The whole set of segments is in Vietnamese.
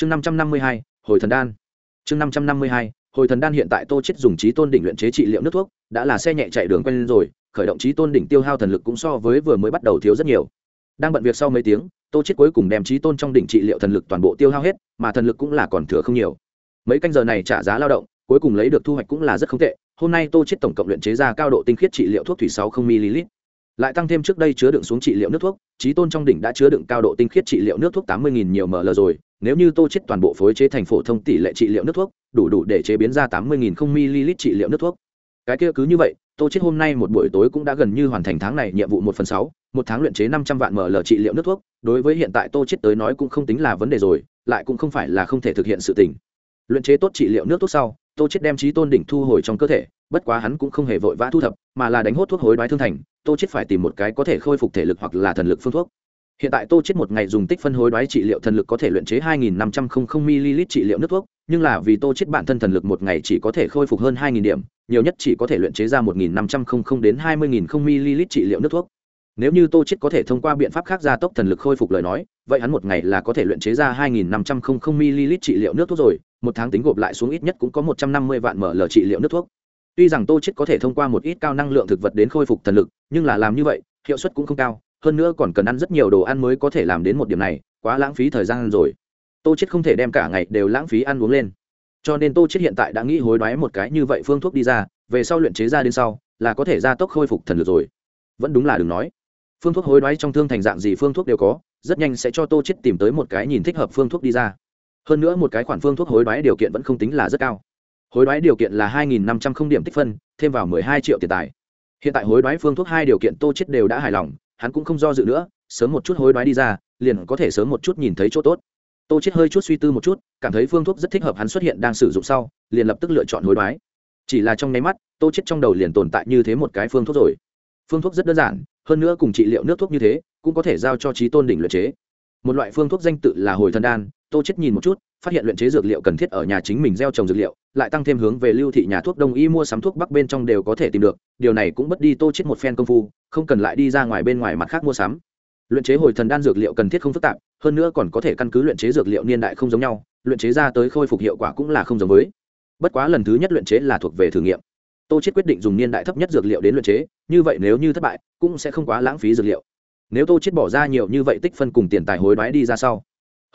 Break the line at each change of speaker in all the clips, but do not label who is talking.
chương năm trăm năm mươi hai, hồi thần đan. Chương năm trăm năm mươi hai, hồi thần đan hiện tại tô chết dùng trí tôn đỉnh luyện chế trị liệu nước thuốc, đã là xe nhẹ chạy đường quen lên rồi, khởi động trí tôn đỉnh tiêu hao thần lực cũng so với vừa mới bắt đầu thiếu rất nhiều. Đang bận việc sau mấy tiếng, tô chết cuối cùng đem trí tôn trong đỉnh trị liệu thần lực toàn bộ tiêu hao hết, mà thần lực cũng là còn thừa không nhiều. Mấy canh giờ này trả giá lao động, cuối cùng lấy được thu hoạch cũng là rất không tệ. Hôm nay tô chết tổng cộng luyện chế ra cao độ tinh khiết trị liệu thuốc thủy sáu không ml. Lại tăng thêm trước đây chứa đựng xuống trị liệu nước thuốc, trí tôn trong đỉnh đã chứa đựng cao độ tinh khiết trị liệu nước thuốc tám mươi nhiều ml rồi nếu như tô chết toàn bộ phối chế thành phổ thông tỷ lệ trị liệu nước thuốc, đủ đủ để chế biến ra tám mươi ml trị liệu nước thuốc. Cái kia cứ như vậy, tô chết hôm nay một buổi tối cũng đã gần như hoàn thành tháng này nhiệm vụ một phần sáu, một tháng luyện chế năm trăm vạn ml trị liệu nước thuốc. Đối với hiện tại tô chết tới nói cũng không tính là vấn đề rồi, lại cũng không phải là không thể thực hiện sự tình. Luyện chế tốt trị liệu nước thuốc sau, tô chết đem trí tôn đỉnh thu hồi trong cơ thể, bất quá hắn cũng không hề vội vã thu thập, mà là đánh hốt thuốc hối đoái thương thành. Tô chết phải tìm một cái có thể khôi phục thể lực hoặc là thần lực phương thuốc hiện tại tô chết một ngày dùng tích phân hối đoái trị liệu thần lực có thể luyện chế 2.500 ml trị liệu nước thuốc, nhưng là vì tô chết bản thân thần lực một ngày chỉ có thể khôi phục hơn 2.000 điểm, nhiều nhất chỉ có thể luyện chế ra 1.500 đến 20.000 ml trị liệu nước thuốc. Nếu như tô chết có thể thông qua biện pháp khác gia tốc thần lực khôi phục lời nói, vậy hắn một ngày là có thể luyện chế ra 2.500 ml trị liệu nước thuốc rồi, một tháng tính gộp lại xuống ít nhất cũng có 150 vạn ml trị liệu nước thuốc. Tuy rằng tô chết có thể thông qua một ít cao năng lượng thực vật đến khôi phục thần lực, nhưng là làm như vậy, hiệu suất cũng không cao hơn nữa còn cần ăn rất nhiều đồ ăn mới có thể làm đến một điểm này, quá lãng phí thời gian rồi. Tô chết không thể đem cả ngày đều lãng phí ăn uống lên. Cho nên tô chết hiện tại đã nghĩ hối đoái một cái như vậy phương thuốc đi ra, về sau luyện chế ra đến sau, là có thể gia tốc khôi phục thần lực rồi. Vẫn đúng là đừng nói. Phương thuốc hối đoái trong thương thành dạng gì phương thuốc đều có, rất nhanh sẽ cho tô chết tìm tới một cái nhìn thích hợp phương thuốc đi ra. Hơn nữa một cái khoản phương thuốc hối đoái điều kiện vẫn không tính là rất cao. Hối đoái điều kiện là hai nghìn năm trăm không điểm tích phân, thêm vào mười hai triệu tiền tài. Hiện tại hối đoái phương thuốc hai điều kiện tô chết đều đã hài lòng hắn cũng không do dự nữa, sớm một chút hối đoái đi ra, liền có thể sớm một chút nhìn thấy chỗ tốt. Tô chết hơi chút suy tư một chút, cảm thấy phương thuốc rất thích hợp hắn xuất hiện đang sử dụng sau, liền lập tức lựa chọn hối đoái. Chỉ là trong nháy mắt, tô chết trong đầu liền tồn tại như thế một cái phương thuốc rồi. Phương thuốc rất đơn giản, hơn nữa cùng trị liệu nước thuốc như thế, cũng có thể giao cho trí tôn đỉnh luyện chế. Một loại phương thuốc danh tự là hồi thần đan tô chết nhìn một chút, phát hiện luyện chế dược liệu cần thiết ở nhà chính mình gieo trồng dược liệu, lại tăng thêm hướng về lưu thị nhà thuốc đông y mua sắm thuốc bắc bên trong đều có thể tìm được, điều này cũng bất đi tô chết một phen công phu, không cần lại đi ra ngoài bên ngoài mặt khác mua sắm. Luyện chế hồi thần đan dược liệu cần thiết không phức tạp, hơn nữa còn có thể căn cứ luyện chế dược liệu niên đại không giống nhau, luyện chế ra tới khôi phục hiệu quả cũng là không giống với. Bất quá lần thứ nhất luyện chế là thuộc về thử nghiệm. Tô chết quyết định dùng niên đại thấp nhất dược liệu đến luyện chế, như vậy nếu như thất bại, cũng sẽ không quá lãng phí dược liệu. Nếu tô chết bỏ ra nhiều như vậy tích phân cùng tiền tài hối đoái đi ra sau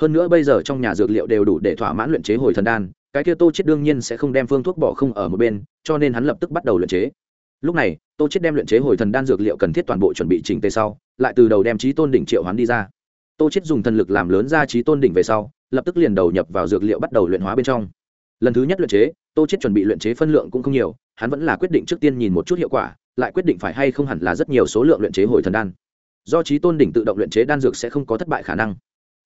hơn nữa bây giờ trong nhà dược liệu đều đủ để thỏa mãn luyện chế hồi thần đan, cái kia tô chết đương nhiên sẽ không đem phương thuốc bỏ không ở một bên, cho nên hắn lập tức bắt đầu luyện chế. Lúc này, tô chết đem luyện chế hồi thần đan dược liệu cần thiết toàn bộ chuẩn bị chỉnh tề sau, lại từ đầu đem trí tôn đỉnh triệu hoán đi ra. Tô chết dùng thần lực làm lớn ra trí tôn đỉnh về sau, lập tức liền đầu nhập vào dược liệu bắt đầu luyện hóa bên trong. Lần thứ nhất luyện chế, tô chết chuẩn bị luyện chế phân lượng cũng không nhiều, hắn vẫn là quyết định trước tiên nhìn một chút hiệu quả, lại quyết định phải hay không hẳn là rất nhiều số lượng luyện chế hồi thần đan. Do trí tôn đỉnh tự động luyện chế đan dược sẽ không có thất bại khả năng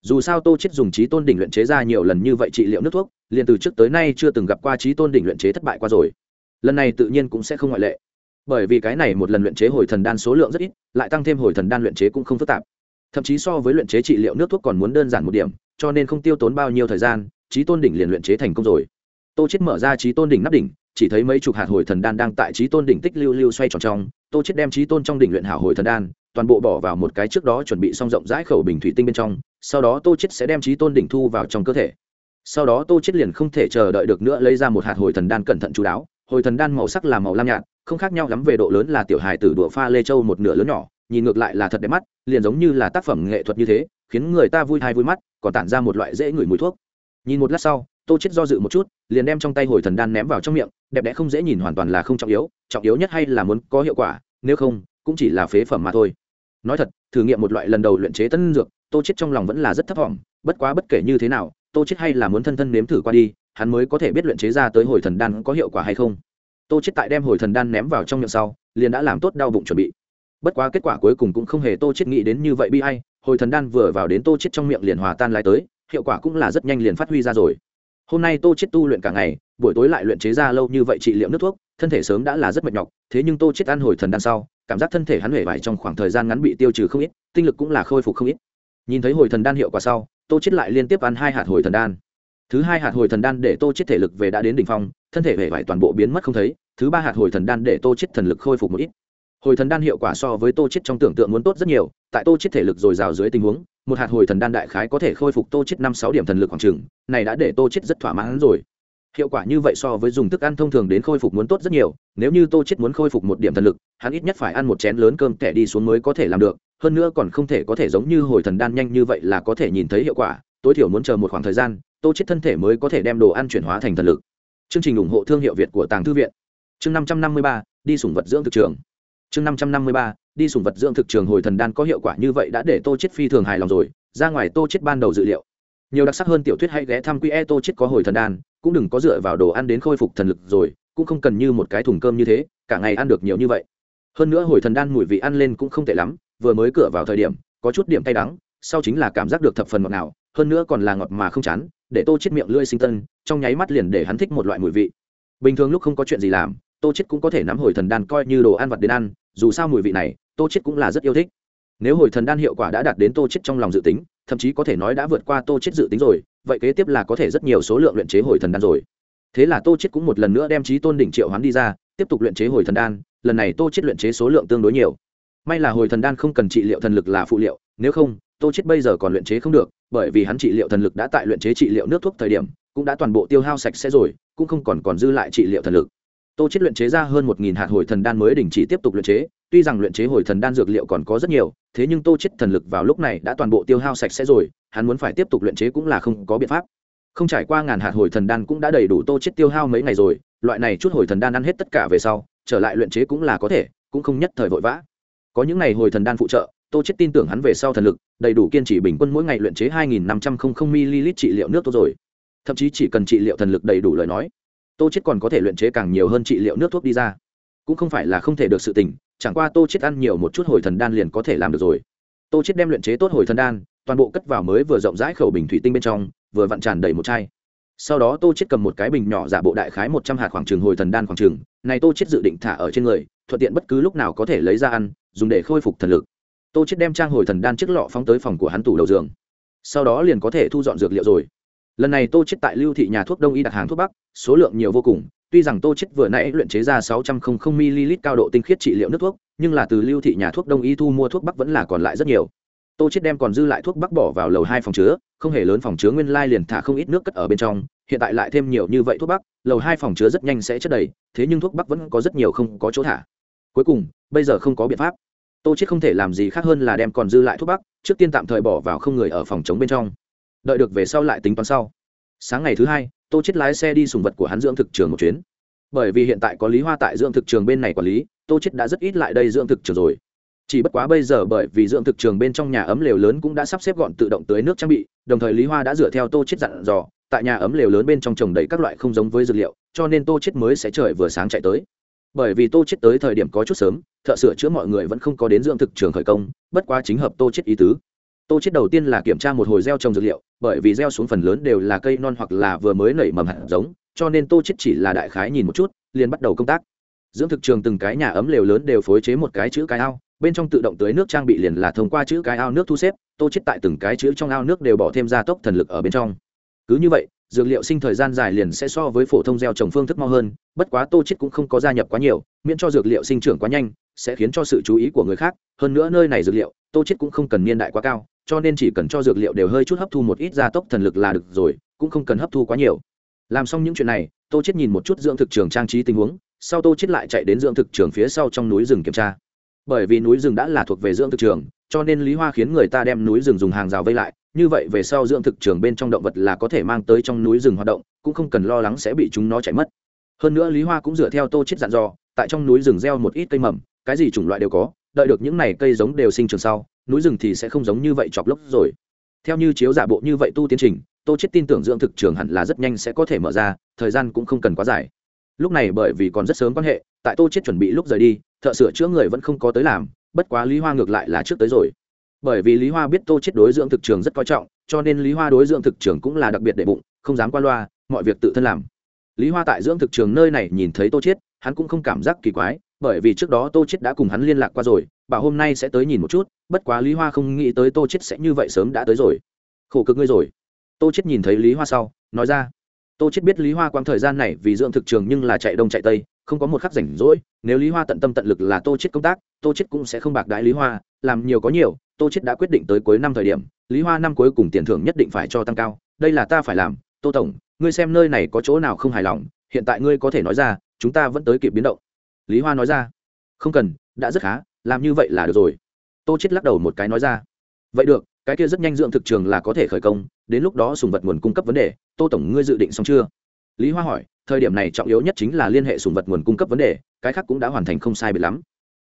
dù sao tô chết dùng trí tôn đỉnh luyện chế ra nhiều lần như vậy trị liệu nước thuốc, liền từ trước tới nay chưa từng gặp qua trí tôn đỉnh luyện chế thất bại qua rồi. Lần này tự nhiên cũng sẽ không ngoại lệ. Bởi vì cái này một lần luyện chế hồi thần đan số lượng rất ít, lại tăng thêm hồi thần đan luyện chế cũng không phức tạp. Thậm chí so với luyện chế trị liệu nước thuốc còn muốn đơn giản một điểm, cho nên không tiêu tốn bao nhiêu thời gian, trí tôn đỉnh liền luyện chế thành công rồi. Tô chết mở ra trí tôn đỉnh nắp đỉnh, chỉ thấy mấy chục hạt hồi thần đan đang tại trí tôn đỉnh tích lưu lưu xoay tròn trong, tô chết đem trí tôn trong đỉnh luyện hảo hồi thần đan, toàn bộ bỏ vào một cái trước đó chuẩn bị xong rộng rãi khẩu bình thủy tinh bên trong sau đó tô chết sẽ đem trí tôn đỉnh thu vào trong cơ thể. Sau đó tô chết liền không thể chờ đợi được nữa lấy ra một hạt hồi thần đan cẩn thận chú đáo. Hồi thần đan màu sắc là màu lam nhạt, không khác nhau lắm về độ lớn là tiểu hài tử đùa pha lê châu một nửa lớn nhỏ, nhìn ngược lại là thật đẹp mắt, liền giống như là tác phẩm nghệ thuật như thế, khiến người ta vui hay vui mắt, còn tản ra một loại dễ ngửi mùi thuốc. Nhìn một lát sau, tô chết do dự một chút, liền đem trong tay hồi thần đan ném vào trong miệng, đẹp đẽ không dễ nhìn hoàn toàn là không trọng yếu trọng yếu nhất hay là muốn có hiệu quả, nếu không, cũng chỉ là phế phẩm mà thôi. Nói thật, thử nghiệm một loại lần đầu luyện chế tân dược tô chết trong lòng vẫn là rất thấp vọng bất quá bất kể như thế nào, tô chết hay là muốn thân thân nếm thử qua đi, hắn mới có thể biết luyện chế ra tới hồi thần đan có hiệu quả hay không. Tô chết tại đem hồi thần đan ném vào trong miệng sau, liền đã làm tốt đau bụng chuẩn bị. Bất quá kết quả cuối cùng cũng không hề tô chết nghĩ đến như vậy bi ai, hồi thần đan vừa vào đến tô chết trong miệng liền hòa tan lại tới, hiệu quả cũng là rất nhanh liền phát huy ra rồi. Hôm nay tô chết tu luyện cả ngày, buổi tối lại luyện chế ra lâu như vậy trị liệu nước thuốc, thân thể sớm đã là rất mệt nhọc, thế nhưng tô chết ăn hồi thần đan sau, cảm giác thân thể hắn hể vải trong khoảng thời gian ngắn bị tiêu trừ không ít, tinh lực cũng là khôi phục không ít nhìn thấy hồi thần đan hiệu quả sau tô chết lại liên tiếp ăn hai hạt hồi thần đan. Thứ hai hạt hồi thần đan để tô chết thể lực về đã đến đỉnh phong thân thể hề vải toàn bộ biến mất không thấy thứ ba hạt hồi thần đan để tô chết thần lực khôi phục một ít. Hồi thần đan hiệu quả so với tô chết trong tưởng tượng muốn tốt rất nhiều tại tô chết thể lực dồi dào dưới tình huống một hạt hồi thần đan đại khái có thể khôi phục tô chết năm sáu điểm thần lực khoảng trường, này đã để tô chết rất thỏa mãn rồi hiệu quả như vậy so với dùng thức ăn thông thường đến khôi phục muốn tốt rất nhiều, nếu như tô chết muốn khôi phục một điểm thần lực, hắn ít nhất phải ăn một chén lớn cơm kẻ đi xuống mới có thể làm được, hơn nữa còn không thể có thể giống như hồi thần đan nhanh như vậy là có thể nhìn thấy hiệu quả, tối thiểu muốn chờ một khoảng thời gian, tô chết thân thể mới có thể đem đồ ăn chuyển hóa thành thần lực. Chương trình ủng hộ thương hiệu việt của tàng thư viện. Chương năm trăm năm mươi ba, đi sủng vật dưỡng thực trường. Chương năm trăm năm mươi ba, đi sủng vật dưỡng thực trường hồi thần đan có hiệu quả như vậy đã để tô chết phi thường hài lòng rồi, ra ngoài tô chết ban đầu dự liệu nhiều đặc sắc hơn tiểu thuyết hay ghé thăm QE tô chết có hồi thần đan, cũng đừng có dựa vào đồ ăn đến khôi phục thần lực rồi, cũng không cần như một cái thùng cơm như thế, cả ngày ăn được nhiều như vậy. Hơn nữa hồi thần đan mùi vị ăn lên cũng không tệ lắm, vừa mới cửa vào thời điểm, có chút điểm cay đắng, sau chính là cảm giác được thập phần ngọt nào hơn nữa còn là ngọt mà không chán, để tô chết miệng lưỡi sinh tân, trong nháy mắt liền để hắn thích một loại mùi vị. Bình thường lúc không có chuyện gì làm, tô chết cũng có thể nắm hồi thần đan coi như đồ ăn vặt đến ăn, dù sao mùi vị này, tô chết cũng là rất yêu thích. Nếu hồi thần đan hiệu quả đã đạt đến tô chết trong lòng dự tính thậm chí có thể nói đã vượt qua tô chết dự tính rồi, vậy kế tiếp là có thể rất nhiều số lượng luyện chế hồi thần đan rồi. Thế là tô chết cũng một lần nữa đem trí tôn đỉnh triệu hoán đi ra, tiếp tục luyện chế hồi thần đan, lần này tô chết luyện chế số lượng tương đối nhiều. May là hồi thần đan không cần trị liệu thần lực là phụ liệu, nếu không, tô chết bây giờ còn luyện chế không được, bởi vì hắn trị liệu thần lực đã tại luyện chế trị liệu nước thuốc thời điểm, cũng đã toàn bộ tiêu hao sạch sẽ rồi, cũng không còn còn dư lại trị liệu thần lực. Tô chết luyện chế ra hơn một nghìn hạt hồi thần đan mới đình chỉ tiếp tục luyện chế tuy rằng luyện chế hồi thần đan dược liệu còn có rất nhiều, thế nhưng tô chết thần lực vào lúc này đã toàn bộ tiêu hao sạch sẽ rồi, hắn muốn phải tiếp tục luyện chế cũng là không có biện pháp. Không trải qua ngàn hạt hồi thần đan cũng đã đầy đủ tô chết tiêu hao mấy ngày rồi, loại này chút hồi thần đan ăn hết tất cả về sau, trở lại luyện chế cũng là có thể, cũng không nhất thời vội vã. Có những ngày hồi thần đan phụ trợ, tô chết tin tưởng hắn về sau thần lực, đầy đủ kiên trì bình quân mỗi ngày luyện chế hai nghìn năm trăm linh ml trị liệu nước tốt rồi. Thậm chí chỉ cần trị liệu thần lực đầy đủ lời nói, tô chết còn có thể luyện chế càng nhiều hơn trị liệu nước thuốc đi ra. Cũng không phải là không thể được sự tình chẳng qua tô chết ăn nhiều một chút hồi thần đan liền có thể làm được rồi. Tô chết đem luyện chế tốt hồi thần đan, toàn bộ cất vào mới vừa rộng rãi khẩu bình thủy tinh bên trong, vừa vặn tràn đầy một chai. Sau đó tô chết cầm một cái bình nhỏ giả bộ đại khái một trăm hạt khoảng trường hồi thần đan khoảng trường, này tô chết dự định thả ở trên người, thuận tiện bất cứ lúc nào có thể lấy ra ăn, dùng để khôi phục thần lực. Tô chết đem trang hồi thần đan chiếc lọ phóng tới phòng của hắn tủ đầu giường. Sau đó liền có thể thu dọn dược liệu rồi. Lần này tô chết tại lưu thị nhà thuốc đông y đặt hàng thuốc bắc, số lượng nhiều vô cùng tuy rằng tô chết vừa nãy luyện chế ra sáu trăm linh ml cao độ tinh khiết trị liệu nước thuốc, nhưng là từ lưu thị nhà thuốc đông y thu mua thuốc bắc vẫn là còn lại rất nhiều. Tô chết đem còn dư lại thuốc bắc bỏ vào lầu hai phòng chứa, không hề lớn phòng chứa nguyên lai liền thả không ít nước cất ở bên trong, hiện tại lại thêm nhiều như vậy thuốc bắc, lầu hai phòng chứa rất nhanh sẽ chất đầy, thế nhưng thuốc bắc vẫn có rất nhiều không có chỗ thả. Cuối cùng, bây giờ không có biện pháp. Tô chết không thể làm gì khác hơn là đem còn dư lại thuốc bắc, trước tiên tạm thời bỏ vào không người ở phòng chống bên trong. Đợi được về sau lại tính toán sau. Sáng ngày thứ hai tô chết lái xe đi sùng vật của hắn dưỡng thực trường một chuyến. Bởi vì hiện tại có lý hoa tại dưỡng thực trường bên này quản lý, tô chết đã rất ít lại đây dưỡng thực trường rồi. Chỉ bất quá bây giờ bởi vì dưỡng thực trường bên trong nhà ấm lều lớn cũng đã sắp xếp gọn tự động tưới nước trang bị, đồng thời lý hoa đã dựa theo tô chết dặn dò, tại nhà ấm lều lớn bên trong trồng đầy các loại không giống với dược liệu, cho nên tô chết mới sẽ trời vừa sáng chạy tới. Bởi vì tô chết tới thời điểm có chút sớm, thợ sửa chữa mọi người vẫn không có đến dưỡng thực trường khởi công, bất quá chính hợp tô chết ý tứ tô chết đầu tiên là kiểm tra một hồi gieo trồng dược liệu, bởi vì gieo xuống phần lớn đều là cây non hoặc là vừa mới nảy mầm hạt giống, cho nên tô chết chỉ là đại khái nhìn một chút, liền bắt đầu công tác. Dưỡng thực trường từng cái nhà ấm lều lớn đều phối chế một cái chữ cái ao, bên trong tự động tưới nước trang bị liền là thông qua chữ cái ao nước thu xếp, tô chết tại từng cái chữ trong ao nước đều bỏ thêm gia tốc thần lực ở bên trong. Cứ như vậy dược liệu sinh thời gian dài liền sẽ so với phổ thông gieo trồng phương thức mau hơn, bất quá tô chết cũng không có gia nhập quá nhiều, miễn cho dược liệu sinh trưởng quá nhanh, sẽ khiến cho sự chú ý của người khác. Hơn nữa nơi này dược liệu, tô chết cũng không cần niên đại quá cao, cho nên chỉ cần cho dược liệu đều hơi chút hấp thu một ít gia tốc thần lực là được rồi, cũng không cần hấp thu quá nhiều. Làm xong những chuyện này, tô chết nhìn một chút dưỡng thực trường trang trí tình huống, sau tô chết lại chạy đến dưỡng thực trường phía sau trong núi rừng kiểm tra. Bởi vì núi rừng đã là thuộc về dưỡng thực trường, cho nên lý hoa khiến người ta đem núi rừng dùng hàng rào vây lại như vậy về sau dưỡng thực trường bên trong động vật là có thể mang tới trong núi rừng hoạt động, cũng không cần lo lắng sẽ bị chúng nó chạy mất. Hơn nữa lý hoa cũng dựa theo tô chết dặn dò, tại trong núi rừng gieo một ít cây mầm, cái gì chủng loại đều có, đợi được những này cây giống đều sinh trưởng sau, núi rừng thì sẽ không giống như vậy chọc lốc rồi. Theo như chiếu giả bộ như vậy tu tiến trình, tô chết tin tưởng dưỡng thực trường hẳn là rất nhanh sẽ có thể mở ra, thời gian cũng không cần quá dài. Lúc này bởi vì còn rất sớm quan hệ, tại tô chết chuẩn bị lúc rời đi, thợ sửa chữa người vẫn không có tới làm, bất quá lý hoa ngược lại là trước tới rồi bởi vì lý hoa biết tô chết đối dưỡng thực trường rất coi trọng, cho nên lý hoa đối dưỡng thực trường cũng là đặc biệt đệ bụng, không dám qua loa, mọi việc tự thân làm. Lý hoa tại dưỡng thực trường nơi này nhìn thấy tô chết hắn cũng không cảm giác kỳ quái, bởi vì trước đó tô chết đã cùng hắn liên lạc qua rồi, bảo hôm nay sẽ tới nhìn một chút, bất quá lý hoa không nghĩ tới tô chết sẽ như vậy sớm đã tới rồi. Khổ cực ngươi rồi. Tô chết nhìn thấy lý hoa sau, nói ra. Tô chết biết lý hoa quãng thời gian này vì dưỡng thực trường nhưng là chạy đông chạy tây, không có một khắc rảnh rỗi, nếu lý hoa tận tâm tận lực là tô chết công tác, tô chết cũng sẽ không bạc đái lý hoa, làm nhiều có nhiều tô chết đã quyết định tới cuối năm thời điểm, lý hoa năm cuối cùng tiền thưởng nhất định phải cho tăng cao, đây là ta phải làm, tô tổng, ngươi xem nơi này có chỗ nào không hài lòng, hiện tại ngươi có thể nói ra, chúng ta vẫn tới kịp biến động. Lý hoa nói ra, không cần, đã rất khá, làm như vậy là được rồi. Tô chết lắc đầu một cái nói ra, vậy được, cái kia rất nhanh dưỡng thực trường là có thể khởi công, đến lúc đó sùng vật nguồn cung cấp vấn đề, tô tổng ngươi dự định xong chưa? Lý hoa hỏi, thời điểm này trọng yếu nhất chính là liên hệ sùng vật nguồn cung cấp vấn đề, cái khác cũng đã hoàn thành không sai biệt lắm.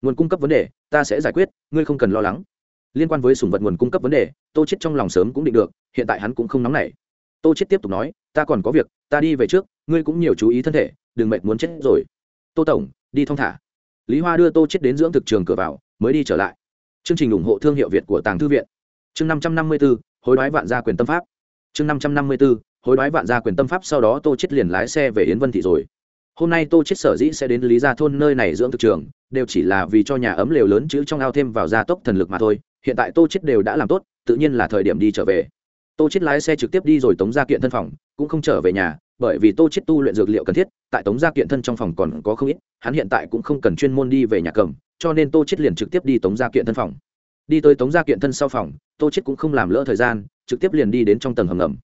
Nguồn cung cấp vấn đề, ta sẽ giải quyết, ngươi không cần lo lắng liên quan với sùng vật nguồn cung cấp vấn đề, tô chết trong lòng sớm cũng định được, hiện tại hắn cũng không nóng nảy. Tô chết tiếp tục nói, ta còn có việc, ta đi về trước, ngươi cũng nhiều chú ý thân thể, đừng mệt muốn chết rồi. Tô tổng, đi thong thả. Lý hoa đưa tô chết đến dưỡng thực trường cửa vào, mới đi trở lại. Chương trình ủng hộ thương hiệu việt của tàng thư viện. Chương năm trăm năm mươi b hối đoái vạn gia quyền tâm pháp. Chương năm trăm năm mươi b hối đoái vạn gia quyền tâm pháp, sau đó tô chết liền lái xe về yến vân thị rồi. Hôm nay tô chết sở dĩ sẽ đến lý gia thôn nơi này dưỡng thực trường, đều chỉ là vì cho nhà ấm lều lớn chữ trong ao thêm vào gia tốc thần lực mà thôi hiện tại tô chết đều đã làm tốt, tự nhiên là thời điểm đi trở về. Tô chết lái xe trực tiếp đi rồi tống gia kiện thân phòng, cũng không trở về nhà, bởi vì tô chết tu luyện dược liệu cần thiết, tại tống gia kiện thân trong phòng còn có không ít, hắn hiện tại cũng không cần chuyên môn đi về nhà cầm, cho nên tô chết liền trực tiếp đi tống gia kiện thân phòng. Đi tới tống gia kiện thân sau phòng, tô chết cũng không làm lỡ thời gian, trực tiếp liền đi đến trong tầng hầm ngầm.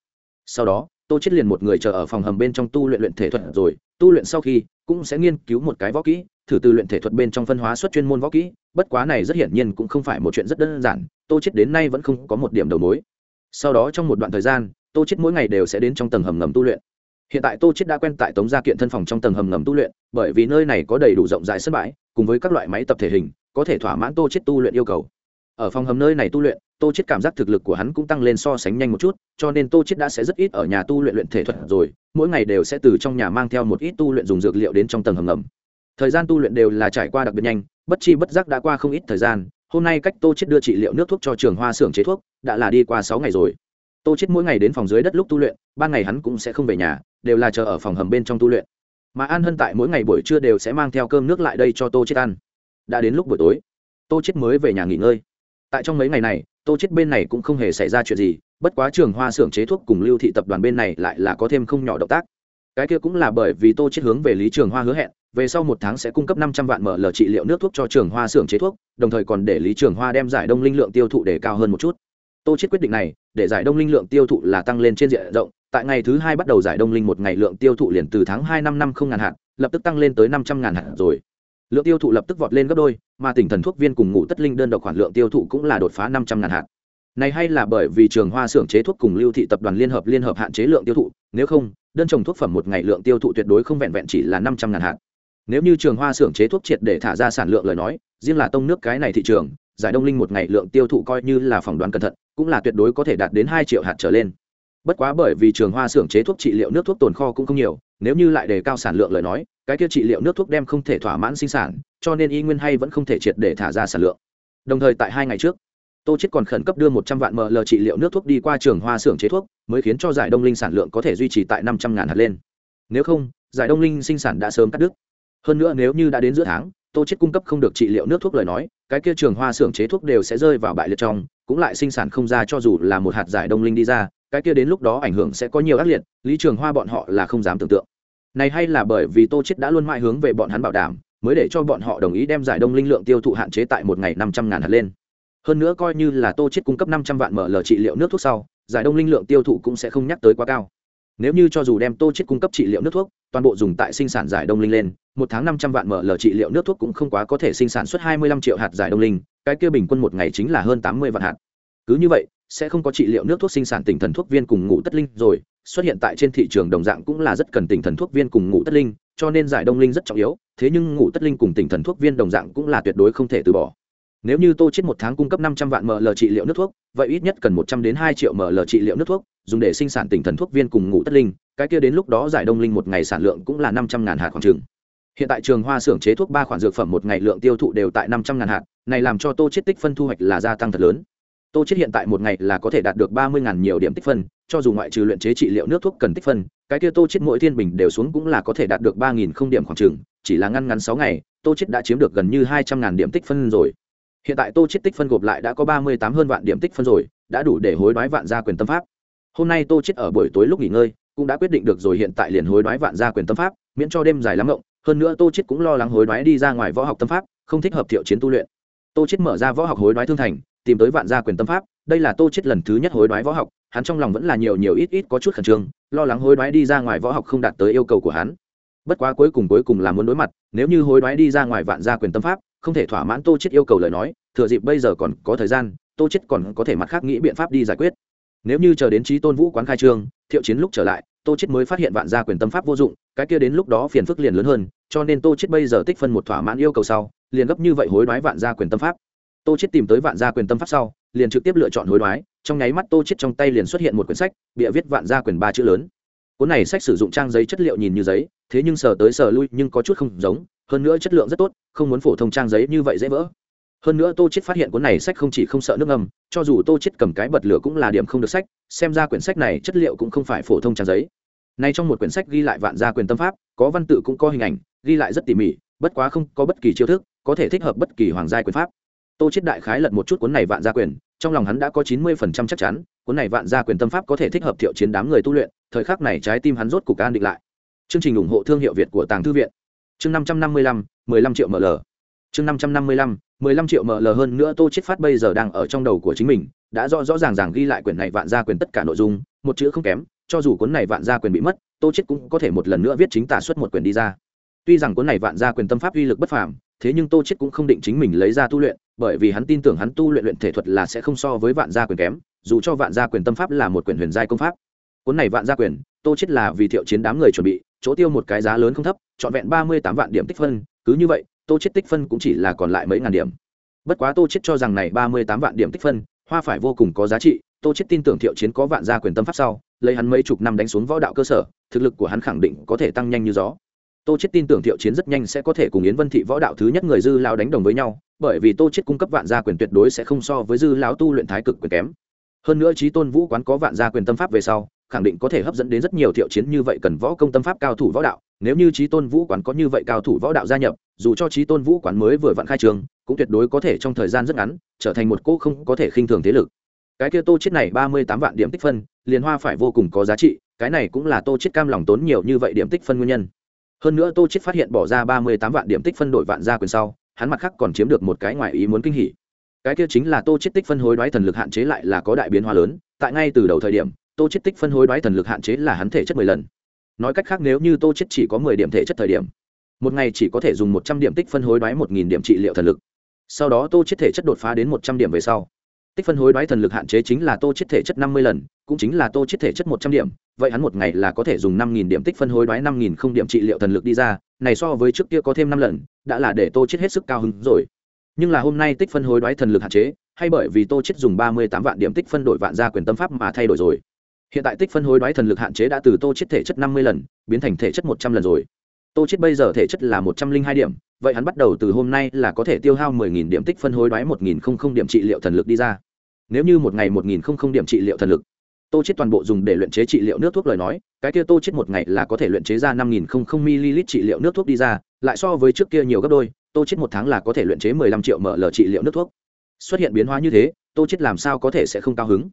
Sau đó, tô chết liền một người chờ ở phòng hầm bên trong tu luyện luyện thể thuật rồi tu luyện sau khi, cũng sẽ nghiên cứu một cái võ kỹ, thử từ luyện thể thuật bên trong phân hóa xuất chuyên môn võ kỹ, bất quá này rất hiển nhiên cũng không phải một chuyện rất đơn giản, tô chết đến nay vẫn không có một điểm đầu mối. Sau đó trong một đoạn thời gian, tô chết mỗi ngày đều sẽ đến trong tầng hầm ngầm tu luyện. Hiện tại tô chết đã quen tại tống gia kiện thân phòng trong tầng hầm ngầm tu luyện, bởi vì nơi này có đầy đủ rộng rãi sân bãi, cùng với các loại máy tập thể hình, có thể thỏa mãn tô chết tu luyện yêu cầu ở phòng hầm nơi này tu luyện, tô chết cảm giác thực lực của hắn cũng tăng lên so sánh nhanh một chút, cho nên tô chết đã sẽ rất ít ở nhà tu luyện luyện thể thuật rồi, mỗi ngày đều sẽ từ trong nhà mang theo một ít tu luyện dùng dược liệu đến trong tầng hầm ngầm. Thời gian tu luyện đều là trải qua đặc biệt nhanh, bất chi bất giác đã qua không ít thời gian, hôm nay cách tô chết đưa trị liệu nước thuốc cho trường hoa xưởng chế thuốc, đã là đi qua sáu ngày rồi. Tô chết mỗi ngày đến phòng dưới đất lúc tu luyện, ban ngày hắn cũng sẽ không về nhà, đều là chờ ở phòng hầm bên trong tu luyện. Mà an hân tại mỗi ngày buổi trưa đều sẽ mang theo cơm nước lại đây cho tô chết ăn. Đã đến lúc buổi tối, tô chết mới về nhà nghỉ ngơi tại trong mấy ngày này, tô chết bên này cũng không hề xảy ra chuyện gì, bất quá trường hoa xưởng chế thuốc cùng lưu thị tập đoàn bên này lại là có thêm không nhỏ động tác. Cái kia cũng là bởi vì tô chết hướng về lý trường hoa hứa hẹn, về sau một tháng sẽ cung cấp năm trăm vạn mở lờ trị liệu nước thuốc cho trường hoa xưởng chế thuốc, đồng thời còn để lý trường hoa đem giải đông linh lượng tiêu thụ để cao hơn một chút. Tô chết quyết định này, để giải đông linh lượng tiêu thụ là tăng lên trên diện rộng, tại ngày thứ hai bắt đầu giải đông linh một ngày lượng tiêu thụ liền từ tháng hai năm năm không ngàn hạt, lập tức tăng lên tới năm trăm ngàn hạt rồi lượng tiêu thụ lập tức vọt lên gấp đôi, mà tỉnh thần thuốc viên cùng ngủ tất linh đơn độc khoản lượng tiêu thụ cũng là đột phá năm trăm ngàn hạt. Này hay là bởi vì trường hoa xưởng chế thuốc cùng lưu thị tập đoàn liên hợp liên hợp hạn chế lượng tiêu thụ, nếu không, đơn trồng thuốc phẩm một ngày lượng tiêu thụ tuyệt đối không vẹn vẹn chỉ là năm trăm ngàn hạt. Nếu như trường hoa xưởng chế thuốc triệt để thả ra sản lượng lời nói, riêng là tông nước cái này thị trường, giải đông linh một ngày lượng tiêu thụ coi như là phỏng đoán cẩn thận, cũng là tuyệt đối có thể đạt đến hai triệu hạt trở lên bất quá bởi vì trường hoa xưởng chế thuốc trị liệu nước thuốc tồn kho cũng không nhiều, nếu như lại đề cao sản lượng lời nói, cái kia trị liệu nước thuốc đem không thể thỏa mãn sinh sản, cho nên y nguyên hay vẫn không thể triệt để thả ra sản lượng. Đồng thời tại hai ngày trước, tô chết còn khẩn cấp đưa một trăm vạn ml trị liệu nước thuốc đi qua trường hoa xưởng chế thuốc, mới khiến cho giải đông linh sản lượng có thể duy trì tại năm trăm ngàn hạt lên. Nếu không, giải đông linh sinh sản đã sớm cắt đứt. Hơn nữa nếu như đã đến giữa tháng, tô chết cung cấp không được trị liệu nước thuốc lời nói, cái kia trường hoa xưởng chế thuốc đều sẽ rơi vào bại liệt trong, cũng lại sinh sản không ra cho dù là một hạt giải đông linh đi ra cái kia đến lúc đó ảnh hưởng sẽ có nhiều ác liệt, lý trường hoa bọn họ là không dám tưởng tượng. Này hay là bởi vì tô chết đã luôn mãi hướng về bọn hắn bảo đảm, mới để cho bọn họ đồng ý đem giải đông linh lượng tiêu thụ hạn chế tại một ngày năm trăm ngàn hạt lên. Hơn nữa coi như là tô chết cung cấp năm trăm vạn ml trị liệu nước thuốc sau, giải đông linh lượng tiêu thụ cũng sẽ không nhắc tới quá cao. Nếu như cho dù đem tô chết cung cấp trị liệu nước thuốc, toàn bộ dùng tại sinh sản giải đông linh lên, một tháng năm trăm vạn ml trị liệu nước thuốc cũng không quá có thể sinh sản xuất hai mươi lăm triệu hạt giải đông linh, cái kia bình quân một ngày chính là hơn tám mươi vạn hạt. Cứ như vậy sẽ không có trị liệu nước thuốc sinh sản tỉnh thần thuốc viên cùng ngủ tất linh rồi, xuất hiện tại trên thị trường đồng dạng cũng là rất cần tỉnh thần thuốc viên cùng ngủ tất linh, cho nên giải đông linh rất trọng yếu, thế nhưng ngủ tất linh cùng tỉnh thần thuốc viên đồng dạng cũng là tuyệt đối không thể từ bỏ. Nếu như tô chết một tháng cung cấp năm trăm vạn ml trị liệu nước thuốc, vậy ít nhất cần một trăm đến hai triệu ml trị liệu nước thuốc, dùng để sinh sản tỉnh thần thuốc viên cùng ngủ tất linh, cái kia đến lúc đó giải đông linh một ngày sản lượng cũng là năm trăm ngàn hạt khoảng trường hiện tại trường hoa xưởng chế thuốc ba khoản dược phẩm một ngày lượng tiêu thụ đều tại năm trăm ngàn hạt, này làm cho tô chết tích phân thu hoạch là gia tăng thật lớn tô chết hiện tại một ngày là có thể đạt được ba mươi ngàn nhiều điểm tích phân, cho dù ngoại trừ luyện chế trị liệu nước thuốc cần tích phân, cái kia tô chết mỗi thiên bình đều xuống cũng là có thể đạt được ba nghìn không điểm khoảng chừng, chỉ là ngăn ngắn sáu ngày, tô chết đã chiếm được gần như hai trăm ngàn điểm tích phân rồi. Hiện tại tô chết tích phân gộp lại đã có ba mươi tám hơn vạn điểm tích phân rồi, đã đủ để hối đoái vạn gia quyền tâm pháp. Hôm nay tô chết ở buổi tối lúc nghỉ ngơi, cũng đã quyết định được rồi, hiện tại liền hối đoái vạn gia quyền tâm pháp, miễn cho đêm dài lắm ngộng, hơn nữa tô chết cũng lo lắng hối đoái đi ra ngoài võ học tâm pháp, không thích hợp thiệu chiến tu luyện. Tô chết mở ra võ học hối đoái thương thành tìm tới vạn gia quyền tâm pháp, đây là tô chết lần thứ nhất hối đoái võ học, hắn trong lòng vẫn là nhiều nhiều ít ít có chút khẩn trương, lo lắng hối đoái đi ra ngoài võ học không đạt tới yêu cầu của hắn. Bất quá cuối cùng cuối cùng là muốn đối mặt, nếu như hối đoái đi ra ngoài vạn gia quyền tâm pháp, không thể thỏa mãn tô chết yêu cầu lời nói, thừa dịp bây giờ còn có thời gian, tô chết còn có thể mặt khác nghĩ biện pháp đi giải quyết. Nếu như chờ đến trí tôn vũ quán khai trương, thiệu chiến lúc trở lại, tô chết mới phát hiện vạn gia quyền tâm pháp vô dụng, cái kia đến lúc đó phiền phức liền lớn hơn, cho nên tô chết bây giờ tích phân một thỏa mãn yêu cầu sau, liền gấp như vậy hối đoái vạn gia quyền tâm pháp tô chết tìm tới vạn gia quyền tâm pháp sau, liền trực tiếp lựa chọn hối đoái, trong nháy mắt tô chết trong tay liền xuất hiện một quyển sách bịa viết vạn gia quyền ba chữ lớn. Cuốn này sách sử dụng trang giấy chất liệu nhìn như giấy, thế nhưng sờ tới sờ lui nhưng có chút không giống, hơn nữa chất lượng rất tốt, không muốn phổ thông trang giấy như vậy dễ vỡ. Hơn nữa tô chết phát hiện cuốn này sách không chỉ không sợ nước ngầm, cho dù tô chết cầm cái bật lửa cũng là điểm không được sách, xem ra quyển sách này chất liệu cũng không phải phổ thông trang giấy. Nay trong một quyển sách ghi lại vạn gia quyền tâm pháp, có văn tự cũng có hình ảnh, ghi lại rất tỉ mỉ, bất quá không có bất kỳ chiêu thức, có thể thích hợp bất kỳ hoàng gia quyền pháp tô chết đại khái lật một chút cuốn này vạn gia quyền, trong lòng hắn đã có chín mươi phần trăm chắc chắn, cuốn này vạn gia quyền tâm pháp có thể thích hợp thiệu chiến đám người tu luyện, thời khắc này trái tim hắn rốt cục an định lại. Chương trình ủng hộ thương hiệu việt của tàng thư viện. Chương năm trăm năm mươi lăm, mười lăm triệu ml chương năm trăm năm mươi lăm, mười lăm triệu ml hơn nữa tô chết phát bây giờ đang ở trong đầu của chính mình, đã rõ rõ ràng ràng ghi lại quyển này vạn gia quyền tất cả nội dung, một chữ không kém, cho dù cuốn này vạn gia quyền bị mất, tô chết cũng có thể một lần nữa viết chính tả xuất một quyển đi ra. Tuy rằng cuốn này vạn gia quyền tâm pháp uy lực bất phàm, thế nhưng tô chết cũng không định chính mình lấy ra tu luyện bởi vì hắn tin tưởng hắn tu luyện luyện thể thuật là sẽ không so với vạn gia quyền kém, dù cho vạn gia quyền tâm pháp là một quyển huyền giai công pháp. Cuốn này vạn gia quyền, tô chết là vì thiệu chiến đám người chuẩn bị, chỗ tiêu một cái giá lớn không thấp, trọn vẹn ba mươi tám vạn điểm tích phân, cứ như vậy, tô chết tích phân cũng chỉ là còn lại mấy ngàn điểm. Bất quá tô chết cho rằng này ba mươi tám vạn điểm tích phân, hoa phải vô cùng có giá trị, tô chết tin tưởng thiệu chiến có vạn gia quyền tâm pháp sau, lấy hắn mấy chục năm đánh xuống võ đạo cơ sở, thực lực của hắn khẳng định có thể tăng nhanh như gió. Tô chết tin tưởng thiệu chiến rất nhanh sẽ có thể cùng yến vân thị võ đạo thứ nhất người dư lao đánh đồng với nhau bởi vì tô chết cung cấp vạn gia quyền tuyệt đối sẽ không so với dư lão tu luyện thái cực quyền kém. Hơn nữa trí tôn vũ quán có vạn gia quyền tâm pháp về sau, khẳng định có thể hấp dẫn đến rất nhiều thiệu chiến như vậy cần võ công tâm pháp cao thủ võ đạo. Nếu như trí tôn vũ quán có như vậy cao thủ võ đạo gia nhập, dù cho trí tôn vũ quán mới vừa vặn khai trường, cũng tuyệt đối có thể trong thời gian rất ngắn, trở thành một cô không có thể khinh thường thế lực. Cái kia tô chết này ba mươi tám vạn điểm tích phân, liền hoa phải vô cùng có giá trị, cái này cũng là tô chết cam lòng tốn nhiều như vậy điểm tích phân nguyên nhân. Hơn nữa tô chết phát hiện bỏ ra ba mươi tám vạn điểm tích phân đổi vạn gia quyền sau hắn mặt khác còn chiếm được một cái ngoài ý muốn kinh hỉ. Cái kia chính là tô chiết tích phân hối đoái thần lực hạn chế lại là có đại biến hóa lớn, tại ngay từ đầu thời điểm, tô chiết tích phân hối đoái thần lực hạn chế là hắn thể chất mười lần. Nói cách khác nếu như tô chiết chỉ có mười điểm thể chất thời điểm, một ngày chỉ có thể dùng một trăm điểm tích phân hối đoái một nghìn điểm trị liệu thần lực. Sau đó tô chiết thể chất đột phá đến một trăm điểm về sau tích phân hối đoái thần lực hạn chế chính là tô chết thể chất năm mươi lần, cũng chính là tô chết thể chất một trăm điểm, vậy hắn một ngày là có thể dùng năm nghìn điểm tích phân hối đoái năm nghìn không điểm trị liệu thần lực đi ra, này so với trước kia có thêm năm lần, đã là để tô chết hết sức cao hứng rồi. Nhưng là hôm nay tích phân hối đoái thần lực hạn chế, hay bởi vì tô chết dùng ba mươi tám vạn điểm tích phân đổi vạn gia quyền tâm pháp mà thay đổi rồi. Hiện tại tích phân hối đoái thần lực hạn chế đã từ tô chết thể chất năm mươi lần, biến thành thể chất một trăm lần rồi. Tô chết bây giờ thể chất là một trăm linh hai điểm, vậy hắn bắt đầu từ hôm nay là có thể tiêu hao mười nghìn điểm tích phân hối đoái một nghìn không không điểm trị liệu thần lực đi ra nếu như một ngày một nghìn không không điểm trị liệu thần lực, tô chết toàn bộ dùng để luyện chế trị liệu nước thuốc lời nói, cái kia tô chết một ngày là có thể luyện chế ra năm nghìn không không ml trị liệu nước thuốc đi ra, lại so với trước kia nhiều gấp đôi, tô chết một tháng là có thể luyện chế mười lăm triệu ml trị liệu nước thuốc. Xuất hiện biến hóa như thế, tô chết làm sao có thể sẽ không cao hứng?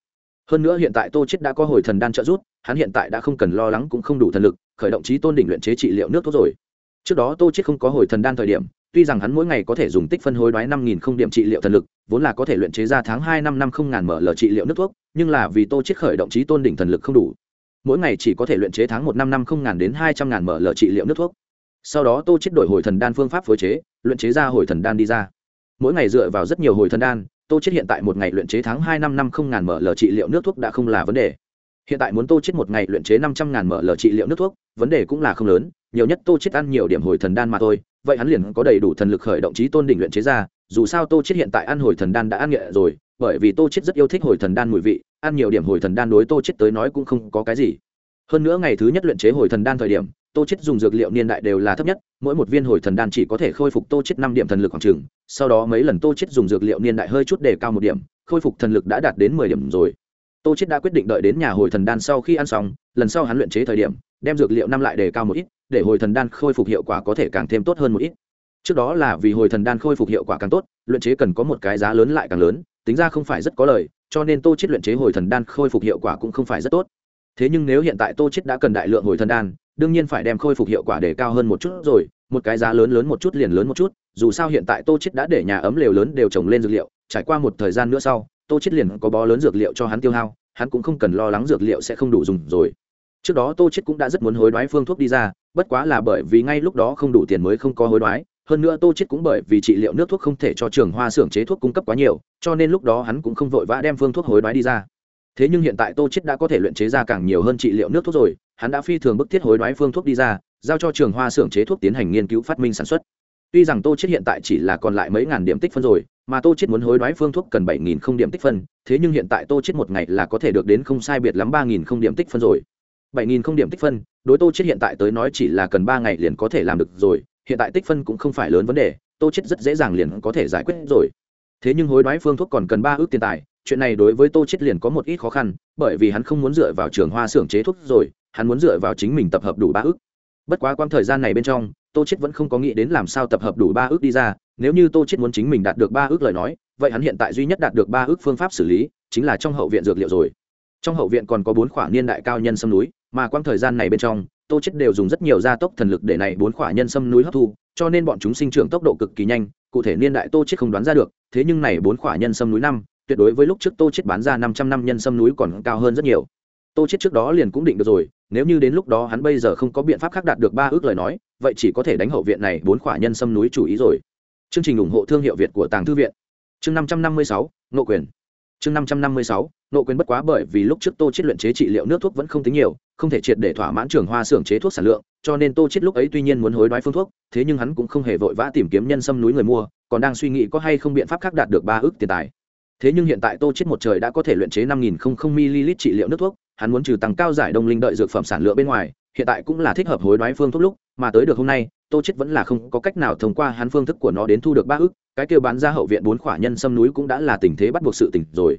Hơn nữa hiện tại tô chết đã có hồi thần đan trợ giúp, hắn hiện tại đã không cần lo lắng cũng không đủ thần lực, khởi động trí tôn đỉnh luyện chế trị liệu nước thuốc rồi. Trước đó tô chết không có hồi thần đan thời điểm tuy rằng hắn mỗi ngày có thể dùng tích phân hối đoái năm nghìn không điểm trị liệu thần lực, vốn là có thể luyện chế ra tháng hai năm năm không ngàn mở lờ trị liệu nước thuốc, nhưng là vì tô chết khởi động trí tôn đỉnh thần lực không đủ. Mỗi ngày chỉ có thể luyện chế tháng một năm năm không ngàn đến hai trăm ngàn mở lờ trị liệu nước thuốc. Sau đó tô chết đổi hồi thần đan phương pháp phối chế, luyện chế ra hồi thần đan đi ra. Mỗi ngày dựa vào rất nhiều hồi thần đan, tô chết hiện tại một ngày luyện chế tháng hai năm năm không ngàn mở lờ trị liệu nước thuốc đã không là vấn đề. Hiện tại muốn tô chết một ngày luyện chế năm trăm ngàn mở lờ trị liệu nước thuốc, vấn đề cũng là không lớn, nhiều nhất tô chết ăn nhiều điểm hồi thần đan mà thôi vậy hắn liền có đầy đủ thần lực khởi động trí tôn đỉnh luyện chế ra, dù sao tô chết hiện tại ăn hồi thần đan đã ăn nghệ rồi, bởi vì tô chết rất yêu thích hồi thần đan mùi vị, ăn nhiều điểm hồi thần đan đối tô chết tới nói cũng không có cái gì. Hơn nữa ngày thứ nhất luyện chế hồi thần đan thời điểm, tô chết dùng dược liệu niên đại đều là thấp nhất, mỗi một viên hồi thần đan chỉ có thể khôi phục tô chết năm điểm thần lực khoảng trường sau đó mấy lần tô chết dùng dược liệu niên đại hơi chút đề cao một điểm, khôi phục thần lực đã đạt đến mười điểm rồi. Tô chết đã quyết định đợi đến nhà hồi thần đan sau khi ăn xong, lần sau hắn luyện chế thời điểm, đem dược liệu năm lại đề cao một ít để hồi thần đan khôi phục hiệu quả có thể càng thêm tốt hơn một ít. Trước đó là vì hồi thần đan khôi phục hiệu quả càng tốt, luyện chế cần có một cái giá lớn lại càng lớn, tính ra không phải rất có lời, cho nên tô chết luyện chế hồi thần đan khôi phục hiệu quả cũng không phải rất tốt. Thế nhưng nếu hiện tại tô chết đã cần đại lượng hồi thần đan, đương nhiên phải đem khôi phục hiệu quả để cao hơn một chút rồi, một cái giá lớn lớn một chút liền lớn một chút, dù sao hiện tại tô chết đã để nhà ấm lều lớn đều trồng lên dược liệu, trải qua một thời gian nữa sau, tô chết liền có bó lớn dược liệu cho hắn tiêu hao, hắn cũng không cần lo lắng dược liệu sẽ không đủ dùng rồi. Trước đó tô chết cũng đã rất muốn hối đoái phương thuốc đi ra bất quá là bởi vì ngay lúc đó không đủ tiền mới không có hối đoái, hơn nữa tô chết cũng bởi vì trị liệu nước thuốc không thể cho trường hoa xưởng chế thuốc cung cấp quá nhiều, cho nên lúc đó hắn cũng không vội vã đem phương thuốc hối đoái đi ra. Thế nhưng hiện tại tô chết đã có thể luyện chế ra càng nhiều hơn trị liệu nước thuốc rồi, hắn đã phi thường bức thiết hối đoái phương thuốc đi ra, giao cho trường hoa xưởng chế thuốc tiến hành nghiên cứu phát minh sản xuất. Tuy rằng tô chết hiện tại chỉ là còn lại mấy ngàn điểm tích phân rồi, mà tô chết muốn hối đoái phương thuốc cần bảy nghìn không điểm tích phân, thế nhưng hiện tại tô chết một ngày là có thể được đến không sai biệt lắm ba nghìn không điểm tích phân rồi bảy nghìn không điểm tích phân, đối tô chết hiện tại tới nói chỉ là cần ba ngày liền có thể làm được rồi, hiện tại tích phân cũng không phải lớn vấn đề, tô chết rất dễ dàng liền có thể giải quyết rồi. Thế nhưng hối đoái phương thuốc còn cần ba ước tiền tài, chuyện này đối với tô chết liền có một ít khó khăn, bởi vì hắn không muốn dựa vào trường hoa xưởng chế thuốc rồi, hắn muốn dựa vào chính mình tập hợp đủ ba ước. Bất quá quãng thời gian này bên trong, tô chết vẫn không có nghĩ đến làm sao tập hợp đủ ba ước đi ra, nếu như tô chết muốn chính mình đạt được ba ước lời nói, vậy hắn hiện tại duy nhất đạt được ba ước phương pháp xử lý, chính là trong hậu viện dược liệu rồi. Trong hậu viện còn có bốn khoảng niên đại cao nhân sâm núi mà quãng thời gian này bên trong, tô chết đều dùng rất nhiều gia tốc thần lực để này bốn khỏa nhân sâm núi hấp thu, cho nên bọn chúng sinh trưởng tốc độ cực kỳ nhanh, cụ thể niên đại tô chết không đoán ra được, thế nhưng này bốn khỏa nhân sâm núi năm, tuyệt đối với lúc trước tô chết bán ra năm trăm năm nhân sâm núi còn cao hơn rất nhiều. Tô chết trước đó liền cũng định được rồi, nếu như đến lúc đó hắn bây giờ không có biện pháp khác đạt được ba ước lời nói, vậy chỉ có thể đánh hậu viện này bốn khỏa nhân sâm núi chủ ý rồi. Chương trình ủng hộ thương hiệu việt của tàng thư viện. Chương năm trăm năm mươi sáu nộ quyền. Chương năm trăm năm mươi sáu nộ quyền bất quá bởi vì lúc trước tô chết luyện chế trị liệu nước thuốc vẫn không tính nhiều không thể triệt để thỏa mãn trường hoa xưởng chế thuốc sản lượng, cho nên tô chết lúc ấy tuy nhiên muốn hối đoái phương thuốc, thế nhưng hắn cũng không hề vội vã tìm kiếm nhân sâm núi người mua, còn đang suy nghĩ có hay không biện pháp khác đạt được ba ước tiền tài. Thế nhưng hiện tại tô chết một trời đã có thể luyện chế năm nghìn ml trị liệu nước thuốc, hắn muốn trừ tăng cao giải đông linh đợi dược phẩm sản lượng bên ngoài, hiện tại cũng là thích hợp hối đoái phương thuốc lúc, mà tới được hôm nay, tô chết vẫn là không có cách nào thông qua hắn phương thức của nó đến thu được ba ước, cái kêu bán ra hậu viện bốn khỏa nhân sâm núi cũng đã là tình thế bắt buộc sự tỉnh rồi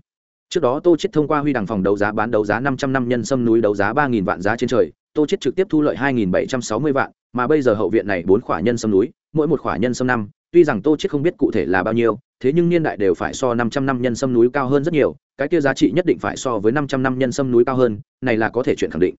trước đó tô chết thông qua huy đằng phòng đấu giá bán đấu giá năm trăm năm nhân sâm núi đấu giá ba nghìn vạn giá trên trời, tô chết trực tiếp thu lợi hai nghìn bảy trăm sáu mươi vạn, mà bây giờ hậu viện này bốn khỏa nhân sâm núi, mỗi một khỏa nhân sâm năm, tuy rằng tô chết không biết cụ thể là bao nhiêu, thế nhưng niên đại đều phải so năm trăm năm nhân sâm núi cao hơn rất nhiều, cái kia giá trị nhất định phải so với năm trăm năm nhân sâm núi cao hơn, này là có thể chuyện khẳng định.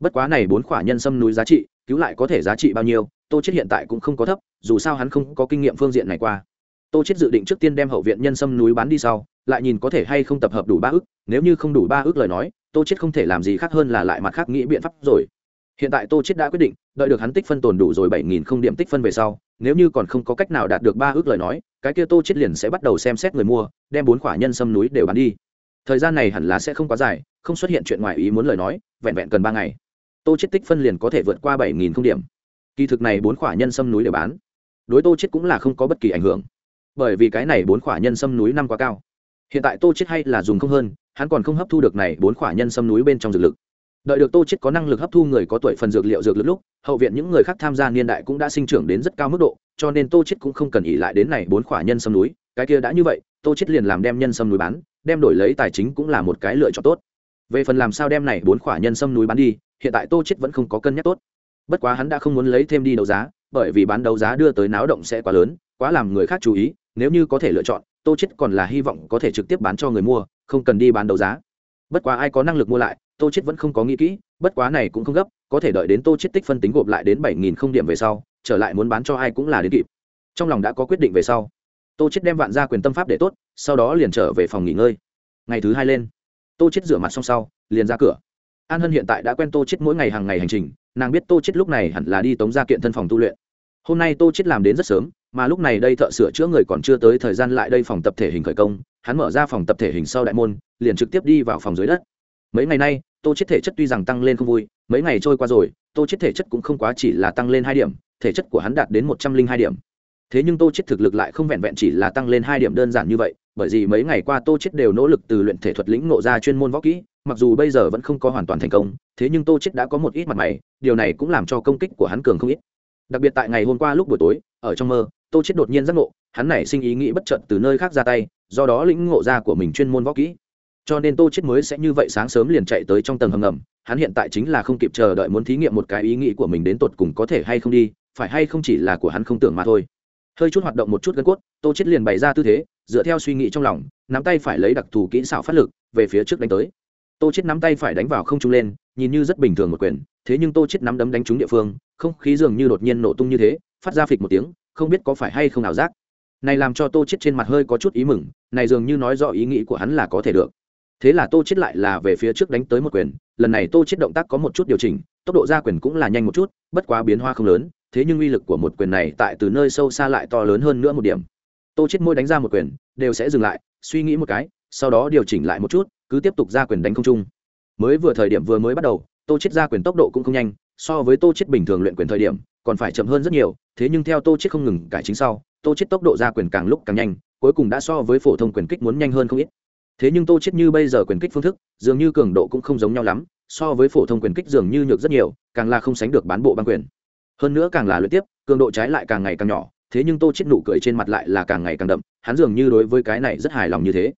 Bất quá này bốn khỏa nhân sâm núi giá trị, cứu lại có thể giá trị bao nhiêu, tô chết hiện tại cũng không có thấp, dù sao hắn không có kinh nghiệm phương diện này qua. Tô chết dự định trước tiên đem hậu viện nhân sâm núi bán đi sau lại nhìn có thể hay không tập hợp đủ ba ước, nếu như không đủ ba ước lời nói, tô chết không thể làm gì khác hơn là lại mặt khác nghĩ biện pháp rồi. Hiện tại tô chết đã quyết định, đợi được hắn tích phân tồn đủ rồi bảy nghìn không điểm tích phân về sau, nếu như còn không có cách nào đạt được ba ước lời nói, cái kia tô chết liền sẽ bắt đầu xem xét người mua, đem bốn khỏa nhân sâm núi đều bán đi. Thời gian này hẳn là sẽ không quá dài, không xuất hiện chuyện ngoài ý muốn lời nói, vẹn vẹn cần ba ngày. Tô chết tích phân liền có thể vượt qua bảy nghìn không điểm. Kỳ thực này bốn khỏa nhân sâm núi để bán, đối tô chết cũng là không có bất kỳ ảnh hưởng. Bởi vì cái này bốn khỏa nhân sâm núi năm quá cao hiện tại tô chết hay là dùng không hơn, hắn còn không hấp thu được này bốn khỏa nhân sâm núi bên trong dược lực. Đợi được tô chết có năng lực hấp thu người có tuổi phần dược liệu dược lực lúc, hậu viện những người khác tham gia niên đại cũng đã sinh trưởng đến rất cao mức độ, cho nên tô chết cũng không cần ỉ lại đến này bốn khỏa nhân sâm núi, cái kia đã như vậy, tô chết liền làm đem nhân sâm núi bán, đem đổi lấy tài chính cũng là một cái lựa chọn tốt. Về phần làm sao đem này bốn khỏa nhân sâm núi bán đi, hiện tại tô chết vẫn không có cân nhắc tốt. Bất quá hắn đã không muốn lấy thêm đi đấu giá, bởi vì bán đấu giá đưa tới náo động sẽ quá lớn, quá làm người khác chú ý, nếu như có thể lựa chọn tô chết còn là hy vọng có thể trực tiếp bán cho người mua, không cần đi bán đấu giá. Bất quá ai có năng lực mua lại, tô chết vẫn không có nghĩ kỹ, bất quá này cũng không gấp, có thể đợi đến tô chết tích phân tính gộp lại đến bảy nghìn không điểm về sau, trở lại muốn bán cho ai cũng là đến kịp. Trong lòng đã có quyết định về sau, tô chết đem vạn ra quyền tâm pháp để tốt, sau đó liền trở về phòng nghỉ ngơi. Ngày thứ hai lên, tô chết rửa mặt xong sau, liền ra cửa. An hân hiện tại đã quen tô chết mỗi ngày hàng ngày hành trình, nàng biết tô chết lúc này hẳn là đi tống gia kiện thân phòng tu luyện. Hôm nay tô chết làm đến rất sớm mà lúc này đây thợ sửa chữa người còn chưa tới thời gian lại đây phòng tập thể hình khởi công, hắn mở ra phòng tập thể hình sau đại môn, liền trực tiếp đi vào phòng dưới đất. Mấy ngày nay, tô chết thể chất tuy rằng tăng lên không vui, mấy ngày trôi qua rồi, tô chết thể chất cũng không quá chỉ là tăng lên hai điểm, thể chất của hắn đạt đến một trăm linh hai điểm. Thế nhưng tô chết thực lực lại không vẹn vẹn chỉ là tăng lên hai điểm đơn giản như vậy, bởi vì mấy ngày qua tô chết đều nỗ lực từ luyện thể thuật lĩnh ngộ ra chuyên môn võ kỹ, mặc dù bây giờ vẫn không có hoàn toàn thành công, thế nhưng tô chết đã có một ít mặt mày, điều này cũng làm cho công kích của hắn cường không ít. Đặc biệt tại ngày hôm qua lúc buổi tối, ở trong mơ tô chết đột nhiên giác ngộ, hắn này sinh ý nghĩ bất chợt từ nơi khác ra tay, do đó lĩnh ngộ ra của mình chuyên môn võ kỹ. Cho nên tô chết mới sẽ như vậy sáng sớm liền chạy tới trong tầng hầm ngầm, hắn hiện tại chính là không kịp chờ đợi muốn thí nghiệm một cái ý nghĩ của mình đến tột cùng có thể hay không đi, phải hay không chỉ là của hắn không tưởng mà thôi. Hơi chút hoạt động một chút gân cốt, tô chết liền bày ra tư thế, dựa theo suy nghĩ trong lòng, nắm tay phải lấy đặc thù kỹ xảo phát lực, về phía trước đánh tới. Tô chết nắm tay phải đánh vào không trung lên, nhìn như rất bình thường một quyền, thế nhưng tô chết nắm đấm đánh trúng địa phương, không khí dường như đột nhiên nổ tung như thế, phát ra phịch một tiếng không biết có phải hay không nào giác. Này làm cho tô chết trên mặt hơi có chút ý mừng, này dường như nói rõ ý nghĩ của hắn là có thể được. Thế là tô chết lại là về phía trước đánh tới một quyền, lần này tô chết động tác có một chút điều chỉnh, tốc độ ra quyền cũng là nhanh một chút, bất quá biến hoa không lớn, thế nhưng uy lực của một quyền này tại từ nơi sâu xa lại to lớn hơn nữa một điểm. Tô chết môi đánh ra một quyền, đều sẽ dừng lại, suy nghĩ một cái, sau đó điều chỉnh lại một chút, cứ tiếp tục ra quyền đánh không trung. Mới vừa thời điểm vừa mới bắt đầu, tô chết ra quyền tốc độ cũng không nhanh, so với tô chết bình thường luyện quyền thời điểm còn phải chậm hơn rất nhiều, thế nhưng theo tô chết không ngừng cải chính sau, tô chết tốc độ ra quyền càng lúc càng nhanh, cuối cùng đã so với phổ thông quyền kích muốn nhanh hơn không ít. Thế nhưng tô chết như bây giờ quyền kích phương thức, dường như cường độ cũng không giống nhau lắm, so với phổ thông quyền kích dường như nhược rất nhiều, càng là không sánh được bán bộ băng quyền. Hơn nữa càng là luyện tiếp, cường độ trái lại càng ngày càng nhỏ, thế nhưng tô chết nụ cười trên mặt lại là càng ngày càng đậm, hắn dường như đối với cái này rất hài lòng như thế.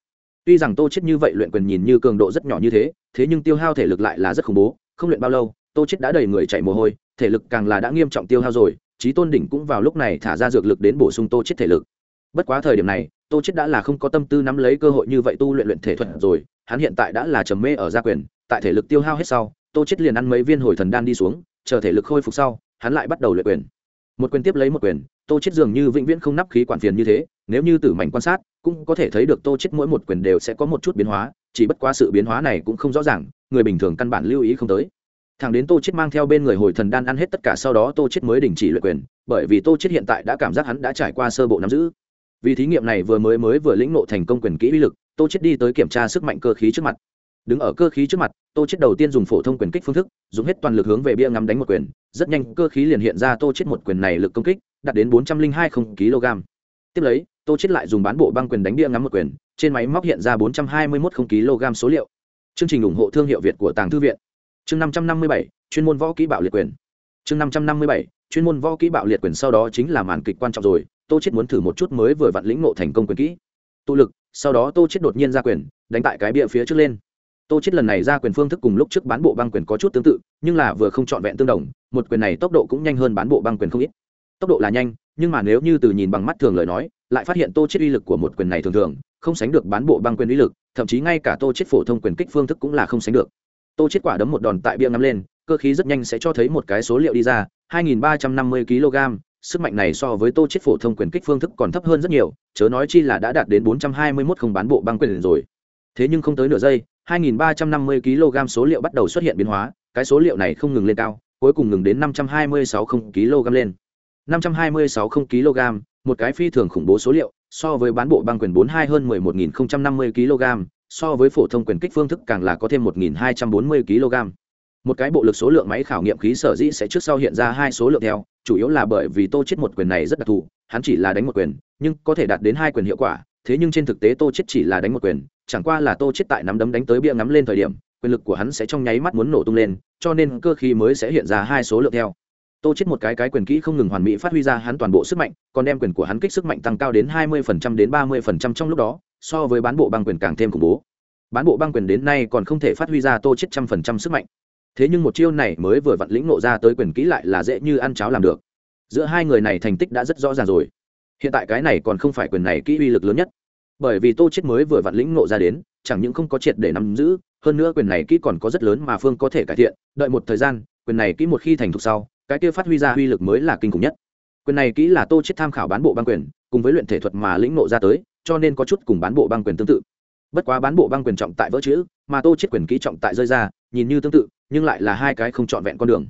Tuy rằng tô chết như vậy luyện quyền nhìn như cường độ rất nhỏ như thế thế nhưng tiêu hao thể lực lại là rất khủng bố, không luyện bao lâu, tô chết đã đầy người chảy mồ hôi thể lực càng là đã nghiêm trọng tiêu hao rồi trí tôn đỉnh cũng vào lúc này thả ra dược lực đến bổ sung tô chết thể lực. Bất quá thời điểm này, tô chết đã là không có tâm tư nắm lấy cơ hội như vậy tu luyện luyện thể thuật rồi, hắn hiện tại đã là trầm mê ở gia quyền, tại thể lực tiêu hao hết sau, tô chết liền ăn mấy viên hồi thần đan đi xuống, chờ thể lực khôi phục sau, hắn lại bắt đầu luyện quyền. Một quyền tiếp lấy một quyền, tô chết dường như vĩnh viễn không nắp khí quản phiền như thế, nếu như tử mảnh quan sát, cũng có thể thấy được tô chết mỗi một quyền đều sẽ có một chút biến hóa, chỉ bất quá sự biến hóa này cũng không rõ ràng, người bình thường căn bản lưu ý không tới thằng đến tô chết mang theo bên người hồi thần đan ăn hết tất cả sau đó tô chết mới đình chỉ luyện quyền, bởi vì tô chết hiện tại đã cảm giác hắn đã trải qua sơ bộ nắm giữ. Vì thí nghiệm này vừa mới mới vừa lĩnh ngộ thành công quyền kỹ uy lực, tô chết đi tới kiểm tra sức mạnh cơ khí trước mặt. Đứng ở cơ khí trước mặt, tô chết đầu tiên dùng phổ thông quyền kích phương thức, dùng hết toàn lực hướng về bia ngắm đánh một quyền, rất nhanh cơ khí liền hiện ra tô chết một quyền này lực công kích, đạt đến bốn trăm linh hai không kg. Tiếp lấy, tô chết lại dùng bán bộ băng quyền đánh bia ngắm một quyền, trên máy móc hiện ra bốn trăm hai mươi một không kg số liệu. Chương trình ủng hộ thương hiệu việt của tàng thư viện chương năm trăm năm mươi bảy, chuyên môn võ kỹ bạo liệt quyền. Chương năm trăm năm mươi bảy, chuyên môn võ kỹ bạo liệt quyền sau đó chính là màn kịch quan trọng rồi, tô chết muốn thử một chút mới vừa vặn lĩnh ngộ thành công quyền kỹ. Tụ lực, sau đó tô chết đột nhiên ra quyền, đánh tại cái bia phía trước lên. Tô chết lần này ra quyền phương thức cùng lúc trước bán bộ băng quyền có chút tương tự, nhưng là vừa không trọn vẹn tương đồng, một quyền này tốc độ cũng nhanh hơn bán bộ băng quyền không ít. Tốc độ là nhanh, nhưng mà nếu như từ nhìn bằng mắt thường lời nói, lại phát hiện tô chết uy lực của một quyền này thường thường, không sánh được bán bộ băng quyền uy lực, thậm chí ngay cả tô chết phổ thông quyền kích phương thức cũng là không sánh được tô chết quả đấm một đòn tại bia ngắm lên, cơ khí rất nhanh sẽ cho thấy một cái số liệu đi ra 2.350 kg, sức mạnh này so với tô chết phổ thông quyền kích phương thức còn thấp hơn rất nhiều, chớ nói chi là đã đạt đến 421 không bán bộ băng quyền rồi. Thế nhưng không tới nửa giây 2.350 kg số liệu bắt đầu xuất hiện biến hóa, cái số liệu này không ngừng lên cao, cuối cùng ngừng đến 526 không kg lên. 526 không kg, một cái phi thường khủng bố số liệu, so với bán bộ băng quyền 42 hơn 11.050 kg so với phổ thông quyền kích phương thức càng là có thêm 1.240 kg. Một cái bộ lực số lượng máy khảo nghiệm khí sở dĩ sẽ trước sau hiện ra hai số lượng theo, chủ yếu là bởi vì tô chết một quyền này rất đặc thù, hắn chỉ là đánh một quyền, nhưng có thể đạt đến hai quyền hiệu quả, thế nhưng trên thực tế tô chết chỉ là đánh một quyền, chẳng qua là tô chết tại nắm đấm đánh tới bia ngắm lên thời điểm, quyền lực của hắn sẽ trong nháy mắt muốn nổ tung lên, cho nên cơ khí mới sẽ hiện ra hai số lượng theo. Tô chết một cái cái quyền kỹ không ngừng hoàn mỹ phát huy ra hắn toàn bộ sức mạnh, còn đem quyền của hắn kích sức mạnh tăng cao đến 20% đến 30% trong lúc đó so với bán bộ băng quyền càng thêm khủng bố. Bán bộ băng quyền đến nay còn không thể phát huy ra tô chết trăm phần trăm sức mạnh. Thế nhưng một chiêu này mới vừa vặn lĩnh nộ ra tới quyền kỹ lại là dễ như ăn cháo làm được. Giữa hai người này thành tích đã rất rõ ràng rồi. Hiện tại cái này còn không phải quyền này kỹ uy lực lớn nhất. Bởi vì tô chết mới vừa vặn lĩnh nộ ra đến, chẳng những không có triệt để nắm giữ, hơn nữa quyền này kỹ còn có rất lớn mà phương có thể cải thiện. Đợi một thời gian, quyền này kỹ một khi thành thục sau, cái kia phát huy ra uy lực mới là kinh khủng nhất. Quyền này kỹ là tô chết tham khảo bán bộ băng quyền, cùng với luyện thể thuật mà lĩnh nộ ra tới cho nên có chút cùng bán bộ băng quyền tương tự. Bất quá bán bộ băng quyền trọng tại vỡ chữ, mà tô chết quyền kỹ trọng tại rơi ra, nhìn như tương tự, nhưng lại là hai cái không trọn vẹn con đường.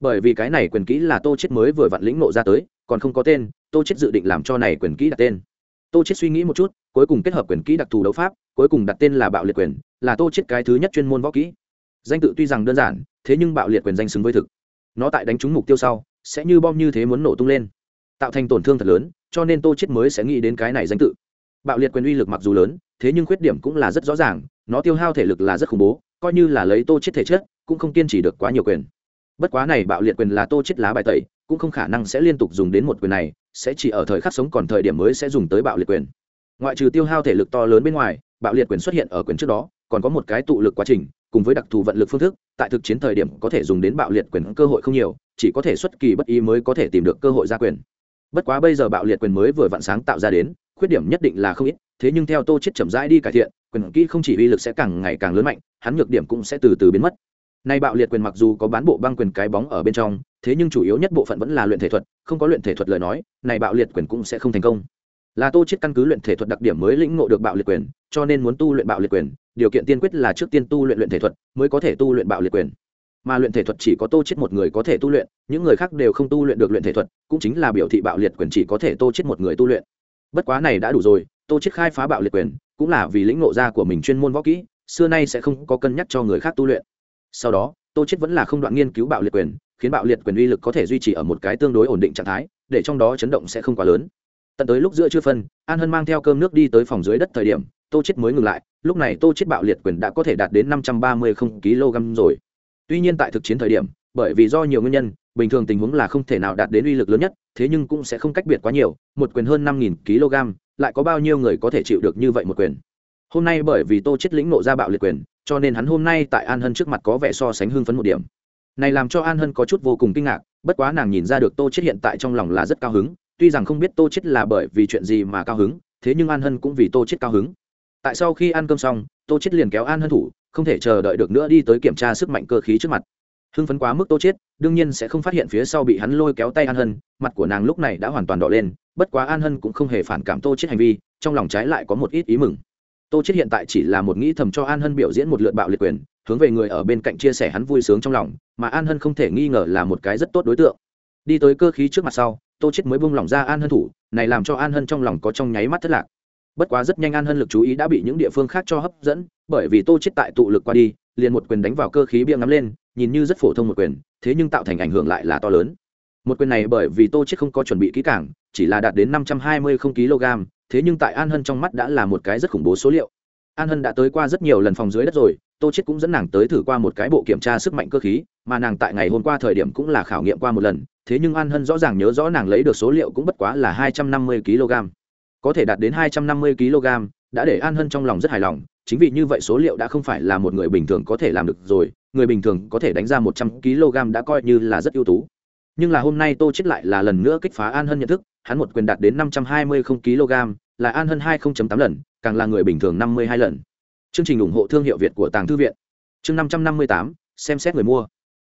Bởi vì cái này quyền kỹ là tô chết mới vừa vặn lĩnh nộ ra tới, còn không có tên, tô chết dự định làm cho này quyền kỹ đặt tên. Tô chết suy nghĩ một chút, cuối cùng kết hợp quyền kỹ đặc thù đấu pháp, cuối cùng đặt tên là bạo liệt quyền, là tô chết cái thứ nhất chuyên môn võ kỹ. Danh tự tuy rằng đơn giản, thế nhưng bạo liệt quyền danh xứng với thực. Nó tại đánh trúng mục tiêu sau, sẽ như bom như thế muốn nổ tung lên, tạo thành tổn thương thật lớn, cho nên tô chết mới sẽ nghĩ đến cái này danh tự bạo liệt quyền uy lực mặc dù lớn, thế nhưng khuyết điểm cũng là rất rõ ràng, nó tiêu hao thể lực là rất khủng bố, coi như là lấy tô chết thể chất, cũng không kiên trì được quá nhiều quyền. Bất quá này bạo liệt quyền là tô chết lá bài tẩy, cũng không khả năng sẽ liên tục dùng đến một quyền này, sẽ chỉ ở thời khắc sống còn thời điểm mới sẽ dùng tới bạo liệt quyền. Ngoại trừ tiêu hao thể lực to lớn bên ngoài, bạo liệt quyền xuất hiện ở quyền trước đó, còn có một cái tụ lực quá trình, cùng với đặc thù vận lực phương thức, tại thực chiến thời điểm có thể dùng đến bạo liệt quyền cơ hội không nhiều, chỉ có thể xuất kỳ bất ý mới có thể tìm được cơ hội ra quyền. Bất quá bây giờ bạo liệt quyền mới vừa vặn sáng tạo ra đến khuyết điểm nhất định là không ít, thế nhưng theo tô chết chậm rãi đi cải thiện, quyền kỹ không chỉ uy lực sẽ càng ngày càng lớn mạnh, hắn nhược điểm cũng sẽ từ từ biến mất. Nay bạo liệt quyền mặc dù có bán bộ băng quyền cái bóng ở bên trong, thế nhưng chủ yếu nhất bộ phận vẫn là luyện thể thuật, không có luyện thể thuật lời nói, này bạo liệt quyền cũng sẽ không thành công. Là tô chết căn cứ luyện thể thuật đặc điểm mới lĩnh ngộ được bạo liệt quyền, cho nên muốn tu luyện bạo liệt quyền, điều kiện tiên quyết là trước tiên tu luyện luyện thể thuật mới có thể tu luyện bạo liệt quyền. Mà luyện thể thuật chỉ có tô chết một người có thể tu luyện, những người khác đều không tu luyện được luyện thể thuật, cũng chính là biểu thị bạo liệt quyền chỉ có thể tô chết một người tu luyện bất quá này đã đủ rồi, tô chết khai phá bạo liệt quyền, cũng là vì lĩnh ngộ ra của mình chuyên môn võ kỹ, xưa nay sẽ không có cân nhắc cho người khác tu luyện. Sau đó, tô chết vẫn là không đoạn nghiên cứu bạo liệt quyền, khiến bạo liệt quyền uy lực có thể duy trì ở một cái tương đối ổn định trạng thái, để trong đó chấn động sẽ không quá lớn. Tận tới lúc giữa chưa phân, an hân mang theo cơm nước đi tới phòng dưới đất thời điểm, tô chết mới ngừng lại, lúc này tô chết bạo liệt quyền đã có thể đạt đến năm trăm ba mươi kg rồi. Tuy nhiên tại thực chiến thời điểm, bởi vì do nhiều nguyên nhân bình thường tình huống là không thể nào đạt đến uy lực lớn nhất, thế nhưng cũng sẽ không cách biệt quá nhiều, một quyền hơn năm kg, lại có bao nhiêu người có thể chịu được như vậy một quyền? Hôm nay bởi vì tô chết lĩnh nộ ra bạo liệt quyền, cho nên hắn hôm nay tại an hân trước mặt có vẻ so sánh hưng phấn một điểm. Này làm cho an hân có chút vô cùng kinh ngạc, bất quá nàng nhìn ra được tô chết hiện tại trong lòng là rất cao hứng, tuy rằng không biết tô chết là bởi vì chuyện gì mà cao hứng, thế nhưng an hân cũng vì tô chết cao hứng. Tại sau khi ăn cơm xong, tô chết liền kéo an hân thủ, không thể chờ đợi được nữa đi tới kiểm tra sức mạnh cơ khí trước mặt hưng phấn quá mức tô chết, đương nhiên sẽ không phát hiện phía sau bị hắn lôi kéo tay an hân, mặt của nàng lúc này đã hoàn toàn đỏ lên, bất quá an hân cũng không hề phản cảm tô chết hành vi, trong lòng trái lại có một ít ý mừng. Tô chết hiện tại chỉ là một nghĩ thầm cho an hân biểu diễn một lượt bạo liệt quyền, hướng về người ở bên cạnh chia sẻ hắn vui sướng trong lòng, mà an hân không thể nghi ngờ là một cái rất tốt đối tượng. Đi tới cơ khí trước mặt sau, tô chết mới buông lỏng ra an hân thủ, này làm cho an hân trong lòng có trong nháy mắt thất lạc. Bất quá rất nhanh an hân lực chú ý đã bị những địa phương khác cho hấp dẫn, bởi vì tô chết tại tụ lực qua đi, liền một quyền đánh vào cơ khí bia ngắm lên nhìn như rất phổ thông một quyền, thế nhưng tạo thành ảnh hưởng lại là to lớn. Một quyền này bởi vì tô chết không có chuẩn bị kỹ càng, chỉ là đạt đến năm trăm hai mươi không kg, thế nhưng tại an hân trong mắt đã là một cái rất khủng bố số liệu. An hân đã tới qua rất nhiều lần phòng dưới đất rồi, tô chết cũng dẫn nàng tới thử qua một cái bộ kiểm tra sức mạnh cơ khí, mà nàng tại ngày hôm qua thời điểm cũng là khảo nghiệm qua một lần, thế nhưng an hân rõ ràng nhớ rõ nàng lấy được số liệu cũng bất quá là hai trăm năm mươi kg. Có thể đạt đến hai trăm năm mươi kg, đã để an hân trong lòng rất hài lòng, chính vì như vậy số liệu đã không phải là một người bình thường có thể làm được rồi người bình thường có thể đánh ra một trăm kg đã coi như là rất ưu tú. Nhưng là hôm nay tô chết lại là lần nữa kích phá an hân nhận thức, hắn một quyền đạt đến năm trăm hai mươi kg, là an hân hai tám lần, càng là người bình thường năm mươi hai lần. Chương trình ủng hộ thương hiệu việt của tàng thư viện. Chương năm trăm năm mươi tám, xem xét người mua.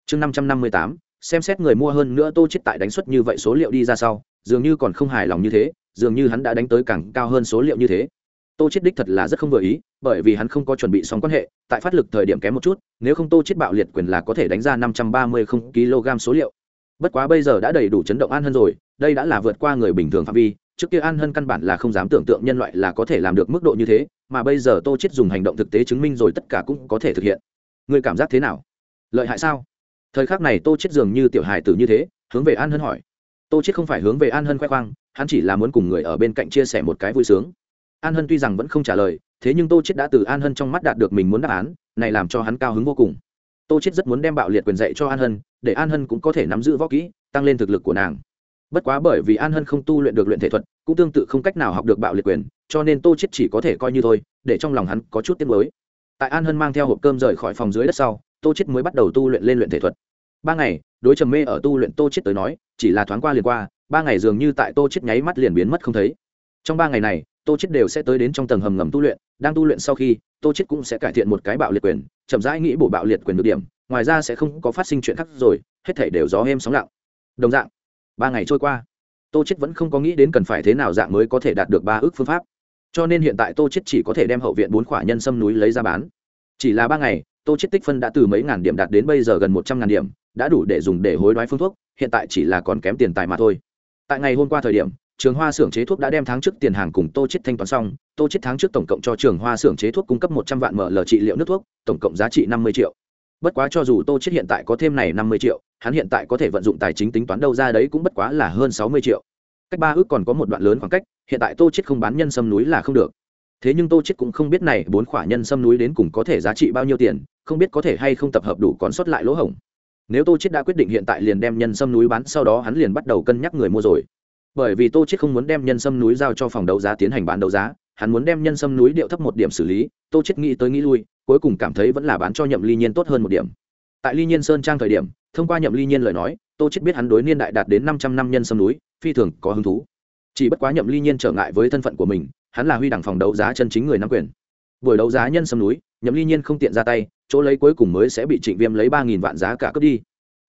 Chương năm trăm năm mươi tám, xem xét người mua hơn nữa tô chết tại đánh suất như vậy số liệu đi ra sau, dường như còn không hài lòng như thế, dường như hắn đã đánh tới càng cao hơn số liệu như thế tô chết đích thật là rất không vừa ý, bởi vì hắn không có chuẩn bị xong quan hệ, tại phát lực thời điểm kém một chút, nếu không tô chết bạo liệt quyền là có thể đánh ra năm trăm ba mươi không kg số liệu. Bất quá bây giờ đã đầy đủ chấn động an Hân rồi, đây đã là vượt qua người bình thường phạm vi, trước kia an hân căn bản là không dám tưởng tượng nhân loại là có thể làm được mức độ như thế, mà bây giờ tô chết dùng hành động thực tế chứng minh rồi tất cả cũng có thể thực hiện. Người cảm giác thế nào? Lợi hại sao? Thời khắc này tô chết dường như tiểu hài tử như thế, hướng về an hân hỏi. Tô chết không phải hướng về an hân khoe khoang, hắn chỉ là muốn cùng người ở bên cạnh chia sẻ một cái vui sướng an hân tuy rằng vẫn không trả lời, thế nhưng tô chết đã từ an hân trong mắt đạt được mình muốn đáp án, này làm cho hắn cao hứng vô cùng. Tô chết rất muốn đem bạo liệt quyền dạy cho an hân, để an hân cũng có thể nắm giữ võ kỹ, tăng lên thực lực của nàng. Bất quá bởi vì an hân không tu luyện được luyện thể thuật, cũng tương tự không cách nào học được bạo liệt quyền, cho nên tô chết chỉ có thể coi như thôi, để trong lòng hắn có chút tiếc mới tại an hân mang theo hộp cơm rời khỏi phòng dưới đất sau, tô chết mới bắt đầu tu luyện lên luyện thể thuật. Ba ngày, đối trầm mê ở tu luyện tô chết tới nói, chỉ là thoáng qua liền qua, ba ngày dường như tại tô chết nháy mắt liền biến mất không thấy. Trong ba ngày này tô chết đều sẽ tới đến trong tầng hầm ngầm tu luyện, đang tu luyện sau khi, tô chết cũng sẽ cải thiện một cái bạo liệt quyền, chậm rãi nghĩ bổ bạo liệt quyền được điểm, ngoài ra sẽ không có phát sinh chuyện khác rồi, hết thảy đều gió êm sóng lặng. Đồng dạng, ba ngày trôi qua, tô chết vẫn không có nghĩ đến cần phải thế nào dạng mới có thể đạt được ba ước phương pháp. Cho nên hiện tại tô chết chỉ có thể đem hậu viện bốn khỏa nhân sâm núi lấy ra bán. Chỉ là ba ngày, tô chết tích phân đã từ mấy ngàn điểm đạt đến bây giờ gần một trăm ngàn điểm, đã đủ để dùng để hối đoái phương thuốc, hiện tại chỉ là còn kém tiền tài mà thôi. Tại ngày hôm qua thời điểm trường hoa xưởng chế thuốc đã đem tháng trước tiền hàng cùng tô chết thanh toán xong, tô chết tháng trước tổng cộng cho trường hoa xưởng chế thuốc cung cấp một trăm vạn ml trị liệu nước thuốc, tổng cộng giá trị năm mươi triệu. Bất quá cho dù tô chết hiện tại có thêm này năm mươi triệu, hắn hiện tại có thể vận dụng tài chính tính toán đâu ra đấy cũng bất quá là hơn sáu mươi triệu. Cách ba ước còn có một đoạn lớn khoảng cách, hiện tại tô chết không bán nhân sâm núi là không được. Thế nhưng tô chết cũng không biết này bốn khỏa nhân sâm núi đến cùng có thể giá trị bao nhiêu tiền, không biết có thể hay không tập hợp đủ còn sót lại lỗ hổng. Nếu tô chết đã quyết định hiện tại liền đem nhân sâm núi bán, sau đó hắn liền bắt đầu cân nhắc người mua rồi bởi vì tô chết không muốn đem nhân sâm núi giao cho phòng đấu giá tiến hành bán đấu giá, hắn muốn đem nhân sâm núi điệu thấp một điểm xử lý, tô chết nghĩ tới nghĩ lui, cuối cùng cảm thấy vẫn là bán cho nhậm ly nhiên tốt hơn một điểm. Tại ly nhiên sơn trang thời điểm, thông qua nhậm ly nhiên lời nói, tô chết biết hắn đối niên đại đạt đến năm trăm năm nhân sâm núi, phi thường có hứng thú. Chỉ bất quá nhậm ly nhiên trở ngại với thân phận của mình, hắn là huy đẳng phòng đấu giá chân chính người nắm quyền. Buổi đấu giá nhân sâm núi, nhậm ly nhiên không tiện ra tay, chỗ lấy cuối cùng mới sẽ bị trịnh viêm lấy ba nghìn vạn giá cả cướp đi.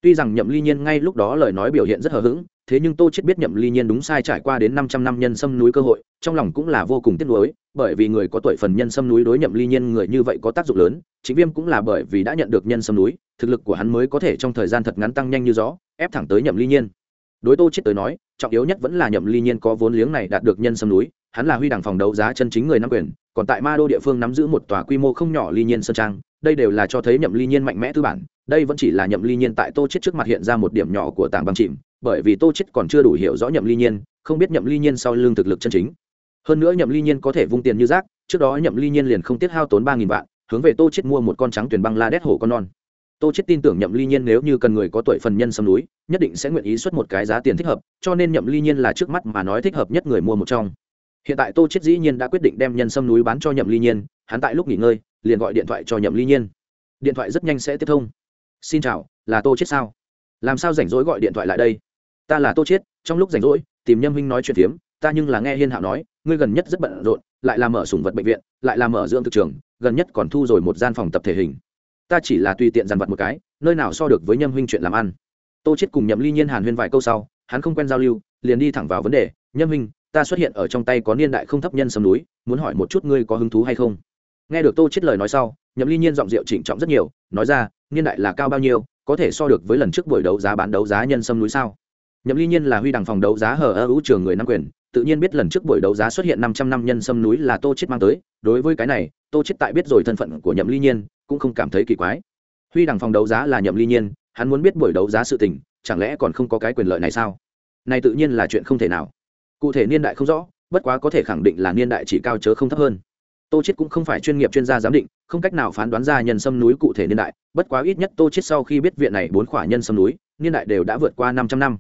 Tuy rằng nhậm ly nhiên ngay lúc đó lời nói biểu hiện rất hờ hững thế nhưng tô chết biết nhậm ly nhiên đúng sai trải qua đến 500 năm nhân sâm núi cơ hội, trong lòng cũng là vô cùng tiếc nuối, bởi vì người có tuổi phần nhân sâm núi đối nhậm ly nhiên người như vậy có tác dụng lớn, chính viêm cũng là bởi vì đã nhận được nhân sâm núi, thực lực của hắn mới có thể trong thời gian thật ngắn tăng nhanh như gió, ép thẳng tới nhậm ly nhiên. Đối tô chết tới nói, trọng yếu nhất vẫn là nhậm ly nhiên có vốn liếng này đạt được nhân sâm núi, hắn là huy đẳng phòng đấu giá chân chính người nắm quyền, còn tại ma đô địa phương nắm giữ một tòa quy mô không nhỏ ly nhiên sơn trang, đây đều là cho thấy nhậm ly nhiên mạnh mẽ tư bản, đây vẫn chỉ là nhậm ly nhiên tại tô chết trước mặt hiện ra một điểm nhỏ của tảng băng chìm bởi vì tô chết còn chưa đủ hiểu rõ nhậm ly nhiên, không biết nhậm ly nhiên sau lưng thực lực chân chính. Hơn nữa nhậm ly nhiên có thể vung tiền như rác, trước đó nhậm ly nhiên liền không tiết hao tốn ba nghìn vạn, hướng về tô chết mua một con trắng tuyển băng la đét hổ con non. Tô chết tin tưởng nhậm ly nhiên nếu như cần người có tuổi phần nhân sâm núi, nhất định sẽ nguyện ý xuất một cái giá tiền thích hợp, cho nên nhậm ly nhiên là trước mắt mà nói thích hợp nhất người mua một trong. Hiện tại tô chết dĩ nhiên đã quyết định đem nhân sâm núi bán cho nhậm ly nhiên, hắn tại lúc nghỉ ngơi, liền gọi điện thoại cho nhậm ly nhiên. Điện thoại rất nhanh sẽ tiếp thông. Xin chào, là tô chết sao? Làm sao rảnh rỗi gọi điện thoại lại đây? Ta là tô chết trong lúc rảnh rỗi, tìm nhâm huynh nói chuyện phiếm, ta nhưng là nghe hiên hạo nói, ngươi gần nhất rất bận rộn, lại làm mở sủng vật bệnh viện, lại làm mở dưỡng thực trường, gần nhất còn thu rồi một gian phòng tập thể hình. Ta chỉ là tùy tiện dàn vật một cái, nơi nào so được với nhâm huynh chuyện làm ăn. Tô chết cùng nhậm ly nhiên hàn huyên vài câu sau, hắn không quen giao lưu, liền đi thẳng vào vấn đề, nhâm huynh, ta xuất hiện ở trong tay có niên đại không thấp nhân sầm núi, muốn hỏi một chút ngươi có hứng thú hay không? Nghe được tô chết lời nói sau, nhậm ly nhiên giọng rượu trịnh trọng rất nhiều, nói ra, niên đại là cao bao nhiêu, có thể so được với lần trước buổi đấu giá bán đấu giá nhân sâm núi sao? Nhậm ly nhiên là huy đằng phòng đấu giá hở ơ ưu trường người nắm quyền, tự nhiên biết lần trước buổi đấu giá xuất hiện năm trăm năm nhân sâm núi là tô chết mang tới. Đối với cái này, tô chết tại biết rồi thân phận của nhậm ly nhiên, cũng không cảm thấy kỳ quái. Huy đằng phòng đấu giá là nhậm ly nhiên, hắn muốn biết buổi đấu giá sự tình, chẳng lẽ còn không có cái quyền lợi này sao? Này tự nhiên là chuyện không thể nào. Cụ thể niên đại không rõ, bất quá có thể khẳng định là niên đại chỉ cao chớ không thấp hơn. Tô chết cũng không phải chuyên nghiệp chuyên gia giám định, không cách nào phán đoán ra nhân sâm núi cụ thể niên đại, bất quá ít nhất tô chết sau khi biết viện này bốn khỏa nhân sâm núi, niên đại đều đã vượt qua 500 năm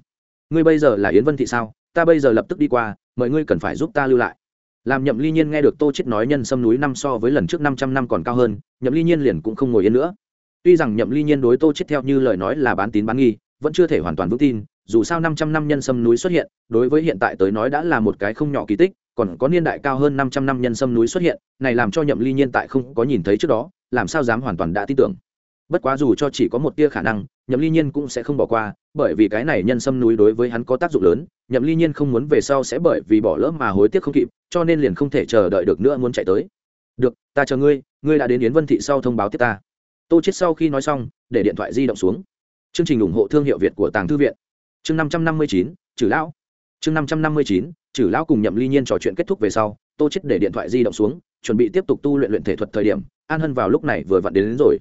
ngươi bây giờ là yến vân thị sao? Ta bây giờ lập tức đi qua, mời ngươi cần phải giúp ta lưu lại. Làm nhậm ly nhiên nghe được tô chết nói nhân sâm núi năm so với lần trước 500 năm còn cao hơn, nhậm ly nhiên liền cũng không ngồi yên nữa. Tuy rằng nhậm ly nhiên đối tô chết theo như lời nói là bán tín bán nghi, vẫn chưa thể hoàn toàn vững tin, dù sao 500 năm nhân sâm núi xuất hiện, đối với hiện tại tới nói đã là một cái không nhỏ kỳ tích, còn có niên đại cao hơn 500 năm nhân sâm núi xuất hiện, này làm cho nhậm ly nhiên tại không có nhìn thấy trước đó, làm sao dám hoàn toàn đã tin tưởng bất quá dù cho chỉ có một tia khả năng nhậm ly nhiên cũng sẽ không bỏ qua bởi vì cái này nhân sâm núi đối với hắn có tác dụng lớn nhậm ly nhiên không muốn về sau sẽ bởi vì bỏ lỡ mà hối tiếc không kịp cho nên liền không thể chờ đợi được nữa muốn chạy tới. Được ta chờ ngươi ngươi đã đến yến vân thị sau thông báo tiếp ta. Tô chết sau khi nói xong để điện thoại di động xuống. Chương trình ủng hộ thương hiệu việt của tàng thư viện. Chương năm trăm năm mươi chín trừ lão. Chương năm trăm năm mươi chín trừ lão cùng nhậm ly nhiên trò chuyện kết thúc về sau tô chết để điện thoại di động xuống chuẩn bị tiếp tục tu luyện luyện thể thuật thời điểm an hân vào lúc này vừa vặn đến, đến rồi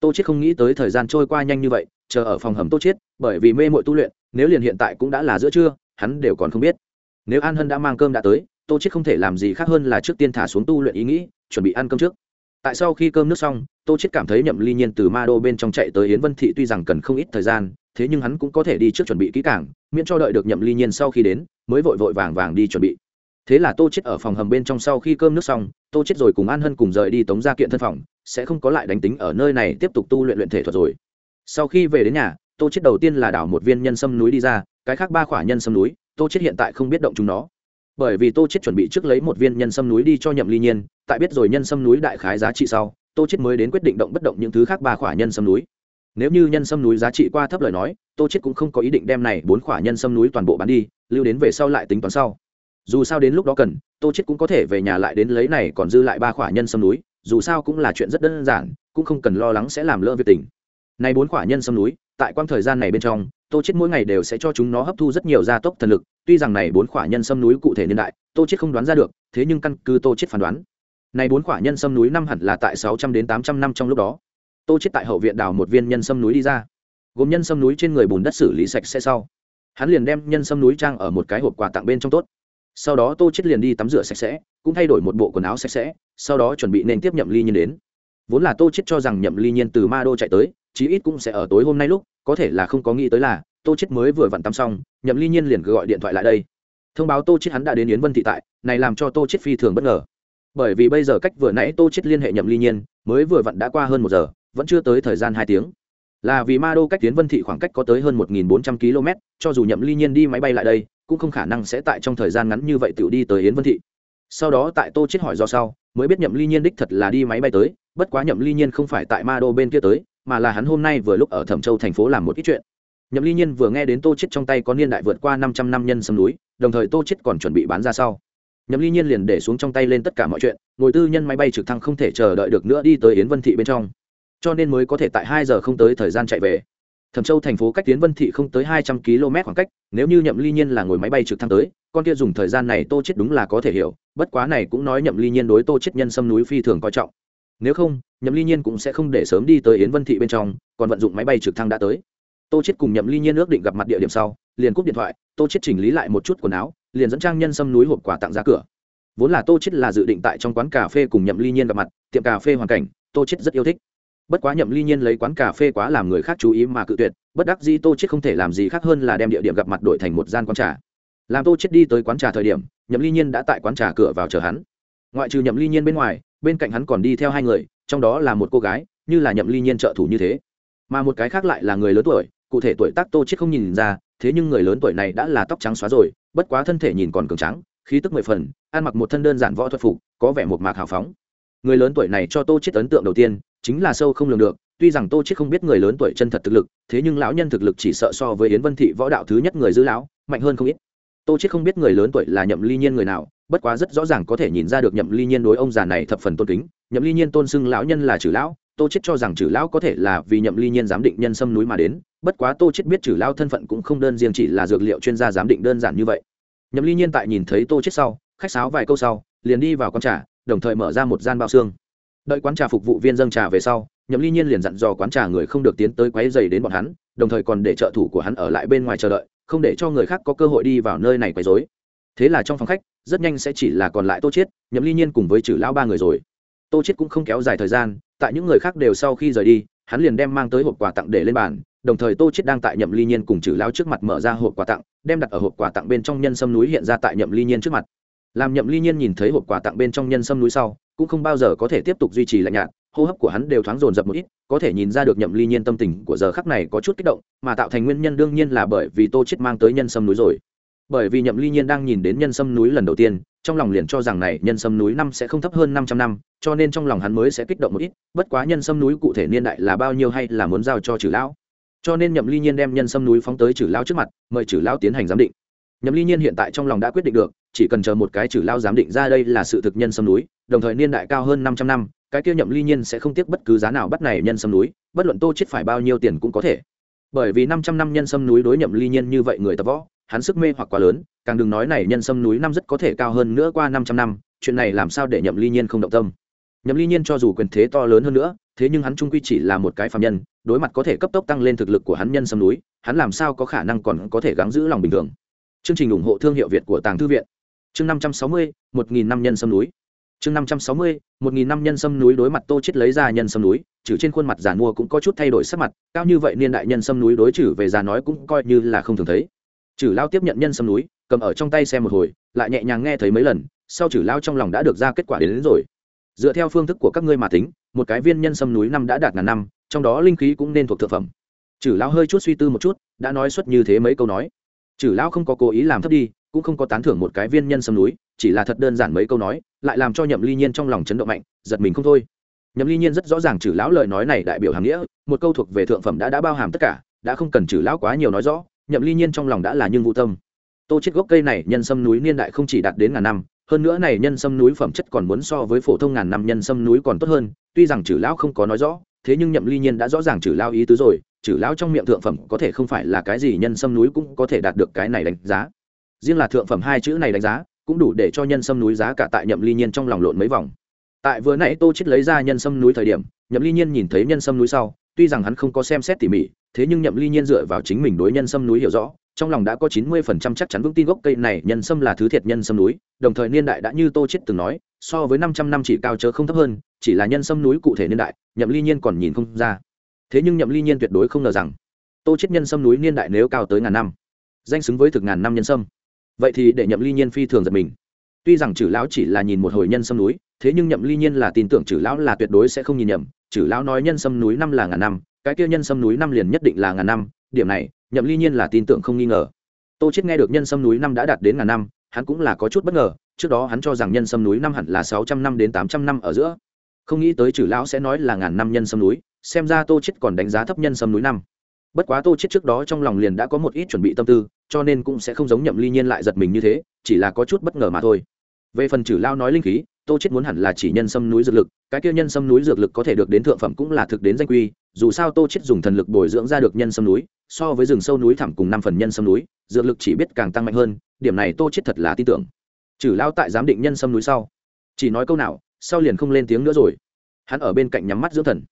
tô chết không nghĩ tới thời gian trôi qua nhanh như vậy, chờ ở phòng hầm tô chết bởi vì mê mội tu luyện, nếu liền hiện tại cũng đã là giữa trưa, hắn đều còn không biết. Nếu an hân đã mang cơm đã tới, tô chết không thể làm gì khác hơn là trước tiên thả xuống tu luyện ý nghĩ, chuẩn bị ăn cơm trước. Tại sau khi cơm nước xong, tô chết cảm thấy nhậm ly nhiên từ ma đô bên trong chạy tới yến vân thị tuy rằng cần không ít thời gian, thế nhưng hắn cũng có thể đi trước chuẩn bị kỹ càng, miễn cho đợi được nhậm ly nhiên sau khi đến, mới vội vội vàng vàng đi chuẩn bị. Thế là tô chết ở phòng hầm bên trong sau khi cơm nước xong, tô chết rồi cùng an hân cùng rời đi tống ra kiện thân phòng sẽ không có lại đánh tính ở nơi này tiếp tục tu luyện luyện thể thuật rồi. Sau khi về đến nhà, tô chết đầu tiên là đảo một viên nhân sâm núi đi ra, cái khác ba khỏa nhân sâm núi, tô chết hiện tại không biết động chúng nó. Bởi vì tô chết chuẩn bị trước lấy một viên nhân sâm núi đi cho nhậm ly nhiên, tại biết rồi nhân sâm núi đại khái giá trị sau, tô chết mới đến quyết định động bất động những thứ khác ba khỏa nhân sâm núi. Nếu như nhân sâm núi giá trị qua thấp lời nói, tô chết cũng không có ý định đem này bốn khỏa nhân sâm núi toàn bộ bán đi, lưu đến về sau lại tính toán sau. Dù sao đến lúc đó cần, tô chết cũng có thể về nhà lại đến lấy này còn dư lại ba khỏa nhân sâm núi dù sao cũng là chuyện rất đơn giản, cũng không cần lo lắng sẽ làm lỡ việc tình. Này bốn quả nhân sâm núi, tại quang thời gian này bên trong, tô chết mỗi ngày đều sẽ cho chúng nó hấp thu rất nhiều gia tốc thần lực, tuy rằng này bốn quả nhân sâm núi cụ thể niên đại, tô chết không đoán ra được, thế nhưng căn cứ tô chết phán đoán, này bốn quả nhân sâm núi năm hẳn là tại sáu trăm đến tám trăm năm trong lúc đó. Tô chết tại hậu viện đào một viên nhân sâm núi đi ra, gồm nhân sâm núi trên người bùn đất xử lý sạch sẽ sau. Hắn liền đem nhân sâm núi trang ở một cái hộp quà tặng bên trong tốt sau đó tô chết liền đi tắm rửa sạch sẽ, cũng thay đổi một bộ quần áo sạch sẽ, sau đó chuẩn bị nên tiếp nhậm ly nhiên đến. Vốn là tô chết cho rằng nhậm ly nhiên từ ma đô chạy tới, chí ít cũng sẽ ở tối hôm nay lúc, có thể là không có nghĩ tới là, tô chết mới vừa vặn tắm xong, nhậm ly nhiên liền gọi điện thoại lại đây. Thông báo tô chết hắn đã đến yến vân thị tại, này làm cho tô chết phi thường bất ngờ. Bởi vì bây giờ cách vừa nãy tô chết liên hệ nhậm ly nhiên, mới vừa vặn đã qua hơn một giờ, vẫn chưa tới thời gian hai tiếng. Là vì ma đô cách tiến vân thị khoảng cách có tới hơn một bốn trăm km cho dù nhậm ly nhiên đi máy bay lại đây cũng không khả năng sẽ tại trong thời gian ngắn như vậy tiểu đi tới yến vân thị. Sau đó tại tô chết hỏi do sau, mới biết nhậm ly nhiên đích thật là đi máy bay tới, bất quá nhậm ly nhiên không phải tại ma đô bên kia tới, mà là hắn hôm nay vừa lúc ở thẩm châu thành phố làm một ít chuyện. Nhậm ly nhiên vừa nghe đến tô chết trong tay có niên đại vượt qua năm trăm năm nhân sâm núi, đồng thời tô chết còn chuẩn bị bán ra sau. Nhậm ly nhiên liền để xuống trong tay lên tất cả mọi chuyện, ngồi tư nhân máy bay trực thăng không thể chờ đợi được nữa đi tới yến vân thị bên trong. Cho nên mới có thể tại hai giờ không tới thời gian chạy về thẩm châu thành phố cách tiến vân thị không tới hai trăm km khoảng cách, nếu như nhậm ly nhiên là ngồi máy bay trực thăng tới, con kia dùng thời gian này tô chết đúng là có thể hiểu, bất quá này cũng nói nhậm ly nhiên đối tô chết nhân sâm núi phi thường coi trọng. Nếu không, nhậm ly nhiên cũng sẽ không để sớm đi tới yến vân thị bên trong, còn vận dụng máy bay trực thăng đã tới. Tô chết cùng nhậm ly nhiên ước định gặp mặt địa điểm sau, liền cúp điện thoại, tô chết chỉnh lý lại một chút quần áo, liền dẫn trang nhân sâm núi hộp quà tặng ra cửa. Vốn là tô chết là dự định tại trong quán cà phê cùng nhậm ly nhiên gặp mặt, tiệm cà phê hoàn cảnh, tô chết rất yêu thích bất quá nhậm ly nhiên lấy quán cà phê quá làm người khác chú ý mà cự tuyệt, bất đắc Di tô chết không thể làm gì khác hơn là đem địa điểm gặp mặt đổi thành một gian quán trà. Làm tô chết đi tới quán trà thời điểm, nhậm ly nhiên đã tại quán trà cửa vào chờ hắn. Ngoại trừ nhậm ly nhiên bên ngoài, bên cạnh hắn còn đi theo hai người, trong đó là một cô gái, như là nhậm ly nhiên trợ thủ như thế. Mà một cái khác lại là người lớn tuổi, cụ thể tuổi tác tô chết không nhìn ra, thế nhưng người lớn tuổi này đã là tóc trắng xóa rồi, bất quá thân thể nhìn còn cường trắng khí tức mười phần, ăn mặc một thân đơn giản võ thuật phục, có vẻ một mạc hào phóng. Người lớn tuổi này cho tô chết ấn tượng đầu tiên chính là sâu không lường được, tuy rằng tô chết không biết người lớn tuổi chân thật thực lực, thế nhưng lão nhân thực lực chỉ sợ so với yến vân thị võ đạo thứ nhất người giữ lão, mạnh hơn không ít. Tô chết không biết người lớn tuổi là nhậm ly nhiên người nào, bất quá rất rõ ràng có thể nhìn ra được nhậm ly nhiên đối ông già này thập phần tôn kính. Nhậm ly nhiên tôn xưng lão nhân là trừ lão, tô chết cho rằng trừ lão có thể là vì nhậm ly nhiên giám định nhân sâm núi mà đến, bất quá tô chết biết trừ lão thân phận cũng không đơn riêng chỉ là dược liệu chuyên gia giám định đơn giản như vậy. Nhậm ly nhiên tại nhìn thấy tô chết sau, khách sáo vài câu sau, liền đi vào con trà, đồng thời mở ra một gian bao xương đợi quán trà phục vụ viên dâng trà về sau, nhậm ly nhiên liền dặn dò quán trà người không được tiến tới quấy dày đến bọn hắn, đồng thời còn để trợ thủ của hắn ở lại bên ngoài chờ đợi, không để cho người khác có cơ hội đi vào nơi này quấy rối. Thế là trong phòng khách, rất nhanh sẽ chỉ là còn lại tô chiết, nhậm ly nhiên cùng với trừ lão ba người rồi. Tô chiết cũng không kéo dài thời gian, tại những người khác đều sau khi rời đi, hắn liền đem mang tới hộp quà tặng để lên bàn, đồng thời tô chiết đang tại nhậm ly nhiên cùng trừ lão trước mặt mở ra hộp quà tặng, đem đặt ở hộp quà tặng bên trong nhân sâm núi hiện ra tại nhậm ly nhiên trước mặt làm nhậm ly nhiên nhìn thấy hộp quà tặng bên trong nhân sâm núi sau, cũng không bao giờ có thể tiếp tục duy trì lạnh nhạt, hô hấp của hắn đều thoáng dồn dập một ít, có thể nhìn ra được nhậm ly nhiên tâm tình của giờ khắc này có chút kích động, mà tạo thành nguyên nhân đương nhiên là bởi vì tô chết mang tới nhân sâm núi rồi. Bởi vì nhậm ly nhiên đang nhìn đến nhân sâm núi lần đầu tiên, trong lòng liền cho rằng này nhân sâm núi năm sẽ không thấp hơn năm trăm năm, cho nên trong lòng hắn mới sẽ kích động một ít, bất quá nhân sâm núi cụ thể niên đại là bao nhiêu hay là muốn giao cho trừ lão. Cho nên nhậm ly nhiên đem nhân sâm núi phóng tới trừ lão trước mặt, mời trừ lão tiến hành giám định nhậm ly nhiên hiện tại trong lòng đã quyết định được, chỉ cần chờ một cái trừ lao giám định ra đây là sự thực nhân sâm núi, đồng thời niên đại cao hơn năm trăm năm, cái kia nhậm ly nhiên sẽ không tiếc bất cứ giá nào bắt này nhân sâm núi, bất luận tô chết phải bao nhiêu tiền cũng có thể. Bởi vì năm trăm năm nhân sâm núi đối nhậm ly nhiên như vậy người tập võ, hắn sức mê hoặc quá lớn, càng đừng nói này nhân sâm núi năm rất có thể cao hơn nữa qua năm trăm năm, chuyện này làm sao để nhậm ly nhiên không động tâm? Nhậm ly nhiên cho dù quyền thế to lớn hơn nữa, thế nhưng hắn trung quy chỉ là một cái phạm nhân, đối mặt có thể cấp tốc tăng lên thực lực của hắn nhân sâm núi, hắn làm sao có khả năng còn có thể gắng giữ lòng bình thường? Chương trình ủng hộ thương hiệu việt của tàng thư viện. Chương năm trăm sáu mươi một nghìn năm nhân sâm núi. Chương năm trăm sáu mươi một nghìn năm nhân sâm núi đối mặt tô chết lấy ra nhân sâm núi trừ trên khuôn mặt già mua cũng có chút thay đổi sắc mặt cao như vậy niên đại nhân sâm núi đối trừ về già nói cũng coi như là không thường thấy. Trừ lao tiếp nhận nhân sâm núi cầm ở trong tay xem một hồi lại nhẹ nhàng nghe thấy mấy lần sau trừ lao trong lòng đã được ra kết quả đến, đến rồi. Dựa theo phương thức của các ngươi mà tính một cái viên nhân sâm núi năm đã đạt ngàn năm trong đó linh khí cũng nên thuộc thực phẩm. Trừ lao hơi chút suy tư một chút đã nói xuất như thế mấy câu nói chử lão không có cố ý làm thấp đi, cũng không có tán thưởng một cái viên nhân sâm núi, chỉ là thật đơn giản mấy câu nói, lại làm cho nhậm ly nhiên trong lòng chấn động mạnh, giật mình không thôi. Nhậm ly nhiên rất rõ ràng chử lão lời nói này đại biểu hàm nghĩa, một câu thuộc về thượng phẩm đã đã bao hàm tất cả, đã không cần chử lão quá nhiều nói rõ, nhậm ly nhiên trong lòng đã là nhưng vũ tâm. Tô chết gốc cây này nhân sâm núi niên đại không chỉ đạt đến ngàn năm, hơn nữa này nhân sâm núi phẩm chất còn muốn so với phổ thông ngàn năm nhân sâm núi còn tốt hơn, tuy rằng chử lão không có nói rõ, thế nhưng nhậm ly nhiên đã rõ ràng chử lão ý tứ rồi chử lão trong miệng thượng phẩm có thể không phải là cái gì nhân sâm núi cũng có thể đạt được cái này đánh giá. Riêng là thượng phẩm hai chữ này đánh giá, cũng đủ để cho nhân sâm núi giá cả tại nhậm ly nhiên trong lòng lộn mấy vòng. Tại vừa nãy tô chết lấy ra nhân sâm núi thời điểm, nhậm ly nhiên nhìn thấy nhân sâm núi sau, tuy rằng hắn không có xem xét tỉ mỉ, thế nhưng nhậm ly nhiên dựa vào chính mình đối nhân sâm núi hiểu rõ, trong lòng đã có chín mươi phần trăm chắc chắn vững tin gốc cây này nhân sâm là thứ thiệt nhân sâm núi, đồng thời niên đại đã như tô chết từng nói, so với năm trăm năm chỉ cao chớ không thấp hơn, chỉ là nhân sâm núi cụ thể niên đại, nhậm ly nhiên còn nhìn không ra thế nhưng nhậm ly nhiên tuyệt đối không ngờ rằng, tô chết nhân sâm núi niên đại nếu cao tới ngàn năm, danh xứng với thực ngàn năm nhân sâm. Vậy thì để nhậm ly nhiên phi thường giật mình. Tuy rằng chử lão chỉ là nhìn một hồi nhân sâm núi, thế nhưng nhậm ly nhiên là tin tưởng chử lão là tuyệt đối sẽ không nhìn nhầm. Chử lão nói nhân sâm núi năm là ngàn năm, cái kia nhân sâm núi năm liền nhất định là ngàn năm. Điểm này, nhậm ly nhiên là tin tưởng không nghi ngờ. Tô chết nghe được nhân sâm núi năm đã đạt đến ngàn năm, hắn cũng là có chút bất ngờ. Trước đó hắn cho rằng nhân sâm núi năm hẳn là sáu trăm năm đến tám trăm năm ở giữa. Không nghĩ tới chử lão sẽ nói là ngàn năm nhân sâm núi xem ra tô chết còn đánh giá thấp nhân sâm núi năm. Bất quá tô chết trước đó trong lòng liền đã có một ít chuẩn bị tâm tư, cho nên cũng sẽ không giống nhậm ly nhiên lại giật mình như thế, chỉ là có chút bất ngờ mà thôi. Về phần trừ lao nói linh khí, tô chết muốn hẳn là chỉ nhân sâm núi dược lực, cái kia nhân sâm núi dược lực có thể được đến thượng phẩm cũng là thực đến danh quy, dù sao tô chết dùng thần lực bồi dưỡng ra được nhân sâm núi, so với rừng sâu núi thẳm cùng năm phần nhân sâm núi, dược lực chỉ biết càng tăng mạnh hơn, điểm này tô chết thật là tin tưởng. Trừ lao tại giám định nhân sâm núi sau, chỉ nói câu nào, sau liền không lên tiếng nữa rồi. Hắn ở bên cạnh nhắm mắt dưỡng thần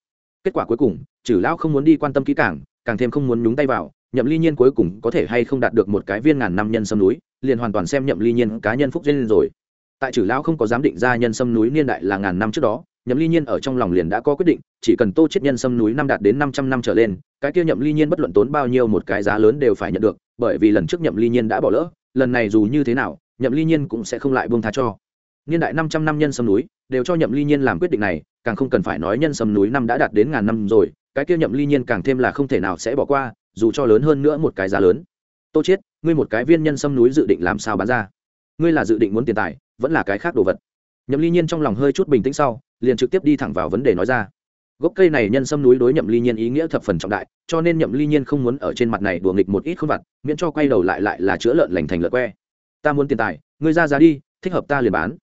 kết quả cuối cùng, trừ lão không muốn đi quan tâm kỹ càng càng thêm không muốn nhúng tay vào, nhậm ly nhiên cuối cùng có thể hay không đạt được một cái viên ngàn năm nhân sâm núi, liền hoàn toàn xem nhậm ly nhiên cá nhân phúc duyên rồi. Tại trừ lão không có dám định ra nhân sâm núi niên đại là ngàn năm trước đó, nhậm ly nhiên ở trong lòng liền đã có quyết định, chỉ cần tô chết nhân sâm núi năm đạt đến năm trăm năm trở lên, cái kia nhậm ly nhiên bất luận tốn bao nhiêu một cái giá lớn đều phải nhận được, bởi vì lần trước nhậm ly nhiên đã bỏ lỡ, lần này dù như thế nào, nhậm ly nhiên cũng sẽ không lại buông tha cho. Niên đại năm trăm năm nhân sâm núi đều cho nhậm ly nhiên làm quyết định này, càng không cần phải nói nhân sâm núi năm đã đạt đến ngàn năm rồi, cái kia nhậm ly nhiên càng thêm là không thể nào sẽ bỏ qua, dù cho lớn hơn nữa một cái giá lớn. Tô chết ngươi một cái viên nhân sâm núi dự định làm sao bán ra? Ngươi là dự định muốn tiền tài, vẫn là cái khác đồ vật? Nhậm ly nhiên trong lòng hơi chút bình tĩnh sau, liền trực tiếp đi thẳng vào vấn đề nói ra. Gốc cây này nhân sâm núi đối nhậm ly nhiên ý nghĩa thập phần trọng đại, cho nên nhậm ly nhiên không muốn ở trên mặt này đùa nghịch một ít không vặt miễn cho quay đầu lại lại là chữa lợn lành thành lợn que. Ta muốn tiền tài, ngươi ra giá đi, thích hợp ta liền bán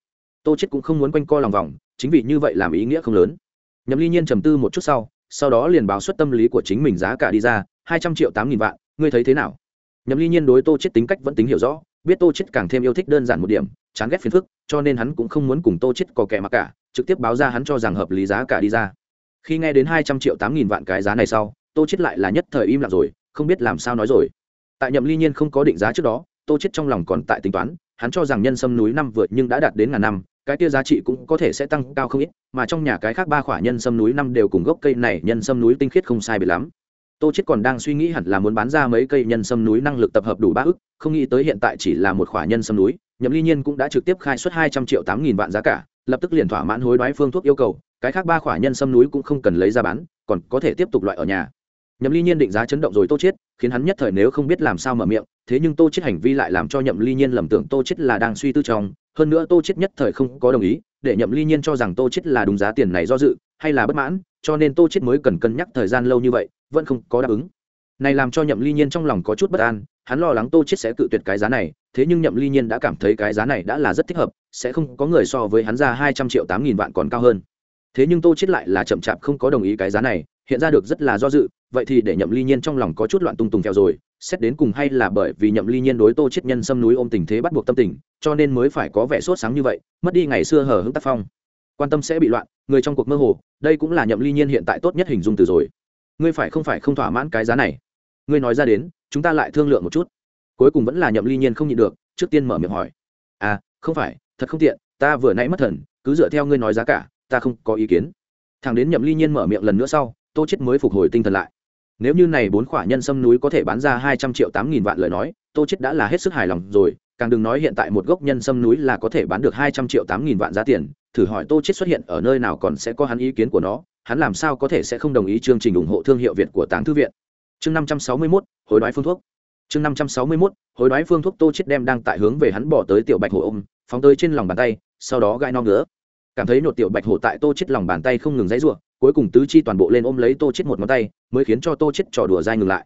tô chết cũng không muốn quanh co lòng vòng, chính vì như vậy làm ý nghĩa không lớn. Nhậm ly nhiên trầm tư một chút sau sau đó liền báo suất tâm lý của chính mình giá cả đi ra, hai trăm triệu tám nghìn vạn, ngươi thấy thế nào? Nhậm ly nhiên đối tô chết tính cách vẫn tính hiểu rõ, biết tô chết càng thêm yêu thích đơn giản một điểm, chán ghét phiền phức, cho nên hắn cũng không muốn cùng tô chết có kẻ mặc cả, trực tiếp báo ra hắn cho rằng hợp lý giá cả đi ra. Khi nghe đến hai trăm triệu tám nghìn vạn cái giá này sau, tô chết lại là nhất thời im lặng rồi, không biết làm sao nói rồi. Tại nhậm ly nhiên không có định giá trước đó, tô chết trong lòng còn tại tính toán, hắn cho rằng nhân sâm núi năm vượt nhưng đã đạt đến ngàn năm cái kia giá trị cũng có thể sẽ tăng cao không ít, mà trong nhà cái khác ba khỏa nhân sâm núi năm đều cùng gốc cây này nhân sâm núi tinh khiết không sai biệt lắm. Tô chết còn đang suy nghĩ hẳn là muốn bán ra mấy cây nhân sâm núi năng lực tập hợp đủ ba ức, không nghĩ tới hiện tại chỉ là một khỏa nhân sâm núi, nhậm ly nhiên cũng đã trực tiếp khai xuất hai trăm triệu tám nghìn vạn giá cả, lập tức liền thỏa mãn hối đoái phương thuốc yêu cầu, cái khác ba khỏa nhân sâm núi cũng không cần lấy ra bán, còn có thể tiếp tục loại ở nhà. Nhậm ly nhiên định giá chấn động rồi tô chết khiến hắn nhất thời nếu không biết làm sao mở miệng, thế nhưng tô chết hành vi lại làm cho nhậm ly nhiên lầm tưởng tô chết là đang suy tư trong hơn nữa tô chết nhất thời không có đồng ý, để nhậm ly nhiên cho rằng tô chết là đúng giá tiền này do dự, hay là bất mãn, cho nên tô chết mới cần cân nhắc thời gian lâu như vậy, vẫn không có đáp ứng. Này làm cho nhậm ly nhiên trong lòng có chút bất an, hắn lo lắng tô chết sẽ cự tuyệt cái giá này, thế nhưng nhậm ly nhiên đã cảm thấy cái giá này đã là rất thích hợp, sẽ không có người so với hắn ra hai trăm triệu tám nghìn vạn còn cao hơn. Thế nhưng tô chết lại là chậm chạp không có đồng ý cái giá này hiện ra được rất là do dự, vậy thì để nhậm ly nhiên trong lòng có chút loạn tung tùng theo rồi, xét đến cùng hay là bởi vì nhậm ly nhiên đối tô chết nhân xâm núi ôm tình thế bắt buộc tâm tình, cho nên mới phải có vẻ sốt sáng như vậy, mất đi ngày xưa hờ hững tác phong. Quan tâm sẽ bị loạn, người trong cuộc mơ hồ, đây cũng là nhậm ly nhiên hiện tại tốt nhất hình dung từ rồi. Ngươi phải không phải không thỏa mãn cái giá này? Ngươi nói ra đến, chúng ta lại thương lượng một chút. Cuối cùng vẫn là nhậm ly nhiên không nhịn được, trước tiên mở miệng hỏi. À không phải, thật không tiện, ta vừa nãy mất thần, cứ dựa theo ngươi nói giá cả, ta không có ý kiến. Thằng đến nhậm ly nhiên mở miệng lần nữa sau tô chết mới phục hồi tinh thần lại. Nếu như này bốn khỏa nhân sâm núi có thể bán ra hai trăm triệu tám nghìn vạn lời nói tô chết đã là hết sức hài lòng rồi. Càng đừng nói hiện tại một gốc nhân sâm núi là có thể bán được hai trăm triệu tám nghìn vạn giá tiền. Thử hỏi tô chết xuất hiện ở nơi nào còn sẽ có hắn ý kiến của nó? Hắn làm sao có thể sẽ không đồng ý chương trình ủng hộ thương hiệu việt của táng thư viện? Chương năm trăm sáu mươi 561, hối đoái phương thuốc. Chương năm trăm sáu mươi 561, hối đoái phương thuốc tô chết đem đang tại hướng về hắn bỏ tới tiểu bạch hổ ôm phóng tới trên lòng bàn tay sau đó gai no ngứa. Cảm thấy nhột tiểu bạch hổ tại tô chết lòng bàn tay không ngừng dãy rủa cuối cùng tứ chi toàn bộ lên ôm lấy tô chết một ngón tay, mới khiến cho tô chết trò đùa dai ngừng lại.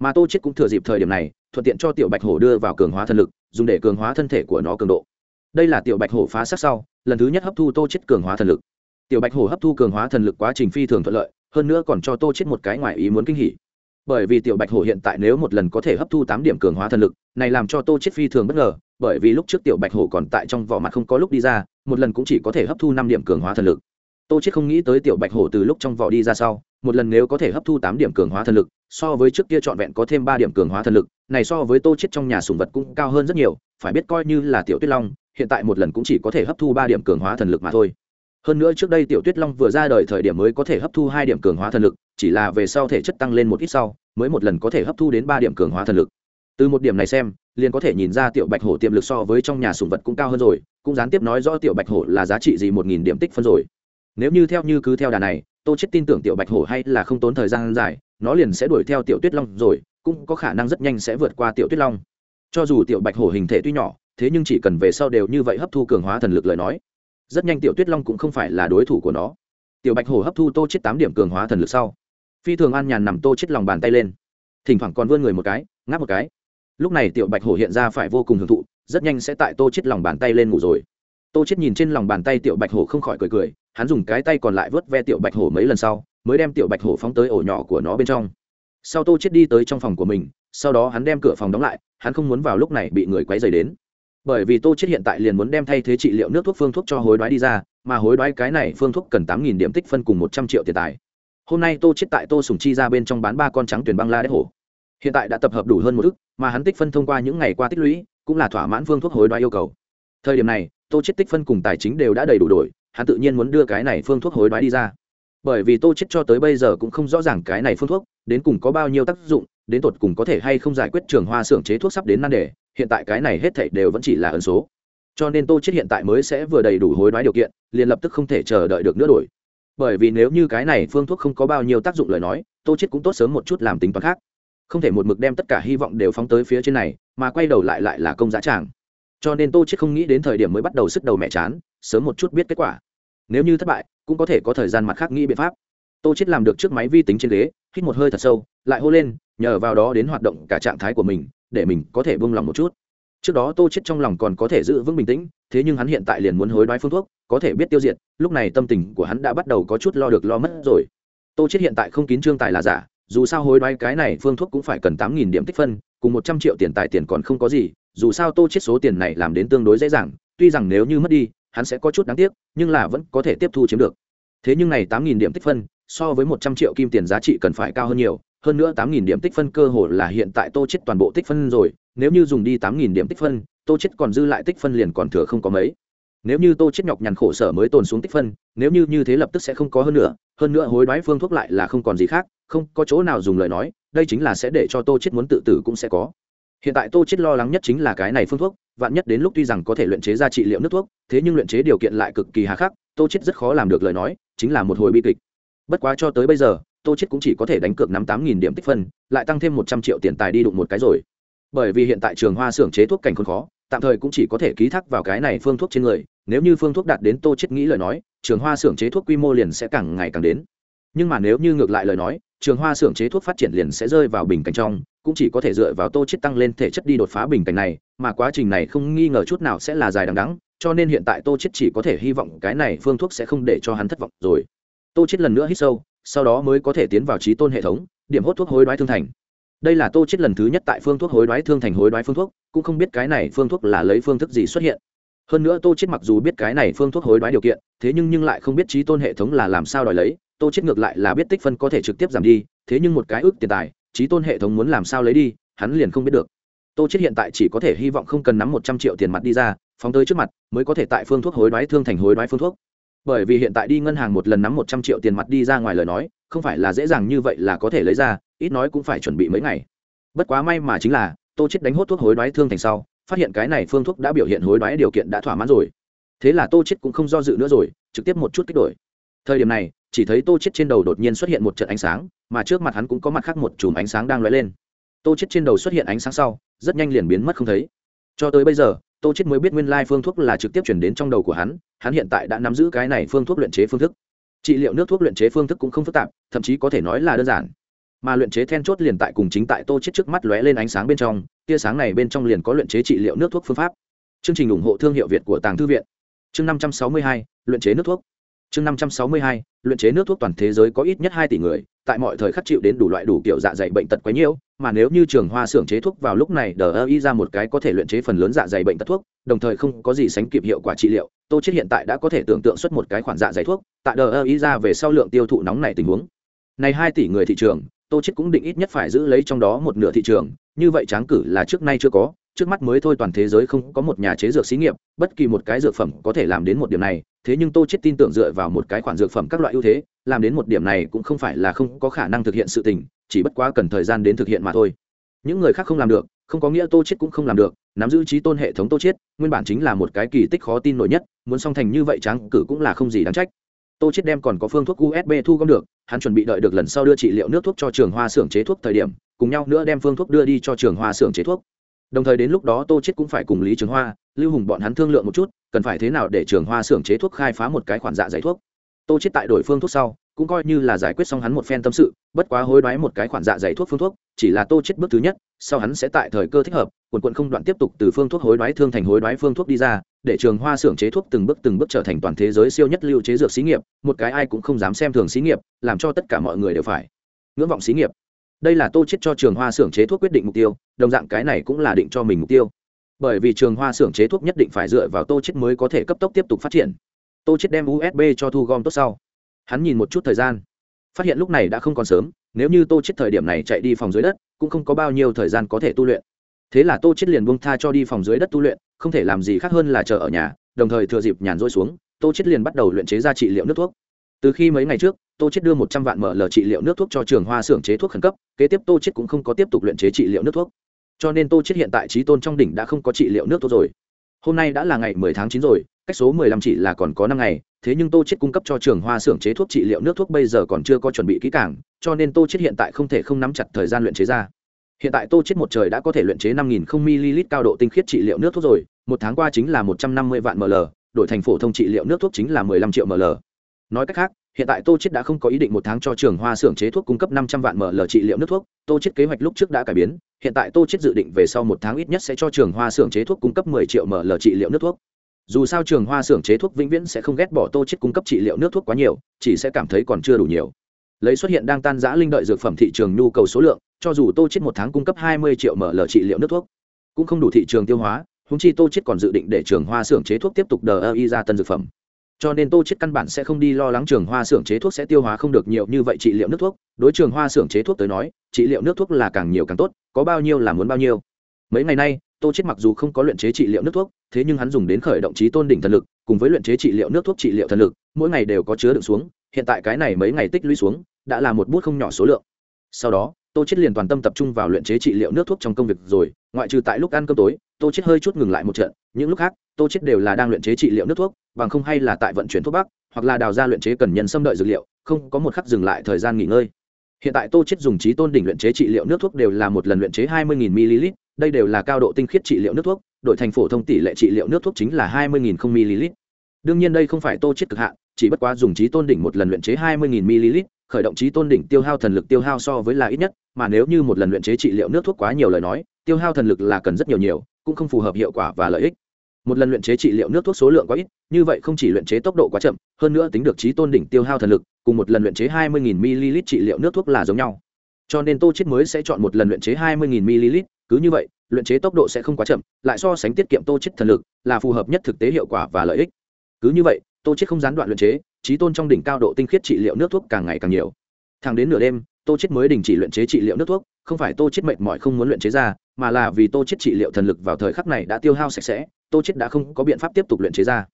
Mà tô chết cũng thừa dịp thời điểm này, thuận tiện cho tiểu bạch hổ đưa vào cường hóa thân lực, dùng để cường hóa thân thể của nó cường độ. Đây là tiểu bạch hổ phá sát sau, lần thứ nhất hấp thu tô chết cường hóa thần lực. Tiểu bạch hổ hấp thu cường hóa thần lực quá trình phi thường thuận lợi, hơn nữa còn cho tô chết một cái ngoài ý muốn kinh hỉ. Bởi vì tiểu bạch hổ hiện tại nếu một lần có thể hấp thu tám điểm cường hóa thần lực, này làm cho tô chết phi thường bất ngờ, bởi vì lúc trước tiểu bạch hổ còn tại trong vỏ mặt không có lúc đi ra, một lần cũng chỉ có thể hấp thu năm điểm cường hóa thần lực tô chết không nghĩ tới tiểu bạch hổ từ lúc trong vỏ đi ra sau, một lần nếu có thể hấp thu tám điểm cường hóa thần lực, so với trước kia trọn vẹn có thêm ba điểm cường hóa thần lực, này so với tô chết trong nhà sùng vật cũng cao hơn rất nhiều, phải biết coi như là tiểu tuyết long, hiện tại một lần cũng chỉ có thể hấp thu ba điểm cường hóa thần lực mà thôi. Hơn nữa trước đây tiểu tuyết long vừa ra đời thời điểm mới có thể hấp thu hai điểm cường hóa thần lực, chỉ là về sau thể chất tăng lên một ít sau, mới một lần có thể hấp thu đến ba điểm cường hóa thần lực. Từ một điểm này xem, liền có thể nhìn ra tiểu bạch hổ tiềm lực so với trong nhà sùng vật cũng cao hơn rồi, cũng gián tiếp nói rõ tiểu bạch hổ là giá trị gì một nghìn điểm tích phân rồi nếu như theo như cứ theo đà này, tô chết tin tưởng tiểu bạch hổ hay là không tốn thời gian dài, nó liền sẽ đuổi theo tiểu tuyết long rồi, cũng có khả năng rất nhanh sẽ vượt qua tiểu tuyết long. Cho dù tiểu bạch hổ hình thể tuy nhỏ, thế nhưng chỉ cần về sau đều như vậy hấp thu cường hóa thần lực lời nói, rất nhanh tiểu tuyết long cũng không phải là đối thủ của nó. Tiểu bạch hổ hấp thu tô chết tám điểm cường hóa thần lực sau, phi thường an nhàn nằm tô chết lòng bàn tay lên, thỉnh thoảng còn vươn người một cái, ngáp một cái. Lúc này tiểu bạch hổ hiện ra phải vô cùng hưởng thụ, rất nhanh sẽ tại tô chết lòng bàn tay lên ngủ rồi tô chết nhìn trên lòng bàn tay tiểu bạch hổ không khỏi cười cười, hắn dùng cái tay còn lại vớt ve tiểu bạch hổ mấy lần sau, mới đem tiểu bạch hổ phóng tới ổ nhỏ của nó bên trong. Sau tô chết đi tới trong phòng của mình, sau đó hắn đem cửa phòng đóng lại, hắn không muốn vào lúc này bị người quấy rầy đến. Bởi vì tô chết hiện tại liền muốn đem thay thế trị liệu nước thuốc phương thuốc cho hối đoái đi ra, mà hối đoái cái này phương thuốc cần tám nghìn điểm tích phân cùng một trăm triệu tiền tài. Hôm nay tô chết tại tô sùng chi ra bên trong bán ba con trắng tuyển băng la đế hổ. Hiện tại đã tập hợp đủ hơn một ức, mà hắn tích phân thông qua những ngày qua tích lũy, cũng là thỏa mãn phương thuốc hối đoái yêu cầu. Thời điểm này tô chết tích phân cùng tài chính đều đã đầy đủ đổi, hắn tự nhiên muốn đưa cái này phương thuốc hối đoái đi ra. Bởi vì tô chết cho tới bây giờ cũng không rõ ràng cái này phương thuốc, đến cùng có bao nhiêu tác dụng, đến tột cùng có thể hay không giải quyết trường hoa xưởng chế thuốc sắp đến nan đề, hiện tại cái này hết thảy đều vẫn chỉ là ẩn số. Cho nên tô chết hiện tại mới sẽ vừa đầy đủ hối đoái điều kiện, liền lập tức không thể chờ đợi được nữa đổi. Bởi vì nếu như cái này phương thuốc không có bao nhiêu tác dụng lời nói, tô chết cũng tốt sớm một chút làm tính toán khác. Không thể một mực đem tất cả hy vọng đều phóng tới phía trên này, mà quay đầu lại lại là công giá tràng cho nên tô chết không nghĩ đến thời điểm mới bắt đầu sức đầu mẹ chán, sớm một chút biết kết quả. Nếu như thất bại, cũng có thể có thời gian mặt khác nghĩ biện pháp. Tô chết làm được trước máy vi tính trên ghế, hít một hơi thật sâu, lại hô lên, nhờ vào đó đến hoạt động cả trạng thái của mình, để mình có thể buông lòng một chút. Trước đó tô chết trong lòng còn có thể giữ vững bình tĩnh, thế nhưng hắn hiện tại liền muốn hối đoái phương thuốc, có thể biết tiêu diệt, lúc này tâm tình của hắn đã bắt đầu có chút lo được lo mất rồi. Tô chết hiện tại không kín trương tài là giả, dù sao hối đoái cái này phương thuốc cũng phải cần tám nghìn điểm tích phân, cùng một trăm triệu tiền tài tiền còn không có gì dù sao tô chết số tiền này làm đến tương đối dễ dàng, tuy rằng nếu như mất đi, hắn sẽ có chút đáng tiếc, nhưng là vẫn có thể tiếp thu chiếm được. Thế nhưng này tám nghìn điểm tích phân, so với một trăm triệu kim tiền giá trị cần phải cao hơn nhiều, hơn nữa tám nghìn điểm tích phân cơ hồ là hiện tại tô chết toàn bộ tích phân rồi, nếu như dùng đi tám nghìn điểm tích phân, tô chết còn dư lại tích phân liền còn thừa không có mấy. Nếu như tô chết nhọc nhằn khổ sở mới tồn xuống tích phân, nếu như như thế lập tức sẽ không có hơn nữa hơn nữa hối đoái phương thuốc lại là không còn gì khác, không có chỗ nào dùng lời nói, đây chính là sẽ để cho tô chết muốn tự tử cũng sẽ có hiện tại tô chết lo lắng nhất chính là cái này phương thuốc, vạn nhất đến lúc tuy rằng có thể luyện chế ra trị liệu nước thuốc, thế nhưng luyện chế điều kiện lại cực kỳ hà khắc, tô chết rất khó làm được lời nói, chính là một hồi bi kịch. Bất quá cho tới bây giờ, tô chết cũng chỉ có thể đánh cược năm tám nghìn điểm tích phân, lại tăng thêm một trăm triệu tiền tài đi đụng một cái rồi. Bởi vì hiện tại trường hoa xưởng chế thuốc cảnh khốn khó, tạm thời cũng chỉ có thể ký thác vào cái này phương thuốc trên người, nếu như phương thuốc đạt đến tô chết nghĩ lời nói, trường hoa xưởng chế thuốc quy mô liền sẽ càng ngày càng đến. Nhưng mà nếu như ngược lại lời nói, trường hoa xưởng chế thuốc phát triển liền sẽ rơi vào bình cảnh trong cũng chỉ có thể dựa vào tô chết tăng lên thể chất đi đột phá bình cảnh này, mà quá trình này không nghi ngờ chút nào sẽ là dài đằng đẵng, cho nên hiện tại tô chết chỉ có thể hy vọng cái này phương thuốc sẽ không để cho hắn thất vọng rồi. Tô chết lần nữa hít sâu, sau đó mới có thể tiến vào trí tôn hệ thống, điểm hốt thuốc hối đoái thương thành. Đây là tô chết lần thứ nhất tại phương thuốc hối đoái thương thành hối đoái phương thuốc, cũng không biết cái này phương thuốc là lấy phương thức gì xuất hiện. Hơn nữa tô chết mặc dù biết cái này phương thuốc hối đoái điều kiện, thế nhưng nhưng lại không biết trí tôn hệ thống là làm sao đòi lấy, tô chết ngược lại là biết tích phân có thể trực tiếp giảm đi, thế nhưng một cái ước tiền tài trí tôn hệ thống muốn làm sao lấy đi, hắn liền không biết được. Tô chết hiện tại chỉ có thể hy vọng không cần nắm một trăm triệu tiền mặt đi ra, phóng tới trước mặt, mới có thể tại phương thuốc hối đoái thương thành hối đoái phương thuốc. Bởi vì hiện tại đi ngân hàng một lần nắm một trăm triệu tiền mặt đi ra ngoài lời nói, không phải là dễ dàng như vậy là có thể lấy ra, ít nói cũng phải chuẩn bị mấy ngày. Bất quá may mà chính là, tô chết đánh hốt thuốc hối đoái thương thành sau, phát hiện cái này phương thuốc đã biểu hiện hối đoái điều kiện đã thỏa mãn rồi. Thế là tô chết cũng không do dự nữa rồi, trực tiếp một chút kích đổi. Thời điểm này chỉ thấy tô chết trên đầu đột nhiên xuất hiện một trận ánh sáng, mà trước mặt hắn cũng có mặt khác một chùm ánh sáng đang lóe lên. Tô chết trên đầu xuất hiện ánh sáng sau, rất nhanh liền biến mất không thấy. Cho tới bây giờ, tô chết mới biết nguyên lai phương thuốc là trực tiếp chuyển đến trong đầu của hắn hắn hiện tại đã nắm giữ cái này phương thuốc luyện chế phương thức. Trị liệu nước thuốc luyện chế phương thức cũng không phức tạp, thậm chí có thể nói là đơn giản. Mà luyện chế then chốt liền tại cùng chính tại tô chết trước mắt lóe lên ánh sáng bên trong, tia sáng này bên trong liền có luyện chế trị liệu nước thuốc phương pháp. Chương trình ủng hộ thương hiệu việt của tàng thư viện. Chương năm trăm sáu mươi hai, luyện chế nước thuốc chương năm trăm sáu mươi hai, luyện chế nước thuốc toàn thế giới có ít nhất hai tỷ người, tại mọi thời khắc chịu đến đủ loại đủ kiểu dạ dày bệnh tật quấy nhiễu mà nếu như trường hoa xưởng chế thuốc vào lúc này đờ ơ y ra một cái có thể luyện chế phần lớn dạ dày bệnh tật thuốc, đồng thời không có gì sánh kịp hiệu quả trị liệu, tô chết hiện tại đã có thể tưởng tượng xuất một cái khoản dạ dày thuốc, tại đờ ơ y ra về sau lượng tiêu thụ nóng này tình huống. Này hai tỷ người thị trường, tô chết cũng định ít nhất phải giữ lấy trong đó một nửa thị trường, như vậy tráng cử là trước nay chưa có, trước mắt mới thôi toàn thế giới không có một nhà chế dược xí nghiệp, bất kỳ một cái dược phẩm có thể làm đến một điểm này thế nhưng tô chết tin tưởng dựa vào một cái khoản dược phẩm các loại ưu thế, làm đến một điểm này cũng không phải là không có khả năng thực hiện sự tình, chỉ bất quá cần thời gian đến thực hiện mà thôi. Những người khác không làm được, không có nghĩa tô chết cũng không làm được, nắm giữ trí tôn hệ thống tô chết, nguyên bản chính là một cái kỳ tích khó tin nổi nhất, muốn song thành như vậy tráng cử cũng là không gì đáng trách. Tô chết đem còn có phương thuốc usb thu gom được, hắn chuẩn bị đợi được lần sau đưa trị liệu nước thuốc cho trường hoa xưởng chế thuốc thời điểm, cùng nhau nữa đem phương thuốc đưa đi cho trường hoa xưởng chế thuốc. Đồng thời đến lúc đó tô chết cũng phải cùng lý trường hoa, lưu hùng bọn hắn thương lượng một chút cần phải thế nào để trường hoa xưởng chế thuốc khai phá một cái khoản dạ dày thuốc? Tô chết tại đổi phương thuốc sau, cũng coi như là giải quyết xong hắn một phen tâm sự, bất quá hối đoái một cái khoản dạ dày thuốc phương thuốc, chỉ là tô chết bước thứ nhất, sau hắn sẽ tại thời cơ thích hợp, quần quận không đoạn tiếp tục từ phương thuốc hối đoái thương thành hối đoái phương thuốc đi ra, để trường hoa xưởng chế thuốc từng bước từng bước trở thành toàn thế giới siêu nhất lưu chế dược xí nghiệp, một cái ai cũng không dám xem thường xí nghiệp, làm cho tất cả mọi người đều phải ngưỡng vọng xí nghiệp. Đây là tô chết cho trường hoa xưởng chế thuốc quyết định mục tiêu, đồng dạng cái này cũng là định cho mình mục tiêu bởi vì trường hoa xưởng chế thuốc nhất định phải dựa vào tô chết mới có thể cấp tốc tiếp tục phát triển. Tô chết đem usb cho thu gom tốt sau. Hắn nhìn một chút thời gian. Phát hiện lúc này đã không còn sớm, nếu như tô chết thời điểm này chạy đi phòng dưới đất, cũng không có bao nhiêu thời gian có thể tu luyện. Thế là tô chết liền buông tha cho đi phòng dưới đất tu luyện, không thể làm gì khác hơn là chờ ở nhà, đồng thời thừa dịp nhàn rỗi xuống, tô chết liền bắt đầu luyện chế ra trị liệu nước thuốc. Từ khi mấy ngày trước, tô chết đưa một trăm vạn mở lờ trị liệu nước thuốc cho trường hoa xưởng chế thuốc khẩn cấp, kế tiếp tô chết cũng không có tiếp tục luyện chế trị liệu nước thuốc cho nên tô chết hiện tại trí tôn trong đỉnh đã không có trị liệu nước tốt rồi. Hôm nay đã là ngày 10 tháng 9 rồi, cách số 15 chỉ là còn có năm ngày, thế nhưng tô chết cung cấp cho trường hoa xưởng chế thuốc trị liệu nước thuốc bây giờ còn chưa có chuẩn bị kỹ càng, cho nên tô chết hiện tại không thể không nắm chặt thời gian luyện chế ra. Hiện tại tô chết một trời đã có thể luyện chế 5.000 ml cao độ tinh khiết trị liệu nước thuốc rồi, một tháng qua chính là 150 vạn ml, đổi thành phổ thông trị liệu nước thuốc chính là 15 triệu ml. Nói cách khác hiện tại tô chết đã không có ý định một tháng cho trường hoa xưởng chế thuốc cung cấp 500 vạn ml trị liệu nước thuốc, tô chết kế hoạch lúc trước đã cải biến, hiện tại tô chết dự định về sau một tháng ít nhất sẽ cho trường hoa xưởng chế thuốc cung cấp 10 triệu ml trị liệu nước thuốc. Dù sao trường hoa xưởng chế thuốc vĩnh viễn sẽ không ghét bỏ tô chết cung cấp trị liệu nước thuốc quá nhiều, chỉ sẽ cảm thấy còn chưa đủ nhiều. Lấy xuất hiện đang tan giã linh đợi dược phẩm thị trường nhu cầu số lượng, cho dù tô chết một tháng cung cấp 20 triệu ml trị liệu nước thuốc, cũng không đủ thị trường tiêu hóa húng chi tô chết còn dự định để trường hoa xưởng chế thuốc tiếp tục đờ ơ y ra tân dược phẩm cho nên tô chết căn bản sẽ không đi lo lắng trường hoa xưởng chế thuốc sẽ tiêu hóa không được nhiều như vậy trị liệu nước thuốc. Đối trường hoa xưởng chế thuốc tới nói, trị liệu nước thuốc là càng nhiều càng tốt, có bao nhiêu là muốn bao nhiêu. Mấy ngày nay, tô chết mặc dù không có luyện chế trị liệu nước thuốc, thế nhưng hắn dùng đến khởi động trí tôn đỉnh thần lực, cùng với luyện chế trị liệu nước thuốc trị liệu thần lực, mỗi ngày đều có chứa đựng xuống, hiện tại cái này mấy ngày tích lũy xuống, đã là một bút không nhỏ số lượng. Sau đó, tô chết liền toàn tâm tập trung vào luyện chế trị liệu nước thuốc trong công việc rồi, ngoại trừ tại lúc ăn cơm tối, tô chết hơi chút ngừng lại một trận, những lúc khác tô chết đều là đang luyện chế trị liệu nước thuốc, bằng không hay là tại vận chuyển thuốc bắc, hoặc là đào ra luyện chế cần nhân xâm đợi dược liệu, không có một khắc dừng lại thời gian nghỉ ngơi. Hiện tại tô chết dùng trí tôn đỉnh luyện chế trị liệu nước thuốc đều là một lần luyện chế 20.000 ml, đây đều là cao độ tinh khiết trị liệu nước thuốc, đổi thành phổ thông tỷ lệ trị liệu nước thuốc chính là 20.000 ml. Đương nhiên đây không phải tô chết cực hạn, chỉ bất quá dùng trí tôn đỉnh một lần luyện chế 20.000 ml, khởi động trí tôn đỉnh tiêu hao thần lực tiêu hao so với là ít nhất, mà nếu như một lần luyện chế trị liệu nước thuốc quá nhiều lời nói, tiêu hao thần lực là cần rất nhiều nhiều, cũng không phù hợp hiệu quả và lợi ích một lần luyện chế trị liệu nước thuốc số lượng quá ít, như vậy không chỉ luyện chế tốc độ quá chậm, hơn nữa tính được trí tôn đỉnh tiêu hao thần lực, cùng một lần luyện chế 20.000 ml trị liệu nước thuốc là giống nhau. Cho nên tô chết mới sẽ chọn một lần luyện chế 20.000 ml, cứ như vậy, luyện chế tốc độ sẽ không quá chậm, lại so sánh tiết kiệm tô chết thần lực, là phù hợp nhất thực tế hiệu quả và lợi ích. Cứ như vậy, tô chết không gián đoạn luyện chế, trí tôn trong đỉnh cao độ tinh khiết trị liệu nước thuốc càng ngày càng nhiều. Thẳng đến nửa đêm, tô chết mới đình chỉ luyện chế trị liệu nước thuốc, không phải tô chết mệt mỏi không muốn luyện chế ra, mà là vì tô chết trị liệu thần lực vào thời khắc này đã tiêu hao sạch sẽ tô chết đã không có biện pháp tiếp tục luyện chế ra.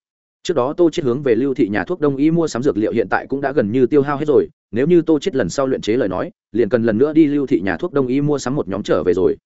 Trước đó tô chết hướng về lưu thị nhà thuốc đông y mua sắm dược liệu hiện tại cũng đã gần như tiêu hao hết rồi, nếu như tô chết lần sau luyện chế lời nói, liền cần lần nữa đi lưu thị nhà thuốc đông y mua sắm một nhóm trở về rồi.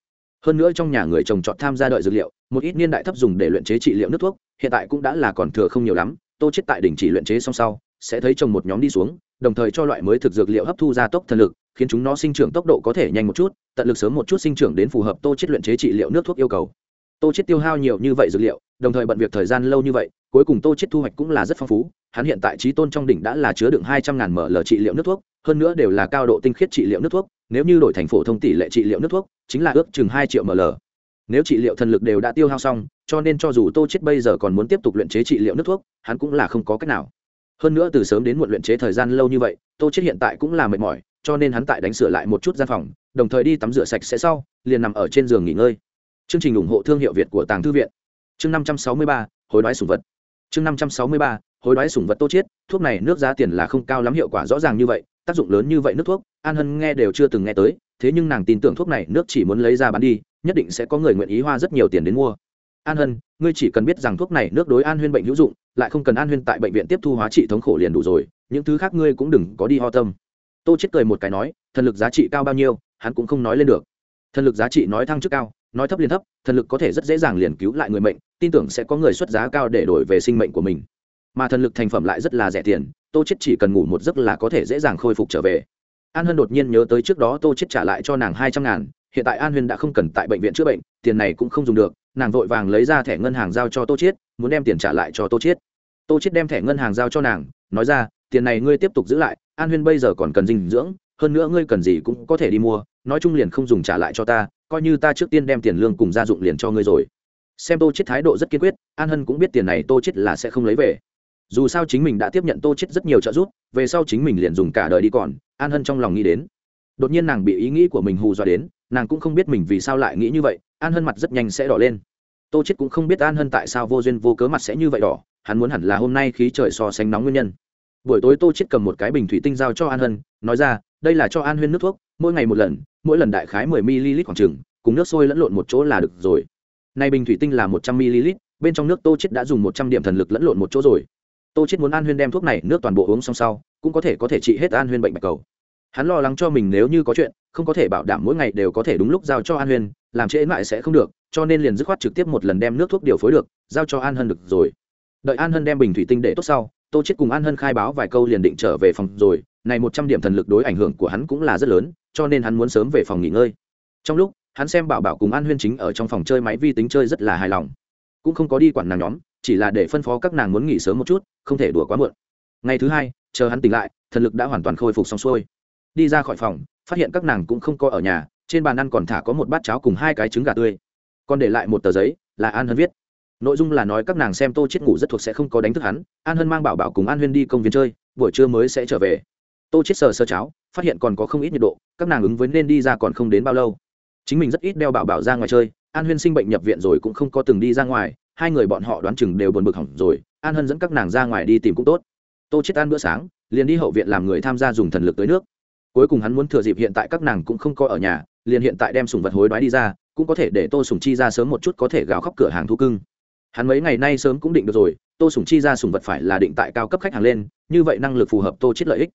Hơn nữa trong nhà người trồng trọt tham gia đợi dược liệu, một ít niên đại thấp dùng để luyện chế trị liệu nước thuốc, hiện tại cũng đã là còn thừa không nhiều lắm, tô chết tại đỉnh chỉ luyện chế xong sau, sẽ thấy trồng một nhóm đi xuống, đồng thời cho loại mới thực dược liệu hấp thu gia tốc thần lực, khiến chúng nó sinh trưởng tốc độ có thể nhanh một chút, tận lực sớm một chút sinh trưởng đến phù hợp tô chết luyện chế trị liệu nước thuốc yêu cầu tô chết tiêu hao nhiều như vậy dược liệu, đồng thời bận việc thời gian lâu như vậy, cuối cùng tô chết thu hoạch cũng là rất phong phú. Hắn hiện tại trí tôn trong đỉnh đã là chứa đựng hai trăm ngàn ml trị liệu nước thuốc, hơn nữa đều là cao độ tinh khiết trị liệu nước thuốc. Nếu như đổi thành phổ thông tỷ lệ trị liệu nước thuốc, chính là ước chừng hai triệu ml. Nếu trị liệu thần lực đều đã tiêu hao xong, cho nên cho dù tô chết bây giờ còn muốn tiếp tục luyện chế trị liệu nước thuốc, hắn cũng là không có cách nào. Hơn nữa từ sớm đến muộn luyện chế thời gian lâu như vậy, tô chết hiện tại cũng là mệt mỏi, cho nên hắn tại đánh sửa lại một chút gian phòng, đồng thời đi tắm rửa sạch sẽ sau, liền nằm ở trên giường nghỉ ngơi chương trình ủng hộ thương hiệu việt của tàng thư viện. Chương năm trăm sáu mươi ba, hối đoái sủng vật. Chương năm trăm sáu mươi ba, hối đoái sủng vật tô chiết. Thuốc này nước giá tiền là không cao lắm, hiệu quả rõ ràng như vậy, tác dụng lớn như vậy nước thuốc. An hân nghe đều chưa từng nghe tới, thế nhưng nàng tin tưởng thuốc này nước chỉ muốn lấy ra bán đi, nhất định sẽ có người nguyện ý hoa rất nhiều tiền đến mua. An hân, ngươi chỉ cần biết rằng thuốc này nước đối an huyên bệnh hữu dụng, lại không cần an huyên tại bệnh viện tiếp thu hóa trị thống khổ liền đủ rồi, những thứ khác ngươi cũng đừng có đi ho tâm. Tô chết cười một cái nói, thần lực giá trị cao bao nhiêu? Hắn cũng không nói lên được. Thần lực giá trị nói thăng trước cao nói thấp liền thấp, thần lực có thể rất dễ dàng liền cứu lại người mệnh, tin tưởng sẽ có người xuất giá cao để đổi về sinh mệnh của mình. Mà thần lực thành phẩm lại rất là rẻ tiền, tô chết chỉ cần ngủ một giấc là có thể dễ dàng khôi phục trở về. An hân đột nhiên nhớ tới trước đó tô chết trả lại cho nàng hai trăm ngàn, hiện tại an huyên đã không cần tại bệnh viện chữa bệnh, tiền này cũng không dùng được, nàng vội vàng lấy ra thẻ ngân hàng giao cho tô chiết, muốn đem tiền trả lại cho tô chiết. Tô chiết đem thẻ ngân hàng giao cho nàng, nói ra, tiền này ngươi tiếp tục giữ lại, an huyên bây giờ còn cần dinh dưỡng, hơn nữa ngươi cần gì cũng có thể đi mua, nói chung liền không dùng trả lại cho ta coi như ta trước tiên đem tiền lương cùng gia dụng liền cho ngươi rồi. Xem tô chết thái độ rất kiên quyết, an hân cũng biết tiền này tô chết là sẽ không lấy về. Dù sao chính mình đã tiếp nhận tô chết rất nhiều trợ giúp, về sau chính mình liền dùng cả đời đi còn, an hân trong lòng nghĩ đến. Đột nhiên nàng bị ý nghĩ của mình hù dọa đến, nàng cũng không biết mình vì sao lại nghĩ như vậy, an hân mặt rất nhanh sẽ đỏ lên. Tô chết cũng không biết an hân tại sao vô duyên vô cớ mặt sẽ như vậy đỏ, hắn muốn hẳn là hôm nay khí trời so sánh nóng nguyên nhân. Buổi tối tô chết cầm một cái bình thủy tinh giao cho an hân, nói ra đây là cho an huyên nước thuốc, mỗi ngày một lần, mỗi lần đại khái 10 ml khoảng chừng, cùng nước sôi lẫn lộn một chỗ là được rồi. Nay bình thủy tinh là 100 ml bên trong nước tô chết đã dùng 100 điểm thần lực lẫn lộn một chỗ rồi. Tô chết muốn an huyên đem thuốc này, nước toàn bộ uống xong sau, cũng có thể có thể trị hết an huyên bệnh bạch cầu. Hắn lo lắng cho mình nếu như có chuyện, không có thể bảo đảm mỗi ngày đều có thể đúng lúc giao cho an huyên, làm trễ mãi sẽ không được, cho nên liền dứt khoát trực tiếp một lần đem nước thuốc điều phối được, giao cho an hân được rồi. Đợi an hân đem bình thủy tinh để tốt sau, tô chết cùng an hân khai báo vài câu liền định trở về phòng rồi này một trăm điểm thần lực đối ảnh hưởng của hắn cũng là rất lớn, cho nên hắn muốn sớm về phòng nghỉ ngơi. Trong lúc, hắn xem bảo bảo cùng an huyên chính ở trong phòng chơi máy vi tính chơi rất là hài lòng. Cũng không có đi quản nàng nhóm, chỉ là để phân phó các nàng muốn nghỉ sớm một chút, không thể đùa quá muộn. Ngày thứ hai, chờ hắn tỉnh lại, thần lực đã hoàn toàn khôi phục xong xuôi. Đi ra khỏi phòng, phát hiện các nàng cũng không có ở nhà, trên bàn ăn còn thả có một bát cháo cùng hai cái trứng gà tươi. Còn để lại một tờ giấy, là an hân viết. Nội dung là nói các nàng xem tô chết ngủ rất thuộc sẽ không có đánh thức hắn. An hân mang bảo bảo cùng an huyên đi công viên chơi, buổi trưa mới sẽ trở về tô chết sờ sơ cháo, phát hiện còn có không ít nhiệt độ, các nàng ứng với nên đi ra còn không đến bao lâu. Chính mình rất ít đeo bảo bảo ra ngoài chơi, an huyên sinh bệnh nhập viện rồi cũng không có từng đi ra ngoài, hai người bọn họ đoán chừng đều buồn bực hỏng rồi, an hân dẫn các nàng ra ngoài đi tìm cũng tốt. Tô chết ăn bữa sáng, liền đi hậu viện làm người tham gia dùng thần lực tới nước. Cuối cùng hắn muốn thừa dịp hiện tại các nàng cũng không có ở nhà, liền hiện tại đem sùng vật hối đoái đi ra, cũng có thể để tô sùng chi ra sớm một chút có thể gào khóc cửa hàng thu cưng. Hắn mấy ngày nay sớm cũng định được rồi, tô sùng chi ra sùng vật phải là định tại cao cấp khách hàng lên, như vậy năng lực phù hợp tô chết lợi ích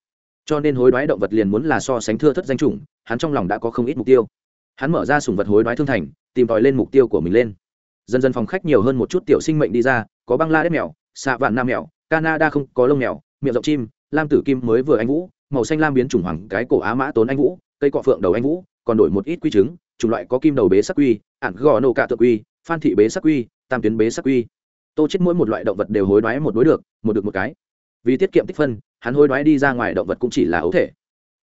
cho nên hối đoái động vật liền muốn là so sánh thưa thất danh chủng, hắn trong lòng đã có không ít mục tiêu. Hắn mở ra sùng vật hối đoái thương thành, tìm tòi lên mục tiêu của mình lên. Dần dần phòng khách nhiều hơn một chút tiểu sinh mệnh đi ra, có băng la đếp mèo xạ vạn nam mèo, canada không, có lông mèo, miệng rộng chim, lam tử kim mới vừa anh vũ, màu xanh lam biến chủng hoàng cái cổ á mã tốn anh vũ, cây cọ phượng đầu anh vũ, còn đổi một ít quy trứng chủng loại có kim đầu bế sắc quy, ản gò nô cạ tự quy, phan thị bế sắc quy, tam tuyến bế sắc quy. Tô chết mỗi một loại động vật đều hối đoái một đối được, một được một cái vì tiết kiệm tích phân, hắn hối đoái đi ra ngoài động vật cũng chỉ là ấu thể.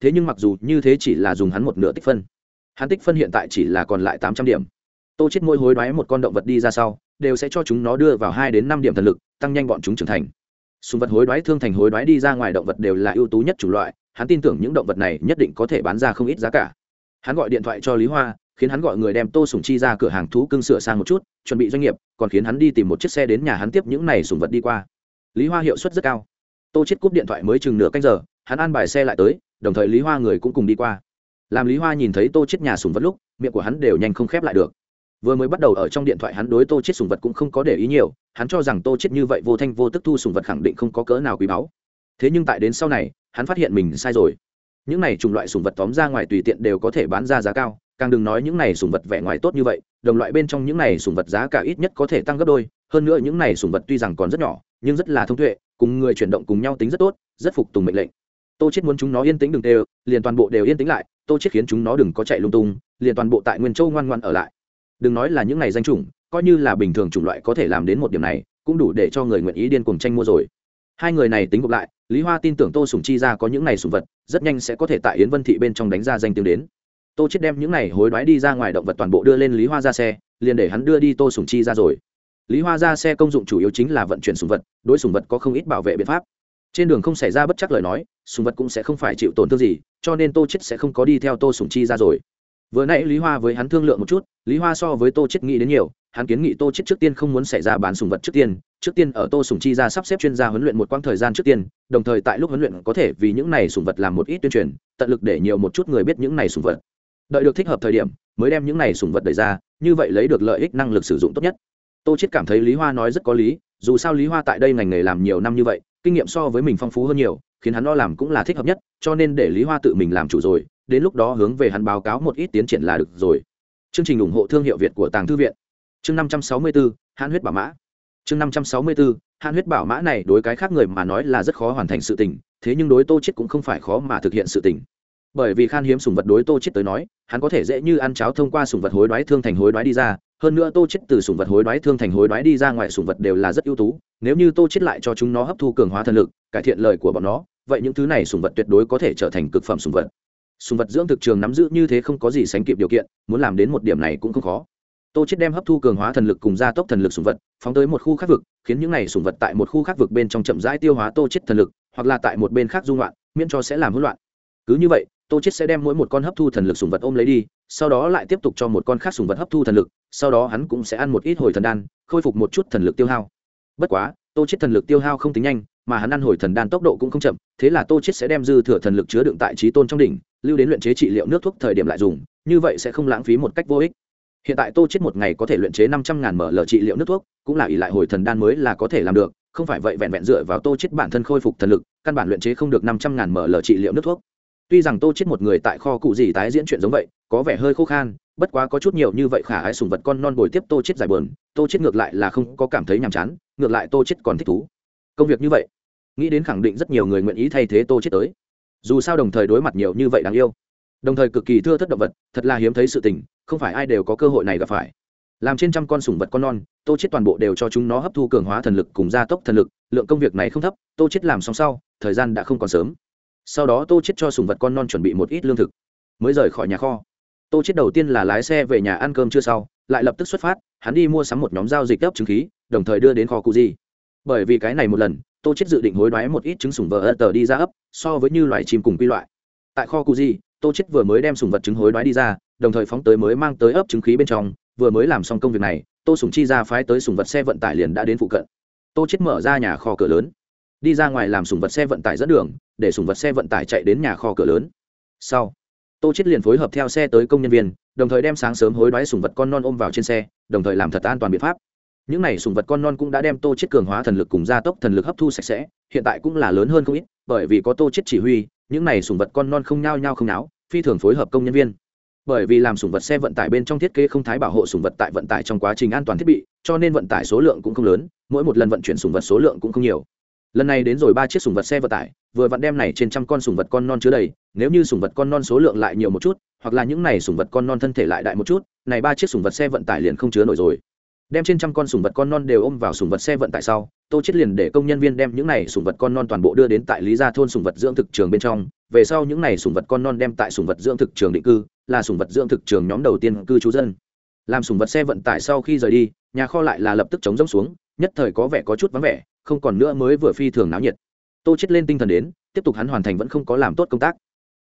Thế nhưng mặc dù như thế chỉ là dùng hắn một nửa tích phân. Hắn tích phân hiện tại chỉ là còn lại tám trăm điểm. Tô chết mỗi hối đoái một con động vật đi ra sau, đều sẽ cho chúng nó đưa vào hai đến năm điểm thần lực, tăng nhanh bọn chúng trưởng thành. Sùng vật hối đoái, thương thành hối đoái đi ra ngoài động vật đều là ưu tú nhất chủng loại, hắn tin tưởng những động vật này nhất định có thể bán ra không ít giá cả. Hắn gọi điện thoại cho lý hoa, khiến hắn gọi người đem tô sùng chi ra cửa hàng thú cưng sửa sang một chút, chuẩn bị doanh nghiệp, còn khiến hắn đi tìm một chiếc xe đến nhà hắn tiếp những này sùng vật đi qua. Lý hoa hiệu suất rất cao tô chết cúp điện thoại mới chừng nửa canh giờ, hắn an bài xe lại tới, đồng thời lý hoa người cũng cùng đi qua. Làm lý hoa nhìn thấy tô chết nhà sùng vật lúc, miệng của hắn đều nhanh không khép lại được. Vừa mới bắt đầu ở trong điện thoại hắn đối tô chết sùng vật cũng không có để ý nhiều, hắn cho rằng tô chết như vậy vô thanh vô tức thu sùng vật khẳng định không có cỡ nào quý báu. Thế nhưng tại đến sau này, hắn phát hiện mình sai rồi. Những này chủng loại sùng vật tóm ra ngoài tùy tiện đều có thể bán ra giá cao, càng đừng nói những này sùng vật vẻ ngoài tốt như vậy, đồng loại bên trong những này sùng vật giá cả ít nhất có thể tăng gấp đôi, hơn nữa những này sùng vật tuy rằng còn rất nhỏ, nhưng rất là thông tuệ cùng người chuyển động cùng nhau tính rất tốt, rất phục tùng mệnh lệnh. Tô chết muốn chúng nó yên tĩnh đừng đều liền toàn bộ đều yên tĩnh lại, tô chết khiến chúng nó đừng có chạy lung tung, liền toàn bộ tại nguyên châu ngoan ngoan ở lại. Đừng nói là những này danh chủng, coi như là bình thường chủng loại có thể làm đến một điểm này, cũng đủ để cho người nguyện ý điên cuồng tranh mua rồi. Hai người này tính gộp lại, lý hoa tin tưởng tô sùng chi ra có những này sùng vật, rất nhanh sẽ có thể tại yến vân thị bên trong đánh ra danh tiếng đến. Tô chết đem những này hối đoái đi ra ngoài động vật toàn bộ đưa lên lý hoa ra xe, liền để hắn đưa đi tô sùng chi ra rồi lý hoa ra xe công dụng chủ yếu chính là vận chuyển sùng vật, đối sùng vật có không ít bảo vệ biện pháp. Trên đường không xảy ra bất chắc lời nói, sùng vật cũng sẽ không phải chịu tổn thương gì, cho nên tô chết sẽ không có đi theo tô sùng chi ra rồi. Vừa nãy lý hoa với hắn thương lượng một chút, lý hoa so với tô chết nghĩ đến nhiều, hắn kiến nghị tô chết trước tiên không muốn xảy ra bán sùng vật trước tiên trước tiên ở tô sùng chi ra sắp xếp chuyên gia huấn luyện một quãng thời gian trước tiên, đồng thời tại lúc huấn luyện có thể vì những này sùng vật làm một ít tuyên truyền, tận lực để nhiều một chút người biết những này sùng vật. Đợi được thích hợp thời điểm, mới đem những này sùng vật đẩy ra, như vậy lấy được lợi ích năng lực sử dụng tốt nhất tô chết cảm thấy lý hoa nói rất có lý, dù sao lý hoa tại đây ngành nghề làm nhiều năm như vậy, kinh nghiệm so với mình phong phú hơn nhiều, khiến hắn lo làm cũng là thích hợp nhất, cho nên để lý hoa tự mình làm chủ rồi, đến lúc đó hướng về hắn báo cáo một ít tiến triển là được rồi. Chương trình ủng hộ thương hiệu việt của tàng thư viện. Chương năm trăm sáu mươi bốn hãn huyết bảo mã. Chương năm trăm sáu mươi bốn hãn huyết bảo mã này đối cái khác người mà nói là rất khó hoàn thành sự tình, thế nhưng đối tô chết cũng không phải khó mà thực hiện sự tình. Bởi vì khan hiếm sùng vật đối tô chết tới nói, hắn có thể dễ như ăn cháo thông qua sùng vật hối đoái thương thành hối đoái đi ra hơn nữa tô chết từ sủng vật hối đoái thương thành hối đoái đi ra ngoài sủng vật đều là rất ưu tú. Nếu như tô chết lại cho chúng nó hấp thu cường hóa thần lực, cải thiện lời của bọn nó, vậy những thứ này sủng vật tuyệt đối có thể trở thành cực phẩm sủng vật. Sùng vật dưỡng thực trường nắm giữ như thế không có gì sánh kịp điều kiện, muốn làm đến một điểm này cũng không khó. Tô chết đem hấp thu cường hóa thần lực cùng gia tốc thần lực sùng vật, phóng tới một khu khác vực, khiến những này sùng vật tại một khu khác vực bên trong chậm rãi tiêu hóa tô chết thần lực, hoặc là tại một bên khác dung loạn, miễn cho sẽ làm hỗn loạn. Cứ như vậy, tô chết sẽ đem mỗi một con hấp thu thần lực sùng vật ôm lấy đi, sau đó lại tiếp tục cho một con khác sùng vật hấp thu thần lực sau đó hắn cũng sẽ ăn một ít hồi thần đan, khôi phục một chút thần lực tiêu hao. Bất quá, tô chết thần lực tiêu hao không tính nhanh, mà hắn ăn hồi thần đan tốc độ cũng không chậm, thế là tô chết sẽ đem dư thừa thần lực chứa đựng tại trí tôn trong đỉnh, lưu đến luyện chế trị liệu nước thuốc thời điểm lại dùng, như vậy sẽ không lãng phí một cách vô ích. Hiện tại tô chết một ngày có thể luyện chế năm trăm ngàn mở lờ trị liệu nước thuốc, cũng là ỷ lại hồi thần đan mới là có thể làm được, không phải vậy vẹn vẹn dựa vào tô chết bản thân khôi phục thần lực, căn bản luyện chế không được năm trăm ngàn mở lờ trị liệu nước thuốc. Tuy rằng tô chết một người tại kho cụ gì tái diễn chuyện giống vậy, có vẻ hơi khô khan bất quá có chút nhiều như vậy khả ái sùng vật con non bồi tiếp tô chết giải bờn tô chết ngược lại là không có cảm thấy nhàm chán, ngược lại tô chết còn thích thú. Công việc như vậy, nghĩ đến khẳng định rất nhiều người nguyện ý thay thế tô chết tới. Dù sao đồng thời đối mặt nhiều như vậy đáng yêu, đồng thời cực kỳ thưa thất động vật, thật là hiếm thấy sự tình, không phải ai đều có cơ hội này gặp phải. Làm trên trăm con sủng vật con non, tô chết toàn bộ đều cho chúng nó hấp thu cường hóa thần lực cùng gia tốc thần lực, lượng công việc này không thấp, tô chết làm xong sau, thời gian đã không còn sớm. Sau đó tô chết cho sủng vật con non chuẩn bị một ít lương thực, mới rời khỏi nhà kho tô chết đầu tiên là lái xe về nhà ăn cơm chưa sau, lại lập tức xuất phát, hắn đi mua sắm một nhóm giao dịch cấp trứng khí, đồng thời đưa đến kho cụ gì. Bởi vì cái này một lần, tô chết dự định hối đoái một ít trứng sủng vợ ớt tờ đi ra ấp, so với như loài chim cùng quy loại. Tại kho cụ gì, tô chết vừa mới đem sủng vật trứng hối đoái đi ra, đồng thời phóng tới mới mang tới ấp trứng khí bên trong, vừa mới làm xong công việc này, tô sủng chi ra phái tới sủng vật xe vận tải liền đã đến phụ cận. Tô chết mở ra nhà kho cửa lớn. Đi ra ngoài làm sủng vật xe vận tải dẫn đường, để sủng vật xe vận tải chạy đến nhà kho cửa lớn. Sau tô chết liền phối hợp theo xe tới công nhân viên, đồng thời đem sáng sớm hối đoái sùng vật con non ôm vào trên xe, đồng thời làm thật an toàn biện pháp. Những này sùng vật con non cũng đã đem tô chết cường hóa thần lực cùng gia tốc thần lực hấp thu sạch sẽ, hiện tại cũng là lớn hơn không ít, bởi vì có tô chết chỉ huy, những này sùng vật con non không nhao nhao không náo, phi thường phối hợp công nhân viên. Bởi vì làm sùng vật xe vận tải bên trong thiết kế không thái bảo hộ sùng vật tại vận tải trong quá trình an toàn thiết bị, cho nên vận tải số lượng cũng không lớn, mỗi một lần vận chuyển sùng vật số lượng cũng không nhiều. Lần này đến rồi ba chiếc sùng vật xe vận tải vừa vận đem này trên trăm con sủng vật con non chứa đầy nếu như sủng vật con non số lượng lại nhiều một chút hoặc là những này sủng vật con non thân thể lại đại một chút này ba chiếc sủng vật xe vận tải liền không chứa nổi rồi đem trên trăm con sủng vật con non đều ôm vào sủng vật xe vận tải sau tô chết liền để công nhân viên đem những này sủng vật con non toàn bộ đưa đến tại lý gia thôn sủng vật dưỡng thực trường bên trong về sau những này sủng vật con non đem tại sủng vật dưỡng thực trường định cư là sủng vật dưỡng thực trường nhóm đầu tiên cư trú dân làm sủng vật xe vận tải sau khi rời đi nhà kho lại là lập tức chống rỗng xuống nhất thời có vẻ có chút vắng vẻ không còn nữa mới vừa phi thường náo nhiệt tô chết lên tinh thần đến, tiếp tục hắn hoàn thành vẫn không có làm tốt công tác.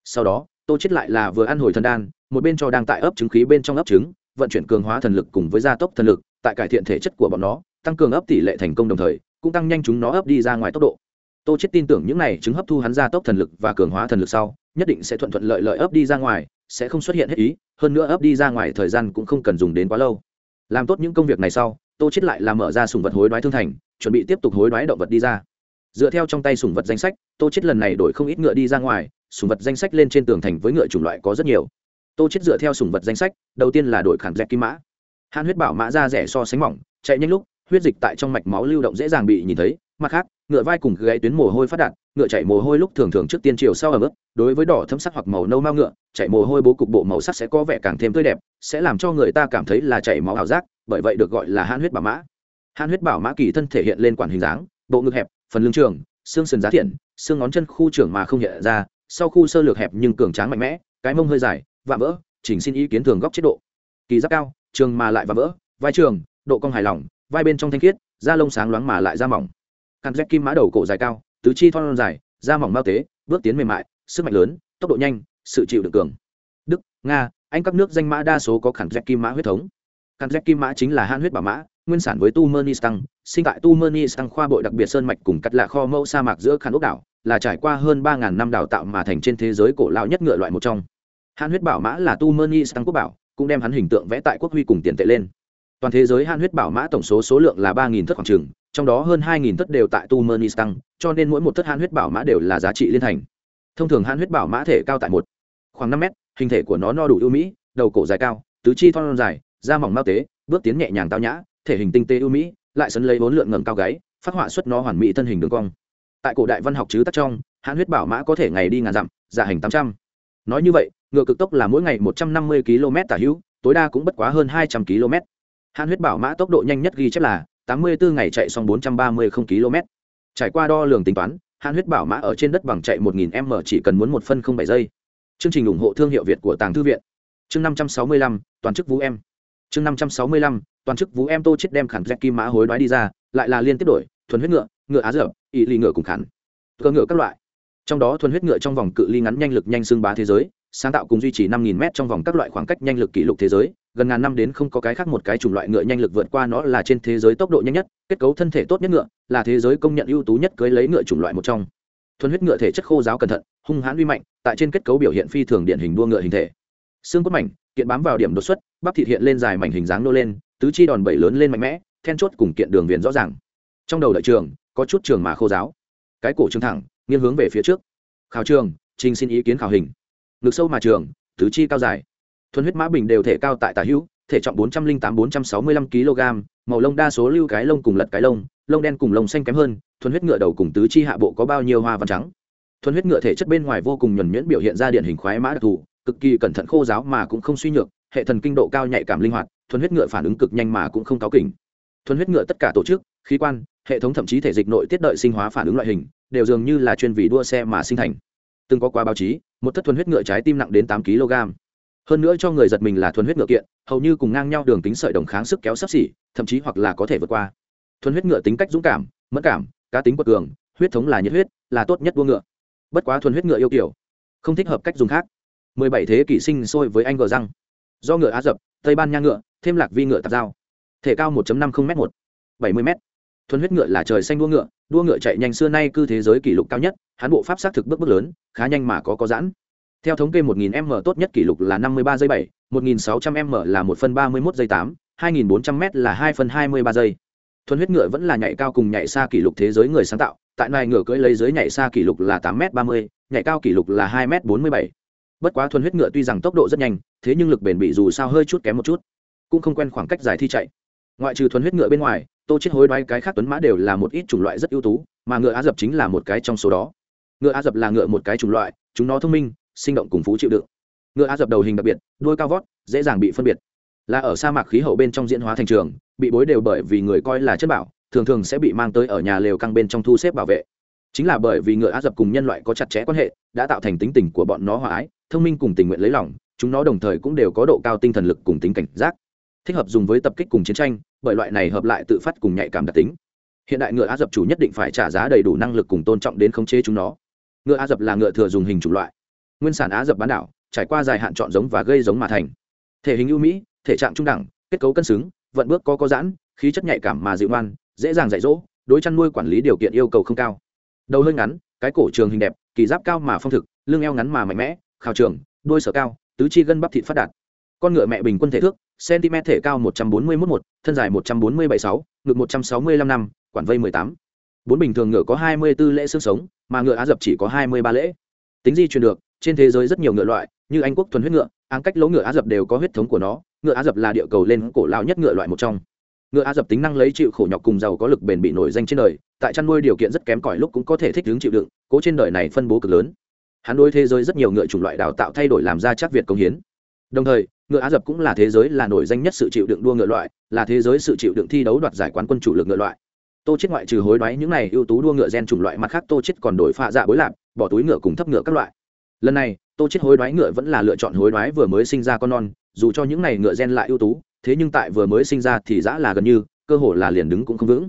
Sau đó, tô chết lại là vừa ăn hồi thần đan, một bên cho đang tại ấp trứng khí bên trong ấp trứng, vận chuyển cường hóa thần lực cùng với gia tốc thần lực, tại cải thiện thể chất của bọn nó, tăng cường ấp tỷ lệ thành công đồng thời, cũng tăng nhanh chúng nó ấp đi ra ngoài tốc độ. Tô chết tin tưởng những này chứng hấp thu hắn gia tốc thần lực và cường hóa thần lực sau, nhất định sẽ thuận thuận lợi lợi ấp đi ra ngoài, sẽ không xuất hiện hết ý, hơn nữa ấp đi ra ngoài thời gian cũng không cần dùng đến quá lâu. Làm tốt những công việc này sau, tô chết lại làm mở ra sùng vật hối đoái thương thành, chuẩn bị tiếp tục hối đoái động vật đi ra dựa theo trong tay sùng vật danh sách, tô chết lần này đổi không ít ngựa đi ra ngoài, sùng vật danh sách lên trên tường thành với ngựa chủng loại có rất nhiều. Tô chết dựa theo sùng vật danh sách, đầu tiên là đổi khẳng dẹp kim mã. Han huyết bảo mã da rẻ so sánh mỏng, chạy nhanh lúc, huyết dịch tại trong mạch máu lưu động dễ dàng bị nhìn thấy, mặt khác, ngựa vai cùng gãy tuyến mồ hôi phát đạt, ngựa chạy mồ hôi lúc thường thường trước tiên chiều sau ở mức đối với đỏ thâm sắc hoặc màu nâu mao ngựa chạy mồ hôi bố cục bộ màu sắc sẽ có vẻ càng thêm tươi đẹp, sẽ làm cho người ta cảm thấy là chảy máu ảo giác, bởi vậy được gọi là han huyết bảo mã. Han huyết bảo mã kỳ thân thể hiện lên quản hình dáng, bộ ngực hẹp phần lưng trường, xương sườn giá thiện, xương ngón chân khu trưởng mà không hiện ra, sau khu sơ lược hẹp nhưng cường tráng mạnh mẽ, cái mông hơi dài và vỡ, chỉnh xin ý kiến thường góc chế độ. Kỳ giáp cao, trường mà lại và vỡ, vai trường, độ cong hài lòng, vai bên trong thanh khiết, da lông sáng loáng mà lại da mỏng. Khăn rách kim mã đầu cổ dài cao, tứ chi thon dài, da mỏng mao tế, bước tiến mềm mại, sức mạnh lớn, tốc độ nhanh, sự chịu đựng cường. Đức, nga, anh các nước danh mã đa số có khăn rách kim mã huyết thống. Khăn rách kim mã chính là han huyết bảo mã nguyên sản với Turkmenistan, sinh tại Turkmenistan khoa bội đặc biệt sơn mạch cùng cắt lạ kho mẫu sa mạc giữa khán ốc đảo, là trải qua hơn 3000 năm đào tạo mà thành trên thế giới cổ lão nhất ngựa loại một trong. Han huyết bảo mã là Turkmenistan quốc bảo, cũng đem hắn hình tượng vẽ tại quốc huy cùng tiền tệ lên. Toàn thế giới Han huyết bảo mã tổng số số lượng là 3000 thất khoảng chừng, trong đó hơn 2000 thất đều tại Turkmenistan, cho nên mỗi một thất Han huyết bảo mã đều là giá trị liên thành. Thông thường Han huyết bảo mã thể cao tại một khoảng 5 mét, hình thể của nó no đủ ưu mỹ, đầu cổ dài cao, tứ chi thon dài, da mỏng mao tế, bước tiến nhẹ nhàng tao nhã, thể hình tinh tế ưu mỹ, lại sấn lấy bốn lượn ngầm cao gáy, phát họa xuất nó hoàn mỹ thân hình đường cong. Tại cổ đại văn học chứ tắc trong, hãn huyết bảo mã có thể ngày đi ngàn dặm giả hành tám trăm. Nói như vậy, ngựa cực tốc là mỗi ngày một trăm năm mươi km tả hữu, tối đa cũng bất quá hơn hai trăm km. Hãn huyết bảo mã tốc độ nhanh nhất ghi chép là tám mươi bốn ngày chạy xong bốn trăm ba mươi km. Trải qua đo lường tính toán, hãn huyết bảo mã ở trên đất bằng chạy một nghìn m chỉ cần muốn một phân không bảy giây. Chương trình ủng hộ thương hiệu việt của tàng thư viện. Chương năm trăm sáu mươi lăm, toàn chức vũ em chương năm trăm sáu mươi lăm toàn chức vũ em tô chết đem khẳng dẹp kim mã hối đoái đi ra lại là liên tiếp đổi thuần huyết ngựa ngựa á dở ỵ ly ngựa cùng khẳng cơ ngựa các loại trong đó thuần huyết ngựa trong vòng cự ly ngắn nhanh lực nhanh xương bá thế giới sáng tạo cùng duy trì 5000 m trong vòng các loại khoảng cách nhanh lực kỷ lục thế giới, gần ngàn năm đến không có cái khác một cái chủng loại ngựa nhanh lực vượt qua nó là trên thế giới tốc độ nhanh nhất, kết cấu thân thể tốt nhất ngựa, là thế giới công nhận ưu tú nhất cưới lấy ngựa chủng loại một trong. Thuần huyết ngựa thể chất khô giáo cẩn thận, hung hãn uy mạnh, tại trên kết cấu biểu hiện phi thường điển hình đua ngựa hình thể. Xương cốt mảnh, kiện bám vào điểm đột xuất, bắp thịt hiện lên dài mảnh hình dáng nô lên, tứ chi đòn bẩy lớn lên mạnh mẽ, then chốt cùng kiện đường viền rõ ràng. Trong đầu đại trường, có chút trường mà khô giáo. Cái cổ trương thẳng, nghiêng hướng về phía trước. Khảo trường, trình xin ý kiến khảo hình. Ngực sâu mà trường, tứ chi cao dài thuần huyết mã bình đều thể cao tại tả hữu thể trọng bốn trăm linh tám bốn trăm sáu mươi lăm kg màu lông đa số lưu cái lông cùng lật cái lông lông đen cùng lông xanh kém hơn thuần huyết ngựa đầu cùng tứ chi hạ bộ có bao nhiêu hoa văn trắng thuần huyết ngựa thể chất bên ngoài vô cùng nhuẩn nhuyễn biểu hiện ra điện hình khoái mã đặc thù cực kỳ cẩn thận khô giáo mà cũng không suy nhược, hệ thần kinh độ cao nhạy cảm linh hoạt, thuần huyết ngựa phản ứng cực nhanh mà cũng không cáo kỉnh. Thuần huyết ngựa tất cả tổ chức, khí quan, hệ thống thậm chí thể dịch nội tiết đợi sinh hóa phản ứng loại hình, đều dường như là chuyên vì đua xe mà sinh thành. Từng có qua báo chí, một thất thuần huyết ngựa trái tim nặng đến tám kg. Hơn nữa cho người giật mình là thuần huyết ngựa kiện, hầu như cùng ngang nhau đường tính sợi đồng kháng sức kéo sắp xỉ, thậm chí hoặc là có thể vượt qua. Thuần huyết ngựa tính cách dũng cảm mất cảm, cá tính quật cường, huyết thống là nhiệt huyết, là tốt nhất đua ngựa. Bất quá thuần huyết ngựa yêu kiểu, không thích hợp cách dùng khác. 17 thế kỷ sinh sôi với anh gờ răng. Do ngựa á dập tây ban nha ngựa thêm lạc vi ngựa tạp dao thể cao 1.50 m 1 70 m thuần huyết ngựa là trời xanh đua ngựa đua ngựa chạy nhanh xưa nay cư thế giới kỷ lục cao nhất hán bộ pháp xác thực bước bước lớn khá nhanh mà có có giãn. Theo thống kê 1000 m tốt nhất kỷ lục là 53 giây 7, 1600 m là 1 phân 31 giây 8, 2400 m là 2 phân 23 giây. Thuần huyết ngựa vẫn là nhảy cao cùng nhảy xa kỷ lục thế giới người sáng tạo tại này ngựa cưỡi lấy dưới nhảy xa kỷ lục là 8 m 30, nhảy cao kỷ lục là 2 m 47 bất quá thuần huyết ngựa tuy rằng tốc độ rất nhanh, thế nhưng lực bền bị dù sao hơi chút kém một chút, cũng không quen khoảng cách dài thi chạy. Ngoại trừ thuần huyết ngựa bên ngoài, tô chết hối đoái cái khác tuấn mã đều là một ít chủng loại rất ưu tú, mà ngựa á dập chính là một cái trong số đó. Ngựa á dập là ngựa một cái chủng loại, chúng nó thông minh, sinh động cùng phú chịu đựng. Ngựa á dập đầu hình đặc biệt, đuôi cao vót, dễ dàng bị phân biệt. Là ở sa mạc khí hậu bên trong diễn hóa thành trường, bị bối đều bởi vì người coi là chất bảo, thường thường sẽ bị mang tới ở nhà lều căng bên trong thu xếp bảo vệ. Chính là bởi vì ngựa á dập cùng nhân loại có chặt chẽ quan hệ, đã tạo thành tính tình của bọn nó hòa ái thông minh cùng tình nguyện lấy lòng, chúng nó đồng thời cũng đều có độ cao tinh thần lực cùng tính cảnh giác. Thích hợp dùng với tập kích cùng chiến tranh, bởi loại này hợp lại tự phát cùng nhạy cảm đặc tính. Hiện đại ngựa á dập chủ nhất định phải trả giá đầy đủ năng lực cùng tôn trọng đến khống chế chúng nó. Ngựa á dập là ngựa thừa dùng hình chủng loại. Nguyên sản á dập bán đảo, trải qua dài hạn chọn giống và gây giống mà thành. Thể hình ưu mỹ, thể trạng trung đẳng, kết cấu cân xứng, vận bước có có giãn, khí chất nhạy cảm mà dịu ngoan, dễ dàng dạy dỗ, đối chăn nuôi quản lý điều kiện yêu cầu không cao. Đầu hơi ngắn, cái cổ trường hình đẹp, kỳ giáp cao mà phong thực, lưng eo ngắn mà mạnh mẽ khảo trường đuôi sở cao, tứ chi gân bắp thịt phát đạt. Con ngựa mẹ bình quân thể thước, cm thể cao một trăm bốn mươi một thân dài một trăm bốn mươi bảy sáu, ngực một trăm sáu mươi lăm năm, quản vây mười tám. Bốn bình thường ngựa có hai mươi 24 lễ xương sống, mà ngựa á dập chỉ có hai mươi ba lễ. Tính di truyền được, trên thế giới rất nhiều ngựa loại, như anh quốc thuần huyết ngựa, áng cách lỗ ngựa á dập đều có huyết thống của nó. Ngựa á dập là địa cầu lên cổ lao nhất ngựa loại một trong. Ngựa á dập tính năng lấy chịu khổ nhọc cùng giàu có lực bền bị nổi danh trên đời, tại chăn nuôi điều kiện rất kém cỏi lúc cũng có thể thích ứng chịu đựng, cố trên đời này phân bố cực lớn hắn đối thế giới rất nhiều ngựa chủng loại đào tạo thay đổi làm ra chắc việt công hiến. Đồng thời, ngựa á dập cũng là thế giới là nổi danh nhất sự chịu đựng đua ngựa loại, là thế giới sự chịu đựng thi đấu đoạt giải quán quân chủ lực ngựa loại. Tô chết ngoại trừ hối đoái những này ưu tú đua ngựa gen chủng loại mặt khác, tô chết còn đổi pha dạ bối lạc, bỏ túi ngựa cùng thấp ngựa các loại. Lần này, tô chết hối đoái ngựa vẫn là lựa chọn hối đoái vừa mới sinh ra con non, dù cho những này ngựa gen lại ưu tú, thế nhưng tại vừa mới sinh ra thì dã là gần như, cơ hồ là liền đứng cũng không vững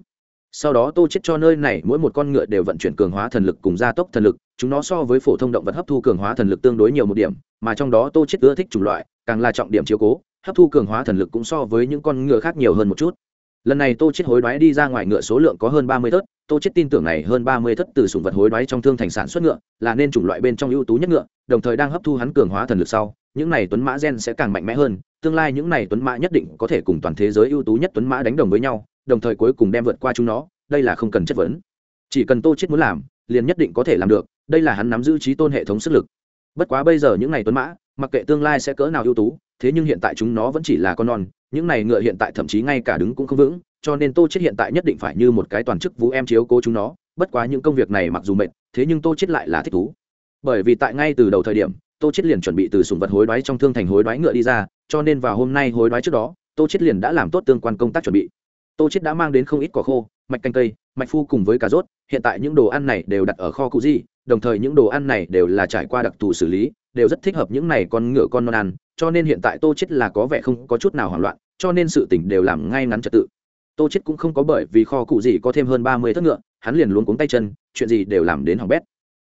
sau đó tô chết cho nơi này, mỗi một con ngựa đều vận chuyển cường hóa thần lực cùng gia tốc thần lực, chúng nó so với phổ thông động vật hấp thu cường hóa thần lực tương đối nhiều một điểm, mà trong đó tô chết ưa thích chủng loại, càng là trọng điểm chiếu cố, hấp thu cường hóa thần lực cũng so với những con ngựa khác nhiều hơn một chút. Lần này tô chết hối đoái đi ra ngoài ngựa số lượng có hơn ba mươi thất, tô chết tin tưởng này hơn ba mươi thất từ sủng vật hối đoái trong thương thành sản xuất ngựa, là nên chủng loại bên trong ưu tú nhất ngựa, đồng thời đang hấp thu hắn cường hóa thần lực sau, những này tuấn mã gen sẽ càng mạnh mẽ hơn, tương lai những này tuấn mã nhất định có thể cùng toàn thế giới ưu tú nhất tuấn mã đánh đồng với nhau đồng thời cuối cùng đem vượt qua chúng nó, đây là không cần chất vấn. Chỉ cần tô chết muốn làm, liền nhất định có thể làm được, đây là hắn nắm giữ trí tôn hệ thống sức lực. Bất quá bây giờ những này tuấn mã, mặc kệ tương lai sẽ cỡ nào ưu tú, thế nhưng hiện tại chúng nó vẫn chỉ là con non, những này ngựa hiện tại thậm chí ngay cả đứng cũng không vững, cho nên tô chết hiện tại nhất định phải như một cái toàn chức vũ em chiếu cố chúng nó, bất quá những công việc này mặc dù mệt, thế nhưng tô chết lại là thích thú. Bởi vì tại ngay từ đầu thời điểm, tô chết liền chuẩn bị từ sùng vật hối đoái trong thương thành hối đoái ngựa đi ra, cho nên vào hôm nay hối đoái trước đó, tô chết liền đã làm tốt tương quan công tác chuẩn bị tô chết đã mang đến không ít cỏ khô, mạch canh cây, mạch phu cùng với cà rốt, hiện tại những đồ ăn này đều đặt ở kho cụ di đồng thời những đồ ăn này đều là trải qua đặc thù xử lý, đều rất thích hợp những này con ngựa con non ăn, cho nên hiện tại tô chết là có vẻ không có chút nào hoảng loạn, cho nên sự tỉnh đều làm ngay ngắn trật tự. Tô chết cũng không có bởi vì kho cụ gì có thêm hơn ba mươi thất ngựa, hắn liền luống cuống tay chân, chuyện gì đều làm đến hỏng bét.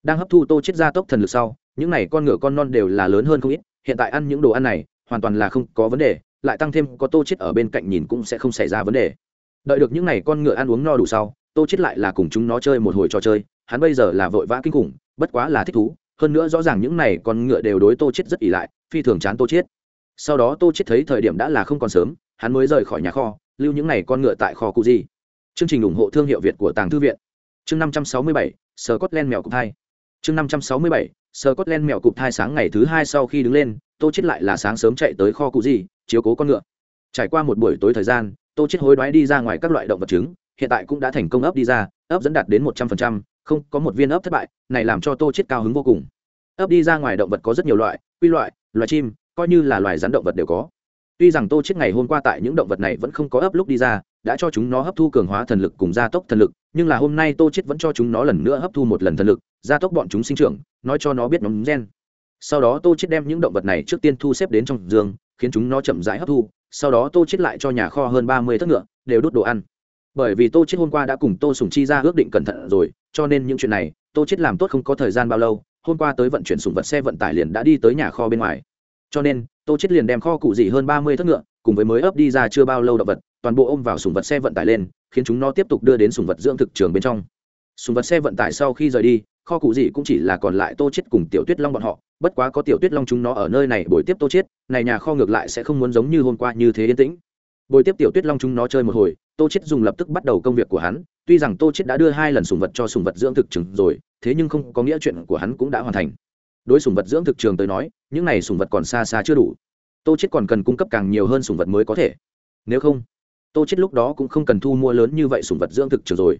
Đang hấp thu tô chết ra tốc thần lực sau, những này con ngựa con non đều là lớn hơn không ít, hiện tại ăn những đồ ăn này, hoàn toàn là không có vấn đề, lại tăng thêm có tô chết ở bên cạnh nhìn cũng sẽ không xảy ra vấn đề đợi được những này con ngựa ăn uống no đủ sau, tô chết lại là cùng chúng nó chơi một hồi trò chơi, hắn bây giờ là vội vã kinh khủng, bất quá là thích thú, hơn nữa rõ ràng những này con ngựa đều đối tô chết rất ỉ lại, phi thường chán tô chết sau đó tô chết thấy thời điểm đã là không còn sớm, hắn mới rời khỏi nhà kho, lưu những này con ngựa tại kho cụ gì. Chương trình ủng hộ thương hiệu việt của tàng thư viện. Chương năm trăm sáu mươi bảy sờ cốt len mèo cục thai. Chương năm trăm sáu mươi bảy sờ cốt len mèo cục thai sáng ngày thứ hai sau khi đứng lên, tô chết lại là sáng sớm chạy tới kho cụ gì, chiếu cố con ngựa. Trải qua một buổi tối thời gian tô chết hối đoái đi ra ngoài các loại động vật trứng, hiện tại cũng đã thành công ấp đi ra, ấp dẫn đạt đến một trăm phần trăm, không, có một viên ấp thất bại, này làm cho tô chết cao hứng vô cùng. Ấp đi ra ngoài động vật có rất nhiều loại, quy loại, loài chim, coi như là loài rắn động vật đều có. Tuy rằng tô chết ngày hôm qua tại những động vật này vẫn không có ấp lúc đi ra, đã cho chúng nó hấp thu cường hóa thần lực cùng gia tốc thần lực, nhưng là hôm nay tô chết vẫn cho chúng nó lần nữa hấp thu một lần thần lực, gia tốc bọn chúng sinh trưởng, nói cho nó biết nhóm gen sau đó tô chết đem những động vật này trước tiên thu xếp đến trong giường, khiến chúng nó chậm rãi hấp thu, sau đó tô chết lại cho nhà kho hơn ba mươi thất ngựa, đều đốt đồ ăn. Bởi vì tô chết hôm qua đã cùng tô sùng chi ra ước định cẩn thận rồi, cho nên những chuyện này, tô chết làm tốt không có thời gian bao lâu, hôm qua tới vận chuyển sùng vật xe vận tải liền đã đi tới nhà kho bên ngoài. Cho nên, tô chết liền đem kho cụ gì hơn ba mươi thất ngựa, cùng với mới ấp đi ra chưa bao lâu động vật, toàn bộ ôm vào sùng vật xe vận tải lên, khiến chúng nó tiếp tục đưa đến sùng vật dưỡng thực trường bên trong. Sùng vật xe vận tải sau khi rời đi kho cụ gì cũng chỉ là còn lại tô chết cùng tiểu tuyết long bọn họ, bất quá có tiểu tuyết long chúng nó ở nơi này buổi tiếp tô chết, này nhà kho ngược lại sẽ không muốn giống như hôm qua như thế yên tĩnh. Buổi tiếp tiểu tuyết long chúng nó chơi một hồi, tô chết dùng lập tức bắt đầu công việc của hắn, tuy rằng tô chết đã đưa hai lần sùng vật cho sùng vật dưỡng thực trường rồi, thế nhưng không có nghĩa chuyện của hắn cũng đã hoàn thành. Đối sùng vật dưỡng thực trường tới nói, những này sùng vật còn xa xa chưa đủ. Tô chết còn cần cung cấp càng nhiều hơn sùng vật mới có thể. Nếu không, tô chết lúc đó cũng không cần thu mua lớn như vậy sùng vật dưỡng thực trường rồi.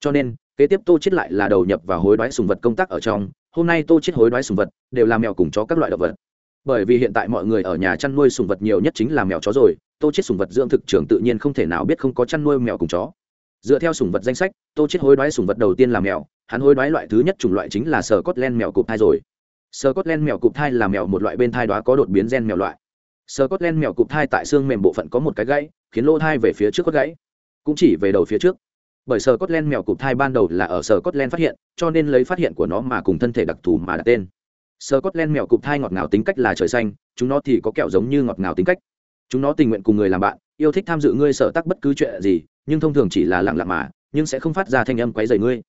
Cho nên kế tiếp tô chết lại là đầu nhập vào hối đoái sùng vật công tác ở trong, hôm nay tô chết hối đoái sùng vật đều là mèo cùng chó các loại động vật. Bởi vì hiện tại mọi người ở nhà chăn nuôi sùng vật nhiều nhất chính là mèo chó rồi, tô chết sùng vật dưỡng thực trường tự nhiên không thể nào biết không có chăn nuôi mèo cùng chó. Dựa theo sùng vật danh sách, tô chết hối đoái sùng vật đầu tiên là mèo, hắn hối đoái loại thứ nhất chủng loại chính là sờ cốt len mèo cụp thai rồi. Sờ cốt len mèo cụp thai là mèo một loại bên thai đó có đột biến gen mèo loại. Sờ cốt len mèo cụp thai tại xương mềm bộ phận có một cái gãy, khiến lỗ thai về phía trước có gãy. Cũng chỉ về đầu phía trước bởi sở cốt len mèo cụp thai ban đầu là ở sở cốt len phát hiện, cho nên lấy phát hiện của nó mà cùng thân thể đặc thù mà đặt tên. Sở cốt len mèo cụp thai ngọt ngào tính cách là trời xanh, chúng nó thì có kẹo giống như ngọt ngào tính cách. Chúng nó tình nguyện cùng người làm bạn, yêu thích tham dự ngươi sở tắc bất cứ chuyện gì, nhưng thông thường chỉ là lặng lặng mà, nhưng sẽ không phát ra thanh âm quấy rầy ngươi.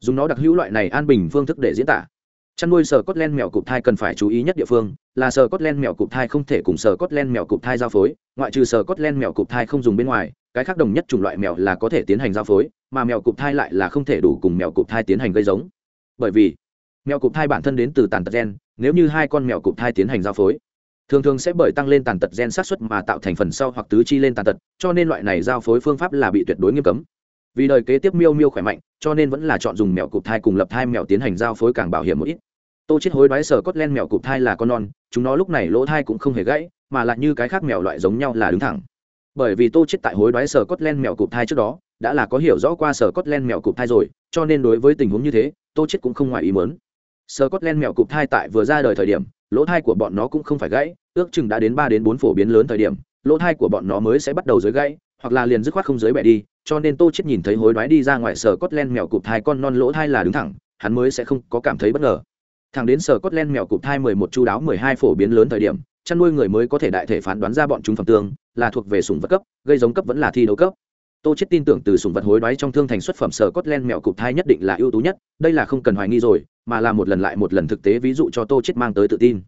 Dùng nó đặc hữu loại này an bình phương thức để diễn tả. Chăn nuôi sở cốt len mèo cụp thai cần phải chú ý nhất địa phương là sở cốt len mèo cụp thai không thể cùng sở cốt len mèo cụp thai giao phối, ngoại trừ sở cốt len mèo cụp thai không dùng bên ngoài, cái khác đồng nhất chủng loại mèo là có thể tiến hành giao phối mà mèo cụp thai lại là không thể đủ cùng mèo cụp thai tiến hành gây giống. Bởi vì, mèo cụp thai bản thân đến từ tàn tật gen, nếu như hai con mèo cụp thai tiến hành giao phối, thường thường sẽ bởi tăng lên tàn tật gen sát xuất mà tạo thành phần sau hoặc tứ chi lên tàn tật, cho nên loại này giao phối phương pháp là bị tuyệt đối nghiêm cấm. Vì đời kế tiếp miêu miêu khỏe mạnh, cho nên vẫn là chọn dùng mèo cụp thai cùng lập thai mèo tiến hành giao phối càng bảo hiểm một ít. Tô chết hối đoái sở cốt len mèo cụp thai là con non, chúng nó lúc này lỗ thai cũng không hề gãy, mà lại như cái khác mèo loại giống nhau là đứng thẳng. Bởi vì tô chết tại hối đoái sở cốt len mèo cụp thai trước đó đã là có hiểu rõ qua sở cốt len mèo cụp thai rồi, cho nên đối với tình huống như thế, tô chết cũng không ngoài ý muốn. Sở cốt len mèo cụp thai tại vừa ra đời thời điểm, lỗ thai của bọn nó cũng không phải gãy, ước chừng đã đến ba đến bốn phổ biến lớn thời điểm, lỗ thai của bọn nó mới sẽ bắt đầu dưới gãy, hoặc là liền dứt khoát không dưới bẻ đi, cho nên tô chết nhìn thấy hối đoái đi ra ngoài sở cốt len mèo cụp thai con non lỗ thai là đứng thẳng, hắn mới sẽ không có cảm thấy bất ngờ. Thẳng đến sở cốt len mèo cụp thai mười một chu đáo mười hai phổ biến lớn thời điểm, chăn nuôi người mới có thể đại thể phán đoán ra bọn chúng phẩm tương, là thuộc về sủng vật cấp, gây giống cấp vẫn là thi đấu cấp tô chết tin tưởng từ sủng vật hối đoái trong thương thành xuất phẩm sở cốt len mèo cụp thai nhất định là ưu tú nhất, đây là không cần hoài nghi rồi, mà là một lần lại một lần thực tế ví dụ cho tô chết mang tới tự tin.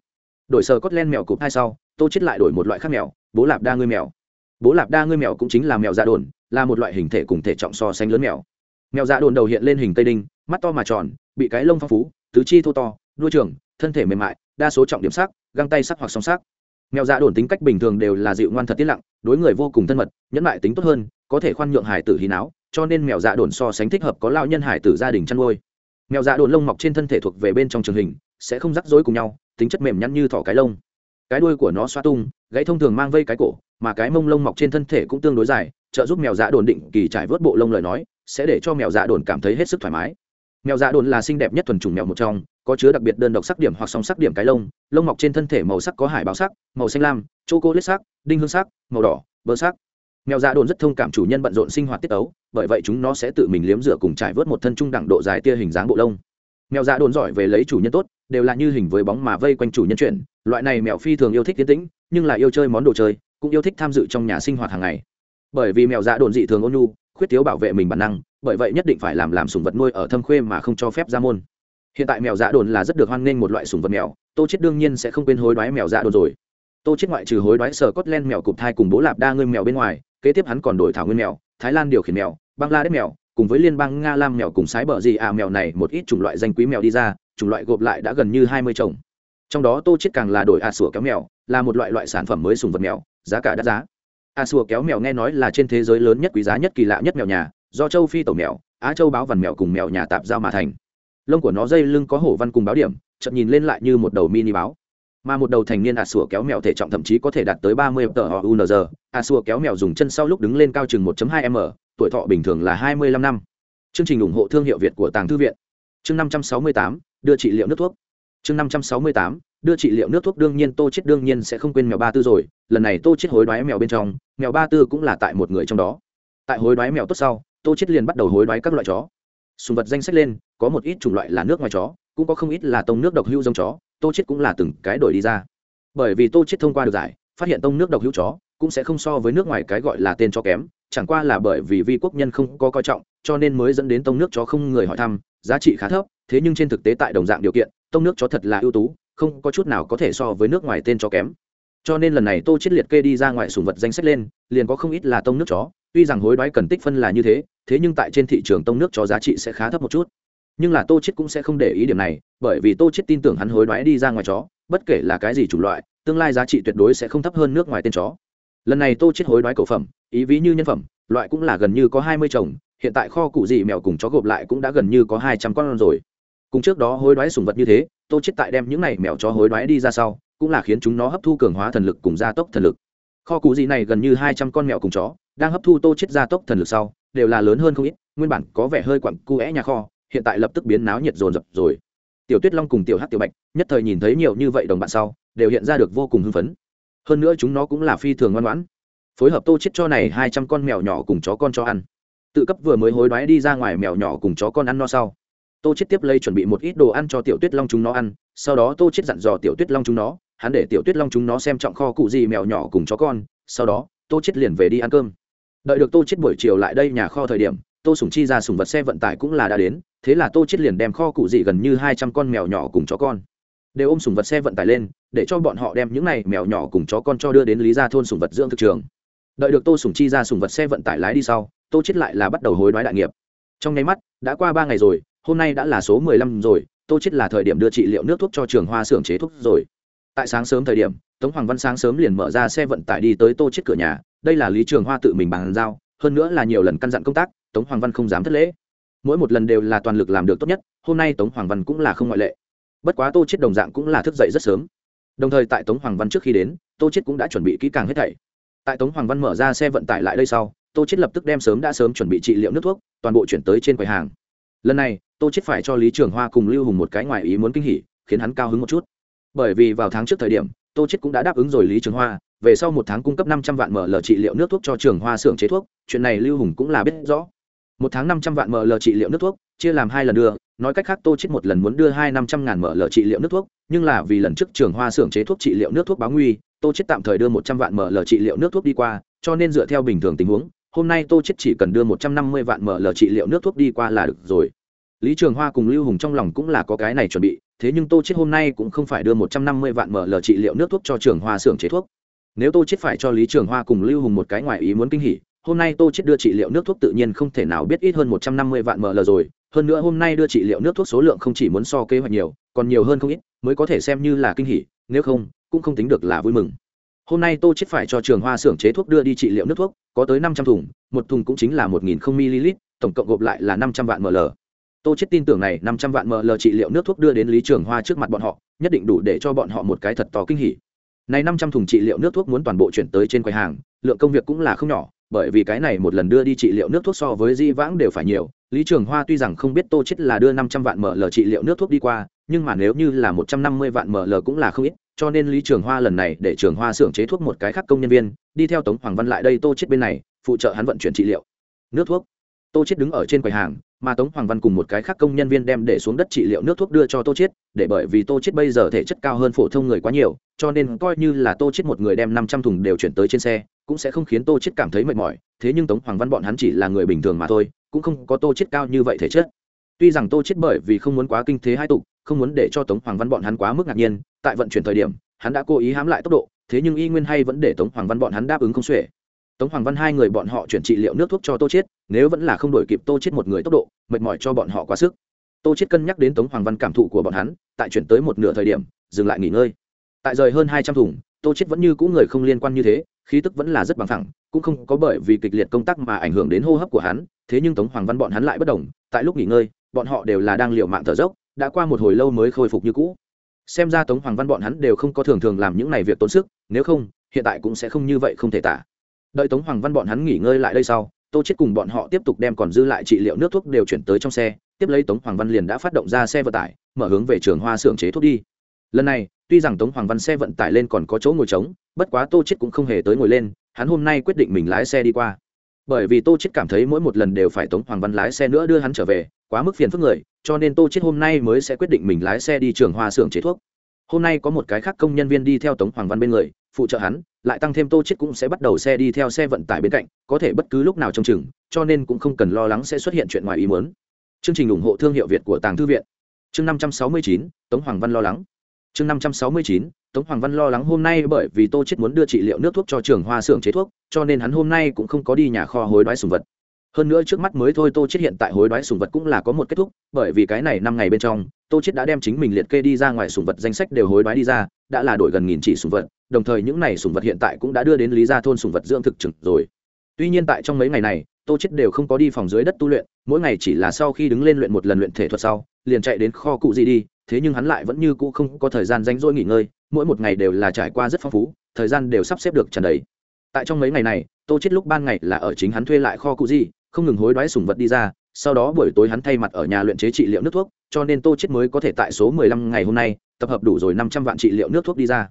Đổi sở cốt len mèo cụp thai sau, tô chết lại đổi một loại khác mèo bố lạp đa ngươi mèo bố lạp đa ngươi mèo cũng chính là mèo dạ đồn, là một loại hình thể cùng thể trọng so sánh lớn mèo mèo dạ đồn đầu hiện lên hình tây đinh, mắt to mà tròn, bị cái lông phong phú, tứ chi thô to, đuôi trường, thân thể mềm mại, đa số trọng điểm sắc, găng tay sắc hoặc song sắc mèo dạ đồn tính cách bình thường đều là dịu ngoan thật tiết lặng, đối người vô cùng thân mật, nhẫn lại tính tốt hơn, có thể khoan nhượng hải tử hí não cho nên mèo dạ đồn so sánh thích hợp có lao nhân hải tử gia đình chăn nuôi. Mèo dạ đồn lông mọc trên thân thể thuộc về bên trong trường hình, sẽ không rắc rối cùng nhau, tính chất mềm nhăn như thỏ cái lông. Cái đuôi của nó xoa tung, gãy thông thường mang vây cái cổ, mà cái mông lông mọc trên thân thể cũng tương đối dài, trợ giúp mèo dạ đồn định kỳ trải vớt bộ lông lời nói, sẽ để cho mèo dạ đồn cảm thấy hết sức thoải mái. Mèo dạ đồn là xinh đẹp nhất thuần chủng mèo một trong có chứa đặc biệt đơn độc sắc điểm hoặc song sắc điểm cái lông lông mọc trên thân thể màu sắc có hải báo sắc, màu xanh lam chô cô lết sắc, đinh hương sắc, màu đỏ, bơ sắc. Mèo dạ đồn rất thông cảm chủ nhân bận rộn sinh hoạt tiết ấu, bởi vậy chúng nó sẽ tự mình liếm rửa cùng trải vớt một thân trung đẳng độ dài tia hình dáng bộ lông. Mèo dạ đồn giỏi về lấy chủ nhân tốt, đều là như hình với bóng mà vây quanh chủ nhân chuyển, loại này mèo phi thường yêu thích tiến tĩnh, nhưng là yêu chơi món đồ chơi, cũng yêu thích tham dự trong nhà sinh hoạt hàng ngày. Bởi vì mèo dạ đồn dị thường ôn nhu, khuyết thiếu bảo vệ mình bản năng, bởi vậy nhất định phải làm làm sùng vật nuôi ở thâm khuê mà không cho phép ra môn hiện tại mèo dạ đồn là rất được hoan nghênh một loại sùng vật mèo, tô chết đương nhiên sẽ không quên hối đoái mèo dạ đồn rồi. Tô chết ngoại trừ hối đoái sở cốt len mèo cụp thai cùng bố lạp đa ngươi mèo bên ngoài, kế tiếp hắn còn đổi thảo nguyên mèo, thái lan điều khiển mèo, bangladesh mèo, cùng với liên bang nga lam mèo cùng sái bờ gì à mèo này một ít chủng loại danh quý mèo đi ra, chủng loại gộp lại đã gần như hai mươi chồng. Trong đó tô chết càng là đổi a sủa kéo mèo, là một loại loại sản phẩm mới sùng vật mèo, giá cả đắt giá. A sủa kéo mèo nghe nói là trên thế giới lớn nhất quý giá nhất kỳ lạ nhất mèo nhà, do châu phi tổ mèo, á châu báo vằn mèo cùng mèo nhà tạp giao mà thành lông của nó dây lưng có hổ văn cùng báo điểm chậm nhìn lên lại như một đầu mini báo. Mà một đầu thành niên a sủa kéo mèo thể trọng thậm chí có thể đạt tới ba mươi tờ unz a sủa kéo mèo dùng chân sau lúc đứng lên cao chừng 1 hai m, tuổi thọ bình thường là hai mươi lăm năm. Chương trình ủng hộ thương hiệu việt của tàng thư viện. Chương năm trăm sáu mươi tám, đưa trị liệu nước thuốc. Chương năm trăm sáu mươi tám, đưa trị liệu nước thuốc đương nhiên, tô chết đương nhiên sẽ không quên mèo ba tư rồi. Lần này tô chết hối đoái mèo bên trong, mèo ba tư cũng là tại một người trong đó. Tại hối đoái mèo tốt sau, tô chết liền bắt đầu hối đoái các loại chó. Sùng vật danh sách lên có một ít chủng loại là nước ngoài chó, cũng có không ít là tông nước độc hữu giống chó, tô chết cũng là từng cái đổi đi ra. Bởi vì tô chết thông qua được giải, phát hiện tông nước độc hữu chó cũng sẽ không so với nước ngoài cái gọi là tên chó kém, chẳng qua là bởi vì vi quốc nhân không có coi trọng, cho nên mới dẫn đến tông nước chó không người hỏi thăm, giá trị khá thấp, thế nhưng trên thực tế tại đồng dạng điều kiện, tông nước chó thật là ưu tú, không có chút nào có thể so với nước ngoài tên chó kém. Cho nên lần này tô chết liệt kê đi ra ngoài sùng vật danh sách lên, liền có không ít là tông nước chó, tuy rằng hối đoái cần tích phân là như thế thế nhưng tại trên thị trường tông nước chó giá trị sẽ khá thấp một chút nhưng là tô chết cũng sẽ không để ý điểm này, bởi vì tô chết tin tưởng hắn hối đoái đi ra ngoài chó, bất kể là cái gì chủng loại, tương lai giá trị tuyệt đối sẽ không thấp hơn nước ngoài tên chó. Lần này tô chết hối đoái cổ phẩm, ý ví như nhân phẩm, loại cũng là gần như có hai mươi chồng, hiện tại kho cụ gì mèo cùng chó gộp lại cũng đã gần như có hai trăm con rồi. Cùng trước đó hối đoái sùng vật như thế, tô chết tại đem những này mèo chó hối đoái đi ra sau, cũng là khiến chúng nó hấp thu cường hóa thần lực cùng gia tốc thần lực. Kho cụ gì này gần như hai trăm con mèo cùng chó, đang hấp thu tô chết gia tốc thần lực sau, đều là lớn hơn không ít, nguyên bản có vẻ hơi quặng cu é nhà kho hiện tại lập tức biến náo nhiệt rồn rập rồi. Tiểu tuyết long cùng tiểu hắc tiểu bạch, nhất thời nhìn thấy nhiều như vậy đồng bạn sau, đều hiện ra được vô cùng hưng phấn. Hơn nữa chúng nó cũng là phi thường ngoan ngoãn. Phối hợp tô chết cho này hai trăm con mèo nhỏ cùng chó con cho ăn. Tự cấp vừa mới hối đoái đi ra ngoài mèo nhỏ cùng chó con ăn no sau. Tô chết tiếp lấy chuẩn bị một ít đồ ăn cho tiểu tuyết long chúng nó ăn, sau đó tô chết dặn dò tiểu tuyết long chúng nó, hắn để tiểu tuyết long chúng nó xem trọng kho cụ gì mèo nhỏ cùng chó con, sau đó, tô chết liền về đi ăn cơm. Đợi được tô chết buổi chiều lại đây nhà kho thời điểm, tô sủng chi ra sùng vật xe vận tải cũng là đã đến thế là tô chết liền đem kho cụ dị gần như hai trăm con mèo nhỏ cùng chó con đều ôm sủng vật xe vận tải lên, để cho bọn họ đem những này mèo nhỏ cùng chó con cho đưa đến lý gia thôn sủng vật dưỡng thực trường. Đợi được tô sủng chi ra sủng vật xe vận tải lái đi sau, tô chết lại là bắt đầu hối đoái đại nghiệp. Trong nháy mắt, đã qua ba ngày rồi, hôm nay đã là số mười lăm rồi, tô chết là thời điểm đưa trị liệu nước thuốc cho trường hoa xưởng chế thuốc rồi. Tại sáng sớm thời điểm, tống hoàng văn sáng sớm liền mở ra xe vận tải đi tới tô chết cửa nhà, đây là lý trường hoa tự mình bàn giao, hơn nữa là nhiều lần căn dặn công tác, tống hoàng văn không dám thất lễ mỗi một lần đều là toàn lực làm được tốt nhất, hôm nay tống hoàng văn cũng là không ngoại lệ. Bất quá tô chết đồng dạng cũng là thức dậy rất sớm. Đồng thời tại tống hoàng văn trước khi đến, tô chết cũng đã chuẩn bị kỹ càng hết thảy. Tại tống hoàng văn mở ra xe vận tải lại đây sau, tô chết lập tức đem sớm đã sớm chuẩn bị trị liệu nước thuốc, toàn bộ chuyển tới trên quầy hàng. Lần này, tô chết phải cho lý trường hoa cùng lưu hùng một cái ngoài ý muốn kinh hỉ, khiến hắn cao hứng một chút. Bởi vì vào tháng trước thời điểm, tô chết cũng đã đáp ứng rồi lý trường hoa, về sau một tháng cung cấp năm trăm vạn mở lờ trị liệu nước thuốc cho trường hoa xưởng chế thuốc, chuyện này lưu hùng cũng là biết rõ một tháng năm trăm vạn ml trị liệu nước thuốc, chia làm hai lần đưa, nói cách khác tô chết một lần muốn đưa hai năm trăm ngàn ml trị liệu nước thuốc, nhưng là vì lần trước trường hoa xưởng chế thuốc trị liệu nước thuốc báo nguy, tô chết tạm thời đưa một trăm vạn ml trị liệu nước thuốc đi qua, cho nên dựa theo bình thường tình huống, hôm nay tô chết chỉ cần đưa một trăm năm mươi vạn ml trị liệu nước thuốc đi qua là được rồi. Lý trường hoa cùng lưu hùng trong lòng cũng là có cái này chuẩn bị, thế nhưng tô chết hôm nay cũng không phải đưa một trăm năm mươi vạn ml trị liệu nước thuốc cho trường hoa xưởng chế thuốc. Nếu tô chết phải cho lý trường hoa cùng lưu hùng một cái ngoài ý muốn kinh hỉ hôm nay tô chết đưa trị liệu nước thuốc tự nhiên không thể nào biết ít hơn một trăm năm mươi vạn ml rồi, hơn nữa hôm nay đưa trị liệu nước thuốc số lượng không chỉ muốn so kế hoạch nhiều, còn nhiều hơn không ít, mới có thể xem như là kinh hỉ, nếu không, cũng không tính được là vui mừng. Hôm nay tô chết phải cho trường hoa xưởng chế thuốc đưa đi trị liệu nước thuốc, có tới năm trăm thùng, một thùng cũng chính là một nghìn không ml, tổng cộng gộp lại là năm trăm vạn ml. Tô chết tin tưởng này, năm trăm vạn ml trị liệu nước thuốc đưa đến lý trường hoa trước mặt bọn họ, nhất định đủ để cho bọn họ một cái thật to kinh hỉ. Này năm trăm thùng trị liệu nước thuốc muốn toàn bộ chuyển tới trên quầy hàng, lượng công việc cũng là không nhỏ bởi vì cái này một lần đưa đi trị liệu nước thuốc so với di vãng đều phải nhiều. Lý trường hoa tuy rằng không biết tô chết là đưa năm trăm vạn ml trị liệu nước thuốc đi qua, nhưng mà nếu như là một trăm năm mươi vạn ml cũng là không ít, cho nên lý trường hoa lần này để trường hoa xưởng chế thuốc một cái khác công nhân viên, đi theo tống hoàng văn lại đây tô chết bên này, phụ trợ hắn vận chuyển trị liệu. Nước thuốc tô chết đứng ở trên quầy hàng, mà tống hoàng văn cùng một cái khác công nhân viên đem để xuống đất trị liệu nước thuốc đưa cho tô chết để bởi vì tô chết bây giờ thể chất cao hơn phổ thông người quá nhiều, cho nên coi như là tô chết một người đem năm trăm thùng đều chuyển tới trên xe, cũng sẽ không khiến tô chết cảm thấy mệt mỏi, thế nhưng tống hoàng văn bọn hắn chỉ là người bình thường mà thôi, cũng không có tô chết cao như vậy thể chất. Tuy rằng tô chết bởi vì không muốn quá kinh thế hai tục, không muốn để cho tống hoàng văn bọn hắn quá mức ngạc nhiên, tại vận chuyển thời điểm, hắn đã cố ý hám lại tốc độ, thế nhưng y nguyên hay vẫn để tống hoàng văn bọn hắn đáp ứng không xuể tống hoàng văn hai người bọn họ chuyển trị liệu nước thuốc cho tô chết nếu vẫn là không đổi kịp tô chết một người tốc độ, mệt mỏi cho bọn họ quá sức. Tô chết cân nhắc đến tống hoàng văn cảm thụ của bọn hắn, tại chuyển tới một nửa thời điểm, dừng lại nghỉ ngơi. Tại rời hơn hai trăm thùng, tô chết vẫn như cũ người không liên quan như thế, khí tức vẫn là rất bằng thẳng cũng không có bởi vì kịch liệt công tác mà ảnh hưởng đến hô hấp của hắn, thế nhưng tống hoàng văn bọn hắn lại bất đồng, tại lúc nghỉ ngơi, bọn họ đều là đang liều mạng thở dốc, đã qua một hồi lâu mới khôi phục như cũ. Xem ra tống hoàng văn bọn hắn đều không có thường thường làm những này việc tốn sức, nếu không, hiện tại cũng sẽ không như vậy không thể tả đợi tống hoàng văn bọn hắn nghỉ ngơi lại đây sau, tô chết cùng bọn họ tiếp tục đem còn dư lại trị liệu nước thuốc đều chuyển tới trong xe, tiếp lấy tống hoàng văn liền đã phát động ra xe vận tải, mở hướng về trường hoa xưởng chế thuốc đi. Lần này, tuy rằng tống hoàng văn xe vận tải lên còn có chỗ ngồi trống, bất quá tô chết cũng không hề tới ngồi lên, hắn hôm nay quyết định mình lái xe đi qua. Bởi vì tô chết cảm thấy mỗi một lần đều phải tống hoàng văn lái xe nữa đưa hắn trở về, quá mức phiền phức người, cho nên tô chết hôm nay mới sẽ quyết định mình lái xe đi trường hoa xưởng chế thuốc. Hôm nay có một cái khác công nhân viên đi theo tống hoàng văn bên người phụ trợ hắn, lại tăng thêm tô chết cũng sẽ bắt đầu xe đi theo xe vận tải bên cạnh, có thể bất cứ lúc nào trong chừng, cho nên cũng không cần lo lắng sẽ xuất hiện chuyện ngoài ý muốn. Chương trình ủng hộ thương hiệu việt của tàng thư viện. Chương năm trăm sáu mươi chín, tống hoàng văn lo lắng. Chương năm trăm sáu mươi chín, tống hoàng văn lo lắng hôm nay bởi vì tô chết muốn đưa trị liệu nước thuốc cho trường hoa xưởng chế thuốc, cho nên hắn hôm nay cũng không có đi nhà kho hối đoái sùng vật. Hơn nữa trước mắt mới thôi tô chết hiện tại hối đoái sùng vật cũng là có một kết thúc, bởi vì cái này năm ngày bên trong tô chết đã đem chính mình liệt kê đi ra ngoài sùng vật danh sách đều hối đoái đi ra, đã là đổi gần nghìn chỉ sùng vật, đồng thời những này sùng vật hiện tại cũng đã đưa đến lý gia thôn sùng vật dưỡng thực trực rồi. Tuy nhiên tại trong mấy ngày này, tô chết đều không có đi phòng dưới đất tu luyện, mỗi ngày chỉ là sau khi đứng lên luyện một lần luyện thể thuật sau, liền chạy đến kho cụ gì đi, thế nhưng hắn lại vẫn như cũ không có thời gian rảnh rỗi nghỉ ngơi, mỗi một ngày đều là trải qua rất phong phú, thời gian đều sắp xếp được tràn đầy. Tại trong mấy ngày này, tô chết lúc ban ngày là ở chính hắn thuê lại kho cụ gì, không ngừng hối đoái sùng vật đi ra sau đó buổi tối hắn thay mặt ở nhà luyện chế trị liệu nước thuốc, cho nên tô chết mới có thể tại số 15 ngày hôm nay, tập hợp đủ rồi 500 vạn trị liệu nước thuốc đi ra.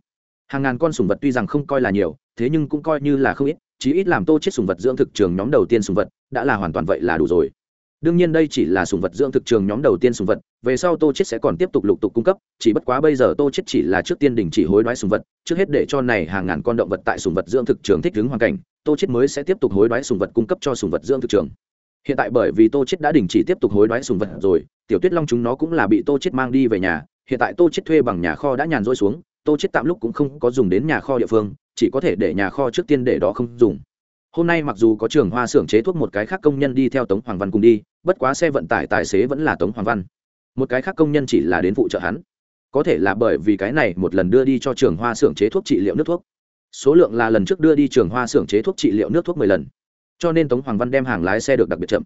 Hàng ngàn con sùng vật tuy rằng không coi là nhiều, thế nhưng cũng coi như là không ít, chí ít làm tô chết sùng vật dưỡng thực trường nhóm đầu tiên sùng vật, đã là hoàn toàn vậy là đủ rồi. Đương nhiên đây chỉ là sùng vật dưỡng thực trường nhóm đầu tiên sùng vật, về sau tô chết sẽ còn tiếp tục lục tục cung cấp, chỉ bất quá bây giờ tô chết chỉ là trước tiên đình chỉ hối đoái sùng vật, trước hết để cho này hàng ngàn con động vật tại sùng vật dưỡng thực trường thích ứng hoàn cảnh, tô chết mới sẽ tiếp tục hối đoái sùng vật cung cấp cho sùng vật dưỡng thực trường hiện tại bởi vì tô chết đã đình chỉ tiếp tục hối đoái sùng vật rồi, tiểu tuyết long chúng nó cũng là bị tô chết mang đi về nhà. Hiện tại tô chết thuê bằng nhà kho đã nhàn rỗi xuống, tô chết tạm lúc cũng không có dùng đến nhà kho địa phương, chỉ có thể để nhà kho trước tiên để đó không dùng. Hôm nay mặc dù có trường hoa xưởng chế thuốc một cái khác công nhân đi theo tống hoàng văn cùng đi, bất quá xe vận tải tài xế vẫn là tống hoàng văn. Một cái khác công nhân chỉ là đến phụ trợ hắn. Có thể là bởi vì cái này một lần đưa đi cho trường hoa xưởng chế thuốc trị liệu nước thuốc. Số lượng là lần trước đưa đi trường hoa xưởng chế thuốc trị liệu nước thuốc mười lần cho nên tống hoàng văn đem hàng lái xe được đặc biệt chậm.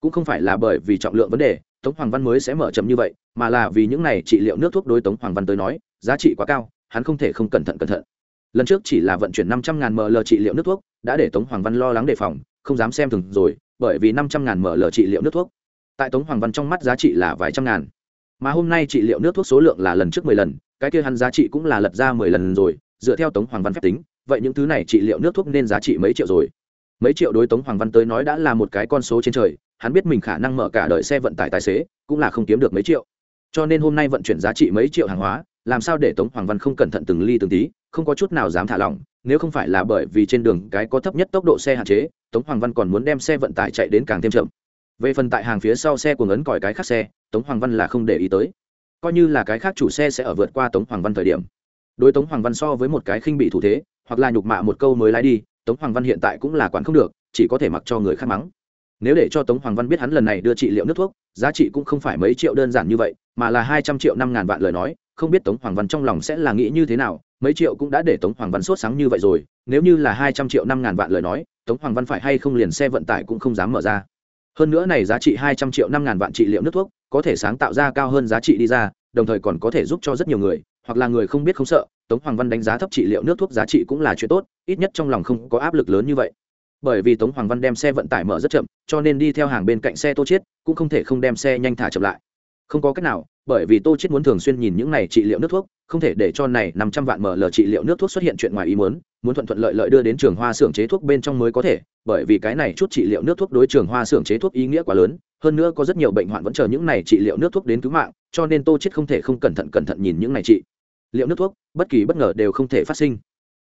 Cũng không phải là bởi vì trọng lượng vấn đề, tống hoàng văn mới sẽ mở chậm như vậy, mà là vì những này trị liệu nước thuốc đối tống hoàng văn tới nói, giá trị quá cao, hắn không thể không cẩn thận cẩn thận. Lần trước chỉ là vận chuyển năm trăm ngàn ml trị liệu nước thuốc, đã để tống hoàng văn lo lắng đề phòng, không dám xem thường rồi, bởi vì năm trăm ngàn ml trị liệu nước thuốc. Tại tống hoàng văn trong mắt giá trị là vài trăm ngàn. Mà hôm nay trị liệu nước thuốc số lượng là lần trước mười lần, cái kia hắn giá trị cũng là lật ra mười lần rồi, dựa theo tống hoàng văn phép tính, vậy những thứ này trị liệu nước thuốc nên giá trị mấy triệu rồi? Mấy triệu đối tống hoàng văn tới nói đã là một cái con số trên trời, hắn biết mình khả năng mở cả đợi xe vận tải tài xế, cũng là không kiếm được mấy triệu. Cho nên hôm nay vận chuyển giá trị mấy triệu hàng hóa, làm sao để tống hoàng văn không cẩn thận từng ly từng tí, không có chút nào dám thả lỏng, nếu không phải là bởi vì trên đường cái có thấp nhất tốc độ xe hạn chế, tống hoàng văn còn muốn đem xe vận tải chạy đến càng thêm chậm. Về phần tại hàng phía sau xe của ngấn còi cái khác xe, tống hoàng văn là không để ý tới. Coi như là cái khác chủ xe sẽ ở vượt qua tống hoàng văn thời điểm. Đối tống hoàng văn so với một cái khinh bị thủ thế, hoặc là nhục mạ một câu mới lái đi tống hoàng văn hiện tại cũng là quản không được, chỉ có thể mặc cho người khác mắng. Nếu để cho tống hoàng văn biết hắn lần này đưa trị liệu nước thuốc, giá trị cũng không phải mấy triệu đơn giản như vậy, mà là hai trăm triệu năm ngàn vạn lời nói, không biết tống hoàng văn trong lòng sẽ là nghĩ như thế nào, mấy triệu cũng đã để tống hoàng văn sốt sáng như vậy rồi, nếu như là hai trăm triệu năm ngàn vạn lời nói, tống hoàng văn phải hay không liền xe vận tải cũng không dám mở ra. Hơn nữa này giá trị hai trăm triệu năm ngàn vạn trị liệu nước thuốc, có thể sáng tạo ra cao hơn giá trị đi ra, đồng thời còn có thể giúp cho rất nhiều người hoặc là người không biết không sợ, tống hoàng văn đánh giá thấp trị liệu nước thuốc giá trị cũng là chuyện tốt, ít nhất trong lòng không có áp lực lớn như vậy. Bởi vì tống hoàng văn đem xe vận tải mở rất chậm, cho nên đi theo hàng bên cạnh xe tô chiết cũng không thể không đem xe nhanh thả chậm lại. Không có cách nào, bởi vì tô chiết muốn thường xuyên nhìn những này trị liệu nước thuốc, không thể để cho này năm trăm vạn ml trị liệu nước thuốc xuất hiện chuyện ngoài ý muốn muốn thuận thuận lợi lợi đưa đến trường hoa xưởng chế thuốc bên trong mới có thể, bởi vì cái này chút trị liệu nước thuốc đối trường hoa xưởng chế thuốc ý nghĩa quá lớn, hơn nữa có rất nhiều bệnh hoạn vẫn chờ những này trị liệu nước thuốc đến cứu mạng, cho nên tô chết không thể không cẩn thận cẩn thận nhìn những này trị liệu nước thuốc, bất kỳ bất ngờ đều không thể phát sinh.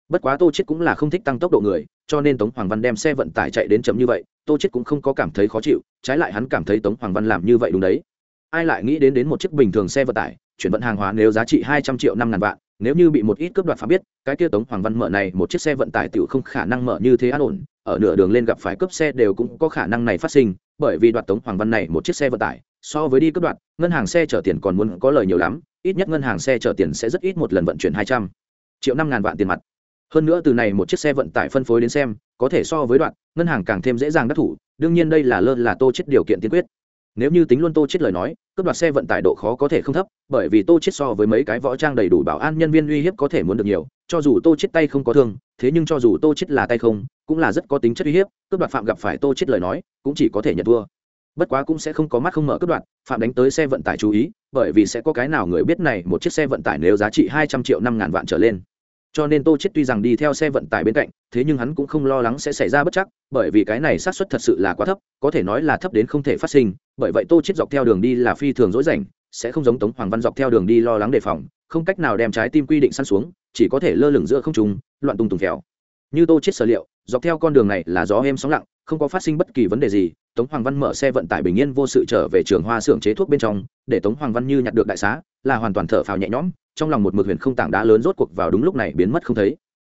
Bất quá tô chết cũng là không thích tăng tốc độ người, cho nên tống hoàng văn đem xe vận tải chạy đến chậm như vậy, tô chết cũng không có cảm thấy khó chịu, trái lại hắn cảm thấy tống hoàng văn làm như vậy đúng đấy. Ai lại nghĩ đến đến một chiếc bình thường xe vận tải, chuyển vận hàng hóa nếu giá trị hai trăm triệu năm ngàn vạn, nếu như bị một ít cướp đoạt phạm biết, cái kia tống hoàng văn mở này một chiếc xe vận tải tiểu không khả năng mở như thế an ổn, ở nửa đường lên gặp phải cướp xe đều cũng có khả năng này phát sinh, bởi vì đoạt tống hoàng văn này một chiếc xe vận tải so với đi cướp đoạn, ngân hàng xe chở tiền còn muốn có lời nhiều lắm ít nhất ngân hàng xe chở tiền sẽ rất ít một lần vận chuyển hai trăm triệu năm ngàn vạn tiền mặt. Hơn nữa từ này một chiếc xe vận tải phân phối đến xem có thể so với đoạn ngân hàng càng thêm dễ dàng đắc thủ đương nhiên đây là lơ là tô chết điều kiện tiên quyết. Nếu như tính luôn tô chết lời nói cướp đoạt xe vận tải độ khó có thể không thấp bởi vì tô chết so với mấy cái võ trang đầy đủ bảo an nhân viên uy hiếp có thể muốn được nhiều cho dù tô chết tay không có thương thế nhưng cho dù tô chết là tay không cũng là rất có tính chất uy hiếp cướp đoạt phạm gặp phải tô chết lời nói cũng chỉ có thể nhận thua bất quá cũng sẽ không có mắt không mở cướp đoạn, phạm đánh tới xe vận tải chú ý, bởi vì sẽ có cái nào người biết này, một chiếc xe vận tải nếu giá trị hai trăm triệu năm ngàn vạn trở lên. Cho nên tô chết tuy rằng đi theo xe vận tải bên cạnh, thế nhưng hắn cũng không lo lắng sẽ xảy ra bất chắc, bởi vì cái này xác suất thật sự là quá thấp, có thể nói là thấp đến không thể phát sinh, bởi vậy tô chết dọc theo đường đi là phi thường dối rảnh, sẽ không giống tống hoàng văn dọc theo đường đi lo lắng đề phòng, không cách nào đem trái tim quy định săn xuống, chỉ có thể lơ lửng giữa không trung, loạn tung tùng phèo. Như tô chết sở liệu, dọc theo con đường này là gió êm sóng lặng không có phát sinh bất kỳ vấn đề gì, tống hoàng văn mở xe vận tải bình yên vô sự trở về trường hoa xưởng chế thuốc bên trong, để tống hoàng văn như nhặt được đại xá, là hoàn toàn thở phào nhẹ nhõm, trong lòng một mực huyền không tảng đá lớn rốt cuộc vào đúng lúc này biến mất không thấy.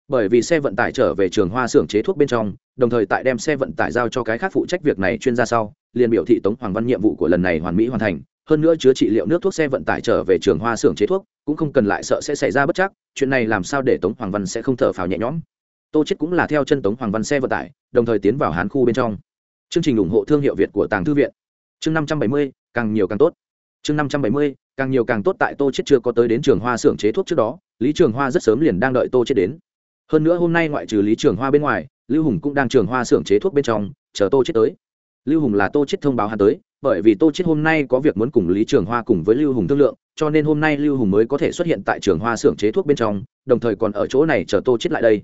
Bởi vì xe vận tải trở về trường hoa xưởng chế thuốc bên trong, đồng thời tại đem xe vận tải giao cho cái khác phụ trách việc này chuyên gia sau, liền biểu thị tống hoàng văn nhiệm vụ của lần này hoàn mỹ hoàn thành, hơn nữa chứa trị liệu nước thuốc xe vận tải trở về trường hoa xưởng chế thuốc, cũng không cần lại sợ sẽ xảy ra bất chắc, chuyện này làm sao để tống hoàng văn sẽ không thở phào nhẹ nhõm tô chết cũng là theo chân tống hoàng văn xe vận tải, đồng thời tiến vào hán khu bên trong. Chương trình ủng hộ thương hiệu việt của tàng thư viện. Chương năm trăm bảy mươi, càng nhiều càng tốt. Chương năm trăm bảy mươi, càng nhiều càng tốt tại tô chết chưa có tới đến trường hoa xưởng chế thuốc trước đó, lý trường hoa rất sớm liền đang đợi tô chết đến. Hơn nữa hôm nay ngoại trừ lý trường hoa bên ngoài, lưu hùng cũng đang trường hoa xưởng chế thuốc bên trong, chờ tô chết tới. Lưu hùng là tô chết thông báo hắn tới, bởi vì tô chết hôm nay có việc muốn cùng lý trường hoa cùng với lưu hùng thương lượng, cho nên hôm nay lưu hùng mới có thể xuất hiện tại trường hoa xưởng chế thuốc bên trong, đồng thời còn ở chỗ này chờ tô chết lại đây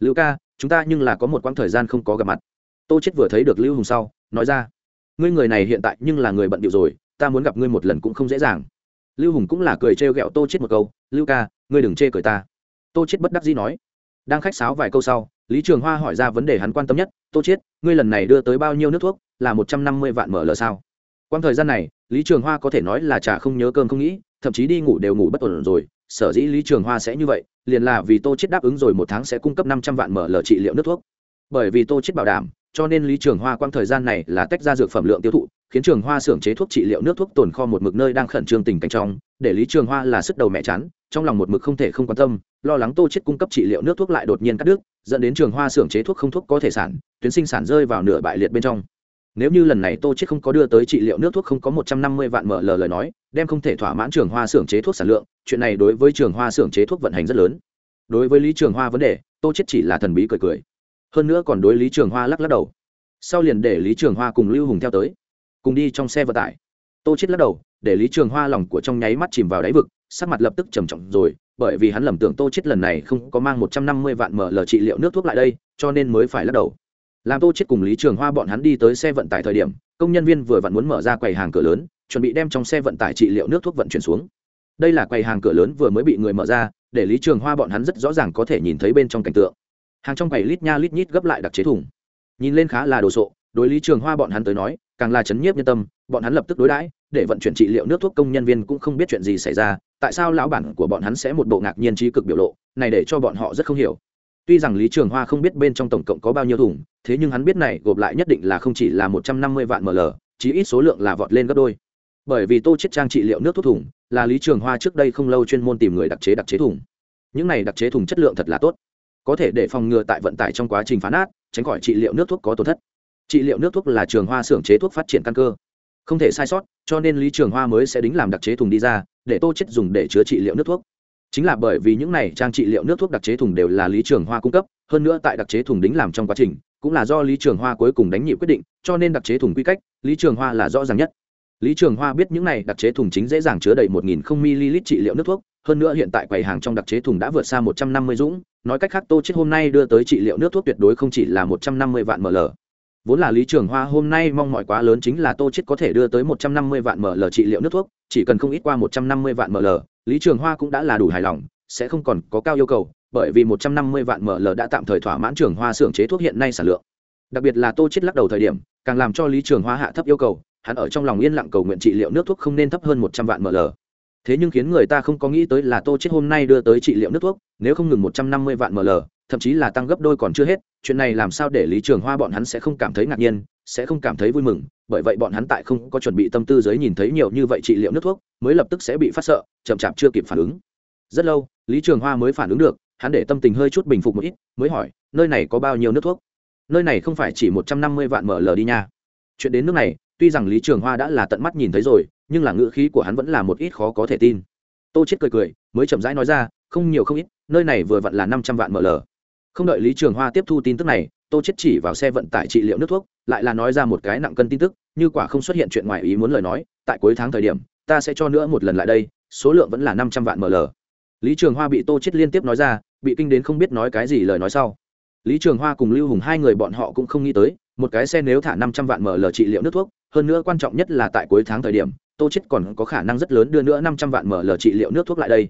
lưu ca, chúng ta nhưng là có một quãng thời gian không có gặp mặt. Tô chết vừa thấy được lưu hùng sau, nói ra, ngươi người này hiện tại nhưng là người bận điệu rồi, ta muốn gặp ngươi một lần cũng không dễ dàng. Lưu hùng cũng là cười trêu ghẹo tô chết một câu, lưu ca, ngươi đừng chê cười ta. Tô chết bất đắc dĩ nói. Đang khách sáo vài câu sau, lý trường hoa hỏi ra vấn đề hắn quan tâm nhất, tô chết ngươi lần này đưa tới bao nhiêu nước thuốc, là một trăm năm mươi vạn mở lờ sao? Quang thời gian này, lý trường hoa có thể nói là chả không nhớ cơm không nghĩ, thậm chí đi ngủ đều ngủ bất ổn rồi, sở dĩ lý trường hoa sẽ như vậy liền là vì tô chết đáp ứng rồi một tháng sẽ cung cấp năm trăm vạn mở trị liệu nước thuốc. Bởi vì tô chết bảo đảm, cho nên lý trường hoa quang thời gian này là tách ra dược phẩm lượng tiêu thụ, khiến trường hoa xưởng chế thuốc trị liệu nước thuốc tồn kho một mực nơi đang khẩn trương tình cảnh trong, để lý trường hoa là sức đầu mẹ chán, trong lòng một mực không thể không quan tâm, lo lắng tô chết cung cấp trị liệu nước thuốc lại đột nhiên cắt đứt, dẫn đến trường hoa xưởng chế thuốc không thuốc có thể sản, tuyến sinh sản rơi vào nửa bại liệt bên trong nếu như lần này tô chết không có đưa tới trị liệu nước thuốc không có một trăm năm mươi vạn mở lời nói, đem không thể thỏa mãn trường hoa xưởng chế thuốc sản lượng, chuyện này đối với trường hoa xưởng chế thuốc vận hành rất lớn. Đối với lý trường hoa vấn đề, tô chết chỉ là thần bí cười cười. Hơn nữa còn đối lý trường hoa lắc lắc đầu. Sau liền để lý trường hoa cùng lưu hùng theo tới. Cùng đi trong xe vận tải. Tô chết lắc đầu, để lý trường hoa lòng của trong nháy mắt chìm vào đáy vực, sắc mặt lập tức trầm trọng rồi, bởi vì hắn lầm tưởng tô chết lần này không có mang một trăm năm mươi vạn mở trị liệu nước thuốc lại đây, cho nên mới phải lắc đầu làm tô chết cùng lý trường hoa bọn hắn đi tới xe vận tải thời điểm, công nhân viên vừa vặn muốn mở ra quầy hàng cửa lớn, chuẩn bị đem trong xe vận tải trị liệu nước thuốc vận chuyển xuống. Đây là quầy hàng cửa lớn vừa mới bị người mở ra, để lý trường hoa bọn hắn rất rõ ràng có thể nhìn thấy bên trong cảnh tượng. Hàng trong quầy lít nha lít nhít gấp lại đặc chế thùng. Nhìn lên khá là đồ sộ, đối lý trường hoa bọn hắn tới nói, càng là chấn nhiếp nhân tâm, bọn hắn lập tức đối đãi, để vận chuyển trị liệu nước thuốc công nhân viên cũng không biết chuyện gì xảy ra, tại sao lão bản của bọn hắn sẽ một bộ ngạc nhiên trí cực biểu lộ, này để cho bọn họ rất không hiểu tuy rằng lý trường hoa không biết bên trong tổng cộng có bao nhiêu thùng, thế nhưng hắn biết này gộp lại nhất định là không chỉ là một trăm năm mươi vạn ml, chí ít số lượng là vọt lên gấp đôi. Bởi vì tô chết trang trị liệu nước thuốc thùng, là lý trường hoa trước đây không lâu chuyên môn tìm người đặc chế đặc chế thùng. Những này đặc chế thùng chất lượng thật là tốt. Có thể để phòng ngừa tại vận tải trong quá trình phá nát, tránh khỏi trị liệu nước thuốc có tổn thất. Trị liệu nước thuốc là trường hoa xưởng chế thuốc phát triển căn cơ. Không thể sai sót, cho nên lý trường hoa mới sẽ đính làm đặc chế thùng đi ra, để tô chết dùng để chứa trị liệu nước thuốc chính là bởi vì những này trang trị liệu nước thuốc đặc chế thùng đều là lý trường hoa cung cấp, hơn nữa tại đặc chế thùng đính làm trong quá trình, cũng là do lý trường hoa cuối cùng đánh nhị quyết định, cho nên đặc chế thùng quy cách, lý trường hoa là rõ ràng nhất. Lý trường hoa biết những này đặc chế thùng chính dễ dàng chứa đầy một nghìn không ml trị liệu nước thuốc, hơn nữa hiện tại quầy hàng trong đặc chế thùng đã vượt xa một trăm năm mươi dũng, nói cách khác tô chết hôm nay đưa tới trị liệu nước thuốc tuyệt đối không chỉ là một trăm năm mươi vạn ml vốn là lý trường hoa hôm nay mong mọi quá lớn chính là tô chết có thể đưa tới một trăm năm mươi vạn ml trị liệu nước thuốc, chỉ cần không ít qua một trăm năm mươi vạn ml, lý trường hoa cũng đã là đủ hài lòng, sẽ không còn có cao yêu cầu, bởi vì một trăm năm mươi vạn ml đã tạm thời thỏa mãn trường hoa xưởng chế thuốc hiện nay sản lượng. Đặc biệt là tô chết lắc đầu thời điểm, càng làm cho lý trường hoa hạ thấp yêu cầu, hắn ở trong lòng yên lặng cầu nguyện trị liệu nước thuốc không nên thấp hơn một trăm vạn ml. Thế nhưng khiến người ta không có nghĩ tới là tô chết hôm nay đưa tới trị liệu nước thuốc, nếu không ngừng một trăm năm mươi vạn ml thậm chí là tăng gấp đôi còn chưa hết, chuyện này làm sao để lý trường hoa bọn hắn sẽ không cảm thấy ngạc nhiên, sẽ không cảm thấy vui mừng, bởi vậy bọn hắn tại không có chuẩn bị tâm tư giới nhìn thấy nhiều như vậy trị liệu nước thuốc, mới lập tức sẽ bị phát sợ, chậm chạp chưa kịp phản ứng. Rất lâu, lý trường hoa mới phản ứng được, hắn để tâm tình hơi chút bình phục một ít, mới hỏi, nơi này có bao nhiêu nước thuốc? Nơi này không phải chỉ một trăm năm mươi vạn ml đi nha. Chuyện đến nước này, tuy rằng lý trường hoa đã là tận mắt nhìn thấy rồi, nhưng là ngữ khí của hắn vẫn là một ít khó có thể tin. Tô chết cười cười, mới chậm rãi nói ra, không nhiều không ít, nơi này vừa vặn là năm trăm vạn ml không đợi lý trường hoa tiếp thu tin tức này, tô chết chỉ vào xe vận tải trị liệu nước thuốc, lại là nói ra một cái nặng cân tin tức, như quả không xuất hiện chuyện ngoài ý muốn lời nói, tại cuối tháng thời điểm, ta sẽ cho nữa một lần lại đây, số lượng vẫn là năm trăm vạn ml. Lý trường hoa bị tô chết liên tiếp nói ra, bị kinh đến không biết nói cái gì lời nói sau. Lý trường hoa cùng lưu hùng hai người bọn họ cũng không nghĩ tới, một cái xe nếu thả năm trăm vạn ml trị liệu nước thuốc, hơn nữa quan trọng nhất là tại cuối tháng thời điểm, tô chết còn có khả năng rất lớn đưa nữa năm trăm vạn ml trị liệu nước thuốc lại đây.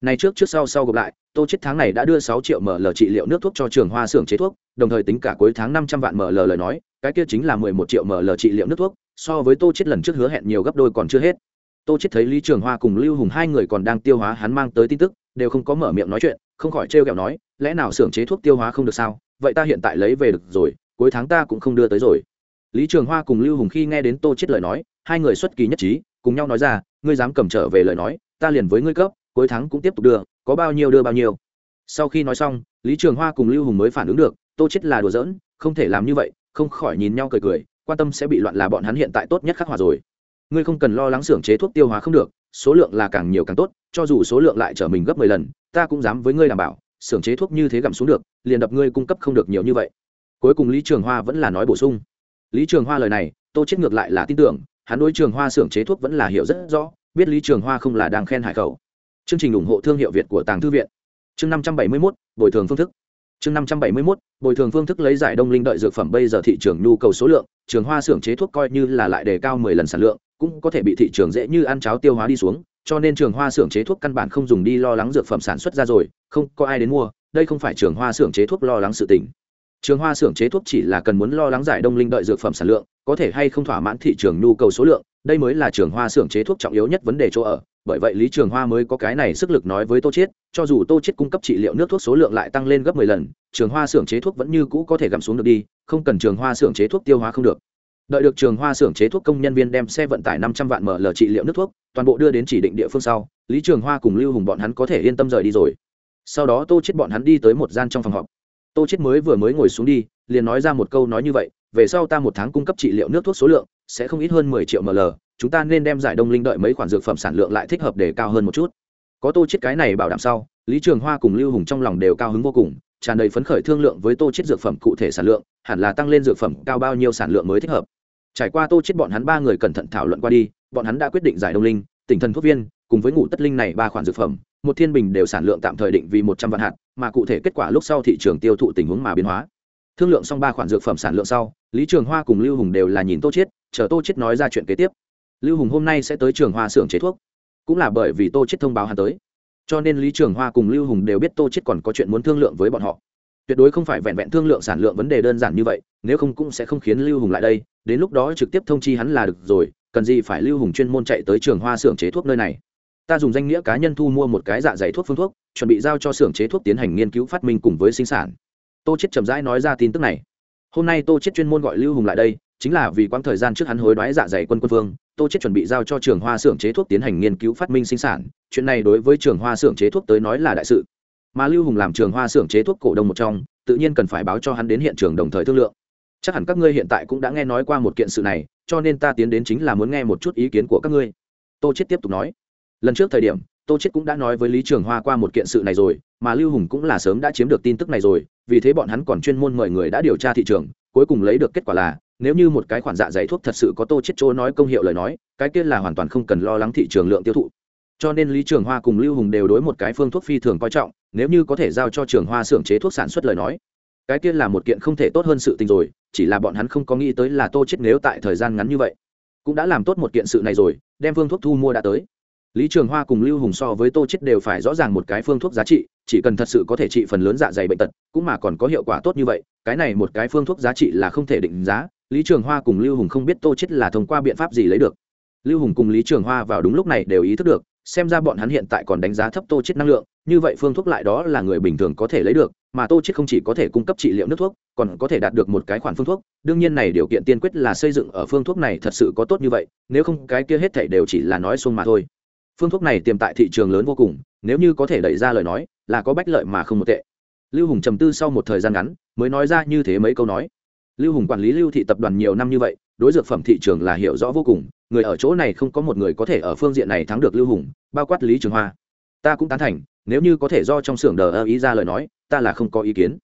Này trước trước sau sau gặp lại tô chết tháng này đã đưa sáu triệu ml trị liệu nước thuốc cho trường hoa xưởng chế thuốc, đồng thời tính cả cuối tháng năm trăm vạn ml lời nói, cái kia chính là mười một triệu ml trị liệu nước thuốc, so với tô chết lần trước hứa hẹn nhiều gấp đôi còn chưa hết. Tô chết thấy lý trường hoa cùng lưu hùng hai người còn đang tiêu hóa hắn mang tới tin tức, đều không có mở miệng nói chuyện, không khỏi trêu ghẹo nói, lẽ nào xưởng chế thuốc tiêu hóa không được sao? Vậy ta hiện tại lấy về được rồi, cuối tháng ta cũng không đưa tới rồi. Lý trường hoa cùng lưu hùng khi nghe đến tô chết lời nói, hai người xuất kỳ nhất trí, cùng nhau nói ra, ngươi dám cầm trở về lời nói, ta liền với ngươi cấp, cuối tháng cũng tiếp tục đưa có bao nhiêu đưa bao nhiêu. Sau khi nói xong, lý trường hoa cùng lưu hùng mới phản ứng được, tô chết là đùa giỡn, không thể làm như vậy, không khỏi nhìn nhau cười cười, quan tâm sẽ bị loạn là bọn hắn hiện tại tốt nhất khắc hòa rồi. Ngươi không cần lo lắng xưởng chế thuốc tiêu hóa không được, số lượng là càng nhiều càng tốt, cho dù số lượng lại trở mình gấp mười lần, ta cũng dám với ngươi đảm bảo, xưởng chế thuốc như thế gặm xuống được, liền đập ngươi cung cấp không được nhiều như vậy. Cuối cùng lý trường hoa vẫn là nói bổ sung. Lý trường hoa lời này, tô chết ngược lại là tin tưởng, hắn đối trường hoa xưởng chế thuốc vẫn là hiểu rất rõ, biết lý trường hoa không là đang khen hải khẩu chương trình ủng hộ thương hiệu việt của tàng thư viện. Chương năm trăm bảy mươi 571, bồi thường phương thức. Chương năm trăm bảy mươi 571, bồi thường phương thức lấy giải đông linh đợi dược phẩm bây giờ thị trường nhu cầu số lượng trường hoa xưởng chế thuốc coi như là lại đề cao mười lần sản lượng cũng có thể bị thị trường dễ như ăn cháo tiêu hóa đi xuống cho nên trường hoa xưởng chế thuốc căn bản không dùng đi lo lắng dược phẩm sản xuất ra rồi không có ai đến mua đây không phải trường hoa xưởng chế thuốc lo lắng sự tình. Trường hoa xưởng chế thuốc chỉ là cần muốn lo lắng giải đông linh đợi dược phẩm sản lượng có thể hay không thỏa mãn thị trường nhu cầu số lượng đây mới là trường hoa xưởng chế thuốc trọng yếu nhất vấn đề chỗ ở bởi vậy lý trường hoa mới có cái này sức lực nói với tô chiết, cho dù tô chiết cung cấp trị liệu nước thuốc số lượng lại tăng lên gấp mười lần, trường hoa xưởng chế thuốc vẫn như cũ có thể gặm xuống được đi, không cần trường hoa xưởng chế thuốc tiêu hóa không được. Đợi được trường hoa xưởng chế thuốc công nhân viên đem xe vận tải năm trăm vạn ml trị liệu nước thuốc, toàn bộ đưa đến chỉ định địa phương sau, lý trường hoa cùng lưu hùng bọn hắn có thể yên tâm rời đi rồi. Sau đó tô chết bọn hắn đi tới một gian trong phòng họp. Tô chết mới vừa mới ngồi xuống đi, liền nói ra một câu nói như vậy, về sau ta một tháng cung cấp trị liệu nước thuốc số lượng sẽ không ít hơn mười triệu ml chúng ta nên đem giải đông linh đợi mấy khoản dược phẩm sản lượng lại thích hợp để cao hơn một chút. Có tô chết cái này bảo đảm sau, lý trường hoa cùng lưu hùng trong lòng đều cao hứng vô cùng, tràn đầy phấn khởi thương lượng với tô chết dược phẩm cụ thể sản lượng, hẳn là tăng lên dược phẩm cao bao nhiêu sản lượng mới thích hợp. Trải qua tô chết bọn hắn ba người cẩn thận thảo luận qua đi, bọn hắn đã quyết định giải đông linh, tỉnh thần thuốc viên, cùng với ngũ tất linh này ba khoản dược phẩm, một thiên bình đều sản lượng tạm thời định vì một trăm vạn hạt, mà cụ thể kết quả lúc sau thị trường tiêu thụ tình huống mà biến hóa. Thương lượng xong ba khoản dược phẩm sản lượng sau, lý trường hoa cùng lưu hùng đều là nhìn tô chết chờ tô chết nói ra chuyện kế tiếp lưu hùng hôm nay sẽ tới trường hoa xưởng chế thuốc, cũng là bởi vì tô chết thông báo hắn tới. Cho nên lý trường hoa cùng lưu hùng đều biết tô chết còn có chuyện muốn thương lượng với bọn họ. Tuyệt đối không phải vẹn vẹn thương lượng sản lượng vấn đề đơn giản như vậy, nếu không cũng sẽ không khiến lưu hùng lại đây. Đến lúc đó trực tiếp thông chi hắn là được rồi, cần gì phải lưu hùng chuyên môn chạy tới trường hoa xưởng chế thuốc nơi này. Ta dùng danh nghĩa cá nhân thu mua một cái dạ dày thuốc phương thuốc, chuẩn bị giao cho xưởng chế thuốc tiến hành nghiên cứu phát minh cùng với sinh sản. Tô chết chậm rãi nói ra tin tức này. Hôm nay tô chết chuyên môn gọi lưu hùng lại đây, chính là vì quãng thời gian trước hắn hối đoái dạ dày quân quân vương tô chết chuẩn bị giao cho trường hoa xưởng chế thuốc tiến hành nghiên cứu phát minh sinh sản, chuyện này đối với trường hoa xưởng chế thuốc tới nói là đại sự. Mà lưu hùng làm trường hoa xưởng chế thuốc cổ đông một trong, tự nhiên cần phải báo cho hắn đến hiện trường đồng thời thương lượng. Chắc hẳn các ngươi hiện tại cũng đã nghe nói qua một kiện sự này, cho nên ta tiến đến chính là muốn nghe một chút ý kiến của các ngươi. Tô chết tiếp tục nói. Lần trước thời điểm, tô chết cũng đã nói với lý trường hoa qua một kiện sự này rồi, mà lưu hùng cũng là sớm đã chiếm được tin tức này rồi, vì thế bọn hắn còn chuyên môn mời người đã điều tra thị trường, cuối cùng lấy được kết quả là nếu như một cái khoản dạ dày thuốc thật sự có tô chết chỗ nói công hiệu lời nói, cái kia là hoàn toàn không cần lo lắng thị trường lượng tiêu thụ. Cho nên lý trường hoa cùng lưu hùng đều đối một cái phương thuốc phi thường coi trọng, nếu như có thể giao cho trường hoa xưởng chế thuốc sản xuất lời nói, cái kia là một kiện không thể tốt hơn sự tình rồi, chỉ là bọn hắn không có nghĩ tới là tô chết nếu tại thời gian ngắn như vậy, cũng đã làm tốt một kiện sự này rồi, đem phương thuốc thu mua đã tới. Lý trường hoa cùng lưu hùng so với tô chết đều phải rõ ràng một cái phương thuốc giá trị, chỉ cần thật sự có thể trị phần lớn dạ dày bệnh tật, cũng mà còn có hiệu quả tốt như vậy, cái này một cái phương thuốc giá trị là không thể định giá lý trường hoa cùng lưu hùng không biết tô chết là thông qua biện pháp gì lấy được. Lưu hùng cùng lý trường hoa vào đúng lúc này đều ý thức được, xem ra bọn hắn hiện tại còn đánh giá thấp tô chết năng lượng, như vậy phương thuốc lại đó là người bình thường có thể lấy được, mà tô chết không chỉ có thể cung cấp trị liệu nước thuốc, còn có thể đạt được một cái khoản phương thuốc. Đương nhiên này điều kiện tiên quyết là xây dựng ở phương thuốc này thật sự có tốt như vậy, nếu không cái kia hết thảy đều chỉ là nói xuông mà thôi. Phương thuốc này tiềm tại thị trường lớn vô cùng, nếu như có thể đẩy ra lời nói, là có bách lợi mà không một tệ. Lưu hùng trầm tư sau một thời gian ngắn, mới nói ra như thế mấy câu nói lưu hùng quản lý lưu thị tập đoàn nhiều năm như vậy, đối dược phẩm thị trường là hiểu rõ vô cùng, người ở chỗ này không có một người có thể ở phương diện này thắng được lưu hùng, bao quát lý trường hoa. Ta cũng tán thành, nếu như có thể do trong xưởng đờ ơ ý ra lời nói, ta là không có ý kiến.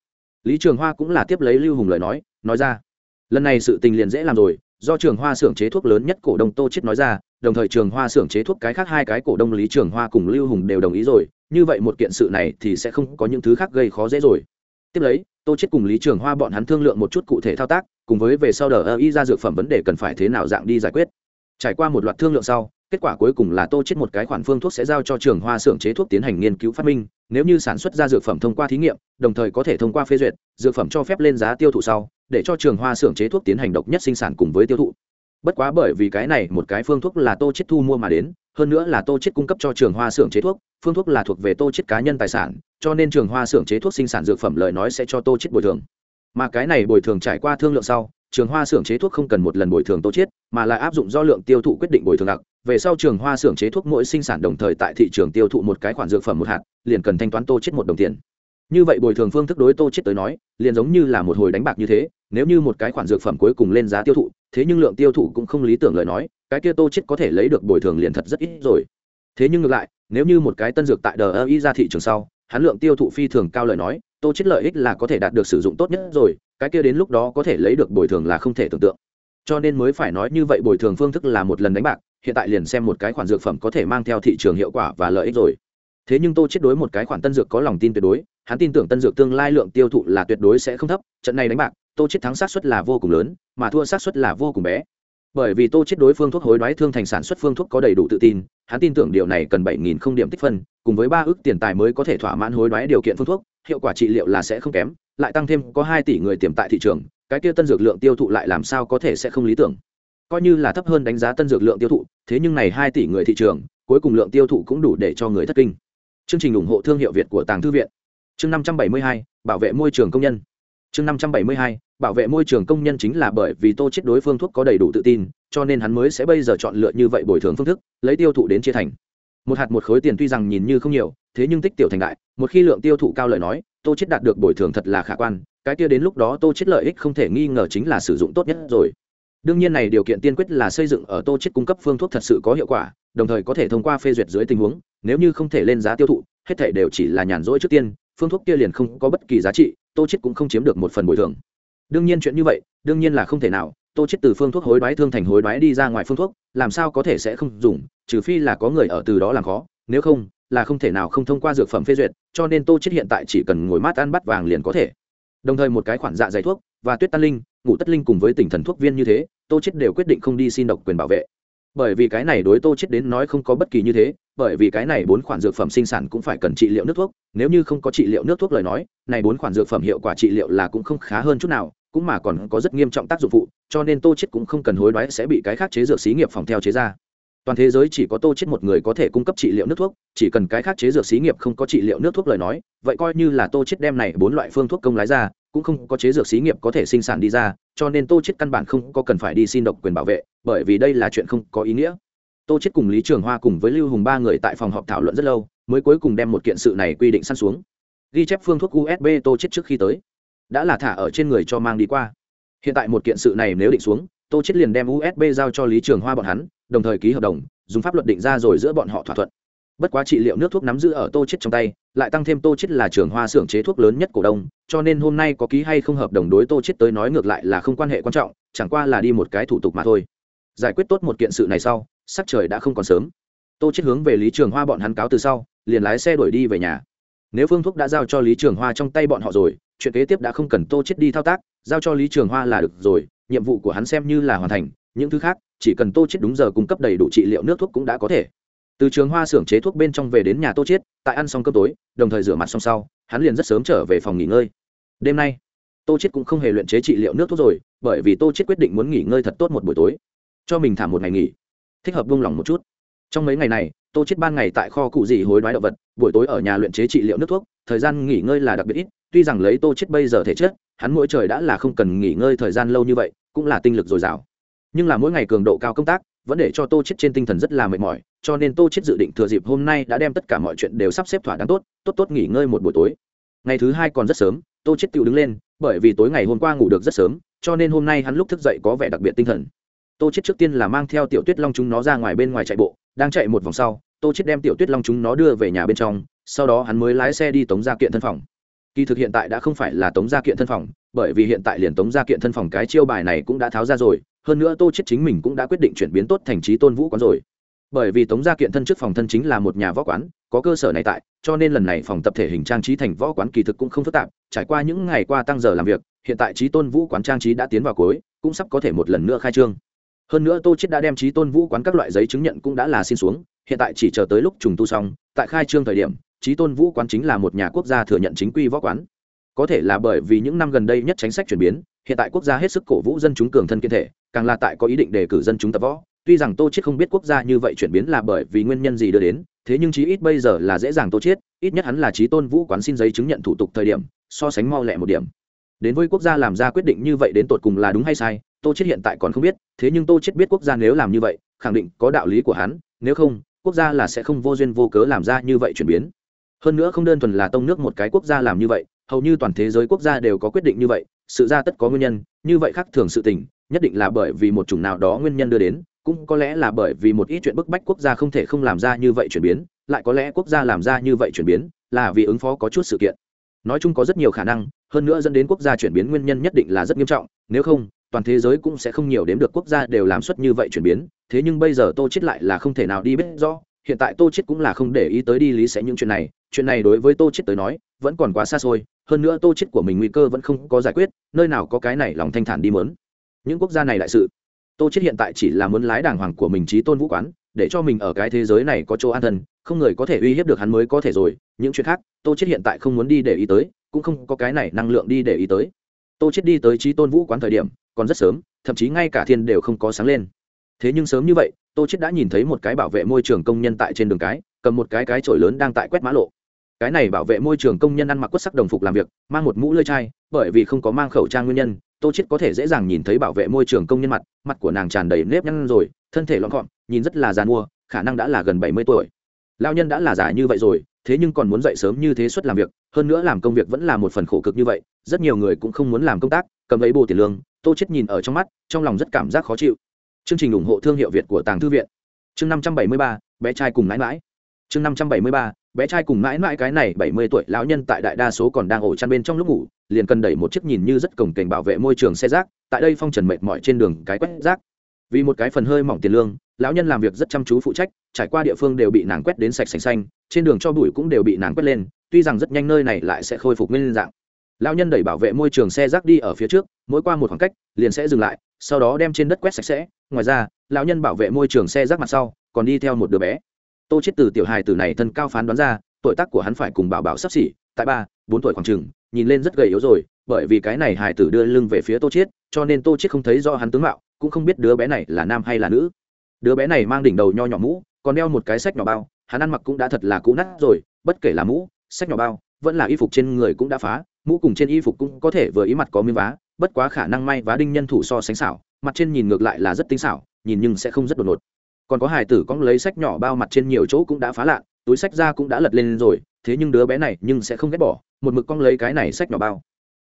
Lý trường hoa cũng là tiếp lấy lưu hùng lời nói nói ra. Lần này sự tình liền dễ làm rồi, do trường hoa xưởng chế thuốc lớn nhất cổ đông tô chết nói ra, đồng thời trường hoa xưởng chế thuốc cái khác hai cái cổ đông lý trường hoa cùng lưu hùng đều đồng ý rồi, như vậy một kiện sự này thì sẽ không có những thứ khác gây khó dễ rồi tiếp lấy, tô chết cùng lý trường hoa bọn hắn thương lượng một chút cụ thể thao tác, cùng với về sau đờ ơ y ra dược phẩm vấn đề cần phải thế nào dạng đi giải quyết. Trải qua một loạt thương lượng sau, kết quả cuối cùng là tô chết một cái khoản phương thuốc sẽ giao cho trường hoa xưởng chế thuốc tiến hành nghiên cứu phát minh, nếu như sản xuất ra dược phẩm thông qua thí nghiệm, đồng thời có thể thông qua phê duyệt, dược phẩm cho phép lên giá tiêu thụ sau, để cho trường hoa xưởng chế thuốc tiến hành độc nhất sinh sản cùng với tiêu thụ bất quá bởi vì cái này một cái phương thuốc là tô chết thu mua mà đến, hơn nữa là tô chết cung cấp cho trường hoa xưởng chế thuốc, phương thuốc là thuộc về tô chết cá nhân tài sản, cho nên trường hoa xưởng chế thuốc sinh sản dược phẩm lời nói sẽ cho tô chết bồi thường. Mà cái này bồi thường trải qua thương lượng sau, trường hoa xưởng chế thuốc không cần một lần bồi thường tô chết, mà là áp dụng do lượng tiêu thụ quyết định bồi thường đặc về sau trường hoa xưởng chế thuốc mỗi sinh sản đồng thời tại thị trường tiêu thụ một cái khoản dược phẩm một hạt, liền cần thanh toán tô chết một đồng tiền. Như vậy bồi thường phương thức đối tô chết tới nói, liền giống như là một hồi đánh bạc như thế nếu như một cái khoản dược phẩm cuối cùng lên giá tiêu thụ, thế nhưng lượng tiêu thụ cũng không lý tưởng lời nói, cái kia tô chết có thể lấy được bồi thường liền thật rất ít rồi. Thế nhưng ngược lại, nếu như một cái tân dược tại đờ y ra thị trường sau, hắn lượng tiêu thụ phi thường cao lời nói, tô chết lợi ích là có thể đạt được sử dụng tốt nhất rồi, cái kia đến lúc đó có thể lấy được bồi thường là không thể tưởng tượng. Cho nên mới phải nói như vậy, bồi thường phương thức là một lần đánh bạc, hiện tại liền xem một cái khoản dược phẩm có thể mang theo thị trường hiệu quả và lợi ích rồi. Thế nhưng tô chết đối một cái khoản tân dược có lòng tin tuyệt đối, hắn tin tưởng tân dược tương lai lượng tiêu thụ là tuyệt đối sẽ không thấp, trận này đánh bạc tô chết thắng sát suất là vô cùng lớn, mà thua sát suất là vô cùng bé. Bởi vì tô chết đối phương thuốc hối đoái thương thành sản xuất phương thuốc có đầy đủ tự tin, hắn tin tưởng điều này cần bảy nghìn không điểm tích phân, cùng với ba ước tiền tài mới có thể thỏa mãn hối đoái điều kiện phương thuốc, hiệu quả trị liệu là sẽ không kém, lại tăng thêm có hai tỷ người tiềm tại thị trường, cái kia tân dược lượng tiêu thụ lại làm sao có thể sẽ không lý tưởng. Coi như là thấp hơn đánh giá tân dược lượng tiêu thụ, thế nhưng này hai tỷ người thị trường, cuối cùng lượng tiêu thụ cũng đủ để cho người thất kinh. Chương trình ủng hộ thương hiệu việt của tàng thư viện. Chương năm trăm bảy mươi hai, bảo vệ môi trường công nhân. Chương năm trăm bảy mươi hai bảo vệ môi trường công nhân chính là bởi vì tô chết đối phương thuốc có đầy đủ tự tin, cho nên hắn mới sẽ bây giờ chọn lựa như vậy bồi thường phương thức, lấy tiêu thụ đến chia thành. Một hạt một khối tiền tuy rằng nhìn như không nhiều, thế nhưng tích tiểu thành đại, một khi lượng tiêu thụ cao lời nói, tô chết đạt được bồi thường thật là khả quan, cái kia đến lúc đó tô chết lợi ích không thể nghi ngờ chính là sử dụng tốt nhất rồi. Đương nhiên này điều kiện tiên quyết là xây dựng ở tô chết cung cấp phương thuốc thật sự có hiệu quả, đồng thời có thể thông qua phê duyệt dưới tình huống, nếu như không thể lên giá tiêu thụ, hết thảy đều chỉ là nhàn rỗi trước tiên, phương thuốc kia liền không có bất kỳ giá trị, tô chết cũng không chiếm được một phần bồi thường đương nhiên chuyện như vậy, đương nhiên là không thể nào, tô chết từ phương thuốc hối đoái thương thành hối đoái đi ra ngoài phương thuốc, làm sao có thể sẽ không dùng, trừ phi là có người ở từ đó làm khó, nếu không, là không thể nào không thông qua dược phẩm phê duyệt, cho nên tô chết hiện tại chỉ cần ngồi mát ăn bắt vàng liền có thể. Đồng thời một cái khoản dạ dày thuốc, và tuyết tan linh ngủ tất linh cùng với tỉnh thần thuốc viên như thế, tô chết đều quyết định không đi xin độc quyền bảo vệ bởi vì cái này đối tô chết đến nói không có bất kỳ như thế, bởi vì cái này bốn khoản dược phẩm sinh sản cũng phải cần trị liệu nước thuốc, nếu như không có trị liệu nước thuốc lời nói, này bốn khoản dược phẩm hiệu quả trị liệu là cũng không khá hơn chút nào, cũng mà còn có rất nghiêm trọng tác dụng phụ, cho nên tô chết cũng không cần hối đoái sẽ bị cái khác chế dược xí nghiệp phòng theo chế ra. Toàn thế giới chỉ có tô chết một người có thể cung cấp trị liệu nước thuốc, chỉ cần cái khác chế dược xí nghiệp không có trị liệu nước thuốc lời nói, vậy coi như là tô chết đem này bốn loại phương thuốc công lái ra cũng không có chế dược xí nghiệp có thể sinh sản đi ra, cho nên tô chết căn bản không có cần phải đi xin độc quyền bảo vệ, bởi vì đây là chuyện không có ý nghĩa. Tô chết cùng lý trường hoa cùng với lưu hùng ba người tại phòng họp thảo luận rất lâu, mới cuối cùng đem một kiện sự này quy định săn xuống. Ghi chép phương thuốc usb tô chết trước khi tới. Đã là thả ở trên người cho mang đi qua. Hiện tại một kiện sự này nếu định xuống, tô chết liền đem usb giao cho lý trường hoa bọn hắn, đồng thời ký hợp đồng, dùng pháp luật định ra rồi giữa bọn họ thỏa thuận bất quá trị liệu nước thuốc nắm giữ ở tô chết trong tay, lại tăng thêm tô chết là trường hoa xưởng chế thuốc lớn nhất cổ đông, cho nên hôm nay có ký hay không hợp đồng đối tô chết tới nói ngược lại là không quan hệ quan trọng, chẳng qua là đi một cái thủ tục mà thôi. Giải quyết tốt một kiện sự này sau, sắc trời đã không còn sớm. Tô chết hướng về lý trường hoa bọn hắn cáo từ sau, liền lái xe đuổi đi về nhà. Nếu phương thuốc đã giao cho lý trường hoa trong tay bọn họ rồi, chuyện kế tiếp đã không cần tô chết đi thao tác, giao cho lý trường hoa là được rồi, nhiệm vụ của hắn xem như là hoàn thành, những thứ khác, chỉ cần tô chết đúng giờ cung cấp đầy đủ trị liệu nước thuốc cũng đã có thể từ trường hoa xưởng chế thuốc bên trong về đến nhà tô Chiết, tại ăn xong cơm tối đồng thời rửa mặt xong sau hắn liền rất sớm trở về phòng nghỉ ngơi. Đêm nay tô Chiết cũng không hề luyện chế trị liệu nước thuốc rồi bởi vì tô Chiết quyết định muốn nghỉ ngơi thật tốt một buổi tối. Cho mình thả một ngày nghỉ. Thích hợp buông lỏng một chút. Trong mấy ngày này tô Chiết ban ngày tại kho cụ gì hối đoái động vật buổi tối ở nhà luyện chế trị liệu nước thuốc thời gian nghỉ ngơi là đặc biệt ít tuy rằng lấy tô Chiết bây giờ thể chất hắn mỗi trời đã là không cần nghỉ ngơi thời gian lâu như vậy cũng là tinh lực dồi dào. Nhưng là mỗi ngày cường độ cao công tác vẫn để cho tô chết trên tinh thần rất là mệt mỏi, cho nên tô chết dự định thừa dịp hôm nay đã đem tất cả mọi chuyện đều sắp xếp thỏa đáng tốt tốt tốt nghỉ ngơi một buổi tối. Ngày thứ hai còn rất sớm, tô chết tự đứng lên, bởi vì tối ngày hôm qua ngủ được rất sớm, cho nên hôm nay hắn lúc thức dậy có vẻ đặc biệt tinh thần. Tô chết trước tiên là mang theo tiểu tuyết long chúng nó ra ngoài bên ngoài chạy bộ, đang chạy một vòng sau, tô chết đem tiểu tuyết long chúng nó đưa về nhà bên trong, sau đó hắn mới lái xe đi tống gia kiện thân phòng. Kỳ thực hiện tại đã không phải là tống gia kiện thân phòng, bởi vì hiện tại liền tống gia kiện thân phòng cái chiêu bài này cũng đã tháo ra rồi hơn nữa tô chết chính mình cũng đã quyết định chuyển biến tốt thành trí tôn vũ quán rồi. Bởi vì tống gia kiện thân trước phòng thân chính là một nhà võ quán, có cơ sở này tại, cho nên lần này phòng tập thể hình trang trí thành võ quán kỳ thực cũng không phức tạp. Trải qua những ngày qua tăng giờ làm việc, hiện tại trí tôn vũ quán trang trí đã tiến vào cuối, cũng sắp có thể một lần nữa khai trương. Hơn nữa tô chết đã đem trí tôn vũ quán các loại giấy chứng nhận cũng đã là xin xuống, hiện tại chỉ chờ tới lúc trùng tu xong, tại khai trương thời điểm, trí tôn vũ quán chính là một nhà quốc gia thừa nhận chính quy võ quán. Có thể là bởi vì những năm gần đây nhất chính sách chuyển biến, hiện tại quốc gia hết sức cổ vũ dân chúng cường thân kiên thể càng là tại có ý định đề cử dân chúng tập võ. Tuy rằng tô chết không biết quốc gia như vậy chuyển biến là bởi vì nguyên nhân gì đưa đến, thế nhưng chí ít bây giờ là dễ dàng tô chết ít nhất hắn là trí tôn vũ quán xin giấy chứng nhận thủ tục thời điểm, so sánh mau lẹ một điểm. Đến với quốc gia làm ra quyết định như vậy đến tột cùng là đúng hay sai, tô chết hiện tại còn không biết, thế nhưng tô chết biết quốc gia nếu làm như vậy, khẳng định có đạo lý của hắn, nếu không, quốc gia là sẽ không vô duyên vô cớ làm ra như vậy chuyển biến. Hơn nữa không đơn thuần là tông nước một cái quốc gia làm như vậy, hầu như toàn thế giới quốc gia đều có quyết định như vậy, sự ra tất có nguyên nhân, như vậy khác thường sự tình nhất định là bởi vì một chủng nào đó nguyên nhân đưa đến, cũng có lẽ là bởi vì một ít chuyện bức bách quốc gia không thể không làm ra như vậy chuyển biến, lại có lẽ quốc gia làm ra như vậy chuyển biến là vì ứng phó có chút sự kiện. Nói chung có rất nhiều khả năng, hơn nữa dẫn đến quốc gia chuyển biến nguyên nhân nhất định là rất nghiêm trọng, nếu không, toàn thế giới cũng sẽ không nhiều đếm được quốc gia đều làm suất như vậy chuyển biến, thế nhưng bây giờ tô chết lại là không thể nào đi biết rõ, hiện tại tô chết cũng là không để ý tới đi lý sẽ những chuyện này chuyện này đối với tô chết tới nói, vẫn còn quá xa xôi, hơn nữa tô chết của mình nguy cơ vẫn không có giải quyết, nơi nào có cái này lòng thanh thản đi mớn những quốc gia này đại sự. Tô chết hiện tại chỉ là muốn lái đàng hoàng của mình trí tôn vũ quán, để cho mình ở cái thế giới này có chỗ an thân, không người có thể uy hiếp được hắn mới có thể rồi. Những chuyện khác, tô chết hiện tại không muốn đi để ý tới, cũng không có cái này năng lượng đi để ý tới. Tô chết đi tới trí tôn vũ quán thời điểm, còn rất sớm, thậm chí ngay cả thiên đều không có sáng lên. Thế nhưng sớm như vậy, tô chết đã nhìn thấy một cái bảo vệ môi trường công nhân tại trên đường cái, cầm một cái cái chổi lớn đang tại quét mã lộ. Cái này bảo vệ môi trường công nhân ăn mặc quất sắc đồng phục làm việc, mang một mũ lưỡi chai, bởi vì không có mang khẩu trang nguyên nhân tô chết có thể dễ dàng nhìn thấy bảo vệ môi trường công nhân mặt mặt của nàng tràn đầy nếp nhăn rồi, thân thể lọn gọn nhìn rất là già mua khả năng đã là gần bảy mươi tuổi. Lao nhân đã là già như vậy rồi, thế nhưng còn muốn dậy sớm như thế suất làm việc, hơn nữa làm công việc vẫn là một phần khổ cực như vậy, rất nhiều người cũng không muốn làm công tác, cầm lấy bù tiền lương, tô chết nhìn ở trong mắt, trong lòng rất cảm giác khó chịu. Chương trình ủng hộ thương hiệu việt của tàng thư viện. Chương năm trăm bảy mươi ba, bé trai cùng mãi mãi. Chương năm trăm bảy mươi ba bé trai cùng mãi mãi cái này bảy mươi tuổi lão nhân tại đại đa số còn đang ổ chăn bên trong lúc ngủ, liền cần đẩy một chiếc nhìn như rất cổng kềnh bảo vệ môi trường xe rác, tại đây phong trần mệt mỏi trên đường cái quét rác. Vì một cái phần hơi mỏng tiền lương, lão nhân làm việc rất chăm chú phụ trách, trải qua địa phương đều bị nàng quét đến sạch sành xanh, trên đường cho bụi cũng đều bị nàng quét lên, tuy rằng rất nhanh nơi này lại sẽ khôi phục nguyên dạng. Lão nhân đẩy bảo vệ môi trường xe rác đi ở phía trước, mỗi qua một khoảng cách, liền sẽ dừng lại, sau đó đem trên đất quét sạch sẽ, ngoài ra, lão nhân bảo vệ môi trường xe rác mặt sau, còn đi theo một đứa bé tô chết từ tiểu hài tử này thân cao phán đoán ra, tuổi tác của hắn phải cùng bảo bảo sắp xỉ, tại ba, bốn tuổi khoảng chừng, nhìn lên rất gầy yếu rồi, bởi vì cái này hài tử đưa lưng về phía tô chết, cho nên tô chết không thấy do hắn tướng mạo, cũng không biết đứa bé này là nam hay là nữ. Đứa bé này mang đỉnh đầu nho nhỏ mũ, còn đeo một cái sách nhỏ bao, hắn ăn mặc cũng đã thật là cũ nát rồi, bất kể là mũ, sách nhỏ bao, vẫn là y phục trên người cũng đã phá, mũ cùng trên y phục cũng có thể vừa ý mặt có miếng vá, bất quá khả năng may vá đinh nhân thủ so sánh xảo, mặt trên nhìn ngược lại là rất tinh xảo, nhìn nhưng sẽ không rất đột ngột còn có hải tử cong lấy sách nhỏ bao mặt trên nhiều chỗ cũng đã phá lạ, túi sách ra cũng đã lật lên rồi, thế nhưng đứa bé này nhưng sẽ không ghét bỏ, một mực cong lấy cái này sách nhỏ bao.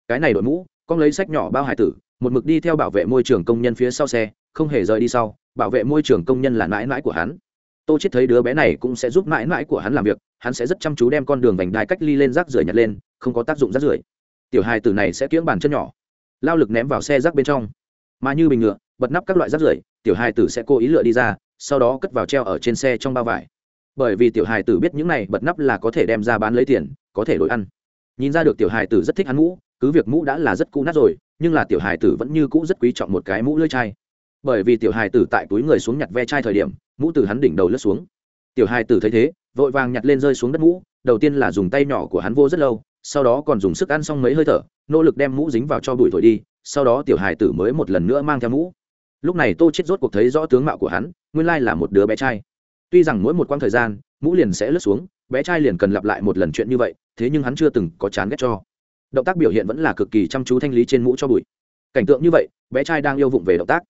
Cái này đội mũ cong lấy sách nhỏ bao hải tử, một mực đi theo bảo vệ môi trường công nhân phía sau xe, không hề rời đi sau, bảo vệ môi trường công nhân là mãi mãi của hắn. Tôi chết thấy đứa bé này cũng sẽ giúp mãi mãi của hắn làm việc, hắn sẽ rất chăm chú đem con đường vành đai cách ly lên rác rưởi nhặt lên, không có tác dụng rác rưởi. Tiểu hài tử này sẽ kiễng bàn chân nhỏ, lao lực ném vào xe rác bên trong. Mà như bình ngựa, bật nắp các loại rác rưởi, tiểu hài tử sẽ cố ý lựa đi ra sau đó cất vào treo ở trên xe trong bao vải. Bởi vì tiểu hài tử biết những này bật nắp là có thể đem ra bán lấy tiền, có thể đổi ăn. Nhìn ra được tiểu hài tử rất thích hắn mũ, cứ việc mũ đã là rất cũ nát rồi, nhưng là tiểu hài tử vẫn như cũ rất quý trọng một cái mũ lưỡi chai. Bởi vì tiểu hài tử tại túi người xuống nhặt ve chai thời điểm, mũ từ hắn đỉnh đầu lướt xuống. Tiểu hài tử thấy thế, vội vàng nhặt lên rơi xuống đất mũ, đầu tiên là dùng tay nhỏ của hắn vô rất lâu, sau đó còn dùng sức ăn xong mấy hơi thở, nỗ lực đem mũ dính vào cho bụi thổi đi, sau đó tiểu hài tử mới một lần nữa mang theo mũ lúc này tô chết rốt cuộc thấy rõ tướng mạo của hắn, nguyên lai là một đứa bé trai. Tuy rằng mỗi một quãng thời gian, mũ liền sẽ lướt xuống, bé trai liền cần lặp lại một lần chuyện như vậy, thế nhưng hắn chưa từng có chán ghét cho. Động tác biểu hiện vẫn là cực kỳ chăm chú thanh lý trên mũ cho bụi. Cảnh tượng như vậy, bé trai đang yêu vụng về động tác.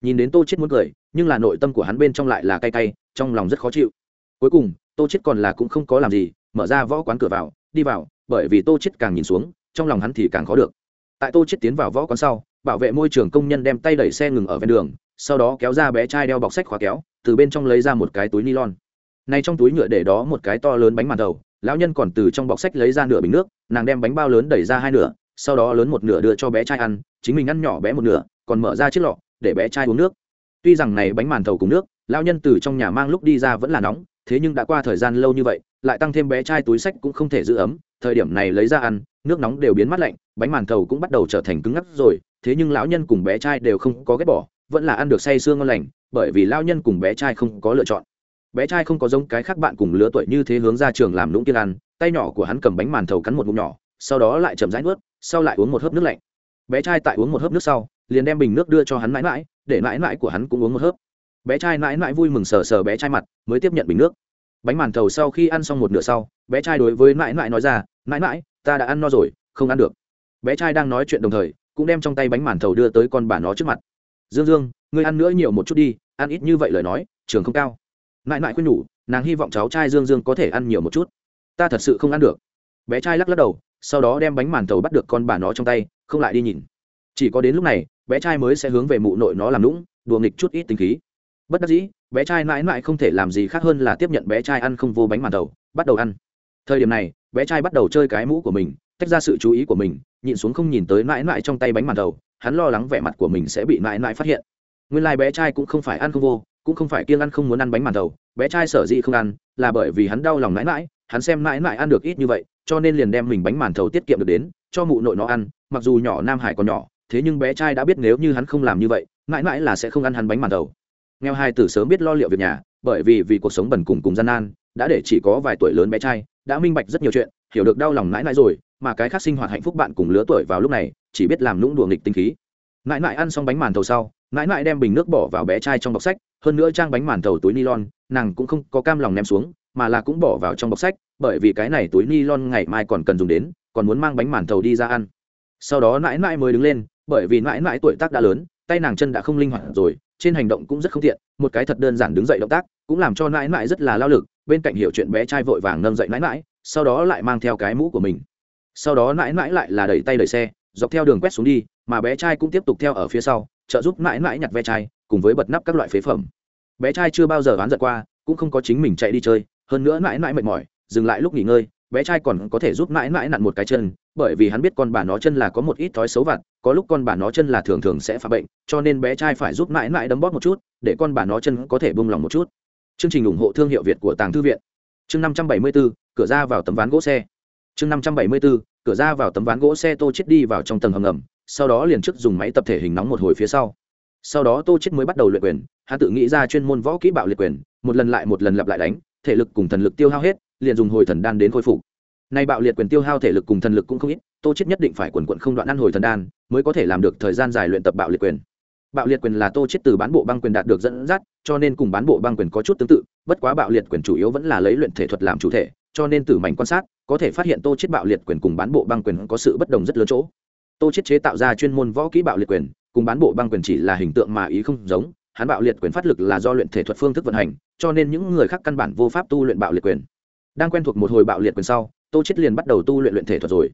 Nhìn đến tô chết muốn cười, nhưng là nội tâm của hắn bên trong lại là cay cay, trong lòng rất khó chịu. Cuối cùng, tô chết còn là cũng không có làm gì, mở ra võ quán cửa vào, đi vào, bởi vì tô chết càng nhìn xuống, trong lòng hắn thì càng khó được. Tại tô chết tiến vào võ quán sau bảo vệ môi trường công nhân đem tay đẩy xe ngừng ở ven đường, sau đó kéo ra bé trai đeo bọc sách khóa kéo, từ bên trong lấy ra một cái túi nylon. Này trong túi nhựa để đó một cái to lớn bánh màn đầu, lão nhân còn từ trong bọc sách lấy ra nửa bình nước, nàng đem bánh bao lớn đẩy ra hai nửa, sau đó lớn một nửa đưa cho bé trai ăn, chính mình ăn nhỏ bé một nửa, còn mở ra chiếc lọ, để bé trai uống nước. Tuy rằng này bánh màn thầu cùng nước, lão nhân từ trong nhà mang lúc đi ra vẫn là nóng, thế nhưng đã qua thời gian lâu như vậy, lại tăng thêm bé trai túi sách cũng không thể giữ ấm, thời điểm này lấy ra ăn nước nóng đều biến mất lạnh, bánh màn thầu cũng bắt đầu trở thành cứng ngắc rồi, thế nhưng lão nhân cùng bé trai đều không có ghét bỏ, vẫn là ăn được say sương ngon lành, bởi vì lão nhân cùng bé trai không có lựa chọn. Bé trai không có giống cái khác bạn cùng lứa tuổi như thế hướng ra trường làm lũng kiên ăn, tay nhỏ của hắn cầm bánh màn thầu cắn một ngụm nhỏ, sau đó lại chậm rãi nuốt, sau lại uống một hớp nước lạnh. Bé trai tại uống một hớp nước sau, liền đem bình nước đưa cho hắn mãi mãi, để mãi mãi của hắn cũng uống một hớp. Bé trai mãi mãi vui mừng sờ sờ bé trai mặt, mới tiếp nhận bình nước. Bánh màn thầu sau khi ăn xong một nửa sau, bé trai đối với mãi mãi nói ra, mãi mãi ta đã ăn no rồi, không ăn được. Bé trai đang nói chuyện đồng thời, cũng đem trong tay bánh màn thầu đưa tới con bà nó trước mặt. Dương dương, ngươi ăn nữa nhiều một chút đi, ăn ít như vậy lời nói, trường không cao. Mãi mãi khuyên nhủ, nàng hy vọng cháu trai dương dương có thể ăn nhiều một chút. Ta thật sự không ăn được. Bé trai lắc lắc đầu, sau đó đem bánh màn thầu bắt được con bà nó trong tay, không lại đi nhìn. Chỉ có đến lúc này, bé trai mới sẽ hướng về mụ nội nó làm lũng đùa nghịch chút ít tính khí. Bất đắc dĩ, bé trai mãi mãi không thể làm gì khác hơn là tiếp nhận bé trai ăn không vô bánh màn thầu, bắt đầu ăn. Thời điểm này bé trai bắt đầu chơi cái mũ của mình, tách ra sự chú ý của mình nhìn xuống không nhìn tới mãi mãi trong tay bánh màn đầu, hắn lo lắng vẻ mặt của mình sẽ bị mãi mãi phát hiện. Nguyên lai、like、bé trai cũng không phải ăn không vô, cũng không phải kiêng ăn không muốn ăn bánh màn đầu, bé trai sở dĩ không ăn là bởi vì hắn đau lòng mãi mãi, hắn xem mãi mãi ăn được ít như vậy, cho nên liền đem mình bánh màn thầu tiết kiệm được đến, cho mụ nội nó ăn, mặc dù nhỏ nam hải còn nhỏ, thế nhưng bé trai đã biết nếu như hắn không làm như vậy, mãi mãi là sẽ không ăn hắn bánh màn thầu nghèo hai tử sớm biết lo liệu việc nhà, bởi vì vì cuộc sống bần cùng cùng gian nan, đã để chỉ có vài tuổi lớn bé trai đã minh bạch rất nhiều chuyện, hiểu được đau lòng mãi mãi rồi, mà cái khác sinh hoạt hạnh phúc bạn cùng lứa tuổi vào lúc này, chỉ biết làm lũng đùa nghịch tinh khí. Mãi mãi ăn xong bánh màn thầu sau mãi mãi đem bình nước bỏ vào bé trai trong bọc sách, hơn nữa trang bánh màn thầu túi nylon, nàng cũng không có cam lòng ném xuống, mà là cũng bỏ vào trong bọc sách, bởi vì cái này túi nylon ngày mai còn cần dùng đến, còn muốn mang bánh màn thầu đi ra ăn. Sau đó mãi mãi mới đứng lên, bởi vì mãi mãi tuổi tác đã lớn, tay nàng chân đã không linh hoạt rồi, trên hành động cũng rất không tiện, một cái thật đơn giản đứng dậy động tác, cũng làm cho mãi mãi rất là lao lực bên cạnh hiểu chuyện bé trai vội vàng nâng dậy mãi mãi sau đó lại mang theo cái mũ của mình. Sau đó mãi mãi lại là đẩy tay đẩy xe, dọc theo đường quét xuống đi, mà bé trai cũng tiếp tục theo ở phía sau, trợ giúp mãi mãi nhặt ve chai, cùng với bật nắp các loại phế phẩm. Bé trai chưa bao giờ oán giật qua, cũng không có chính mình chạy đi chơi, hơn nữa mãi mãi mệt mỏi, dừng lại lúc nghỉ ngơi, bé trai còn có thể giúp mãi mãi nặn một cái chân, bởi vì hắn biết con bà nó chân là có một ít thói xấu vặt, có lúc con bà nó chân là thường thường sẽ phạm bệnh, cho nên bé trai phải giúp mãi mãi đấm bóp một chút, để con bà nó chân có thể bông lòng một chút chương trình ủng hộ thương hiệu việt của tàng thư viện. Chương năm trăm bảy mươi bốn cửa ra vào tấm ván gỗ xe. Chương năm trăm bảy mươi bốn cửa ra vào tấm ván gỗ xe tô chết đi vào trong tầng hầm ngầm, sau đó liền trước dùng máy tập thể hình nóng một hồi phía sau. Sau đó tô chết mới bắt đầu luyện quyền, hắn tự nghĩ ra chuyên môn võ kỹ bạo liệt quyền, một lần lại một lần lặp lại đánh, thể lực cùng thần lực tiêu hao hết, liền dùng hồi thần đan đến khôi phục. Nay bạo liệt quyền tiêu hao thể lực cùng thần lực cũng không ít, tô chết nhất định phải quần quận không đoạn ăn hồi thần đan, mới có thể làm được thời gian dài luyện tập bạo liệt quyền bạo liệt quyền là tô chết từ bán bộ băng quyền đạt được dẫn dắt, cho nên cùng bán bộ băng quyền có chút tương tự, bất quá bạo liệt quyền chủ yếu vẫn là lấy luyện thể thuật làm chủ thể, cho nên từ mảnh quan sát, có thể phát hiện tô chết bạo liệt quyền cùng bán bộ băng quyền có sự bất đồng rất lớn chỗ. Tô chết chế tạo ra chuyên môn võ kỹ bạo liệt quyền, cùng bán bộ băng quyền chỉ là hình tượng mà ý không giống, hắn bạo liệt quyền phát lực là do luyện thể thuật phương thức vận hành, cho nên những người khác căn bản vô pháp tu luyện bạo liệt quyền. Đang quen thuộc một hồi bạo liệt quyền sau, tô chết liền bắt đầu tu luyện luyện thể thuật rồi.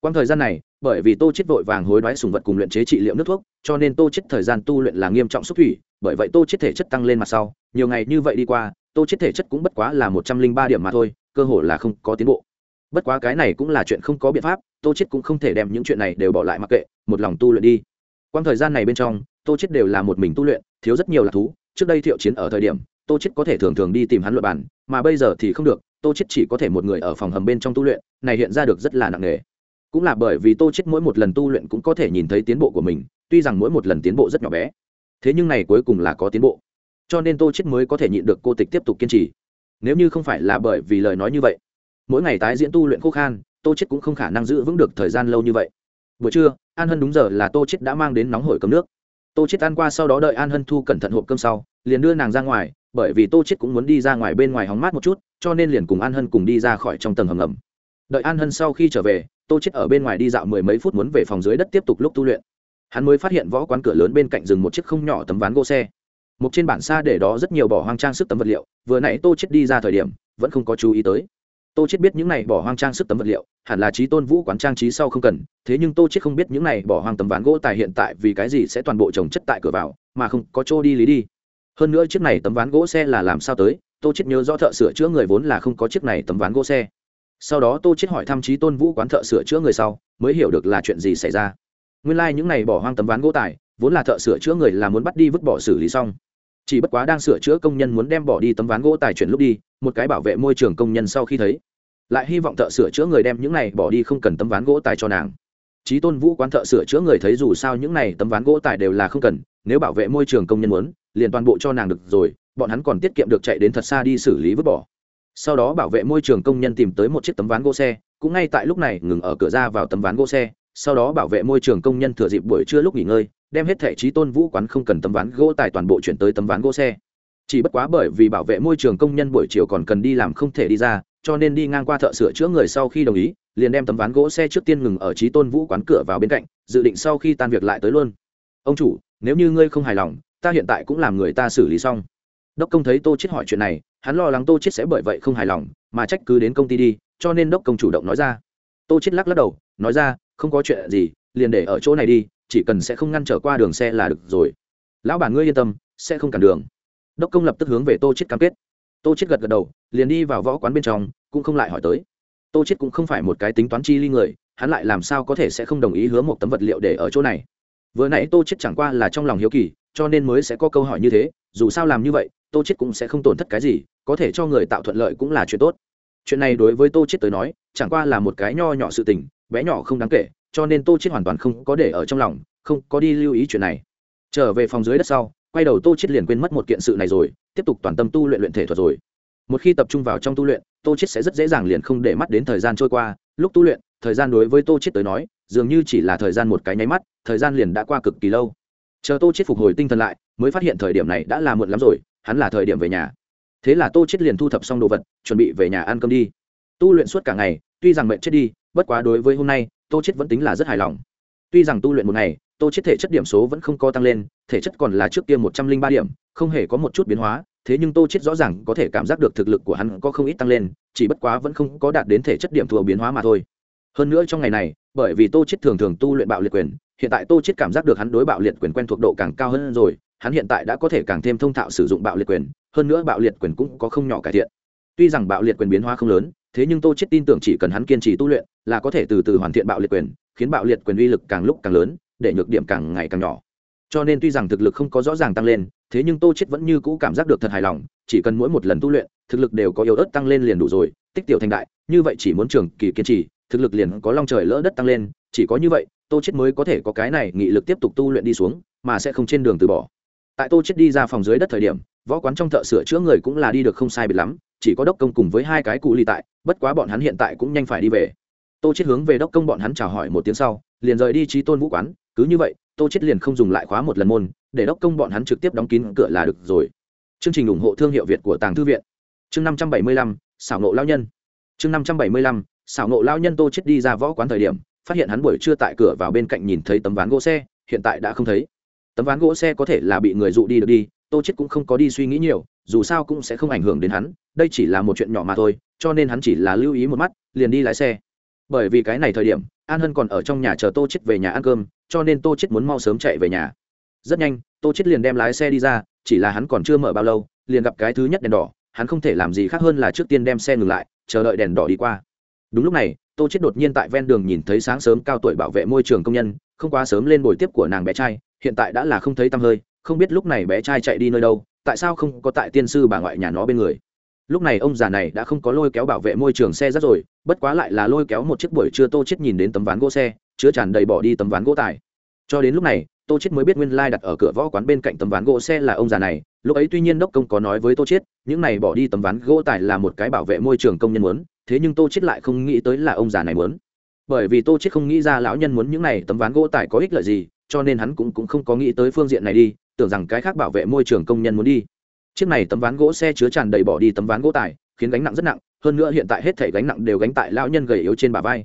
Quang thời gian này, bởi vì Tô chết vội vàng hối đoái sùng vật cùng luyện chế trị liệu nước thuốc, cho nên Tô chết thời gian tu luyện là nghiêm trọng xúc thủy, bởi vậy Tô chết thể chất tăng lên mặt sau, nhiều ngày như vậy đi qua, tô chết thể chất cũng bất quá là một trăm linh ba điểm mà thôi cơ hồ là không có tiến bộ. Bất quá cái này cũng là chuyện không có biện pháp tô chết cũng không thể đem những chuyện này đều bỏ lại mặc kệ một lòng tu luyện đi. Quang thời gian này bên trong tô chết đều là một mình tu luyện thiếu rất nhiều là thú. Trước đây thiệu chiến ở thời điểm tô chết có thể thường thường đi tìm hắn luận bản mà bây giờ thì không được tô chết chỉ có thể một người ở phòng hầm bên trong tu luyện này hiện ra được rất là nặng nề cũng là bởi vì tô chết mỗi một lần tu luyện cũng có thể nhìn thấy tiến bộ của mình, tuy rằng mỗi một lần tiến bộ rất nhỏ bé. Thế nhưng này cuối cùng là có tiến bộ. Cho nên tô chết mới có thể nhịn được cô tịch tiếp tục kiên trì. Nếu như không phải là bởi vì lời nói như vậy, mỗi ngày tái diễn tu luyện khô khan, tô chết cũng không khả năng giữ vững được thời gian lâu như vậy. Buổi trưa, an hân đúng giờ là tô chết đã mang đến nóng hổi cơm nước. Tô chết ăn qua sau đó đợi an hân thu cẩn thận hộp cơm sau, liền đưa nàng ra ngoài, bởi vì tô chết cũng muốn đi ra ngoài bên ngoài hóng mát một chút, cho nên liền cùng an hân cùng đi ra khỏi trong tầng hầm ngầm. Đợi an hân sau khi trở về tô chết ở bên ngoài đi dạo mười mấy phút muốn về phòng dưới đất tiếp tục lúc tu luyện. Hắn mới phát hiện võ quán cửa lớn bên cạnh dừng một chiếc không nhỏ tấm ván gỗ xe. Một trên bản xa để đó rất nhiều bỏ hoang trang sức tấm vật liệu, vừa nãy tô chết đi ra thời điểm, vẫn không có chú ý tới. Tô chết biết những này bỏ hoang trang sức tấm vật liệu, hẳn là trí tôn vũ quán trang trí sau không cần, thế nhưng tô chết không biết những này bỏ hoang tấm ván gỗ tài hiện tại vì cái gì sẽ toàn bộ trồng chất tại cửa vào, mà không có chỗ đi lý đi. Hơn nữa chiếc này tấm ván gỗ xe là làm sao tới, tô chết nhớ rõ thợ sửa chữa người vốn là không có chiếc này tấm ván gỗ xe sau đó tô chết hỏi thăm trí tôn vũ quán thợ sửa chữa người sau, mới hiểu được là chuyện gì xảy ra. Nguyên lai like những này bỏ hoang tấm ván gỗ tải, vốn là thợ sửa chữa người là muốn bắt đi vứt bỏ xử lý xong. Chỉ bất quá đang sửa chữa công nhân muốn đem bỏ đi tấm ván gỗ tài chuyển lúc đi, một cái bảo vệ môi trường công nhân sau khi thấy, lại hy vọng thợ sửa chữa người đem những này bỏ đi không cần tấm ván gỗ tài cho nàng. Trí tôn vũ quán thợ sửa chữa người thấy dù sao những này tấm ván gỗ tài đều là không cần, nếu bảo vệ môi trường công nhân muốn, liền toàn bộ cho nàng được rồi, bọn hắn còn tiết kiệm được chạy đến thật xa đi xử lý vứt bỏ sau đó bảo vệ môi trường công nhân tìm tới một chiếc tấm ván gỗ xe, cũng ngay tại lúc này ngừng ở cửa ra vào tấm ván gỗ xe, sau đó bảo vệ môi trường công nhân thừa dịp buổi trưa lúc nghỉ ngơi, đem hết thẻ trí tôn vũ quán không cần tấm ván gỗ tài toàn bộ chuyển tới tấm ván gỗ xe. Chỉ bất quá bởi vì bảo vệ môi trường công nhân buổi chiều còn cần đi làm không thể đi ra, cho nên đi ngang qua thợ sửa chữa người sau khi đồng ý, liền đem tấm ván gỗ xe trước tiên ngừng ở trí tôn vũ quán cửa vào bên cạnh, dự định sau khi tan việc lại tới luôn. Ông chủ, nếu như ngươi không hài lòng, ta hiện tại cũng làm người ta xử lý xong. Đốc công thấy tô chết hỏi chuyện này hắn lo lắng tô chết sẽ bởi vậy không hài lòng, mà trách cứ đến công ty đi, cho nên đốc công chủ động nói ra. Tô chết lắc lắc đầu, nói ra, không có chuyện gì, liền để ở chỗ này đi, chỉ cần sẽ không ngăn trở qua đường xe là được rồi. Lão bản ngươi yên tâm, sẽ không cản đường. Đốc công lập tức hướng về tô chết cam kết. Tô chết gật gật đầu, liền đi vào võ quán bên trong, cũng không lại hỏi tới. Tô chết cũng không phải một cái tính toán chi ly người, hắn lại làm sao có thể sẽ không đồng ý hứa một tấm vật liệu để ở chỗ này? Vừa nãy tô chết chẳng qua là trong lòng hiếu kỳ, cho nên mới sẽ có câu hỏi như thế, dù sao làm như vậy tô chết cũng sẽ không tổn thất cái gì, có thể cho người tạo thuận lợi cũng là chuyện tốt. Chuyện này đối với tô chết tới nói, chẳng qua là một cái nho nhỏ sự tình, bé nhỏ không đáng kể, cho nên tô chết hoàn toàn không có để ở trong lòng, không có đi lưu ý chuyện này. Trở về phòng dưới đất sau, quay đầu tô chết liền quên mất một kiện sự này rồi, tiếp tục toàn tâm tu luyện luyện thể thuật rồi. Một khi tập trung vào trong tu luyện, tô chết sẽ rất dễ dàng liền không để mắt đến thời gian trôi qua. Lúc tu luyện, thời gian đối với tô chết tới nói, dường như chỉ là thời gian một cái nháy mắt, thời gian liền đã qua cực kỳ lâu. Chờ tô chết phục hồi tinh thần lại, mới phát hiện thời điểm này đã là muộn lắm rồi hắn là thời điểm về nhà. Thế là tô chết liền thu thập xong đồ vật, chuẩn bị về nhà ăn cơm đi. Tu luyện suốt cả ngày, tuy rằng mệnh chết đi, bất quá đối với hôm nay, tô chết vẫn tính là rất hài lòng. Tuy rằng tu luyện một ngày, tô chết thể chất điểm số vẫn không có tăng lên, thể chất còn là trước kia một trăm linh ba điểm, không hề có một chút biến hóa, thế nhưng tô chết rõ ràng có thể cảm giác được thực lực của hắn có không ít tăng lên, chỉ bất quá vẫn không có đạt đến thể chất điểm thừa biến hóa mà thôi. Hơn nữa trong ngày này, bởi vì tô chết thường thường tu luyện bạo liệt quyền, hiện tại tô chết cảm giác được hắn đối bạo liệt quyền quen thuộc độ càng cao hơn rồi hắn hiện tại đã có thể càng thêm thông thạo sử dụng bạo liệt quyền, hơn nữa bạo liệt quyền cũng có không nhỏ cải thiện. Tuy rằng bạo liệt quyền biến hóa không lớn, thế nhưng tô chết tin tưởng chỉ cần hắn kiên trì tu luyện là có thể từ từ hoàn thiện bạo liệt quyền, khiến bạo liệt quyền uy lực càng lúc càng lớn, để nhược điểm càng ngày càng nhỏ. Cho nên tuy rằng thực lực không có rõ ràng tăng lên, thế nhưng tô chết vẫn như cũ cảm giác được thật hài lòng, chỉ cần mỗi một lần tu luyện, thực lực đều có yếu ớt tăng lên liền đủ rồi, tích tiểu thành đại, như vậy chỉ muốn trường kỳ kiên trì, thực lực liền có long trời lỡ đất tăng lên, chỉ có như vậy, tô chết mới có thể có cái này nghị lực tiếp tục tu luyện đi xuống, mà sẽ không trên đường từ bỏ tại tô chết đi ra phòng dưới đất thời điểm, võ quán trong thợ sửa chữa người cũng là đi được không sai biệt lắm, chỉ có đốc công cùng với hai cái cụ ly tại, bất quá bọn hắn hiện tại cũng nhanh phải đi về. Tô chết hướng về đốc công bọn hắn chào hỏi một tiếng sau, liền rời đi trí tôn vũ quán, cứ như vậy, tô chết liền không dùng lại khóa một lần môn, để đốc công bọn hắn trực tiếp đóng kín cửa là được rồi. Chương trình ủng hộ thương hiệu việt của tàng thư viện. Chương năm trăm bảy mươi lăm, xảo nộ lao nhân. Chương năm trăm bảy mươi lăm, xảo nộ lao nhân tô chết đi ra võ quán thời điểm, phát hiện hắn buổi trưa tại cửa vào bên cạnh nhìn thấy tấm ván gỗ xe, hiện tại đã không thấy tấm ván gỗ xe có thể là bị người dụ đi được đi, tô chết cũng không có đi suy nghĩ nhiều, dù sao cũng sẽ không ảnh hưởng đến hắn, đây chỉ là một chuyện nhỏ mà thôi, cho nên hắn chỉ là lưu ý một mắt, liền đi lái xe. Bởi vì cái này thời điểm, an hân còn ở trong nhà chờ tô chết về nhà ăn cơm, cho nên tô chết muốn mau sớm chạy về nhà. Rất nhanh, tô chết liền đem lái xe đi ra, chỉ là hắn còn chưa mở bao lâu, liền gặp cái thứ nhất đèn đỏ, hắn không thể làm gì khác hơn là trước tiên đem xe ngừng lại, chờ đợi đèn đỏ đi qua. Đúng lúc này, tô chết đột nhiên tại ven đường nhìn thấy sáng sớm cao tuổi bảo vệ môi trường công nhân, không quá sớm lên buổi tiếp của nàng bé trai hiện tại đã là không thấy tăm hơi, không biết lúc này bé trai chạy đi nơi đâu, tại sao không có tại tiên sư bà ngoại nhà nó bên người lúc này ông già này đã không có lôi kéo bảo vệ môi trường xe rất rồi, bất quá lại là lôi kéo một chiếc buổi trưa tô chết nhìn đến tấm ván gỗ xe, chứa tràn đầy bỏ đi tấm ván gỗ tải. cho đến lúc này, tô chết mới biết nguyên lai đặt ở cửa võ quán bên cạnh tấm ván gỗ xe là ông già này, lúc ấy tuy nhiên đốc công có nói với tô chết những này bỏ đi tấm ván gỗ tải là một cái bảo vệ môi trường công nhân muốn, thế nhưng tô chết lại không nghĩ tới là ông già này muốn bởi vì tô chết không nghĩ ra lão nhân muốn những này tấm ván gỗ tải có ích lợi gì cho nên hắn cũng cũng không có nghĩ tới phương diện này đi tưởng rằng cái khác bảo vệ môi trường công nhân muốn đi. Chiếc này tấm ván gỗ xe chứa tràn đầy bỏ đi tấm ván gỗ tải, khiến gánh nặng rất nặng hơn nữa hiện tại hết thể gánh nặng đều gánh tại lão nhân gầy yếu trên bả vai.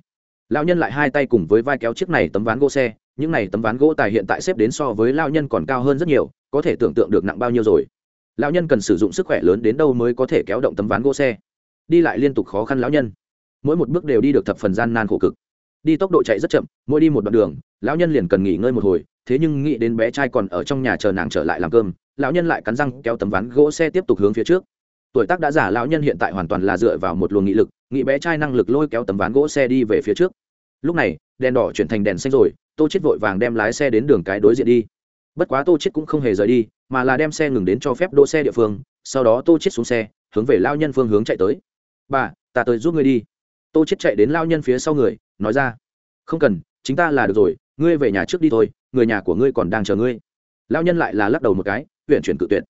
Lão nhân lại hai tay cùng với vai kéo chiếc này tấm ván gỗ xe những này tấm ván gỗ tài hiện tại xếp đến so với lão nhân còn cao hơn rất nhiều có thể tưởng tượng được nặng bao nhiêu rồi. Lão nhân cần sử dụng sức khỏe lớn đến đâu mới có thể kéo động tấm ván gỗ xe. Đi lại liên tục khó khăn lão nhân. Mỗi một bước đều đi được thập phần gian nan khổ cực đi tốc độ chạy rất chậm, mỗi đi một đoạn đường, lão nhân liền cần nghỉ ngơi một hồi, thế nhưng nghĩ đến bé trai còn ở trong nhà chờ nàng trở lại làm cơm, lão nhân lại cắn răng kéo tấm ván gỗ xe tiếp tục hướng phía trước. Tuổi tác đã giả lão nhân hiện tại hoàn toàn là dựa vào một luồng nghị lực nghị bé trai năng lực lôi kéo tấm ván gỗ xe đi về phía trước. Lúc này, đèn đỏ chuyển thành đèn xanh rồi, tô chết vội vàng đem lái xe đến đường cái đối diện đi. Bất quá tô chết cũng không hề rời đi, mà là đem xe ngừng đến cho phép đỗ xe địa phương, sau đó tô chết xuống xe, hướng về lao nhân phương hướng chạy tới. Bà, ta tới giúp ngươi đi. Tô chết chạy đến lao nhân phía sau người nói ra, không cần, chính ta là được rồi, ngươi về nhà trước đi thôi, người nhà của ngươi còn đang chờ ngươi. Lão nhân lại là lắc đầu một cái, huyện chuyển cự tuyệt.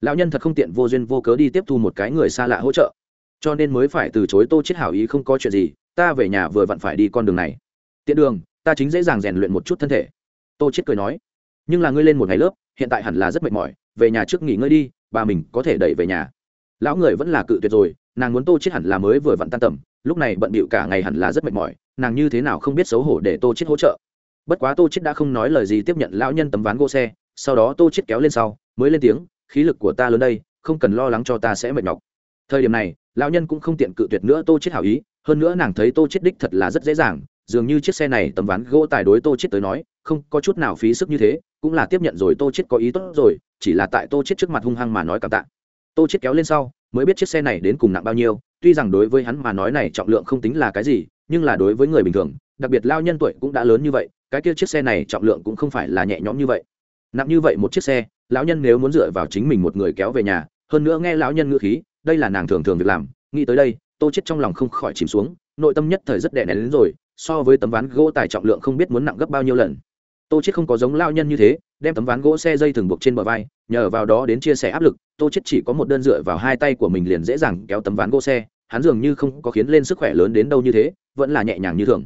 Lão nhân thật không tiện vô duyên vô cớ đi tiếp thu một cái người xa lạ hỗ trợ. Cho nên mới phải từ chối tô chết hảo ý không có chuyện gì, ta về nhà vừa vặn phải đi con đường này. Tiện đường, ta chính dễ dàng rèn luyện một chút thân thể. Tô chết cười nói, nhưng là ngươi lên một ngày lớp, hiện tại hẳn là rất mệt mỏi, về nhà trước nghỉ ngơi đi, bà mình có thể đẩy về nhà. Lão người vẫn là cự tuyệt rồi, nàng muốn tô chết hẳn là mới vừa vặn tan tầm, lúc này bận bịu cả ngày hẳn là rất mệt mỏi nàng như thế nào không biết xấu hổ để tô chết hỗ trợ. Bất quá tô chết đã không nói lời gì tiếp nhận lão nhân tấm ván gỗ xe, sau đó tô chết kéo lên sau, mới lên tiếng, khí lực của ta lớn đây, không cần lo lắng cho ta sẽ mệt nhọc. Thời điểm này, lão nhân cũng không tiện cự tuyệt nữa tô chết hảo ý, hơn nữa nàng thấy tô chết đích thật là rất dễ dàng, dường như chiếc xe này tấm ván gỗ tài đối tô chết tới nói, không có chút nào phí sức như thế, cũng là tiếp nhận rồi tô chết có ý tốt rồi, chỉ là tại tô chết trước mặt hung hăng mà nói cảm tạ. Tô chết kéo lên sau, mới biết chiếc xe này đến cùng nặng bao nhiêu, tuy rằng đối với hắn mà nói này trọng lượng không tính là cái gì nhưng là đối với người bình thường, đặc biệt lao nhân tuổi cũng đã lớn như vậy, cái kia chiếc xe này trọng lượng cũng không phải là nhẹ nhõm như vậy. Nặng như vậy một chiếc xe, lão nhân nếu muốn dựa vào chính mình một người kéo về nhà, hơn nữa nghe lão nhân ngữ khí, đây là nàng thường thường việc làm, nghĩ tới đây, tô chết trong lòng không khỏi chìm xuống, nội tâm nhất thời rất đè nén đến rồi, so với tấm ván gỗ tài trọng lượng không biết muốn nặng gấp bao nhiêu lần. Tô chết không có giống lao nhân như thế, đem tấm ván gỗ xe dây thường buộc trên bờ vai, nhờ vào đó đến chia sẻ áp lực, tô chết chỉ có một đơn dựa vào hai tay của mình liền dễ dàng kéo tấm ván gỗ xe, hắn dường như không có khiến lên sức khỏe lớn đến đâu như thế vẫn là nhẹ nhàng như thường.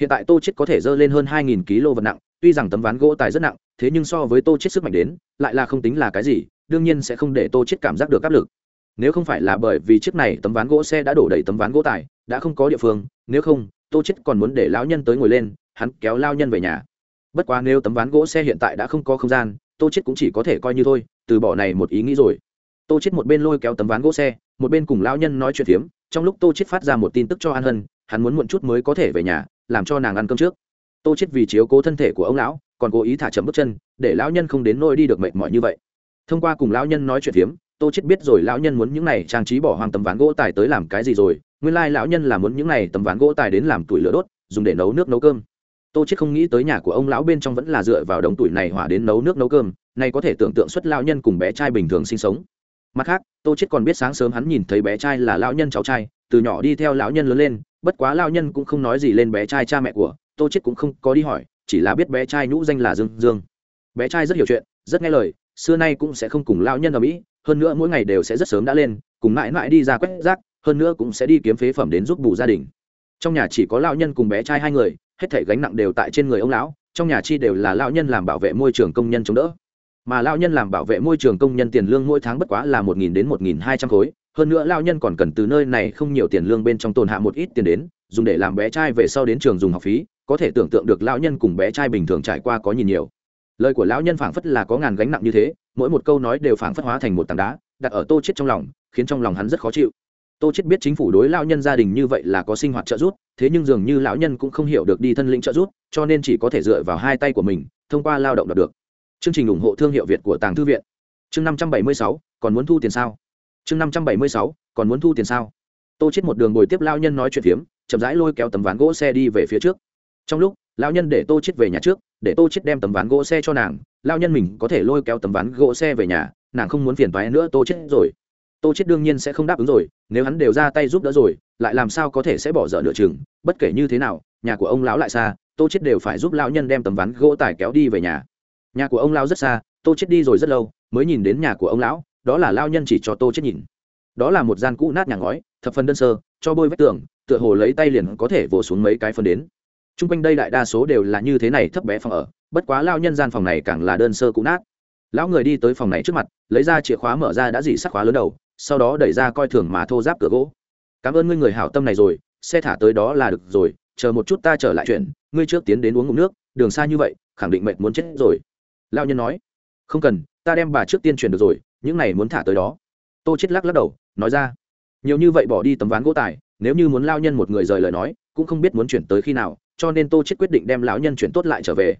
Hiện tại tô chết có thể dơ lên hơn 2.000 kg vật nặng, tuy rằng tấm ván gỗ tài rất nặng, thế nhưng so với tô chết sức mạnh đến, lại là không tính là cái gì, đương nhiên sẽ không để tô chết cảm giác được áp lực. Nếu không phải là bởi vì chiếc này tấm ván gỗ xe đã đổ đầy tấm ván gỗ tài, đã không có địa phương, nếu không, tô chết còn muốn để lão nhân tới ngồi lên, hắn kéo lao nhân về nhà. Bất quá nếu tấm ván gỗ xe hiện tại đã không có không gian, tô chết cũng chỉ có thể coi như thôi, từ bỏ này một ý nghĩ rồi. Tô chết một bên lôi kéo tấm ván gỗ xe, một bên cùng lão nhân nói chuyện phiếm, trong lúc tô chết phát ra một tin tức cho an hân hắn muốn muộn chút mới có thể về nhà, làm cho nàng ăn cơm trước. Tô chết vì chiếu cố thân thể của ông lão, còn cố ý thả chậm bước chân, để lão nhân không đến nỗi đi được mệt mỏi như vậy. Thông qua cùng lão nhân nói chuyện phiếm, tô chết biết rồi lão nhân muốn những này trang trí bỏ hoang tấm ván gỗ tài tới làm cái gì rồi, nguyên lai lão nhân là muốn những này tấm ván gỗ tài đến làm tuổi lửa đốt, dùng để nấu nước nấu cơm. Tô chết không nghĩ tới nhà của ông lão bên trong vẫn là dựa vào đống tuổi này hỏa đến nấu nước nấu cơm này có thể tưởng tượng xuất lão nhân cùng bé trai bình thường sinh sống. Mặt khác, tô chết còn biết sáng sớm hắn nhìn thấy bé trai là lão nhân cháu trai, từ nhỏ đi theo lão nhân lớn lên bất quá lão nhân cũng không nói gì lên bé trai cha mẹ của, tô chết cũng không có đi hỏi, chỉ là biết bé trai nhũ danh là dương dương. Bé trai rất hiểu chuyện, rất nghe lời, xưa nay cũng sẽ không cùng lão nhân ở mỹ, hơn nữa mỗi ngày đều sẽ rất sớm đã lên, cùng mãi mãi đi ra quét rác, hơn nữa cũng sẽ đi kiếm phế phẩm đến giúp bù gia đình. Trong nhà chỉ có lão nhân cùng bé trai hai người, hết thảy gánh nặng đều tại trên người ông lão, trong nhà chi đều là lão nhân làm bảo vệ môi trường công nhân chống đỡ. Mà lão nhân làm bảo vệ môi trường công nhân tiền lương mỗi tháng bất quá là một nghìn đến một nghìn hai trăm khối hơn nữa lão nhân còn cần từ nơi này không nhiều tiền lương bên trong tồn hạ một ít tiền đến, dùng để làm bé trai về sau đến trường dùng học phí, có thể tưởng tượng được lão nhân cùng bé trai bình thường trải qua có nhìn nhiều. Lời của lão nhân phảng phất là có ngàn gánh nặng như thế, mỗi một câu nói đều phảng phất hóa thành một tảng đá, đặt ở tô chết trong lòng, khiến trong lòng hắn rất khó chịu. Tô chết biết chính phủ đối lão nhân gia đình như vậy là có sinh hoạt trợ giúp, thế nhưng dường như lão nhân cũng không hiểu được đi thân lĩnh trợ giúp, cho nên chỉ có thể dựa vào hai tay của mình, thông qua lao động đạt được. Chương trình ủng hộ thương hiệu việt của tàng thư viện. Chương năm trăm bảy mươi sáu, còn muốn thu tiền sao? Chương năm trăm bảy mươi sáu, còn muốn thu tiền sao? Tô chết một đường bồi tiếp lao nhân nói chuyện phiếm, chậm rãi lôi kéo tấm ván gỗ xe đi về phía trước. Trong lúc lao nhân để tô chết về nhà trước, để tô chết đem tấm ván gỗ xe cho nàng lao nhân mình có thể lôi kéo tấm ván gỗ xe về nhà, nàng không muốn phiền toái nữa tô chết rồi. Tô chết đương nhiên sẽ không đáp ứng rồi, nếu hắn đều ra tay giúp đỡ rồi, lại làm sao có thể sẽ bỏ dở nửa chừng, bất kể như thế nào, nhà của ông lão lại xa, tô chết đều phải giúp lão nhân đem tấm ván gỗ tải kéo đi về nhà. Nhà của ông lão rất xa, tô chết đi rồi rất lâu, mới nhìn đến nhà của ông lão đó là lao nhân chỉ cho tô chết nhìn. Đó là một gian cũ nát nhà ngói, thập phần đơn sơ, cho bôi vách tường, tựa hồ lấy tay liền có thể vồ xuống mấy cái phần đến. Trung quanh đây đại đa số đều là như thế này thấp bé phòng ở, bất quá lao nhân gian phòng này càng là đơn sơ cũ nát. Lão người đi tới phòng này trước mặt, lấy ra chìa khóa mở ra đã dỉ sắc khóa lớn đầu, sau đó đẩy ra coi thường mà thô giáp cửa gỗ. Cảm ơn ngươi người hảo tâm này rồi, xe thả tới đó là được rồi, chờ một chút ta trở lại chuyện, ngươi trước tiến đến uống ngụm nước, đường xa như vậy, khẳng định mệt muốn chết rồi. Lao nhân nói, không cần, ta đem bà trước tiên truyền được rồi những này muốn thả tới đó. Tô chết lắc lắc đầu, nói ra, nhiều như vậy bỏ đi tấm ván gỗ tài, nếu như muốn lao nhân một người rời lời nói, cũng không biết muốn chuyển tới khi nào, cho nên tô chết quyết định đem lão nhân chuyển tốt lại trở về.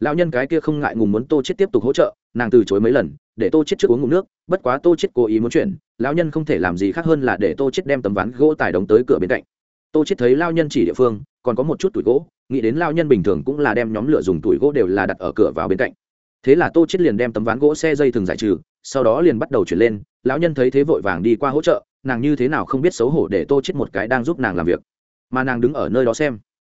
Lão nhân cái kia không ngại ngùng muốn tô chết tiếp tục hỗ trợ, nàng từ chối mấy lần, để tô chết trước uống ngụm nước, bất quá tô chết cố ý muốn chuyển, lão nhân không thể làm gì khác hơn là để tô chết đem tấm ván gỗ tài đóng tới cửa bên cạnh. Tô chết thấy lao nhân chỉ địa phương, còn có một chút tuổi gỗ, nghĩ đến lao nhân bình thường cũng là đem nhóm lửa dùng tuổi gỗ đều là đặt ở cửa vào bên cạnh thế là tô chết liền đem tấm ván gỗ xe dây thừng giải trừ sau đó liền bắt đầu chuyển lên lão nhân thấy thế vội vàng đi qua hỗ trợ nàng như thế nào không biết xấu hổ để tô chết một cái đang giúp nàng làm việc mà nàng đứng ở nơi đó xem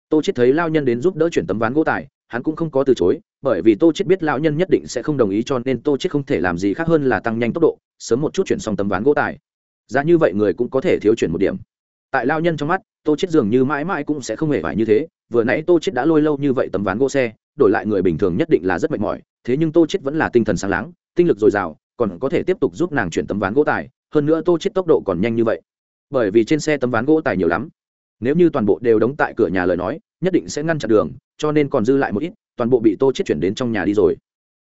tô chết thấy lão nhân đến giúp đỡ chuyển tấm ván gỗ tải, hắn cũng không có từ chối bởi vì tô chết biết lão nhân nhất định sẽ không đồng ý cho nên tô chết không thể làm gì khác hơn là tăng nhanh tốc độ sớm một chút chuyển xong tấm ván gỗ tải. ra như vậy người cũng có thể thiếu chuyển một điểm tại lão nhân trong mắt tô chết dường như mãi mãi cũng sẽ không hề phải như thế vừa nãy tô chết đã lôi lâu như vậy tấm ván gỗ xe đổi lại người bình thường nhất định là rất mệt mỏi, thế nhưng tô chết vẫn là tinh thần sáng láng, tinh lực dồi dào, còn có thể tiếp tục giúp nàng chuyển tấm ván gỗ tài, hơn nữa tô chết tốc độ còn nhanh như vậy. Bởi vì trên xe tấm ván gỗ tài nhiều lắm. Nếu như toàn bộ đều đóng tại cửa nhà lời nói, nhất định sẽ ngăn chặn đường, cho nên còn dư lại một ít, toàn bộ bị tô chết chuyển đến trong nhà đi rồi.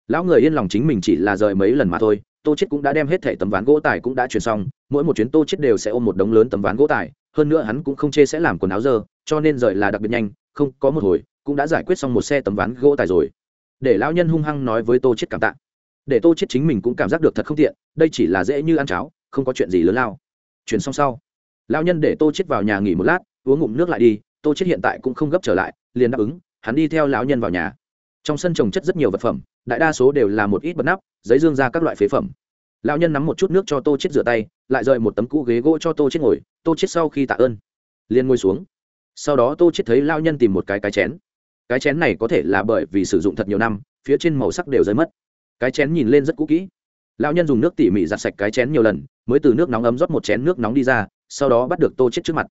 Lão người yên lòng chính mình chỉ là rời mấy lần mà thôi, tô chết cũng đã đem hết thẻ tấm ván gỗ tài cũng đã chuyển xong, mỗi một chuyến tô chết đều sẽ ôm một đống lớn tấm ván gỗ tài, hơn nữa hắn cũng không chê sẽ làm quần áo dơ, cho nên rời là đặc biệt nhanh, không có một hồi cũng đã giải quyết xong một xe tấm ván gỗ tài rồi. Để lão nhân hung hăng nói với tô chết cảm tạ. Để tô chết chính mình cũng cảm giác được thật không tiện, đây chỉ là dễ như ăn cháo, không có chuyện gì lớn lao. Chuyển xong sau, lão nhân để tô chết vào nhà nghỉ một lát, uống ngụm nước lại đi, tô chết hiện tại cũng không gấp trở lại, liền đáp ứng, hắn đi theo lão nhân vào nhà. Trong sân trồng chất rất nhiều vật phẩm, đại đa số đều là một ít bật nắp, giấy dương ra các loại phế phẩm. Lão nhân nắm một chút nước cho tô chết rửa tay, lại rời một tấm cũ ghế gỗ cho tô chết ngồi, tô chết sau khi tạ ơn, liền ngồi xuống. Sau đó tô chết thấy lão nhân tìm một cái cái chén cái chén này có thể là bởi vì sử dụng thật nhiều năm, phía trên màu sắc đều rơi mất. Cái chén nhìn lên rất cũ kỹ. Lão nhân dùng nước tỉ mỉ giặt sạch cái chén nhiều lần, mới từ nước nóng ấm rót một chén nước nóng đi ra, sau đó bắt được tô chết trước mặt.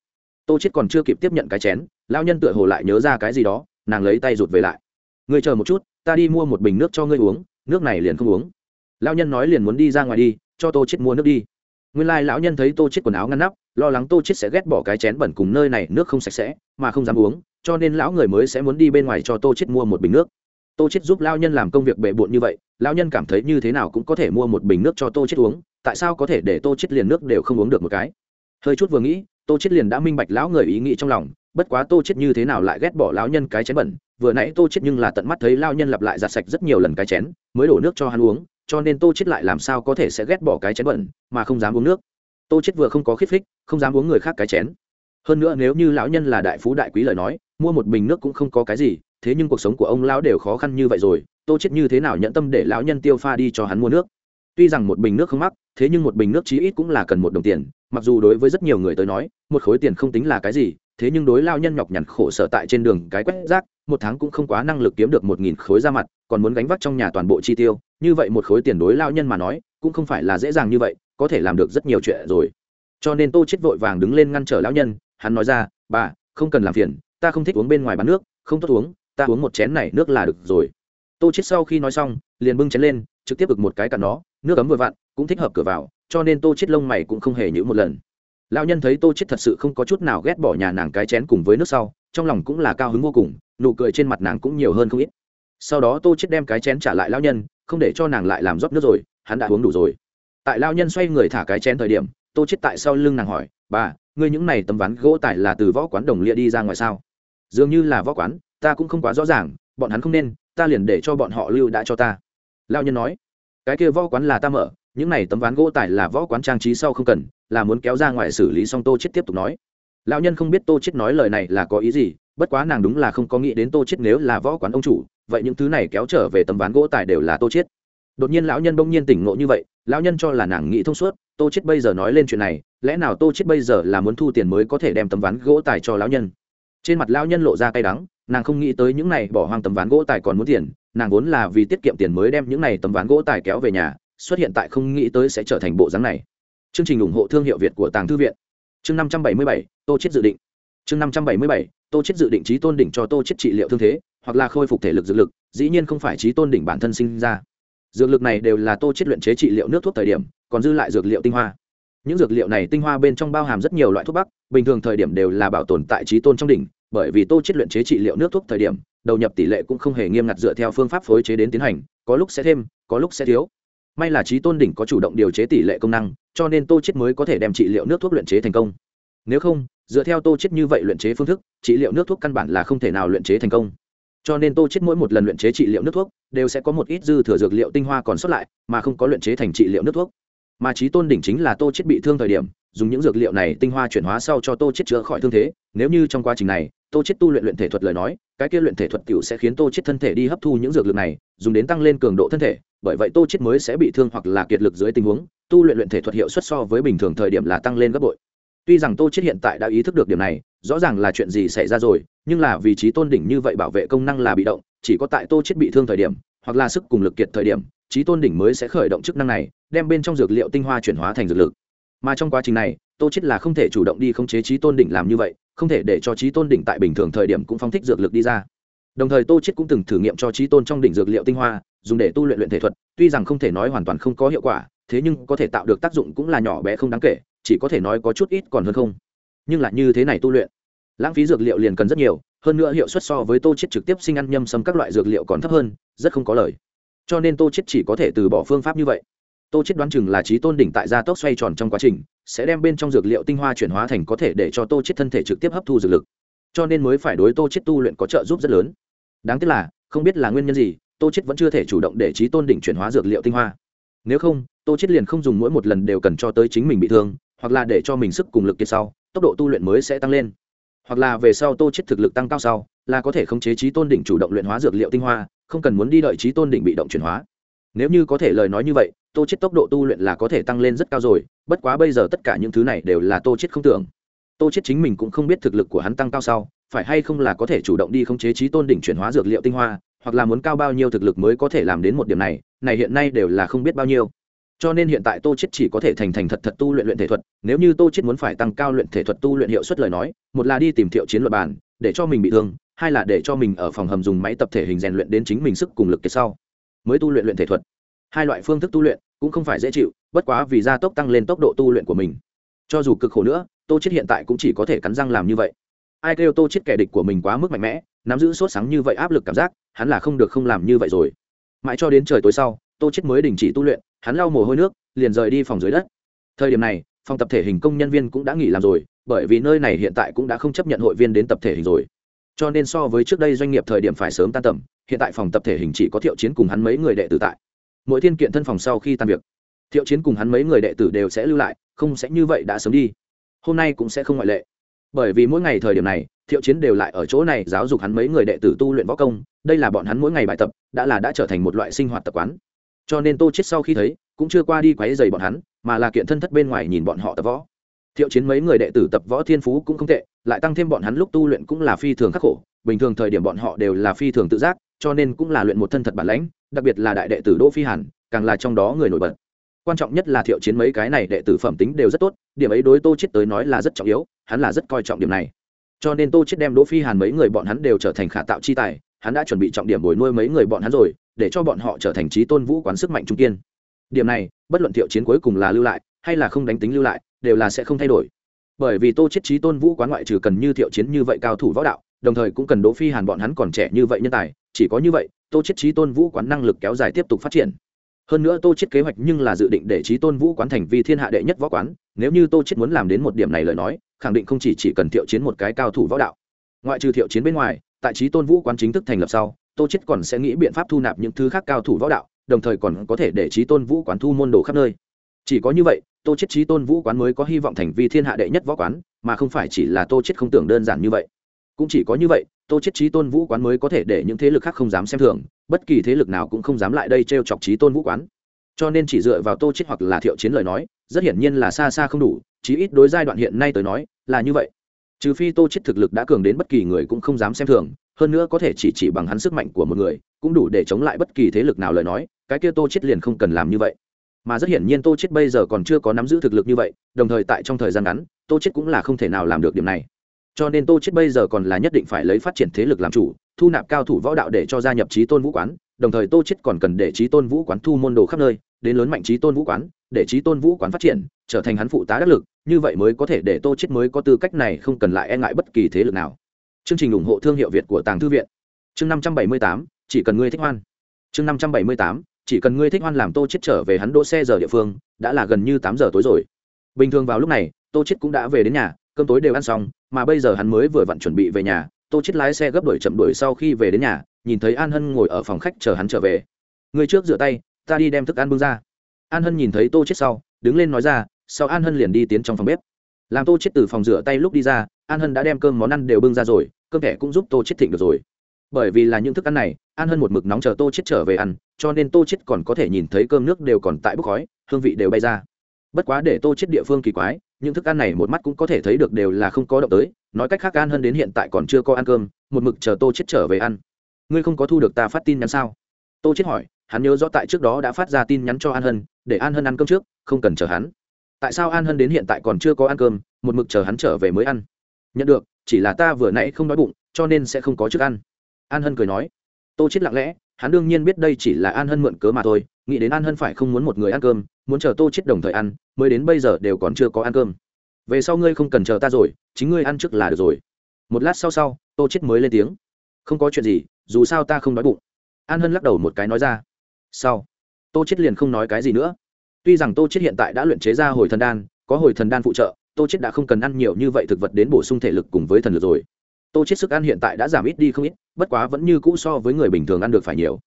Tô chết còn chưa kịp tiếp nhận cái chén, lão nhân tựa hồ lại nhớ ra cái gì đó, nàng lấy tay rụt về lại. Ngươi chờ một chút, ta đi mua một bình nước cho ngươi uống, nước này liền không uống. Lão nhân nói liền muốn đi ra ngoài đi, cho tô chết mua nước đi. Nguyên lai lão nhân thấy tô chết quần áo ngăn nắp, lo lắng tô chết sẽ ghét bỏ cái chén bẩn cùng nơi này nước không sạch sẽ, mà không dám uống cho nên lão người mới sẽ muốn đi bên ngoài cho tô chết mua một bình nước. Tô chết giúp lão nhân làm công việc bệ bộn như vậy, lão nhân cảm thấy như thế nào cũng có thể mua một bình nước cho tô chết uống, tại sao có thể để tô chết liền nước đều không uống được một cái? Hơi chút vừa nghĩ, tô chết liền đã minh bạch lão người ý nghĩ trong lòng, bất quá tô chết như thế nào lại ghét bỏ lão nhân cái chén bẩn, vừa nãy tô chết nhưng là tận mắt thấy lão nhân lặp lại giặt sạch rất nhiều lần cái chén, mới đổ nước cho hắn uống, cho nên tô chết lại làm sao có thể sẽ ghét bỏ cái chén bẩn, mà không dám uống nước. Tô chết vừa không có khiết phích không dám uống người khác cái chén. Hơn nữa nếu như lão nhân là đại phú đại quý lời nói mua một bình nước cũng không có cái gì, thế nhưng cuộc sống của ông lão đều khó khăn như vậy rồi, tô chết như thế nào nhận tâm để lão nhân tiêu pha đi cho hắn mua nước? Tuy rằng một bình nước không mắc, thế nhưng một bình nước chí ít cũng là cần một đồng tiền, mặc dù đối với rất nhiều người tới nói, một khối tiền không tính là cái gì, thế nhưng đối lao nhân nhọc nhằn khổ sở tại trên đường cái quét rác, một tháng cũng không quá năng lực kiếm được một nghìn khối ra mặt, còn muốn gánh vác trong nhà toàn bộ chi tiêu, như vậy một khối tiền đối lao nhân mà nói, cũng không phải là dễ dàng như vậy, có thể làm được rất nhiều chuyện rồi. Cho nên tô chết vội vàng đứng lên ngăn trở lão nhân, hắn nói ra, bà, không cần làm phiền ta không thích uống bên ngoài bán nước, không tốt uống, ta uống một chén này nước là được rồi. Tô chết sau khi nói xong, liền bưng chén lên, trực tiếp được một cái cặn nó, nước ấm vừa vặn, cũng thích hợp cửa vào, cho nên tô chết lông mày cũng không hề nhữ một lần. Lão nhân thấy tô chết thật sự không có chút nào ghét bỏ nhà nàng cái chén cùng với nước sau, trong lòng cũng là cao hứng vô cùng, nụ cười trên mặt nàng cũng nhiều hơn không ít. Sau đó tô chết đem cái chén trả lại lão nhân, không để cho nàng lại làm rót nước rồi, hắn đã uống đủ rồi. Tại lão nhân xoay người thả cái chén thời điểm, tô chết tại sau lưng nàng hỏi, bà, ngươi những này tấm ván gỗ tải là từ võ quán đồng lia đi ra ngoài sao? Dường như là võ quán, ta cũng không quá rõ ràng, bọn hắn không nên, ta liền để cho bọn họ lưu đã cho ta. Lão nhân nói. Cái kia võ quán là ta mở, những này tấm ván gỗ tải là võ quán trang trí sau không cần, là muốn kéo ra ngoài xử lý xong tô chết tiếp tục nói. Lão nhân không biết tô chết nói lời này là có ý gì, bất quá nàng đúng là không có nghĩ đến tô chết nếu là võ quán ông chủ, vậy những thứ này kéo trở về tấm ván gỗ tải đều là tô chết đột nhiên lão nhân bỗng nhiên tỉnh ngộ như vậy, lão nhân cho là nàng nghĩ thông suốt, tô chết bây giờ nói lên chuyện này, lẽ nào tô chết bây giờ là muốn thu tiền mới có thể đem tấm ván gỗ tải cho lão nhân? Trên mặt lao nhân lộ ra cay đắng, nàng không nghĩ tới những này bỏ hoang tấm ván gỗ tài còn muốn tiền, nàng vốn là vì tiết kiệm tiền mới đem những này tấm ván gỗ tài kéo về nhà, xuất hiện tại không nghĩ tới sẽ trở thành bộ dáng này. Chương trình ủng hộ thương hiệu việt của tàng thư viện. Chương năm trăm bảy mươi bảy, tô chết dự định. Chương năm trăm bảy mươi bảy, tô chết dự định trí tôn đỉnh cho tô chết trị liệu thương thế, hoặc là khôi phục thể lực dược lực, dĩ nhiên không phải trí tôn đỉnh bản thân sinh ra. Dược lực này đều là tô chết luyện chế trị liệu nước thuốc thời điểm, còn dư lại dược liệu tinh hoa những dược liệu này tinh hoa bên trong bao hàm rất nhiều loại thuốc bắc, bình thường thời điểm đều là bảo tồn tại trí tôn trong đỉnh, bởi vì tô chết luyện chế trị liệu nước thuốc thời điểm, đầu nhập tỷ lệ cũng không hề nghiêm ngặt dựa theo phương pháp phối chế đến tiến hành, có lúc sẽ thêm, có lúc sẽ thiếu. May là trí tôn đỉnh có chủ động điều chế tỷ lệ công năng, cho nên tô chết mới có thể đem trị liệu nước thuốc luyện chế thành công. Nếu không, dựa theo tô chết như vậy luyện chế phương thức, trị liệu nước thuốc căn bản là không thể nào luyện chế thành công. Cho nên tô chết mỗi một lần luyện chế trị liệu nước thuốc, đều sẽ có một ít dư thừa dược liệu tinh hoa còn sót lại, mà không có luyện chế thành trị liệu nước thuốc mà trí tôn đỉnh chính là tô chết bị thương thời điểm, dùng những dược liệu này tinh hoa chuyển hóa sau cho tô chết chữa khỏi thương thế. Nếu như trong quá trình này, tô chết tu luyện luyện thể thuật lời nói, cái kia luyện thể thuật cựu sẽ khiến tô chết thân thể đi hấp thu những dược lực này, dùng đến tăng lên cường độ thân thể. Bởi vậy tô chết mới sẽ bị thương hoặc là kiệt lực dưới tình huống, tu luyện luyện thể thuật hiệu suất so với bình thường thời điểm là tăng lên gấp bội. Tuy rằng tô chết hiện tại đã ý thức được điểm này, rõ ràng là chuyện gì xảy ra rồi, nhưng là vị trí tôn đỉnh như vậy bảo vệ công năng là bị động, chỉ có tại tô chết bị thương thời điểm, hoặc là sức cùng lực kiệt thời điểm, trí tôn đỉnh mới sẽ khởi động chức năng này đem bên trong dược liệu tinh hoa chuyển hóa thành dược lực. Mà trong quá trình này, tô chết là không thể chủ động đi khống chế trí tôn đỉnh làm như vậy, không thể để cho trí tôn đỉnh tại bình thường thời điểm cũng phóng thích dược lực đi ra. Đồng thời tô chết cũng từng thử nghiệm cho trí tôn trong đỉnh dược liệu tinh hoa, dùng để tu luyện luyện thể thuật, tuy rằng không thể nói hoàn toàn không có hiệu quả, thế nhưng có thể tạo được tác dụng cũng là nhỏ bé không đáng kể, chỉ có thể nói có chút ít còn hơn không. Nhưng lại như thế này tu luyện, lãng phí dược liệu liền cần rất nhiều, hơn nữa hiệu suất so với tô chết trực tiếp sinh ăn nhâm sâm các loại dược liệu còn thấp hơn, rất không có lời. Cho nên tô chết chỉ có thể từ bỏ phương pháp như vậy tô chết đoán chừng là trí tôn đỉnh tại gia tốc xoay tròn trong quá trình, sẽ đem bên trong dược liệu tinh hoa chuyển hóa thành có thể để cho tô chết thân thể trực tiếp hấp thu dược lực. Cho nên mới phải đối tô chết tu luyện có trợ giúp rất lớn. Đáng tiếc là, không biết là nguyên nhân gì, tô chết vẫn chưa thể chủ động để trí tôn đỉnh chuyển hóa dược liệu tinh hoa. Nếu không, tô chết liền không dùng mỗi một lần đều cần cho tới chính mình bị thương, hoặc là để cho mình sức cùng lực kia sau, tốc độ tu luyện mới sẽ tăng lên. Hoặc là về sau tô chết thực lực tăng cao sau, là có thể khống chế trí tôn đỉnh chủ động luyện hóa dược liệu tinh hoa, không cần muốn đi đợi trí tôn đỉnh bị động chuyển hóa nếu như có thể lời nói như vậy, tô chết tốc độ tu luyện là có thể tăng lên rất cao rồi, bất quá bây giờ tất cả những thứ này đều là tô chết không tưởng. Tô chết chính mình cũng không biết thực lực của hắn tăng cao sau, phải hay không là có thể chủ động đi khống chế trí tôn đỉnh chuyển hóa dược liệu tinh hoa, hoặc là muốn cao bao nhiêu thực lực mới có thể làm đến một điểm này này hiện nay đều là không biết bao nhiêu. Cho nên hiện tại tô chết chỉ có thể thành thành thật thật tu luyện luyện thể thuật, nếu như tô chết muốn phải tăng cao luyện thể thuật tu luyện hiệu suất lời nói, một là đi tìm thiệu chiến luật bản, để cho mình bị thương, hai là để cho mình ở phòng hầm dùng máy tập thể hình rèn luyện đến chính mình sức cùng lực kiệt sau mới tu luyện luyện thể thuật. Hai loại phương thức tu luyện cũng không phải dễ chịu, bất quá vì gia tốc tăng lên tốc độ tu luyện của mình. Cho dù cực khổ nữa, tô chết hiện tại cũng chỉ có thể cắn răng làm như vậy. Ai kêu tô chết kẻ địch của mình quá mức mạnh mẽ, nắm giữ sốt sáng như vậy áp lực cảm giác, hắn là không được không làm như vậy rồi. Mãi cho đến trời tối sau, tô chết mới đình chỉ tu luyện, hắn lau mồ hôi nước, liền rời đi phòng dưới đất. Thời điểm này, phòng tập thể hình công nhân viên cũng đã nghỉ làm rồi, bởi vì nơi này hiện tại cũng đã không chấp nhận hội viên đến tập thể hình rồi cho nên so với trước đây doanh nghiệp thời điểm phải sớm tan tầm, hiện tại phòng tập thể hình chỉ có thiệu chiến cùng hắn mấy người đệ tử tại. Mỗi thiên kiện thân phòng sau khi tan việc, thiệu chiến cùng hắn mấy người đệ tử đều sẽ lưu lại, không sẽ như vậy đã sớm đi. Hôm nay cũng sẽ không ngoại lệ. Bởi vì mỗi ngày thời điểm này, thiệu chiến đều lại ở chỗ này giáo dục hắn mấy người đệ tử tu luyện võ công, đây là bọn hắn mỗi ngày bài tập, đã là đã trở thành một loại sinh hoạt tập quán. Cho nên tô chết sau khi thấy, cũng chưa qua đi quấy giày bọn hắn, mà là kiện thân thất bên ngoài nhìn bọn họ tập võ thiệu chiến mấy người đệ tử tập võ thiên phú cũng không tệ, lại tăng thêm bọn hắn lúc tu luyện cũng là phi thường khắc khổ, bình thường thời điểm bọn họ đều là phi thường tự giác, cho nên cũng là luyện một thân thật bản lãnh, đặc biệt là đại đệ tử đỗ phi hàn, càng là trong đó người nổi bật. Quan trọng nhất là thiệu chiến mấy cái này đệ tử phẩm tính đều rất tốt, điểm ấy đối tô chết tới nói là rất trọng yếu, hắn là rất coi trọng điểm này. Cho nên tô chết đem đỗ phi hàn mấy người bọn hắn đều trở thành khả tạo chi tài, hắn đã chuẩn bị trọng điểm bồi nuôi mấy người bọn hắn rồi, để cho bọn họ trở thành trí tôn vũ quán sức mạnh trung kiên. Điểm này, bất luận thiệu chiến cuối cùng là lưu lại, hay là không đánh tính lưu lại đều là sẽ không thay đổi. Bởi vì tô chết trí tôn vũ quán ngoại trừ cần như thiệu chiến như vậy cao thủ võ đạo, đồng thời cũng cần đỗ phi hàn bọn hắn còn trẻ như vậy nhân tài, chỉ có như vậy, tô chết trí tôn vũ quán năng lực kéo dài tiếp tục phát triển. Hơn nữa tô chết kế hoạch nhưng là dự định để trí tôn vũ quán thành vi thiên hạ đệ nhất võ quán, nếu như tô chết muốn làm đến một điểm này lời nói, khẳng định không chỉ chỉ cần thiệu chiến một cái cao thủ võ đạo. Ngoại trừ thiệu chiến bên ngoài, tại trí tôn vũ quán chính thức thành lập sau, tô chết còn sẽ nghĩ biện pháp thu nạp những thứ khác cao thủ võ đạo, đồng thời còn có thể để trí tôn vũ quán thu môn đồ khắp nơi chỉ có như vậy, tô chết trí tôn vũ quán mới có hy vọng thành vi thiên hạ đệ nhất võ quán, mà không phải chỉ là tô chết không tưởng đơn giản như vậy. Cũng chỉ có như vậy, tô chết trí tôn vũ quán mới có thể để những thế lực khác không dám xem thường, bất kỳ thế lực nào cũng không dám lại đây trêu chọc trí tôn vũ quán. Cho nên chỉ dựa vào tô chết hoặc là thiệu chiến lời nói, rất hiển nhiên là xa xa không đủ, chí ít đối giai đoạn hiện nay tới nói, là như vậy. Trừ phi tô chết thực lực đã cường đến bất kỳ người cũng không dám xem thường, hơn nữa có thể chỉ chỉ bằng hắn sức mạnh của một người, cũng đủ để chống lại bất kỳ thế lực nào lời nói, cái kia tô chết liền không cần làm như vậy mà rất hiển nhiên tô chết bây giờ còn chưa có nắm giữ thực lực như vậy đồng thời tại trong thời gian ngắn tô chết cũng là không thể nào làm được điểm này. Cho nên tô chết bây giờ còn là nhất định phải lấy phát triển thế lực làm chủ thu nạp cao thủ võ đạo để cho gia nhập trí tôn vũ quán đồng thời tô chết còn cần để trí tôn vũ quán thu môn đồ khắp nơi đến lớn mạnh trí tôn vũ quán để trí tôn vũ quán phát triển trở thành hắn phụ tá đắc lực như vậy mới có thể để tô chết mới có tư cách này không cần lại e ngại bất kỳ thế lực nào. Chương trình ủng hộ thương hiệu việt của tàng thư viện. Chương 578, chỉ cần ngươi thích hoan. Chương 578, chỉ cần ngươi thích hoan làm tô chết trở về hắn đỗ xe giờ địa phương, đã là gần như tám giờ tối rồi. Bình thường vào lúc này, tô chết cũng đã về đến nhà, cơm tối đều ăn xong, mà bây giờ hắn mới vừa vặn chuẩn bị về nhà, tô chết lái xe gấp đuổi chậm đuổi sau khi về đến nhà, nhìn thấy an hân ngồi ở phòng khách chờ hắn trở về. Người trước rửa tay, ta đi đem thức ăn bưng ra. An hân nhìn thấy tô chết sau, đứng lên nói ra, sau an hân liền đi tiến trong phòng bếp. Làm tô chết từ phòng rửa tay lúc đi ra, an hân đã đem cơm món ăn đều bưng ra rồi, cơm thẻ cũng giúp tô chết thịnh được rồi bởi vì là những thức ăn này an hơn một mực nóng chờ tô chết trở về ăn, cho nên tô chết còn có thể nhìn thấy cơm nước đều còn tại bốc khói, hương vị đều bay ra. Bất quá để tô chết địa phương kỳ quái, những thức ăn này một mắt cũng có thể thấy được đều là không có động tới, nói cách khác an hơn đến hiện tại còn chưa có ăn cơm, một mực chờ tô chết trở về ăn. Ngươi không có thu được ta phát tin nhắn sao? Tô chết hỏi, hắn nhớ rõ tại trước đó đã phát ra tin nhắn cho an hân, để an hân ăn cơm trước, không cần chờ hắn. Tại sao an hân đến hiện tại còn chưa có ăn cơm, một mực chờ hắn trở về mới ăn? Nhận được, chỉ là ta vừa nãy không đói bụng, cho nên sẽ không có trước ăn an hân cười nói, tô chết lặng lẽ, hắn đương nhiên biết đây chỉ là an hân mượn cớ mà thôi, nghĩ đến an hân phải không muốn một người ăn cơm, muốn chờ tô chết đồng thời ăn, mới đến bây giờ đều còn chưa có ăn cơm. Về sau ngươi không cần chờ ta rồi, chính ngươi ăn trước là được rồi. Một lát sau sau, tô chết mới lên tiếng, không có chuyện gì, dù sao ta không đói bụng. An hân lắc đầu một cái nói ra sau tô chết liền không nói cái gì nữa. Tuy rằng tô chết hiện tại đã luyện chế ra hồi thần đan, có hồi thần đan phụ trợ, tô chết đã không cần ăn nhiều như vậy thực vật đến bổ sung thể lực cùng với thần lực rồi tô chết sức ăn hiện tại đã giảm ít đi không ít, bất quá vẫn như cũ so với người bình thường ăn được phải nhiều.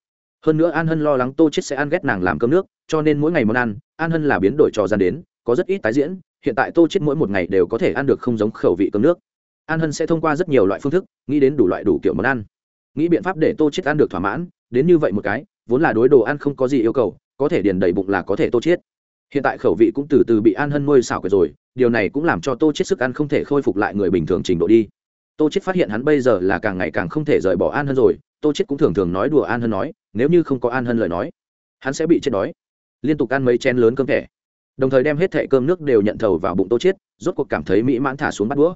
Hơn nữa an hân lo lắng tô chết sẽ ăn ghét nàng làm cơm nước, cho nên mỗi ngày món ăn, an hân là biến đổi trò gian đến, có rất ít tái diễn, hiện tại tô chết mỗi một ngày đều có thể ăn được không giống khẩu vị cơm nước. An hân sẽ thông qua rất nhiều loại phương thức, nghĩ đến đủ loại đủ kiểu món ăn. Nghĩ biện pháp để tô chết ăn được thỏa mãn, đến như vậy một cái, vốn là đối đồ ăn không có gì yêu cầu, có thể điền đầy bụng là có thể tô chết. Hiện tại khẩu vị cũng từ từ bị an hân nuôi xảo quyệt rồi, điều này cũng làm cho tô chết sức ăn không thể khôi phục lại người bình thường trình độ đi tô chết phát hiện hắn bây giờ là càng ngày càng không thể rời bỏ an hân rồi, tô chết cũng thường thường nói đùa an hân nói, nếu như không có an hân lời nói, hắn sẽ bị chết đói. Liên tục ăn mấy chén lớn cơm thẻ. Đồng thời đem hết thẻ cơm nước đều nhận thầu vào bụng tô chết, rốt cuộc cảm thấy mỹ mãn thả xuống bắt đũa.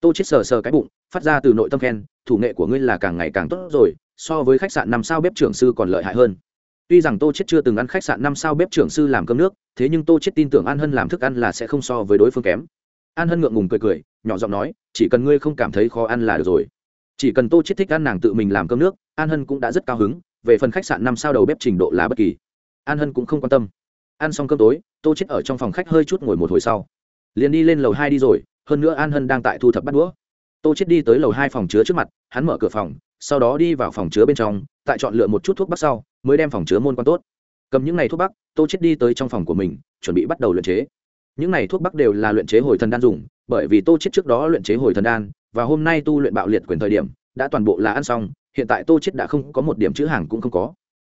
Tô chết sờ sờ cái bụng, phát ra từ nội tâm khen, thủ nghệ của ngươi là càng ngày càng tốt rồi, so với khách sạn năm sao bếp trưởng sư còn lợi hại hơn. Tuy rằng tô chết chưa từng ăn khách sạn năm sao bếp trưởng sư làm cơm nước, thế nhưng tô chết tin tưởng an hân làm thức ăn là sẽ không so với đối phương kém an hân ngượng ngùng cười cười, nhỏ giọng nói, chỉ cần ngươi không cảm thấy khó ăn là được rồi. Chỉ cần tô chết thích ăn nàng tự mình làm cơm nước, an hân cũng đã rất cao hứng, về phần khách sạn năm sao đầu bếp trình độ là bất kỳ. An hân cũng không quan tâm. Ăn xong cơm tối, tô chết ở trong phòng khách hơi chút ngồi một hồi sau. Liền đi lên lầu hai đi rồi, hơn nữa an hân đang tại thu thập bắt đũa. Tô chết đi tới lầu hai phòng chứa trước mặt, hắn mở cửa phòng, sau đó đi vào phòng chứa bên trong, tại chọn lựa một chút thuốc bắc sau, mới đem phòng chứa môn quan tốt. Cầm những ngày thuốc bắc, tô chết đi tới trong phòng của mình, chuẩn bị bắt đầu luyện chế những này thuốc bắc đều là luyện chế hồi thần đan dùng, bởi vì tô chết trước đó luyện chế hồi thần đan, và hôm nay tu luyện bạo liệt quyền thời điểm, đã toàn bộ là ăn xong, hiện tại tô chết đã không có một điểm chữ hàng cũng không có.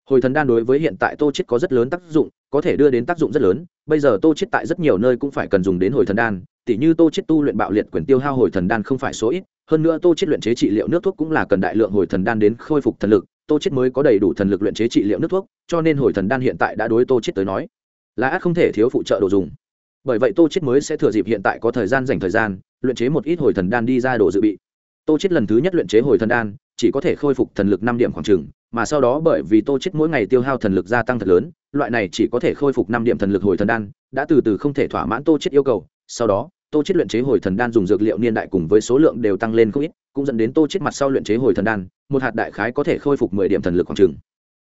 Hồi thần đan đối với hiện tại tô chết có rất lớn tác dụng, có thể đưa đến tác dụng rất lớn, bây giờ tô chết tại rất nhiều nơi cũng phải cần dùng đến hồi thần đan, tỉ như tô chết tu luyện bạo liệt quyền tiêu hao hồi thần đan không phải số ít, hơn nữa tô chết luyện chế trị liệu nước thuốc cũng là cần đại lượng hồi thần đan đến khôi phục thần lực, tô chết mới có đầy đủ thần lực luyện chế trị liệu nước thuốc, cho nên hồi thần đan hiện tại đã đối tô chết tới nói là át không thể thiếu phụ trợ đồ dùng bởi vậy tô chết mới sẽ thừa dịp hiện tại có thời gian dành thời gian, luyện chế một ít hồi thần đan đi ra đồ dự bị. Tô chết lần thứ nhất luyện chế hồi thần đan, chỉ có thể khôi phục thần lực năm điểm khoảng trừng mà sau đó bởi vì tô chết mỗi ngày tiêu hao thần lực gia tăng thật lớn, loại này chỉ có thể khôi phục năm điểm thần lực hồi thần đan, đã từ từ không thể thỏa mãn tô chết yêu cầu. Sau đó, tô chết luyện chế hồi thần đan dùng dược liệu niên đại cùng với số lượng đều tăng lên không ít, cũng dẫn đến tô chết mặt sau luyện chế hồi thần đan, một hạt đại khái có thể khôi phục mười điểm thần lực khoảng trừng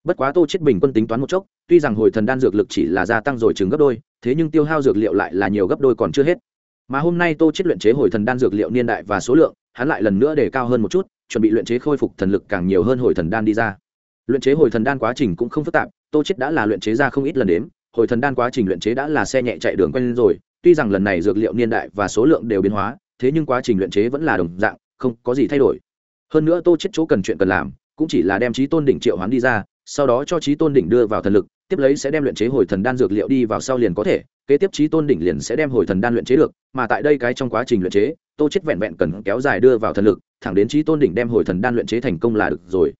bất quá tô chết bình quân tính toán một chốc, tuy rằng hồi thần đan dược lực chỉ là gia tăng rồi chừng gấp đôi, thế nhưng tiêu hao dược liệu lại là nhiều gấp đôi còn chưa hết. Mà hôm nay tô chết luyện chế hồi thần đan dược liệu niên đại và số lượng, hắn lại lần nữa để cao hơn một chút, chuẩn bị luyện chế khôi phục thần lực càng nhiều hơn hồi thần đan đi ra. Luyện chế hồi thần đan quá trình cũng không phức tạp, tô chết đã là luyện chế ra không ít lần đến hồi thần đan quá trình luyện chế đã là xe nhẹ chạy đường quen rồi, tuy rằng lần này dược liệu niên đại và số lượng đều biến hóa, thế nhưng quá trình luyện chế vẫn là đồng dạng, không có gì thay đổi. Hơn nữa tô chết chỗ cần chuyện cần làm, cũng chỉ là đem trí tôn đỉnh triệu hoán đi ra sau đó cho trí tôn đỉnh đưa vào thần lực, tiếp lấy sẽ đem luyện chế hồi thần đan dược liệu đi vào sau liền có thể, kế tiếp trí tôn đỉnh liền sẽ đem hồi thần đan luyện chế được, mà tại đây cái trong quá trình luyện chế, tô chết vẹn vẹn cần kéo dài đưa vào thần lực, thẳng đến trí tôn đỉnh đem hồi thần đan luyện chế thành công là được rồi.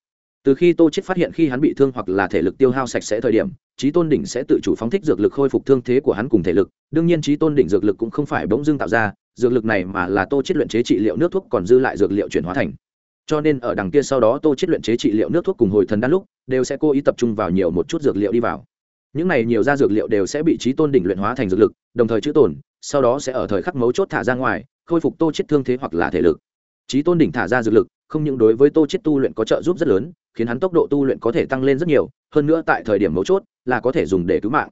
Từ khi tô chết phát hiện khi hắn bị thương hoặc là thể lực tiêu hao sạch sẽ thời điểm, trí tôn đỉnh sẽ tự chủ phóng thích dược lực khôi phục thương thế của hắn cùng thể lực, đương nhiên trí tôn đỉnh dược lực cũng không phải bỗng dưng tạo ra, dược lực này mà là tô chết luyện chế trị liệu nước thuốc còn dư lại dược liệu chuyển hóa thành cho nên ở đằng kia sau đó tô chết luyện chế trị liệu nước thuốc cùng hồi thần đan lúc, đều sẽ cố ý tập trung vào nhiều một chút dược liệu đi vào. Những này nhiều ra dược liệu đều sẽ bị trí tôn đỉnh luyện hóa thành dược lực, đồng thời chữ tồn, sau đó sẽ ở thời khắc mấu chốt thả ra ngoài, khôi phục tô chết thương thế hoặc là thể lực. Trí tôn đỉnh thả ra dược lực, không những đối với tô chết tu luyện có trợ giúp rất lớn, khiến hắn tốc độ tu luyện có thể tăng lên rất nhiều, hơn nữa tại thời điểm mấu chốt là có thể dùng để cứu mạng.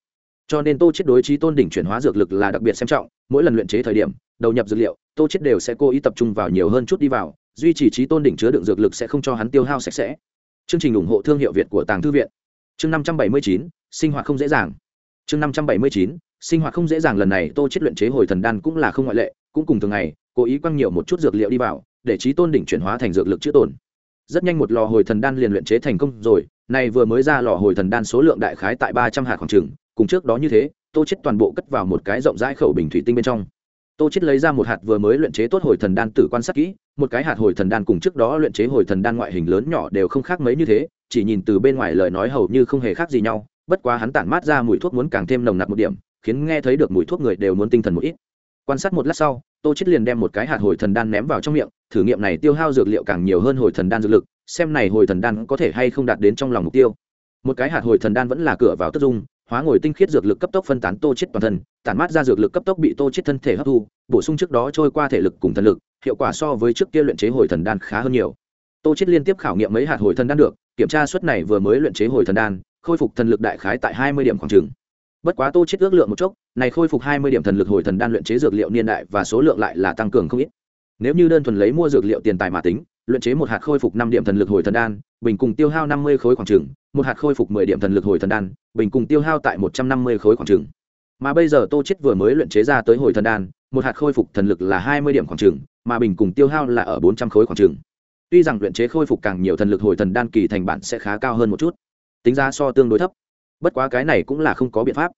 Cho nên tô chết đối trí tôn đỉnh chuyển hóa dược lực là đặc biệt xem trọng, mỗi lần luyện chế thời điểm, đầu nhập dược liệu, tô chết đều sẽ cố ý tập trung vào nhiều hơn chút đi vào duy trì trí tôn đỉnh chứa đựng dược lực sẽ không cho hắn tiêu hao sạch sẽ. Chương trình ủng hộ thương hiệu việt của tàng thư viện. Chương năm trăm bảy mươi chín, sinh hoạt không dễ dàng. Chương năm trăm bảy mươi chín, sinh hoạt không dễ dàng lần này tô chết luyện chế hồi thần đan cũng là không ngoại lệ, cũng cùng thường ngày, cố ý quăng nhiều một chút dược liệu đi vào, để trí tôn đỉnh chuyển hóa thành dược lực chữa tổn. Rất nhanh một lò hồi thần đan liền luyện chế thành công rồi này vừa mới ra lò hồi thần đan số lượng đại khái tại ba trăm hạt khoảng trừng cùng trước đó như thế, tô chết toàn bộ cất vào một cái rộng rãi khẩu bình thủy tinh bên trong tô chết lấy ra một hạt vừa mới luyện chế tốt hồi thần đan tử quan sát kỹ, một cái hạt hồi thần đan cùng trước đó luyện chế hồi thần đan ngoại hình lớn nhỏ đều không khác mấy như thế, chỉ nhìn từ bên ngoài lời nói hầu như không hề khác gì nhau, bất quá hắn tản mát ra mùi thuốc muốn càng thêm nồng nặc một điểm, khiến nghe thấy được mùi thuốc người đều muốn tinh thần một ít. Quan sát một lát sau, tô chết liền đem một cái hạt hồi thần đan ném vào trong miệng, thử nghiệm này tiêu hao dược liệu càng nhiều hơn hồi thần đan dược lực, xem này hồi thần đan có thể hay không đạt đến trong lòng mục tiêu. Một cái hạt hồi thần đan vẫn là cửa vào tất dung hóa ngồi tinh khiết dược lực cấp tốc phân tán tô chết toàn thân, tản mát ra dược lực cấp tốc bị tô chết thân thể hấp thu, bổ sung trước đó trôi qua thể lực cùng thần lực, hiệu quả so với trước kia luyện chế hồi thần đan khá hơn nhiều. Tô chết liên tiếp khảo nghiệm mấy hạt hồi thần đan được, kiểm tra suất này vừa mới luyện chế hồi thần đan, khôi phục thần lực đại khái tại hai mươi điểm khoảng trường bất quá tô chết ước lượng một chốc, này khôi phục hai mươi điểm thần lực hồi thần đan luyện chế dược liệu niên đại và số lượng lại là tăng cường không ít. Nếu như đơn thuần lấy mua dược liệu tiền tài mà tính, luyện chế một hạt khôi phục năm điểm thần lực hồi thần đan, bình cùng tiêu hao năm mươi khối khoảng trường một hạt khôi phục mười điểm thần lực hồi thần đan, bình cùng tiêu hao tại một trăm năm mươi khối khoảng trường mà bây giờ tô chết vừa mới luyện chế ra tới hồi thần đan, một hạt khôi phục thần lực là hai mươi điểm khoảng trường mà bình cùng tiêu hao là ở bốn trăm khối khoảng trường tuy rằng luyện chế khôi phục càng nhiều thần lực hồi thần đan kỳ thành bản sẽ khá cao hơn một chút, tính ra so tương đối thấp. Bất quá cái này cũng là không có biện pháp.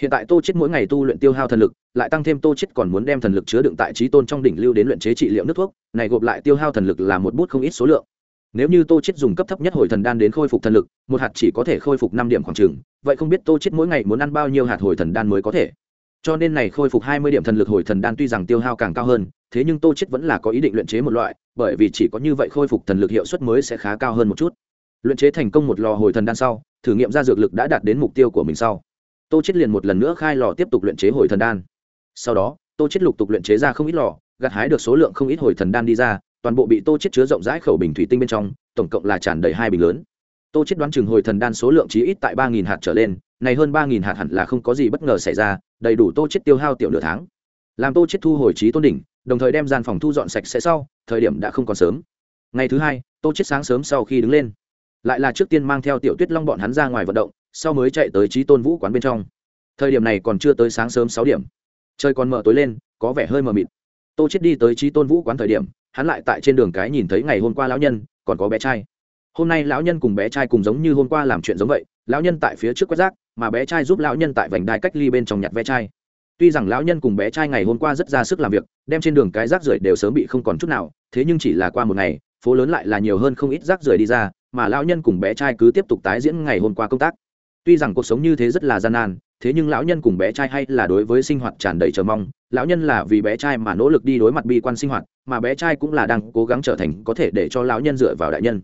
Hiện tại tô chết mỗi ngày tu luyện tiêu hao thần lực, lại tăng thêm tô chết còn muốn đem thần lực chứa đựng tại trí tôn trong đỉnh lưu đến luyện chế trị liệu nước thuốc, này gộp lại tiêu hao thần lực là một bút không ít số lượng nếu như tô chết dùng cấp thấp nhất hồi thần đan đến khôi phục thần lực, một hạt chỉ có thể khôi phục năm điểm khoảng trường vậy không biết tô chết mỗi ngày muốn ăn bao nhiêu hạt hồi thần đan mới có thể? Cho nên này khôi phục hai mươi điểm thần lực hồi thần đan tuy rằng tiêu hao càng cao hơn, thế nhưng tô chết vẫn là có ý định luyện chế một loại, bởi vì chỉ có như vậy khôi phục thần lực hiệu suất mới sẽ khá cao hơn một chút. Luyện chế thành công một lò hồi thần đan sau, thử nghiệm ra dược lực đã đạt đến mục tiêu của mình sau. Tô chết liền một lần nữa khai lò tiếp tục luyện chế hồi thần đan. Sau đó, tô chết lục tục luyện chế ra không ít lò, gặt hái được số lượng không ít hồi thần đan đi ra toàn bộ bị tô chết chứa rộng rãi khẩu bình thủy tinh bên trong, tổng cộng là tràn đầy hai bình lớn. Tô chết đoán chừng hồi thần đan số lượng chí ít tại ba nghìn hạt trở lên, này hơn ba nghìn hạt hẳn là không có gì bất ngờ xảy ra, đầy đủ tô chết tiêu hao tiểu nửa tháng. Làm tô chết thu hồi trí tôn đỉnh, đồng thời đem gian phòng thu dọn sạch sẽ sau, thời điểm đã không còn sớm. Ngày thứ hai, tô chết sáng sớm sau khi đứng lên. Lại là trước tiên mang theo tiểu tuyết long bọn hắn ra ngoài vận động, sau mới chạy tới trí tôn vũ quán bên trong. Thời điểm này còn chưa tới sáng sớm sáu điểm. Trời còn mở tối lên, có vẻ hơi mờ mịt. Tô chết đi tới trí tôn vũ quán thời điểm hắn lại tại trên đường cái nhìn thấy ngày hôm qua lão nhân, còn có bé trai. Hôm nay lão nhân cùng bé trai cùng giống như hôm qua làm chuyện giống vậy, lão nhân tại phía trước quét rác, mà bé trai giúp lão nhân tại vành đai cách ly bên trong nhặt ve chai. Tuy rằng lão nhân cùng bé trai ngày hôm qua rất ra sức làm việc, đem trên đường cái rác rưởi đều sớm bị không còn chút nào, thế nhưng chỉ là qua một ngày, phố lớn lại là nhiều hơn không ít rác rưởi đi ra, mà lão nhân cùng bé trai cứ tiếp tục tái diễn ngày hôm qua công tác. Tuy rằng cuộc sống như thế rất là gian nan thế nhưng lão nhân cùng bé trai hay là đối với sinh hoạt tràn đầy chờ mong, lão nhân là vì bé trai mà nỗ lực đi đối mặt bi quan sinh hoạt, mà bé trai cũng là đang cố gắng trở thành có thể để cho lão nhân dựa vào đại nhân.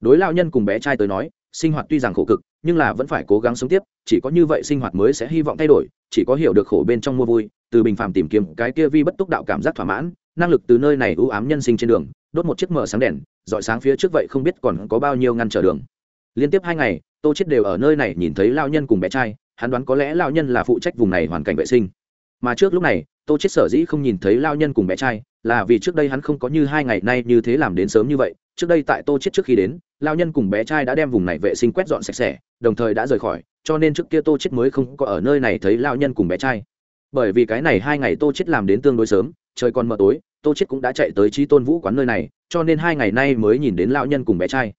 Đối lão nhân cùng bé trai tới nói, sinh hoạt tuy rằng khổ cực, nhưng là vẫn phải cố gắng sống tiếp, chỉ có như vậy sinh hoạt mới sẽ hy vọng thay đổi, chỉ có hiểu được khổ bên trong mua vui, từ bình phàm tìm kiếm cái kia vi bất túc đạo cảm giác thỏa mãn, năng lực từ nơi này ưu ám nhân sinh trên đường, đốt một chiếc mở sáng đèn, dọi sáng phía trước vậy không biết còn có bao nhiêu ngăn trở đường. Liên tiếp hai ngày, tô chết đều ở nơi này nhìn thấy lao nhân cùng bé trai hắn đoán có lẽ lao nhân là phụ trách vùng này hoàn cảnh vệ sinh. Mà trước lúc này, tô chết sở dĩ không nhìn thấy lao nhân cùng bé trai, là vì trước đây hắn không có như hai ngày nay như thế làm đến sớm như vậy. Trước đây tại tô chết trước khi đến, lao nhân cùng bé trai đã đem vùng này vệ sinh quét dọn sạch sẽ, đồng thời đã rời khỏi, cho nên trước kia tô chết mới không có ở nơi này thấy lao nhân cùng bé trai. Bởi vì cái này hai ngày tô chết làm đến tương đối sớm, trời còn mờ tối, tô chết cũng đã chạy tới trí tôn vũ quán nơi này, cho nên hai ngày nay mới nhìn đến lao nhân cùng bé trai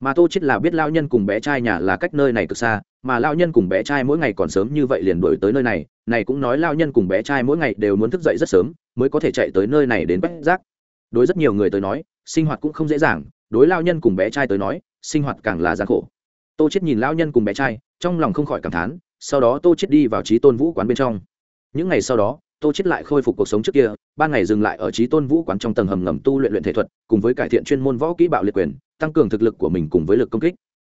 mà tô chết là biết lao nhân cùng bé trai nhà là cách nơi này cực xa, mà lao nhân cùng bé trai mỗi ngày còn sớm như vậy liền đuổi tới nơi này này cũng nói lao nhân cùng bé trai mỗi ngày đều muốn thức dậy rất sớm mới có thể chạy tới nơi này đến quét rác. Đối rất nhiều người tới nói, sinh hoạt cũng không dễ dàng, đối lao nhân cùng bé trai tới nói, sinh hoạt càng là gian khổ. Tô chết nhìn lao nhân cùng bé trai, trong lòng không khỏi cảm thán, sau đó tô chết đi vào trí tôn vũ quán bên trong. Những ngày sau đó, tô chết lại khôi phục cuộc sống trước kia, ban ngày dừng lại ở trí tôn vũ quán trong tầng hầm ngầm tu luyện luyện thể thuật, cùng với cải thiện chuyên môn võ kỹ bạo liệt quyền tăng cường thực lực của mình cùng với lực công kích.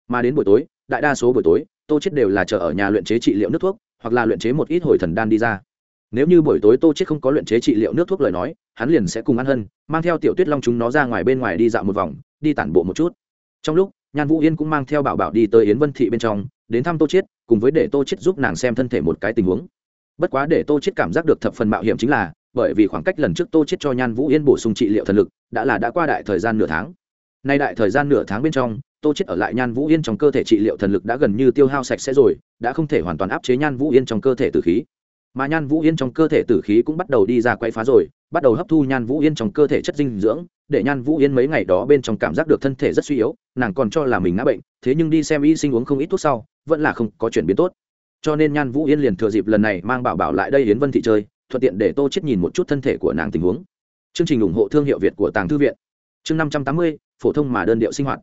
Mà đến buổi tối, đại đa số buổi tối, tô chết đều là chờ ở nhà luyện chế trị liệu nước thuốc, hoặc là luyện chế một ít hồi thần đan đi ra. Nếu như buổi tối tô chết không có luyện chế trị liệu nước thuốc lời nói, hắn liền sẽ cùng ăn hân, mang theo tiểu tuyết long chúng nó ra ngoài bên ngoài đi dạo một vòng, đi tản bộ một chút. Trong lúc, nhan vũ yên cũng mang theo bảo bảo đi tới yến vân thị bên trong, đến thăm tô chết cùng với để tô chết giúp nàng xem thân thể một cái tình huống. Bất quá để tô chết cảm giác được thập phần mạo hiểm chính là, bởi vì khoảng cách lần trước tô chết cho nhan vũ yên bổ sung trị liệu thần lực, đã là đã qua đại thời gian nửa tháng nay đại thời gian nửa tháng bên trong, tô chết ở lại nhan vũ yên trong cơ thể trị liệu thần lực đã gần như tiêu hao sạch sẽ rồi, đã không thể hoàn toàn áp chế nhan vũ yên trong cơ thể tử khí. Mà nhan vũ yên trong cơ thể tử khí cũng bắt đầu đi ra quay phá rồi, bắt đầu hấp thu nhan vũ yên trong cơ thể chất dinh dưỡng, để nhan vũ yên mấy ngày đó bên trong cảm giác được thân thể rất suy yếu, nàng còn cho là mình ngã bệnh, thế nhưng đi xem y sinh uống không ít thuốc sau, vẫn là không có chuyển biến tốt. Cho nên nhan vũ yên liền thừa dịp lần này mang bảo bảo lại đây yến vân thị chơi, thuận tiện để tô chết nhìn một chút thân thể của nàng tình huống. Chương trình ủng hộ thương hiệu việt của tàng thư viện. Chương năm trăm tám mươi phổ thông mà đơn điệu sinh hoạt.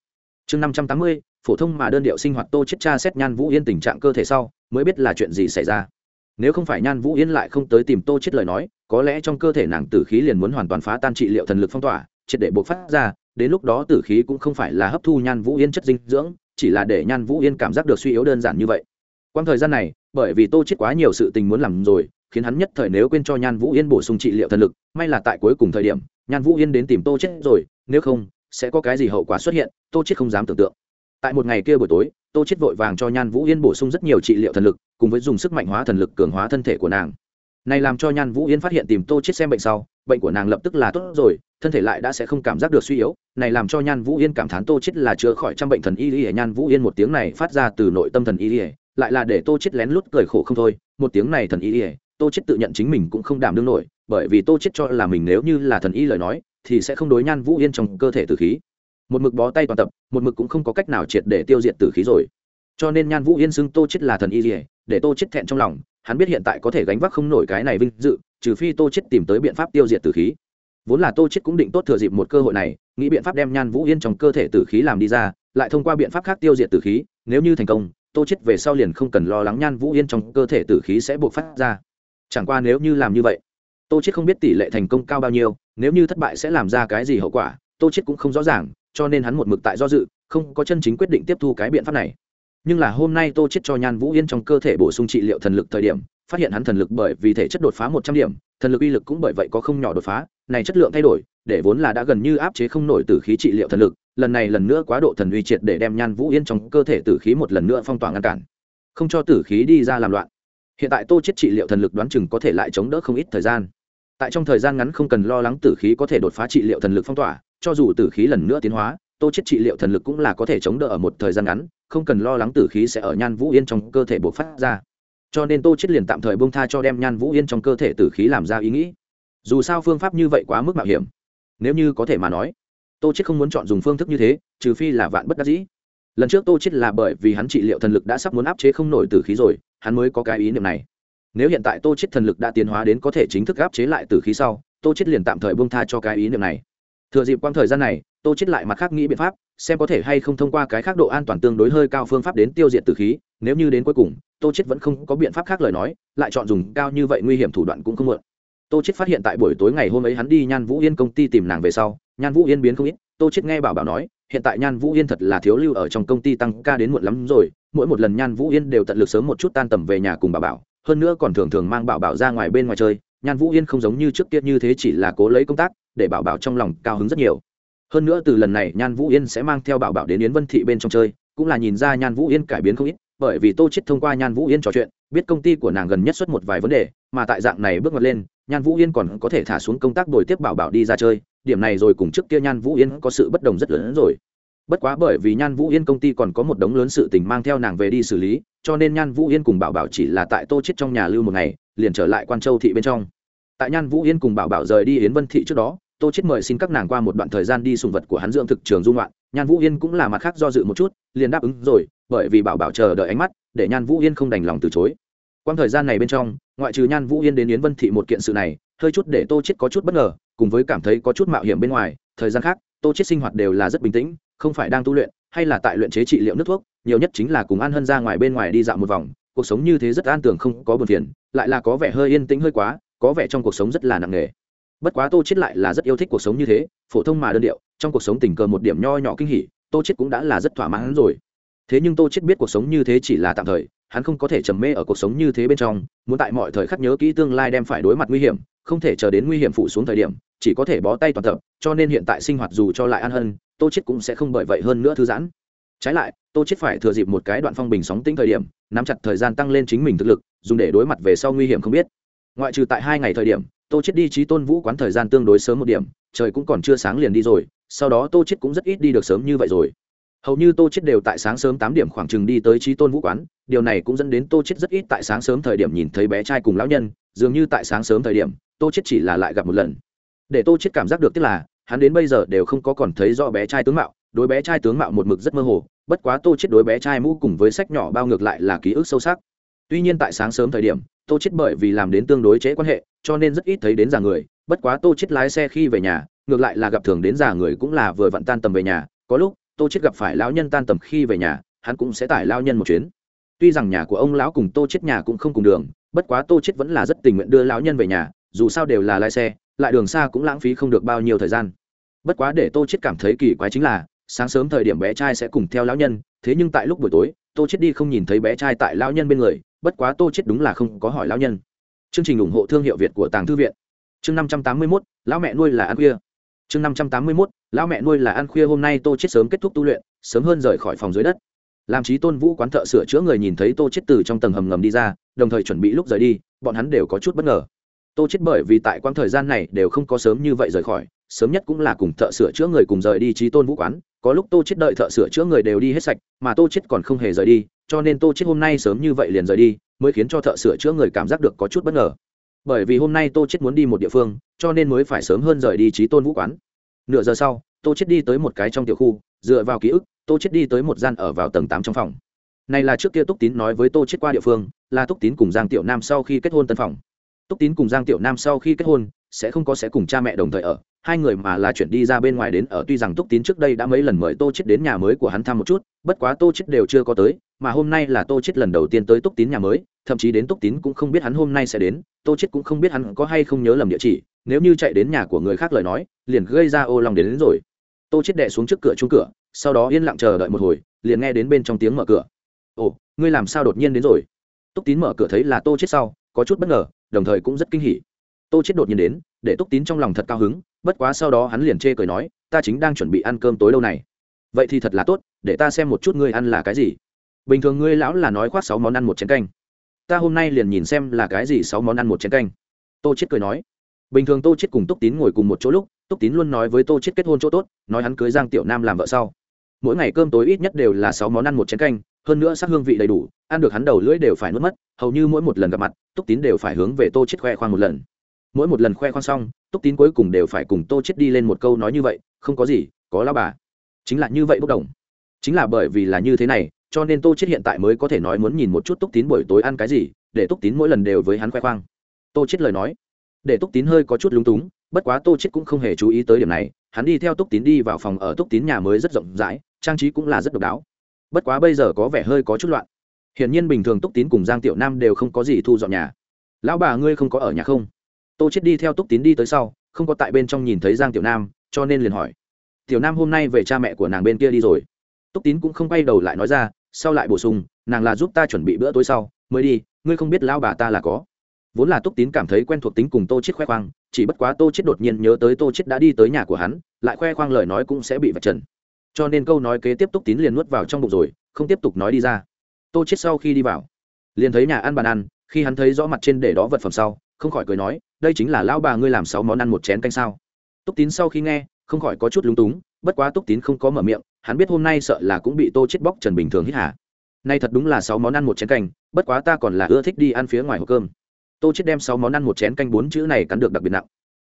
Chương năm trăm tám mươi, phổ thông mà đơn điệu sinh hoạt tô chết cha xét nhan vũ yên tình trạng cơ thể sau, mới biết là chuyện gì xảy ra. Nếu không phải nhan vũ yên lại không tới tìm tô chết lời nói, có lẽ trong cơ thể nàng tử khí liền muốn hoàn toàn phá tan trị liệu thần lực phong tỏa, triệt để buộc phát ra, đến lúc đó tử khí cũng không phải là hấp thu nhan vũ yên chất dinh dưỡng, chỉ là để nhan vũ yên cảm giác được suy yếu đơn giản như vậy. Quang thời gian này, bởi vì tô chết quá nhiều sự tình muốn làm rồi, khiến hắn nhất thời nếu quên cho nhan vũ yên bổ sung trị liệu thần lực, may là tại cuối cùng thời điểm, nhan vũ yên đến tìm tô chết rồi, nếu không sẽ có cái gì hậu quả xuất hiện, tô chết không dám tưởng tượng. Tại một ngày kia buổi tối, tô chết vội vàng cho nhan vũ yên bổ sung rất nhiều trị liệu thần lực, cùng với dùng sức mạnh hóa thần lực cường hóa thân thể của nàng. Này làm cho nhan vũ yên phát hiện tìm tô chết xem bệnh sau, bệnh của nàng lập tức là tốt rồi, thân thể lại đã sẽ không cảm giác được suy yếu. Này làm cho nhan vũ yên cảm thán tô chết là chữa khỏi trăm bệnh thần y ỉa nhan vũ yên một tiếng này phát ra từ nội tâm thần y ỉa lại là để tô chết lén lút cười khổ không thôi. Một tiếng này thần y ỉa tô chết tự nhận chính mình cũng không đảm đương nổi, bởi vì tô chết cho là mình nếu như là thần y lời nói thì sẽ không đối nhan vũ yên trong cơ thể tử khí. Một mực bó tay toàn tập, một mực cũng không có cách nào triệt để tiêu diệt tử khí rồi. Cho nên nhan vũ yên xưng tô chết là thần y dỉa để tô chết thẹn trong lòng, hắn biết hiện tại có thể gánh vác không nổi cái này vinh dự, trừ phi tô chết tìm tới biện pháp tiêu diệt tử khí. Vốn là tô chết cũng định tốt thừa dịp một cơ hội này, nghĩ biện pháp đem nhan vũ yên trong cơ thể tử khí làm đi ra, lại thông qua biện pháp khác tiêu diệt tử khí, nếu như thành công, tô chết về sau liền không cần lo lắng nhan vũ yên trong cơ thể tử khí sẽ buộc phát ra. Chẳng qua nếu như làm như vậy, tô chết không biết tỷ lệ thành công cao bao nhiêu nếu như thất bại sẽ làm ra cái gì hậu quả, tô chết cũng không rõ ràng, cho nên hắn một mực tại do dự, không có chân chính quyết định tiếp thu cái biện pháp này. Nhưng là hôm nay tô chết cho nhan vũ yên trong cơ thể bổ sung trị liệu thần lực thời điểm, phát hiện hắn thần lực bởi vì thể chất đột phá một trăm điểm, thần lực uy lực cũng bởi vậy có không nhỏ đột phá, này chất lượng thay đổi, để vốn là đã gần như áp chế không nổi tử khí trị liệu thần lực, lần này lần nữa quá độ thần uy triệt để đem nhan vũ yên trong cơ thể tử khí một lần nữa phong tỏa ngăn cản. Không cho tử khí đi ra làm loạn. Hiện tại tô chết trị liệu thần lực đoán chừng có thể lại chống đỡ không ít thời gian tại trong thời gian ngắn không cần lo lắng tử khí có thể đột phá trị liệu thần lực phong tỏa, cho dù tử khí lần nữa tiến hóa, tô chết trị liệu thần lực cũng là có thể chống đỡ ở một thời gian ngắn, không cần lo lắng tử khí sẽ ở nhan vũ yên trong cơ thể bộc phát ra. Cho nên tô chết liền tạm thời bông tha cho đem nhan vũ yên trong cơ thể tử khí làm ra ý nghĩ. Dù sao phương pháp như vậy quá mức mạo hiểm. Nếu như có thể mà nói, tô chết không muốn chọn dùng phương thức như thế, trừ phi là vạn bất đắc dĩ. Lần trước tô chết là bởi vì hắn trị liệu thần lực đã sắp muốn áp chế không nổi tử khí rồi, hắn mới có cái ý niệm này nếu hiện tại tô chết thần lực đã tiến hóa đến có thể chính thức áp chế lại tử khí sau, tô chết liền tạm thời buông tha cho cái ý niệm này. Thừa dịp quang thời gian này, tô chết lại mặt khác nghĩ biện pháp, xem có thể hay không thông qua cái khác độ an toàn tương đối hơi cao phương pháp đến tiêu diệt tử khí. Nếu như đến cuối cùng, tô chết vẫn không có biện pháp khác lời nói, lại chọn dùng cao như vậy nguy hiểm thủ đoạn cũng không mượn. Tô chết phát hiện tại buổi tối ngày hôm ấy hắn đi nhan vũ yên công ty tìm nàng về sau, nhan vũ yên biến không ít, tô chết nghe bảo bảo nói, hiện tại nhan vũ yên thật là thiếu lưu ở trong công ty tăng ca đến muộn lắm rồi, mỗi một lần nhan vũ yên đều tận lực sớm một chút tan tầm về nhà cùng bà bảo hơn nữa còn thường thường mang bảo bảo ra ngoài bên ngoài chơi, nhan vũ yên không giống như trước kia như thế chỉ là cố lấy công tác, để bảo bảo trong lòng cao hứng rất nhiều. Hơn nữa từ lần này, nhan vũ yên sẽ mang theo bảo bảo đến yến vân thị bên trong chơi, cũng là nhìn ra nhan vũ yên cải biến không ít, bởi vì tô chết thông qua nhan vũ yên trò chuyện, biết công ty của nàng gần nhất xuất một vài vấn đề, mà tại dạng này bước ngoặt lên, nhan vũ yên còn có thể thả xuống công tác đổi tiếp bảo bảo đi ra chơi, điểm này rồi cùng trước kia nhan vũ yên có sự bất đồng rất lớn hơn rồi. Bất quá bởi vì nhan vũ yên công ty còn có một đống lớn sự tình mang theo nàng về đi xử lý cho nên nhan vũ yên cùng bảo bảo chỉ là tại tô chết trong nhà lưu một ngày, liền trở lại quan châu thị bên trong. Tại nhan vũ yên cùng bảo bảo rời đi yến vân thị trước đó, tô chết mời xin các nàng qua một đoạn thời gian đi sùng vật của hắn dưỡng thực trường dung loạn. Nhan vũ yên cũng là mặt khác do dự một chút, liền đáp ứng rồi, bởi vì bảo bảo chờ đợi ánh mắt, để nhan vũ yên không đành lòng từ chối. Quãng thời gian này bên trong, ngoại trừ nhan vũ yên đến yến vân thị một kiện sự này, hơi chút để tô chết có chút bất ngờ, cùng với cảm thấy có chút mạo hiểm bên ngoài, thời gian khác, tô chết sinh hoạt đều là rất bình tĩnh, không phải đang tu luyện hay là tại luyện chế trị liệu nước thuốc, nhiều nhất chính là cùng an hân ra ngoài bên ngoài đi dạo một vòng, cuộc sống như thế rất an tưởng không có buồn phiền, lại là có vẻ hơi yên tĩnh hơi quá, có vẻ trong cuộc sống rất là nặng nề. Bất quá tô chết lại là rất yêu thích cuộc sống như thế, phổ thông mà đơn điệu, trong cuộc sống tình cờ một điểm nho nhỏ kinh hỉ, tô chết cũng đã là rất thỏa mãn rồi. Thế nhưng tô chết biết cuộc sống như thế chỉ là tạm thời, hắn không có thể trầm mê ở cuộc sống như thế bên trong, muốn tại mọi thời khắc nhớ kỹ tương lai đem phải đối mặt nguy hiểm, không thể chờ đến nguy hiểm phụ xuống thời điểm chỉ có thể bó tay toàn tập cho nên hiện tại sinh hoạt dù cho lại an hơn, tô chết cũng sẽ không bởi vậy hơn nữa thư giãn. Trái lại tô chết phải thừa dịp một cái đoạn phong bình sóng tính thời điểm nắm chặt thời gian tăng lên chính mình thực lực dùng để đối mặt về sau nguy hiểm không biết. Ngoại trừ tại hai ngày thời điểm tô chết đi trí tôn vũ quán thời gian tương đối sớm một điểm trời cũng còn chưa sáng liền đi rồi sau đó tô chết cũng rất ít đi được sớm như vậy rồi. Hầu như tô chết đều tại sáng sớm tám điểm khoảng chừng đi tới trí tôn vũ quán điều này cũng dẫn đến tô chết rất ít tại sáng sớm thời điểm nhìn thấy bé trai cùng lão nhân dường như tại sáng sớm thời điểm tô chết chỉ là lại gặp một lần để tô chết cảm giác được tức là, hắn đến bây giờ đều không có còn thấy rõ bé trai tướng mạo, đối bé trai tướng mạo một mực rất mơ hồ, bất quá tô chết đối bé trai mũ cùng với sách nhỏ bao ngược lại là ký ức sâu sắc. Tuy nhiên tại sáng sớm thời điểm, tô chết bởi vì làm đến tương đối chế quan hệ, cho nên rất ít thấy đến già người, bất quá tô chết lái xe khi về nhà, ngược lại là gặp thường đến già người cũng là vừa vặn tan tầm về nhà, có lúc, tô chết gặp phải lão nhân tan tầm khi về nhà, hắn cũng sẽ tải lao nhân một chuyến. Tuy rằng nhà của ông lão cùng tô chết nhà cũng không cùng đường, bất quá tô chết vẫn là rất tình nguyện đưa lão nhân về nhà, dù sao đều là lái xe lại đường xa cũng lãng phí không được bao nhiêu thời gian. Bất quá để tô chết cảm thấy kỳ quái chính là sáng sớm thời điểm bé trai sẽ cùng theo lão nhân thế nhưng tại lúc buổi tối tô chết đi không nhìn thấy bé trai tại lão nhân bên người bất quá tô chết đúng là không có hỏi lão nhân. Chương trình ủng hộ thương hiệu việt của tàng thư viện. Chương năm trăm tám mươi 581, lão mẹ nuôi là ăn khuya. Chương năm trăm tám mươi 581, lão mẹ nuôi là ăn khuya hôm nay tô chết sớm kết thúc tu luyện sớm hơn rời khỏi phòng dưới đất. Làm trí tôn vũ quán thợ sửa chữa người nhìn thấy tô chết từ trong tầng hầm ngầm đi ra đồng thời chuẩn bị lúc rời đi bọn hắn đều có chút bất ngờ tô chết bởi vì tại quãng thời gian này đều không có sớm như vậy rời khỏi, sớm nhất cũng là cùng thợ sửa chữa người cùng rời đi trí tôn vũ quán, có lúc tô chết đợi thợ sửa chữa người đều đi hết sạch, mà tô chết còn không hề rời đi, cho nên tô chết hôm nay sớm như vậy liền rời đi, mới khiến cho thợ sửa chữa người cảm giác được có chút bất ngờ. Bởi vì hôm nay tô chết muốn đi một địa phương, cho nên mới phải sớm hơn rời đi trí tôn vũ quán. Nửa giờ sau, tô chết đi tới một cái trong tiểu khu, dựa vào ký ức, tô chết đi tới một gian ở vào tầng tám trong phòng. Này là trước kia túc tín nói với tô chết qua địa phương, là túc tín cùng giang tiểu nam sau khi kết hôn tân phòng túc tín cùng giang tiểu nam sau khi kết hôn sẽ không có sẽ cùng cha mẹ đồng thời ở. Hai người mà là chuyển đi ra bên ngoài đến ở tuy rằng túc tín trước đây đã mấy lần mời tô chết đến nhà mới của hắn thăm một chút bất quá tô chết đều chưa có tới mà hôm nay là tô chết lần đầu tiên tới túc tín nhà mới thậm chí đến túc tín cũng không biết hắn hôm nay sẽ đến tô chết cũng không biết hắn có hay không nhớ lầm địa chỉ nếu như chạy đến nhà của người khác lời nói liền gây ra ô lòng đến, đến rồi. Tô chết đệ xuống trước cửa chung cửa sau đó yên lặng chờ đợi một hồi liền nghe đến bên trong tiếng mở cửa. Ồ ngươi làm sao đột nhiên đến rồi? Túc tín mở cửa thấy là tô chết sau có chút bất ngờ đồng thời cũng rất kinh hỉ. Tô chết đột nhiên đến, để túc tín trong lòng thật cao hứng, bất quá sau đó hắn liền chê cười nói, ta chính đang chuẩn bị ăn cơm tối lâu này. Vậy thì thật là tốt, để ta xem một chút ngươi ăn là cái gì. Bình thường ngươi lão là nói khoác sáu món ăn một chén canh. Ta hôm nay liền nhìn xem là cái gì sáu món ăn một chén canh. Tô chết cười nói. Bình thường tô chết cùng túc tín ngồi cùng một chỗ lúc, túc tín luôn nói với tô chết kết hôn chỗ tốt, nói hắn cưới giang tiểu nam làm vợ sau. Mỗi ngày cơm tối ít nhất đều là sáu món ăn một chén canh hơn nữa sắc hương vị đầy đủ, ăn được hắn đầu lưỡi đều phải nuốt mất, hầu như mỗi một lần gặp mặt, túc tín đều phải hướng về tô chết khoe khoang một lần. Mỗi một lần khoe khoang xong, túc tín cuối cùng đều phải cùng tô chết đi lên một câu nói như vậy, không có gì, có lao bà. Chính là như vậy bốc đồng. Chính là bởi vì là như thế này, cho nên tô chết hiện tại mới có thể nói muốn nhìn một chút túc tín buổi tối ăn cái gì, để túc tín mỗi lần đều với hắn khoe khoang. Tô chết lời nói. Để túc tín hơi có chút lúng túng, bất quá tô chết cũng không hề chú ý tới điểm này, hắn đi theo túc tín đi vào phòng ở túc tín nhà mới rất rộng rãi, trang trí cũng là rất độc đáo bất quá bây giờ có vẻ hơi có chút loạn. Hiển nhiên bình thường túc tín cùng giang tiểu nam đều không có gì thu dọn nhà. Lão bà ngươi không có ở nhà không? Tô chết đi theo túc tín đi tới sau, không có tại bên trong nhìn thấy giang tiểu nam, cho nên liền hỏi. Tiểu nam hôm nay về cha mẹ của nàng bên kia đi rồi. Túc tín cũng không quay đầu lại nói ra, sau lại bổ sung, nàng là giúp ta chuẩn bị bữa tối sau, mới đi, ngươi không biết lão bà ta là có. Vốn là túc tín cảm thấy quen thuộc tính cùng tô chết khoe khoang, chỉ bất quá tô chết đột nhiên nhớ tới tô chết đã đi tới nhà của hắn, lại khoe khoang lời nói cũng sẽ bị vạch trần cho nên câu nói kế tiếp túc tín liền nuốt vào trong bụng rồi, không tiếp tục nói đi ra. Tô chết sau khi đi vào, liền thấy nhà ăn bàn ăn, khi hắn thấy rõ mặt trên để đó vật phẩm sau, không khỏi cười nói, đây chính là lão bà ngươi làm sáu món ăn một chén canh sao? Túc tín sau khi nghe, không khỏi có chút lúng túng, bất quá túc tín không có mở miệng, hắn biết hôm nay sợ là cũng bị tô chết bóc trần bình thường hít hả nay thật đúng là sáu món ăn một chén canh, bất quá ta còn là ưa thích đi ăn phía ngoài hộp cơm. Tô chết đem sáu món ăn một chén canh bốn chữ này cắn được đặc biệt nặng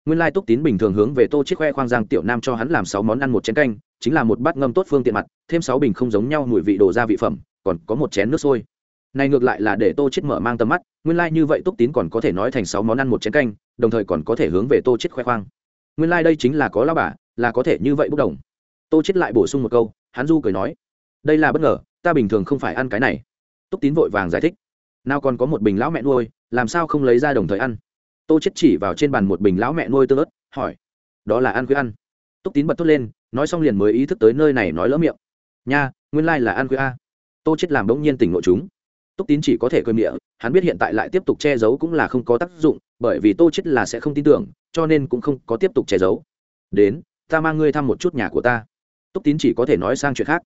nguyên lai túc tín bình thường hướng về tô chiết khoe khoang giang tiểu nam cho hắn làm sáu món ăn một chén canh, chính là một bát ngâm tốt phương tiện mặt, thêm sáu bình không giống nhau mùi vị đồ gia vị phẩm, còn có một chén nước sôi. Này ngược lại là để tô chiết mở mang tầm mắt, nguyên lai như vậy túc tín còn có thể nói thành sáu món ăn một chén canh, đồng thời còn có thể hướng về tô chiết khoe khoang. Nguyên lai đây chính là có lao bà, là có thể như vậy bốc đồng. Tô chiết lại bổ sung một câu, hắn du cười nói, đây là bất ngờ, ta bình thường không phải ăn cái này. Túc tín vội vàng giải thích, nào còn có một bình lão mẹ nuôi, làm sao không lấy ra đồng thời ăn? Tô chết chỉ vào trên bàn một bình lão mẹ nuôi tương ớt, hỏi, đó là ăn khuya ăn? Túc tín bật thốt lên, nói xong liền mới ý thức tới nơi này nói lỡ miệng, nha, nguyên lai là ăn khuya a. Tô chết làm bỗng nhiên tỉnh nội chúng. Túc tín chỉ có thể cười miệng hắn biết hiện tại lại tiếp tục che giấu cũng là không có tác dụng, bởi vì tô chết là sẽ không tin tưởng, cho nên cũng không có tiếp tục che giấu. Đến, ta mang ngươi thăm một chút nhà của ta. Túc tín chỉ có thể nói sang chuyện khác.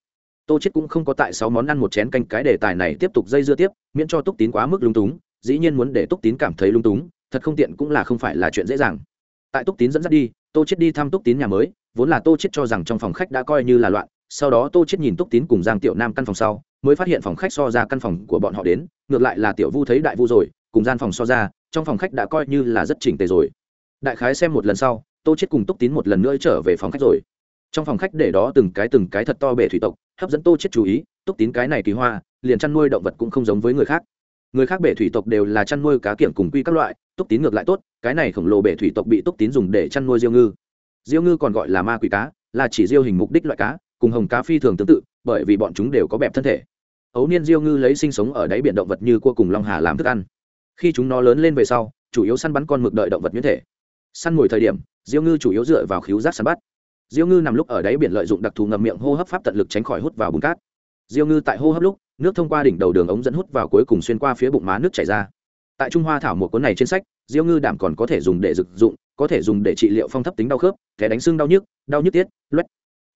Tô chết cũng không có tại sáu món ăn một chén canh cái đề tài này tiếp tục dây dưa tiếp, miễn cho túc tín quá mức lung túng, dĩ nhiên muốn để túc tín cảm thấy lung túng thật không tiện cũng là không phải là chuyện dễ dàng. Tại túc tín dẫn dắt đi, tô chết đi thăm túc tín nhà mới, vốn là tô chết cho rằng trong phòng khách đã coi như là loạn, sau đó tô chết nhìn túc tín cùng giang tiểu nam căn phòng sau, mới phát hiện phòng khách so ra căn phòng của bọn họ đến, ngược lại là tiểu vu thấy đại vu rồi, cùng gian phòng so ra, trong phòng khách đã coi như là rất chỉnh tề rồi. Đại khái xem một lần sau, tô chết cùng túc tín một lần nữa trở về phòng khách rồi. Trong phòng khách để đó từng cái từng cái thật to bể thủy tộc, hấp dẫn tô chết chú ý, túc tín cái này kỳ hoa, liền chăn nuôi động vật cũng không giống với người khác. Người khác bể thủy tộc đều là chăn nuôi cá kiểng cùng quy các loại túc tín ngược lại tốt, cái này khổng lồ bể thủy tộc bị túc tín dùng để chăn nuôi diêu ngư. Diêu ngư còn gọi là ma quỷ cá, là chỉ diêu hình mục đích loại cá, cùng hồng cá phi thường tương tự, bởi vì bọn chúng đều có bẹp thân thể. Ấu niên diêu ngư lấy sinh sống ở đáy biển động vật như cua cùng long hà làm thức ăn. Khi chúng nó lớn lên về sau, chủ yếu săn bắn con mực đợi động vật nhuyễn thể. Săn mồi thời điểm, diêu ngư chủ yếu dựa vào khíu giác săn bắt. Diêu ngư nằm lúc ở đáy biển lợi dụng đặc thù ngầm miệng hô hấp pháp tận lực tránh khỏi hút vào bùn cát. Diêu ngư tại hô hấp lúc, nước thông qua đỉnh đầu đường ống dẫn hút vào cuối cùng xuyên qua phía bụng má nước chảy ra tại trung hoa thảo một cuốn này trên sách, diêu ngư đảm còn có thể dùng để dực dụng, có thể dùng để trị liệu phong thấp tính đau khớp thẻ đánh xương đau nhức đau nhức tiết, loét.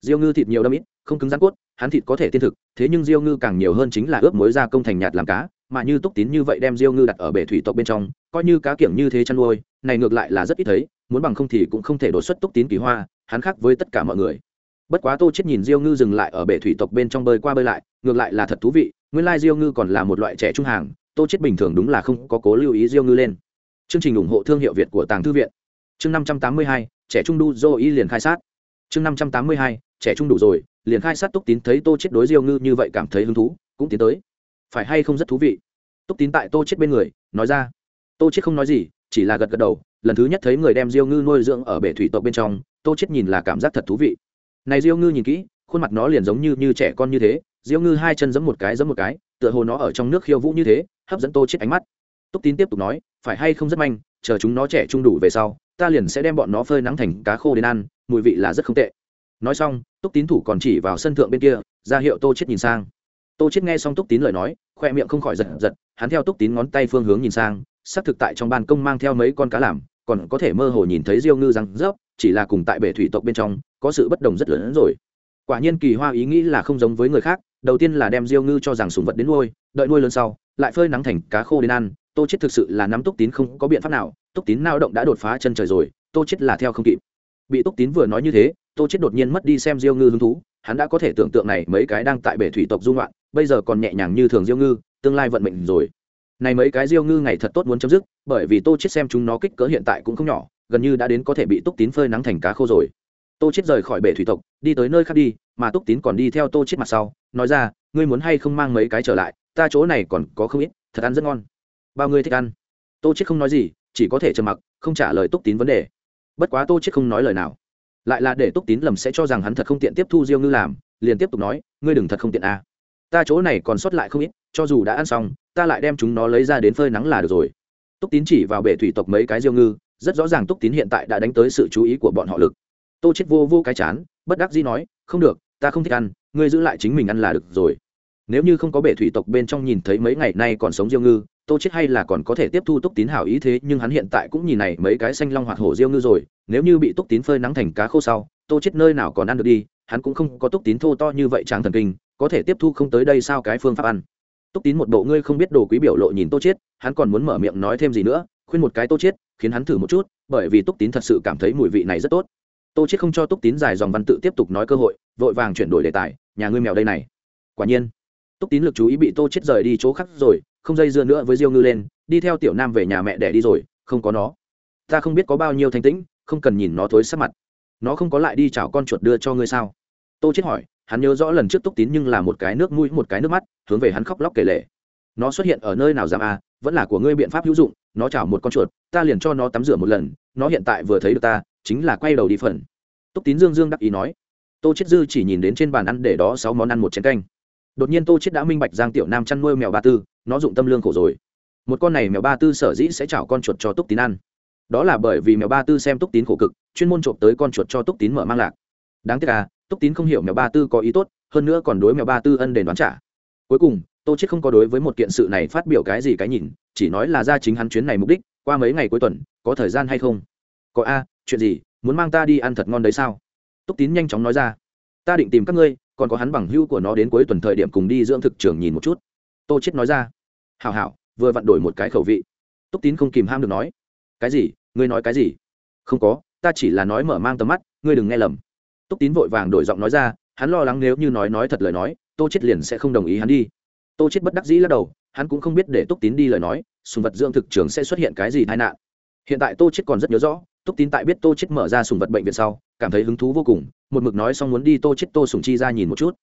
Diêu ngư thịt nhiều đâm ít, không cứng rắn cốt, hắn thịt có thể tiên thực, thế nhưng diêu ngư càng nhiều hơn chính là ướp muối ra công thành nhạt làm cá, mà như túc tín như vậy đem diêu ngư đặt ở bể thủy tộc bên trong, coi như cá kiểm như thế chăn nuôi, này ngược lại là rất ít thấy, muốn bằng không thì cũng không thể đột xuất túc tín kỳ hoa, hắn khác với tất cả mọi người. Bất quá tô chết nhìn diêu ngư dừng lại ở bể thủy tộc bên trong bơi qua bơi lại, ngược lại là thật thú vị, nguyên lai diêu ngư còn là một loại trẻ trung hàng tô chết bình thường đúng là không có cố lưu ý diêu ngư lên. Chương trình ủng hộ thương hiệu việt của tàng thư viện. Chương năm trăm tám mươi hai, trẻ trung đu dô y liền khai sát. Chương năm trăm tám mươi hai, trẻ trung đủ rồi, liền khai sát túc tín thấy tô chết đối diêu ngư như vậy cảm thấy hứng thú, cũng tiến tới. Phải hay không rất thú vị? Túc tín tại tô chết bên người, nói ra. Tô chết không nói gì, chỉ là gật gật đầu. Lần thứ nhất thấy người đem diêu ngư nuôi dưỡng ở bể thủy tộc bên trong, tô chết nhìn là cảm giác thật thú vị. Này diêu ngư nhìn kỹ, khuôn mặt nó liền giống như như trẻ con như thế. Diêu ngư hai chân giẫm một cái, giẫm một cái, tựa hồ nó ở trong nước khiêu vũ như thế hấp dẫn tô chết ánh mắt. Túc tín tiếp tục nói, phải hay không rất manh, chờ chúng nó trẻ trung đủ về sau, ta liền sẽ đem bọn nó phơi nắng thành cá khô đến ăn, mùi vị là rất không tệ. Nói xong, túc tín thủ còn chỉ vào sân thượng bên kia, ra hiệu tô chết nhìn sang. Tô chết nghe xong túc tín lời nói, khoe miệng không khỏi giật giật, hắn theo túc tín ngón tay phương hướng nhìn sang, xác thực tại trong ban công mang theo mấy con cá làm, còn có thể mơ hồ nhìn thấy diêu ngư răng rớp, chỉ là cùng tại bể thủy tộc bên trong, có sự bất đồng rất lớn hơn rồi quả nhiên kỳ hoa ý nghĩ là không giống với người khác, đầu tiên là đem diêu ngư cho rằng sùng vật đến nuôi, đợi nuôi lớn sau, lại phơi nắng thành cá khô đến ăn, tô chết thực sự là nắm túc tín không có biện pháp nào, túc tín nao động đã đột phá chân trời rồi, tô chết là theo không kịp. Bị túc tín vừa nói như thế, tô chết đột nhiên mất đi xem diêu ngư hứng thú, hắn đã có thể tưởng tượng này mấy cái đang tại bể thủy tộc dung loạn bây giờ còn nhẹ nhàng như thường diêu ngư, tương lai vận mệnh rồi. Này mấy cái diêu ngư ngày thật tốt muốn chấm dứt, bởi vì tô chết xem chúng nó kích cỡ hiện tại cũng không nhỏ, gần như đã đến có thể bị túc tín phơi nắng thành cá khô rồi tô chết rời khỏi bể thủy tộc, đi tới nơi khác đi, mà túc tín còn đi theo tô chết mặt sau, nói ra, ngươi muốn hay không mang mấy cái trở lại? Ta chỗ này còn có không ít, thật ăn rất ngon. Bao ngươi thích ăn? Tô chết không nói gì, chỉ có thể trầm mặc, không trả lời túc tín vấn đề. Bất quá tô chết không nói lời nào. Lại là để túc tín lầm sẽ cho rằng hắn thật không tiện tiếp thu diêu ngư làm, liền tiếp tục nói, ngươi đừng thật không tiện à. ta chỗ này còn sót lại không ít, cho dù đã ăn xong, ta lại đem chúng nó lấy ra đến phơi nắng là được rồi. Túc tín chỉ vào bể thủy tộc mấy cái diêu ngư, rất rõ ràng túc tín hiện tại đã đánh tới sự chú ý của bọn họ lực tô chết vô vô cái chán, bất đắc dĩ nói, không được, ta không thích ăn, ngươi giữ lại chính mình ăn là được rồi. Nếu như không có bể thủy tộc bên trong nhìn thấy mấy ngày nay còn sống diêu ngư, tô chết hay là còn có thể tiếp thu túc tín hảo ý thế, nhưng hắn hiện tại cũng nhìn này mấy cái xanh long hoạt hổ diêu ngư rồi, nếu như bị túc tín phơi nắng thành cá khô sau, tô chết nơi nào còn ăn được đi, hắn cũng không có túc tín thô to như vậy tráng thần kinh, có thể tiếp thu không tới đây sao cái phương pháp ăn. Túc tín một bộ ngươi không biết đồ quý biểu lộ nhìn tô chết, hắn còn muốn mở miệng nói thêm gì nữa, khuyên một cái tô chết, khiến hắn thử một chút, bởi vì túc tín thật sự cảm thấy mùi vị này rất tốt tô chết không cho túc tín dài dòng văn tự tiếp tục nói cơ hội, vội vàng chuyển đổi đề tài, nhà ngươi mèo đây này. Quả nhiên, túc tín lực chú ý bị tô chết rời đi chỗ khác rồi, không dây dưa nữa với diêu ngư lên, đi theo tiểu nam về nhà mẹ để đi rồi, không có nó. Ta không biết có bao nhiêu thanh tĩnh, không cần nhìn nó thối sắc mặt. Nó không có lại đi chào con chuột đưa cho ngươi sao? Tô chết hỏi, hắn nhớ rõ lần trước túc tín nhưng là một cái nước mũi, một cái nước mắt, hướng về hắn khóc lóc kể lể. Nó xuất hiện ở nơi nào giảm à vẫn là của ngươi biện pháp hữu dụng, nó chảo một con chuột, ta liền cho nó tắm rửa một lần, nó hiện tại vừa thấy được ta chính là quay đầu đi phần. Túc tín dương dương đắc ý nói. Tô chết dư chỉ nhìn đến trên bàn ăn để đó sáu món ăn một chén canh. Đột nhiên tô chết đã minh bạch giang tiểu nam chăn nuôi mèo ba tư, nó dụng tâm lương khổ rồi. Một con này mèo ba tư sở dĩ sẽ chảo con chuột cho túc tín ăn. Đó là bởi vì mèo ba tư xem túc tín khổ cực, chuyên môn trộm tới con chuột cho túc tín mở mang lạc. Đáng tiếc là túc tín không hiểu mèo ba tư có ý tốt, hơn nữa còn đối mèo ba tư ân đền đoán trả. Cuối cùng, tô chết không có đối với một kiện sự này phát biểu cái gì cái nhìn, chỉ nói là ra chính hắn chuyến này mục đích, qua mấy ngày cuối tuần, có thời gian hay không? Có a chuyện gì, muốn mang ta đi ăn thật ngon đấy sao? Túc tín nhanh chóng nói ra. Ta định tìm các ngươi, còn có hắn bằng hưu của nó đến cuối tuần thời điểm cùng đi dưỡng thực trường nhìn một chút. Tô chết nói ra. Hảo hảo, vừa vặn đổi một cái khẩu vị. Túc tín không kìm ham được nói. Cái gì? Ngươi nói cái gì? Không có, ta chỉ là nói mở mang tầm mắt, ngươi đừng nghe lầm. Túc tín vội vàng đổi giọng nói ra. Hắn lo lắng nếu như nói nói thật lời nói, tô chết liền sẽ không đồng ý hắn đi. Tô chết bất đắc dĩ lắc đầu, hắn cũng không biết để túc tín đi lời nói, sùng vật dưỡng thực trường sẽ xuất hiện cái gì tai nạn. Hiện tại tô chết còn rất nhớ rõ túc tín tại biết tô chết mở ra sùng vật bệnh viện sau, cảm thấy hứng thú vô cùng, một mực nói xong muốn đi tô chết tô sùng chi ra nhìn một chút.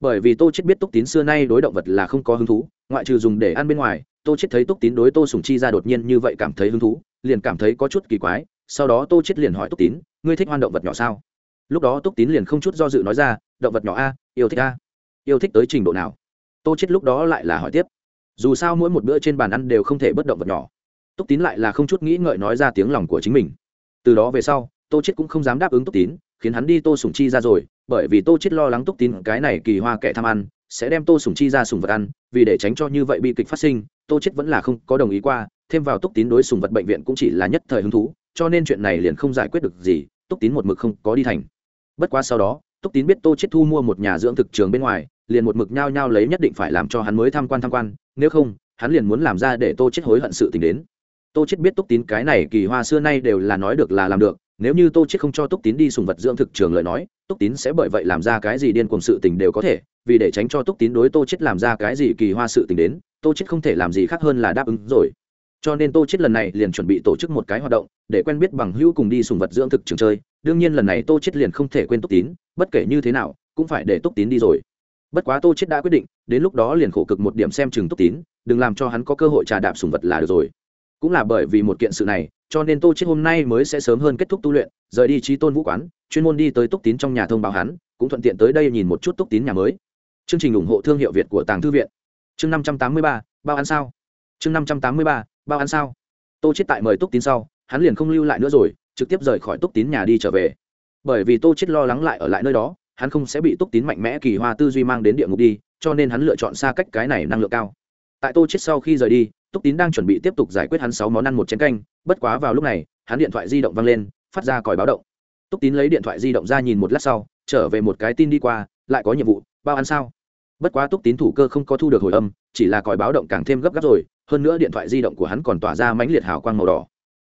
Bởi vì tô chết biết túc tín xưa nay đối động vật là không có hứng thú, ngoại trừ dùng để ăn bên ngoài, tô chết thấy túc tín đối tô sùng chi ra đột nhiên như vậy cảm thấy hứng thú, liền cảm thấy có chút kỳ quái, sau đó tô chết liền hỏi túc tín, ngươi thích hoan động vật nhỏ sao? Lúc đó túc tín liền không chút do dự nói ra, động vật nhỏ a, yêu thích a. Yêu thích tới trình độ nào? Tô chết lúc đó lại là hỏi tiếp. Dù sao mỗi một bữa trên bàn ăn đều không thể bất động vật nhỏ. Túc tín lại là không chút nghĩ ngợi nói ra tiếng lòng của chính mình từ đó về sau, tô chết cũng không dám đáp ứng túc tín, khiến hắn đi tô sùng chi ra rồi, bởi vì tô chết lo lắng túc tín cái này kỳ hoa kẻ tham ăn, sẽ đem tô sùng chi ra sùng vật ăn, vì để tránh cho như vậy bi kịch phát sinh, tô chết vẫn là không có đồng ý qua, thêm vào túc tín đối sùng vật bệnh viện cũng chỉ là nhất thời hứng thú, cho nên chuyện này liền không giải quyết được gì, túc tín một mực không có đi thành. Bất quá sau đó, túc tín biết tô chết thu mua một nhà dưỡng thực trường bên ngoài, liền một mực nhao nhao lấy nhất định phải làm cho hắn mới tham quan tham quan, nếu không, hắn liền muốn làm ra để tô chết hối hận sự tình đến tô chết biết túc tín cái này kỳ hoa xưa nay đều là nói được là làm được, nếu như tô chết không cho túc tín đi sùng vật dưỡng thực trường lời nói, túc tín sẽ bởi vậy làm ra cái gì điên cuồng sự tình đều có thể, vì để tránh cho túc tín đối tô chết làm ra cái gì kỳ hoa sự tình đến, tô chết không thể làm gì khác hơn là đáp ứng rồi. Cho nên tô chết lần này liền chuẩn bị tổ chức một cái hoạt động, để quen biết bằng hữu cùng đi sùng vật dưỡng thực trường chơi. Đương nhiên lần này tô chết liền không thể quên túc tín, bất kể như thế nào, cũng phải để túc tín đi rồi. Bất quá tô chết đã quyết định, đến lúc đó liền khổ cực một điểm xem chừng túc tín, đừng làm cho hắn có cơ hội trà đạp sùng vật là được rồi cũng là bởi vì một kiện sự này, cho nên tô chết hôm nay mới sẽ sớm hơn kết thúc tu luyện, rời đi trí tôn vũ quán, chuyên môn đi tới túc tín trong nhà thông báo hắn, cũng thuận tiện tới đây nhìn một chút túc tín nhà mới. Chương trình ủng hộ thương hiệu việt của tàng thư viện. Chương năm trăm tám mươi ba, bao ăn sao? Chương năm trăm tám mươi ba, bao ăn sao? Tô chết tại mời túc tín sau, hắn liền không lưu lại nữa rồi, trực tiếp rời khỏi túc tín nhà đi trở về. Bởi vì tô chết lo lắng lại ở lại nơi đó, hắn không sẽ bị túc tín mạnh mẽ kỳ hoa tư duy mang đến địa ngục đi, cho nên hắn lựa chọn xa cách cái này năng lượng cao. Tại tô chết sau khi rời đi túc tín đang chuẩn bị tiếp tục giải quyết hắn sáu món ăn một chén canh, bất quá vào lúc này, hắn điện thoại di động vang lên, phát ra còi báo động. Túc tín lấy điện thoại di động ra nhìn một lát sau, trở về một cái tin đi qua, lại có nhiệm vụ, bao ăn sao? Bất quá túc tín thủ cơ không có thu được hồi âm, chỉ là còi báo động càng thêm gấp gáp rồi, hơn nữa điện thoại di động của hắn còn tỏa ra mãnh liệt hào quang màu đỏ.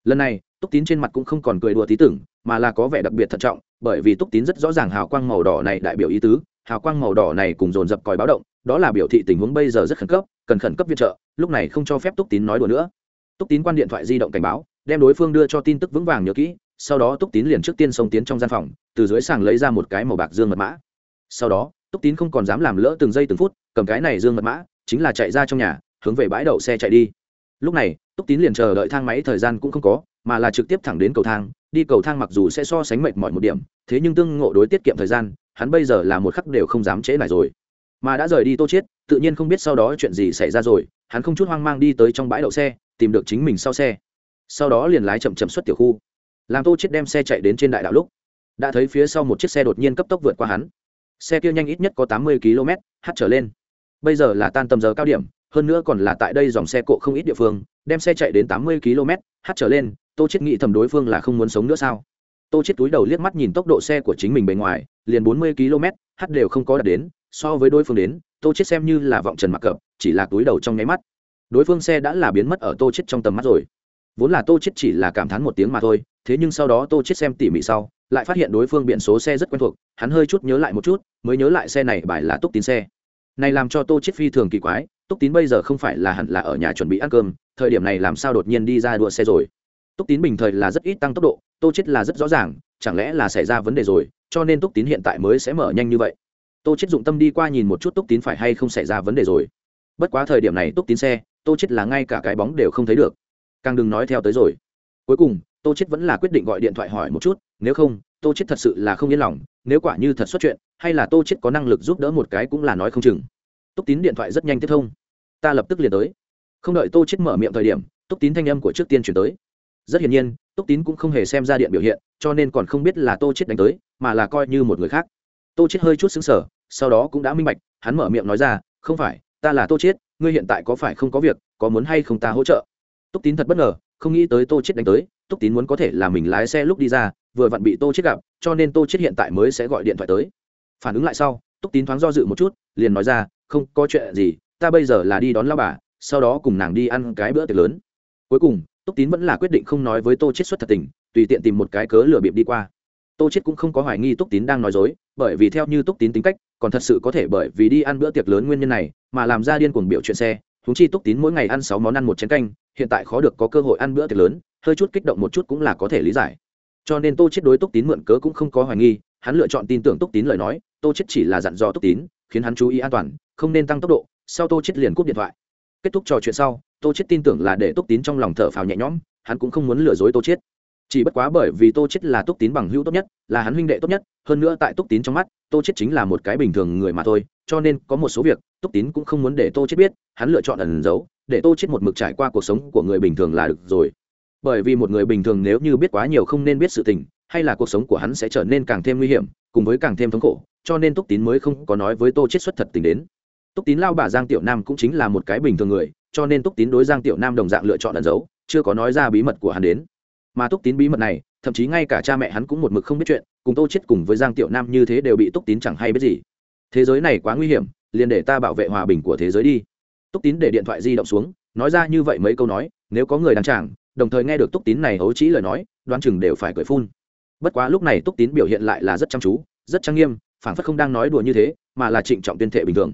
Lần này, túc tín trên mặt cũng không còn cười đùa tí tưởng, mà là có vẻ đặc biệt thận trọng, bởi vì túc tín rất rõ ràng hào quang màu đỏ này đại biểu ý tứ hào quang màu đỏ này cùng dồn dập còi báo động, đó là biểu thị tình huống bây giờ rất khẩn cấp, cần khẩn cấp viện trợ, lúc này không cho phép túc tín nói đùa nữa. Túc tín quan điện thoại di động cảnh báo, đem đối phương đưa cho tin tức vững vàng nhớ kỹ, sau đó túc tín liền trước tiên xông tiến trong gian phòng, từ dưới sàng lấy ra một cái màu bạc dương mật mã. Sau đó, túc tín không còn dám làm lỡ từng giây từng phút, cầm cái này dương mật mã, chính là chạy ra trong nhà, hướng về bãi đậu xe chạy đi. Lúc này, túc tín liền chờ đợi thang máy thời gian cũng không có, mà là trực tiếp thẳng đến cầu thang, đi cầu thang mặc dù sẽ so sánh mệt mỏi một điểm, thế nhưng tương ngộ đối tiết kiệm thời gian hắn bây giờ là một khắc đều không dám trễ lại rồi. Mà đã rời đi tô chết tự nhiên không biết sau đó chuyện gì xảy ra rồi, hắn không chút hoang mang đi tới trong bãi đậu xe, tìm được chính mình sau xe. Sau đó liền lái chậm chậm xuất tiểu khu. Làm tô chết đem xe chạy đến trên đại đạo lúc, đã thấy phía sau một chiếc xe đột nhiên cấp tốc vượt qua hắn. Xe kia nhanh ít nhất có tám mươi km h trở lên. Bây giờ là tan tầm giờ cao điểm, hơn nữa còn là tại đây dòng xe cộ không ít địa phương, đem xe chạy đến tám mươi km h trở lên, tô chết nghĩ thầm đối phương là không muốn sống nữa sao? Tô chết túi đầu liếc mắt nhìn tốc độ xe của chính mình bề ngoài, liền bốn mươi km h đều không có đạt đến, so với đối phương đến, tô chết xem như là vọng trần mặc cập, chỉ là túi đầu trong nháy mắt. Đối phương xe đã là biến mất ở tô chết trong tầm mắt rồi. Vốn là tô chết chỉ là cảm thán một tiếng mà thôi, thế nhưng sau đó tô chết xem tỉ mỉ sau, lại phát hiện đối phương biển số xe rất quen thuộc, hắn hơi chút nhớ lại một chút, mới nhớ lại xe này bài là túc tín xe. Này làm cho tô chết phi thường kỳ quái, túc tín bây giờ không phải là hẳn là ở nhà chuẩn bị ăn cơm, thời điểm này làm sao đột nhiên đi ra đua xe rồi? Túc tín bình thời là rất ít tăng tốc độ tô chết là rất rõ ràng, chẳng lẽ là xảy ra vấn đề rồi, cho nên túc tín hiện tại mới sẽ mở nhanh như vậy? Tô chết dụng tâm đi qua nhìn một chút túc tín phải hay không xảy ra vấn đề rồi. Bất quá thời điểm này túc tín xe, tô chết là ngay cả cái bóng đều không thấy được. Càng đừng nói theo tới rồi. Cuối cùng, tô chết vẫn là quyết định gọi điện thoại hỏi một chút, nếu không, tô chết thật sự là không yên lòng, nếu quả như thật xuất chuyện, hay là tô chết có năng lực giúp đỡ một cái cũng là nói không chừng. Túc tín điện thoại rất nhanh tiếp thông. Ta lập tức liền tới. Không đợi tô chết mở miệng thời điểm, túc tín thanh âm của trước tiên chuyển tới rất hiển nhiên, túc tín cũng không hề xem ra điện biểu hiện, cho nên còn không biết là tô chết đánh tới, mà là coi như một người khác. Tô chết hơi chút xứng sở sau đó cũng đã minh bạch, hắn mở miệng nói ra, không phải, ta là tô chết ngươi hiện tại có phải không có việc, có muốn hay không ta hỗ trợ? Túc tín thật bất ngờ, không nghĩ tới tô chết đánh tới, túc tín muốn có thể là mình lái xe lúc đi ra, vừa vặn bị tô chết gặp, cho nên tô chết hiện tại mới sẽ gọi điện thoại tới. Phản ứng lại sau, túc tín thoáng do dự một chút, liền nói ra, không có chuyện gì, ta bây giờ là đi đón lao bà, sau đó cùng nàng đi ăn cái bữa tiệc lớn. Cuối cùng túc tín vẫn là quyết định không nói với tô chết xuất thật tình, tùy tiện tìm một cái cớ lừa bịp đi qua. Tô chết cũng không có hoài nghi túc tín đang nói dối, bởi vì theo như túc tín tính cách, còn thật sự có thể bởi vì đi ăn bữa tiệc lớn nguyên nhân này, mà làm ra điên cuồng biểu chuyện xe. Húng chi túc tín mỗi ngày ăn sáu món ăn một chén canh, hiện tại khó được có cơ hội ăn bữa tiệc lớn, hơi chút kích động một chút cũng là có thể lý giải. Cho nên tô chết đối túc tín mượn cớ cũng không có hoài nghi, hắn lựa chọn tin tưởng túc tín lời nói, tô chết chỉ là dặn dò túc tín, khiến hắn chú ý an toàn, không nên tăng tốc độ, sau tô chết liền cúp điện thoại. Kết thúc trò chuyện sau tô chết tin tưởng là để túc tín trong lòng thở phào nhẹ nhõm, hắn cũng không muốn lừa dối tô chết chỉ bất quá bởi vì tô chết là túc tín bằng hữu tốt nhất, là hắn huynh đệ tốt nhất, hơn nữa tại túc tín trong mắt, tô chết chính là một cái bình thường người mà thôi, cho nên có một số việc, túc tín cũng không muốn để tô chết biết, hắn lựa chọn ẩn giấu, để tô chết một mực trải qua cuộc sống của người bình thường là được rồi. Bởi vì một người bình thường nếu như biết quá nhiều không nên biết sự tình, hay là cuộc sống của hắn sẽ trở nên càng thêm nguy hiểm, cùng với càng thêm thống khổ, cho nên túc tín mới không có nói với tô chết xuất thật tình đến. Túc tín lao bà giang tiểu nam cũng chính là một cái bình thường người cho nên túc tín đối giang tiểu nam đồng dạng lựa chọn ẩn giấu, chưa có nói ra bí mật của hắn đến. Mà túc tín bí mật này, thậm chí ngay cả cha mẹ hắn cũng một mực không biết chuyện, cùng tô chết cùng với giang tiểu nam như thế đều bị túc tín chẳng hay biết gì. Thế giới này quá nguy hiểm, liền để ta bảo vệ hòa bình của thế giới đi. Túc tín để điện thoại di động xuống, nói ra như vậy mấy câu nói, nếu có người đăng tràng đồng thời nghe được túc tín này hấu trĩ lời nói, đoán chừng đều phải cười phun. Bất quá lúc này túc tín biểu hiện lại là rất chăm chú, rất trang nghiêm, phảng phất không đang nói đùa như thế, mà là trịnh trọng tuyên thệ bình thường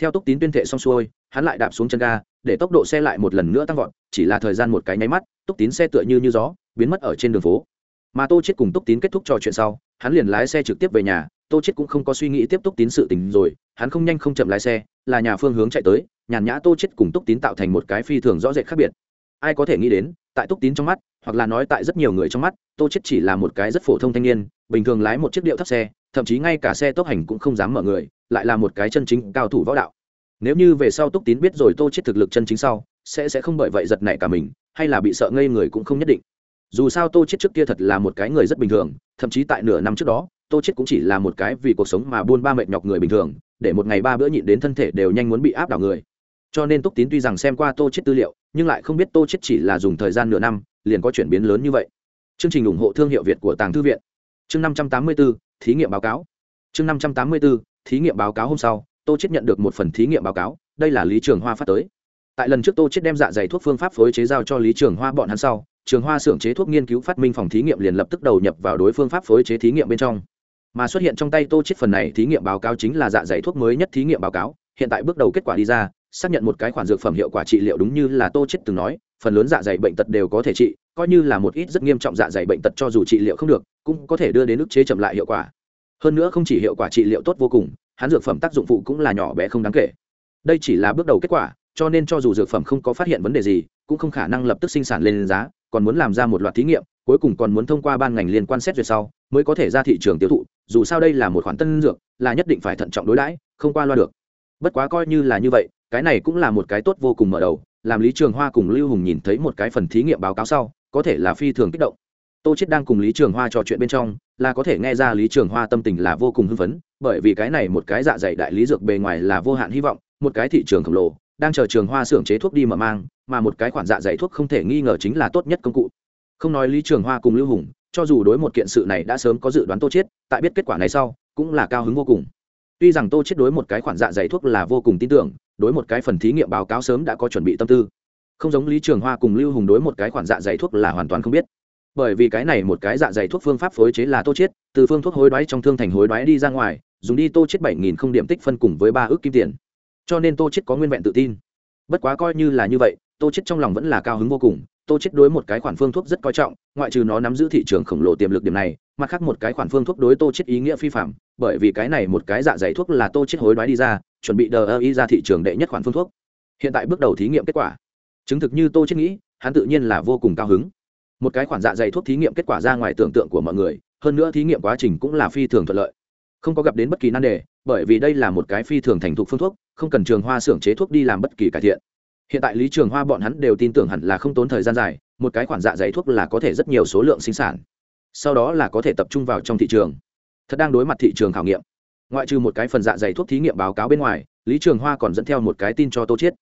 theo túc tín tuyên thệ xong xuôi, hắn lại đạp xuống chân ga, để tốc độ xe lại một lần nữa tăng vọt, chỉ là thời gian một cái nháy mắt túc tín xe tựa như như gió, biến mất ở trên đường phố. Mà tô chết cùng túc tín kết thúc trò chuyện sau, hắn liền lái xe trực tiếp về nhà, tô chết cũng không có suy nghĩ tiếp tục tín sự tình rồi, hắn không nhanh không chậm lái xe, là nhà phương hướng chạy tới, nhàn nhã tô chết cùng túc tín tạo thành một cái phi thường rõ rệt khác biệt. Ai có thể nghĩ đến, tại túc tín trong mắt, hoặc là nói tại rất nhiều người trong mắt, tô chết chỉ là một cái rất phổ thông thanh niên, bình thường lái một chiếc điệu thấp xe thậm chí ngay cả xe tốc hành cũng không dám mở người lại là một cái chân chính cao thủ võ đạo. Nếu như về sau túc tín biết rồi tô chết thực lực chân chính sau sẽ sẽ không bởi vậy giật nảy cả mình hay là bị sợ ngây người cũng không nhất định. Dù sao tô chết trước kia thật là một cái người rất bình thường thậm chí tại nửa năm trước đó tô chết cũng chỉ là một cái vì cuộc sống mà buôn ba mệt nhọc người bình thường để một ngày ba bữa nhịn đến thân thể đều nhanh muốn bị áp đảo người. Cho nên túc tín tuy rằng xem qua tô chết tư liệu nhưng lại không biết tô chết chỉ là dùng thời gian nửa năm liền có chuyển biến lớn như vậy. Chương trình ủng hộ thương hiệu việt của tàng thư viện. Chương năm trăm tám mươi 584, thí nghiệm báo cáo. Chương năm trăm tám mươi 584, thí nghiệm báo cáo hôm sau tô chết nhận được một phần thí nghiệm báo cáo đây là lý trường hoa phát tới. Tại lần trước tô chết đem dạ dày thuốc phương pháp phối chế giao cho lý trường hoa bọn hắn sau trường hoa xưởng chế thuốc nghiên cứu phát minh phòng thí nghiệm liền lập tức đầu nhập vào đối phương pháp phối chế thí nghiệm bên trong. Mà xuất hiện trong tay tô chết phần này thí nghiệm báo cáo chính là dạ dày thuốc mới nhất thí nghiệm báo cáo hiện tại bước đầu kết quả đi ra xác nhận một cái khoản dược phẩm hiệu quả trị liệu đúng như là tô chết từng nói, phần lớn dạ dày bệnh tật đều có thể trị, coi như là một ít rất nghiêm trọng dạ dày bệnh tật cho dù trị liệu không được, cũng có thể đưa đến ức chế chậm lại hiệu quả. Hơn nữa không chỉ hiệu quả trị liệu tốt vô cùng, hắn dược phẩm tác dụng phụ cũng là nhỏ bé không đáng kể. Đây chỉ là bước đầu kết quả, cho nên cho dù dược phẩm không có phát hiện vấn đề gì, cũng không khả năng lập tức sinh sản lên giá, còn muốn làm ra một loạt thí nghiệm, cuối cùng còn muốn thông qua ban ngành liên quan xét duyệt sau, mới có thể ra thị trường tiêu thụ, dù sao đây là một khoản tân dược, là nhất định phải thận trọng đối đãi, không qua loa được. Bất quá coi như là như vậy cái này cũng là một cái tốt vô cùng mở đầu, làm lý trường hoa cùng lưu hùng nhìn thấy một cái phần thí nghiệm báo cáo sau, có thể là phi thường kích động. Tô chết đang cùng lý trường hoa trò chuyện bên trong, là có thể nghe ra lý trường hoa tâm tình là vô cùng hưng phấn, bởi vì cái này một cái dạ dày đại lý dược bề ngoài là vô hạn hy vọng, một cái thị trường khổng lồ, đang chờ trường hoa xưởng chế thuốc đi mở mang, mà một cái khoản dạ dày thuốc không thể nghi ngờ chính là tốt nhất công cụ. Không nói lý trường hoa cùng lưu hùng, cho dù đối một kiện sự này đã sớm có dự đoán tô chết tại biết kết quả này sau, cũng là cao hứng vô cùng. Tuy rằng tô chết đối một cái khoản dạ dày thuốc là vô cùng tin tưởng đối một cái phần thí nghiệm báo cáo sớm đã có chuẩn bị tâm tư. Không giống lý trường hoa cùng lưu hùng đối một cái khoản dạ dày thuốc là hoàn toàn không biết. Bởi vì cái này một cái dạ dày thuốc phương pháp phối chế là tô chết từ phương thuốc hối đoái trong thương thành hối đoái đi ra ngoài, dùng đi tô chết bảy nghìn không điểm tích phân cùng với ba ước kim tiền. Cho nên tô chết có nguyên vẹn tự tin. Bất quá coi như là như vậy, tô chết trong lòng vẫn là cao hứng vô cùng tô chết đối một cái khoản phương thuốc rất coi trọng, ngoại trừ nó nắm giữ thị trường khổng lồ tiềm lực điểm này, mặt khác một cái khoản phương thuốc đối tô chết ý nghĩa phi phạm, bởi vì cái này một cái dạ dày thuốc là tô chết hối đoái đi ra, chuẩn bị đờ ơ ra thị trường đệ nhất khoản phương thuốc. Hiện tại bước đầu thí nghiệm kết quả. Chứng thực như tô chết nghĩ, hắn tự nhiên là vô cùng cao hứng. Một cái khoản dạ dày thuốc thí nghiệm kết quả ra ngoài tưởng tượng của mọi người, hơn nữa thí nghiệm quá trình cũng là phi thường thuận lợi. Không có gặp đến bất kỳ nan đề, bởi vì đây là một cái phi thường thành thục phương thuốc, không cần trường hoa xưởng chế thuốc đi làm bất kỳ cải thiện hiện tại lý trường hoa bọn hắn đều tin tưởng hẳn là không tốn thời gian dài, một cái khoản dạ dày thuốc là có thể rất nhiều số lượng sinh sản. Sau đó là có thể tập trung vào trong thị trường. Thật đang đối mặt thị trường khảo nghiệm. Ngoại trừ một cái phần dạ dày thuốc thí nghiệm báo cáo bên ngoài, lý trường hoa còn dẫn theo một cái tin cho tô chiết.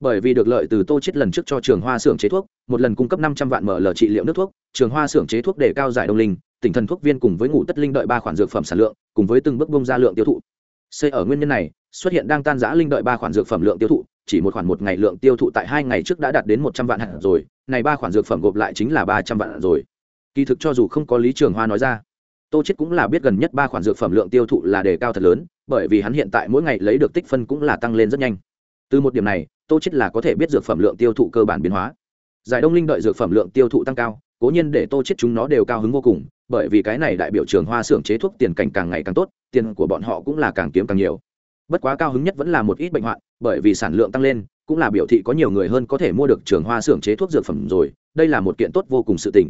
Bởi vì được lợi từ tô chiết lần trước cho trường hoa xưởng chế thuốc, một lần cung cấp năm trăm vạn ml trị liệu nước thuốc, trường hoa xưởng chế thuốc để cao giải đông linh, tỉnh thần thuốc viên cùng với ngủ tất linh đợi ba khoản dược phẩm sản lượng, cùng với từng bước bông ra lượng tiêu thụ. Xây ở nguyên nhân này, xuất hiện đang tan giã linh đợi ba khoản dược phẩm lượng tiêu thụ chỉ một khoản một ngày lượng tiêu thụ tại hai ngày trước đã đạt đến một trăm vạn hạt rồi, này ba khoản dược phẩm gộp lại chính là ba trăm vạn rồi. Kỳ thực cho dù không có lý trường hoa nói ra, tô chết cũng là biết gần nhất ba khoản dược phẩm lượng tiêu thụ là đề cao thật lớn, bởi vì hắn hiện tại mỗi ngày lấy được tích phân cũng là tăng lên rất nhanh. Từ một điểm này, tô chết là có thể biết dược phẩm lượng tiêu thụ cơ bản biến hóa. Giải đông linh đợi dược phẩm lượng tiêu thụ tăng cao, cố nhiên để tô chết chúng nó đều cao hứng vô cùng, bởi vì cái này đại biểu trường hoa xưởng chế thuốc tiền cảnh càng ngày càng tốt, tiền của bọn họ cũng là càng kiếm càng nhiều. Bất quá cao hứng nhất vẫn là một ít bệnh hoạn bởi vì sản lượng tăng lên, cũng là biểu thị có nhiều người hơn có thể mua được trường hoa xưởng chế thuốc dược phẩm rồi, đây là một kiện tốt vô cùng sự tình.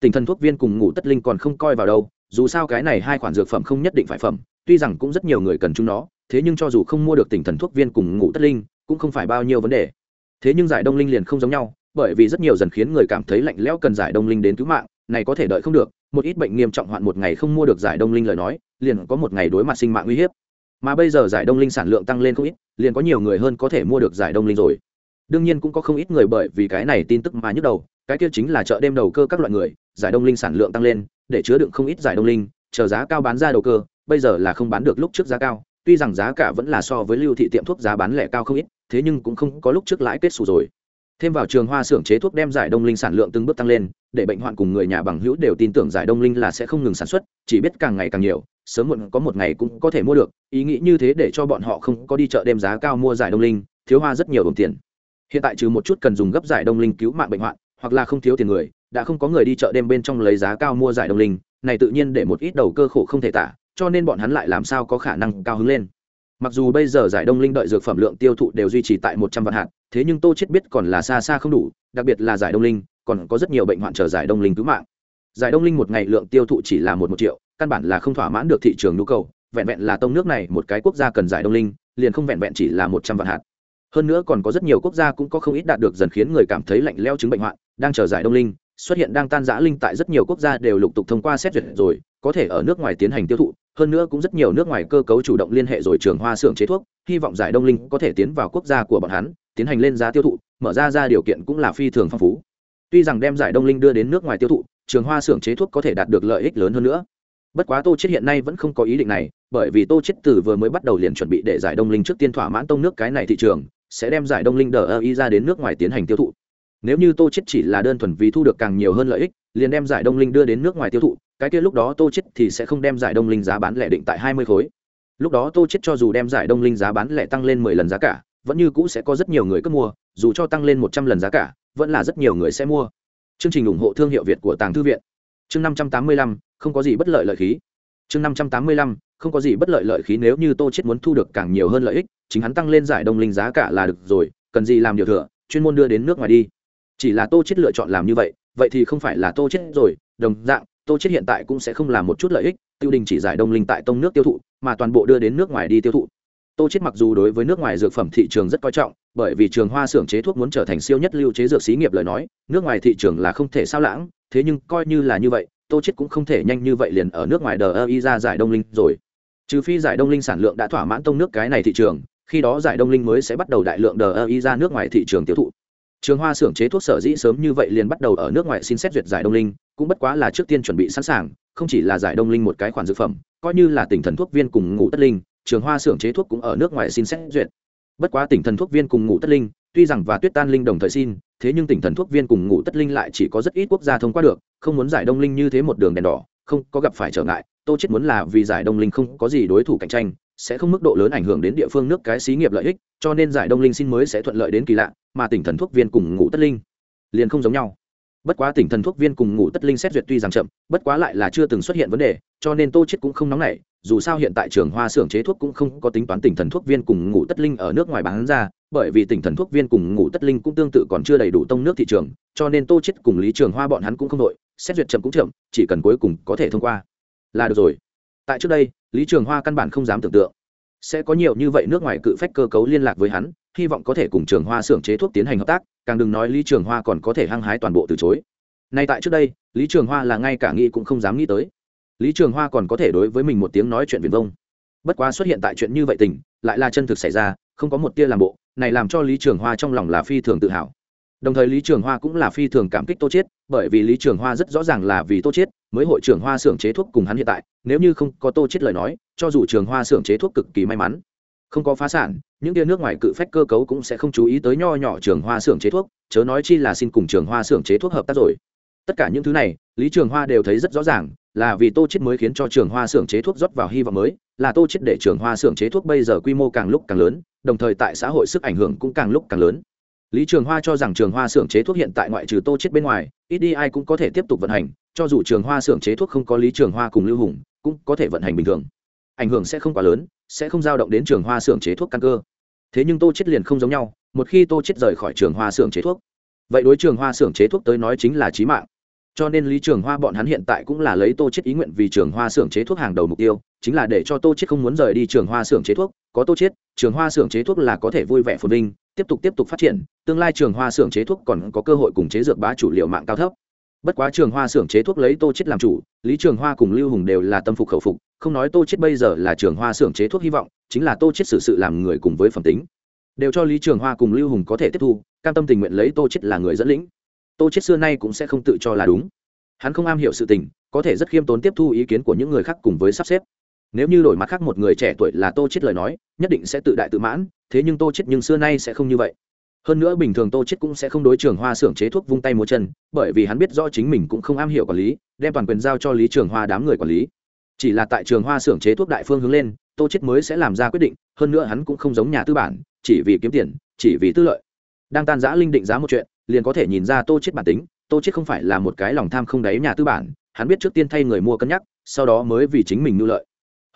Tình thần thuốc viên cùng ngủ tất linh còn không coi vào đâu, dù sao cái này hai khoản dược phẩm không nhất định phải phẩm, tuy rằng cũng rất nhiều người cần chúng nó, thế nhưng cho dù không mua được tình thần thuốc viên cùng ngủ tất linh, cũng không phải bao nhiêu vấn đề. Thế nhưng giải đông linh liền không giống nhau, bởi vì rất nhiều dần khiến người cảm thấy lạnh lẽo cần giải đông linh đến cứu mạng, này có thể đợi không được, một ít bệnh nghiêm trọng hoạn một ngày không mua được giải đông linh lời nói, liền có một ngày đối mặt sinh mạng uy hiếp mà bây giờ giải đông linh sản lượng tăng lên không ít, liền có nhiều người hơn có thể mua được giải đông linh rồi. Đương nhiên cũng có không ít người bởi vì cái này tin tức mà nhức đầu, cái kia chính là chợ đêm đầu cơ các loại người, giải đông linh sản lượng tăng lên, để chứa đựng không ít giải đông linh, chờ giá cao bán ra đầu cơ, bây giờ là không bán được lúc trước giá cao, tuy rằng giá cả vẫn là so với lưu thị tiệm thuốc giá bán lẻ cao không ít, thế nhưng cũng không có lúc trước lãi kết xù rồi thêm vào trường hoa xưởng chế thuốc đem giải đông linh sản lượng từng bước tăng lên, để bệnh hoạn cùng người nhà bằng hữu đều tin tưởng giải đông linh là sẽ không ngừng sản xuất, chỉ biết càng ngày càng nhiều, sớm muộn có một ngày cũng có thể mua được, ý nghĩ như thế để cho bọn họ không có đi chợ đem giá cao mua giải đông linh, thiếu hoa rất nhiều đồng tiền. Hiện tại trừ một chút cần dùng gấp giải đông linh cứu mạng bệnh hoạn, hoặc là không thiếu tiền người, đã không có người đi chợ đêm bên trong lấy giá cao mua giải đông linh, này tự nhiên để một ít đầu cơ khổ không thể tả, cho nên bọn hắn lại làm sao có khả năng cao hứng lên mặc dù bây giờ giải đông linh đợi dược phẩm lượng tiêu thụ đều duy trì tại một trăm vạn hạt, thế nhưng tô chết biết còn là xa xa không đủ, đặc biệt là giải đông linh, còn có rất nhiều bệnh hoạn chờ giải đông linh cứu mạng. Giải đông linh một ngày lượng tiêu thụ chỉ là một một triệu, căn bản là không thỏa mãn được thị trường nhu cầu, vẹn vẹn là tông nước này một cái quốc gia cần giải đông linh, liền không vẹn vẹn chỉ là một trăm vạn hạt. Hơn nữa còn có rất nhiều quốc gia cũng có không ít đạt được dần khiến người cảm thấy lạnh leo chứng bệnh hoạn, đang chờ giải đông linh, xuất hiện đang tan giã linh tại rất nhiều quốc gia đều lục tục thông qua xét duyệt rồi, có thể ở nước ngoài tiến hành tiêu thụ hơn nữa cũng rất nhiều nước ngoài cơ cấu chủ động liên hệ rồi trường hoa xưởng chế thuốc, hy vọng giải đông linh có thể tiến vào quốc gia của bọn hắn, tiến hành lên giá tiêu thụ, mở ra ra điều kiện cũng là phi thường phong phú. Tuy rằng đem giải đông linh đưa đến nước ngoài tiêu thụ, trường hoa xưởng chế thuốc có thể đạt được lợi ích lớn hơn nữa. Bất quá tô chết hiện nay vẫn không có ý định này, bởi vì tô chết từ vừa mới bắt đầu liền chuẩn bị để giải đông linh trước tiên thỏa mãn tông nước cái này thị trường, sẽ đem giải đông linh đờ ơ y ra đến nước ngoài tiến hành tiêu thụ. Nếu như tô chết chỉ là đơn thuần vì thu được càng nhiều hơn lợi ích, liền đem giải đông linh đưa đến nước ngoài tiêu thụ cái kia lúc đó tô chết thì sẽ không đem giải đông linh giá bán lẻ định tại hai mươi khối. Lúc đó tô chết cho dù đem giải đông linh giá bán lẻ tăng lên mười lần giá cả, vẫn như cũ sẽ có rất nhiều người cất mua, dù cho tăng lên một trăm lần giá cả, vẫn là rất nhiều người sẽ mua. Chương trình ủng hộ thương hiệu việt của tàng thư viện. Chương năm trăm tám mươi lăm, không có gì bất lợi lợi khí. Chương năm trăm tám mươi lăm, không có gì bất lợi lợi khí nếu như tô chết muốn thu được càng nhiều hơn lợi ích, chính hắn tăng lên giải đông linh giá cả là được rồi, cần gì làm điều thừa, chuyên môn đưa đến nước ngoài đi. Chỉ là tô chết lựa chọn làm như vậy vậy thì không phải là tô chết rồi, đồng dạng tô chết hiện tại cũng sẽ không làm một chút lợi ích, tiêu đình chỉ giải đông linh tại tông nước tiêu thụ, mà toàn bộ đưa đến nước ngoài đi tiêu thụ. Tô chết mặc dù đối với nước ngoài dược phẩm thị trường rất coi trọng, bởi vì trường hoa xưởng chế thuốc muốn trở thành siêu nhất lưu chế dược xí nghiệp lời nói, nước ngoài thị trường là không thể sao lãng, thế nhưng coi như là như vậy, tô chết cũng không thể nhanh như vậy liền ở nước ngoài đờ ơ y ra giải đông linh rồi. Trừ phi giải đông linh sản lượng đã thỏa mãn tông nước cái này thị trường, khi đó giải đông linh mới sẽ bắt đầu đại lượng đờ ơ y ra nước ngoài thị trường tiêu thụ trường hoa xưởng chế thuốc sở dĩ sớm như vậy liền bắt đầu ở nước ngoài xin xét duyệt giải đông linh, cũng bất quá là trước tiên chuẩn bị sẵn sàng, không chỉ là giải đông linh một cái khoản dược phẩm, coi như là tỉnh thần thuốc viên cùng ngủ tất linh, trường hoa xưởng chế thuốc cũng ở nước ngoài xin xét duyệt. Bất quá tỉnh thần thuốc viên cùng ngủ tất linh, tuy rằng và tuyết tan linh đồng thời xin, thế nhưng tỉnh thần thuốc viên cùng ngủ tất linh lại chỉ có rất ít quốc gia thông qua được, không muốn giải đông linh như thế một đường đèn đỏ, không có gặp phải trở ngại, tô chết muốn là vì giải đông linh không có gì đối thủ cạnh tranh sẽ không mức độ lớn ảnh hưởng đến địa phương nước cái xí nghiệp lợi ích, cho nên giải đông linh xin mới sẽ thuận lợi đến kỳ lạ, mà tỉnh thần thuốc viên cùng ngủ tất linh liền không giống nhau. Bất quá tỉnh thần thuốc viên cùng ngủ tất linh xét duyệt tuy rằng chậm, bất quá lại là chưa từng xuất hiện vấn đề, cho nên tô chết cũng không nóng nảy, dù sao hiện tại trường hoa xưởng chế thuốc cũng không có tính toán tỉnh thần thuốc viên cùng ngủ tất linh ở nước ngoài bán ra, bởi vì tỉnh thần thuốc viên cùng ngủ tất linh cũng tương tự còn chưa đầy đủ tông nước thị trường, cho nên tô chết cùng lý trường hoa bọn hắn cũng không đội, xét duyệt chậm cũng chậm, chỉ cần cuối cùng có thể thông qua là được rồi tại trước đây, lý trường hoa căn bản không dám tưởng tượng sẽ có nhiều như vậy nước ngoài cự phách cơ cấu liên lạc với hắn, hy vọng có thể cùng trường hoa xưởng chế thuốc tiến hành hợp tác, càng đừng nói lý trường hoa còn có thể hăng hái toàn bộ từ chối. Nay tại trước đây, lý trường hoa là ngay cả nghĩ cũng không dám nghĩ tới. Lý trường hoa còn có thể đối với mình một tiếng nói chuyện viền vông. Bất quá xuất hiện tại chuyện như vậy tình, lại là chân thực xảy ra, không có một tia làm bộ, này làm cho lý trường hoa trong lòng là phi thường tự hào. Đồng thời lý trường hoa cũng là phi thường cảm kích tô chết bởi vì lý trường hoa rất rõ ràng là vì tô Chết mới hội trưởng hoa xưởng chế thuốc cùng hắn hiện tại, nếu như không có tô Chết lời nói, cho dù trường hoa xưởng chế thuốc cực kỳ may mắn. Không có phá sản, những tia nước ngoài cự phách cơ cấu cũng sẽ không chú ý tới nho nhỏ trường hoa xưởng chế thuốc, chớ nói chi là xin cùng trường hoa xưởng chế thuốc hợp tác rồi. Tất cả những thứ này, lý trường hoa đều thấy rất rõ ràng, là vì tô chết mới khiến cho trường hoa xưởng chế thuốc rót vào hy vọng mới, là tô chết để trường hoa xưởng chế thuốc bây giờ quy mô càng lúc càng lớn, đồng thời tại xã hội sức ảnh hưởng cũng càng lúc càng lớn lý trường hoa cho rằng trường hoa xưởng chế thuốc hiện tại ngoại trừ tô chết bên ngoài ít đi ai cũng có thể tiếp tục vận hành cho dù trường hoa xưởng chế thuốc không có lý trường hoa cùng lưu hùng cũng có thể vận hành bình thường ảnh hưởng sẽ không quá lớn sẽ không dao động đến trường hoa xưởng chế thuốc căn cơ thế nhưng tô chết liền không giống nhau một khi tô chết rời khỏi trường hoa xưởng chế thuốc vậy đối trường hoa xưởng chế thuốc tới nói chính là chí mạng cho nên lý trường hoa bọn hắn hiện tại cũng là lấy tô chết ý nguyện vì trường hoa xưởng chế thuốc hàng đầu mục tiêu chính là để cho tô chết không muốn rời đi trường hoa xưởng chế thuốc có tô chết trường hoa xưởng chế thuốc là có thể vui vẻ phồn vinh, tiếp tục tiếp tục phát triển, tương lai trường hoa xưởng chế thuốc còn có cơ hội cùng chế dược bá chủ liệu mạng cao thấp. Bất quá trường hoa xưởng chế thuốc lấy tô chết làm chủ, lý trường hoa cùng lưu hùng đều là tâm phục khẩu phục, không nói tô chết bây giờ là trường hoa xưởng chế thuốc hy vọng, chính là tô chết xử sự làm người cùng với phẩm tính. Đều cho lý trường hoa cùng lưu hùng có thể tiếp thu, cam tâm tình nguyện lấy tô chết là người dẫn lĩnh. Tô chết xưa nay cũng sẽ không tự cho là đúng. Hắn không am hiểu sự tình, có thể rất khiêm tốn tiếp thu ý kiến của những người khác cùng với sắp xếp nếu như đổi mặt khác một người trẻ tuổi là tô chết lời nói, nhất định sẽ tự đại tự mãn, thế nhưng tô chết nhưng xưa nay sẽ không như vậy. Hơn nữa bình thường tô chết cũng sẽ không đối trường hoa xưởng chế thuốc vung tay múa chân, bởi vì hắn biết rõ chính mình cũng không am hiểu quản lý, đem toàn quyền giao cho lý trường hoa đám người quản lý. Chỉ là tại trường hoa xưởng chế thuốc đại phương hướng lên, tô chết mới sẽ làm ra quyết định, hơn nữa hắn cũng không giống nhà tư bản, chỉ vì kiếm tiền, chỉ vì tư lợi. Đang tan giã linh định giá một chuyện, liền có thể nhìn ra tô chết bản tính, tô chết không phải là một cái lòng tham không đáy nhà tư bản, hắn biết trước tiên thay người mua cân nhắc, sau đó mới vì chính mình nưu lợi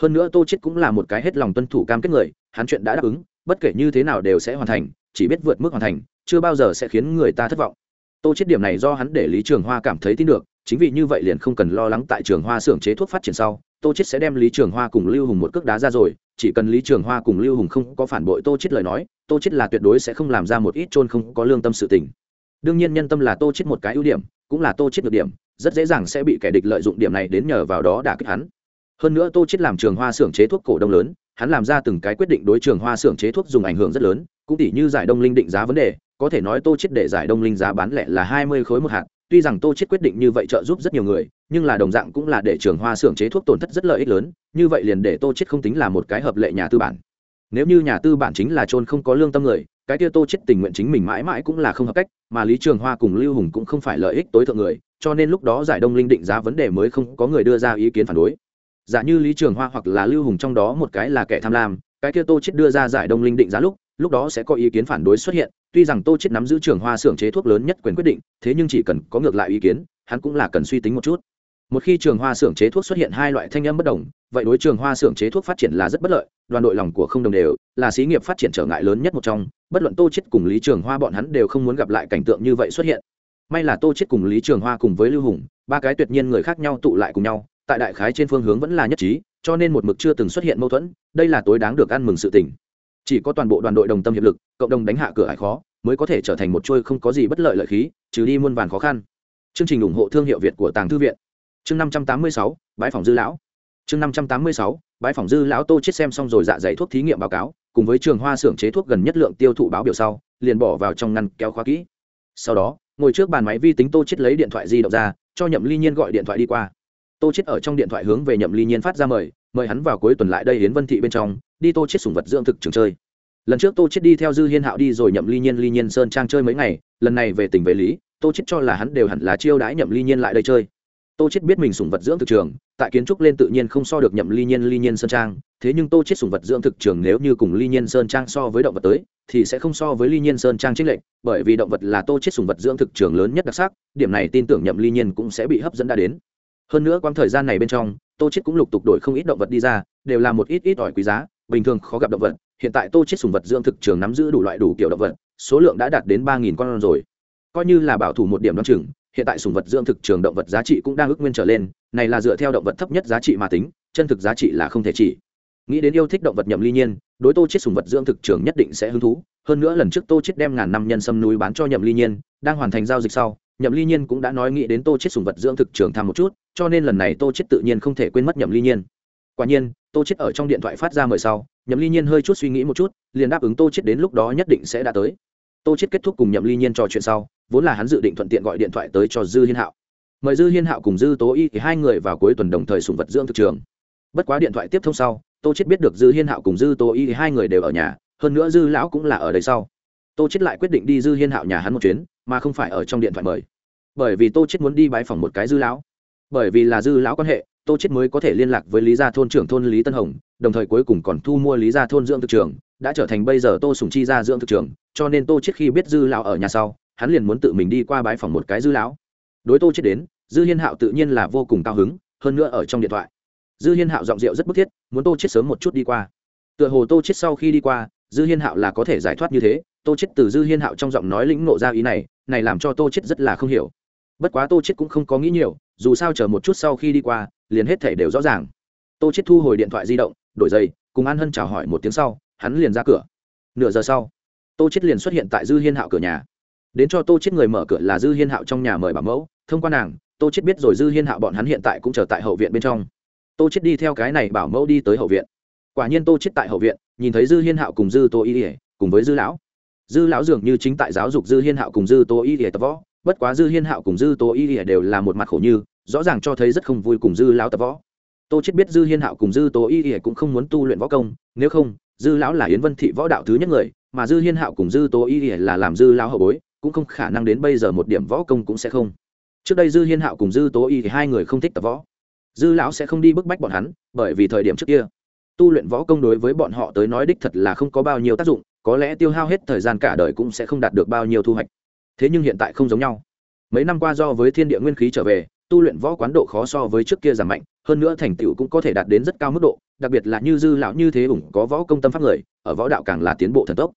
hơn nữa tô chết cũng là một cái hết lòng tuân thủ cam kết người, hắn chuyện đã đáp ứng, bất kể như thế nào đều sẽ hoàn thành, chỉ biết vượt mức hoàn thành, chưa bao giờ sẽ khiến người ta thất vọng. Tô chết điểm này do hắn để lý trường hoa cảm thấy tin được, chính vì như vậy liền không cần lo lắng tại trường hoa xưởng chế thuốc phát triển sau, tô chết sẽ đem lý trường hoa cùng lưu hùng một cước đá ra rồi, chỉ cần lý trường hoa cùng lưu hùng không có phản bội tô chết lời nói, tô chết là tuyệt đối sẽ không làm ra một ít trôn không có lương tâm sự tình. Đương nhiên nhân tâm là tô chết một cái ưu điểm, cũng là tô chết được điểm, rất dễ dàng sẽ bị kẻ địch lợi dụng điểm này đến nhờ vào đó đả kích hắn hơn nữa tô chết làm trường hoa xưởng chế thuốc cổ đông lớn, hắn làm ra từng cái quyết định đối trường hoa xưởng chế thuốc dùng ảnh hưởng rất lớn, cũng tỷ như giải đông linh định giá vấn đề, có thể nói tô chết để giải đông linh giá bán lẻ là hai mươi khối một hạt, tuy rằng tô chết quyết định như vậy trợ giúp rất nhiều người, nhưng là đồng dạng cũng là để trường hoa xưởng chế thuốc tổn thất rất lợi ích lớn, như vậy liền để tô chết không tính là một cái hợp lệ nhà tư bản. Nếu như nhà tư bản chính là trôn không có lương tâm người, cái kia tô chết tình nguyện chính mình mãi mãi cũng là không hợp cách, mà lý trường hoa cùng lưu hùng cũng không phải lợi ích tối thượng người, cho nên lúc đó giải đông linh định giá vấn đề mới không có người đưa ra ý kiến phản đối giả như lý trường hoa hoặc là lưu hùng trong đó một cái là kẻ tham lam, cái kia tô chết đưa ra giải đông linh định giá lúc lúc đó sẽ có ý kiến phản đối xuất hiện, tuy rằng tô chết nắm giữ trường hoa xưởng chế thuốc lớn nhất quyền quyết định, thế nhưng chỉ cần có ngược lại ý kiến, hắn cũng là cần suy tính một chút. Một khi trường hoa xưởng chế thuốc xuất hiện hai loại thanh âm bất đồng, vậy đối trường hoa xưởng chế thuốc phát triển là rất bất lợi, đoàn đội lòng của không đồng đều, là xí nghiệp phát triển trở ngại lớn nhất một trong, bất luận tô chết cùng lý trường hoa bọn hắn đều không muốn gặp lại cảnh tượng như vậy xuất hiện. May là tô chết cùng lý trường hoa cùng với lưu hùng, ba cái tuyệt nhiên người khác nhau tụ lại cùng nhau tại đại khái trên phương hướng vẫn là nhất trí, cho nên một mực chưa từng xuất hiện mâu thuẫn, đây là tối đáng được ăn mừng sự tỉnh. chỉ có toàn bộ đoàn đội đồng tâm hiệp lực, cộng đồng đánh hạ cửa hải khó, mới có thể trở thành một trôi không có gì bất lợi lợi khí, trừ đi muôn vàn khó khăn. Chương trình ủng hộ thương hiệu việt của tàng thư viện. Chương năm trăm tám mươi sáu, bãi phòng dư lão. Chương năm trăm tám mươi sáu, bãi phòng dư lão tô chết xem xong rồi dạ dày thuốc thí nghiệm báo cáo, cùng với trường hoa xưởng chế thuốc gần nhất lượng tiêu thụ báo biểu sau, liền bỏ vào trong ngăn kéo khóa kỹ. Sau đó, ngồi trước bàn máy vi tính tô chết lấy điện thoại di động ra, cho nhậm ly nhiên gọi điện thoại đi qua tô chết ở trong điện thoại hướng về nhậm ly nhiên phát ra mời mời hắn vào cuối tuần lại đây hiến vân thị bên trong, đi tô chết sủng vật dưỡng thực trường chơi. Lần trước tô chết đi theo dư hiên hạo đi rồi nhậm ly nhiên ly nhiên sơn trang chơi mấy ngày, lần này về tỉnh về lý, tô chết cho là hắn đều hẳn là chiêu đãi nhậm ly nhiên lại đây chơi. Tô chết biết mình sủng vật dưỡng thực trường, tại kiến trúc lên tự nhiên không so được nhậm ly nhiên ly nhiên sơn trang, thế nhưng tô chết sủng vật dưỡng thực trường nếu như cùng ly nhiên sơn trang so với động vật tới, thì sẽ không so với ly nhiên sơn trang trích lệnh bởi vì động vật là tô chết sủng vật dưỡng thực trường lớn nhất đặc sắc, điểm này tin tưởng nhậm ly nhiên cũng sẽ bị hấp dẫn đã đến hơn nữa quãng thời gian này bên trong, tô chết cũng lục tục đổi không ít động vật đi ra, đều là một ít ít ỏi quý giá, bình thường khó gặp động vật. Hiện tại tô chết sủng vật dưỡng thực trường nắm giữ đủ loại đủ kiểu động vật, số lượng đã đạt đến ba nghìn con rồi. Coi như là bảo thủ một điểm đoán chừng, hiện tại sủng vật dưỡng thực trường động vật giá trị cũng đang ước nguyên trở lên, này là dựa theo động vật thấp nhất giá trị mà tính, chân thực giá trị là không thể chỉ. Nghĩ đến yêu thích động vật nhậm ly nhiên, đối tô chết sủng vật dưỡng thực trường nhất định sẽ hứng thú. Hơn nữa lần trước tô chết đem ngàn năm nhân sâm núi bán cho nhậm ly nhiên, đang hoàn thành giao dịch sau nhậm ly nhiên cũng đã nói nghĩ đến tô chết sủng vật dưỡng thực trường thăm một chút, cho nên lần này tô chết tự nhiên không thể quên mất nhậm ly nhiên. Quả nhiên, tô chết ở trong điện thoại phát ra mời sau, nhậm ly nhiên hơi chút suy nghĩ một chút, liền đáp ứng tô chết đến lúc đó nhất định sẽ đã tới. Tô chết kết thúc cùng nhậm ly nhiên trò chuyện sau, vốn là hắn dự định thuận tiện gọi điện thoại tới cho dư hiên hạo. Mời dư hiên hạo cùng dư tố y thì hai người vào cuối tuần đồng thời sùng vật dưỡng thực trường. Bất quá điện thoại tiếp thông sau, tô chết biết được dư hiên hạo cùng dư tố y thì hai người đều ở nhà, hơn nữa dư lão cũng là ở đây sau. Tô chết lại quyết định đi dư hiên hạo nhà hắn một chuyến mà không phải ở trong điện thoại mời. Bởi vì tô chết muốn đi bái phòng một cái dư lão. Bởi vì là dư lão quan hệ, tô chết mới có thể liên lạc với lý gia thôn trưởng thôn lý tân hồng, đồng thời cuối cùng còn thu mua lý gia thôn dưỡng thực trường, đã trở thành bây giờ tô sùng chi ra dưỡng thực trường, cho nên tô chết khi biết dư lão ở nhà sau, hắn liền muốn tự mình đi qua bái phòng một cái dư lão. Đối tô chết đến, dư hiên hạo tự nhiên là vô cùng cao hứng, hơn nữa ở trong điện thoại, dư hiên hạo giọng rượu rất bức thiết, muốn tô chết sớm một chút đi qua. Tựa hồ tô chết sau khi đi qua dư hiên hạo là có thể giải thoát như thế, tô chết từ dư hiên hạo trong giọng nói lĩnh nộ ra ý này này làm cho tô chết rất là không hiểu. Bất quá tô chết cũng không có nghĩ nhiều, dù sao chờ một chút sau khi đi qua, liền hết thể đều rõ ràng. Tô chết thu hồi điện thoại di động, đổi giày, cùng an hân chào hỏi một tiếng sau, hắn liền ra cửa. Nửa giờ sau, tô chết liền xuất hiện tại dư hiên hạo cửa nhà. Đến cho tô chết người mở cửa là dư hiên hạo trong nhà mời bảo mẫu, thông qua nàng, tô chết biết rồi dư hiên hạo bọn hắn hiện tại cũng chờ tại hậu viện bên trong. Tô chết đi theo cái này bảo mẫu đi tới hậu viện quả nhiên tô chết tại hậu viện, nhìn thấy dư hiên hạo cùng dư tô y ỉa cùng với dư lão. Dư lão dường như chính tại giáo dục dư hiên hạo cùng dư tô y ỉa tập võ, bất quá dư hiên hạo cùng dư tô y ỉa đều là một mặt khổ như, rõ ràng cho thấy rất không vui cùng dư lão tập võ. Tô chết biết dư hiên hạo cùng dư tô y ỉa cũng không muốn tu luyện võ công, nếu không, dư lão là yến vân thị võ đạo thứ nhất người, mà dư hiên hạo cùng dư tô y ỉa là làm dư lão hậu bối, cũng không khả năng đến bây giờ một điểm võ công cũng sẽ không. Trước đây dư hiên hạo cùng dư tố y thì hai người không thích tập võ. Dư lão sẽ không đi bức bách bọn hắn, bởi vì thời điểm trước kia tu luyện võ công đối với bọn họ tới nói đích thật là không có bao nhiêu tác dụng, có lẽ tiêu hao hết thời gian cả đời cũng sẽ không đạt được bao nhiêu thu hoạch. Thế nhưng hiện tại không giống nhau. Mấy năm qua do với thiên địa nguyên khí trở về, tu luyện võ quán độ khó so với trước kia giảm mạnh, hơn nữa thành tựu cũng có thể đạt đến rất cao mức độ, đặc biệt là như dư lão như thế ủng có võ công tâm pháp người, ở võ đạo càng là tiến bộ thần tốc.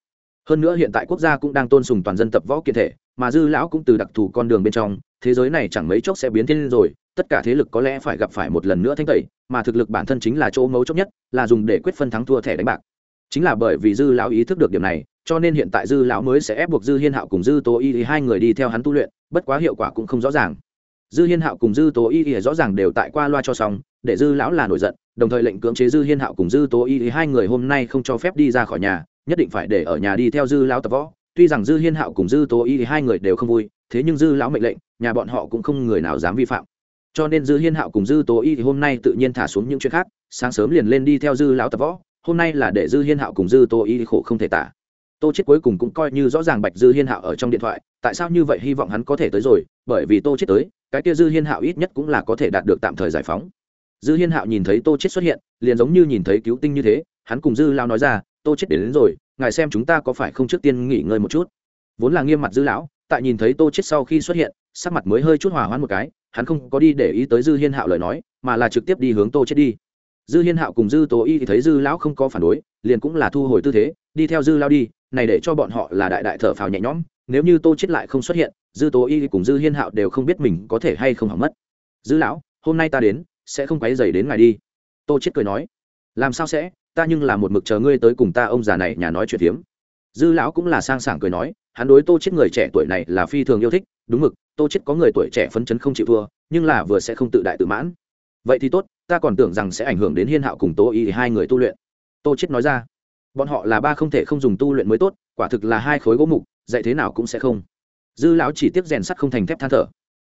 Hơn nữa hiện tại quốc gia cũng đang tôn sùng toàn dân tập võ kiện thể, mà dư lão cũng từ đặc thù con đường bên trong thế giới này chẳng mấy chốc sẽ biến thiên rồi, tất cả thế lực có lẽ phải gặp phải một lần nữa thanh tẩy, mà thực lực bản thân chính là chỗ mấu chốc nhất, là dùng để quyết phân thắng thua thẻ đánh bạc. Chính là bởi vì dư lão ý thức được điểm này, cho nên hiện tại dư lão mới sẽ ép buộc dư hiên hạo cùng dư tố y hai người đi theo hắn tu luyện, bất quá hiệu quả cũng không rõ ràng. Dư hiên hạo cùng dư tố y rõ ràng đều tại qua loa cho xong, để dư lão là nổi giận, đồng thời lệnh cưỡng chế dư hiên hạo cùng dư tố y hai người hôm nay không cho phép đi ra khỏi nhà, nhất định phải để ở nhà đi theo dư lão tập võ. Tuy rằng dư hiên hạo cùng dư tố y hai người đều không vui thế nhưng dư lão mệnh lệnh nhà bọn họ cũng không người nào dám vi phạm. Cho nên dư hiên hạo cùng dư tố y thì hôm nay tự nhiên thả xuống những chuyện khác sáng sớm liền lên đi theo dư lão tập võ hôm nay là để dư hiên hạo cùng dư tố y khổ không thể tả. Tô chết cuối cùng cũng coi như rõ ràng bạch dư hiên hạo ở trong điện thoại tại sao như vậy hy vọng hắn có thể tới rồi bởi vì tô chết tới cái kia dư hiên hạo ít nhất cũng là có thể đạt được tạm thời giải phóng. Dư hiên hạo nhìn thấy tô chết xuất hiện liền giống như nhìn thấy cứu tinh như thế hắn cùng dư lão nói ra tô chết đến, đến rồi ngài xem chúng ta có phải không trước tiên nghỉ ngơi một chút? Vốn là nghiêm mặt dư lão tại nhìn thấy tô chết sau khi xuất hiện, sắc mặt mới hơi chút hòa hoãn một cái, hắn không có đi để ý tới dư hiên hạo lời nói, mà là trực tiếp đi hướng tô chết đi. Dư hiên hạo cùng dư tố y thì thấy dư lão không có phản đối, liền cũng là thu hồi tư thế, đi theo dư lao đi, này để cho bọn họ là đại đại thở phào nhẹ nhõm, nếu như tô chết lại không xuất hiện, dư tố y cùng dư hiên hạo đều không biết mình có thể hay không hỏng mất. Dư lão, hôm nay ta đến, sẽ không quấy dày đến ngài đi. Tô chết cười nói, làm sao sẽ, ta nhưng là một mực chờ ngươi tới cùng ta ông già này nhà nói chuyện hiếm dư lão cũng là sang sảng cười nói hắn đối tô chết người trẻ tuổi này là phi thường yêu thích, đúng mực, tô chết có người tuổi trẻ phấn chấn không chịu thua, nhưng là vừa sẽ không tự đại tự mãn. Vậy thì tốt, ta còn tưởng rằng sẽ ảnh hưởng đến hiên hạo cùng tô y hai người tu luyện. Tô chết nói ra, bọn họ là ba không thể không dùng tu luyện mới tốt, quả thực là hai khối gỗ mục, dạy thế nào cũng sẽ không. Dư lão chỉ tiếp rèn sắt không thành thép than thở.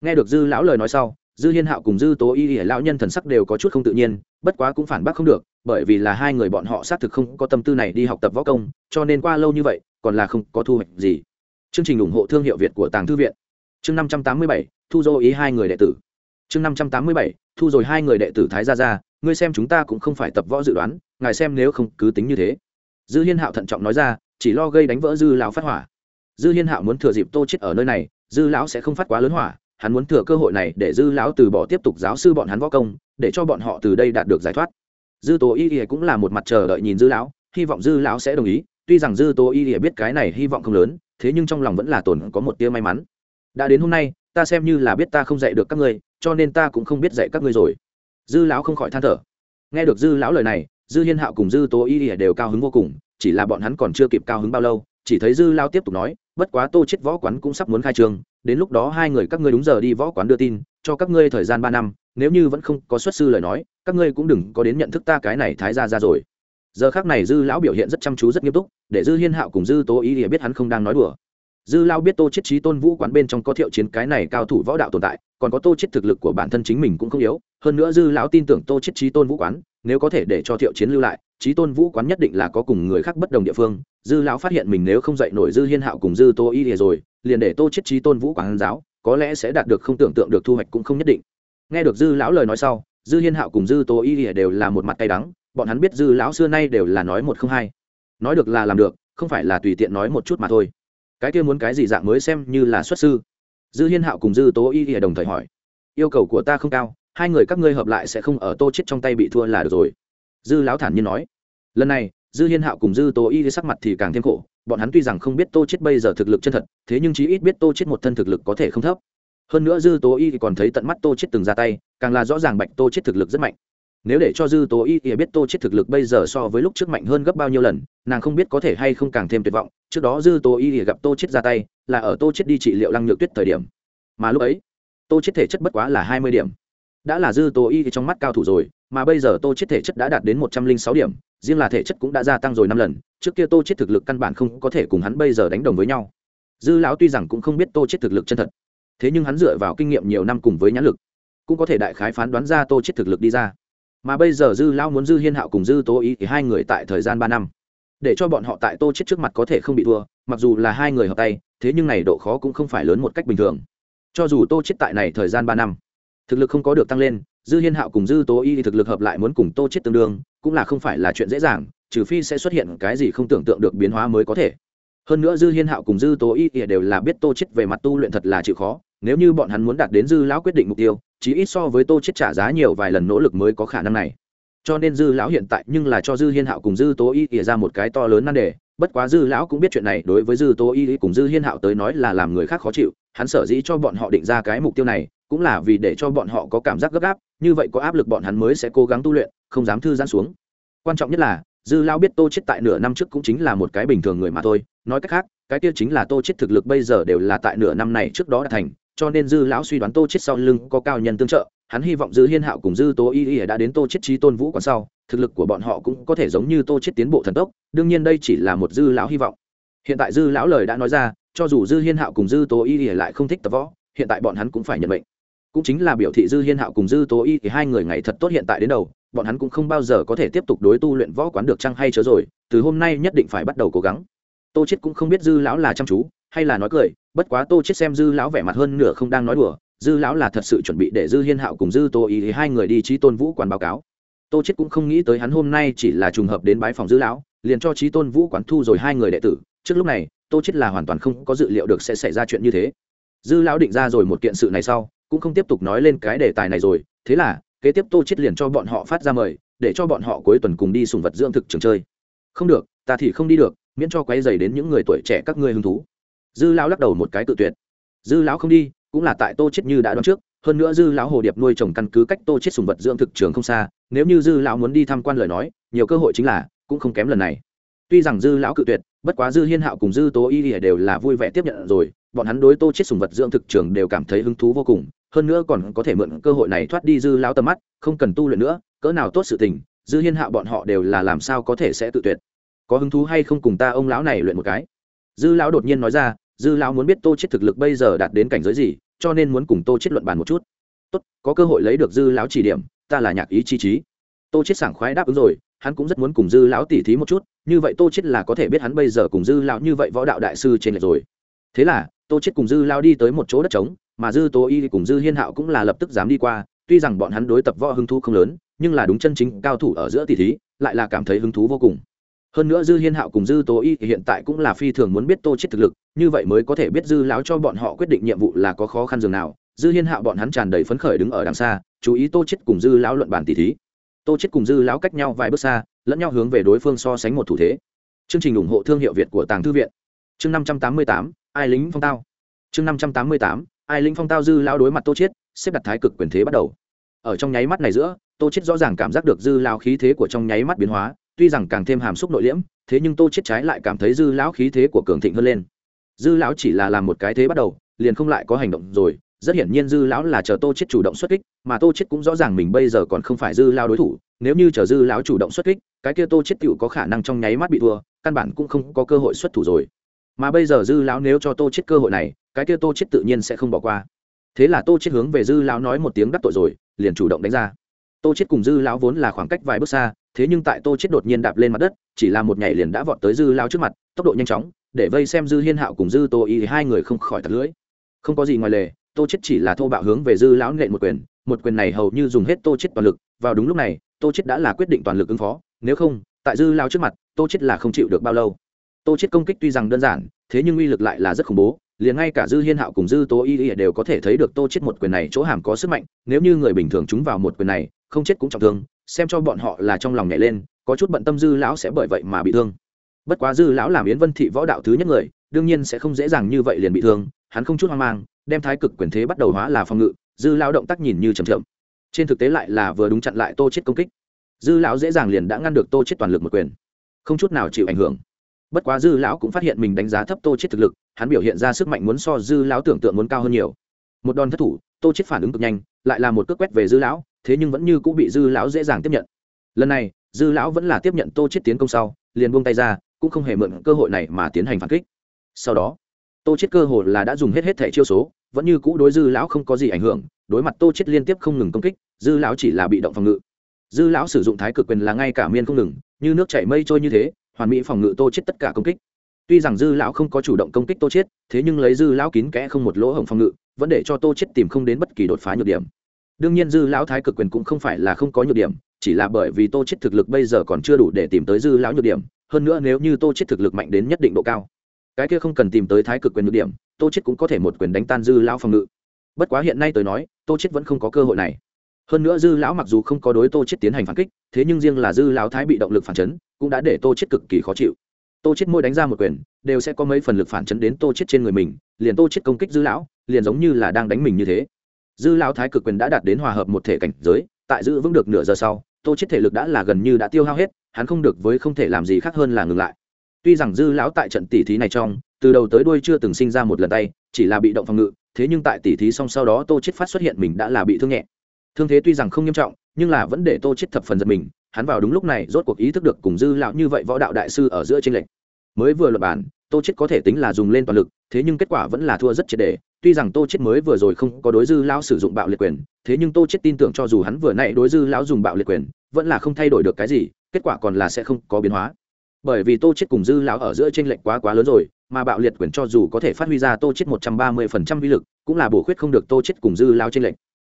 Nghe được dư lão lời nói sau, dư hiên hạo cùng dư tố y ỉa lão nhân thần sắc đều có chút không tự nhiên, bất quá cũng phản bác không được, bởi vì là hai người bọn họ xác thực không có tâm tư này đi học tập võ công, cho nên qua lâu như vậy còn là không có thu hoạch gì. Chương trình ủng hộ thương hiệu việt của tàng thư viện. Chương năm trăm tám mươi bảy, thu dô ý hai người đệ tử. Chương năm trăm tám mươi bảy, thu rồi hai người đệ tử thái gia ra ngươi xem chúng ta cũng không phải tập võ dự đoán, ngài xem nếu không cứ tính như thế. Dư hiên hạo thận trọng nói ra, chỉ lo gây đánh vỡ dư lão phát hỏa. Dư hiên hạo muốn thừa dịp tô chết ở nơi này, dư lão sẽ không phát quá lớn hỏa, hắn muốn thừa cơ hội này để dư lão từ bỏ tiếp tục giáo sư bọn hắn võ công, để cho bọn họ từ đây đạt được giải thoát. Dư tố y Y cũng là một mặt chờ đợi nhìn dư lão, hy vọng dư lão sẽ đồng ý tuy rằng dư tố y hiểu biết cái này hy vọng không lớn, thế nhưng trong lòng vẫn là tồn có một tia may mắn. Đã đến hôm nay, ta xem như là biết ta không dạy được các ngươi, cho nên ta cũng không biết dạy các ngươi rồi. Dư lão không khỏi than thở. Nghe được dư lão lời này, dư hiên hạo cùng dư tố y hiểu đều cao hứng vô cùng, chỉ là bọn hắn còn chưa kịp cao hứng bao lâu, chỉ thấy dư lao tiếp tục nói, bất quá tô chết võ quán cũng sắp muốn khai trương đến lúc đó hai người các ngươi đúng giờ đi võ quán đưa tin, cho các ngươi thời gian ba năm, nếu như vẫn không có xuất sư lời nói, các ngươi cũng đừng có đến nhận thức ta cái này thái ra ra rồi giờ khác này dư lão biểu hiện rất chăm chú rất nghiêm túc, để dư hiên hạo cùng dư tố ý thì biết hắn không đang nói đùa. Dư lao biết tô chết trí tôn vũ quán bên trong có thiệu chiến cái này cao thủ võ đạo tồn tại, còn có tô chết thực lực của bản thân chính mình cũng không yếu. Hơn nữa dư lão tin tưởng tô chết trí tôn vũ quán, nếu có thể để cho thiệu chiến lưu lại trí tôn vũ quán nhất định là có cùng người khác bất đồng địa phương. Dư lão phát hiện mình nếu không dạy nổi dư hiên hạo cùng dư tô y lìa rồi, liền để tô chết trí tôn vũ quán giáo, có lẽ sẽ đạt được không tưởng tượng được thu hoạch cũng không nhất định. Nghe được dư lão lời nói sau, dư hiên hạo cùng dư tô y lìa đều là một mặt cay đắng bọn hắn biết dư lão xưa nay đều là nói một không hai. Nói được là làm được, không phải là tùy tiện nói một chút mà thôi. Cái kia muốn cái gì dạng mới xem như là xuất sư? Dư hiên hạo cùng dư tố y lìa đồng thời hỏi. Yêu cầu của ta không cao, hai người các ngươi hợp lại sẽ không ở tô chết trong tay bị thua là được rồi. Dư lão thản nhiên nói. Lần này, dư hiên hạo cùng dư tố y sắc mặt thì càng thêm khổ, bọn hắn tuy rằng không biết tô chết bây giờ thực lực chân thật, thế nhưng chí ít biết tô chết một thân thực lực có thể không thấp. Hơn nữa dư tố y còn thấy tận mắt tô chết từng ra tay, càng là rõ ràng bạch tô chết thực lực rất mạnh nếu để cho dư tố y ỉa biết tô chết thực lực bây giờ so với lúc trước mạnh hơn gấp bao nhiêu lần, nàng không biết có thể hay không càng thêm tuyệt vọng. Trước đó dư tố y ỉa gặp tô chết ra tay, là ở tô chết đi trị liệu lăng nhược tuyết thời điểm. Mà lúc ấy, tô chết thể chất bất quá là hai mươi điểm. Đã là dư tố y trong mắt cao thủ rồi, mà bây giờ tô chết thể chất đã đạt đến một trăm linh sáu điểm, riêng là thể chất cũng đã gia tăng rồi năm lần. Trước kia tô chết thực lực căn bản không có thể cùng hắn bây giờ đánh đồng với nhau. Dư lão tuy rằng cũng không biết tô chết thực lực chân thật, thế nhưng hắn dựa vào kinh nghiệm nhiều năm cùng với nhãn lực, cũng có thể đại khái phán đoán ra tô chết thực lực đi ra mà bây giờ dư lão muốn dư hiên hạo cùng dư tố ý thì hai người tại thời gian ba năm. Để cho bọn họ tại tô chết trước mặt có thể không bị thua, mặc dù là hai người hợp tay, thế nhưng này độ khó cũng không phải lớn một cách bình thường. Cho dù tô chết tại này thời gian ba năm, thực lực không có được tăng lên, dư hiên hạo cùng dư tố y thực lực hợp lại muốn cùng tô chết tương đương, cũng là không phải là chuyện dễ dàng, trừ phi sẽ xuất hiện cái gì không tưởng tượng được biến hóa mới có thể. Hơn nữa dư hiên hạo cùng dư tố y đều là biết tô chết về mặt tu luyện thật là chịu khó, nếu như bọn hắn muốn đạt đến dư lão quyết định mục tiêu chí ít so với tô chết trả giá nhiều vài lần nỗ lực mới có khả năng này. Cho nên dư lão hiện tại nhưng là cho dư hiên hạo cùng dư tố y ỉa ra một cái to lớn nan đề. Bất quá dư lão cũng biết chuyện này, đối với dư tố y cùng dư hiên hạo tới nói là làm người khác khó chịu. Hắn sở dĩ cho bọn họ định ra cái mục tiêu này, cũng là vì để cho bọn họ có cảm giác gấp gáp. Như vậy có áp lực bọn hắn mới sẽ cố gắng tu luyện, không dám thư giãn xuống. Quan trọng nhất là, dư lão biết tô chết tại nửa năm trước cũng chính là một cái bình thường người mà thôi. Nói cách khác, cái kia chính là tô chết thực lực bây giờ đều là tại nửa năm này trước đó đã thành cho nên dư lão suy đoán tô chết sau lưng có cao nhân tương trợ, hắn hy vọng dư hiên hạo cùng dư tố y y đã đến tô chết trí tôn vũ còn sau, thực lực của bọn họ cũng có thể giống như tô chết tiến bộ thần tốc, đương nhiên đây chỉ là một dư lão hy vọng. Hiện tại dư lão lời đã nói ra, cho dù dư hiên hạo cùng dư tố y y lại không thích tập võ, hiện tại bọn hắn cũng phải nhận mệnh. Cũng chính là biểu thị dư hiên hạo cùng dư tố y thì hai người ngày thật tốt hiện tại đến đầu, bọn hắn cũng không bao giờ có thể tiếp tục đối tu luyện võ quán được chăng hay chớ rồi, từ hôm nay nhất định phải bắt đầu cố gắng. Tô chết cũng không biết dư lão là chăm chú, hay là nói cười bất quá tô chết xem dư lão vẻ mặt hơn nửa không đang nói đùa, dư lão là thật sự chuẩn bị để dư hiên hạo cùng dư tô ý thì hai người đi trí tôn vũ quán báo cáo. tô chết cũng không nghĩ tới hắn hôm nay chỉ là trùng hợp đến bái phòng dư lão, liền cho trí tôn vũ quán thu rồi hai người đệ tử. trước lúc này, tô chết là hoàn toàn không có dự liệu được sẽ xảy ra chuyện như thế. dư lão định ra rồi một kiện sự này sau, cũng không tiếp tục nói lên cái đề tài này rồi, thế là, kế tiếp tô chết liền cho bọn họ phát ra mời, để cho bọn họ cuối tuần cùng đi sùng vật dưỡng thực trường chơi. không được, ta thì không đi được, miễn cho quấy dày đến những người tuổi trẻ các ngươi hứng thú dư lão lắc đầu một cái tự tuyệt. Dư lão không đi, cũng là tại tô chết như đã đoán trước, hơn nữa dư lão hồ điệp nuôi trồng căn cứ cách tô chết sùng vật dưỡng thực trường không xa, nếu như dư lão muốn đi tham quan lời nói, nhiều cơ hội chính là, cũng không kém lần này. Tuy rằng dư lão cự tuyệt, bất quá dư hiên hạo cùng dư tố y đều là vui vẻ tiếp nhận rồi, bọn hắn đối tô chết sùng vật dưỡng thực trường đều cảm thấy hứng thú vô cùng, hơn nữa còn có thể mượn cơ hội này thoát đi dư lão tầm mắt, không cần tu luyện nữa, cỡ nào tốt sự tình, dư hiên hạo bọn họ đều là làm sao có thể sẽ tự tuyệt. Có hứng thú hay không cùng ta ông lão này luyện một cái? Dư lão đột nhiên nói ra, dư lão muốn biết tô chết thực lực bây giờ đạt đến cảnh giới gì, cho nên muốn cùng tô chết luận bàn một chút. Tốt, có cơ hội lấy được dư lão chỉ điểm, ta là nhạc ý chi trí tô chết sảng khoái đáp ứng rồi, hắn cũng rất muốn cùng dư lão tỉ thí một chút, như vậy tô chết là có thể biết hắn bây giờ cùng dư lão như vậy võ đạo đại sư trên lệch rồi. Thế là, tô chết cùng dư lão đi tới một chỗ đất trống, mà dư tố y cùng dư hiên hạo cũng là lập tức dám đi qua, tuy rằng bọn hắn đối tập võ hứng thú không lớn, nhưng là đúng chân chính cao thủ ở giữa tỉ thí, lại là cảm thấy hứng thú vô cùng hơn nữa dư hiên hạo cùng dư tố y hiện tại cũng là phi thường muốn biết tô chết thực lực, như vậy mới có thể biết dư lão cho bọn họ quyết định nhiệm vụ là có khó khăn dường nào. Dư hiên hạo bọn hắn tràn đầy phấn khởi đứng ở đằng xa, chú ý tô chết cùng dư lão luận bàn tỷ thí. Tô chết cùng dư lão cách nhau vài bước xa, lẫn nhau hướng về đối phương so sánh một thủ thế. Chương trình ủng hộ thương hiệu việt của tàng thư viện. Chương năm trăm tám mươi tám, ai lính phong tao. Chương năm trăm tám mươi tám, ai lính phong tao dư lão đối mặt tô chết, xếp đặt thái cực quyền thế bắt đầu. Ở trong nháy mắt này giữa, tô chết rõ ràng cảm giác được dư lão khí thế của trong nháy mắt biến hóa tuy rằng càng thêm hàm xúc nội liễm, thế nhưng tô chết trái lại cảm thấy dư lão khí thế của cường thịnh hơn lên. Dư lão chỉ là làm một cái thế bắt đầu, liền không lại có hành động rồi, rất hiển nhiên dư lão là chờ tô chết chủ động xuất kích, mà tô chết cũng rõ ràng mình bây giờ còn không phải dư lão đối thủ, nếu như chờ dư lão chủ động xuất kích, cái kia tô chết tựu có khả năng trong nháy mắt bị thua, căn bản cũng không có cơ hội xuất thủ rồi. Mà bây giờ dư lão nếu cho tô chết cơ hội này, cái kia tô chết tự nhiên sẽ không bỏ qua. Thế là tô chết hướng về dư lão nói một tiếng đắc tội rồi, liền chủ động đánh ra. Tô chết cùng dư lão vốn là khoảng cách vài bước xa thế nhưng tại tô chết đột nhiên đạp lên mặt đất, chỉ là một nhảy liền đã vọt tới dư lão trước mặt, tốc độ nhanh chóng, để vây xem dư hiên hạo cùng dư tô y hai người không khỏi tạt lưỡi. Không có gì ngoài lề, tô chết chỉ là thô bạo hướng về dư lão nện một quyền một quyền này hầu như dùng hết tô chết toàn lực, vào đúng lúc này, tô chết đã là quyết định toàn lực ứng phó, nếu không, tại dư lão trước mặt, tô chết là không chịu được bao lâu. Tô chết công kích tuy rằng đơn giản, thế nhưng uy lực lại là rất khủng bố, liền ngay cả dư hiên hạo cùng dư tô y y đều có thể thấy được tô chết một quyền này chỗ hàm có sức mạnh, nếu như người bình thường chúng vào một quyền này không chết cũng trọng thương, xem cho bọn họ là trong lòng nhảy lên, có chút bận tâm dư lão sẽ bởi vậy mà bị thương. Bất quá dư lão làm yến vân thị võ đạo thứ nhất người, đương nhiên sẽ không dễ dàng như vậy liền bị thương, hắn không chút hoang mang, đem thái cực quyền thế bắt đầu hóa là phòng ngự, dư lão động tác nhìn như chậm chậm. Trên thực tế lại là vừa đúng chặn lại tô chết công kích. Dư lão dễ dàng liền đã ngăn được tô chết toàn lực một quyền. Không chút nào chịu ảnh hưởng. Bất quá dư lão cũng phát hiện mình đánh giá thấp tô chết thực lực, hắn biểu hiện ra sức mạnh muốn so dư lão tưởng tượng muốn cao hơn nhiều. Một đòn thất thủ, tô chết phản ứng cực nhanh, lại là một cước quét về dư lão thế nhưng vẫn như cũng bị dư lão dễ dàng tiếp nhận. Lần này, dư lão vẫn là tiếp nhận tô chết tiến công sau, liền buông tay ra, cũng không hề mượn cơ hội này mà tiến hành phản kích. Sau đó, tô chết cơ hội là đã dùng hết hết thẻ chiêu số, vẫn như cũ đối dư lão không có gì ảnh hưởng, đối mặt tô chết liên tiếp không ngừng công kích, dư lão chỉ là bị động phòng ngự. Dư lão sử dụng thái cực quyền là ngay cả miên không ngừng, như nước chảy mây trôi như thế, hoàn mỹ phòng ngự tô chết tất cả công kích. Tuy rằng dư lão không có chủ động công kích tô chết thế nhưng lấy dư lão kín kẽ không một lỗ hổng phòng ngự, vẫn để cho tô chết tìm không đến bất kỳ đột phá nhược điểm đương nhiên dư lão thái cực quyền cũng không phải là không có nhược điểm, chỉ là bởi vì tô chết thực lực bây giờ còn chưa đủ để tìm tới dư lão nhược điểm, hơn nữa nếu như tô chết thực lực mạnh đến nhất định độ cao, cái kia không cần tìm tới thái cực quyền nhược điểm, tô chết cũng có thể một quyền đánh tan dư lão phòng ngự. Bất quá hiện nay tới nói, tô chết vẫn không có cơ hội này. Hơn nữa dư lão mặc dù không có đối tô chết tiến hành phản kích, thế nhưng riêng là dư lão thái bị động lực phản chấn, cũng đã để tô chết cực kỳ khó chịu. Tô chết môi đánh ra một quyền, đều sẽ có mấy phần lực phản chấn đến tô chết trên người mình, liền tô chết công kích dư lão, liền giống như là đang đánh mình như thế dư lão thái cực quyền đã đạt đến hòa hợp một thể cảnh giới, tại giữ vững được nửa giờ sau, tô chết thể lực đã là gần như đã tiêu hao hết, hắn không được với không thể làm gì khác hơn là ngừng lại. Tuy rằng dư lão tại trận tỷ thí này trong, từ đầu tới đuôi chưa từng sinh ra một lần tay, chỉ là bị động phòng ngự, thế nhưng tại tỷ thí xong sau đó tô chết phát xuất hiện mình đã là bị thương nhẹ. Thương thế tuy rằng không nghiêm trọng, nhưng là vẫn để tô chết thập phần giật mình, hắn vào đúng lúc này rốt cuộc ý thức được cùng dư lão như vậy võ đạo đại sư ở giữa trên lệnh mới vừa luật bản tô chết có thể tính là dùng lên toàn lực, thế nhưng kết quả vẫn là thua rất triệt đề tuy rằng tô chết mới vừa rồi không có đối dư lão sử dụng bạo liệt quyền, thế nhưng tô chết tin tưởng cho dù hắn vừa nãy đối dư lão dùng bạo liệt quyền, vẫn là không thay đổi được cái gì, kết quả còn là sẽ không có biến hóa. Bởi vì tô chết cùng dư lão ở giữa trên lệnh quá quá lớn rồi, mà bạo liệt quyền cho dù có thể phát huy ra tô chết một trăm ba mươi phần trăm uy lực, cũng là bổ khuyết không được tô chết cùng dư lão trên lệnh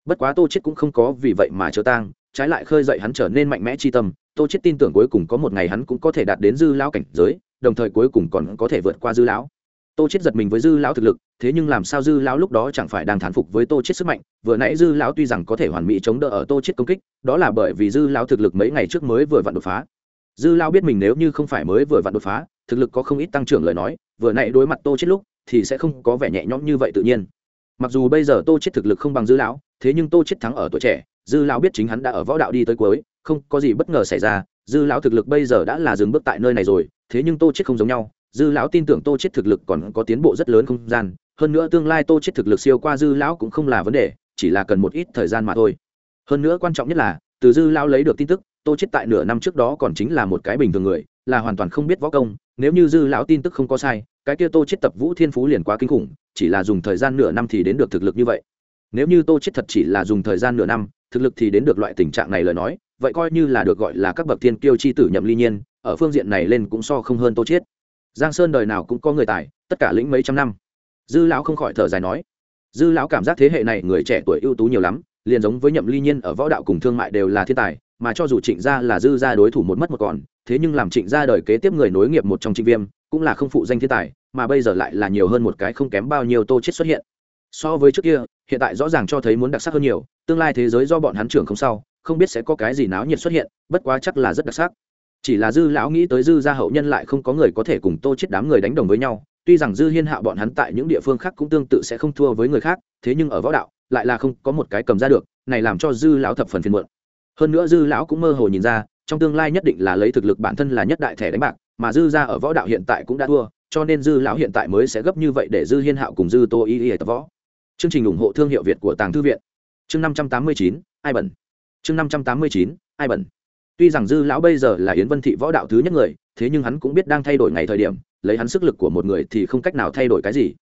bất quá tô chết cũng không có vì vậy mà chờ tang, trái lại khơi dậy hắn trở nên mạnh mẽ chi tâm, tô chết tin tưởng cuối cùng có một ngày hắn cũng có thể đạt đến dư lão cảnh giới đồng thời cuối cùng còn có thể vượt qua dư lão. Tô chết giật mình với dư lão thực lực, thế nhưng làm sao dư lão lúc đó chẳng phải đang thán phục với tô chết sức mạnh? Vừa nãy dư lão tuy rằng có thể hoàn mỹ chống đỡ ở tô chết công kích, đó là bởi vì dư lão thực lực mấy ngày trước mới vừa vặn đột phá. Dư lão biết mình nếu như không phải mới vừa vặn đột phá, thực lực có không ít tăng trưởng lời nói, vừa nãy đối mặt tô chết lúc thì sẽ không có vẻ nhẹ nhõm như vậy tự nhiên. Mặc dù bây giờ tô chết thực lực không bằng dư lão, thế nhưng tô chết thắng ở tuổi trẻ, dư lão biết chính hắn đã ở võ đạo đi tới cuối, không có gì bất ngờ xảy ra. Dư lão thực lực bây giờ đã là dừng bước tại nơi này rồi thế nhưng tô chết không giống nhau, dư lão tin tưởng tô chết thực lực còn có tiến bộ rất lớn không gian, hơn nữa tương lai tô chết thực lực siêu qua dư lão cũng không là vấn đề, chỉ là cần một ít thời gian mà thôi. Hơn nữa quan trọng nhất là, từ dư lão lấy được tin tức, tô chết tại nửa năm trước đó còn chính là một cái bình thường người, là hoàn toàn không biết võ công, nếu như dư lão tin tức không có sai, cái kia tô chết tập vũ thiên phú liền quá kinh khủng, chỉ là dùng thời gian nửa năm thì đến được thực lực như vậy. Nếu như tô chết thật chỉ là dùng thời gian nửa năm, thực lực thì đến được loại tình trạng này lời nói, vậy coi như là được gọi là các bậc thiên kiêu chi tử nhậm ly nhiên ở phương diện này lên cũng so không hơn tô chết giang sơn đời nào cũng có người tài, tất cả lĩnh mấy trăm năm. Dư lão không khỏi thở dài nói, dư lão cảm giác thế hệ này người trẻ tuổi ưu tú nhiều lắm, liền giống với nhậm ly nhiên ở võ đạo cùng thương mại đều là thiên tài, mà cho dù trịnh gia là dư gia đối thủ một mất một còn, thế nhưng làm trịnh gia đời kế tiếp người nối nghiệp một trong trịnh viêm, cũng là không phụ danh thiên tài, mà bây giờ lại là nhiều hơn một cái không kém bao nhiêu tô chết xuất hiện. So với trước kia, hiện tại rõ ràng cho thấy muốn đặc sắc hơn nhiều, tương lai thế giới do bọn hắn trưởng không sau, không biết sẽ có cái gì náo nhiệt xuất hiện, bất quá chắc là rất đặc sắc chỉ là dư lão nghĩ tới dư gia hậu nhân lại không có người có thể cùng tô chết đám người đánh đồng với nhau, tuy rằng dư hiên hạ bọn hắn tại những địa phương khác cũng tương tự sẽ không thua với người khác, thế nhưng ở võ đạo, lại là không có một cái cầm ra được, này làm cho dư lão thập phần phiền muộn. Hơn nữa dư lão cũng mơ hồ nhìn ra, trong tương lai nhất định là lấy thực lực bản thân là nhất đại thẻ đánh bạc, mà dư gia ở võ đạo hiện tại cũng đã thua, cho nên dư lão hiện tại mới sẽ gấp như vậy để dư hiên hạo cùng dư tô y y tập võ. Chương trình ủng hộ thương hiệu việt của tàng thư viện. Chương năm trăm tám mươi chín, ai bẩn. Chương năm trăm tám mươi chín, ai bẩn tuy rằng dư lão bây giờ là yến vân thị võ đạo thứ nhất người, thế nhưng hắn cũng biết đang thay đổi ngày thời điểm, lấy hắn sức lực của một người thì không cách nào thay đổi cái gì.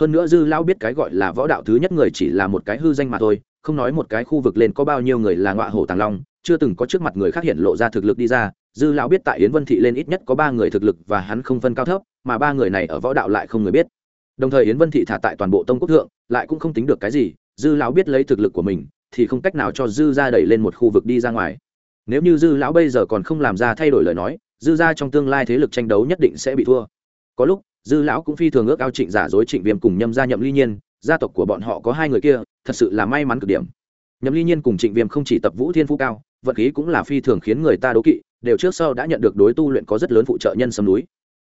Hơn nữa dư lão biết cái gọi là võ đạo thứ nhất người chỉ là một cái hư danh mà thôi, không nói một cái khu vực lên có bao nhiêu người là ngọa hổ tàng long, chưa từng có trước mặt người khác hiện lộ ra thực lực đi ra. Dư lão biết tại yến vân thị lên ít nhất có ba người thực lực và hắn không phân cao thấp, mà ba người này ở võ đạo lại không người biết. Đồng thời yến vân thị thả tại toàn bộ tông quốc thượng, lại cũng không tính được cái gì, dư lão biết lấy thực lực của mình, thì không cách nào cho dư ra đẩy lên một khu vực đi ra ngoài nếu như dư lão bây giờ còn không làm ra thay đổi lời nói, dư ra trong tương lai thế lực tranh đấu nhất định sẽ bị thua. Có lúc, dư lão cũng phi thường ước ao trịnh giả dối trịnh viêm cùng nhâm gia nhậm ly nhiên, gia tộc của bọn họ có hai người kia, thật sự là may mắn cực điểm. Nhậm ly nhiên cùng trịnh viêm không chỉ tập vũ thiên phú cao, vận khí cũng là phi thường khiến người ta đố kỵ, đều trước sau đã nhận được đối tu luyện có rất lớn phụ trợ nhân sâm núi.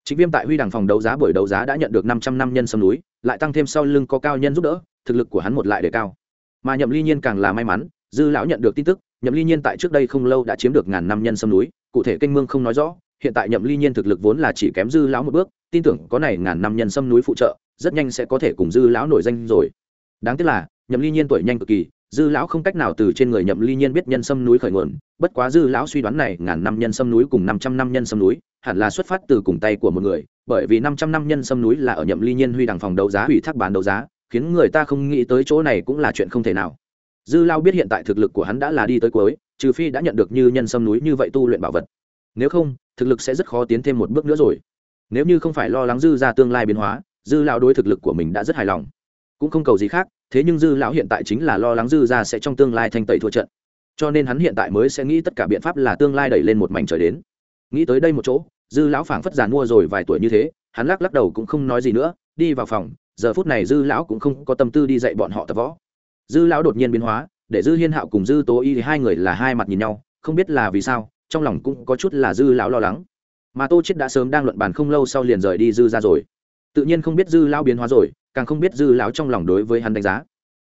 Trịnh viêm tại huy đằng phòng đấu giá buổi đấu giá đã nhận được năm trăm năm nhân sâm núi, lại tăng thêm sau lưng có cao nhân giúp đỡ, thực lực của hắn một lại để cao. Mà nhậm ly nhiên càng là may mắn dư lão nhận được tin tức, nhậm ly nhiên tại trước đây không lâu đã chiếm được ngàn năm nhân sâm núi, cụ thể kênh mương không nói rõ, hiện tại nhậm ly nhiên thực lực vốn là chỉ kém dư lão một bước, tin tưởng có này ngàn năm nhân sâm núi phụ trợ, rất nhanh sẽ có thể cùng dư lão nổi danh rồi. Đáng tiếc là, nhậm ly nhiên tuổi nhanh cực kỳ, dư lão không cách nào từ trên người nhậm ly nhiên biết nhân sâm núi khởi nguồn, bất quá dư lão suy đoán này ngàn năm nhân sâm núi cùng năm trăm năm nhân sâm núi, hẳn là xuất phát từ cùng tay của một người, bởi vì năm trăm năm nhân sâm núi là ở nhậm ly nhiên huy đằng phòng đấu giá, ủy thác bán đấu giá, khiến người ta không nghĩ tới chỗ này cũng là chuyện không thể nào dư lao biết hiện tại thực lực của hắn đã là đi tới cuối, trừ phi đã nhận được như nhân sâm núi như vậy tu luyện bảo vật. Nếu không, thực lực sẽ rất khó tiến thêm một bước nữa rồi. Nếu như không phải lo lắng dư ra tương lai biến hóa, dư lão đối thực lực của mình đã rất hài lòng. Cũng không cầu gì khác, thế nhưng dư lão hiện tại chính là lo lắng dư ra sẽ trong tương lai thanh tẩy thua trận. Cho nên hắn hiện tại mới sẽ nghĩ tất cả biện pháp là tương lai đẩy lên một mảnh trời đến. Nghĩ tới đây một chỗ, dư lão phảng phất giàn mua rồi vài tuổi như thế, hắn lắc lắc đầu cũng không nói gì nữa, đi vào phòng, giờ phút này dư lão cũng không có tâm tư đi dạy bọn họ tập võ dư lão đột nhiên biến hóa, để dư hiên hạo cùng dư tố y thì hai người là hai mặt nhìn nhau, không biết là vì sao, trong lòng cũng có chút là dư lão lo lắng. Mà tô chết đã sớm đang luận bàn không lâu sau liền rời đi dư ra rồi. Tự nhiên không biết dư lão biến hóa rồi, càng không biết dư lão trong lòng đối với hắn đánh giá.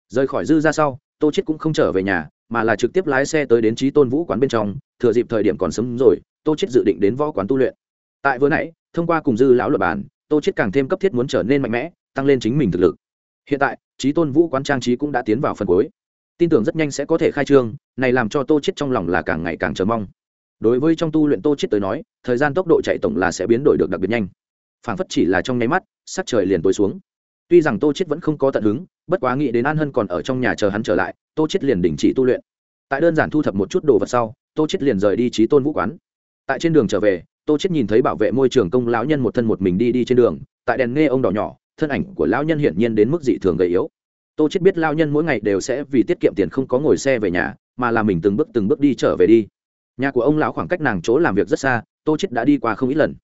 Rời khỏi dư ra sau, tô chết cũng không trở về nhà, mà là trực tiếp lái xe tới đến trí tôn vũ quán bên trong, thừa dịp thời điểm còn sớm rồi, tô chết dự định đến võ quán tu luyện. Tại vừa nãy, thông qua cùng dư lão luận bàn, tô chết càng thêm cấp thiết muốn trở nên mạnh mẽ, tăng lên chính mình thực lực hiện tại trí tôn vũ quán trang trí cũng đã tiến vào phần cuối. Tin tưởng rất nhanh sẽ có thể khai trương, này làm cho tô chết trong lòng là càng ngày càng chờ mong. Đối với trong tu luyện tô chết tới nói, thời gian tốc độ chạy tổng là sẽ biến đổi được đặc biệt nhanh. Phảng phất chỉ là trong nháy mắt, sắc trời liền tối xuống. Tuy rằng tô chết vẫn không có tận hứng, bất quá nghĩ đến an hân còn ở trong nhà chờ hắn trở lại, tô chết liền đình chỉ tu luyện. Tại đơn giản thu thập một chút đồ vật sau, tô chết liền rời đi trí tôn vũ quán. Tại trên đường trở về, tô chết nhìn thấy bảo vệ môi trường công lão nhân một thân một mình đi đi trên đường, tại đèn nghe ông đỏ nhỏ thân ảnh của lão nhân hiển nhiên đến mức dị thường gầy yếu. Tô chết biết lão nhân mỗi ngày đều sẽ vì tiết kiệm tiền không có ngồi xe về nhà, mà là mình từng bước từng bước đi trở về đi. Nhà của ông lão khoảng cách nàng chỗ làm việc rất xa, tô chết đã đi qua không ít lần.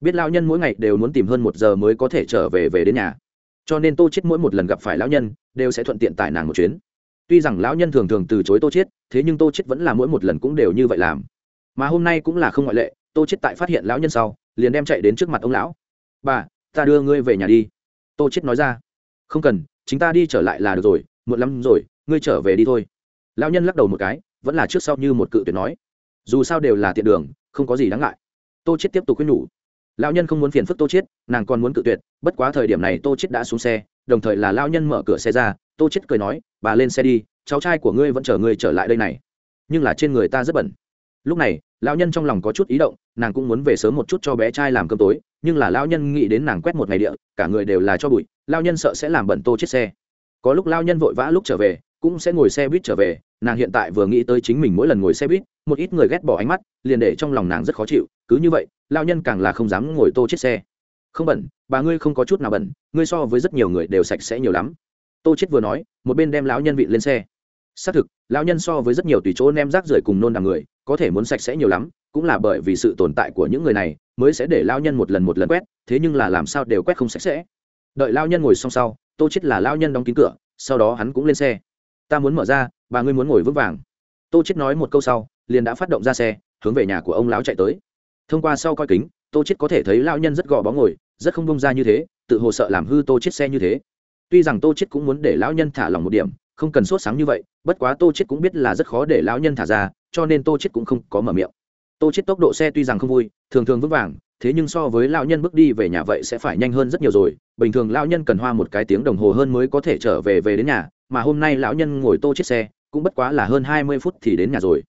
Biết lão nhân mỗi ngày đều muốn tìm hơn một giờ mới có thể trở về về đến nhà. Cho nên tô chết mỗi một lần gặp phải lão nhân, đều sẽ thuận tiện tại nàng một chuyến. Tuy rằng lão nhân thường thường từ chối tô chết, thế nhưng tô chết vẫn là mỗi một lần cũng đều như vậy làm. Mà hôm nay cũng là không ngoại lệ, tô chết tại phát hiện lão nhân sau, liền đem chạy đến trước mặt ông lão. Bà, ta đưa ngươi về nhà đi tô chết nói ra. Không cần, chính ta đi trở lại là được rồi, muộn lắm rồi, ngươi trở về đi thôi. Lão nhân lắc đầu một cái, vẫn là trước sau như một cự tuyệt nói. Dù sao đều là tiện đường, không có gì đáng ngại. Tô chết tiếp tục khuyên nhủ. Lão nhân không muốn phiền phức tô chết nàng còn muốn cự tuyệt, bất quá thời điểm này tô chết đã xuống xe, đồng thời là lão nhân mở cửa xe ra, tô chết cười nói, bà lên xe đi, cháu trai của ngươi vẫn chờ ngươi trở lại đây này. Nhưng là trên người ta rất bẩn. Lúc này lão nhân trong lòng có chút ý động, nàng cũng muốn về sớm một chút cho bé trai làm cơm tối, nhưng là lão nhân nghĩ đến nàng quét một ngày địa, cả người đều là cho bụi, lão nhân sợ sẽ làm bẩn tô chiếc xe. Có lúc lão nhân vội vã lúc trở về, cũng sẽ ngồi xe buýt trở về, nàng hiện tại vừa nghĩ tới chính mình mỗi lần ngồi xe buýt, một ít người ghét bỏ ánh mắt, liền để trong lòng nàng rất khó chịu, cứ như vậy, lão nhân càng là không dám ngồi tô chiếc xe. Không bẩn, bà ngươi không có chút nào bẩn, ngươi so với rất nhiều người đều sạch sẽ nhiều lắm. Tô chết vừa nói, một bên đem lão nhân vị lên xe. Xác thực, lão nhân so với rất nhiều tùy chỗ nem rác rưởi cùng nôn đằng người có thể muốn sạch sẽ nhiều lắm, cũng là bởi vì sự tồn tại của những người này, mới sẽ để lao nhân một lần một lần quét, thế nhưng là làm sao đều quét không sạch sẽ. Đợi lao nhân ngồi xong sau, tô chết là lao nhân đóng kín cửa, sau đó hắn cũng lên xe. Ta muốn mở ra, bà ngươi muốn ngồi vững vàng. Tô chết nói một câu sau, liền đã phát động ra xe, hướng về nhà của ông lão chạy tới. Thông qua sau coi kính, tô chết có thể thấy lao nhân rất gò bó ngồi, rất không bông ra như thế, tự hồ sợ làm hư tô chết xe như thế. Tuy rằng tô chết cũng muốn để lão nhân thả lòng một điểm, không cần sốt sáng như vậy, bất quá tô chết cũng biết là rất khó để lão nhân thả ra cho nên tô chết cũng không có mở miệng. Tô chết tốc độ xe tuy rằng không vui, thường thường vững vàng, thế nhưng so với lão nhân bước đi về nhà vậy sẽ phải nhanh hơn rất nhiều rồi. Bình thường lão nhân cần hoa một cái tiếng đồng hồ hơn mới có thể trở về về đến nhà, mà hôm nay lão nhân ngồi tô chết xe, cũng bất quá là hơn hai mươi phút thì đến nhà rồi.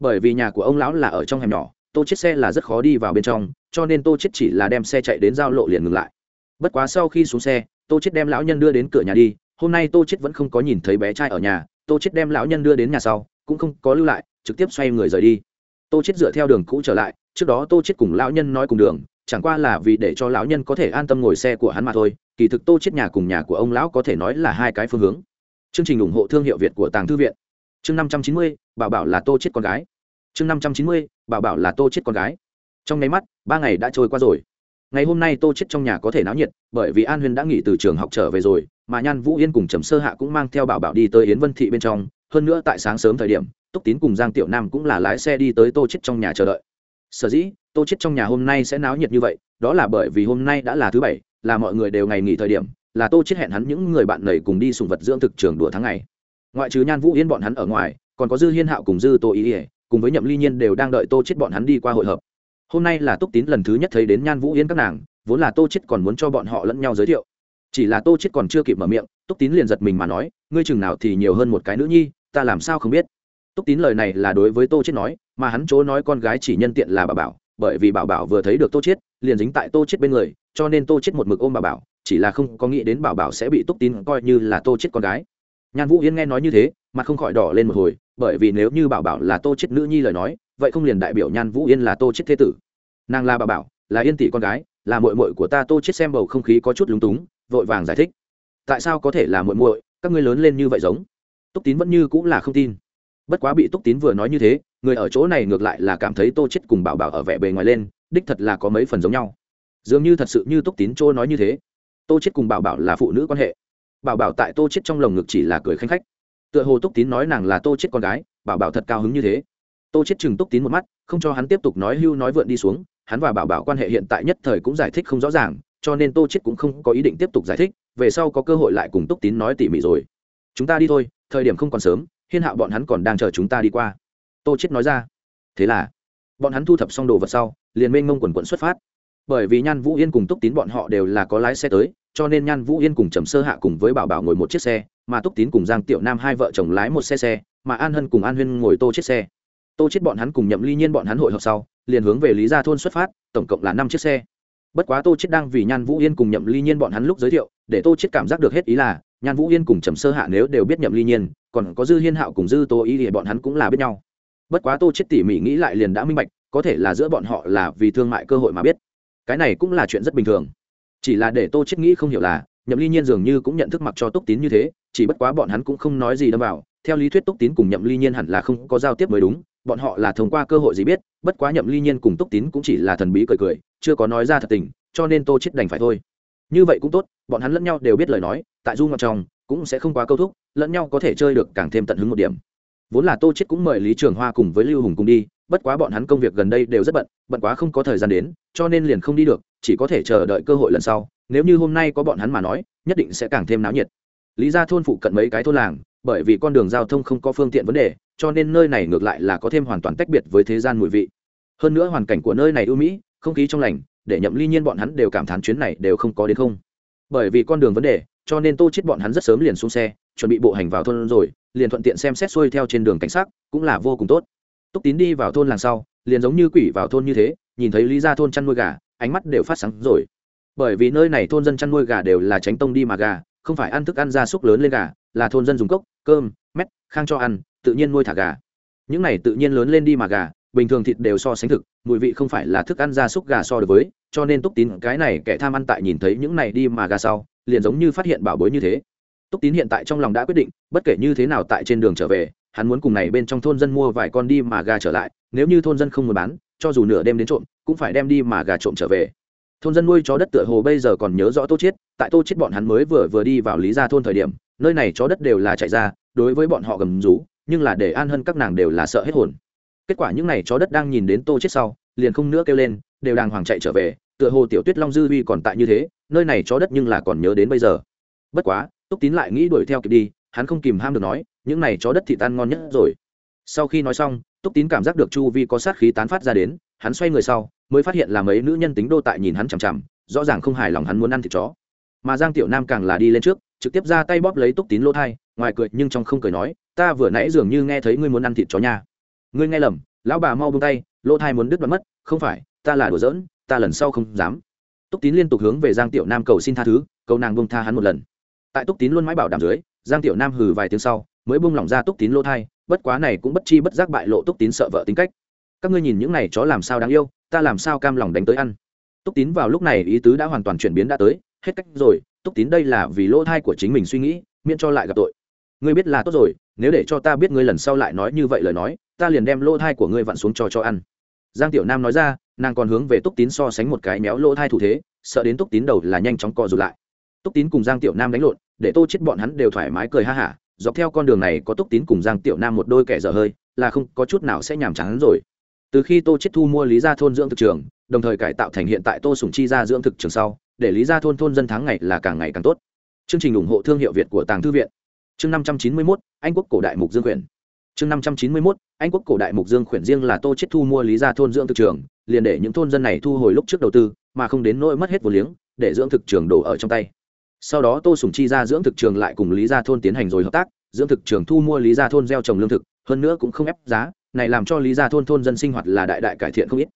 Bởi vì nhà của ông lão là ở trong hẻm nhỏ, tô chết xe là rất khó đi vào bên trong, cho nên tô chết chỉ là đem xe chạy đến giao lộ liền ngừng lại. Bất quá sau khi xuống xe, tô chết đem lão nhân đưa đến cửa nhà đi, hôm nay tô chết vẫn không có nhìn thấy bé trai ở nhà, tô chết đem lão nhân đưa đến nhà sau, cũng không có lưu lại trực tiếp xoay người rời đi. Tô chết dựa theo đường cũ trở lại, trước đó tô chết cùng lão nhân nói cùng đường, chẳng qua là vì để cho lão nhân có thể an tâm ngồi xe của hắn mà thôi, kỳ thực tô chết nhà cùng nhà của ông lão có thể nói là hai cái phương hướng. Chương trình ủng hộ thương hiệu việt của tàng thư viện. Chương năm trăm chín mươi, bảo bảo là tô chết con gái. Chương năm trăm chín mươi, bảo bảo là tô chết con gái. Trong nháy mắt, ba ngày đã trôi qua rồi. Ngày hôm nay tô chết trong nhà có thể náo nhiệt, bởi vì an huyên đã nghỉ từ trường học trở về rồi, mà nhan vũ yên cùng trầm sơ hạ cũng mang theo bảo bảo đi tới yến vân thị bên trong. Hơn nữa tại sáng sớm thời điểm túc tín cùng giang tiểu nam cũng là lái xe đi tới tô chết trong nhà chờ đợi. Sở dĩ, tô chết trong nhà hôm nay sẽ náo nhiệt như vậy, đó là bởi vì hôm nay đã là thứ bảy, là mọi người đều ngày nghỉ thời điểm, là tô chết hẹn hắn những người bạn này cùng đi sùng vật dưỡng thực trường đùa tháng ngày. Ngoại trừ nhan vũ yên bọn hắn ở ngoài, còn có dư hiên hạo cùng dư tô ý ỉa cùng với nhậm ly nhiên đều đang đợi tô chết bọn hắn đi qua hội hợp. Hôm nay là túc tín lần thứ nhất thấy đến nhan vũ yên các nàng, vốn là tô chết còn muốn cho bọn họ lẫn nhau giới thiệu. Chỉ là tô chết còn chưa kịp mở miệng, túc tín liền giật mình mà nói, ngươi chừng nào thì nhiều hơn một cái nữ nhi, ta làm sao không biết? Túc tín lời này là đối với tô chết nói, mà hắn chỗ nói con gái chỉ nhân tiện là bà bảo, bởi vì bảo bảo vừa thấy được tô chết liền dính tại tô chết bên người, cho nên tô chết một mực ôm bà bảo, chỉ là không có nghĩ đến bảo bảo sẽ bị túc tín coi như là tô chết con gái. Nhan vũ yên nghe nói như thế, mặt không khỏi đỏ lên một hồi, bởi vì nếu như bảo bảo là tô chết nữ nhi lời nói, vậy không liền đại biểu nhan vũ yên là tô chết thế tử. Nàng là bà bảo, là yên tỷ con gái, là muội muội của ta, tô chết xem bầu không khí có chút lúng túng, vội vàng giải thích. Tại sao có thể là muội muội? Các ngươi lớn lên như vậy giống. Túc tín vẫn như cũng là không tin bất quá bị túc tín vừa nói như thế, người ở chỗ này ngược lại là cảm thấy tô chết cùng bảo bảo ở vẻ bề ngoài lên, đích thật là có mấy phần giống nhau. Dường như thật sự như túc tín chỗ nói như thế, tô chết cùng bảo bảo là phụ nữ quan hệ. Bảo bảo tại tô chết trong lồng ngực chỉ là cười khanh khách. Tựa hồ túc tín nói nàng là tô chết con gái, bảo bảo thật cao hứng như thế. Tô chết chừng túc tín một mắt, không cho hắn tiếp tục nói hưu nói vượn đi xuống, hắn và bảo bảo quan hệ hiện tại nhất thời cũng giải thích không rõ ràng, cho nên tô chết cũng không có ý định tiếp tục giải thích, về sau có cơ hội lại cùng túc tín nói tỉ mỉ rồi. Chúng ta đi thôi, thời điểm không còn sớm hiên hạo bọn hắn còn đang chờ chúng ta đi qua. Tô chết nói ra. Thế là, bọn hắn thu thập xong đồ vật sau, liền mênh mông quần quận xuất phát. Bởi vì nhan vũ yên cùng túc tín bọn họ đều là có lái xe tới, cho nên nhan vũ yên cùng trầm sơ hạ cùng với bảo bảo ngồi một chiếc xe, mà túc tín cùng giang tiểu nam hai vợ chồng lái một xe xe, mà an hân cùng an huyên ngồi tô chiếc xe. Tô chết bọn hắn cùng nhậm ly nhiên bọn hắn hội họp sau, liền hướng về lý gia thôn xuất phát, tổng cộng là năm chiếc xe. Bất quá tô chết đang vì nhan vũ yên cùng nhậm ly nhiên bọn hắn lúc giới thiệu, để tô chết cảm giác được hết ý là nhan vũ yên cùng trầm sơ hạ nếu đều biết nhậm ly nhiên, còn có dư hiên hạo cùng dư tô ý thì bọn hắn cũng là biết nhau. Bất quá tô chết tỉ mỉ nghĩ lại liền đã minh bạch, có thể là giữa bọn họ là vì thương mại cơ hội mà biết. Cái này cũng là chuyện rất bình thường. Chỉ là để tô chết nghĩ không hiểu là, nhậm ly nhiên dường như cũng nhận thức mặc cho túc tín như thế, chỉ bất quá bọn hắn cũng không nói gì đâm vào. Theo lý thuyết túc tín cùng nhậm ly nhiên hẳn là không có giao tiếp mới đúng, bọn họ là thông qua cơ hội gì biết, bất quá nhậm ly nhiên cùng túc tín cũng chỉ là thần bí cười cười, chưa có nói ra thật tình, cho nên tô chết đành phải thôi. Như vậy cũng tốt, bọn hắn lẫn nhau đều biết lời nói tại du ngoạn trong cũng sẽ không quá câu thúc, lẫn nhau có thể chơi được càng thêm tận hứng một điểm. Vốn là tô chết cũng mời lý trường hoa cùng với lưu hùng cùng đi, bất quá bọn hắn công việc gần đây đều rất bận bận quá không có thời gian đến, cho nên liền không đi được, chỉ có thể chờ đợi cơ hội lần sau. Nếu như hôm nay có bọn hắn mà nói, nhất định sẽ càng thêm náo nhiệt. Lý ra thôn phụ cận mấy cái thôn làng, bởi vì con đường giao thông không có phương tiện vấn đề, cho nên nơi này ngược lại là có thêm hoàn toàn tách biệt với thế gian mùi vị. Hơn nữa hoàn cảnh của nơi này ưu mỹ, không khí trong lành, để nhậm ly nhiên bọn hắn đều cảm thán chuyến này đều không có đến không. Bởi vì con đường vấn đề cho nên tô chết bọn hắn rất sớm liền xuống xe, chuẩn bị bộ hành vào thôn rồi, liền thuận tiện xem xét xuôi theo trên đường cảnh sát cũng là vô cùng tốt. Túc tín đi vào thôn làng sau, liền giống như quỷ vào thôn như thế, nhìn thấy lý ra thôn chăn nuôi gà, ánh mắt đều phát sáng rồi. Bởi vì nơi này thôn dân chăn nuôi gà đều là tránh tông đi mà gà, không phải ăn thức ăn gia súc lớn lên gà, là thôn dân dùng cốc, cơm, mét, khang cho ăn, tự nhiên nuôi thả gà. Những này tự nhiên lớn lên đi mà gà, bình thường thịt đều so sánh thực, mùi vị không phải là thức ăn gia súc gà so được với, cho nên túc tín cái này kẻ tham ăn tại nhìn thấy những này đi mà gà sau liền giống như phát hiện bảo bối như thế. Túc tín hiện tại trong lòng đã quyết định, bất kể như thế nào tại trên đường trở về, hắn muốn cùng này bên trong thôn dân mua vài con đi mà gà trở lại, nếu như thôn dân không muốn bán, cho dù nửa đêm đến trộm, cũng phải đem đi mà gà trộm trở về. Thôn dân nuôi chó đất tựa hồ bây giờ còn nhớ rõ tô chiết, tại tô chiết bọn hắn mới vừa vừa đi vào lý gia thôn thời điểm, nơi này chó đất đều là chạy ra, đối với bọn họ gầm rú, nhưng là để an hơn các nàng đều là sợ hết hồn. Kết quả những này chó đất đang nhìn đến tô chết sau, liền không nữa kêu lên, đều đàng hoàng chạy trở về, tựa hồ tiểu tuyết long dư uy còn tại như thế nơi này chó đất nhưng là còn nhớ đến bây giờ. Bất quá, túc tín lại nghĩ đuổi theo kịp đi, hắn không kìm ham được nói, những này chó đất thì tan ngon nhất rồi. Sau khi nói xong, túc tín cảm giác được chu vi có sát khí tán phát ra đến, hắn xoay người sau, mới phát hiện là mấy nữ nhân tính đô tại nhìn hắn chằm chằm, rõ ràng không hài lòng hắn muốn ăn thịt chó. Mà giang tiểu nam càng là đi lên trước, trực tiếp ra tay bóp lấy túc tín lỗ thai, ngoài cười nhưng trong không cười nói, ta vừa nãy dường như nghe thấy ngươi muốn ăn thịt chó nha. Ngươi nghe lầm, lão bà mau buông tay, lỗ thai muốn đứt đoạn mất, không phải, ta là đùa giỡn, ta lần sau không dám túc tín liên tục hướng về giang tiểu nam cầu xin tha thứ, cầu nàng buông tha hắn một lần. Tại túc tín luôn mãi bảo đảm dưới, giang tiểu nam hừ vài tiếng sau, mới buông lỏng ra túc tín lỗ thai, bất quá này cũng bất chi bất giác bại lộ túc tín sợ vợ tính cách. Các ngươi nhìn những này chó làm sao đáng yêu, ta làm sao cam lòng đánh tới ăn. Túc tín vào lúc này ý tứ đã hoàn toàn chuyển biến đã tới, hết cách rồi, túc tín đây là vì lỗ thai của chính mình suy nghĩ, miễn cho lại gặp tội. Ngươi biết là tốt rồi, nếu để cho ta biết ngươi lần sau lại nói như vậy lời nói, ta liền đem lỗ thai của ngươi vặn xuống cho cho ăn giang tiểu nam nói ra, nàng còn hướng về túc tín so sánh một cái méo lỗ thai thủ thế, sợ đến túc tín đầu là nhanh chóng co rụt lại. Túc tín cùng giang tiểu nam đánh lộn, để tô chết bọn hắn đều thoải mái cười ha hả, dọc theo con đường này có túc tín cùng giang tiểu nam một đôi kẻ dở hơi, là không có chút nào sẽ nhàm chán rồi. Từ khi tô chết thu mua lý gia thôn dưỡng thực trường, đồng thời cải tạo thành hiện tại tô sủng chi ra dưỡng thực trường sau, để lý gia thôn thôn dân tháng ngày là càng ngày càng tốt. Chương trình ủng hộ thương hiệu việt của tàng thư viện. Chương năm trăm chín mươi mốt, anh quốc cổ đại mục dương quyển chương năm trăm chín mươi mốt, anh quốc cổ đại mục dương khuyển riêng là tô chết thu mua lý gia thôn dưỡng thực trường, liền để những thôn dân này thu hồi lúc trước đầu tư, mà không đến nỗi mất hết vô liếng, để dưỡng thực trường đổ ở trong tay. Sau đó tô sủng chi ra dưỡng thực trường lại cùng lý gia thôn tiến hành rồi hợp tác, dưỡng thực trường thu mua lý gia thôn gieo trồng lương thực, hơn nữa cũng không ép giá, này làm cho lý gia thôn thôn dân sinh hoạt là đại đại cải thiện không ít.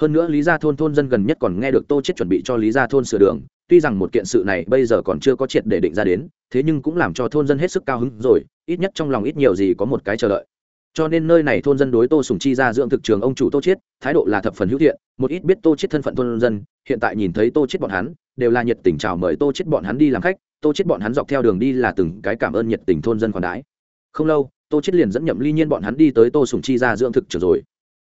Hơn nữa lý gia thôn thôn dân gần nhất còn nghe được tô chết chuẩn bị cho lý gia thôn sửa đường, tuy rằng một kiện sự này bây giờ còn chưa có triệt để định ra đến, thế nhưng cũng làm cho thôn dân hết sức cao hứng rồi ít nhất trong lòng ít nhiều gì có một cái chờ đợi. Cho nên nơi này thôn dân đối tô sùng chi ra dưỡng thực trường ông chủ tô chiết, thái độ là thập phần hữu thiện, một ít biết tô chiết thân phận thôn dân, hiện tại nhìn thấy tô chiết bọn hắn, đều là nhiệt tình chào mời tô chiết bọn hắn đi làm khách, tô chiết bọn hắn dọc theo đường đi là từng cái cảm ơn nhiệt tình thôn dân khoản đái không lâu, tô chiết liền dẫn nhậm ly nhiên bọn hắn đi tới tô sùng chi ra dưỡng thực trường rồi.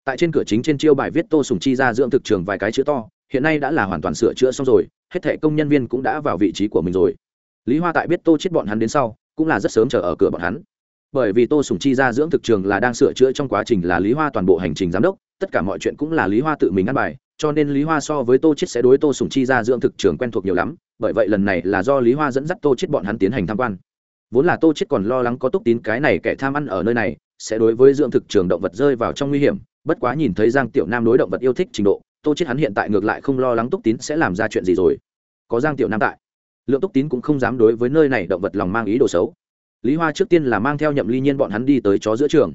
Tại trên cửa chính trên chiêu bài viết tô sùng chi ra dưỡng thực trường vài cái chữ to, hiện nay đã là hoàn toàn sửa chữa xong rồi, hết thệ công nhân viên cũng đã vào vị trí của mình rồi. Lý hoa tại biết tô chiết bọn hắn đến sau cũng là rất sớm chờ ở cửa bọn hắn. Bởi vì tô sùng chi ra dưỡng thực trường là đang sửa chữa trong quá trình là lý hoa toàn bộ hành trình giám đốc, tất cả mọi chuyện cũng là lý hoa tự mình ăn bài, cho nên lý hoa so với tô chết sẽ đối tô sùng chi ra dưỡng thực trường quen thuộc nhiều lắm, bởi vậy lần này là do lý hoa dẫn dắt tô chết bọn hắn tiến hành tham quan. Vốn là tô chết còn lo lắng có túc tín cái này kẻ tham ăn ở nơi này, sẽ đối với dưỡng thực trường động vật rơi vào trong nguy hiểm, bất quá nhìn thấy giang tiểu nam đối động vật yêu thích trình độ, tô chết hắn hiện tại ngược lại không lo lắng túc tín sẽ làm ra chuyện gì rồi. Có giang tiểu nam tại lượng túc tín cũng không dám đối với nơi này động vật lòng mang ý đồ xấu. Lý hoa trước tiên là mang theo nhậm ly nhiên bọn hắn đi tới chó giữa trường.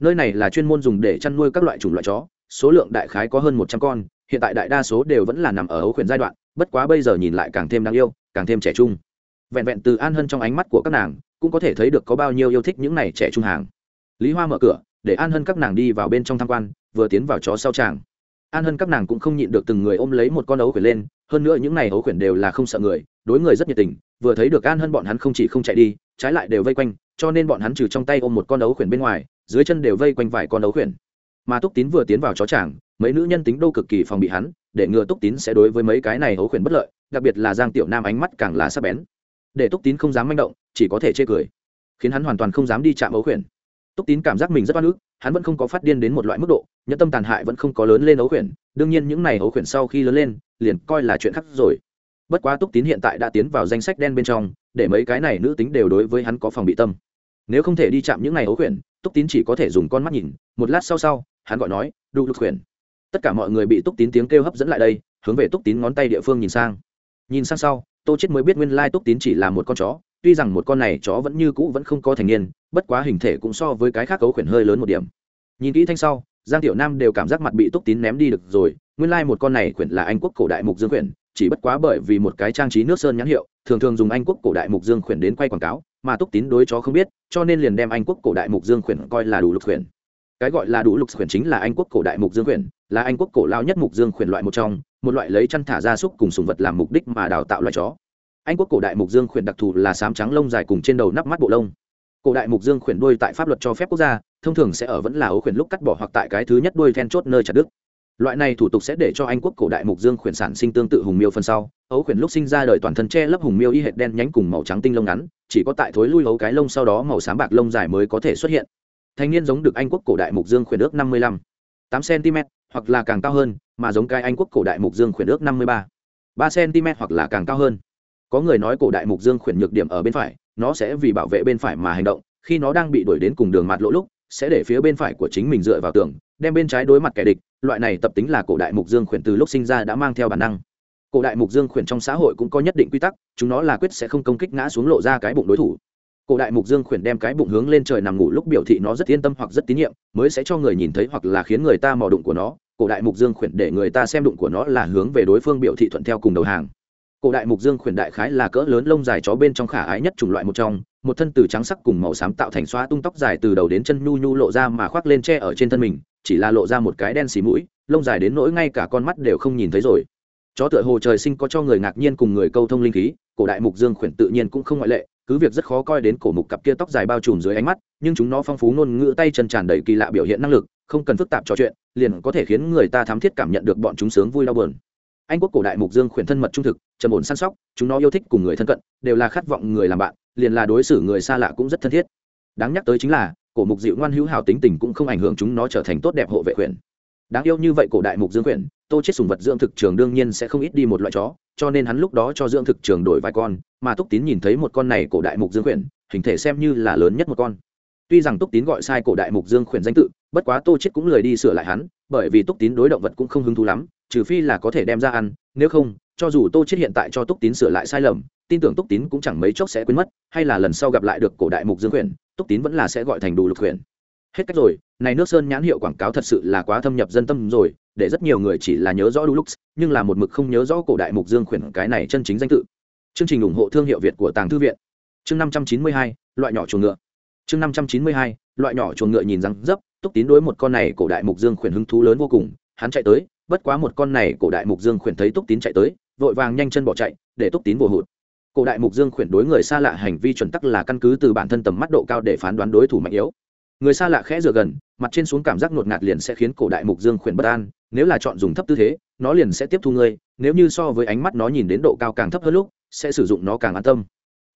Nơi này là chuyên môn dùng để chăn nuôi các loại chủng loại chó, số lượng đại khái có hơn một trăm con, hiện tại đại đa số đều vẫn là nằm ở ấu khuyển giai đoạn, bất quá bây giờ nhìn lại càng thêm đáng yêu, càng thêm trẻ trung. Vẹn vẹn từ an hân trong ánh mắt của các nàng, cũng có thể thấy được có bao nhiêu yêu thích những này trẻ trung hàng. Lý hoa mở cửa, để an hân các nàng đi vào bên trong tham quan, vừa tiến vào chó sau tràng. An hân các nàng cũng không nhịn được từng người ôm lấy một con ấu khuyển lên hơn nữa những này hấu khuyển đều là không sợ người, đối người rất nhiệt tình, vừa thấy được an hân bọn hắn không chỉ không chạy đi, trái lại đều vây quanh, cho nên bọn hắn trừ trong tay ôm một con ấu khuyển bên ngoài, dưới chân đều vây quanh vài con ấu khuyển. Mà túc tín vừa tiến vào chó tràng, mấy nữ nhân tính đô cực kỳ phòng bị hắn, để ngừa túc tín sẽ đối với mấy cái này ấu khuyển bất lợi, đặc biệt là giang tiểu nam ánh mắt càng là sắc bén. Để túc tín không dám manh động, chỉ có thể chê cười, khiến hắn hoàn toàn không dám đi chạm ấu khuyển túc tín cảm giác mình rất oan ức, hắn vẫn không có phát điên đến một loại mức độ, nhẫn tâm tàn hại vẫn không có lớn lên ấu khuyển, đương nhiên những này ấu khuyển sau khi lớn lên, liền coi là chuyện khác rồi. Bất quá túc tín hiện tại đã tiến vào danh sách đen bên trong, để mấy cái này nữ tính đều đối với hắn có phòng bị tâm. Nếu không thể đi chạm những này ấu khuyển, túc tín chỉ có thể dùng con mắt nhìn, một lát sau sau, hắn gọi nói, đu lục khuyển. Tất cả mọi người bị túc tín tiếng kêu hấp dẫn lại đây, hướng về túc tín ngón tay địa phương nhìn sang. Nhìn sang sau, tô chết mới biết nguyên lai túc tín chỉ là một con chó, tuy rằng một con này chó vẫn như cũ vẫn không có thành niên bất quá hình thể cũng so với cái khác cấu khuyển hơi lớn một điểm. Nhìn kỹ thanh sau, giang tiểu nam đều cảm giác mặt bị túc tín ném đi được rồi, nguyên lai một con này khuyển là anh quốc cổ đại mục dương khuyển, chỉ bất quá bởi vì một cái trang trí nước sơn nhãn hiệu, thường thường dùng anh quốc cổ đại mục dương khuyển đến quay quảng cáo, mà túc tín đối chó không biết, cho nên liền đem anh quốc cổ đại mục dương khuyển coi là đủ lục khuyển. Cái gọi là đủ lục khuyển chính là anh quốc cổ đại mục dương khuyển, là anh quốc cổ lao nhất mục dương khuyển loại một trong, một loại lấy chăn thả gia súc cùng sùng vật làm mục đích mà đào tạo loại chó. Anh quốc cổ đại mục dương khuyển đặc thù là sám trắng lông dài cùng trên đầu nắp mắt bộ lông cổ đại mục dương khuyển đuôi tại pháp luật cho phép quốc gia, thông thường sẽ ở vẫn là ấu khuyển lúc cắt bỏ hoặc tại cái thứ nhất đuôi then chốt nơi chặt đứt. Loại này thủ tục sẽ để cho anh quốc cổ đại mục dương khuyển sản sinh tương tự hùng miêu phần sau. Ấu khuyển lúc sinh ra đời toàn thân che lấp hùng miêu y hệt đen nhánh cùng màu trắng tinh lông ngắn, chỉ có tại thối lui ấu cái lông sau đó màu xám bạc lông dài mới có thể xuất hiện. Thanh niên giống được anh quốc cổ đại mục dương khuyển ước năm mươi lăm. Tám cm hoặc là càng cao hơn, mà giống cái anh quốc cổ đại mục dương khuyển ước năm mươi ba. Ba cm hoặc là càng cao hơn. Có người nói cổ đại mục dương khuyển nhược điểm ở bên phải nó sẽ vì bảo vệ bên phải mà hành động, khi nó đang bị đuổi đến cùng đường mặt lỗ lúc, sẽ để phía bên phải của chính mình dựa vào tường, đem bên trái đối mặt kẻ địch. Loại này tập tính là cổ đại mục dương khuyển từ lúc sinh ra đã mang theo bản năng. Cổ đại mục dương khuyển trong xã hội cũng có nhất định quy tắc, chúng nó là quyết sẽ không công kích ngã xuống lộ ra cái bụng đối thủ. Cổ đại mục dương khuyển đem cái bụng hướng lên trời nằm ngủ lúc biểu thị nó rất yên tâm hoặc rất tín nhiệm, mới sẽ cho người nhìn thấy hoặc là khiến người ta mò đụng của nó. Cổ đại mục dương khuyển để người ta xem đụng của nó là hướng về đối phương biểu thị thuận theo cùng đầu hàng cổ đại mục dương khuyển đại khái là cỡ lớn lông dài chó bên trong khả ái nhất chủng loại một trong, một thân từ trắng sắc cùng màu xám tạo thành xóa tung tóc dài từ đầu đến chân nhu nhu lộ ra mà khoác lên tre ở trên thân mình, chỉ là lộ ra một cái đen xì mũi, lông dài đến nỗi ngay cả con mắt đều không nhìn thấy rồi. Chó tựa hồ trời sinh có cho người ngạc nhiên cùng người câu thông linh khí, cổ đại mục dương khuyển tự nhiên cũng không ngoại lệ, cứ việc rất khó coi đến cổ mục cặp kia tóc dài bao trùm dưới ánh mắt, nhưng chúng nó phong phú ngôn ngữ tay chân tràn đầy kỳ lạ biểu hiện năng lực, không cần phức tạp trò chuyện, liền có thể khiến người ta thám thiết cảm nhận được bọn chúng sướng vui đau buồn anh quốc cổ đại mục dương khuyển thân mật trung thực, trầm ổn săn sóc, chúng nó yêu thích cùng người thân cận, đều là khát vọng người làm bạn, liền là đối xử người xa lạ cũng rất thân thiết. Đáng nhắc tới chính là, cổ mục dịu ngoan hữu hào tính tình cũng không ảnh hưởng chúng nó trở thành tốt đẹp hộ vệ khuyển. Đáng yêu như vậy cổ đại mục dương khuyển, tô chết sùng vật dưỡng thực trường đương nhiên sẽ không ít đi một loại chó, cho nên hắn lúc đó cho dưỡng thực trường đổi vài con, mà túc tín nhìn thấy một con này cổ đại mục dương khuyển, hình thể xem như là lớn nhất một con. Tuy rằng túc tín gọi sai cổ đại mục dương khuyển danh tự, bất quá tô chết cũng lười đi sửa lại hắn, bởi vì túc tín đối động vật cũng không hứng thú lắm trừ phi là có thể đem ra ăn nếu không cho dù tô chết hiện tại cho túc tín sửa lại sai lầm tin tưởng túc tín cũng chẳng mấy chốc sẽ quên mất hay là lần sau gặp lại được cổ đại mục dương khuyển túc tín vẫn là sẽ gọi thành đủ lục khuyển hết cách rồi này nước sơn nhãn hiệu quảng cáo thật sự là quá thâm nhập dân tâm rồi để rất nhiều người chỉ là nhớ rõ Dulux, nhưng là một mực không nhớ rõ cổ đại mục dương khuyển cái này chân chính danh tự. Chương trình ủng hộ thương hiệu Việt của Tàng Thư viện. Chương 592, loại nhỏ chuồng ngựa. Chương 592, loại nhỏ chuồng ngựa nhìn răng dấp, Túc Tín đối một con này cổ đại mục dương khuyển hứng thú lớn vô cùng, hắn chạy tới, bất quá một con này cổ đại mục dương khuyển thấy Túc Tín chạy tới, vội vàng nhanh chân bỏ chạy, để Túc Tín vô hụt. Cổ đại mục dương khuyển đối người xa lạ hành vi chuẩn tắc là căn cứ từ bản thân tầm mắt độ cao để phán đoán đối thủ mạnh yếu. Người xa lạ khẽ dựa gần, mặt trên xuống cảm giác ngột ngạt liền sẽ khiến cổ đại mục dương khuyển bất an, nếu là chọn dùng thấp tư thế nó liền sẽ tiếp thu ngươi nếu như so với ánh mắt nó nhìn đến độ cao càng thấp hơn lúc sẽ sử dụng nó càng an tâm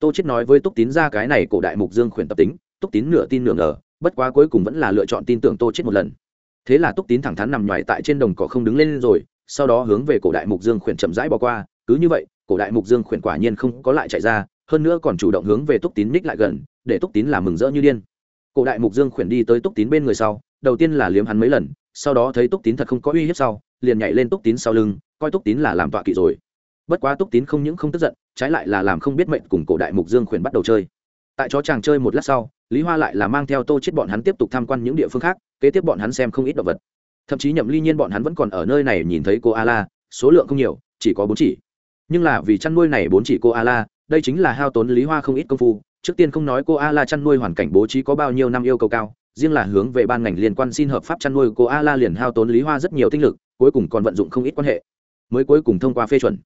tô chết nói với túc tín ra cái này cổ đại mục dương khuyển tập tính túc tín nửa tin nửa ngờ bất quá cuối cùng vẫn là lựa chọn tin tưởng tô chết một lần thế là túc tín thẳng thắn nằm nhoài tại trên đồng cỏ không đứng lên rồi, sau đó hướng về cổ đại mục dương khuyển chậm rãi bỏ qua. Cứ như vậy, cổ đại mục dương khuyển quả nhiên không có lại chạy ra, hơn nữa còn chủ động hướng về túc tín ních lại gần, để túc tín làm mừng rỡ như điên. Cổ đại mục dương khuyển đi tới túc tín bên người sau, đầu tiên là liếm hắn mấy lần, sau đó thấy túc tín thật không có uy hiếp sau, liền nhảy lên túc tín sau lưng, coi túc tín là làm tọa kỵ rồi. Bất quá túc tín không những không tức giận, trái lại là làm không biết mệnh cùng cổ đại mục dương khuyển bắt đầu chơi. Tại chó chàng chơi một lát sau, lý hoa lại là mang theo tô chết bọn hắn tiếp tục tham quan những địa phương khác kế tiếp bọn hắn xem không ít động vật. Thậm chí nhậm ly nhiên bọn hắn vẫn còn ở nơi này nhìn thấy cô a la, số lượng không nhiều, chỉ có bốn chỉ. Nhưng là vì chăn nuôi này bốn chỉ cô a la, đây chính là hao tốn lý hoa không ít công phu. Trước tiên không nói cô a la chăn nuôi hoàn cảnh bố trí có bao nhiêu năm yêu cầu cao, riêng là hướng về ban ngành liên quan xin hợp pháp chăn nuôi cô a la liền hao tốn lý hoa rất nhiều tinh lực, cuối cùng còn vận dụng không ít quan hệ. Mới cuối cùng thông qua phê chuẩn.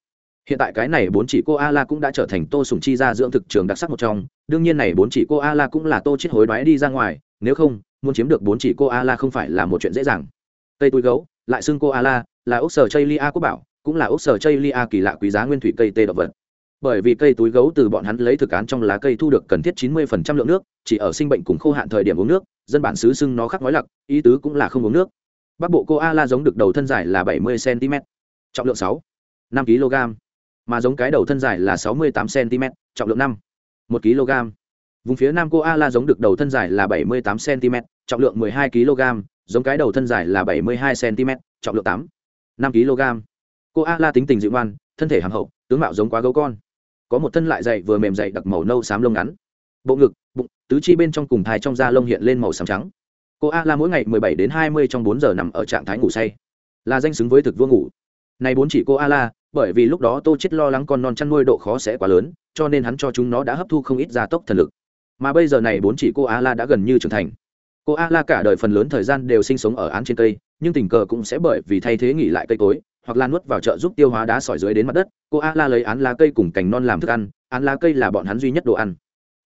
Hiện tại cái này bốn chỉ cô a la cũng đã trở thành tô sùng chi ra dưỡng thực trường đặc sắc một trong. Đương nhiên này bốn chỉ cô a la cũng là tô chết hối đoái đi ra ngoài, nếu không muốn chiếm được bốn chỉ cô a la không phải là một chuyện dễ dàng. Cây túi gấu, lại xưng cô a la là ốc sở chây lia quốc bảo, cũng là ốc sở chây lia kỳ lạ quý giá nguyên thủy cây tê động vật. Bởi vì cây túi gấu từ bọn hắn lấy thực án trong lá cây thu được cần thiết 90% lượng nước, chỉ ở sinh bệnh cùng khô hạn thời điểm uống nước, dân bản xứ xưng nó khắc nói lặc, ý tứ cũng là không uống nước. Bắc bộ cô a la giống được đầu thân dài là 70 cm trọng lượng 6 5 kg, mà giống cái đầu thân dài là 68 cm trọng lượng 5 1 kg. Vùng phía nam cô a la giống được đầu thân dài là 78 cm trọng lượng 12 kg, giống cái đầu thân dài là 72 cm, trọng lượng 8 5 kg. Cô a la tính tình dịu ngoan, thân thể hàm hậu, tướng mạo giống quá gấu con. Có một thân lại dày vừa mềm dày đặc màu nâu xám lông ngắn. Bộ ngực, bụng, tứ chi bên trong cùng thai trong da lông hiện lên màu xám trắng. Cô a la mỗi ngày mười bảy đến hai mươi trong 4 giờ nằm ở trạng thái ngủ say. Là danh xứng với thực vua ngủ. Này bốn chỉ cô a la, bởi vì lúc đó tô chết lo lắng con non chăn nuôi độ khó sẽ quá lớn, cho nên hắn cho chúng nó đã hấp thu không ít gia tốc thần lực. Mà bây giờ này bốn chỉ cô a la đã gần như trưởng thành cô a la cả đời phần lớn thời gian đều sinh sống ở án trên cây, nhưng tình cờ cũng sẽ bởi vì thay thế nghỉ lại cây cối, hoặc là nuốt vào chợ giúp tiêu hóa đá sỏi dưới đến mặt đất, cô a la lấy án lá cây cùng cành non làm thức ăn, án lá cây là bọn hắn duy nhất đồ ăn.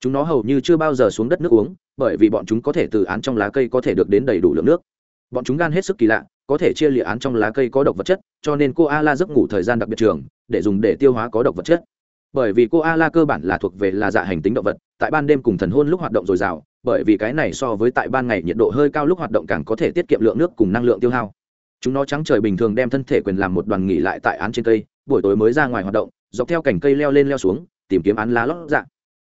Chúng nó hầu như chưa bao giờ xuống đất nước uống, bởi vì bọn chúng có thể từ án trong lá cây có thể được đến đầy đủ lượng nước. Bọn chúng gan hết sức kỳ lạ, có thể chia lịa án trong lá cây có độc vật chất, cho nên cô a la giấc ngủ thời gian đặc biệt trường, để dùng để tiêu hóa có độc vật chất. Bởi vì cô a la cơ bản là thuộc về là dạ hành tính động vật, tại ban đêm cùng thần hôn lúc hoạt động dồi dào bởi vì cái này so với tại ban ngày nhiệt độ hơi cao lúc hoạt động càng có thể tiết kiệm lượng nước cùng năng lượng tiêu hao. Chúng nó trắng trời bình thường đem thân thể quyền làm một đoàn nghỉ lại tại án trên cây, buổi tối mới ra ngoài hoạt động, dọc theo cành cây leo lên leo xuống, tìm kiếm án lá lót dạ.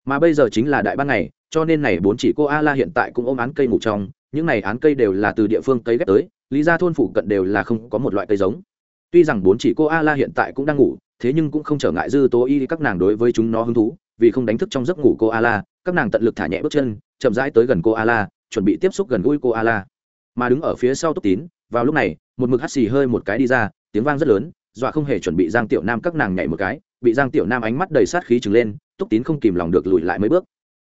Mà bây giờ chính là đại ban ngày, cho nên này bốn chỉ cô a la hiện tại cũng ôm án cây ngủ trong, những này án cây đều là từ địa phương cây ghép tới, lý ra thôn phủ cận đều là không có một loại cây giống. Tuy rằng bốn chỉ cô a la hiện tại cũng đang ngủ, thế nhưng cũng không trở ngại dư tố y các nàng đối với chúng nó hứng thú, vì không đánh thức trong giấc ngủ cô a la, các nàng tận lực thả nhẹ bước chân chậm rãi tới gần cô a la chuẩn bị tiếp xúc gần gũi cô a la mà đứng ở phía sau túc tín, vào lúc này, một mực hắt xì hơi một cái đi ra, tiếng vang rất lớn, dọa không hề chuẩn bị giang tiểu nam các nàng nhảy một cái, bị giang tiểu nam ánh mắt đầy sát khí trừng lên, túc tín không kìm lòng được lùi lại mấy bước.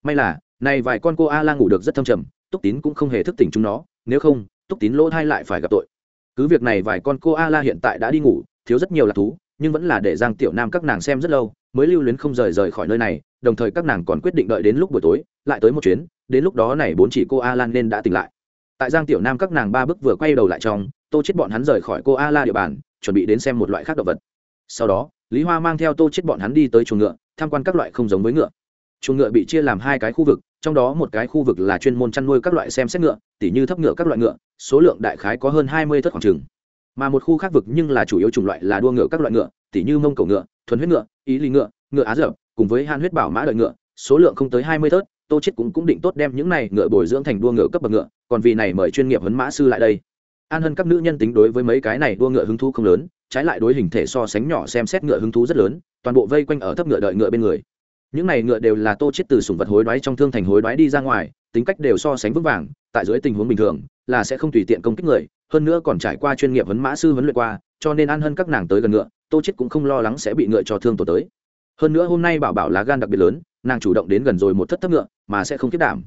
May là, này vài con cô a la ngủ được rất thâm trầm, túc tín cũng không hề thức tỉnh chúng nó, nếu không, túc tín lỗ thai lại phải gặp tội. Cứ việc này vài con cô a la hiện tại đã đi ngủ, thiếu rất nhiều lạc thú, nhưng vẫn là để giang tiểu nam các nàng xem rất lâu, mới lưu luyến không rời rời khỏi nơi này đồng thời các nàng còn quyết định đợi đến lúc buổi tối, lại tới một chuyến, đến lúc đó này bốn chỉ cô a lan nên đã tỉnh lại. Tại giang tiểu nam các nàng ba bước vừa quay đầu lại trong, tô chết bọn hắn rời khỏi cô a la địa bàn, chuẩn bị đến xem một loại khác động vật. Sau đó, lý hoa mang theo tô chết bọn hắn đi tới chuồng ngựa, tham quan các loại không giống với ngựa. Chuồng ngựa bị chia làm hai cái khu vực, trong đó một cái khu vực là chuyên môn chăn nuôi các loại xem xét ngựa, tỉ như thấp ngựa các loại ngựa, số lượng đại khái có hơn hai mươi thất khoảng trường mà một khu khác vực nhưng là chủ yếu chủng loại là đua ngựa các loại ngựa, tỉ như mông cổ ngựa, thuần huyết ngựa ý lý ngựa ngựa á dở cùng với han huyết bảo mã đợi ngựa, số lượng không tới hai mươi thớt, tô chết cũng cũng định tốt đem những này ngựa bồi dưỡng thành đua ngựa cấp bậc ngựa, còn vì này mời chuyên nghiệp huấn mã sư lại đây. An hơn các nữ nhân tính đối với mấy cái này đua ngựa hứng thú không lớn, trái lại đối hình thể so sánh nhỏ xem xét ngựa hứng thú rất lớn, toàn bộ vây quanh ở thấp ngựa đợi ngựa bên người. Những này ngựa đều là tô chết từ sủng vật hối đoái trong thương thành hối đoái đi ra ngoài, tính cách đều so sánh vững vàng, tại dưới tình huống bình thường, là sẽ không tùy tiện công kích người, hơn nữa còn trải qua chuyên nghiệp huấn mã sư huấn luyện qua, cho nên an hơn các nàng tới gần ngựa, tô chết cũng không lo lắng sẽ bị ngựa cho thương tổ tới hơn nữa hôm nay bảo bảo lá gan đặc biệt lớn, nàng chủ động đến gần rồi một thất thấp ngựa, mà sẽ không kết đảm.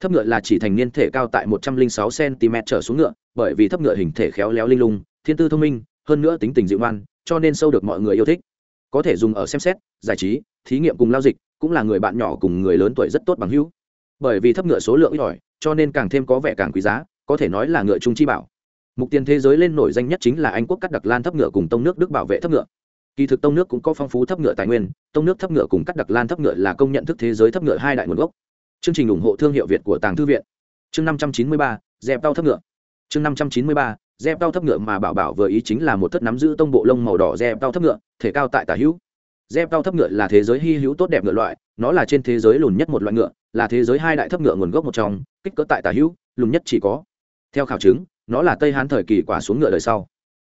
Thấp ngựa là chỉ thành niên thể cao tại một trăm linh sáu cm trở xuống ngựa, bởi vì thấp ngựa hình thể khéo léo linh lung, thiên tư thông minh, hơn nữa tính tình dịu ngoan, cho nên sâu được mọi người yêu thích. Có thể dùng ở xem xét, giải trí, thí nghiệm cùng lao dịch, cũng là người bạn nhỏ cùng người lớn tuổi rất tốt bằng hữu. Bởi vì thấp ngựa số lượng ít ỏi, cho nên càng thêm có vẻ càng quý giá, có thể nói là ngựa trung chi bảo. Mục tiền thế giới lên nổi danh nhất chính là anh quốc cắt đặc lan thấp ngựa cùng tông nước đức bảo vệ thấp ngựa kỳ thực tông nước cũng có phong phú thấp ngựa tài nguyên, tông nước thấp ngựa cùng cắt đặc lan thấp ngựa là công nhận thức thế giới thấp ngựa hai đại nguồn gốc. Chương trình ủng hộ thương hiệu việt của tàng thư viện. Chương năm trăm chín mươi ba, dẹp đau thấp ngựa. Chương năm trăm chín mươi ba, dẹp đau thấp ngựa mà bảo bảo vừa ý chính là một thất nắm giữ tông bộ lông màu đỏ dẹp đau thấp ngựa, thể cao tại tả hữu. Dẹp đau thấp ngựa là thế giới hy hữu tốt đẹp ngựa loại, nó là trên thế giới lùn nhất một loại ngựa, là thế giới hai đại thấp ngựa nguồn gốc một trong, kích cỡ tại tả hữu, lùn nhất chỉ có. Theo khảo chứng, nó là tây hán thời kỳ quả xuống ngựa đời sau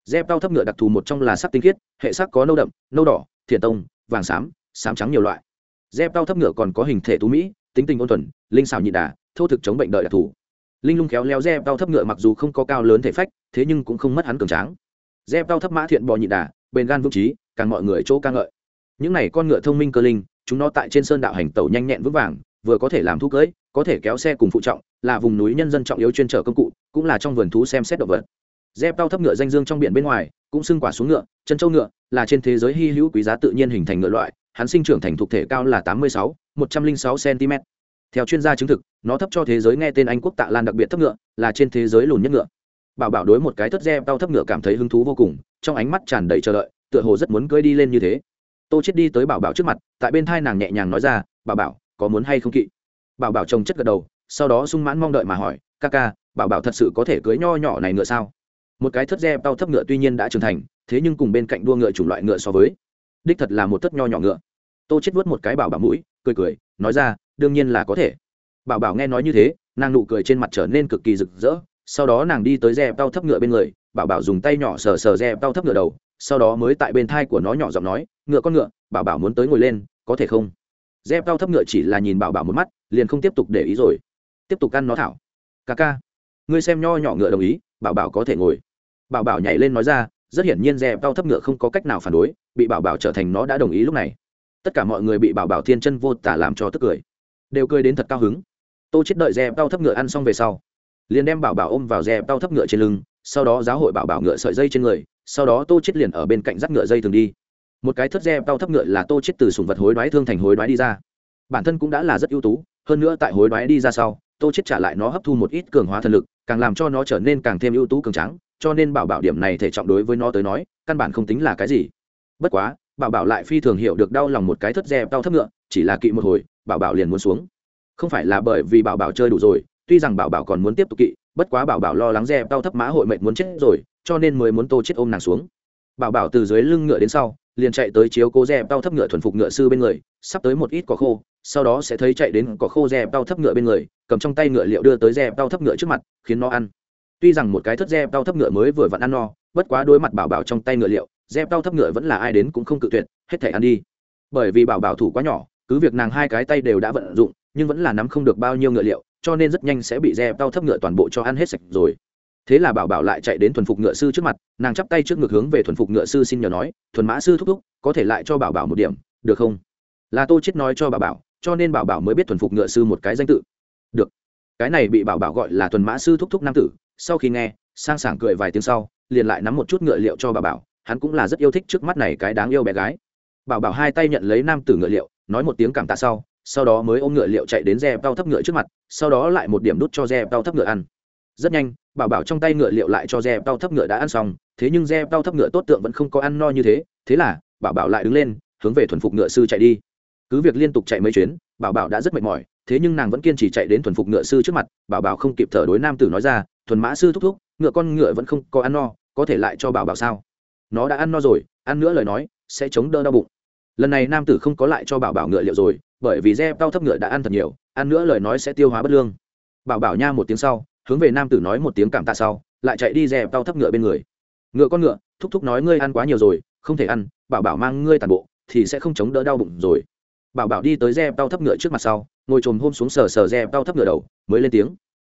dép tao thấp ngựa đặc thù một trong là sắc tinh khiết, hệ sắc có nâu đậm, nâu đỏ thiện tông, vàng xám xám trắng nhiều loại. Dép tao thấp ngựa còn có hình thể tú mỹ, tính tình ôn thuần, linh xào nhị đà, thô thực chống bệnh đợi đặc thù. Linh lung khéo léo dép tao thấp ngựa mặc dù không có cao lớn thể phách, thế nhưng cũng không mất hắn cường tráng. Dép tao thấp mã thiện bò nhị đà, bền gan vững trí, càng mọi người chỗ ca ngợi. Những này con ngựa thông minh cơ linh, chúng nó tại trên sơn đạo hành tẩu nhanh nhẹn vững vàng, vừa có thể làm thu cưỡi có thể kéo xe cùng phụ trọng, là vùng núi nhân dân trọng yếu chuyên trở công cụ, cũng là trong vườn thú xem xét động vật dép tao thấp ngựa danh dương trong biển bên ngoài, cũng xưng quả xuống ngựa, chân châu ngựa, là trên thế giới hy hữu quý giá tự nhiên hình thành ngựa loại, hắn sinh trưởng thành thuộc thể cao là tám mươi sáu, một trăm linh sáu cm. Theo chuyên gia chứng thực, nó thấp cho thế giới nghe tên anh quốc tạ lan đặc biệt thấp ngựa, là trên thế giới lùn nhất ngựa. Bảo bảo đối một cái thất dép tao thấp ngựa cảm thấy hứng thú vô cùng, trong ánh mắt tràn đầy chờ đợi, tựa hồ rất muốn cưỡi đi lên như thế. Tô chết đi tới bảo bảo trước mặt, tại bên thai nàng nhẹ nhàng nói ra, bảo bảo, có muốn hay không kỵ? Bảo bảo trông chất gật đầu, sau đó sung mãn mong đợi mà hỏi, ca ca, bảo bảo thật sự có thể cưới nho nhỏ này ngựa sao? Một cái thất dê bao thấp ngựa tuy nhiên đã trưởng thành, thế nhưng cùng bên cạnh đua ngựa chủng loại ngựa so với, đích thật là một thất nho nhỏ ngựa. Tô chết vớt một cái bảo bảo mũi, cười cười, nói ra, đương nhiên là có thể. Bảo bảo nghe nói như thế, nàng nụ cười trên mặt trở nên cực kỳ rực rỡ, sau đó nàng đi tới dè bao thấp ngựa bên người, bảo bảo dùng tay nhỏ sờ sờ dè bao thấp ngựa đầu, sau đó mới tại bên thai của nó nhỏ giọng nói, ngựa con ngựa, bảo bảo muốn tới ngồi lên, có thể không? Dép cao thấp ngựa chỉ là nhìn bảo bảo một mắt, liền không tiếp tục để ý rồi. Tiếp tục ăn nó thảo. Ca ca, ngươi xem nho nhỏ ngựa đồng ý, bảo bảo có thể ngồi bảo bảo nhảy lên nói ra, rất hiển nhiên dép cao thấp ngựa không có cách nào phản đối, bị bảo bảo trở thành nó đã đồng ý lúc này. Tất cả mọi người bị bảo bảo thiên chân vô tả làm cho tức cười. Đều cười đến thật cao hứng. Tô chết đợi dè tao thấp ngựa ăn xong về sau, liền đem bảo bảo ôm vào dè tao thấp ngựa trên lưng, sau đó giáo hội bảo bảo ngựa sợi dây trên người, sau đó tô chết liền ở bên cạnh dắt ngựa dây thường đi. Một cái thất dè tao thấp ngựa là tô chết từ sùng vật hối đoái thương thành hối đoái đi ra. Bản thân cũng đã là rất ưu tú, hơn nữa tại hối đoái đi ra sau, tô chết trả lại nó hấp thu một ít cường hóa thần lực, càng làm cho nó trở nên càng thêm ưu tú cường tráng cho nên bảo bảo điểm này thể trọng đối với nó tới nói, căn bản không tính là cái gì. Bất quá, bảo bảo lại phi thường hiểu được đau lòng một cái thất dè đau thấp ngựa, chỉ là kỵ một hồi, bảo bảo liền muốn xuống. Không phải là bởi vì bảo bảo chơi đủ rồi, tuy rằng bảo bảo còn muốn tiếp tục kỵ, bất quá bảo bảo lo lắng dè đau thấp mã hội mệnh muốn chết rồi, cho nên mới muốn tô chết ôm nàng xuống. Bảo bảo từ dưới lưng ngựa đến sau, liền chạy tới chiếu cố dè đau thấp ngựa thuần phục ngựa sư bên người, sắp tới một ít cỏ khô, sau đó sẽ thấy chạy đến cỏ khô dè đau thấp ngựa bên người, cầm trong tay ngựa liệu đưa tới dè đau thấp ngựa trước mặt, khiến nó ăn tuy rằng một cái thất dè đau thấp ngựa mới vừa vặn ăn no, bất quá đối mặt bảo bảo trong tay ngựa liệu dép đau thấp ngựa vẫn là ai đến cũng không cự tuyệt, hết thể ăn đi. Bởi vì bảo bảo thủ quá nhỏ, cứ việc nàng hai cái tay đều đã vận dụng, nhưng vẫn là nắm không được bao nhiêu ngựa liệu, cho nên rất nhanh sẽ bị dép đau thấp ngựa toàn bộ cho ăn hết sạch rồi. Thế là bảo bảo lại chạy đến thuần phục ngựa sư trước mặt, nàng chắp tay trước ngực hướng về thuần phục ngựa sư xin nhờ nói, thuần mã sư thúc thúc, có thể lại cho bảo bảo một điểm, được không? Là tô chết nói cho bảo bảo, cho nên bảo bảo mới biết thuần phục ngựa sư một cái danh tự. Được. Cái này bị bảo bảo gọi là thuần mã sư thúc thúc nam tử sau khi nghe, sang sảng cười vài tiếng sau, liền lại nắm một chút ngựa liệu cho bà bảo. Hắn cũng là rất yêu thích trước mắt này cái đáng yêu bé gái. Bảo bảo hai tay nhận lấy nam tử ngựa liệu, nói một tiếng cảm tạ sau sau đó mới ôm ngựa liệu chạy đến dè bao thấp ngựa trước mặt, sau đó lại một điểm đút cho dè bao thấp ngựa ăn. Rất nhanh bảo bảo trong tay ngựa liệu lại cho dè bao thấp ngựa đã ăn xong, thế nhưng dè bao thấp ngựa tốt tượng vẫn không có ăn no như thế thế là bảo bảo lại đứng lên, hướng về thuần phục ngựa sư chạy đi. Cứ việc liên tục chạy mấy chuyến bảo bảo đã rất mệt mỏi, thế nhưng nàng vẫn kiên trì chạy đến thuần phục ngựa sư trước mặt bảo bảo không kịp thở đối nam tử nói ra thuần mã sư thúc thúc, ngựa con ngựa vẫn không có ăn no, có thể lại cho bảo bảo sao? Nó đã ăn no rồi, ăn nữa lời nói, sẽ chống đỡ đau bụng. Lần này nam tử không có lại cho bảo bảo ngựa liệu rồi, bởi vì dép đau thấp ngựa đã ăn thật nhiều, ăn nữa lời nói sẽ tiêu hóa bất lương. Bảo bảo nha một tiếng sau, hướng về nam tử nói một tiếng cảm tạ sau, lại chạy đi re đau thấp ngựa bên người. Ngựa con ngựa, thúc thúc nói ngươi ăn quá nhiều rồi, không thể ăn, bảo bảo mang ngươi tàn bộ, thì sẽ không chống đỡ đau bụng rồi. Bảo bảo đi tới re đau thấp ngựa trước mặt sau, ngồi trồm hôm xuống sờ sờ re đau thấp ngựa đầu, mới lên tiếng.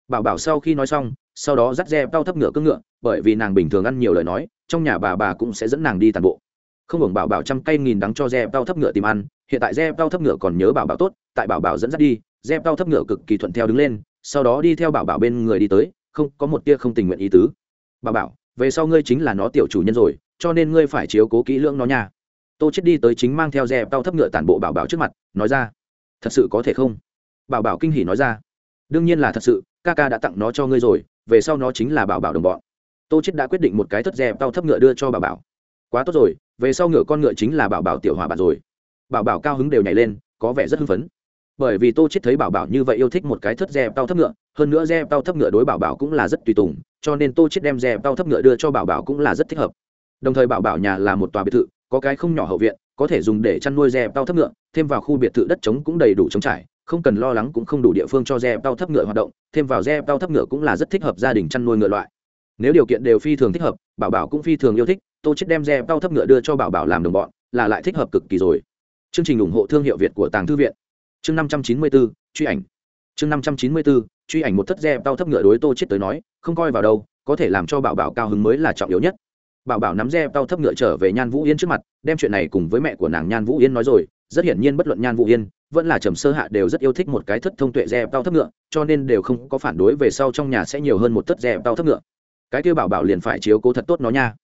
Bảo bảo sau khi nói xong sau đó dắt re đau thấp ngựa cưỡng ngựa, bởi vì nàng bình thường ăn nhiều lời nói, trong nhà bà bà cũng sẽ dẫn nàng đi tàn bộ. Không hưởng bảo bảo trăm cây nghìn đắng cho dép đau thấp ngựa tìm ăn, hiện tại dép đau thấp ngựa còn nhớ bảo bảo tốt, tại bảo bảo dẫn dắt đi dép đau thấp ngựa cực kỳ thuận theo đứng lên, sau đó đi theo bảo bảo bên người đi tới, không, có một tia không tình nguyện ý tứ. Bảo bảo, về sau ngươi chính là nó tiểu chủ nhân rồi, cho nên ngươi phải chiếu cố kỹ lưỡng nó nha. Tô chết đi tới chính mang theo dép đau thấp ngựa tản bộ bảo bảo trước mặt, nói ra, thật sự có thể không? Bảo bảo kinh hỉ nói ra, đương nhiên là thật sự ca ca đã tặng nó cho ngươi rồi, về sau nó chính là bảo bảo đồng bọn. Tô chết đã quyết định một cái thất dẹp, tao thấp ngựa đưa cho bảo bảo. Quá tốt rồi, về sau ngựa con ngựa chính là bảo bảo tiểu hòa bạn rồi. Bảo bảo cao hứng đều nhảy lên, có vẻ rất hưng phấn. Bởi vì tô chết thấy bảo bảo như vậy yêu thích một cái thất dẹp, tao thấp ngựa, hơn nữa dẹp, tao thấp ngựa đối bảo bảo cũng là rất tùy tùng, cho nên tô chết đem dẹp, tao thấp ngựa đưa cho bảo bảo cũng là rất thích hợp. Đồng thời bảo bảo nhà là một tòa biệt thự, có cái không nhỏ hậu viện, có thể dùng để chăn nuôi dẹp, tao thấp ngựa, thêm vào khu biệt thự đất trống cũng đầy đủ trống trải không cần lo lắng cũng không đủ địa phương cho dê bao thấp ngựa hoạt động, thêm vào dê bao thấp ngựa cũng là rất thích hợp gia đình chăn nuôi ngựa loại. Nếu điều kiện đều phi thường thích hợp, bảo bảo cũng phi thường yêu thích, tô chết đem dê bao thấp ngựa đưa cho bảo bảo làm đồng bọn, là lại thích hợp cực kỳ rồi. Chương trình ủng hộ thương hiệu việt của tàng thư viện. Chương năm trăm chín mươi bốn truy ảnh. Chương năm trăm chín mươi bốn truy ảnh một thất dê bao thấp ngựa đối tô chết tới nói, không coi vào đâu, có thể làm cho bảo bảo cao hứng mới là trọng yếu nhất. Bảo bảo nắm dê bao thấp ngựa trở về nhan vũ yên trước mặt, đem chuyện này cùng với mẹ của nàng nhan vũ yên nói rồi, rất hiển nhiên bất luận nhan vũ yên vẫn là trầm sơ hạ đều rất yêu thích một cái thất thông tuệ re tao thấp ngựa, cho nên đều không có phản đối về sau trong nhà sẽ nhiều hơn một thất re tao thấp ngựa. Cái kêu bảo bảo liền phải chiếu cố thật tốt nó nha.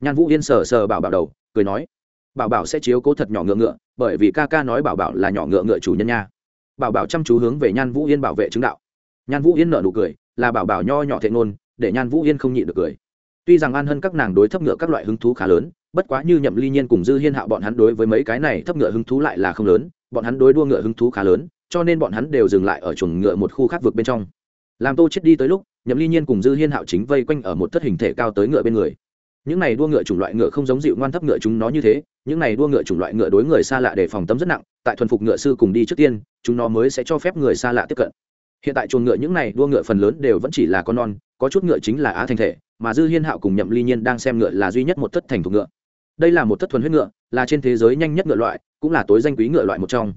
Nhan vũ yên sờ sờ bảo bảo đầu, cười nói, bảo bảo sẽ chiếu cố thật nhỏ ngựa ngựa, bởi vì ca ca nói bảo bảo là nhỏ ngựa ngựa chủ nhân nha. Bảo bảo chăm chú hướng về nhan vũ yên bảo vệ chứng đạo. Nhan vũ yên nở nụ cười, là bảo bảo nho nhỏ thệ ngôn để nhan vũ yên không nhịn được cười. Tuy rằng an hơn các nàng đối thấp ngựa các loại hứng thú khá lớn, bất quá như nhậm ly nhiên cùng dư hiên hạo bọn hắn đối với mấy cái này thấp ngựa hứng thú lại là không lớn bọn hắn đối đua ngựa hứng thú khá lớn, cho nên bọn hắn đều dừng lại ở chuồng ngựa một khu khác vực bên trong. Làm tô chết đi tới lúc, nhậm ly nhiên cùng dư hiên hạo chính vây quanh ở một thất hình thể cao tới ngựa bên người. Những này đua ngựa chủng loại ngựa không giống dịu ngoan thấp ngựa chúng nó như thế, những này đua ngựa chủng loại ngựa đối người xa lạ để phòng tâm rất nặng, tại thuần phục ngựa sư cùng đi trước tiên, chúng nó mới sẽ cho phép người xa lạ tiếp cận. Hiện tại chuồng ngựa những này đua ngựa phần lớn đều vẫn chỉ là con non, có chút ngựa chính là á thành thể, mà dư hiên hạo cùng nhậm ly nhiên đang xem ngựa là duy nhất một thất thành thục ngựa. Đây là một thất thuần huyết ngựa là trên thế giới nhanh nhất ngựa loại, cũng là tối danh quý ngựa loại một trong.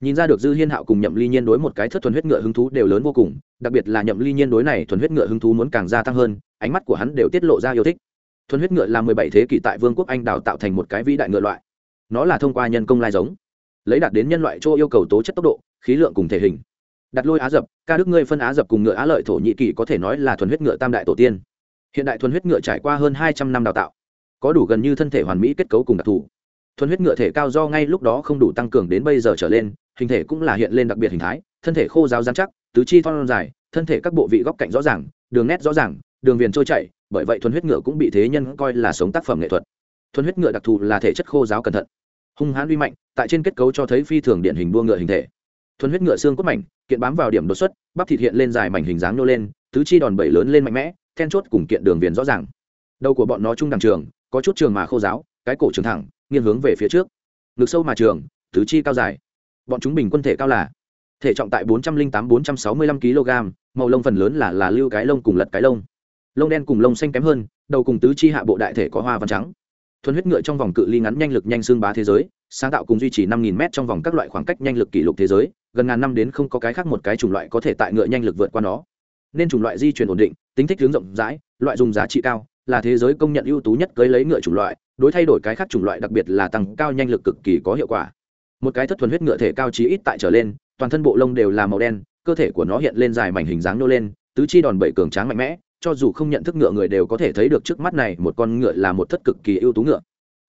Nhìn ra được dư hiên hạo cùng nhậm ly nhiên đối một cái thất thuần huyết ngựa hứng thú đều lớn vô cùng, đặc biệt là nhậm ly nhiên đối này thuần huyết ngựa hứng thú muốn càng gia tăng hơn, ánh mắt của hắn đều tiết lộ ra yêu thích. Thuần huyết ngựa là mười bảy thế kỷ tại vương quốc anh đào tạo thành một cái vĩ đại ngựa loại. Nó là thông qua nhân công lai giống, lấy đạt đến nhân loại chỗ yêu cầu tố chất tốc độ, khí lượng cùng thể hình. Đặt lôi á dập, ca đức ngươi phân á dập cùng ngựa á lợi thổ nhĩ kỳ có thể nói là thuần huyết ngựa tam đại tổ tiên. Hiện đại thuần huyết ngựa trải qua hơn hai trăm năm đào tạo, có đủ gần như thân thể hoàn mỹ kết cấu cùng đặc thù thuần huyết ngựa thể cao do ngay lúc đó không đủ tăng cường đến bây giờ trở lên, hình thể cũng là hiện lên đặc biệt hình thái, thân thể khô giáo dán chắc, tứ chi thon dài, thân thể các bộ vị góc cạnh rõ ràng, đường nét rõ ràng, đường viền trôi chảy, bởi vậy thuần huyết ngựa cũng bị thế nhân coi là sống tác phẩm nghệ thuật. Thuần huyết ngựa đặc thù là thể chất khô giáo cẩn thận, hung hãn uy mạnh, tại trên kết cấu cho thấy phi thường điển hình đua ngựa hình thể. Thuần huyết ngựa xương cốt mảnh, kiện bám vào điểm đột xuất, bắp thịt hiện lên dài mảnh hình dáng nô lên, tứ chi đòn bẩy lớn lên mạnh mẽ, then chốt cùng kiện đường viền rõ ràng. Đầu của bọn nó trung đằng trường, có chút trường mà khô giáo cái cổ trường thẳng nghiêng hướng về phía trước. Ngực sâu mà trường, tứ chi cao dài. Bọn chúng bình quân thể cao là, thể trọng tại 408-465 kg, màu lông phần lớn là là lưu cái lông cùng lật cái lông. Lông đen cùng lông xanh kém hơn, đầu cùng tứ chi hạ bộ đại thể có hoa văn trắng. Thuần huyết ngựa trong vòng cự ly ngắn nhanh lực nhanh xương bá thế giới, sáng tạo cùng duy trì 5.000 m trong vòng các loại khoảng cách nhanh lực kỷ lục thế giới, gần ngàn năm đến không có cái khác một cái chủng loại có thể tại ngựa nhanh lực vượt qua nó. Nên chủng loại di chuyển ổn định, tính thích hướng rộng rãi, loại dùng giá trị cao, là thế giới công nhận ưu tú nhất cưới lấy ngựa chủng loại đối thay đổi cái khác chủng loại đặc biệt là tăng cao nhanh lực cực kỳ có hiệu quả. Một cái thất thuần huyết ngựa thể cao chí ít tại trở lên, toàn thân bộ lông đều là màu đen, cơ thể của nó hiện lên dài mảnh hình dáng nô lên, tứ chi đòn bẩy cường tráng mạnh mẽ, cho dù không nhận thức ngựa người đều có thể thấy được trước mắt này một con ngựa là một thất cực kỳ ưu tú ngựa.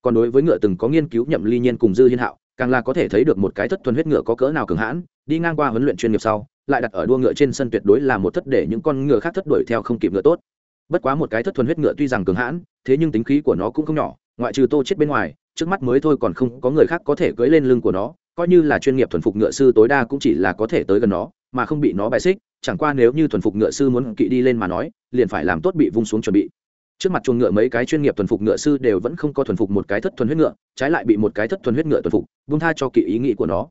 Còn đối với ngựa từng có nghiên cứu nhậm ly nhiên cùng dư hiên hạo, càng là có thể thấy được một cái thất thuần huyết ngựa có cỡ nào cường hãn, đi ngang qua huấn luyện chuyên nghiệp sau, lại đặt ở đua ngựa trên sân tuyệt đối là một thất để những con ngựa khác thất đuổi theo không kịp ngựa tốt. Bất quá một cái thất thuần huyết ngựa tuy rằng cường hãn, thế nhưng tính khí của nó cũng không nhỏ ngoại trừ tô chết bên ngoài, trước mắt mới thôi còn không có người khác có thể cưỡi lên lưng của nó, coi như là chuyên nghiệp thuần phục ngựa sư tối đa cũng chỉ là có thể tới gần nó, mà không bị nó bài xích, chẳng qua nếu như thuần phục ngựa sư muốn kỵ đi lên mà nói, liền phải làm tốt bị vung xuống chuẩn bị. Trước mặt chuồng ngựa mấy cái chuyên nghiệp thuần phục ngựa sư đều vẫn không có thuần phục một cái thất thuần huyết ngựa, trái lại bị một cái thất thuần huyết ngựa thuần phục vung tha cho kỵ ý nghĩ của nó.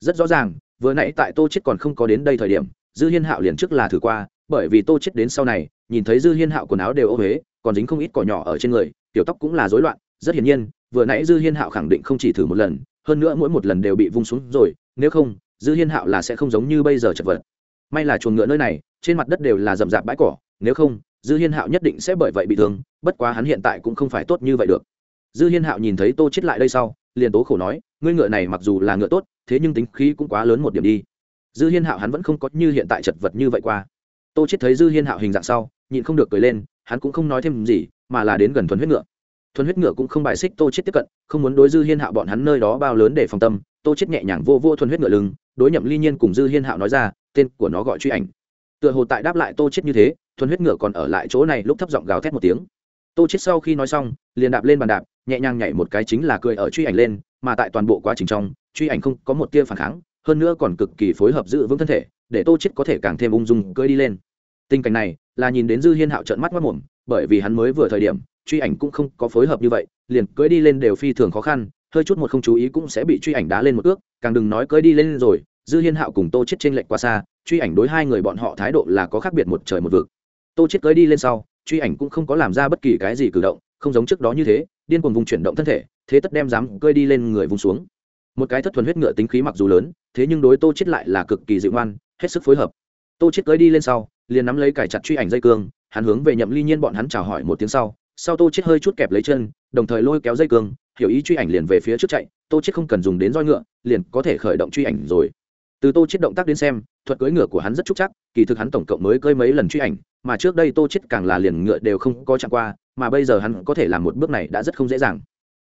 Rất rõ ràng, vừa nãy tại tô chết còn không có đến đây thời điểm, dư hiên hạo liền trước là thử qua, bởi vì tô chết đến sau này, nhìn thấy dư hiên hạo quần áo đều ô huế còn dính không ít cỏ nhỏ ở trên người, tiểu tóc cũng là rối loạn rất hiển nhiên, vừa nãy dư hiên hạo khẳng định không chỉ thử một lần, hơn nữa mỗi một lần đều bị vung xuống rồi, nếu không, dư hiên hạo là sẽ không giống như bây giờ chật vật. May là chuồng ngựa nơi này, trên mặt đất đều là rậm rạp bãi cỏ, nếu không, dư hiên hạo nhất định sẽ bởi vậy bị thương, bất quá hắn hiện tại cũng không phải tốt như vậy được. Dư hiên hạo nhìn thấy tô chết lại đây sau, liền tố khổ nói, ngươi ngựa này mặc dù là ngựa tốt, thế nhưng tính khí cũng quá lớn một điểm đi. Dư hiên hạo hắn vẫn không có như hiện tại chật vật như vậy qua. Tô chết thấy dư hiên hạo hình dạng sau, nhịn không được cười lên, hắn cũng không nói thêm gì, mà là đến gần thuần huyết ngựa thuần huyết ngựa cũng không bài xích tô chết tiếp cận, không muốn đối dư hiên hạo bọn hắn nơi đó bao lớn để phòng tâm, tô chết nhẹ nhàng vô vô thuần huyết ngựa lưng, đối nhậm ly nhiên cùng dư hiên hạo nói ra, tên của nó gọi truy ảnh. Tựa hồ tại đáp lại tô chết như thế, thuần huyết ngựa còn ở lại chỗ này lúc thấp giọng gào thét một tiếng. Tô chết sau khi nói xong, liền đạp lên bàn đạp, nhẹ nhàng nhảy một cái chính là cười ở truy ảnh lên, mà tại toàn bộ quá trình trong, truy ảnh không có một tia phản kháng, hơn nữa còn cực kỳ phối hợp giữ vững thân thể, để tô chết có thể càng thêm ung dung, cưỡi đi lên. Tình cảnh này là nhìn đến dư hiên hạo trợn mắt mắt mồm, bởi vì hắn mới vừa thời điểm truy ảnh cũng không có phối hợp như vậy, liền cưỡi đi lên đều phi thường khó khăn, hơi chút một không chú ý cũng sẽ bị truy ảnh đá lên một ước càng đừng nói cưỡi đi lên rồi, dư hiên hạo cùng tô chết trên lệnh quá xa, truy ảnh đối hai người bọn họ thái độ là có khác biệt một trời một vực. Tô chết cưỡi đi lên sau, truy ảnh cũng không có làm ra bất kỳ cái gì cử động, không giống trước đó như thế, điên cuồng vùng chuyển động thân thể, thế tất đem dám cưỡi đi lên người vùng xuống. Một cái thất thuần huyết ngựa tính khí mặc dù lớn, thế nhưng đối tô chết lại là cực kỳ dịu ngoan, hết sức phối hợp. Tô chết cưỡi đi lên sau, liền nắm lấy cải chặt truy ảnh dây cương, hắn hướng về nhậm ly nhiên bọn hắn chào hỏi một tiếng sau sau tô chết hơi chút kẹp lấy chân, đồng thời lôi kéo dây cương, hiểu ý truy ảnh liền về phía trước chạy, tô chết không cần dùng đến roi ngựa, liền có thể khởi động truy ảnh rồi. Từ tô chết động tác đến xem, thuật cưỡi ngựa của hắn rất trúc chắc, kỳ thực hắn tổng cộng mới cưỡi mấy lần truy ảnh, mà trước đây tô chết càng là liền ngựa đều không có chạm qua, mà bây giờ hắn có thể làm một bước này đã rất không dễ dàng.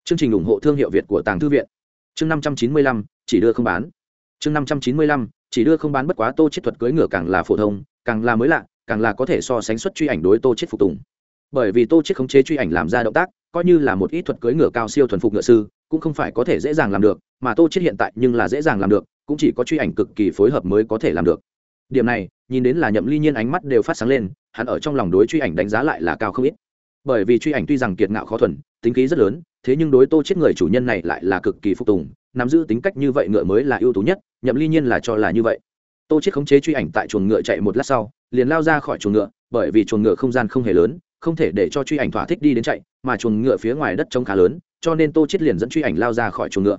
Chương trình ủng hộ thương hiệu việt của tàng thư viện. Chương năm trăm chín mươi lăm, chỉ đưa không bán. Chương năm trăm chín mươi lăm, chỉ đưa không bán bất quá tô chết thuật cưỡi ngựa càng là phổ thông, càng là mới lạ, càng là có thể so sánh xuất truy ảnh đối tô chết phục tùng bởi vì tô chết khống chế truy ảnh làm ra động tác, coi như là một ít thuật cưỡi ngựa cao siêu thuần phục ngựa sư, cũng không phải có thể dễ dàng làm được, mà tô chết hiện tại nhưng là dễ dàng làm được, cũng chỉ có truy ảnh cực kỳ phối hợp mới có thể làm được. Điểm này, nhìn đến là nhậm ly nhiên ánh mắt đều phát sáng lên, hắn ở trong lòng đối truy ảnh đánh giá lại là cao không ít. Bởi vì truy ảnh tuy rằng kiệt ngạo khó thuần, tính khí rất lớn, thế nhưng đối tô chết người chủ nhân này lại là cực kỳ phục tùng, nắm giữ tính cách như vậy ngựa mới là ưu tú nhất, nhậm ly nhiên là cho là như vậy. Tô chết khống chế truy ảnh tại chuồng ngựa chạy một lát sau, liền lao ra khỏi chuồng ngựa, bởi vì chuồng ngựa không gian không hề lớn không thể để cho truy ảnh thỏa thích đi đến chạy, mà chuồng ngựa phía ngoài đất trống khá lớn, cho nên tô chết liền dẫn truy ảnh lao ra khỏi chuồng ngựa.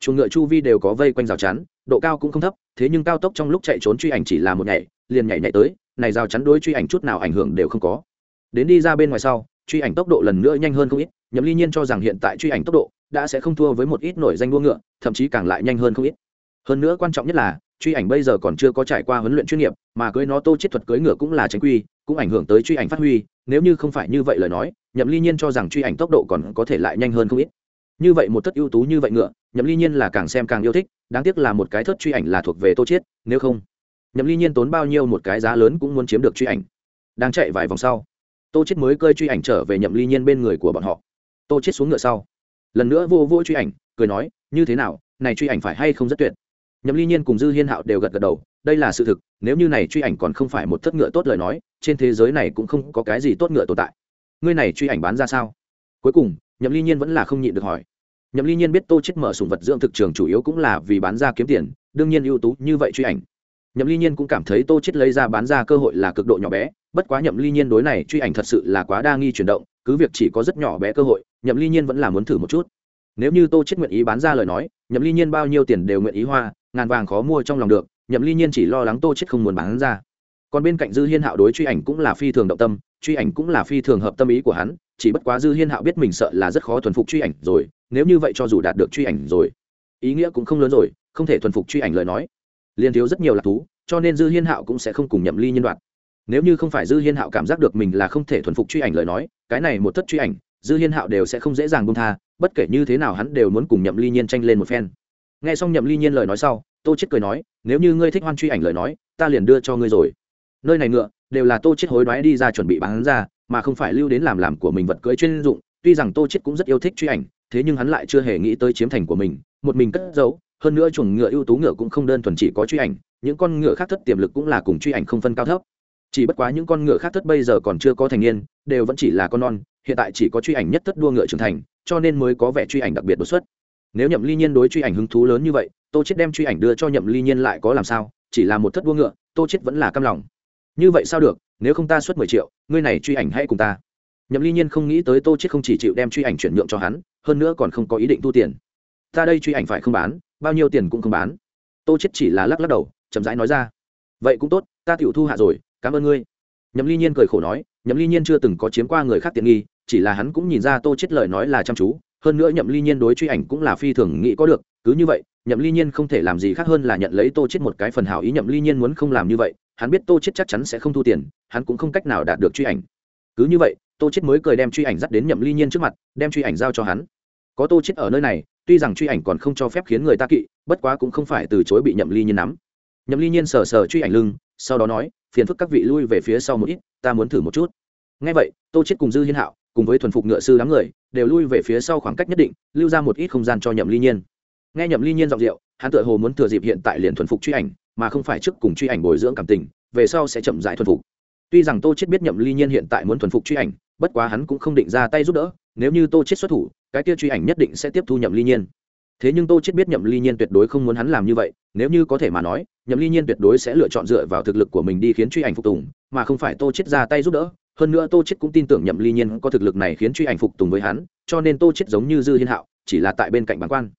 Chuồng ngựa chu vi đều có vây quanh rào chắn, độ cao cũng không thấp, thế nhưng cao tốc trong lúc chạy trốn truy ảnh chỉ là một nhảy, liền nhảy nhảy tới, này rào chắn đối truy ảnh chút nào ảnh hưởng đều không có. Đến đi ra bên ngoài sau, truy ảnh tốc độ lần nữa nhanh hơn không ít, nhậm ly nhiên cho rằng hiện tại truy ảnh tốc độ đã sẽ không thua với một ít nổi danh đua ngựa, thậm chí càng lại nhanh hơn không ít. Hơn nữa quan trọng nhất là, truy ảnh bây giờ còn chưa có trải qua huấn luyện chuyên nghiệp, mà cưới nó tô chết thuật cưới ngựa cũng là tránh quy cũng ảnh hưởng tới truy ảnh phát huy, nếu như không phải như vậy lời nói, nhậm ly nhiên cho rằng truy ảnh tốc độ còn có thể lại nhanh hơn không ít. Như vậy một thất ưu tú như vậy ngựa, nhậm ly nhiên là càng xem càng yêu thích, đáng tiếc là một cái thất truy ảnh là thuộc về tô chiết, nếu không, nhậm ly nhiên tốn bao nhiêu một cái giá lớn cũng muốn chiếm được truy ảnh. Đang chạy vài vòng sau, tô chiết mới cơi truy ảnh trở về nhậm ly nhiên bên người của bọn họ. Tô chiết xuống ngựa sau, lần nữa vô vô truy ảnh, cười nói, như thế nào, này truy ảnh phải hay không rất tuyệt? Nhậm ly nhiên cùng dư hiên hạo đều gật gật đầu đây là sự thực, nếu như này truy ảnh còn không phải một thất ngựa tốt lời nói, trên thế giới này cũng không có cái gì tốt ngựa tồn tại. Ngươi này truy ảnh bán ra sao? Cuối cùng, nhậm ly nhiên vẫn là không nhịn được hỏi. Nhậm ly nhiên biết tô chết mở sùng vật dưỡng thực trường chủ yếu cũng là vì bán ra kiếm tiền, đương nhiên ưu tú như vậy truy ảnh. Nhậm ly nhiên cũng cảm thấy tô chết lấy ra bán ra cơ hội là cực độ nhỏ bé, bất quá nhậm ly nhiên đối này truy ảnh thật sự là quá đa nghi chuyển động, cứ việc chỉ có rất nhỏ bé cơ hội, nhậm ly nhiên vẫn là muốn thử một chút. Nếu như tô chết nguyện ý bán ra lời nói, nhậm ly nhiên bao nhiêu tiền đều nguyện ý hoa, ngàn vàng khó mua trong lòng được nhậm ly nhiên chỉ lo lắng tô chết không muốn bán ra. Còn bên cạnh dư hiên hạo đối truy ảnh cũng là phi thường động tâm, truy ảnh cũng là phi thường hợp tâm ý của hắn, chỉ bất quá dư hiên hạo biết mình sợ là rất khó thuần phục truy ảnh rồi, nếu như vậy cho dù đạt được truy ảnh rồi, ý nghĩa cũng không lớn rồi, không thể thuần phục truy ảnh lời nói. Liên thiếu rất nhiều lạc thú, cho nên dư hiên hạo cũng sẽ không cùng nhậm ly nhân đoạn. Nếu như không phải dư hiên hạo cảm giác được mình là không thể thuần phục truy ảnh lời nói, cái này một thất truy ảnh, dư hiên hạo đều sẽ không dễ dàng buông tha, bất kể như thế nào hắn đều muốn cùng nhậm ly nhiên tranh lên một phen. Nghe xong nhậm ly nhiên lời nói sau tô chết cười nói, nếu như ngươi thích hoan truy ảnh lời nói, ta liền đưa cho ngươi rồi. Nơi này ngựa, đều là tô chết hối đoái đi ra chuẩn bị bán ra, mà không phải lưu đến làm làm của mình vật cưỡi chuyên dụng, tuy rằng tô chết cũng rất yêu thích truy ảnh, thế nhưng hắn lại chưa hề nghĩ tới chiếm thành của mình, một mình cất giấu, hơn nữa chuồng ngựa ưu tú ngựa cũng không đơn thuần chỉ có truy ảnh, những con ngựa khác thất tiềm lực cũng là cùng truy ảnh không phân cao thấp. Chỉ bất quá những con ngựa khác thất bây giờ còn chưa có thành niên, đều vẫn chỉ là con non, hiện tại chỉ có truy ảnh nhất thất đua ngựa trưởng thành, cho nên mới có vẻ truy ảnh đặc biệt đột xuất. Nếu nhậm ly nhiên đối truy ảnh hứng thú lớn như vậy tô chết đem truy ảnh đưa cho nhậm ly nhiên lại có làm sao, chỉ là một thất đua ngựa, tô chết vẫn là căm lòng. Như vậy sao được, nếu không ta xuất mười triệu, ngươi này truy ảnh hãy cùng ta. Nhậm ly nhiên không nghĩ tới tô chết không chỉ chịu đem truy ảnh chuyển nhượng cho hắn, hơn nữa còn không có ý định thu tiền. Ta đây truy ảnh phải không bán, bao nhiêu tiền cũng không bán. Tô chết chỉ là lắc lắc đầu, chậm rãi nói ra. Vậy cũng tốt, ta tiểu thu hạ rồi, cảm ơn ngươi. Nhậm ly nhiên cười khổ nói, nhậm ly nhiên chưa từng có chiếm qua người khác tiện nghi, chỉ là hắn cũng nhìn ra tô chết lời nói là chăm chú hơn nữa nhậm ly nhiên đối truy ảnh cũng là phi thường nghĩ có được, cứ như vậy, nhậm ly nhiên không thể làm gì khác hơn là nhận lấy tô chết một cái phần hảo ý, nhậm ly nhiên muốn không làm như vậy, hắn biết tô chết chắc chắn sẽ không thu tiền, hắn cũng không cách nào đạt được truy ảnh. Cứ như vậy, tô chết mới cười đem truy ảnh dắt đến nhậm ly nhiên trước mặt, đem truy ảnh giao cho hắn. Có tô chết ở nơi này, tuy rằng truy ảnh còn không cho phép khiến người ta kỵ, bất quá cũng không phải từ chối bị nhậm ly nhiên nắm. Nhậm ly nhiên sờ sờ truy ảnh lưng, sau đó nói, phiền phức các vị lui về phía sau một ít, ta muốn thử một chút. Ngay vậy, tô chết cùng dư hiên hạo, cùng với thuần phục ngựa sư đám người đều lui về phía sau khoảng cách nhất định, lưu ra một ít không gian cho nhậm ly nhiên. Nghe nhậm ly nhiên giọng rượu hắn tựa hồ muốn thừa dịp hiện tại liền thuần phục truy ảnh, mà không phải trước cùng truy ảnh bồi dưỡng cảm tình, về sau sẽ chậm rãi thuần phục. Tuy rằng tô chết biết nhậm ly nhiên hiện tại muốn thuần phục truy ảnh, bất quá hắn cũng không định ra tay giúp đỡ, nếu như tô chết xuất thủ, cái kia truy ảnh nhất định sẽ tiếp thu nhậm ly nhiên. Thế nhưng tô chết biết nhậm ly nhiên tuyệt đối không muốn hắn làm như vậy, nếu như có thể mà nói, nhậm ly nhiên tuyệt đối sẽ lựa chọn dựa vào thực lực của mình đi khiến truy ảnh phục tùng, mà không phải tô chết ra tay giúp đỡ hơn nữa tô chết cũng tin tưởng nhậm ly nhiên có thực lực này khiến truy ảnh phục tùng với hắn, cho nên tô chết giống như dư hiên hạo, chỉ là tại bên cạnh bản quan.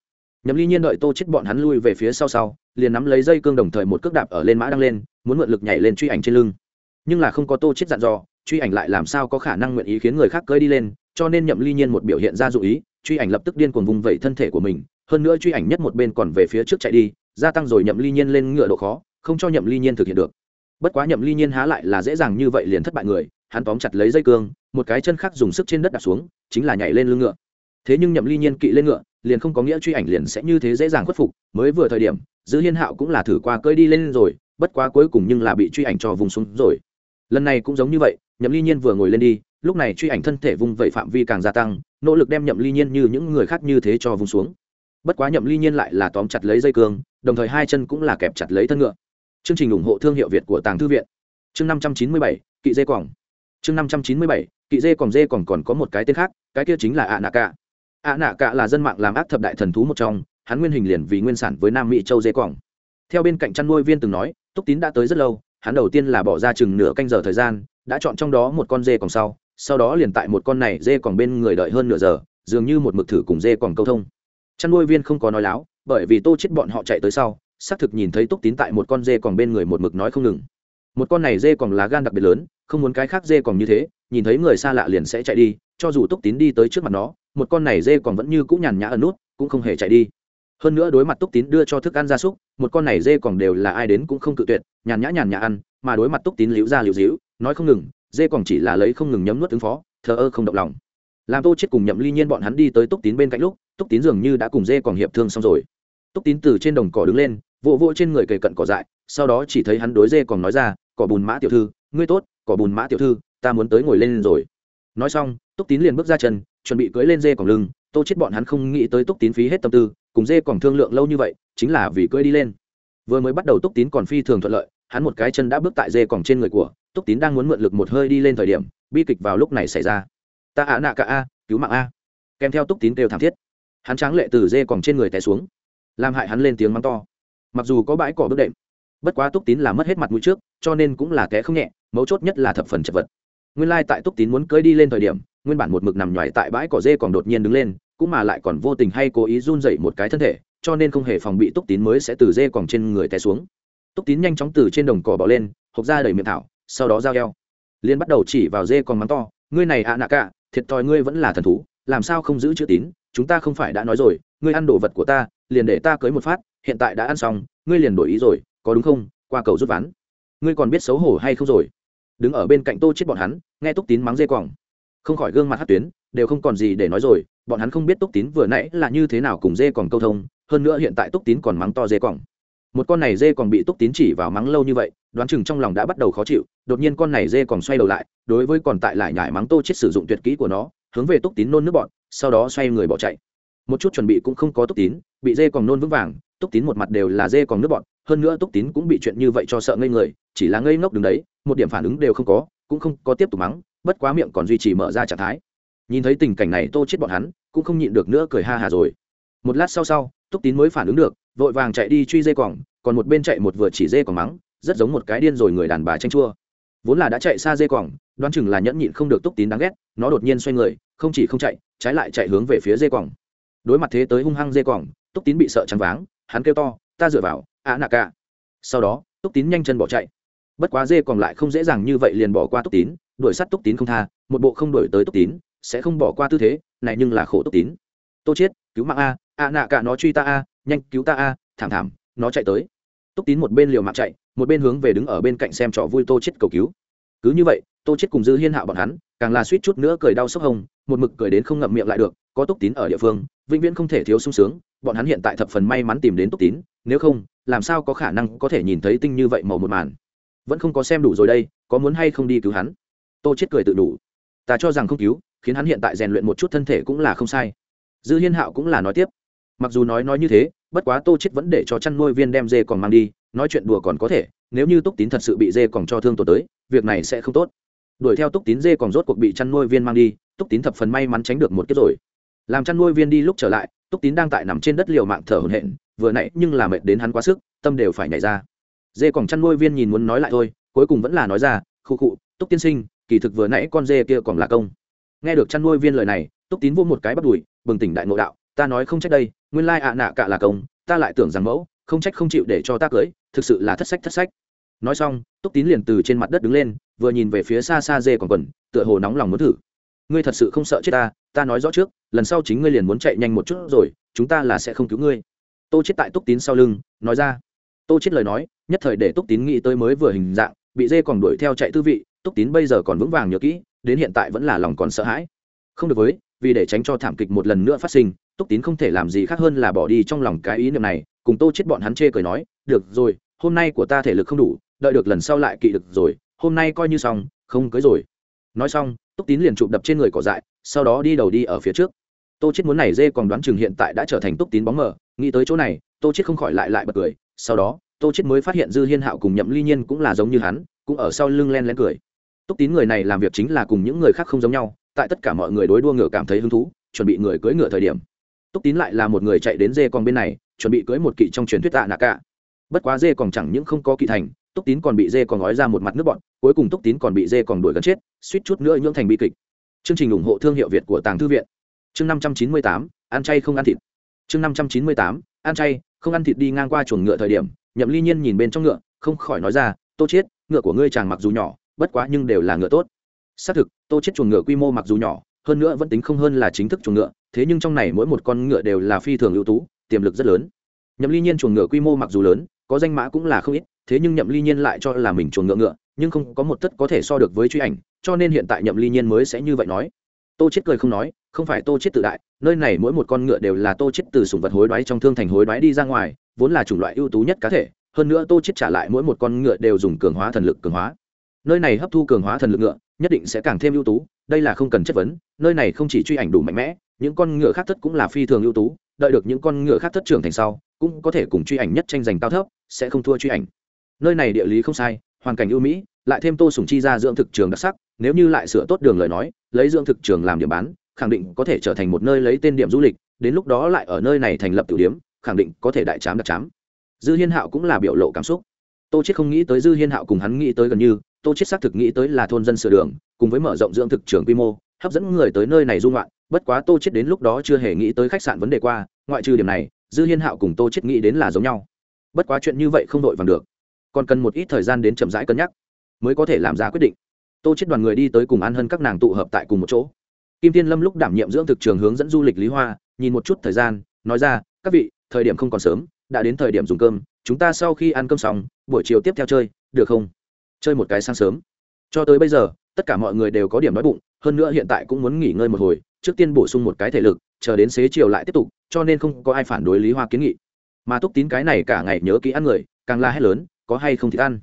Nhậm ly nhiên đợi tô chết bọn hắn lui về phía sau sau, liền nắm lấy dây cương đồng thời một cước đạp ở lên mã đăng lên, muốn mượn lực nhảy lên truy ảnh trên lưng. Nhưng là không có tô chết dặn dò, truy ảnh lại làm sao có khả năng nguyện ý khiến người khác cơi đi lên, cho nên nhậm ly nhiên một biểu hiện ra dụ ý, truy ảnh lập tức điên cuồng vùng vẩy thân thể của mình, hơn nữa truy ảnh nhất một bên còn về phía trước chạy đi, gia tăng rồi nhậm ly nhiên lên ngựa độ khó, không cho nhậm ly nhiên thực hiện được bất quá nhậm ly nhiên há lại là dễ dàng như vậy liền thất bại người, hắn tóm chặt lấy dây cương, một cái chân khác dùng sức trên đất đặt xuống, chính là nhảy lên lưng ngựa. Thế nhưng nhậm ly nhiên kỵ lên ngựa, liền không có nghĩa truy ảnh liền sẽ như thế dễ dàng khuất phục, mới vừa thời điểm giữ hiên hạo cũng là thử qua cơi đi lên rồi, bất quá cuối cùng nhưng là bị truy ảnh cho vùng xuống rồi. Lần này cũng giống như vậy, nhậm ly nhiên vừa ngồi lên đi, lúc này truy ảnh thân thể vung vậy phạm vi càng gia tăng, nỗ lực đem nhậm ly nhiên như những người khác như thế cho vùng xuống. Bất quá nhậm ly nhiên lại là tóm chặt lấy dây cương, đồng thời hai chân cũng là kẹp chặt lấy thân ngựa chương trình ủng hộ thương hiệu việt của tàng thư viện. Chương năm trăm chín mươi bảy, kỵ dê quòng chương năm trăm chín mươi bảy, kỵ dê còn dê còn còn có một cái tên khác, cái kia chính là ạ nạ cạ. Ạ nạ cạ là dân mạng làm ác thập đại thần thú một trong, hắn nguyên hình liền vì nguyên sản với nam mỹ châu dê quòng theo bên cạnh chăn nuôi viên từng nói, túc tín đã tới rất lâu, hắn đầu tiên là bỏ ra chừng nửa canh giờ thời gian, đã chọn trong đó một con dê còn sau sau đó liền tại một con này dê còn bên người đợi hơn nửa giờ, dường như một mực thử cùng dê còn câu thông. Chăn nuôi viên không có nói láo, bởi vì tô chết bọn họ chạy tới sau xác thực nhìn thấy túc tín tại một con dê còn bên người một mực nói không ngừng. Một con này dê còn lá gan đặc biệt lớn, không muốn cái khác dê còn như thế, nhìn thấy người xa lạ liền sẽ chạy đi, cho dù túc tín đi tới trước mặt nó, một con này dê còn vẫn như cũng nhàn nhã ẩn nút, cũng không hề chạy đi. Hơn nữa đối mặt túc tín đưa cho thức ăn gia súc, một con này dê còn đều là ai đến cũng không cự tuyệt, nhàn nhã nhàn nhã ăn, mà đối mặt túc tín liễu ra liễu díu nói không ngừng, dê còn chỉ là lấy không ngừng nhấm nuốt ứng phó, thờ ơ không động lòng. Làm tô chết cùng nhậm ly nhiên bọn hắn đi tới túc tín bên cạnh lúc, túc tín dường như đã cùng dê còn hiệp thương xong rồi túc tín từ trên đồng cỏ đứng lên, vỗ vỗ trên người kề cận cỏ dại, sau đó chỉ thấy hắn đối dê còn nói ra, cỏ bùn mã tiểu thư, ngươi tốt, cỏ bùn mã tiểu thư, ta muốn tới ngồi lên rồi. Nói xong, túc tín liền bước ra chân, chuẩn bị cưỡi lên dê còn lưng, tô chết bọn hắn không nghĩ tới túc tín phí hết tâm tư, cùng dê còn thương lượng lâu như vậy, chính là vì cưỡi đi lên. Vừa mới bắt đầu túc tín còn phi thường thuận lợi, hắn một cái chân đã bước tại dê còn trên người của, túc tín đang muốn mượn lực một hơi đi lên thời điểm, bi kịch vào lúc này xảy ra. Ta ạ nạ cả a, cứu mạng a. Kèm theo túc tín kêu thảm thiết. Hắn tráng lệ từ dê còn trên người té xuống làm hại hắn lên tiếng mắng to. Mặc dù có bãi cỏ bước đệm, bất quá túc tín là mất hết mặt mũi trước, cho nên cũng là té không nhẹ, mấu chốt nhất là thập phần chật vật. Nguyên lai tại túc tín muốn cưỡi đi lên thời điểm, nguyên bản một mực nằm nhoài tại bãi cỏ dê còn đột nhiên đứng lên, cũng mà lại còn vô tình hay cố ý run dậy một cái thân thể, cho nên không hề phòng bị túc tín mới sẽ từ dê còn trên người té xuống. Túc tín nhanh chóng từ trên đồng cỏ bỏ lên, hộc ra đầy miệng thảo, sau đó giao eo liên bắt đầu chỉ vào dê còn mắng to, ngươi này ạ nạ cả, thiệt thòi ngươi vẫn là thần thú, làm sao không giữ chữ tín? Chúng ta không phải đã nói rồi ngươi ăn đồ vật của ta, liền để ta cưới một phát, hiện tại đã ăn xong, ngươi liền đổi ý rồi, có đúng không? Qua cầu rút ván. Ngươi còn biết xấu hổ hay không rồi? Đứng ở bên cạnh tô chết bọn hắn, nghe túc tín mắng dê quòng. Không khỏi gương mặt hát tuyến, đều không còn gì để nói rồi, bọn hắn không biết túc tín vừa nãy là như thế nào cùng dê còn câu thông, hơn nữa hiện tại túc tín còn mắng to dê quòng. Một con này dê còn bị túc tín chỉ vào mắng lâu như vậy, đoán chừng trong lòng đã bắt đầu khó chịu, đột nhiên con này dê còn xoay đầu lại, đối với còn tại lại nhải mắng tô chết sử dụng tuyệt kỹ của nó, hướng về túc tín nôn nước bọn, sau đó xoay người bỏ chạy một chút chuẩn bị cũng không có túc tín, bị dê còn nôn vững vàng, túc tín một mặt đều là dê còn nước bọn hơn nữa túc tín cũng bị chuyện như vậy cho sợ ngây người, chỉ là ngây ngốc đứng đấy, một điểm phản ứng đều không có, cũng không có tiếp tục mắng, bất quá miệng còn duy trì mở ra trạng thái. Nhìn thấy tình cảnh này tô chết bọn hắn, cũng không nhịn được nữa cười ha hà rồi. Một lát sau sau, túc tín mới phản ứng được, vội vàng chạy đi truy dê quòng còn một bên chạy một vừa chỉ dê còn mắng, rất giống một cái điên rồi người đàn bà tranh chua. Vốn là đã chạy xa dê quòng đoán chừng là nhẫn nhịn không được túc tín đáng ghét, nó đột nhiên xoay người, không chỉ không chạy, trái lại chạy hướng về phía dê quòng đối mặt thế tới hung hăng dê quòng túc tín bị sợ trắng váng, hắn kêu to, ta dựa vào, ạ nạ cả. Sau đó, túc tín nhanh chân bỏ chạy. Bất quá dê còn lại không dễ dàng như vậy liền bỏ qua túc tín, đuổi sắt túc tín không tha, một bộ không đuổi tới túc tín, sẽ không bỏ qua tư thế, này nhưng là khổ túc tín. Tô chết, cứu mạng a, ạ nạ cả nó truy ta a, nhanh cứu ta a, thảm thảm, nó chạy tới. Túc tín một bên liều mạng chạy, một bên hướng về đứng ở bên cạnh xem trò vui tô chết cầu cứu. Cứ như vậy, tô chết cùng dư hiên hạo bọn hắn, càng là suýt chút nữa cười đau sốc hồng, một mực cười đến không ngậm miệng lại được, có túc tín ở địa phương vĩnh viễn không thể thiếu sung sướng, bọn hắn hiện tại thập phần may mắn tìm đến túc tín, nếu không, làm sao có khả năng có thể nhìn thấy tinh như vậy màu một màn. Vẫn không có xem đủ rồi đây, có muốn hay không đi cứu hắn? Tô chết cười tự đủ. Ta cho rằng không cứu, khiến hắn hiện tại rèn luyện một chút thân thể cũng là không sai. Dư hiên hạo cũng là nói tiếp. Mặc dù nói nói như thế, bất quá tô chết vẫn để cho chăn nuôi viên đem dê còn mang đi, nói chuyện đùa còn có thể, nếu như túc tín thật sự bị dê còn cho thương tổn tới, việc này sẽ không tốt. Đuổi theo túc tín dê còn rốt cuộc bị chăn nuôi viên mang đi, túc tín thập phần may mắn tránh được một kiếp rồi làm chăn nuôi viên đi lúc trở lại, túc tín đang tại nằm trên đất liều mạng thở hổn hển, vừa nãy nhưng là mệt đến hắn quá sức, tâm đều phải nhảy ra. Dê còn chăn nuôi viên nhìn muốn nói lại thôi, cuối cùng vẫn là nói ra khu khụ, túc tiên sinh, kỳ thực vừa nãy con dê kia còn là công. Nghe được chăn nuôi viên lời này, túc tín vô một cái bắt đùi, bừng tỉnh đại ngộ đạo, ta nói không trách đây, nguyên lai ạ nạ cả là công, ta lại tưởng rằng mẫu, không trách không chịu để cho ta cưới, thực sự là thất sách thất sách. Nói xong, túc tín liền từ trên mặt đất đứng lên, vừa nhìn về phía xa xa dê còn quần, tựa hồ nóng lòng muốn thử ngươi thật sự không sợ chết ta ta nói rõ trước, lần sau chính ngươi liền muốn chạy nhanh một chút rồi, chúng ta là sẽ không cứu ngươi. Tô chết tại túc tín sau lưng, nói ra. Tô chết lời nói, nhất thời để túc tín nghĩ tới mới vừa hình dạng, bị dê còn đuổi theo chạy tư vị, túc tín bây giờ còn vững vàng nhớ kỹ, đến hiện tại vẫn là lòng còn sợ hãi. Không được với, vì để tránh cho thảm kịch một lần nữa phát sinh, túc tín không thể làm gì khác hơn là bỏ đi trong lòng cái ý niệm này, cùng tô chết bọn hắn chê cười nói, được rồi, hôm nay của ta thể lực không đủ, đợi được lần sau lại kỵ được rồi, hôm nay coi như xong, không cưới rồi. Nói xong túc tín liền chụp đập trên người cỏ dại, sau đó đi đầu đi ở phía trước. Tô chết muốn này dê còn đoán chừng hiện tại đã trở thành túc tín bóng mờ, nghĩ tới chỗ này, tô chết không khỏi lại lại bật cười, sau đó, tô chết mới phát hiện dư hiên hạo cùng nhậm ly nhiên cũng là giống như hắn, cũng ở sau lưng len lén cười. Túc tín người này làm việc chính là cùng những người khác không giống nhau, tại tất cả mọi người đối đua ngựa cảm thấy hứng thú, chuẩn bị người cưỡi ngựa thời điểm. Túc tín lại là một người chạy đến dê còn bên này, chuẩn bị cưỡi một kỵ trong truyền thuyết tạ nạ cả. Bất quá dê còn chẳng những không có kỵ thành túc tín còn bị dê còn gói ra một mặt nước bọn, cuối cùng túc tín còn bị dê còn đuổi gần chết, suýt chút nữa nhưỡng thành bi kịch. Chương trình ủng hộ thương hiệu việt của tàng thư viện. Chương năm trăm chín mươi tám, ăn chay không ăn thịt. Chương năm trăm chín mươi tám, ăn chay không ăn thịt đi ngang qua chuồng ngựa thời điểm, nhậm ly nhiên nhìn bên trong ngựa, không khỏi nói ra, tô chết, ngựa của ngươi chàng mặc dù nhỏ, bất quá nhưng đều là ngựa tốt. Xác thực, tô chết chuồng ngựa quy mô mặc dù nhỏ, hơn nữa vẫn tính không hơn là chính thức chuồng ngựa, thế nhưng trong này mỗi một con ngựa đều là phi thường ưu tú, tiềm lực rất lớn. Nhậm ly nhiên chuồng ngựa quy mô mặc dù lớn, có danh mã cũng là không ít thế nhưng nhậm ly nhiên lại cho là mình chuồn ngựa ngựa, nhưng không có một tất có thể so được với truy ảnh, cho nên hiện tại nhậm ly nhiên mới sẽ như vậy nói. Tô chết cười không nói, không phải tô chết tự đại, nơi này mỗi một con ngựa đều là tô chết từ sùng vật hối đoái trong thương thành hối đoái đi ra ngoài, vốn là chủng loại ưu tú nhất cá thể, hơn nữa tô chết trả lại mỗi một con ngựa đều dùng cường hóa thần lực cường hóa. Nơi này hấp thu cường hóa thần lực ngựa, nhất định sẽ càng thêm ưu tú, đây là không cần chất vấn, nơi này không chỉ truy ảnh đủ mạnh mẽ, những con ngựa khác thất cũng là phi thường ưu tú, đợi được những con ngựa khác thất trưởng thành sau, cũng có thể cùng truy ảnh nhất tranh giành cao thấp, sẽ không thua truy ảnh nơi này địa lý không sai, hoàn cảnh ưu mỹ, lại thêm tô sùng chi ra dưỡng thực trường đặc sắc, nếu như lại sửa tốt đường lời nói, lấy dưỡng thực trường làm điểm bán, khẳng định có thể trở thành một nơi lấy tên điểm du lịch, đến lúc đó lại ở nơi này thành lập tiểu điểm, khẳng định có thể đại chám đặc chám. Dư hiên hạo cũng là biểu lộ cảm xúc. Tô chết không nghĩ tới dư hiên hạo cùng hắn nghĩ tới gần như, tô chết xác thực nghĩ tới là thôn dân sửa đường, cùng với mở rộng dưỡng thực trường quy mô, hấp dẫn người tới nơi này du ngoạn. bất quá tô chết đến lúc đó chưa hề nghĩ tới khách sạn vấn đề qua, ngoại trừ điểm này, dư hiên hạo cùng tô chết nghĩ đến là giống nhau. Bất quá chuyện như vậy không đội vàng được còn cần một ít thời gian đến chậm rãi cân nhắc, mới có thể làm ra quyết định. Tô chết đoàn người đi tới cùng an hơn các nàng tụ hợp tại cùng một chỗ. Kim tiên lâm lúc đảm nhiệm dưỡng thực trường hướng dẫn du lịch lý hoa, nhìn một chút thời gian, nói ra, các vị, thời điểm không còn sớm, đã đến thời điểm dùng cơm, chúng ta sau khi ăn cơm xong, buổi chiều tiếp theo chơi, được không? Chơi một cái sáng sớm. Cho tới bây giờ, tất cả mọi người đều có điểm nói bụng, hơn nữa hiện tại cũng muốn nghỉ ngơi một hồi, trước tiên bổ sung một cái thể lực, chờ đến xế chiều lại tiếp tục, cho nên không có ai phản đối lý hoa kiến nghị. Mà túc tín cái này cả ngày nhớ kỹ ăn người, càng la hét lớn có hay không thịt ăn?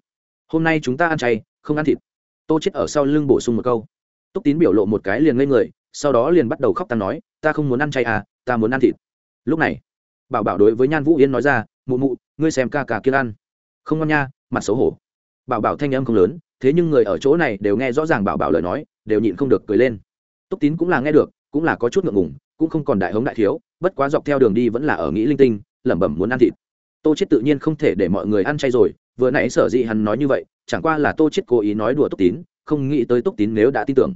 Hôm nay chúng ta ăn chay, không ăn thịt. Tô chết ở sau lưng bổ sung một câu. Túc tín biểu lộ một cái liền ngây người, sau đó liền bắt đầu khóc ta nói, ta không muốn ăn chay à ta muốn ăn thịt. Lúc này, bảo bảo đối với nhan vũ yên nói ra, mụ mụ, ngươi xem ca ca kia ăn. Không ngon nha, mặt xấu hổ. Bảo bảo thanh âm không lớn, thế nhưng người ở chỗ này đều nghe rõ ràng bảo bảo lời nói, đều nhịn không được cười lên. Túc tín cũng là nghe được, cũng là có chút ngượng ngùng, cũng không còn đại hống đại thiếu, bất quá dọc theo đường đi vẫn là ở nghĩ linh tinh, lẩm bẩm muốn ăn thịt. Tô chết tự nhiên không thể để mọi người ăn chay rồi vừa nãy sở dĩ hắn nói như vậy, chẳng qua là tô chết cố ý nói đùa túc tín, không nghĩ tới túc tín nếu đã tin tưởng.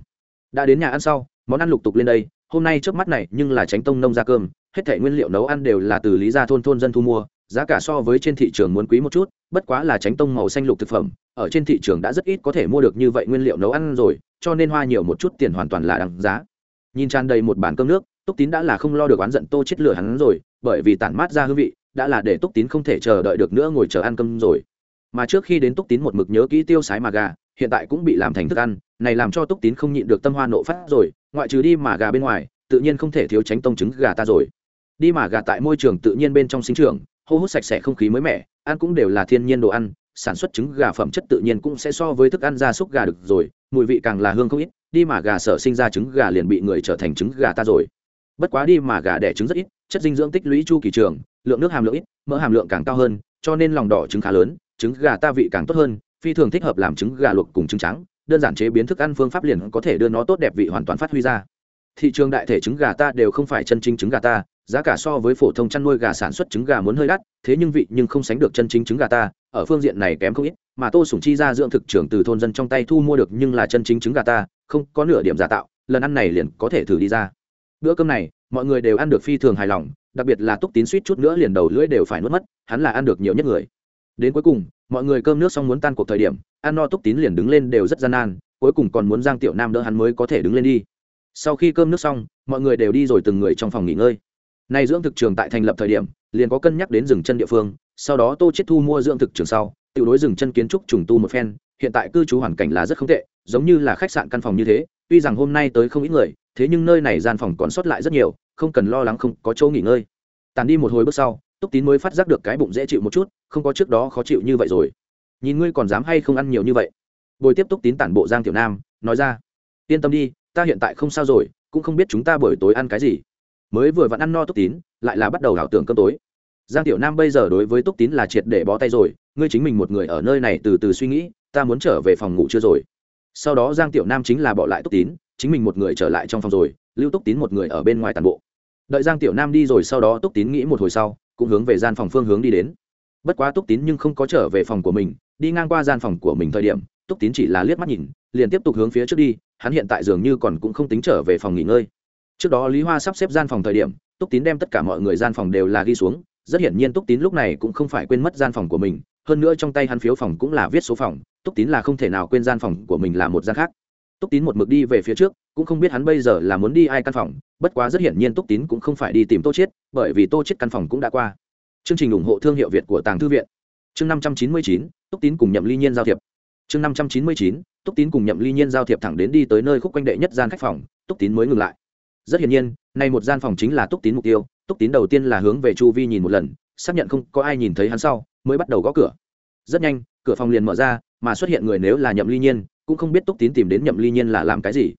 Đã đến nhà ăn sau, món ăn lục tục lên đây, hôm nay trước mắt này nhưng là tránh tông nông ra cơm, hết thảy nguyên liệu nấu ăn đều là từ lý gia thôn thôn dân thu mua, giá cả so với trên thị trường muốn quý một chút, bất quá là tránh tông màu xanh lục thực phẩm, ở trên thị trường đã rất ít có thể mua được như vậy nguyên liệu nấu ăn rồi, cho nên hoa nhiều một chút tiền hoàn toàn là đằng giá. Nhìn tràn đầy một bàn cơm nước, túc tín đã là không lo được oán giận tô chết lửa hắn rồi, bởi vì tản mát ra hương vị, đã là để túc tín không thể chờ đợi được nữa ngồi chờ ăn cơm rồi mà trước khi đến túc tín một mực nhớ kỹ tiêu sái mà gà, hiện tại cũng bị làm thành thức ăn, này làm cho túc tín không nhịn được tâm hoa nộ phát rồi, ngoại trừ đi mà gà bên ngoài, tự nhiên không thể thiếu tránh tông trứng gà ta rồi. Đi mà gà tại môi trường tự nhiên bên trong sinh trường hô hút sạch sẽ không khí mới mẻ, ăn cũng đều là thiên nhiên đồ ăn, sản xuất trứng gà phẩm chất tự nhiên cũng sẽ so với thức ăn gia súc gà được rồi, mùi vị càng là hương không ít, đi mà gà sở sinh ra trứng gà liền bị người trở thành trứng gà ta rồi. Bất quá đi mà gà đẻ trứng rất ít, chất dinh dưỡng tích lũy chu kỳ trường, lượng nước hàm lượng ít, mỡ hàm lượng càng cao hơn, cho nên lòng đỏ trứng khá lớn trứng gà ta vị càng tốt hơn, phi thường thích hợp làm trứng gà luộc cùng trứng trắng, đơn giản chế biến thức ăn phương pháp liền có thể đưa nó tốt đẹp vị hoàn toàn phát huy ra. Thị trường đại thể trứng gà ta đều không phải chân chính trứng gà ta, giá cả so với phổ thông chăn nuôi gà sản xuất trứng gà muốn hơi đắt, thế nhưng vị nhưng không sánh được chân chính trứng gà ta, ở phương diện này kém không ít, mà tô sủng chi ra dưỡng thực trưởng từ thôn dân trong tay thu mua được nhưng là chân chính trứng gà ta, không có nửa điểm giả tạo, lần ăn này liền có thể thử đi ra. Bữa cơm này, mọi người đều ăn được phi thường hài lòng, đặc biệt là túc tín suýt chút nữa liền đầu lưỡi đều phải nuốt mất, hắn là ăn được nhiều nhất người đến cuối cùng, mọi người cơm nước xong muốn tan cuộc thời điểm ăn no túc tín liền đứng lên đều rất gian nan, cuối cùng còn muốn giang tiểu nam đỡ hắn mới có thể đứng lên đi. Sau khi cơm nước xong, mọi người đều đi rồi từng người trong phòng nghỉ ngơi. Nay dưỡng thực trường tại thành lập thời điểm, liền có cân nhắc đến rừng chân địa phương, sau đó tô chết thu mua dưỡng thực trường sau tự đối rừng chân kiến trúc trùng tu một phen, hiện tại cư trú hoàn cảnh là rất không tệ, giống như là khách sạn căn phòng như thế, tuy rằng hôm nay tới không ít người, thế nhưng nơi này gian phòng còn sót lại rất nhiều, không cần lo lắng không có chỗ nghỉ ngơi. Tàn đi một hồi bước sau túc tín mới phát giác được cái bụng dễ chịu một chút, không có trước đó khó chịu như vậy rồi. Nhìn ngươi còn dám hay không ăn nhiều như vậy. Bồi tiếp túc tín tản bộ giang tiểu nam, nói ra. Yên tâm đi, ta hiện tại không sao rồi, cũng không biết chúng ta buổi tối ăn cái gì. Mới vừa vặn ăn no túc tín, lại là bắt đầu ảo tưởng cơm tối. Giang tiểu nam bây giờ đối với túc tín là triệt để bó tay rồi, ngươi chính mình một người ở nơi này từ từ suy nghĩ, ta muốn trở về phòng ngủ chưa rồi. Sau đó giang tiểu nam chính là bỏ lại túc tín, chính mình một người trở lại trong phòng rồi, lưu túc tín một người ở bên ngoài tàn bộ. Đợi giang tiểu nam đi rồi sau đó túc tín nghĩ một hồi sau cũng hướng về gian phòng phương hướng đi đến. Bất quá túc tín nhưng không có trở về phòng của mình, đi ngang qua gian phòng của mình thời điểm, túc tín chỉ là liếc mắt nhìn, liền tiếp tục hướng phía trước đi, hắn hiện tại dường như còn cũng không tính trở về phòng nghỉ ngơi. Trước đó lý hoa sắp xếp gian phòng thời điểm, túc tín đem tất cả mọi người gian phòng đều là ghi xuống, rất hiển nhiên túc tín lúc này cũng không phải quên mất gian phòng của mình, hơn nữa trong tay hắn phiếu phòng cũng là viết số phòng, túc tín là không thể nào quên gian phòng của mình là một gian khác túc tín một mực đi về phía trước, cũng không biết hắn bây giờ là muốn đi ai căn phòng, bất quá rất hiển nhiên túc tín cũng không phải đi tìm tô chết bởi vì tô chết căn phòng cũng đã qua. Chương trình ủng hộ thương hiệu việt của tàng thư viện. Chương năm trăm chín mươi chín, túc tín cùng nhậm ly nhiên giao thiệp. Chương năm trăm chín mươi chín, túc tín cùng nhậm ly nhiên giao thiệp thẳng đến đi tới nơi khúc quanh đệ nhất gian khách phòng, túc tín mới ngừng lại. Rất hiển nhiên, nay một gian phòng chính là túc tín mục tiêu, túc tín đầu tiên là hướng về chu vi nhìn một lần, xác nhận không có ai nhìn thấy hắn sau, mới bắt đầu gõ cửa. Rất nhanh, cửa phòng liền mở ra, mà xuất hiện người nếu là nhậm ly nhiên cũng không biết túc tín tìm đến nhậm ly nhiên là làm cái gì.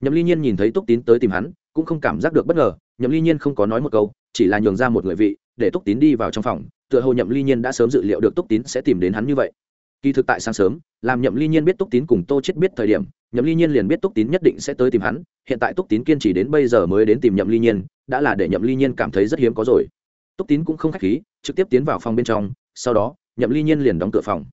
nhậm ly nhiên nhìn thấy túc tín tới tìm hắn, cũng không cảm giác được bất ngờ. nhậm ly nhiên không có nói một câu, chỉ là nhường ra một người vị, để túc tín đi vào trong phòng. tựa hồ nhậm ly nhiên đã sớm dự liệu được túc tín sẽ tìm đến hắn như vậy. kỳ thực tại sáng sớm, làm nhậm ly nhiên biết túc tín cùng tô chết biết thời điểm, nhậm ly nhiên liền biết túc tín nhất định sẽ tới tìm hắn. hiện tại túc tín kiên trì đến bây giờ mới đến tìm nhậm ly nhiên, đã là để nhậm ly nhiên cảm thấy rất hiếm có rồi. túc tín cũng không khách khí, trực tiếp tiến vào phòng bên trong, sau đó, nhậm ly nhiên liền đóng cửa phòng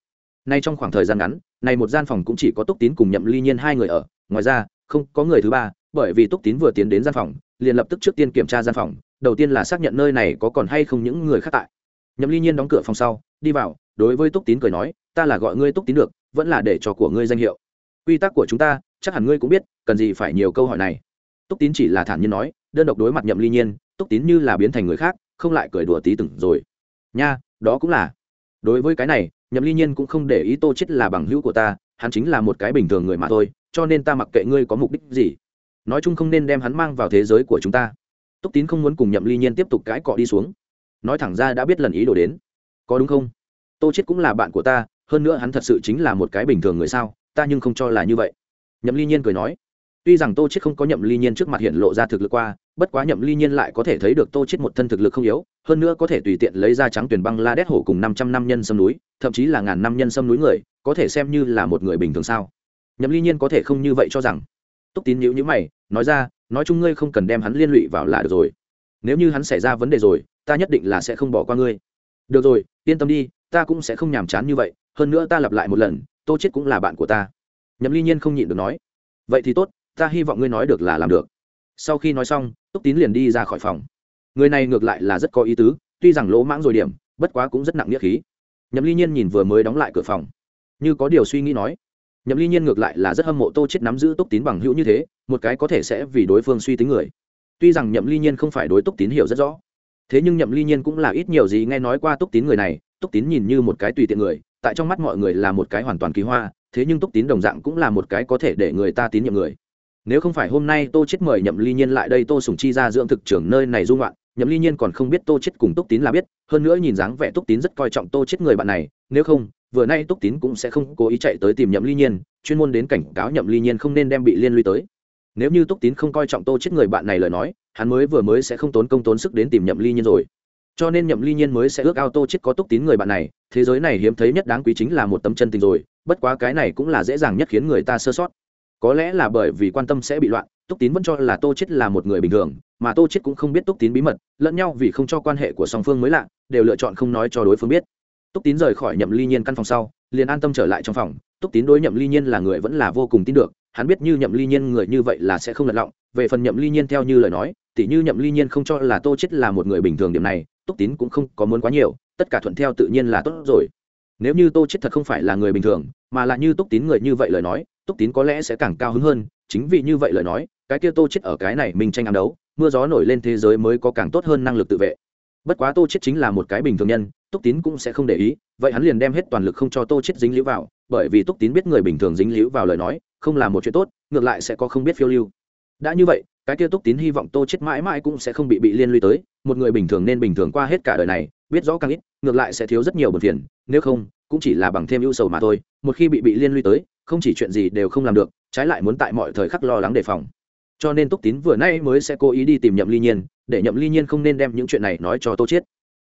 nay trong khoảng thời gian ngắn, này một gian phòng cũng chỉ có túc tín cùng nhậm ly nhiên hai người ở, ngoài ra, không có người thứ ba, bởi vì túc tín vừa tiến đến gian phòng, liền lập tức trước tiên kiểm tra gian phòng, đầu tiên là xác nhận nơi này có còn hay không những người khác tại. Nhậm ly nhiên đóng cửa phòng sau, đi vào, đối với túc tín cười nói, ta là gọi ngươi túc tín được, vẫn là để cho của ngươi danh hiệu. Quy tắc của chúng ta, chắc hẳn ngươi cũng biết, cần gì phải nhiều câu hỏi này. Túc tín chỉ là thản nhiên nói, đơn độc đối mặt nhậm ly nhiên, túc tín như là biến thành người khác, không lại cười đùa tí từng rồi. Nha, đó cũng là. Đối với cái này nhậm ly nhiên cũng không để ý tô chết là bằng hữu của ta, hắn chính là một cái bình thường người mà thôi, cho nên ta mặc kệ ngươi có mục đích gì. Nói chung không nên đem hắn mang vào thế giới của chúng ta. Túc tín không muốn cùng nhậm ly nhiên tiếp tục cãi cọ đi xuống. Nói thẳng ra đã biết lần ý đồ đến. Có đúng không? Tô chết cũng là bạn của ta, hơn nữa hắn thật sự chính là một cái bình thường người sao, ta nhưng không cho là như vậy. Nhậm ly nhiên cười nói. Tuy rằng tô chết không có nhậm ly nhiên trước mặt hiện lộ ra thực lực qua bất quá nhậm ly nhiên lại có thể thấy được tô chết một thân thực lực không yếu, hơn nữa có thể tùy tiện lấy ra trắng tuyển băng la đét hổ cùng năm trăm năm nhân sâm núi, thậm chí là ngàn năm nhân sâm núi người, có thể xem như là một người bình thường sao? Nhậm ly nhiên có thể không như vậy cho rằng. Túc tín nhữ nhữ mày, nói ra, nói chung ngươi không cần đem hắn liên lụy vào là được rồi. Nếu như hắn xảy ra vấn đề rồi, ta nhất định là sẽ không bỏ qua ngươi. Được rồi, yên tâm đi, ta cũng sẽ không nhàm chán như vậy, hơn nữa ta lặp lại một lần, tô chết cũng là bạn của ta. Nhậm ly nhiên không nhịn được nói. Vậy thì tốt, ta hy vọng ngươi nói được là làm được sau khi nói xong, túc tín liền đi ra khỏi phòng. Người này ngược lại là rất có ý tứ, tuy rằng lỗ mãng rồi điểm, bất quá cũng rất nặng nghĩa khí. Nhậm ly nhiên nhìn vừa mới đóng lại cửa phòng. Như có điều suy nghĩ nói, nhậm ly nhiên ngược lại là rất hâm mộ tô chết nắm giữ túc tín bằng hữu như thế, một cái có thể sẽ vì đối phương suy tính người. Tuy rằng nhậm ly nhiên không phải đối túc tín hiểu rất rõ, thế nhưng nhậm ly nhiên cũng là ít nhiều gì nghe nói qua túc tín người này, túc tín nhìn như một cái tùy tiện người, tại trong mắt mọi người là một cái hoàn toàn kỳ hoa, thế nhưng túc tín đồng dạng cũng là một cái có thể để người ta tín nhiệm người nếu không phải hôm nay tô chết mời nhậm ly nhiên lại đây, tô sùng chi ra dưỡng thực trưởng nơi này dung loạn nhậm ly nhiên còn không biết tô chết cùng túc tín là biết, hơn nữa nhìn dáng vẻ túc tín rất coi trọng tô chết người bạn này, nếu không, vừa nay túc tín cũng sẽ không cố ý chạy tới tìm nhậm ly nhiên, chuyên môn đến cảnh cáo nhậm ly nhiên không nên đem bị liên lụy tới. Nếu như túc tín không coi trọng tô chết người bạn này lời nói, hắn mới vừa mới sẽ không tốn công tốn sức đến tìm nhậm ly nhiên rồi. Cho nên nhậm ly nhiên mới sẽ ước ao tô chết có túc tín người bạn này, thế giới này hiếm thấy nhất đáng quý chính là một tấm chân tình rồi, bất quá cái này cũng là dễ dàng nhất khiến người ta sơ sót có lẽ là bởi vì quan tâm sẽ bị loạn, túc tín vẫn cho là tô chết là một người bình thường, mà tô chết cũng không biết túc tín bí mật, lẫn nhau vì không cho quan hệ của song phương mới lạ, đều lựa chọn không nói cho đối phương biết. Túc tín rời khỏi nhậm ly nhiên căn phòng sau, liền an tâm trở lại trong phòng. Túc tín đối nhậm ly nhiên là người vẫn là vô cùng tin được, hắn biết như nhậm ly nhiên người như vậy là sẽ không lật lọng. Về phần nhậm ly nhiên theo như lời nói, tỉ như nhậm ly nhiên không cho là tô chết là một người bình thường điểm này, túc tín cũng không có muốn quá nhiều, tất cả thuận theo tự nhiên là tốt rồi. Nếu như tô chết thật không phải là người bình thường, mà là như túc tín người như vậy lời nói túc tín có lẽ sẽ càng cao hứng hơn, chính vì như vậy lời nói, cái kia tô chết ở cái này mình tranh ám đấu, mưa gió nổi lên thế giới mới có càng tốt hơn năng lực tự vệ. Bất quá tô chết chính là một cái bình thường nhân, túc tín cũng sẽ không để ý, vậy hắn liền đem hết toàn lực không cho tô chết dính liễu vào, bởi vì túc tín biết người bình thường dính liễu vào lời nói, không là một chuyện tốt, ngược lại sẽ có không biết phiêu lưu. Đã như vậy, cái kia túc tín hy vọng tô chết mãi mãi cũng sẽ không bị bị liên lụy tới, một người bình thường nên bình thường qua hết cả đời này, biết rõ càng ít, ngược lại sẽ thiếu rất nhiều buồn phiền, nếu không, cũng chỉ là bằng thêm ưu sầu mà thôi, một khi bị bị liên lụy tới không chỉ chuyện gì đều không làm được, trái lại muốn tại mọi thời khắc lo lắng đề phòng. Cho nên túc tín vừa nay mới sẽ cố ý đi tìm nhậm ly nhiên, để nhậm ly nhiên không nên đem những chuyện này nói cho tô chết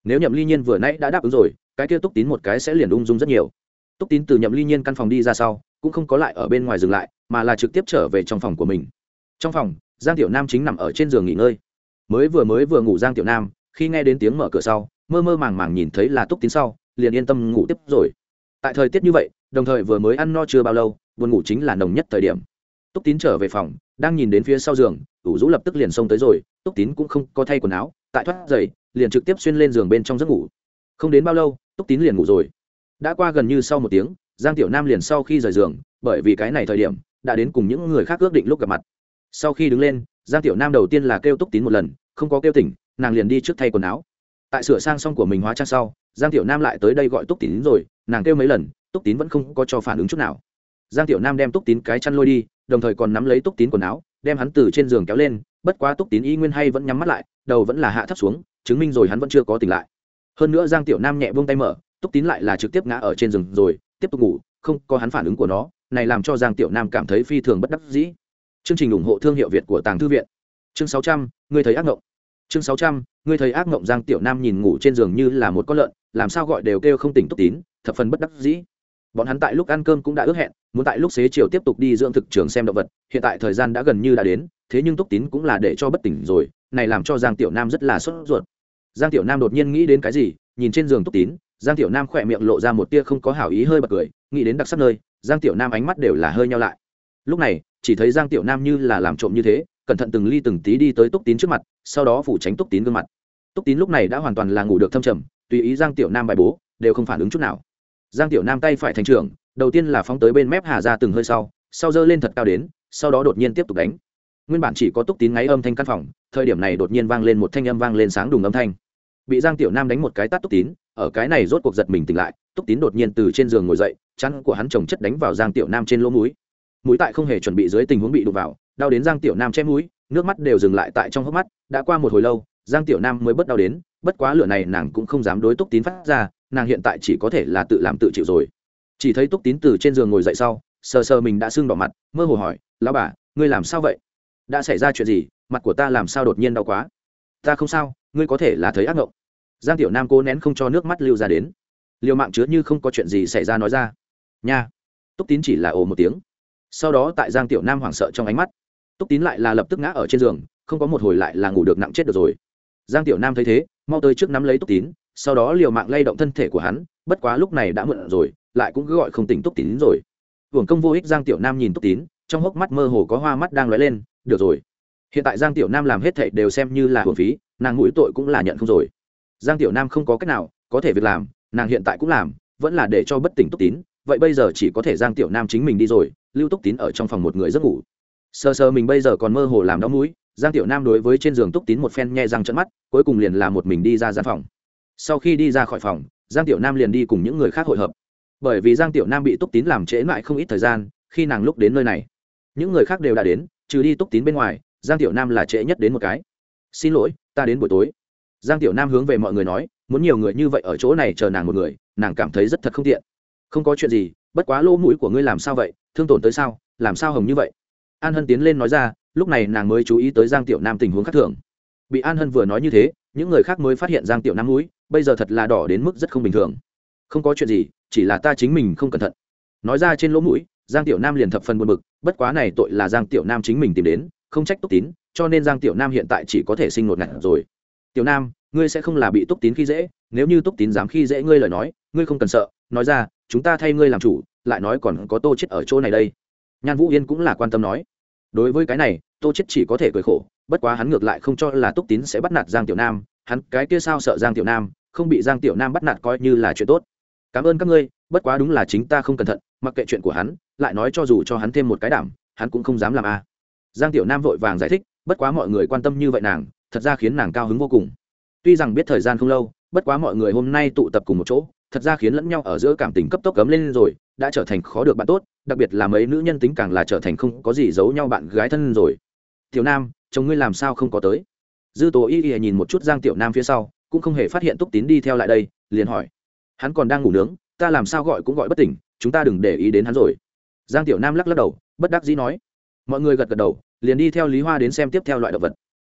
nếu nhậm ly nhiên vừa nãy đã đáp ứng rồi, cái kia túc tín một cái sẽ liền ung dung rất nhiều. Túc tín từ nhậm ly nhiên căn phòng đi ra sau, cũng không có lại ở bên ngoài dừng lại, mà là trực tiếp trở về trong phòng của mình. Trong phòng, giang tiểu nam chính nằm ở trên giường nghỉ ngơi. Mới vừa mới vừa ngủ giang tiểu nam, khi nghe đến tiếng mở cửa sau, mơ mơ màng màng nhìn thấy là túc tín sau, liền yên tâm ngủ tiếp rồi tại thời tiết như vậy, đồng thời vừa mới ăn no chưa bao lâu, buồn ngủ chính là nồng nhất thời điểm. Túc tín trở về phòng, đang nhìn đến phía sau giường, ủ rũ lập tức liền xông tới rồi, túc tín cũng không có thay quần áo, tại thoát giày, liền trực tiếp xuyên lên giường bên trong giấc ngủ. Không đến bao lâu, túc tín liền ngủ rồi. Đã qua gần như sau một tiếng, giang tiểu nam liền sau khi rời giường, bởi vì cái này thời điểm, đã đến cùng những người khác ước định lúc gặp mặt. Sau khi đứng lên, giang tiểu nam đầu tiên là kêu túc tín một lần, không có kêu tỉnh, nàng liền đi trước thay quần áo. Tại sửa sang xong của mình hóa trang sau, giang tiểu nam lại tới đây gọi túc tín rồi nàng kêu mấy lần, túc tín vẫn không có cho phản ứng chút nào. Giang tiểu nam đem túc tín cái chăn lôi đi, đồng thời còn nắm lấy túc tín quần áo, đem hắn từ trên giường kéo lên, bất quá túc tín y nguyên hay vẫn nhắm mắt lại, đầu vẫn là hạ thấp xuống, chứng minh rồi hắn vẫn chưa có tỉnh lại. Hơn nữa giang tiểu nam nhẹ vung tay mở, túc tín lại là trực tiếp ngã ở trên giường rồi, tiếp tục ngủ, không có hắn phản ứng của nó, này làm cho giang tiểu nam cảm thấy phi thường bất đắc dĩ. Chương trình ủng hộ thương hiệu việt của tàng thư viện. Chương sáu trăm, ngươi thấy ác ngộng. Chương sáu trăm, ngươi thấy ác ngộng giang tiểu nam nhìn ngủ trên giường như là một con lợn, làm sao gọi đều kêu không tỉnh túc tín thập phần bất đắc dĩ. Bọn hắn tại lúc ăn cơm cũng đã ước hẹn, muốn tại lúc xế chiều tiếp tục đi dưỡng thực trường xem động vật, hiện tại thời gian đã gần như đã đến, thế nhưng túc tín cũng là để cho bất tỉnh rồi, này làm cho giang tiểu nam rất là sốt ruột. Giang tiểu nam đột nhiên nghĩ đến cái gì, nhìn trên giường túc tín, giang tiểu nam khỏe miệng lộ ra một tia không có hảo ý hơi bật cười, nghĩ đến đặc sắc nơi, giang tiểu nam ánh mắt đều là hơi nhau lại. Lúc này, chỉ thấy giang tiểu nam như là làm trộm như thế, cẩn thận từng ly từng tí đi tới túc tín trước mặt, sau đó phủ tránh túc tín gương mặt. Túc tín lúc này đã hoàn toàn là ngủ được thâm trầm, tùy ý giang tiểu nam bài bố, đều không phản ứng chút nào giang tiểu nam tay phải thành trưởng, đầu tiên là phóng tới bên mép hà ra từng hơi sau sau giơ lên thật cao đến, sau đó đột nhiên tiếp tục đánh. Nguyên bản chỉ có túc tín ngáy âm thanh căn phòng, thời điểm này đột nhiên vang lên một thanh âm vang lên sáng đùng âm thanh. Bị giang tiểu nam đánh một cái tát túc tín, ở cái này rốt cuộc giật mình tỉnh lại, túc tín đột nhiên từ trên giường ngồi dậy, chắn của hắn chồng chất đánh vào giang tiểu nam trên lỗ mũi. Mũi tại không hề chuẩn bị dưới tình huống bị đụng vào, đau đến giang tiểu nam che mũi, nước mắt đều dừng lại tại trong hốc mắt, đã qua một hồi lâu, giang tiểu nam mới bớt đau đến bất quá lửa này nàng cũng không dám đối túc tín phát ra, nàng hiện tại chỉ có thể là tự làm tự chịu rồi. Chỉ thấy túc tín từ trên giường ngồi dậy sau, sờ sờ mình đã sưng đỏ mặt, mơ hồ hỏi, lão bà, ngươi làm sao vậy? Đã xảy ra chuyện gì? Mặt của ta làm sao đột nhiên đau quá? Ta không sao, ngươi có thể là thấy ác ngộng. Giang tiểu nam cố nén không cho nước mắt lưu ra đến. Liều mạng chứa như không có chuyện gì xảy ra nói ra. Nha. Túc tín chỉ là ồ một tiếng. Sau đó tại giang tiểu nam hoảng sợ trong ánh mắt, túc tín lại là lập tức ngã ở trên giường, không có một hồi lại là ngủ được nặng chết được rồi. Giang tiểu nam thấy thế mau tới trước nắm lấy túc tín, sau đó liều mạng lay động thân thể của hắn, bất quá lúc này đã mượn rồi, lại cũng cứ gọi không tỉnh túc tín rồi. Hưởng công vô ích giang tiểu nam nhìn túc tín, trong hốc mắt mơ hồ có hoa mắt đang lóe lên, được rồi. Hiện tại giang tiểu nam làm hết thệ đều xem như là hưởng phí, nàng mũi tội cũng là nhận không rồi. Giang tiểu nam không có cách nào, có thể việc làm, nàng hiện tại cũng làm, vẫn là để cho bất tỉnh túc tín, vậy bây giờ chỉ có thể giang tiểu nam chính mình đi rồi, lưu túc tín ở trong phòng một người giấc ngủ. Sờ sờ mình bây giờ còn mơ hồ làm đau mũi giang tiểu nam đối với trên giường túc tín một phen nhẹ răng trận mắt, cuối cùng liền là một mình đi ra gian phòng. Sau khi đi ra khỏi phòng, giang tiểu nam liền đi cùng những người khác hội hợp. Bởi vì giang tiểu nam bị túc tín làm trễ mãi không ít thời gian, khi nàng lúc đến nơi này, những người khác đều đã đến, trừ đi túc tín bên ngoài, giang tiểu nam là trễ nhất đến một cái. Xin lỗi, ta đến buổi tối. Giang tiểu nam hướng về mọi người nói, muốn nhiều người như vậy ở chỗ này chờ nàng một người, nàng cảm thấy rất thật không tiện. Không có chuyện gì, bất quá lỗ mũi của ngươi làm sao vậy, thương tổn tới sao, làm sao hồng như vậy? An hân tiến lên nói ra lúc này nàng mới chú ý tới giang tiểu nam tình huống khác thường. Bị an hân vừa nói như thế, những người khác mới phát hiện giang tiểu nam mũi bây giờ thật là đỏ đến mức rất không bình thường. Không có chuyện gì, chỉ là ta chính mình không cẩn thận. Nói ra trên lỗ mũi, giang tiểu nam liền thập phần buồn bực, bất quá này tội là giang tiểu nam chính mình tìm đến, không trách túc tín, cho nên giang tiểu nam hiện tại chỉ có thể sinh ngột ngạt rồi. Tiểu nam, ngươi sẽ không là bị túc tín khi dễ, nếu như túc tín dám khi dễ ngươi lời nói, ngươi không cần sợ. Nói ra, chúng ta thay ngươi làm chủ, lại nói còn có tô chết ở chỗ này đây. Nhan vũ yên cũng là quan tâm nói đối với cái này, tô chết chỉ có thể cười khổ, bất quá hắn ngược lại không cho là túc tín sẽ bắt nạt giang tiểu nam, hắn cái kia sao sợ giang tiểu nam, không bị giang tiểu nam bắt nạt coi như là chuyện tốt. Cảm ơn các ngươi, bất quá đúng là chính ta không cẩn thận, mặc kệ chuyện của hắn, lại nói cho dù cho hắn thêm một cái đảm, hắn cũng không dám làm a. Giang tiểu nam vội vàng giải thích, bất quá mọi người quan tâm như vậy nàng, thật ra khiến nàng cao hứng vô cùng. Tuy rằng biết thời gian không lâu bất quá mọi người hôm nay tụ tập cùng một chỗ, thật ra khiến lẫn nhau ở giữa cảm tình cấp tốc cấm lên rồi, đã trở thành khó được bạn tốt, đặc biệt là mấy nữ nhân tính càng là trở thành không có gì giấu nhau bạn gái thân rồi. Tiểu nam, chồng ngươi làm sao không có tới? Dư tố y y nhìn một chút giang tiểu nam phía sau, cũng không hề phát hiện túc tín đi theo lại đây, liền hỏi. Hắn còn đang ngủ nướng, ta làm sao gọi cũng gọi bất tỉnh, chúng ta đừng để ý đến hắn rồi. Giang tiểu nam lắc lắc đầu, bất đắc dĩ nói. Mọi người gật gật đầu, liền đi theo lý hoa đến xem tiếp theo loại động vật.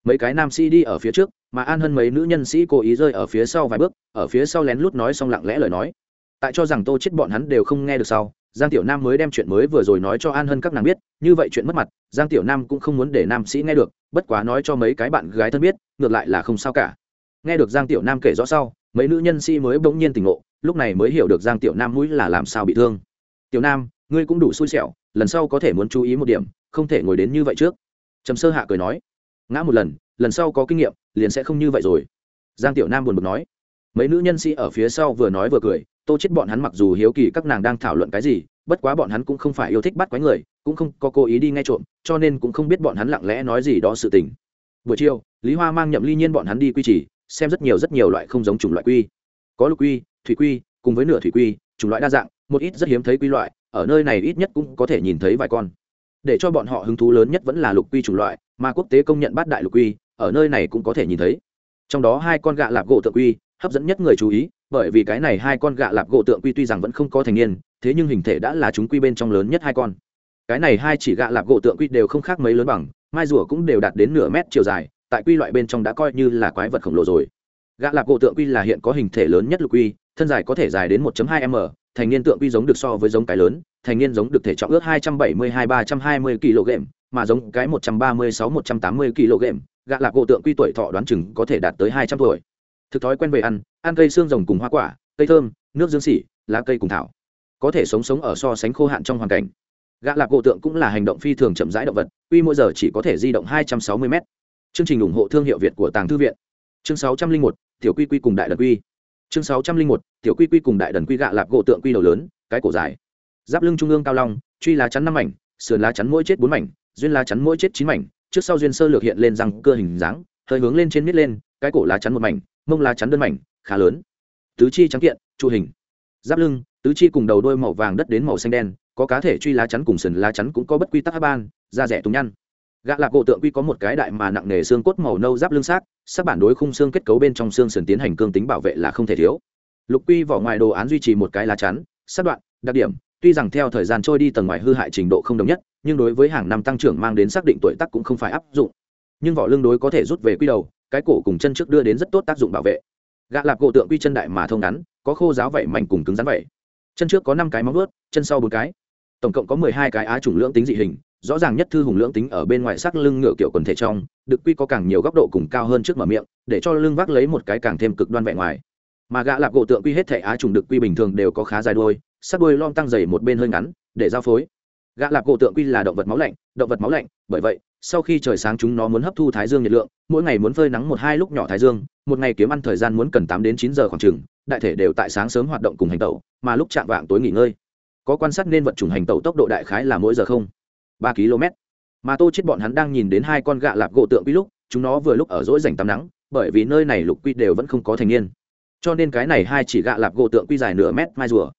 Mấy cái nam sĩ đi ở phía trước mà an hơn mấy nữ nhân sĩ cố ý rơi ở phía sau vài bước, ở phía sau lén lút nói xong lặng lẽ lời nói. Tại cho rằng tô chết bọn hắn đều không nghe được sau, giang tiểu nam mới đem chuyện mới vừa rồi nói cho an hân các nàng biết, như vậy chuyện mất mặt, giang tiểu nam cũng không muốn để nam sĩ nghe được, bất quá nói cho mấy cái bạn gái thân biết, ngược lại là không sao cả. Nghe được giang tiểu nam kể rõ sau, mấy nữ nhân sĩ mới bỗng nhiên tỉnh ngộ, lúc này mới hiểu được giang tiểu nam mũi là làm sao bị thương. Tiểu nam, ngươi cũng đủ xui xẻo, lần sau có thể muốn chú ý một điểm, không thể ngồi đến như vậy trước. Trầm sơ hạ cười nói ngã một lần lần sau có kinh nghiệm, liền sẽ không như vậy rồi. Giang tiểu nam buồn bực nói. Mấy nữ nhân sĩ ở phía sau vừa nói vừa cười, tô chết bọn hắn mặc dù hiếu kỳ các nàng đang thảo luận cái gì, bất quá bọn hắn cũng không phải yêu thích bắt quái người, cũng không có cố ý đi nghe trộm, cho nên cũng không biết bọn hắn lặng lẽ nói gì đó sự tình. Buổi chiều, lý hoa mang nhậm ly nhiên bọn hắn đi quy trì, xem rất nhiều rất nhiều loại không giống chủng loại quy. Có lục quy, thủy quy, cùng với nửa thủy quy, chủng loại đa dạng, một ít rất hiếm thấy quy loại, ở nơi này ít nhất cũng có thể nhìn thấy vài con. Để cho bọn họ hứng thú lớn nhất vẫn là lục quy chủng loại mà quốc tế công nhận bát đại lục quy ở nơi này cũng có thể nhìn thấy. Trong đó hai con gạ lạp gỗ tượng quy hấp dẫn nhất người chú ý, bởi vì cái này hai con gạ lạp gỗ tượng quy tuy rằng vẫn không có thành niên, thế nhưng hình thể đã là chúng quy bên trong lớn nhất hai con. Cái này hai chỉ gạ lạp gỗ tượng quy đều không khác mấy lớn bằng, mai rùa cũng đều đạt đến nửa mét chiều dài, tại quy loại bên trong đã coi như là quái vật khổng lồ rồi. Gạ lạp gỗ tượng quy là hiện có hình thể lớn nhất lục quy thân dài có thể dài đến 1.2 m, thành niên tượng quy giống được so với giống cái lớn, thành niên giống được thể trọng ước 272-320 kg mà giống cái 136-180 kg gạ lạc gỗ tượng quy tuổi thọ đoán chừng có thể đạt tới 200 tuổi. Thực thói quen về ăn ăn cây xương rồng cùng hoa quả cây thơm nước dương xỉ lá cây cùng thảo. Có thể sống sống ở so sánh khô hạn trong hoàn cảnh. Gạ lạc gỗ tượng cũng là hành động phi thường chậm rãi động vật quy mỗi giờ chỉ có thể di động 260 m chương trình ủng hộ thương hiệu việt của tàng thư viện. Chương 601, tiểu quy quy cùng đại đần quy. Chương 601, tiểu quy quy cùng đại đần quy gạ lạc gỗ tượng quy đầu lớn cái cổ dài. Giáp lưng trung ương cao long truy lá chắn năm mảnh sườn lá chắn mỗi chết bốn mảnh duyên lá chắn mỗi chết chín mảnh, trước sau duyên sơ lược hiện lên răng cơ hình dáng, hơi hướng lên trên miết lên, cái cổ lá chắn một mảnh, mông lá chắn đơn mảnh, khá lớn. Tứ chi trắng kiện, trụ hình. Giáp lưng, tứ chi cùng đầu đôi màu vàng đất đến màu xanh đen, có cá thể truy lá chắn cùng sườn lá chắn cũng có bất quy tắc ban, da rẻ túng nhăn. Gã lạc gỗ tượng quy có một cái đại mà nặng nề xương cốt màu nâu giáp lưng xác sắc bản đối khung xương kết cấu bên trong xương sườn tiến hành cương tính bảo vệ là không thể thiếu. Lục quy vỏ ngoài đồ án duy trì một cái lá chắn sắc đoạn, đặc điểm tuy rằng theo thời gian trôi đi tầng ngoài hư hại trình độ không đồng nhất, nhưng đối với hàng năm tăng trưởng mang đến xác định tuổi tác cũng không phải áp dụng. Nhưng vỏ lưng đối có thể rút về quy đầu, cái cổ cùng chân trước đưa đến rất tốt tác dụng bảo vệ. Gạ lạp gỗ tượng quy chân đại mà thông ngắn, có khô giáo vẩy mảnh cùng cứng rắn vẩy chân trước có năm cái móng ướt chân sau bốn cái. Tổng cộng có mười hai cái á chủng lưỡng tính dị hình, rõ ràng nhất thư hùng lưỡng tính ở bên ngoài sắc lưng ngựa kiểu quần thể trong, được quy có càng nhiều góc độ cùng cao hơn trước mở miệng, để cho lưng vác lấy một cái càng thêm cực đoan vẹn ngoài. Mà gạ lạp gỗ tượng quy hết thể á trùng được quy bình thường đều có khá dài đôi sắc đuôi lom tăng dày một bên hơi ngắn, để giao phối. Gã lạp gỗ tượng quy là động vật máu lạnh, động vật máu lạnh, bởi vậy, sau khi trời sáng chúng nó muốn hấp thu thái dương nhiệt lượng, mỗi ngày muốn phơi nắng một hai lúc nhỏ thái dương, một ngày kiếm ăn thời gian muốn cần tám đến chín giờ khoảng chừng, đại thể đều tại sáng sớm hoạt động cùng hành tẩu, mà lúc chạm vạng tối nghỉ ngơi. Có quan sát nên vận chủng hành tẩu tốc độ đại khái là mỗi giờ không? Ba km. Mà tô chết bọn hắn đang nhìn đến hai con gạ lạp gỗ tượng quy lúc, chúng nó vừa lúc ở dỗi rảnh tắm nắng, bởi vì nơi này lục quy đều vẫn không có thành niên. Cho nên cái này hai chỉ gạ lạp gỗ tượng quy dài nửa mét mai rùa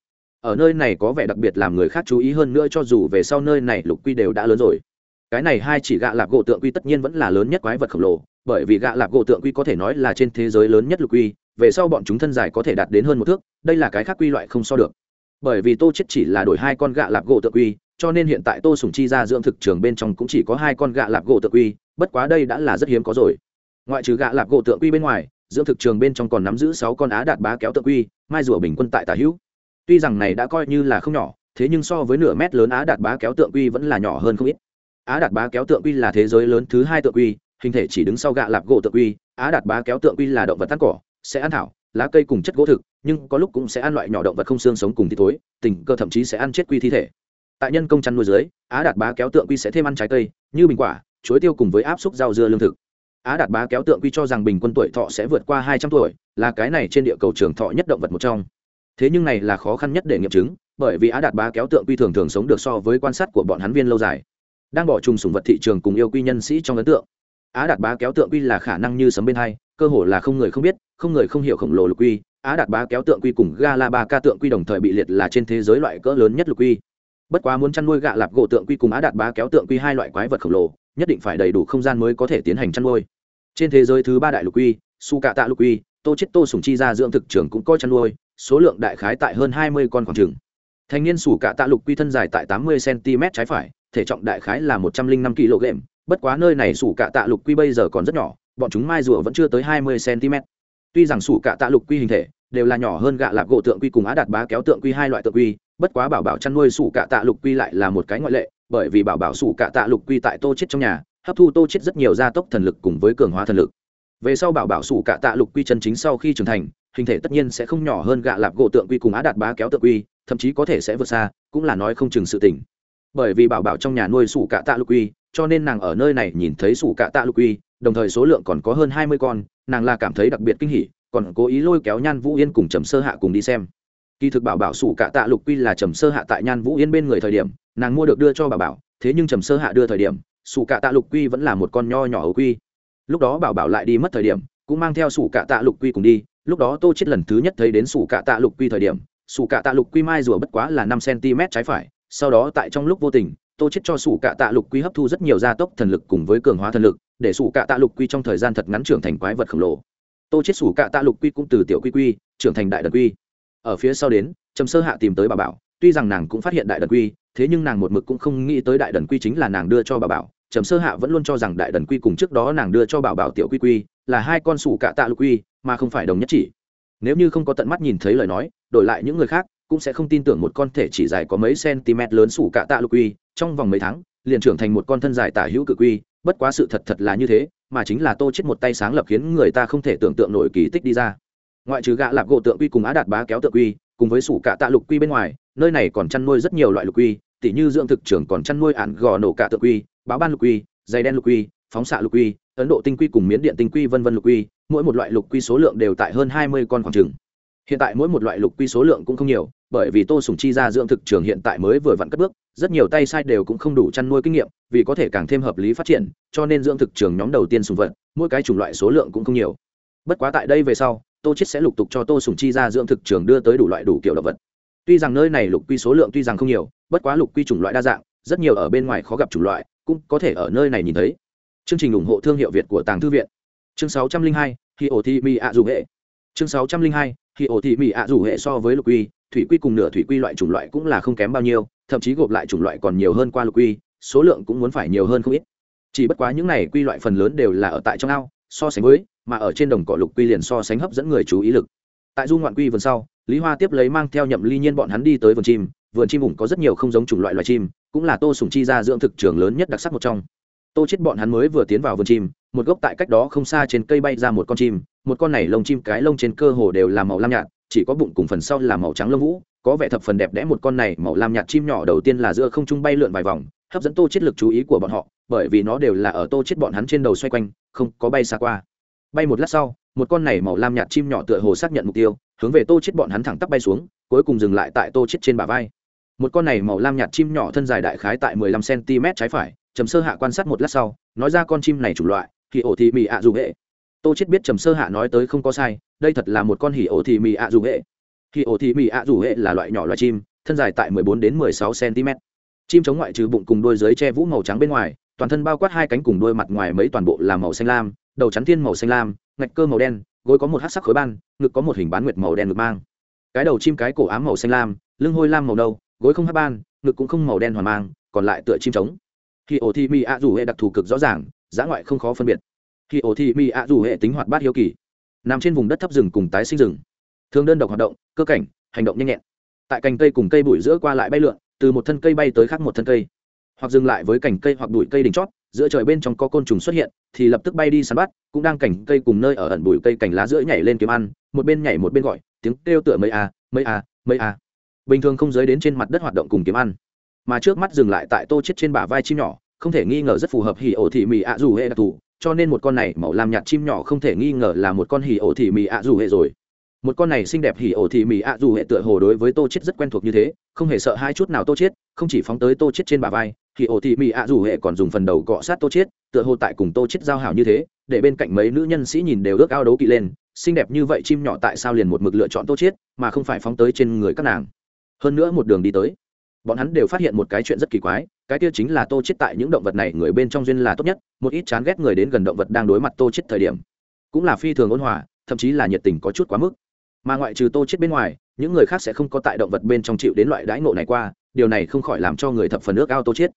ở nơi này có vẻ đặc biệt làm người khác chú ý hơn nữa cho dù về sau nơi này lục quy đều đã lớn rồi. Cái này hai chỉ gạ lạp gỗ tượng quy tất nhiên vẫn là lớn nhất quái vật khổng lồ, bởi vì gạ lạp gỗ tượng quy có thể nói là trên thế giới lớn nhất lục quy, về sau bọn chúng thân dài có thể đạt đến hơn một thước, đây là cái khác quy loại không so được. Bởi vì tô chết chỉ là đổi hai con gạ lạp gỗ tượng quy, cho nên hiện tại tô sùng chi ra dưỡng thực trường bên trong cũng chỉ có hai con gạ lạp gỗ tượng quy, bất quá đây đã là rất hiếm có rồi. Ngoại trừ gạ lạp gỗ tượng quy bên ngoài, dưỡng thực trường bên trong còn nắm giữ sáu con á đạt bá kéo tượng quy, mai rùa bình quân tại tả hữu tuy rằng này đã coi như là không nhỏ, thế nhưng so với nửa mét lớn á đạt bá kéo tượng quy vẫn là nhỏ hơn không ít. Á đạt bá kéo tượng quy là thế giới lớn thứ hai tượng quy, hình thể chỉ đứng sau gạ lạp gỗ tượng quy. Á đạt bá kéo tượng quy là động vật tắt cỏ, sẽ ăn thảo, lá cây cùng chất gỗ thực, nhưng có lúc cũng sẽ ăn loại nhỏ động vật không xương sống cùng thịt thối, tình cơ thậm chí sẽ ăn chết quy thi thể. Tại nhân công chăn nuôi dưới, á đạt bá kéo tượng quy sẽ thêm ăn trái cây, như bình quả, chuối tiêu cùng với áp xúc rau dưa lương thực. Á đạt bá kéo tượng quy cho rằng bình quân tuổi thọ sẽ vượt qua hai trăm tuổi, là cái này trên địa cầu trường thọ nhất động vật một trong thế nhưng này là khó khăn nhất để nghiệm chứng, bởi vì á đạt bá kéo tượng quy thường thường sống được so với quan sát của bọn hắn viên lâu dài. Đang bỏ trùng sùng vật thị trường cùng yêu quy nhân sĩ trong ấn tượng, á đạt bá kéo tượng quy là khả năng như sấm bên hai, cơ hồ là không người không biết, không người không hiểu khổng lồ lục quy. Á đạt bá kéo tượng quy cùng gala ba ca tượng quy đồng thời bị liệt là trên thế giới loại cỡ lớn nhất lục quy. Bất quá muốn chăn nuôi gạ lạp gỗ tượng quy cùng á đạt bá kéo tượng quy hai loại quái vật khổng lồ, nhất định phải đầy đủ không gian mới có thể tiến hành chăn nuôi. Trên thế giới thứ ba đại lục quy, su cạ tạ lục quy, tô chết tô sùng chi ra dưỡng thực trường cũng coi chăn nuôi số lượng đại khái tại hơn hai mươi con khoảng trường thành niên sủ cả tạ lục quy thân dài tại tám mươi cm trái phải, thể trọng đại khái là một trăm linh năm kg. Bất quá nơi này sủ cả tạ lục quy bây giờ còn rất nhỏ, bọn chúng mai rùa vẫn chưa tới hai mươi cm tuy rằng sủ cả tạ lục quy hình thể đều là nhỏ hơn gạ lạp gỗ tượng quy cùng á đạt bá kéo tượng quy hai loại tượng quy, bất quá bảo bảo chăn nuôi sủ cả tạ lục quy lại là một cái ngoại lệ, bởi vì bảo bảo sủ cả tạ lục quy tại tô chết trong nhà, hấp thu tô chết rất nhiều gia tốc thần lực cùng với cường hóa thần lực. Về sau bảo bảo sủ cả tạ lục quy chân chính sau khi trưởng thành hình thể tất nhiên sẽ không nhỏ hơn gạ lạp gỗ tượng quy cùng á đạt bá kéo tượng quy, thậm chí có thể sẽ vượt xa, cũng là nói không chừng sự tình. Bởi vì bảo bảo trong nhà nuôi sủ cạ tạ lục quy, cho nên nàng ở nơi này nhìn thấy sủ cạ tạ lục quy, đồng thời số lượng còn có hơn hai mươi con, nàng là cảm thấy đặc biệt kinh hỉ, còn cố ý lôi kéo nhan vũ yên cùng trầm sơ hạ cùng đi xem. Kỳ thực bảo bảo sủ cạ tạ lục quy là trầm sơ hạ tại nhan vũ yên bên người thời điểm, nàng mua được đưa cho bảo bảo, thế nhưng trầm sơ hạ đưa thời điểm, sủ cạ tạ lục quy vẫn là một con nho nhỏ ở quy. Lúc đó bảo bảo lại đi mất thời điểm, cũng mang theo sủ cạ tạ lục quy cùng đi lúc đó tô chết lần thứ nhất thấy đến sủ cạ tạ lục quy thời điểm, sủ cạ tạ lục quy mai rùa bất quá là năm cm trái phải, sau đó tại trong lúc vô tình, tô chết cho sủ cạ tạ lục quy hấp thu rất nhiều gia tốc thần lực cùng với cường hóa thần lực, để sủ cạ tạ lục quy trong thời gian thật ngắn trưởng thành quái vật khổng lồ. Tô chết sủ cạ tạ lục quy cũng từ tiểu quy quy, trưởng thành đại đần quy. Ở phía sau đến, trầm sơ hạ tìm tới bà bảo, tuy rằng nàng cũng phát hiện đại đần quy, thế nhưng nàng một mực cũng không nghĩ tới đại đần quy chính là nàng đưa cho bà bảo trầm sơ hạ vẫn luôn cho rằng đại đần quy cùng trước đó nàng đưa cho bảo bảo tiểu quy quy là hai con sủ cạ tạ lục quy, mà không phải đồng nhất chỉ. Nếu như không có tận mắt nhìn thấy lời nói, đổi lại những người khác cũng sẽ không tin tưởng một con thể chỉ dài có mấy cm lớn sủ cạ tạ lục quy, trong vòng mấy tháng, liền trưởng thành một con thân dài tả hữu cự quy, bất quá sự thật thật là như thế, mà chính là tô chết một tay sáng lập khiến người ta không thể tưởng tượng nổi kỳ tích đi ra. Ngoại trừ gạ lạp gỗ tượng quy cùng á đạt bá kéo tượng quy, cùng với sủ cạ tạ lục quy bên ngoài, nơi này còn chăn nuôi rất nhiều loại lục quy, tỉ như dưỡng thực trưởng còn chăn nuôi ản gò nổ cạ tượng quy báo ban lục quy dây đen lục quy, phóng xạ lục quy, ấn độ tinh quy cùng miến điện tinh quy vân vân lục quy, mỗi một loại lục quy số lượng đều tại hơn hai mươi con khoảng trừng hiện tại mỗi một loại lục quy số lượng cũng không nhiều, bởi vì tô sùng chi ra dưỡng thực trường hiện tại mới vừa vặn cất bước, rất nhiều tay sai đều cũng không đủ chăn nuôi kinh nghiệm, vì có thể càng thêm hợp lý phát triển, cho nên dưỡng thực trường nhóm đầu tiên sùng vật, mỗi cái chủng loại số lượng cũng không nhiều. Bất quá tại đây về sau, tô chết sẽ lục tục cho tô sùng chi ra dưỡng thực trường đưa tới đủ loại đủ kiểu động vật. Tuy rằng nơi này lục quy số lượng tuy rằng không nhiều, bất quá lục quy chủng loại đa dạng, rất nhiều ở bên ngoài khó gặp chủng loại cũng có thể ở nơi này nhìn thấy. Chương trình ủng hộ thương hiệu việt của tàng thư viện. Chương 602, khi ổ thị mỹ ạ dù hệ. Chương 602, khi ổ thị mỹ ạ dù hệ so với lục quy thủy quy cùng nửa thủy quy loại chủng loại cũng là không kém bao nhiêu thậm chí gộp lại chủng loại còn nhiều hơn qua lục quy số lượng cũng muốn phải nhiều hơn không ít. Chỉ bất quá những này quy loại phần lớn đều là ở tại trong ao so sánh với mà ở trên đồng cỏ lục quy liền so sánh hấp dẫn người chú ý lực. Tại du ngoạn quy vườn sau lý hoa tiếp lấy mang theo nhậm ly nhiên bọn hắn đi tới vườn chim vườn chim ủng có rất nhiều không giống chủng loại loài chim cũng là tô sùng chi ra dưỡng thực trường lớn nhất đặc sắc một trong. Tô chết bọn hắn mới vừa tiến vào vườn chim, một gốc tại cách đó không xa trên cây bay ra một con chim, một con này lông chim, cái lông trên cơ hồ đều là màu lam nhạt, chỉ có bụng cùng phần sau là màu trắng lông vũ, có vẻ thập phần đẹp đẽ một con này màu lam nhạt chim nhỏ đầu tiên là giữa không trung bay lượn vài vòng, hấp dẫn tô chết lực chú ý của bọn họ, bởi vì nó đều là ở tô chết bọn hắn trên đầu xoay quanh, không có bay xa qua. Bay một lát sau, một con này màu lam nhạt chim nhỏ tựa hồ xác nhận mục tiêu, hướng về tô chết bọn hắn thẳng tắp bay xuống, cuối cùng dừng lại tại tô chết trên bả vai một con này màu lam nhạt chim nhỏ thân dài đại khái tại 15 cm trái phải, trầm sơ hạ quan sát một lát sau, nói ra con chim này chủng loại thì ổ thị mì ạ dù hệ. Tô chết biết trầm sơ hạ nói tới không có sai, đây thật là một con hỉ ổ thị mì ạ dù hệ. Hỉ ổ thị mì ạ dù hệ là loại nhỏ loài chim, thân dài tại 14 đến 16 cm. Chim chống ngoại trừ bụng cùng đuôi dưới che vũ màu trắng bên ngoài, toàn thân bao quát hai cánh cùng đuôi mặt ngoài mấy toàn bộ là màu xanh lam, đầu chắn thiên màu xanh lam, ngạch cơ màu đen, gối có một hắc sắc khối ban, ngực có một hình bán nguyệt màu đen ngực mang. Cái đầu chim cái cổ ám màu xanh lam, lưng hôi lam màu nâu gối không hát ban, ngực cũng không màu đen hoàn mang, còn lại tựa chim trống. Khi ổ thi mi ạ dù hệ đặc thù cực rõ ràng giá ngoại không khó phân biệt. Khi ổ thi mi ạ dù hệ tính hoạt bát hiếu kỳ, nằm trên vùng đất thấp rừng cùng tái sinh rừng. Thường đơn độc hoạt động, cơ cảnh, hành động nhanh nhẹn. Tại cành cây cùng cây bụi giữa qua lại bay lượn, từ một thân cây bay tới khác một thân cây. Hoặc dừng lại với cành cây hoặc bụi cây đỉnh chót, giữa trời bên trong có côn trùng xuất hiện, thì lập tức bay đi săn bắt, cũng đang cảnh cây cùng nơi ở ẩn bụi cây cành lá giữa nhảy lên kiếm ăn, một bên nhảy một bên gọi, tiếng kêu tựa mấy a mấy a mấy a bình thường không giới đến trên mặt đất hoạt động cùng kiếm ăn, mà trước mắt dừng lại tại tô chết trên bả vai chim nhỏ, không thể nghi ngờ rất phù hợp hỉ ổ thị mì ạ dù hệ đặc thù, cho nên một con này màu làm nhạt chim nhỏ không thể nghi ngờ là một con hỉ ổ thị mì ạ dù hệ rồi. Một con này xinh đẹp hỉ ổ thị mì ạ dù hệ tựa hồ đối với tô chết rất quen thuộc như thế, không hề sợ hai chút nào tô chết, không chỉ phóng tới tô chết trên bả vai, hỉ ổ thị mì ạ dù hệ còn dùng phần đầu cọ sát tô chết, tựa hồ tại cùng tô chết giao hảo như thế, để bên cạnh mấy nữ nhân sĩ nhìn đều ước ao đấu kỵ lên, xinh đẹp như vậy chim nhỏ tại sao liền một mực lựa chọn tô chết, mà không phải phóng tới trên người các nàng? Hơn nữa một đường đi tới, bọn hắn đều phát hiện một cái chuyện rất kỳ quái, cái kia chính là tô chết tại những động vật này người bên trong duyên là tốt nhất, một ít chán ghét người đến gần động vật đang đối mặt tô chết thời điểm, cũng là phi thường ôn hòa, thậm chí là nhiệt tình có chút quá mức. Mà ngoại trừ tô chết bên ngoài, những người khác sẽ không có tại động vật bên trong chịu đến loại đãi ngộ này qua, điều này không khỏi làm cho người thập phần nước ao tô chết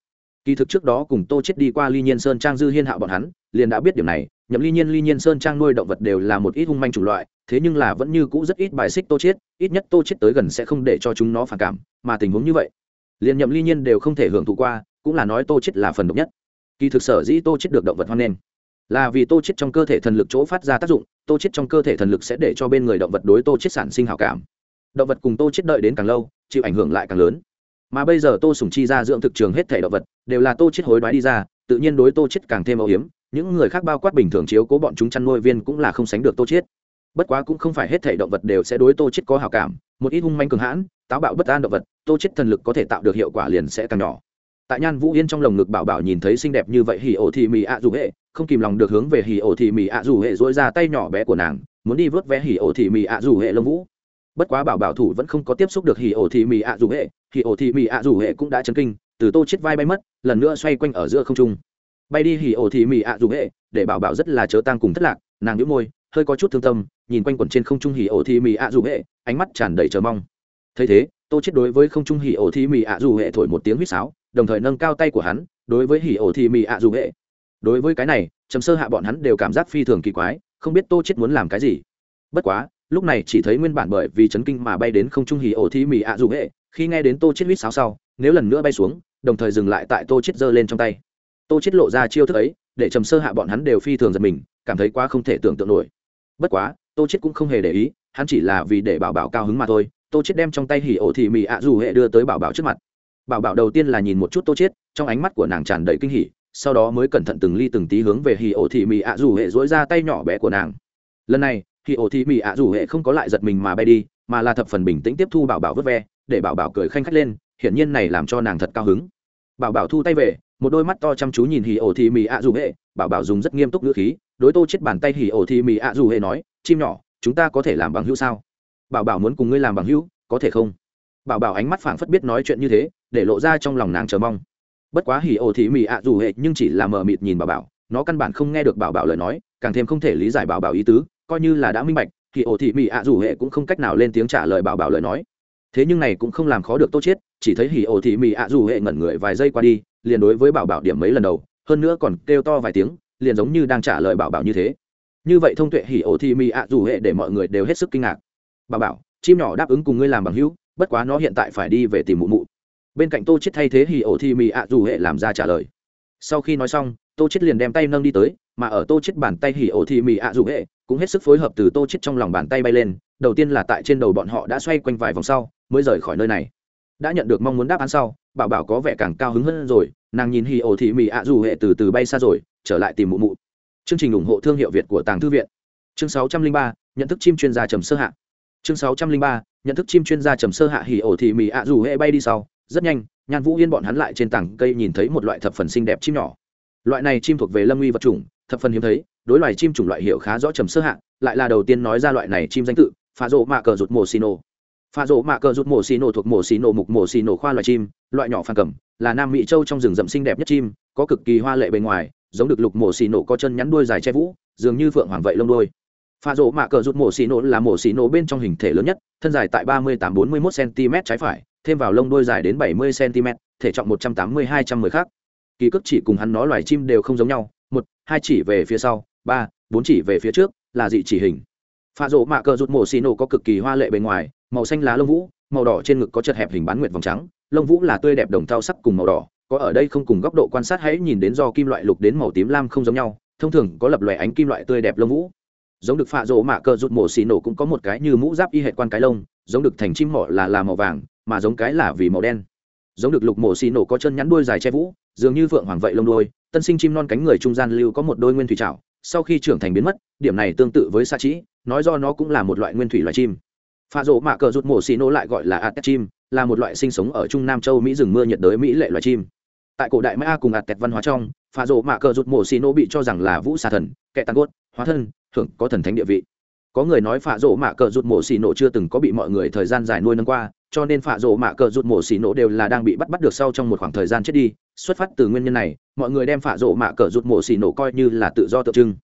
kỳ thực trước đó cùng tô chết đi qua ly nhiên sơn trang dư hiên hạo bọn hắn, liền đã biết điều này nhậm ly nhiên ly nhiên sơn trang nuôi động vật đều là một ít hung manh chủng loại, thế nhưng là vẫn như cũ rất ít bài xích tô chết, ít nhất tô chết tới gần sẽ không để cho chúng nó phản cảm, mà tình huống như vậy, liền nhậm ly nhiên đều không thể hưởng thụ qua, cũng là nói tô chết là phần độc nhất. Kỳ thực sở dĩ tô chết được động vật hoan nghênh là vì tô chết trong cơ thể thần lực chỗ phát ra tác dụng, tô chết trong cơ thể thần lực sẽ để cho bên người động vật đối tô chết sản sinh hảo cảm. Động vật cùng tô chết đợi đến càng lâu, chịu ảnh hưởng lại càng lớn. Mà bây giờ tô sùng chi ra dưỡng thực trường hết thể động vật, đều là tô chết hối đoái đi ra, tự nhiên đối tô chết càng thêm âu hiếm những người khác bao quát bình thường chiếu cố bọn chúng chăn nuôi viên cũng là không sánh được tô chết bất quá cũng không phải hết thể động vật đều sẽ đối tô chết có hảo cảm, một ít hung manh cường hãn, táo bạo bất an động vật, tô chết thần lực có thể tạo được hiệu quả liền sẽ càng nhỏ. Tại nhan vũ yên trong lồng ngực bảo bảo nhìn thấy xinh đẹp như vậy hỉ ổ thì mì ạ dù hệ, không kìm lòng được hướng về hỉ ổ thì mì ạ dù hệ dỗi ra tay nhỏ bé của nàng, muốn đi vớt vé hỉ ổ thì mì ạ dù hệ lông vũ. Bất quá bảo bảo thủ vẫn không có tiếp xúc được hỉ ổ thì mì ạ dù hệ, hỉ ổ thì mì ạ dù hệ cũng đã chấn kinh, từ tô chết vai bay mất, lần nữa xoay quanh ở giữa không trung bay đi hỉ ổ thì mì ạ dù hệ, để bảo bảo rất là chớ tang cùng thất lạc, nàng nhíu môi, hơi có chút thương tâm, nhìn quanh quẩn trên không trung hỉ ổ thì mì ạ dù hệ, ánh mắt tràn đầy chờ mong. Thấy thế, tô chết đối với không trung hỉ ổ thì mì ạ dù hệ thổi một tiếng huýt sáo, đồng thời nâng cao tay của hắn, đối với hỉ ổ thì mì ạ dù hệ. Đối với cái này chấm sơ hạ bọn hắn đều cảm giác phi thường kỳ quái, không biết tô chết muốn làm cái gì. Bất quá, lúc này chỉ thấy nguyên bản bởi vì chấn kinh mà bay đến không trung hỉ ổ thì mì ạ dù hệ, khi nghe đến tô chết huýt sáo sau, nếu lần nữa bay xuống, đồng thời dừng lại tại tô chết giơ lên trong tay tô chết lộ ra chiêu thức ấy, để trầm sơ hạ bọn hắn đều phi thường giật mình, cảm thấy quá không thể tưởng tượng nổi. Bất quá, tô chết cũng không hề để ý, hắn chỉ là vì để bảo bảo cao hứng mà thôi. Tô chết đem trong tay hỉ ổ thì mì ạ dù hệ đưa tới bảo bảo trước mặt. Bảo bảo đầu tiên là nhìn một chút tô chết trong ánh mắt của nàng tràn đầy kinh hỉ, sau đó mới cẩn thận từng ly từng tí hướng về hỉ ổ thì mì ạ dù hệ dỗi ra tay nhỏ bé của nàng. Lần này, hỉ ổ thì mì ạ dù hệ không có lại giật mình mà bay đi, mà là thập phần bình tĩnh tiếp thu bảo bảo vớt ve, để bảo bảo cười khanh khách lên, hiển nhiên này làm cho nàng thật cao hứng. Bảo bảo thu tay về một đôi mắt to chăm chú nhìn hỉ ổ thì mì ạ dù hệ, bảo bảo dùng rất nghiêm túc ngữ khí, đối tô chết bàn tay hỉ ổ thì mì ạ dù hệ nói, chim nhỏ, chúng ta có thể làm bằng hữu sao? Bảo bảo muốn cùng ngươi làm bằng hữu, có thể không? Bảo bảo ánh mắt phảng phất biết nói chuyện như thế, để lộ ra trong lòng nàng chờ mong. Bất quá hỉ ổ thì mì ạ dù hệ nhưng chỉ là mờ mịt nhìn bảo bảo, nó căn bản không nghe được bảo bảo lời nói, càng thêm không thể lý giải bảo bảo ý tứ, coi như là đã minh bạch thì ổ thị mì ạ dù hệ cũng không cách nào lên tiếng trả lời bảo bảo lời nói thế nhưng này cũng không làm khó được tô chết, chỉ thấy hỉ ổ thị mì ạ dù hệ ngẩn người vài giây qua đi, liền đối với bảo bảo điểm mấy lần đầu, hơn nữa còn kêu to vài tiếng, liền giống như đang trả lời bảo bảo như thế. Như vậy thông tuệ hỉ ổ thị mì ạ dù hệ để mọi người đều hết sức kinh ngạc. Bảo bảo, chim nhỏ đáp ứng cùng ngươi làm bằng hữu, bất quá nó hiện tại phải đi về tìm mụ mụ. Bên cạnh tô chết thay thế hỉ ổ thị mì ạ dù hệ làm ra trả lời. Sau khi nói xong, tô chết liền đem tay nâng đi tới, mà ở tô chết bàn tay hỉ ổ thị mì ạ dù hệ cũng hết sức phối hợp từ tô chết trong lòng bàn tay bay lên đầu tiên là tại trên đầu bọn họ đã xoay quanh vài vòng sau mới rời khỏi nơi này. Đã nhận được mong muốn đáp án sau bảo bảo có vẻ càng cao hứng hơn rồi nàng nhìn hì ổ thị mì ạ dù hệ từ từ bay xa rồi trở lại tìm mụ mụ. Chương trình ủng hộ thương hiệu việt của tàng thư viện. Chương 603, nhận thức chim chuyên gia trầm sơ hạ. Chương 603, nhận thức chim chuyên gia trầm sơ hạ hì ổ thị mì ạ dù hệ bay đi sau. Rất nhanh nhan vũ yên bọn hắn lại trên tảng cây nhìn thấy một loại thập phần xinh đẹp chim nhỏ. Loại này chim thuộc về lâm nguy vật chủng thập phần hiếm thấy đối loài chim chủng loại hiệu khá rõ trầm sơ hạ lại là đầu tiên nói ra loại này chim danh tự pha rộ mạ cờ rụt mổ xì nổ. Pha rộ mạ cờ rụt mổ xì nổ thuộc mổ xì nổ mục mổ xì nổ khoa loài chim, loại nhỏ phan cẩm, là nam mỹ châu trong rừng rậm xinh đẹp nhất chim, có cực kỳ hoa lệ bề ngoài, giống được lục mổ xì nổ có chân nhắn đuôi dài che vũ, dường như phượng hoàng vậy lông đôi pha rộ mạ cờ rụt mổ xì nổ là mổ xì nổ bên trong hình thể lớn nhất, thân dài tại ba mươi tám bốn mươi một cm trái phải, thêm vào lông đuôi dài đến bảy mươi cm thể trọng một trăm tám mươi hai trăm mười khác kỳ cước chỉ cùng hắn nói loài chim đều không giống nhau, một, hai chỉ về phía sau, ba, bốn chỉ về phía trước, là dị chỉ hình pha rộ mạ cờ rụt mổ xì nổ có cực kỳ hoa lệ bề ngoài, màu xanh lá lông vũ, màu đỏ trên ngực có chật hẹp hình bán nguyệt vòng trắng, lông vũ là tươi đẹp đồng thau sắc cùng màu đỏ, có ở đây không cùng góc độ quan sát hãy nhìn đến do kim loại lục đến màu tím lam không giống nhau, thông thường có lập lòe ánh kim loại tươi đẹp lông vũ. Giống được pha rộ mạ cờ rụt mổ xì nổ cũng có một cái như mũ giáp y hệ quan cái lông, giống được thành chim mỏ là là màu vàng, mà giống cái là vì màu đen. Giống được lục mổ xì nổ có chân nhắn đuôi dài che vũ, dường như phượng hoàng vậy lông đuôi, tân sinh chim non cánh người trung gian lưu có một đôi nguyên thủy trảo sau khi trưởng thành biến mất, điểm này tương tự với sa trĩ nói do nó cũng là một loại nguyên thủy loài chim. Pha rộ mạ cờ rụt mổ xì nổ lại gọi là ạt chim, là một loại sinh sống ở trung nam châu mỹ rừng mưa nhiệt đới mỹ lệ loài chim. Tại cổ đại mã cùng ạt kẹt văn hóa trong pha rộ mạ cờ rụt mổ xì nổ bị cho rằng là vũ xà thần, kẻ tàn gốt, hóa thân hưởng có thần thánh địa vị. Có người nói pha rỗ mạ cờ rụt mổ xì nổ chưa từng có bị mọi người thời gian dài nuôi nâng qua, cho nên pha rỗ mạ cờ rụt mổ xì nổ đều là đang bị bắt bắt được sau trong một khoảng thời gian chết đi xuất phát từ nguyên nhân này, mọi người đem phạ rộ mạ cờ rụt mổ xì nổ coi như là tự do tượng trưng.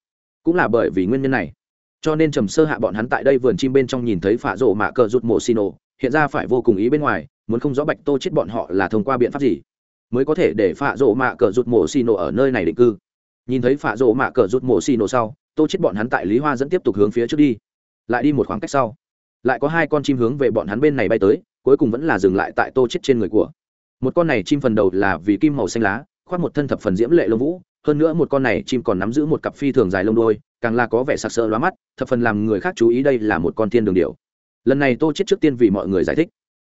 Cũng là bởi vì nguyên nhân này. Cho nên trầm sơ hạ bọn hắn tại đây vườn chim bên trong nhìn thấy phạ rộ mạ cờ rụt mổ xì nổ, hiện ra phải vô cùng ý bên ngoài, muốn không rõ bạch tô chết bọn họ là thông qua biện pháp gì, mới có thể để phạ rộ mạ cờ rụt mổ xì nổ ở nơi này định cư. Nhìn thấy phạ rộ mạ cờ rụt mổ xì nổ sau, tô chết bọn hắn tại lý hoa dẫn tiếp tục hướng phía trước đi. Lại đi một khoảng cách sau. Lại có hai con chim hướng về bọn hắn bên này bay tới, cuối cùng vẫn là dừng lại tại tô chết trên người của một con này chim phần đầu là vì kim màu xanh lá, khoác một thân thập phần diễm lệ lông vũ, hơn nữa một con này chim còn nắm giữ một cặp phi thường dài lông đôi càng là có vẻ sặc sỡ lóa mắt, thập phần làm người khác chú ý đây là một con thiên đường điệu lần này tô chết trước tiên vì mọi người giải thích.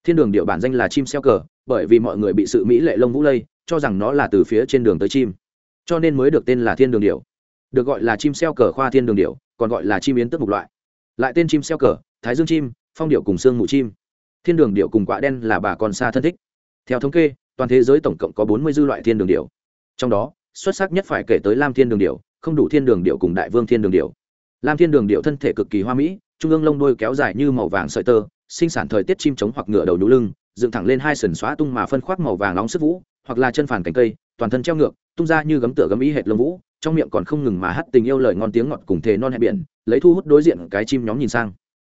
Thiên đường điệu bản danh là chim xeo cờ, bởi vì mọi người bị sự mỹ lệ lông vũ lây, cho rằng nó là từ phía trên đường tới chim. Cho nên mới được tên là thiên đường điệu được gọi là chim xeo cờ khoa thiên đường điệu còn gọi là chim yến tức một loại. Lại tên chim xeo cờ, thái dương chim, phong điệu cùng xương mù chim. Thiên đường điệu cùng quạ đen là bà con xa thân thích theo thống kê, toàn thế giới tổng cộng có bốn mươi dư loại thiên đường điệu trong đó, xuất sắc nhất phải kể tới lam thiên đường điệu không đủ thiên đường điệu cùng đại vương thiên đường điệu lam thiên đường điệu thân thể cực kỳ hoa mỹ, trung ương lông đôi kéo dài như màu vàng sợi tơ, sinh sản thời tiết chim trống hoặc ngựa đầu nhú lưng, dựng thẳng lên hai sườn xóa tung mà phân khoác màu vàng nóng sức vũ, hoặc là chân phản cánh cây, toàn thân treo ngược, tung ra như gấm tựa gấm ý hệt lông vũ, trong miệng còn không ngừng mà hát tình yêu lời ngon tiếng ngọt cùng thề non hẹn biển, lấy thu hút đối diện cái chim nhóm nhìn sang.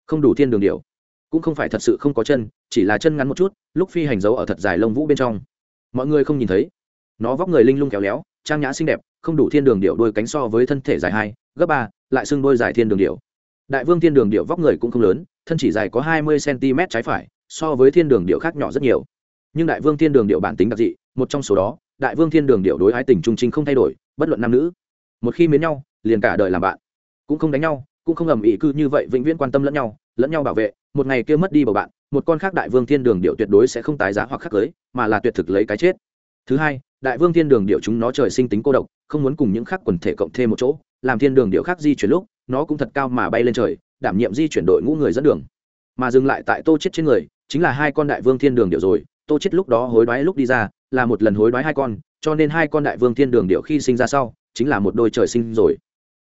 Không đủ thiên đường điệu cũng không phải thật sự không có chân, chỉ là chân ngắn một chút, lúc phi hành dấu ở thật dài lông vũ bên trong. Mọi người không nhìn thấy. Nó vóc người linh lung kéo léo, trang nhã xinh đẹp, không đủ thiên đường điệu đôi cánh so với thân thể dài hai, gấp ba, lại xưng đôi dài thiên đường điệu. Đại vương thiên đường điệu vóc người cũng không lớn, thân chỉ dài có hai mươi cm trái phải, so với thiên đường điệu khác nhỏ rất nhiều. Nhưng đại vương thiên đường điệu bản tính đặc dị, một trong số đó, đại vương thiên đường điệu đối ái tình trung trinh không thay đổi, bất luận nam nữ. Một khi mến nhau, liền cả đời làm bạn. Cũng không đánh nhau, cũng không ầm ĩ cư như vậy vĩnh viễn quan tâm lẫn nhau lẫn nhau bảo vệ một ngày kia mất đi bầu bạn, một con khác đại vương thiên đường điệu tuyệt đối sẽ không tái giá hoặc khắc cưới, mà là tuyệt thực lấy cái chết. Thứ hai, đại vương thiên đường điệu chúng nó trời sinh tính cô độc, không muốn cùng những khác quần thể cộng thêm một chỗ, làm thiên đường điệu khác di chuyển lúc, nó cũng thật cao mà bay lên trời, đảm nhiệm di chuyển đội ngũ người dẫn đường. Mà dừng lại tại tô chết trên người, chính là hai con đại vương thiên đường điệu rồi, tô chết lúc đó hối đoái lúc đi ra, là một lần hối đoái hai con, cho nên hai con đại vương thiên đường điệu khi sinh ra sau, chính là một đôi trời sinh rồi.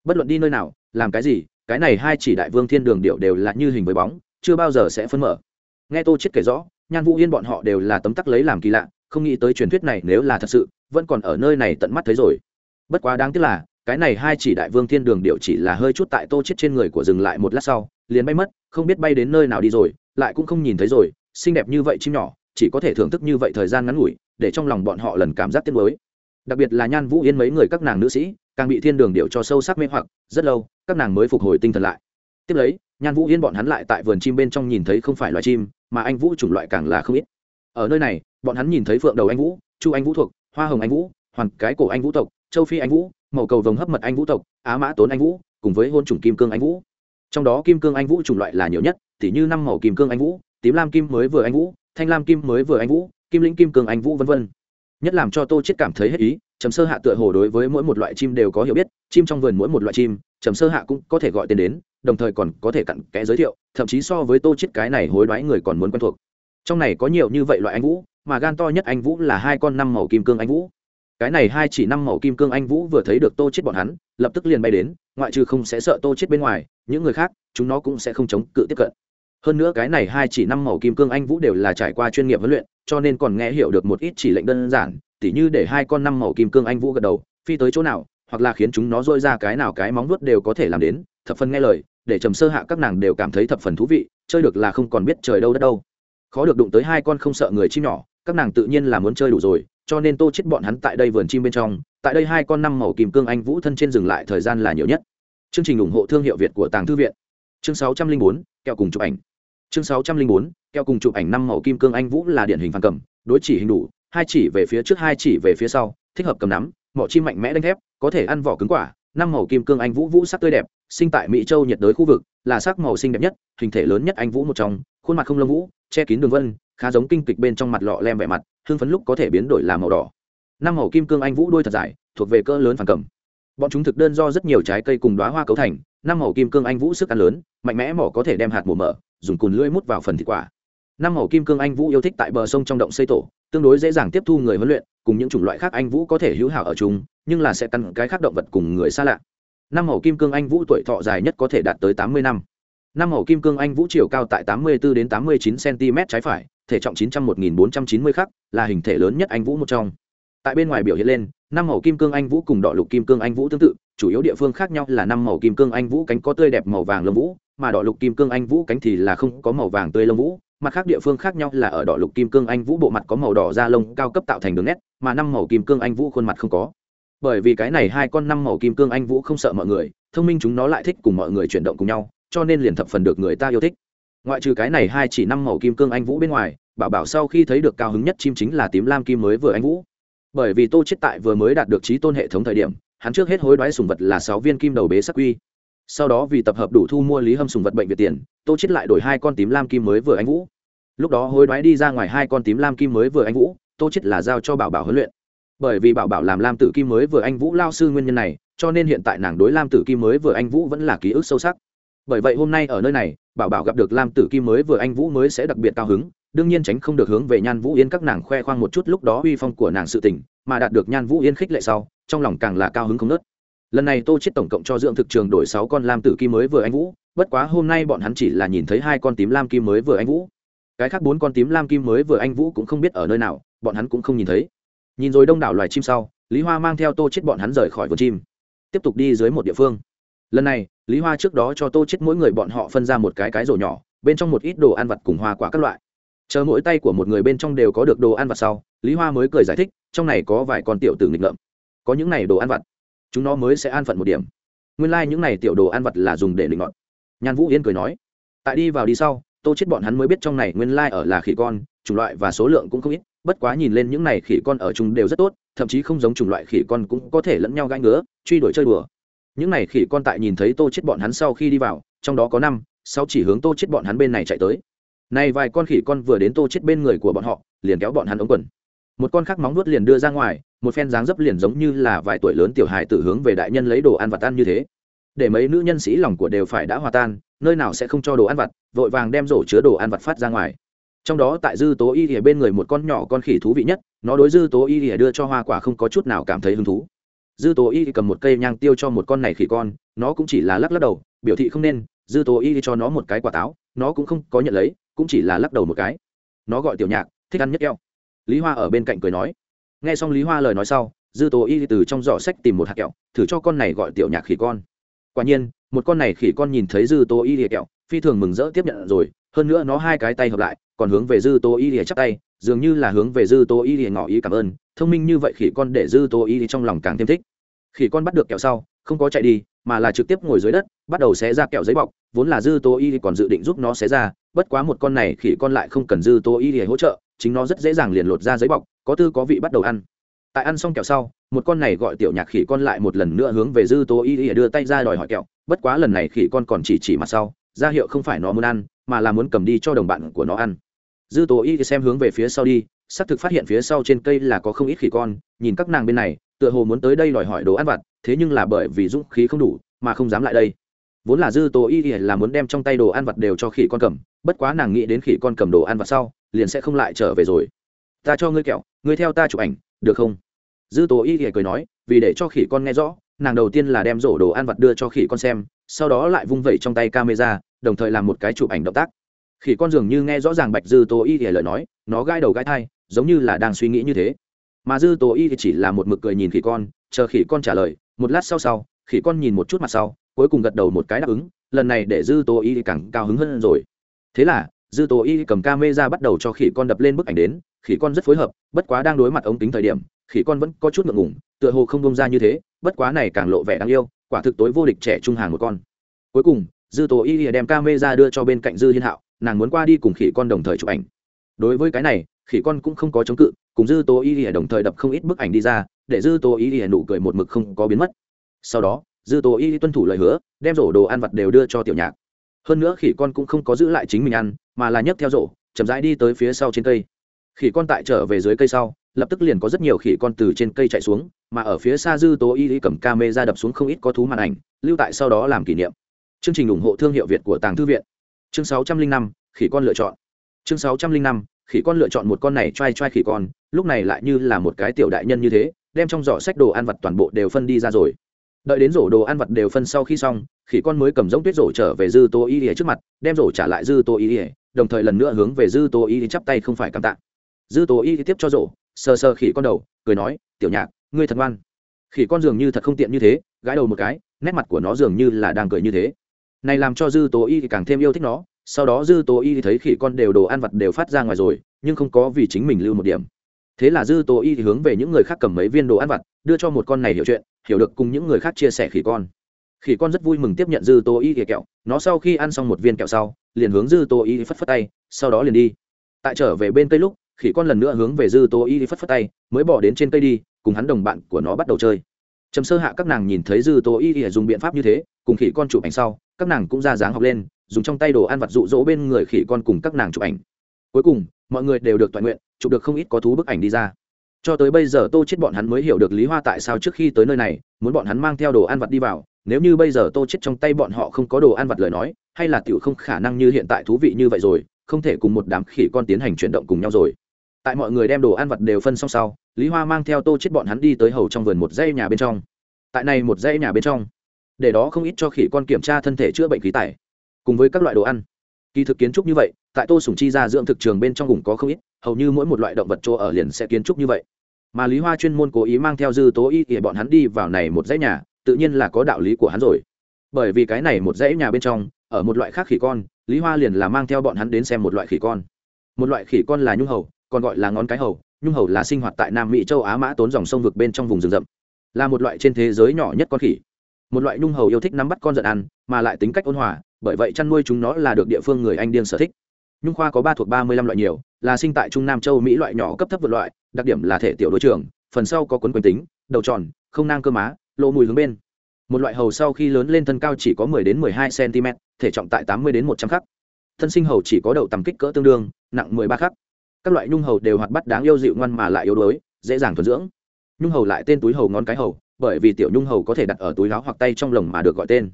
Bất luận đi nơi nào, làm cái gì, cái này hai chỉ đại vương thiên đường điệu đều là như hình với bóng chưa bao giờ sẽ phân mở. Nghe tô chết kể rõ, nhan vũ yên bọn họ đều là tấm tắc lấy làm kỳ lạ, không nghĩ tới truyền thuyết này nếu là thật sự, vẫn còn ở nơi này tận mắt thấy rồi. Bất quá đáng tiếc là, cái này hai chỉ đại vương thiên đường điệu chỉ là hơi chút tại tô chết trên người của dừng lại một lát sau, liền bay mất, không biết bay đến nơi nào đi rồi, lại cũng không nhìn thấy rồi, xinh đẹp như vậy chim nhỏ, chỉ có thể thưởng thức như vậy thời gian ngắn ngủi, để trong lòng bọn họ lần cảm giác tiếc mới đặc biệt là nhan vũ yên mấy người các nàng nữ sĩ, càng bị thiên đường điệu cho sâu sắc mê hoặc, rất lâu, các nàng mới phục hồi tinh thần lại. Tiếp lấy nhan vũ yên bọn hắn lại tại vườn chim bên trong nhìn thấy không phải loài chim, mà anh vũ chủng loại càng là không ít. Ở nơi này, bọn hắn nhìn thấy phượng đầu anh vũ, chu anh vũ thuộc, hoa hồng anh vũ, hoàn cái cổ anh vũ tộc, châu phi anh vũ, màu cầu vồng hấp mật anh vũ tộc, á mã tốn anh vũ, cùng với hôn chủng kim cương anh vũ. Trong đó kim cương anh vũ chủng loại là nhiều nhất t như năm màu kim cương anh vũ, tím lam kim mới vừa anh vũ, thanh lam kim mới vừa anh vũ, kim lĩnh kim cương anh vũ v v nhất làm cho tô chết cảm thấy hết ý, trầm sơ hạ tựa hồ đối với mỗi một loại chim đều có hiểu biết, chim trong vườn mỗi một loại chim trầm sơ hạ cũng có thể gọi tên đến, đồng thời còn có thể cặn kẽ giới thiệu, thậm chí so với tô chết cái này hối đoái người còn muốn quen thuộc. Trong này có nhiều như vậy loại anh vũ, mà gan to nhất anh vũ là hai con năm màu kim cương anh vũ. Cái này hai chỉ năm màu kim cương anh vũ vừa thấy được tô chết bọn hắn, lập tức liền bay đến, ngoại trừ không sẽ sợ tô chết bên ngoài, những người khác, chúng nó cũng sẽ không chống cự tiếp cận. Hơn nữa cái này hai chỉ năm màu kim cương anh vũ đều là trải qua chuyên nghiệp huấn luyện, cho nên còn nghe hiểu được một ít chỉ lệnh đơn giản, tỉ như để hai con năm màu kim cương anh vũ gật đầu, phi tới chỗ nào hoặc là khiến chúng nó dôi ra cái nào cái móng vuốt đều có thể làm đến thập phần nghe lời để trầm sơ hạ các nàng đều cảm thấy thập phần thú vị chơi được là không còn biết trời đâu đất đâu. Khó được đụng tới hai con không sợ người chim nhỏ các nàng tự nhiên là muốn chơi đủ rồi cho nên tô chết bọn hắn tại đây vườn chim bên trong tại đây hai con năm màu kim cương anh vũ thân trên dừng lại thời gian là nhiều nhất. Chương trình ủng hộ thương hiệu việt của tàng thư viện. Chương 604, kẹo cùng chụp ảnh. Chương 604, kẹo cùng chụp ảnh năm màu kim cương anh vũ là điển hình phản cầm đối chỉ hình đủ hai chỉ về phía trước hai chỉ về phía sau thích hợp cầm nắm mỏ chim mạnh mẽ đánh thép, có thể ăn vỏ cứng quả, năm màu kim cương anh vũ vũ sắc tươi đẹp, sinh tại mỹ châu nhiệt đới khu vực, là sắc màu xinh đẹp nhất, hình thể lớn nhất anh vũ một trong, khuôn mặt không lông vũ, che kín đường vân, khá giống kinh kịch bên trong mặt lọ lem vẻ mặt, hương phấn lúc có thể biến đổi làm màu đỏ. Năm màu kim cương anh vũ đuôi thật dài, thuộc về cỡ lớn phản cầm. Bọn chúng thực đơn do rất nhiều trái cây cùng đoá hoa cấu thành, năm màu kim cương anh vũ sức ăn lớn, mạnh mẽ mỏ có thể đem hạt mùa mở, dùng cùn lưỡi mút vào phần thịt quả. Năm màu kim cương anh vũ yêu thích tại bờ sông trong động xây tổ, tương đối dễ dàng tiếp thu người huấn luyện cùng những chủng loại khác anh vũ có thể hữu hảo ở chung, nhưng là sẽ căn cái khác động vật cùng người xa lạ. Năm màu kim cương anh vũ tuổi thọ dài nhất có thể đạt tới tám mươi năm. Năm màu kim cương anh vũ chiều cao tại tám mươi bốn đến tám mươi chín cm trái phải, thể trọng chín trăm một nghìn bốn trăm chín mươi khắc, là hình thể lớn nhất anh vũ một trong. Tại bên ngoài biểu hiện lên, năm màu kim cương anh vũ cùng đỏ lục kim cương anh vũ tương tự, chủ yếu địa phương khác nhau là năm màu kim cương anh vũ cánh có tươi đẹp màu vàng lông vũ, mà đỏ lục kim cương anh vũ cánh thì là không có màu vàng tươi lông vũ mặt khác địa phương khác nhau là ở đỏ lục kim cương anh vũ bộ mặt có màu đỏ da lông cao cấp tạo thành đường nét, mà năm màu kim cương anh vũ khuôn mặt không có. Bởi vì cái này hai con năm màu kim cương anh vũ không sợ mọi người, thông minh chúng nó lại thích cùng mọi người chuyển động cùng nhau, cho nên liền thập phần được người ta yêu thích. Ngoại trừ cái này hai chỉ năm màu kim cương anh vũ bên ngoài, bảo bảo sau khi thấy được cao hứng nhất chim chính là tím lam kim mới vừa anh vũ. Bởi vì tô chết tại vừa mới đạt được trí tôn hệ thống thời điểm, hắn trước hết hối đoái sùng vật là sáu viên kim đầu bế sắc quy. Sau đó vì tập hợp đủ thu mua lý hâm sùng vật bệnh viện tiền, tô chết lại đổi hai con tím lam kim mới vừa anh vũ lúc đó hối đoái đi ra ngoài hai con tím lam kim mới vừa anh vũ, tô chết là giao cho bảo bảo huấn luyện. Bởi vì bảo bảo làm lam tử kim mới vừa anh vũ lao sư nguyên nhân này, cho nên hiện tại nàng đối lam tử kim mới vừa anh vũ vẫn là ký ức sâu sắc. Bởi vậy hôm nay ở nơi này, bảo bảo gặp được lam tử kim mới vừa anh vũ mới sẽ đặc biệt cao hứng, đương nhiên tránh không được hướng về nhan vũ yên các nàng khoe khoang một chút lúc đó uy phong của nàng sự tình, mà đạt được nhan vũ yên khích lệ sau, trong lòng càng là cao hứng không nớt lần này tô chết tổng cộng cho dưỡng thực trường đổi sáu con lam tử kim mới vừa anh vũ, bất quá hôm nay bọn hắn chỉ là nhìn thấy hai con tím lam kim mới vừa anh vũ cái khác bốn con tím lam kim mới vừa anh vũ cũng không biết ở nơi nào, bọn hắn cũng không nhìn thấy. Nhìn rồi đông đảo loài chim sau, lý hoa mang theo tô chết bọn hắn rời khỏi vườn chim, tiếp tục đi dưới một địa phương. Lần này, lý hoa trước đó cho tô chết mỗi người bọn họ phân ra một cái cái rổ nhỏ, bên trong một ít đồ ăn vặt cùng hoa quả các loại. Chờ mỗi tay của một người bên trong đều có được đồ ăn vặt sau, lý hoa mới cười giải thích, trong này có vài con tiểu tử nghịch ngợm. Có những này đồ ăn vặt, chúng nó mới sẽ an phận một điểm. Nguyên lai những này tiểu đồ ăn vặt là dùng để định ngọn nhan vũ yên cười nói, tại đi vào đi sau tô chết bọn hắn mới biết trong này nguyên lai ở là khỉ con, chủng loại và số lượng cũng không ít, bất quá nhìn lên những này khỉ con ở chúng đều rất tốt, thậm chí không giống chủng loại khỉ con cũng có thể lẫn nhau gãi ngứa, truy đuổi chơi đùa. Những này khỉ con tại nhìn thấy tô chết bọn hắn sau khi đi vào, trong đó có năm, sau chỉ hướng tô chết bọn hắn bên này chạy tới. Này vài con khỉ con vừa đến tô chết bên người của bọn họ, liền kéo bọn hắn ống quần. Một con khác móng nuốt liền đưa ra ngoài, một phen dáng dấp liền giống như là vài tuổi lớn tiểu hài tử hướng về đại nhân lấy đồ ăn vặt ăn như thế để mấy nữ nhân sĩ lòng của đều phải đã hòa tan, nơi nào sẽ không cho đồ ăn vặt, vội vàng đem rổ chứa đồ ăn vặt phát ra ngoài. Trong đó tại dư tố y ỉa bên người một con nhỏ con khỉ thú vị nhất, nó đối dư tố y ỉa đưa cho hoa quả không có chút nào cảm thấy hứng thú. Dư tố y cầm một cây nhang tiêu cho một con này khỉ con, nó cũng chỉ là lắc lắc đầu, biểu thị không nên, dư tố y cho nó một cái quả táo, nó cũng không có nhận lấy, cũng chỉ là lắc đầu một cái. Nó gọi tiểu nhạc, thích ăn nhất eo lý hoa ở bên cạnh cười nói. Nghe xong lý hoa lời nói sau, dư tố y từ trong giỏ sách tìm một hạt kẹo, thử cho con này gọi tiểu nhạc khỉ con quả nhiên, một con này khỉ con nhìn thấy dư tô y lìa kẹo, phi thường mừng rỡ tiếp nhận rồi, hơn nữa nó hai cái tay hợp lại, còn hướng về dư tô y lìa chắp tay, dường như là hướng về dư tô y lìa ngỏ ý cảm ơn, thông minh như vậy khỉ con để dư tô y trong lòng càng thêm thích. Khỉ con bắt được kẹo sau, không có chạy đi, mà là trực tiếp ngồi dưới đất, bắt đầu xé ra kẹo giấy bọc, vốn là dư tô y còn dự định giúp nó xé ra, bất quá một con này khỉ con lại không cần dư tô y hỗ trợ, chính nó rất dễ dàng liền lột ra giấy bọc, có tư có vị bắt đầu ăn tại ăn xong kẹo sau, một con này gọi tiểu nhạc khỉ con lại một lần nữa hướng về dư tố y để đưa tay ra đòi hỏi kẹo. Bất quá lần này khỉ con còn chỉ chỉ mặt sau, ra hiệu không phải nó muốn ăn, mà là muốn cầm đi cho đồng bạn của nó ăn. Dư tố y xem hướng về phía sau đi, xác thực phát hiện phía sau trên cây là có không ít khỉ con, nhìn các nàng bên này, tựa hồ muốn tới đây đòi hỏi đồ ăn vặt, thế nhưng là bởi vì dũng khí không đủ, mà không dám lại đây. Vốn là dư tố y là muốn đem trong tay đồ ăn vặt đều cho khỉ con cầm, bất quá nàng nghĩ đến khỉ con cầm đồ ăn vặt sau, liền sẽ không lại trở về rồi. Ta cho ngươi kẹo, ngươi theo ta chụp ảnh được không? Dư tố y cười nói, vì để cho khỉ con nghe rõ, nàng đầu tiên là đem rổ đồ ăn vặt đưa cho khỉ con xem, sau đó lại vung vẩy trong tay camera, đồng thời làm một cái chụp ảnh động tác. Khỉ con dường như nghe rõ ràng bạch dư tố y thì lời nói, nó gai đầu gai thai, giống như là đang suy nghĩ như thế. Mà dư tố y thì chỉ là một mực cười nhìn khỉ con, chờ khỉ con trả lời, một lát sau sau, khỉ con nhìn một chút mặt sau, cuối cùng gật đầu một cái đáp ứng, lần này để dư tố y càng cao hứng hơn rồi. Thế là, dư tố y cầm ca mê ra bắt đầu cho khỉ con đập lên bức ảnh đến khỉ con rất phối hợp, bất quá đang đối mặt ống kính thời điểm, khỉ con vẫn có chút ngượng ngủng tựa hồ không bông ra như thế, bất quá này càng lộ vẻ đáng yêu, quả thực tối vô địch trẻ trung hàng một con. Cuối cùng, dư tố y đem ca mê ra đưa cho bên cạnh dư hiên hạo, nàng muốn qua đi cùng khỉ con đồng thời chụp ảnh. Đối với cái này, khỉ con cũng không có chống cự, cùng dư tố y đồng thời đập không ít bức ảnh đi ra, để dư tố y nụ cười một mực không có biến mất. Sau đó, dư tố y tuân thủ lời hứa, đem rổ đồ ăn vặt đều đưa cho tiểu nhạc. Hơn nữa khỉ con cũng không có giữ lại chính mình ăn, mà là nhấc theo rổ, chậm rãi đi tới phía sau trên cây khỉ con tại trở về dưới cây sau, lập tức liền có rất nhiều khỉ con từ trên cây chạy xuống, mà ở phía xa dư tố y cầm ca mê ra đập xuống không ít có thú màn ảnh, lưu tại sau đó làm kỷ niệm. Chương trình ủng hộ thương hiệu việt của tàng thư viện. Chương sáu trăm linh năm, khỉ con lựa chọn. Chương sáu trăm linh năm, khỉ con lựa chọn một con này t r a i t r a i khỉ con, lúc này lại như là một cái tiểu đại nhân như thế, đem trong giỏ sách đồ ăn vặt toàn bộ đều phân đi ra rồi. Đợi đến rổ đồ ăn vặt đều phân sau khi xong, khỉ con mới cầm giống tuyết rổ trở về dư tô y ỉa trước mặt, đem rổ trả lại dư tô y ỉa đồng thời lần nữa hướng về dư tô y chắp tay không phải cảm tạ dư tố y tiếp cho rổ, sờ sờ khỉ con đầu, cười nói, tiểu nhạc, ngươi thật ngoan. Khỉ con dường như thật không tiện như thế, gãi đầu một cái, nét mặt của nó dường như là đang cười như thế. Này làm cho dư tố y thì càng thêm yêu thích nó, sau đó dư tố y thì thấy khỉ con đều đồ ăn vặt đều phát ra ngoài rồi, nhưng không có vì chính mình lưu một điểm. Thế là dư tố y thì hướng về những người khác cầm mấy viên đồ ăn vặt, đưa cho một con này hiểu chuyện, hiểu được cùng những người khác chia sẻ khỉ con. Khỉ con rất vui mừng tiếp nhận dư tố y thì kẹo, nó sau khi ăn xong một viên kẹo sau, liền hướng dư tố y phất phất tay, sau đó liền đi. Tại trở về bên cây lúc khỉ con lần nữa hướng về dư tô y phất phất tay, mới bỏ đến trên cây đi, cùng hắn đồng bạn của nó bắt đầu chơi. Trầm sơ hạ các nàng nhìn thấy dư tô y dùng biện pháp như thế, cùng khỉ con chụp ảnh sau, các nàng cũng ra dáng học lên, dùng trong tay đồ ăn vặt rụ rỗ bên người khỉ con cùng các nàng chụp ảnh. Cuối cùng, mọi người đều được toàn nguyện, chụp được không ít có thú bức ảnh đi ra. Cho tới bây giờ tô chết bọn hắn mới hiểu được lý hoa tại sao trước khi tới nơi này, muốn bọn hắn mang theo đồ ăn vặt đi vào, nếu như bây giờ tô chết trong tay bọn họ không có đồ ăn vặt lời nói, hay là tiểu không khả năng như hiện tại thú vị như vậy rồi, không thể cùng một đám khỉ con tiến hành chuyển động cùng nhau rồi tại mọi người đem đồ ăn vật đều phân xong sau, lý hoa mang theo tô chết bọn hắn đi tới hầu trong vườn một dãy nhà bên trong. Tại này một dãy nhà bên trong, để đó không ít cho khỉ con kiểm tra thân thể chữa bệnh khí tải, cùng với các loại đồ ăn. Kỳ thực kiến trúc như vậy, tại tô sùng chi ra dưỡng thực trường bên trong vùng có không ít, hầu như mỗi một loại động vật chỗ ở liền sẽ kiến trúc như vậy. Mà lý hoa chuyên môn cố ý mang theo dư tố y để bọn hắn đi vào này một dãy nhà, tự nhiên là có đạo lý của hắn rồi. Bởi vì cái này một dãy nhà bên trong, ở một loại khác khỉ con, lý hoa liền là mang theo bọn hắn đến xem một loại khỉ con. Một loại khỉ con là nhung hầu còn gọi là ngón cái hầu, nhung hầu là sinh hoạt tại nam mỹ châu á mã tốn dòng sông vực bên trong vùng rừng rậm. Là một loại trên thế giới nhỏ nhất con khỉ. Một loại nhung hầu yêu thích nắm bắt con giận ăn, mà lại tính cách ôn hòa, bởi vậy chăn nuôi chúng nó là được địa phương người anh điên sở thích. Nhung khoa có ba thuộc ba mươi lăm loại nhiều, là sinh tại trung nam châu mỹ loại nhỏ cấp thấp vượt loại, đặc điểm là thể tiểu đối trường phần sau có quấn quanh tính, đầu tròn, không nang cơ má, lỗ mùi hướng bên. Một loại hầu sau khi lớn lên thân cao chỉ có 10 đến 12 cm thể trọng tại 80 đến 100 khắc. Thân sinh hầu chỉ có đầu tầm kích cỡ tương đương, nặng 13 khắc các loại nhung hầu đều hoạt bát đáng yêu dịu ngoan mà lại yếu đuối, dễ dàng thuần dưỡng. Nhung hầu lại tên túi hầu ngón cái hầu, bởi vì tiểu nhung hầu có thể đặt ở túi áo hoặc tay trong lồng mà được gọi tên.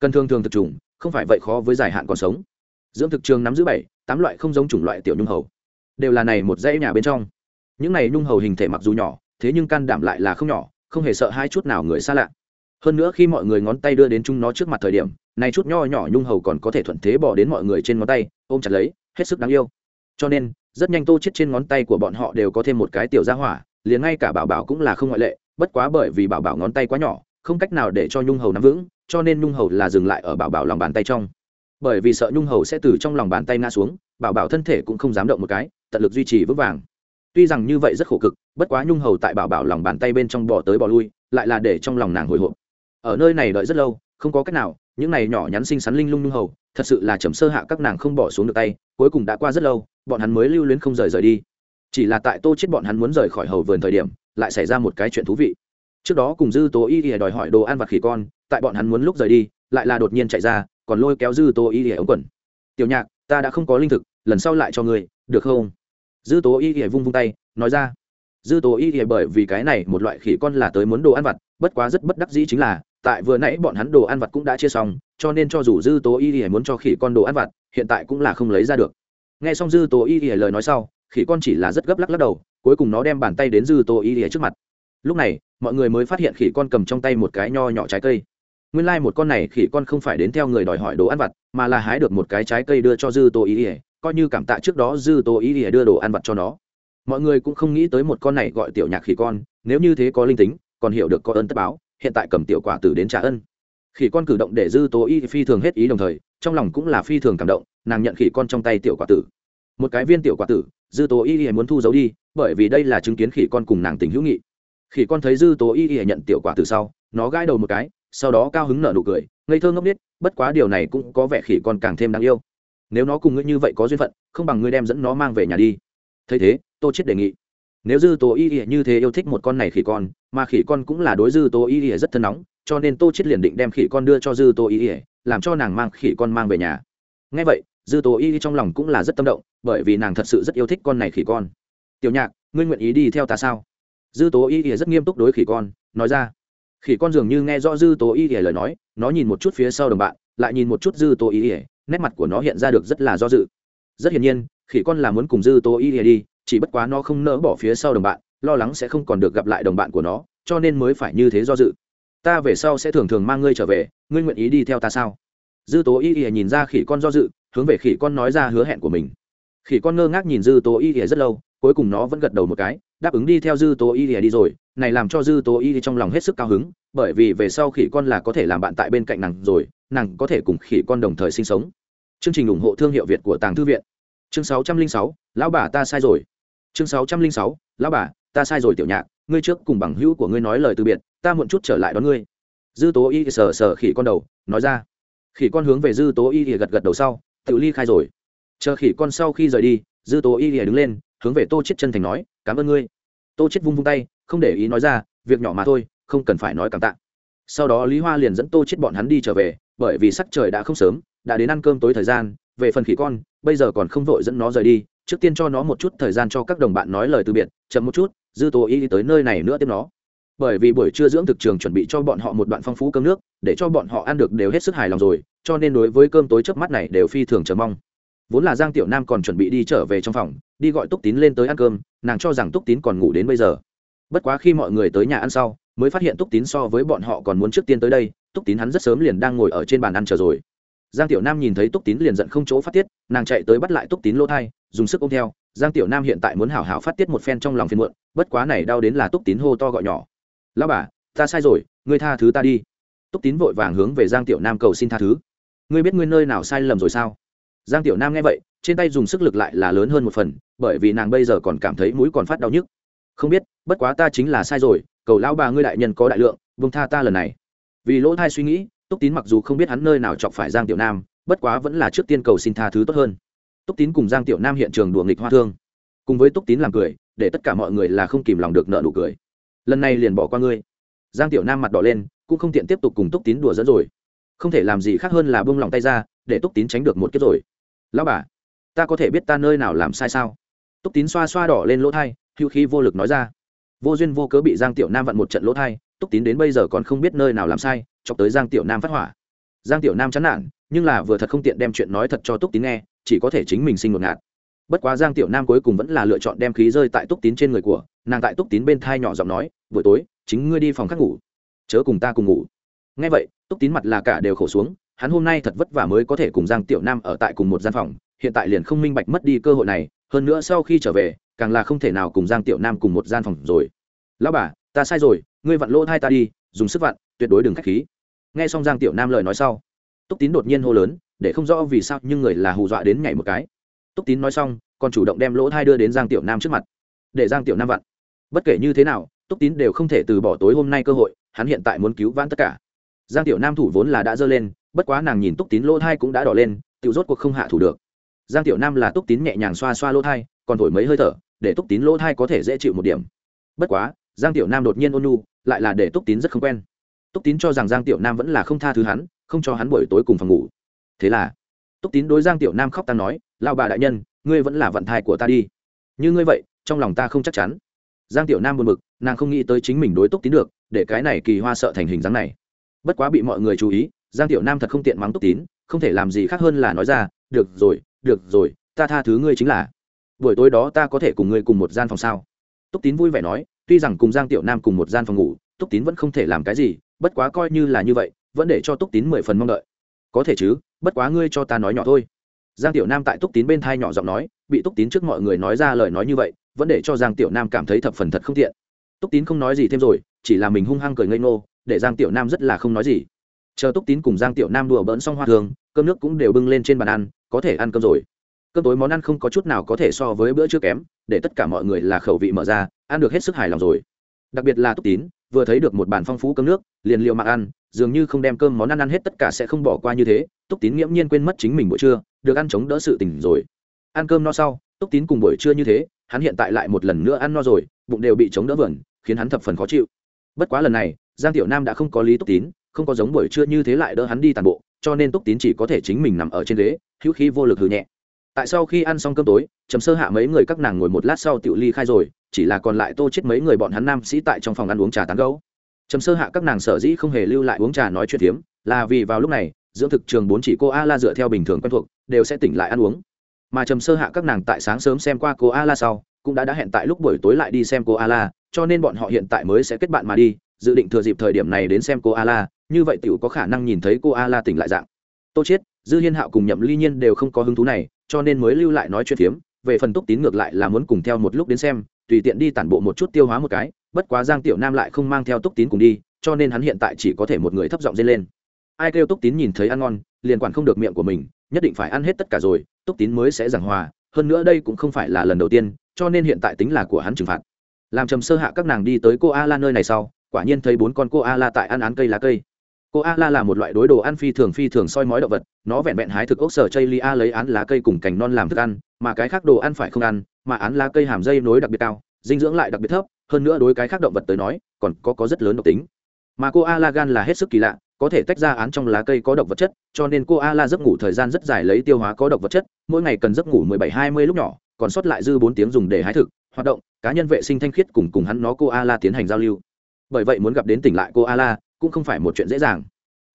Cần thường thường thực trùng, không phải vậy khó với dài hạn còn sống. Dưỡng thực trường nắm giữ bảy, tám loại không giống chủng loại tiểu nhung hầu. Đều là này một dãy nhà bên trong. Những này nhung hầu hình thể mặc dù nhỏ, thế nhưng can đảm lại là không nhỏ, không hề sợ hai chút nào người xa lạ. Hơn nữa khi mọi người ngón tay đưa đến chúng nó trước mặt thời điểm, này chút nho nhỏ nhung hầu còn có thể thuận thế bỏ đến mọi người trên ngón tay, ôm chặt lấy, hết sức đáng yêu. Cho nên rất nhanh tô chết trên ngón tay của bọn họ đều có thêm một cái tiểu gia hỏa, liền ngay cả bảo bảo cũng là không ngoại lệ, bất quá bởi vì bảo bảo ngón tay quá nhỏ, không cách nào để cho nhung hầu nắm vững, cho nên nhung hầu là dừng lại ở bảo bảo lòng bàn tay trong. Bởi vì sợ nhung hầu sẽ từ trong lòng bàn tay ngã xuống, bảo bảo thân thể cũng không dám động một cái, tận lực duy trì vững vàng. Tuy rằng như vậy rất khổ cực, bất quá nhung hầu tại bảo bảo lòng bàn tay bên trong bò tới bò lui, lại là để trong lòng nàng hồi hộp. Ở nơi này đợi rất lâu, không có cách nào, những này nhỏ nhắn xinh xắn linh lung nhung hầu, thật sự là chậm sơ hạ các nàng không bỏ xuống được tay, cuối cùng đã qua rất lâu bọn hắn mới lưu luyến không rời rời đi. Chỉ là tại tô chết bọn hắn muốn rời khỏi hầu vườn thời điểm, lại xảy ra một cái chuyện thú vị. Trước đó cùng dư tố y ỉa đòi hỏi đồ ăn vặt khỉ con, tại bọn hắn muốn lúc rời đi, lại là đột nhiên chạy ra, còn lôi kéo dư tố y ỉa ống quần. Tiểu nhạc, ta đã không có linh thực, lần sau lại cho người được không? Dư tố y ỉa vung vung tay, nói ra. Dư tố y ỉa bởi vì cái này một loại khỉ con là tới muốn đồ ăn vặt, bất quá rất bất đắc dĩ chính là, tại vừa nãy bọn hắn đồ ăn vặt cũng đã chia xong, cho nên cho dù dư tố y ỉa muốn cho khỉ con đồ ăn vặt, hiện tại cũng là không lấy ra được nghe xong dư tố y ỉa lời nói sau, khỉ con chỉ là rất gấp lắc lắc đầu, cuối cùng nó đem bàn tay đến dư tố y ỉa trước mặt. Lúc này, mọi người mới phát hiện khỉ con cầm trong tay một cái nho nhỏ trái cây. Nguyên lai、like、một con này khỉ con không phải đến theo người đòi hỏi đồ ăn vặt, mà là hái được một cái trái cây đưa cho dư tô y ỉa coi như cảm tạ trước đó dư tô y ỉa đưa đồ ăn vặt cho nó. Mọi người cũng không nghĩ tới một con này gọi tiểu nhạc khỉ con, nếu như thế có linh tính, còn hiểu được có ơn tất báo, hiện tại cầm tiểu quả tử đến trả ân. Khỉ con cử động để dư tố y phi thường hết ý đồng thời, trong lòng cũng là phi thường cảm động nàng nhận khỉ con trong tay tiểu quả tử. Một cái viên tiểu quả tử, dư tố y y muốn thu giấu đi, bởi vì đây là chứng kiến khỉ con cùng nàng tình hữu nghị. Khỉ con thấy dư tố y y nhận tiểu quả tử sau, nó gãi đầu một cái, sau đó cao hứng nở nụ cười, ngây thơ ngốc biết bất quá điều này cũng có vẻ khỉ con càng thêm đáng yêu. Nếu nó cùng ngươi như vậy có duyên phận, không bằng ngươi đem dẫn nó mang về nhà đi. Thấy thế, tô chết đề nghị. Nếu dư tố y ỉa như thế yêu thích một con này khỉ con, mà khỉ con cũng là đối dư tố y ỉa rất thân nóng, cho nên tô chết liền định đem khỉ con đưa cho dư tố y ỉa làm cho nàng mang khỉ con mang về nhà. Ngay vậy dư tố y trong lòng cũng là rất tâm động, bởi vì nàng thật sự rất yêu thích con này khỉ con. Tiểu nhạc, ngươi nguyện ý đi theo ta sao? Dư tố y ỉa rất nghiêm túc đối khỉ con, nói ra. Khỉ con dường như nghe rõ dư tố y ỉa lời nói, nó nhìn một chút phía sau đồng bạn, lại nhìn một chút dư tố y ỉa nét mặt của nó hiện ra được rất là do dự. Rất hiển nhiên, khỉ con là muốn cùng dư tố y ỉa đi, chỉ bất quá nó không nỡ bỏ phía sau đồng bạn, lo lắng sẽ không còn được gặp lại đồng bạn của nó, cho nên mới phải như thế do dự. Ta về sau sẽ thường thường mang ngươi trở về, ngươi nguyện ý đi theo ta sao? Dư tố y Y nhìn ra khỉ con do dự hướng về khỉ con nói ra hứa hẹn của mình. Khỉ con ngơ ngác nhìn dư tố y ỉa rất lâu, cuối cùng nó vẫn gật đầu một cái, đáp ứng đi theo dư tố y ỉa đi rồi, này làm cho dư tố y trong lòng hết sức cao hứng, bởi vì về sau khỉ con là có thể làm bạn tại bên cạnh nàng rồi, nàng có thể cùng khỉ con đồng thời sinh sống. Chương trình ủng hộ thương hiệu việt của tàng thư viện. Chương sáu trăm linh sáu, lão bà ta sai rồi. Chương sáu trăm linh sáu, lão bà, ta sai rồi tiểu nhạc, ngươi trước cùng bằng hữu của ngươi nói lời từ biệt, ta muộn chút trở lại đón ngươi. Dư tố y sờ sờ khỉ con đầu, nói ra. Khỉ con hướng về dư tố y thì gật gật đầu sau tự ly khai rồi. Chờ khỉ con sau khi rời đi, dư tố y lìa đứng lên, hướng về tô chết chân thành nói, cảm ơn ngươi. Tô chết vung vung tay, không để ý nói ra, việc nhỏ mà thôi, không cần phải nói cảm tạ. Sau đó lý hoa liền dẫn tô chết bọn hắn đi trở về, bởi vì sắc trời đã không sớm, đã đến ăn cơm tối thời gian, về phần khỉ con, bây giờ còn không vội dẫn nó rời đi, trước tiên cho nó một chút thời gian cho các đồng bạn nói lời từ biệt, chậm một chút, dư tô y tới nơi này nữa tiếp nó. Bởi vì buổi trưa dưỡng thực trường chuẩn bị cho bọn họ một đoạn phong phú cơm nước, để cho bọn họ ăn được đều hết sức hài lòng rồi cho nên đối với cơm tối trước mắt này đều phi thường chờ mong. Vốn là giang tiểu nam còn chuẩn bị đi trở về trong phòng, đi gọi túc tín lên tới ăn cơm, nàng cho rằng túc tín còn ngủ đến bây giờ. Bất quá khi mọi người tới nhà ăn sau, mới phát hiện túc tín so với bọn họ còn muốn trước tiên tới đây, túc tín hắn rất sớm liền đang ngồi ở trên bàn ăn chờ rồi. Giang tiểu nam nhìn thấy túc tín liền giận không chỗ phát tiết, nàng chạy tới bắt lại túc tín lỗ thai, dùng sức ôm theo. Giang tiểu nam hiện tại muốn hảo hảo phát tiết một phen trong lòng phiền muộn, bất quá này đau đến là túc tín hô to gọi nhỏ. Lão bà, ta sai rồi, ngươi tha thứ ta đi. Túc tín vội vàng hướng về giang tiểu nam cầu xin tha thứ ngươi biết ngươi nơi nào sai lầm rồi sao? Giang tiểu nam nghe vậy, trên tay dùng sức lực lại là lớn hơn một phần, bởi vì nàng bây giờ còn cảm thấy mũi còn phát đau nhức. Không biết, bất quá ta chính là sai rồi, cầu lão bà ngươi đại nhân có đại lượng vương tha ta lần này. Vì lỗ thai suy nghĩ, túc tín mặc dù không biết hắn nơi nào chọc phải giang tiểu nam, bất quá vẫn là trước tiên cầu xin tha thứ tốt hơn. Túc tín cùng giang tiểu nam hiện trường đùa nghịch hoa thương. Cùng với túc tín làm cười, để tất cả mọi người là không kìm lòng được nợ nụ cười. Lần này liền bỏ qua ngươi. Giang tiểu nam mặt đỏ lên, cũng không tiện tiếp tục cùng túc tín đùa dẫn rồi không thể làm gì khác hơn là bông lòng tay ra, để túc tín tránh được một kiếp rồi. Lão bà, ta có thể biết ta nơi nào làm sai sao? Túc tín xoa xoa đỏ lên lỗ thai hữu khí vô lực nói ra. Vô duyên vô cớ bị giang tiểu nam vặn một trận lỗ thai, túc tín đến bây giờ còn không biết nơi nào làm sai, chọc tới giang tiểu nam phát hỏa. Giang tiểu nam chán nản, nhưng là vừa thật không tiện đem chuyện nói thật cho túc tín nghe, chỉ có thể chính mình sinh một ngạt. Bất quá giang tiểu nam cuối cùng vẫn là lựa chọn đem khí rơi tại túc tín trên người của, nàng tại túc tín bên thai nhỏ giọng nói, buổi tối, chính ngươi đi phòng khác ngủ. Chớ cùng ta cùng ngủ nghe vậy, túc tín mặt là cả đều khổ xuống, hắn hôm nay thật vất vả mới có thể cùng giang tiểu nam ở tại cùng một gian phòng, hiện tại liền không minh bạch mất đi cơ hội này, hơn nữa sau khi trở về, càng là không thể nào cùng giang tiểu nam cùng một gian phòng rồi. Lão bà, ta sai rồi, ngươi vặn lỗ thai ta đi, dùng sức vặn, tuyệt đối đừng k h á c h khí. Nghe xong giang tiểu nam lời nói sau, túc tín đột nhiên hô lớn, để không rõ vì sao nhưng người là hù dọa đến nhảy một cái. Túc tín nói xong, còn chủ động đem lỗ thai đưa đến giang tiểu nam trước mặt. Để giang tiểu nam vặn. Bất kể như thế nào, túc tín đều không thể từ bỏ tối hôm nay cơ hội, hắn hiện tại muốn cứu vãn tất cả giang tiểu nam thủ vốn là đã dơ lên, bất quá nàng nhìn túc tín lỗ thai cũng đã đỏ lên tự rốt cuộc không hạ thủ được. Giang tiểu nam là túc tín nhẹ nhàng xoa xoa lỗ thai, còn thổi mấy hơi thở, để túc tín lỗ thai có thể dễ chịu một điểm. Bất quá, giang tiểu nam đột nhiên ôn nu lại là để túc tín rất không quen. Túc tín cho rằng giang tiểu nam vẫn là không tha thứ hắn, không cho hắn buổi tối cùng phòng ngủ. Thế là, túc tín đối giang tiểu nam khóc ta nói lao bà đại nhân, ngươi vẫn là vận thai của ta đi. Như ngươi vậy, trong lòng ta không chắc chắn. Giang tiểu nam buồn bực, nàng không nghĩ tới chính mình đối túc tín được, để cái này kỳ hoa sợ thành hình dáng này bất quá bị mọi người chú ý, giang tiểu nam thật không tiện mắng túc tín, không thể làm gì khác hơn là nói ra, được rồi được rồi, ta tha thứ ngươi chính là. Buổi tối đó ta có thể cùng ngươi cùng một gian phòng sao? Túc tín vui vẻ nói, tuy rằng cùng giang tiểu nam cùng một gian phòng ngủ, túc tín vẫn không thể làm cái gì, bất quá coi như là như vậy, vẫn để cho túc tín mười phần mong đợi. Có thể chứ, bất quá ngươi cho ta nói nhỏ thôi. Giang tiểu nam tại túc tín bên thai nhỏ giọng nói, bị túc tín trước mọi người nói ra lời nói như vậy, vẫn để cho giang tiểu nam cảm thấy thập phần thật không tiện. Túc tín không nói gì thêm rồi, chỉ là mình hung hăng cười ngây ngô để giang tiểu nam rất là không nói gì. Chờ túc tín cùng giang tiểu nam đùa bỡn xong hoa thường, cơm nước cũng đều bưng lên trên bàn ăn, có thể ăn cơm rồi. Cơm tối món ăn không có chút nào có thể so với bữa trước kém, để tất cả mọi người là khẩu vị mở ra, ăn được hết sức hài lòng rồi. Đặc biệt là túc tín, vừa thấy được một bàn phong phú cơm nước, liền liệu mặc ăn, dường như không đem cơm món ăn ăn hết tất cả sẽ không bỏ qua như thế, túc tín nghiễm nhiên quên mất chính mình buổi trưa, được ăn chống đỡ sự tỉnh rồi. Ăn cơm no sau, túc tín cùng buổi trưa như thế, hắn hiện tại lại một lần nữa ăn no rồi, bụng đều bị chống đỡ vườn khiến hắn thập phần khó chịu. Bất quá lần này giang tiểu nam đã không có lý túc tín, không có giống buổi trưa như thế lại đỡ hắn đi tàn bộ, cho nên túc tín chỉ có thể chính mình nằm ở trên ghế, hữu khí vô lực hư nhẹ. Tại sau khi ăn xong cơm tối chấm sơ hạ mấy người các nàng ngồi một lát sau tiểu ly khai rồi, chỉ là còn lại tô chết mấy người bọn hắn nam sĩ tại trong phòng ăn uống trà tán gấu chấm sơ hạ các nàng sở dĩ không hề lưu lại uống trà nói chuyện tiếm là vì vào lúc này, dưỡng thực trường bốn chỉ cô a la dựa theo bình thường quen thuộc, đều sẽ tỉnh lại ăn uống. Mà trầm sơ hạ các nàng tại sáng sớm xem qua cô a la sau, cũng đã đã hẹn tại lúc buổi tối lại đi xem cô a la, cho nên bọn họ hiện tại mới sẽ kết bạn mà đi dự định thừa dịp thời điểm này đến xem cô a la, như vậy tiểu có khả năng nhìn thấy cô a la tỉnh lại dạng. Tô chết dư hiên hạo cùng nhậm ly nhiên đều không có hứng thú này, cho nên mới lưu lại nói chuyện phiếm, về phần túc tín ngược lại là muốn cùng theo một lúc đến xem, tùy tiện đi tản bộ một chút tiêu hóa một cái, bất quá giang tiểu nam lại không mang theo túc tín cùng đi, cho nên hắn hiện tại chỉ có thể một người thấp giọng dây lên. Ai kêu túc tín nhìn thấy ăn ngon, liền quản không được miệng của mình, nhất định phải ăn hết tất cả rồi, túc tín mới sẽ giảng hòa, hơn nữa đây cũng không phải là lần đầu tiên, cho nên hiện tại tính là của hắn trừng phạt. Làm trầm sơ hạ các nàng đi tới cô a la nơi này sau quả nhiên thấy bốn con cô a la tại ăn án cây lá cây. Cô a la là một loại đối đồ ăn phi thường phi thường soi mói động vật, nó vẹn vẹn hái thực ốc sở chây lia lấy án lá cây cùng cành non làm thức ăn, mà cái khác đồ ăn phải không ăn, mà án lá cây hàm dây nối đặc biệt cao, dinh dưỡng lại đặc biệt thấp, hơn nữa đối cái khác động vật tới nói, còn có có rất lớn độc tính. Mà cô a la gan là hết sức kỳ lạ, có thể tách ra án trong lá cây có độc vật chất, cho nên cô a la giấc ngủ thời gian rất dài lấy tiêu hóa có độc vật chất, mỗi ngày cần giấc ngủ mười bảy hai mươi lúc nhỏ, còn sót lại dư bốn tiếng dùng để hái thực, hoạt động, cá nhân vệ sinh thanh khiết cùng cùng hắn nó cô a la tiến hành giao lưu bởi vậy muốn gặp đến tỉnh lại cô a la cũng không phải một chuyện dễ dàng.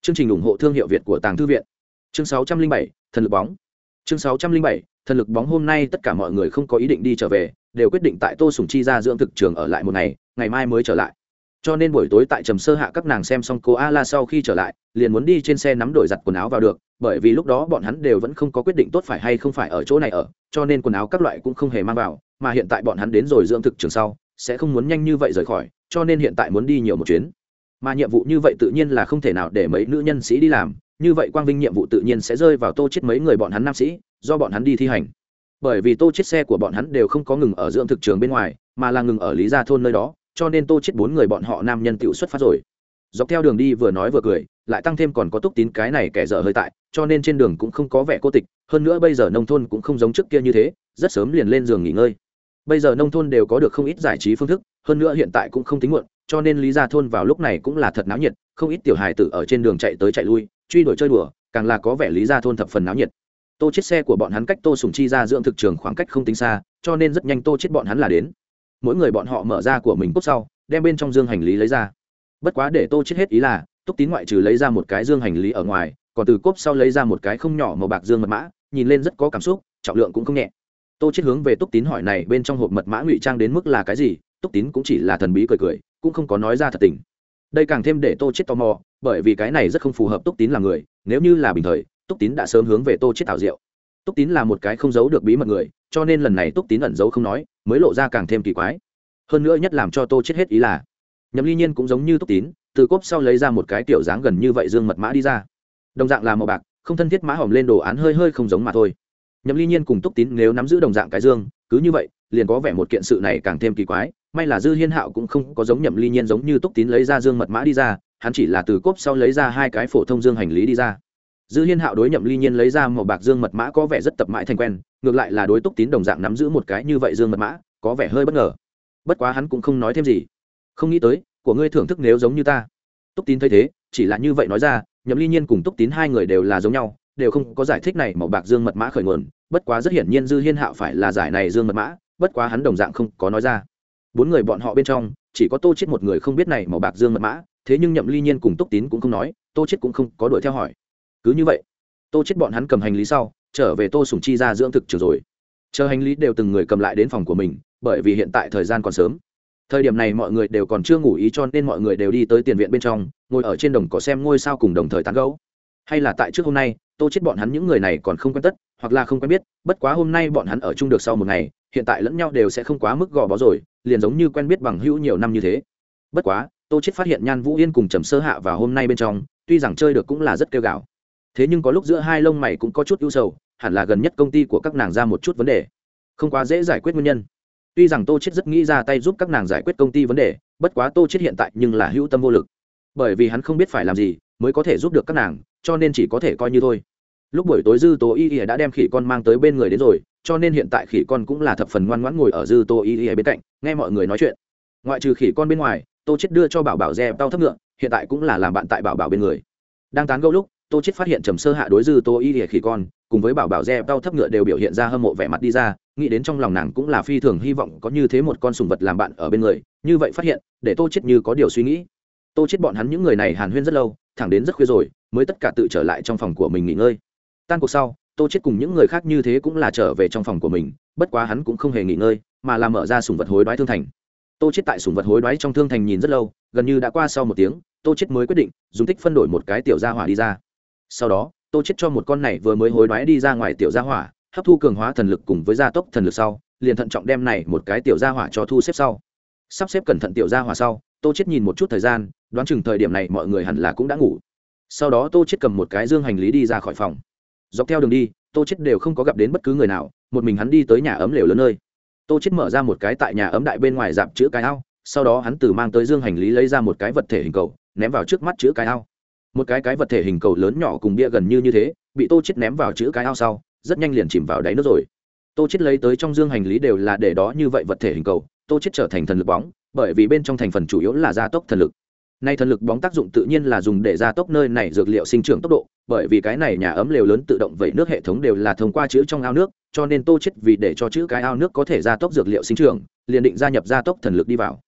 Chương trình ủng hộ thương hiệu việt của tàng thư viện. Chương sáu trăm linh bảy, thần lực bóng. Chương sáu trăm linh bảy, thần lực bóng hôm nay tất cả mọi người không có ý định đi trở về, đều quyết định tại tô sùng chi ra dưỡng thực trường ở lại một ngày ngày mai mới trở lại. Cho nên buổi tối tại trầm sơ hạ các nàng xem xong cô a la sau khi trở lại, liền muốn đi trên xe nắm đổi giặt quần áo vào được, bởi vì lúc đó bọn hắn đều vẫn không có quyết định tốt phải hay không phải ở chỗ này ở, cho nên quần áo các loại cũng không hề mang vào, mà hiện tại bọn hắn đến rồi dưỡng thực trường sau, sẽ không muốn nhanh như vậy rời khỏi cho nên hiện tại muốn đi nhiều một chuyến. Mà nhiệm vụ như vậy tự nhiên là không thể nào để mấy nữ nhân sĩ đi làm. Như vậy quang vinh nhiệm vụ tự nhiên sẽ rơi vào tô chết mấy người bọn hắn nam sĩ, do bọn hắn đi thi hành. Bởi vì tô chết xe của bọn hắn đều không có ngừng ở dưỡng thực trường bên ngoài, mà là ngừng ở lý gia thôn nơi đó, cho nên tô chết bốn người bọn họ nam nhân tiểu xuất phát rồi. Dọc theo đường đi vừa nói vừa cười, lại tăng thêm còn có túc tín cái này kẻ dở hơi tại, cho nên trên đường cũng không có vẻ cô tịch. Hơn nữa bây giờ nông thôn cũng không giống trước kia như thế, rất sớm liền lên giường nghỉ ngơi. Bây giờ nông thôn đều có được không ít giải trí phương thức hơn nữa hiện tại cũng không tính muộn, cho nên lý gia thôn vào lúc này cũng là thật náo nhiệt, không ít tiểu hài tử ở trên đường chạy tới chạy lui, truy đuổi chơi đùa, càng là có vẻ lý gia thôn thập phần náo nhiệt. Tô chết xe của bọn hắn cách tô sùng chi ra dưỡng thực trường khoảng cách không tính xa, cho nên rất nhanh tô chết bọn hắn là đến. Mỗi người bọn họ mở ra của mình cốt sau, đem bên trong dương hành lý lấy ra. Bất quá để tô chết hết ý là, túc tín ngoại trừ lấy ra một cái dương hành lý ở ngoài, còn từ cốp sau lấy ra một cái không nhỏ màu bạc dương mật mã, nhìn lên rất có cảm xúc, trọng lượng cũng không nhẹ. Tô chết hướng về túc tín hỏi này bên trong hộp mật mã ngụy trang đến mức là cái gì túc tín cũng chỉ là thần bí cười cười, cũng không có nói ra thật tình. Đây càng thêm để tô chết tò mò, bởi vì cái này rất không phù hợp túc tín là người, nếu như là bình thời, túc tín đã sớm hướng về tô chết thảo diệu. Túc tín là một cái không giấu được bí mật người, cho nên lần này túc tín ẩn giấu không nói, mới lộ ra càng thêm kỳ quái. Hơn nữa nhất làm cho tô chết hết ý là, nhậm ly nhiên cũng giống như túc tín, từ cốp sau lấy ra một cái tiểu dáng gần như vậy dương mật mã đi ra. Đồng dạng là màu bạc, không thân thiết mã hỏng lên đồ án hơi hơi không giống mà thôi. Nhậm ly nhiên cùng túc tín nếu nắm giữ đồng dạng cái dương, cứ như vậy, liền có vẻ một kiện sự này càng thêm kỳ quái may là dư hiên hạo cũng không có giống nhậm ly nhiên giống như túc tín lấy ra dương mật mã đi ra, hắn chỉ là từ cốp sau lấy ra hai cái phổ thông dương hành lý đi ra. dư hiên hạo đối nhậm ly nhiên lấy ra màu bạc dương mật mã có vẻ rất tập mãi thành quen, ngược lại là đối túc tín đồng dạng nắm giữ một cái như vậy dương mật mã, có vẻ hơi bất ngờ. bất quá hắn cũng không nói thêm gì. không nghĩ tới, của ngươi thưởng thức nếu giống như ta. túc tín thấy thế, chỉ là như vậy nói ra, nhậm ly nhiên cùng túc tín hai người đều là giống nhau, đều không có giải thích này màu bạc dương mật mã khởi nguồn, bất quá rất hiển nhiên dư hiên hạo phải là giải này dương mật mã, bất quá hắn đồng dạng không có nói ra bốn người bọn họ bên trong, chỉ có tô chết một người không biết này màu bạc dương mật mã, thế nhưng nhậm ly nhiên cùng túc tín cũng không nói, tô chết cũng không có đuổi theo hỏi. Cứ như vậy, tô chết bọn hắn cầm hành lý sau, trở về tô sùng chi ra dưỡng thực trường rồi. Chờ hành lý đều từng người cầm lại đến phòng của mình, bởi vì hiện tại thời gian còn sớm. Thời điểm này mọi người đều còn chưa ngủ ý cho nên mọi người đều đi tới tiền viện bên trong, ngồi ở trên đồng cỏ xem ngôi sao cùng đồng thời tán gẫu. Hay là tại trước hôm nay, tô chết bọn hắn những người này còn không quen tất, hoặc là không quen biết, bất quá hôm nay bọn hắn ở chung được sau một ngày, hiện tại lẫn nhau đều sẽ không quá mức gò bó rồi liền giống như quen biết bằng hữu nhiều năm như thế. Bất quá, tô chết phát hiện nhan vũ yên cùng trầm sơ hạ vào hôm nay bên trong, tuy rằng chơi được cũng là rất kêu gạo thế nhưng có lúc giữa hai lông mày cũng có chút ưu sầu, hẳn là gần nhất công ty của các nàng ra một chút vấn đề. Không quá dễ giải quyết nguyên nhân. Tuy rằng tô chết rất nghĩ ra tay giúp các nàng giải quyết công ty vấn đề, bất quá tô chết hiện tại nhưng là hữu tâm vô lực. Bởi vì hắn không biết phải làm gì mới có thể giúp được các nàng, cho nên chỉ có thể coi như thôi. Lúc buổi tối dư tố y y đã đem khỉ con mang tới bên người đến rồi cho nên hiện tại khỉ con cũng là thập phần ngoan ngoãn ngồi ở dư tô y y bên cạnh, nghe mọi người nói chuyện. Ngoại trừ khỉ con bên ngoài, tô chết đưa cho bảo bảo dè tao thấp ngựa, hiện tại cũng là làm bạn tại bảo bảo bên người. Đang tán gẫu lúc, tô chết phát hiện trầm sơ hạ đối dư tô y y khỉ con, cùng với bảo bảo dè tao thấp ngựa đều biểu hiện ra hâm mộ vẻ mặt đi ra, nghĩ đến trong lòng nàng cũng là phi thường hy vọng có như thế một con sùng vật làm bạn ở bên người, như vậy phát hiện, để tô chết như có điều suy nghĩ. Tô chết bọn hắn những người này hàn huyên rất lâu, thẳng đến rất khuya rồi, mới tất cả tự trở lại trong phòng của mình nghỉ ngơi. Tan cuộc sau tô chết cùng những người khác như thế cũng là trở về trong phòng của mình, bất quá hắn cũng không hề nghỉ ngơi, mà là mở ra sùng vật hối đoái thương thành. Tô chết tại sùng vật hối đoái trong thương thành nhìn rất lâu, gần như đã qua sau một tiếng, tô chết mới quyết định, dùng tích phân đổi một cái tiểu gia hỏa đi ra. Sau đó, tô chết cho một con này vừa mới hối đoái đi ra ngoài tiểu gia hỏa, hấp thu cường hóa thần lực cùng với gia tốc thần lực sau, liền thận trọng đem này một cái tiểu gia hỏa cho thu xếp sau. Sắp xếp cẩn thận tiểu gia hỏa sau, tô chết nhìn một chút thời gian, đoán chừng thời điểm này mọi người hẳn là cũng đã ngủ. Sau đó tô chết cầm một cái dương hành lý đi ra khỏi phòng dọc theo đường đi, tô chết đều không có gặp đến bất cứ người nào, một mình hắn đi tới nhà ấm lều lớn nơi. Tô chết mở ra một cái tại nhà ấm đại bên ngoài dạp chữ cái ao, sau đó hắn từ mang tới dương hành lý lấy ra một cái vật thể hình cầu, ném vào trước mắt chữ cái ao. Một cái cái vật thể hình cầu lớn nhỏ cùng bia gần như như thế, bị tô chết ném vào chữ cái ao sau, rất nhanh liền chìm vào đáy nước rồi. Tô chết lấy tới trong dương hành lý đều là để đó như vậy vật thể hình cầu, tô chết trở thành thần lực bóng, bởi vì bên trong thành phần chủ yếu là gia tốc thần lực nay thần lực bóng tác dụng tự nhiên là dùng để gia tốc nơi này dược liệu sinh trưởng tốc độ, bởi vì cái này nhà ấm lều lớn tự động vẩy nước hệ thống đều là thông qua chữ trong ao nước, cho nên tô chết vì để cho chữ cái ao nước có thể gia tốc dược liệu sinh trưởng, liền định gia nhập gia tốc thần lực đi vào.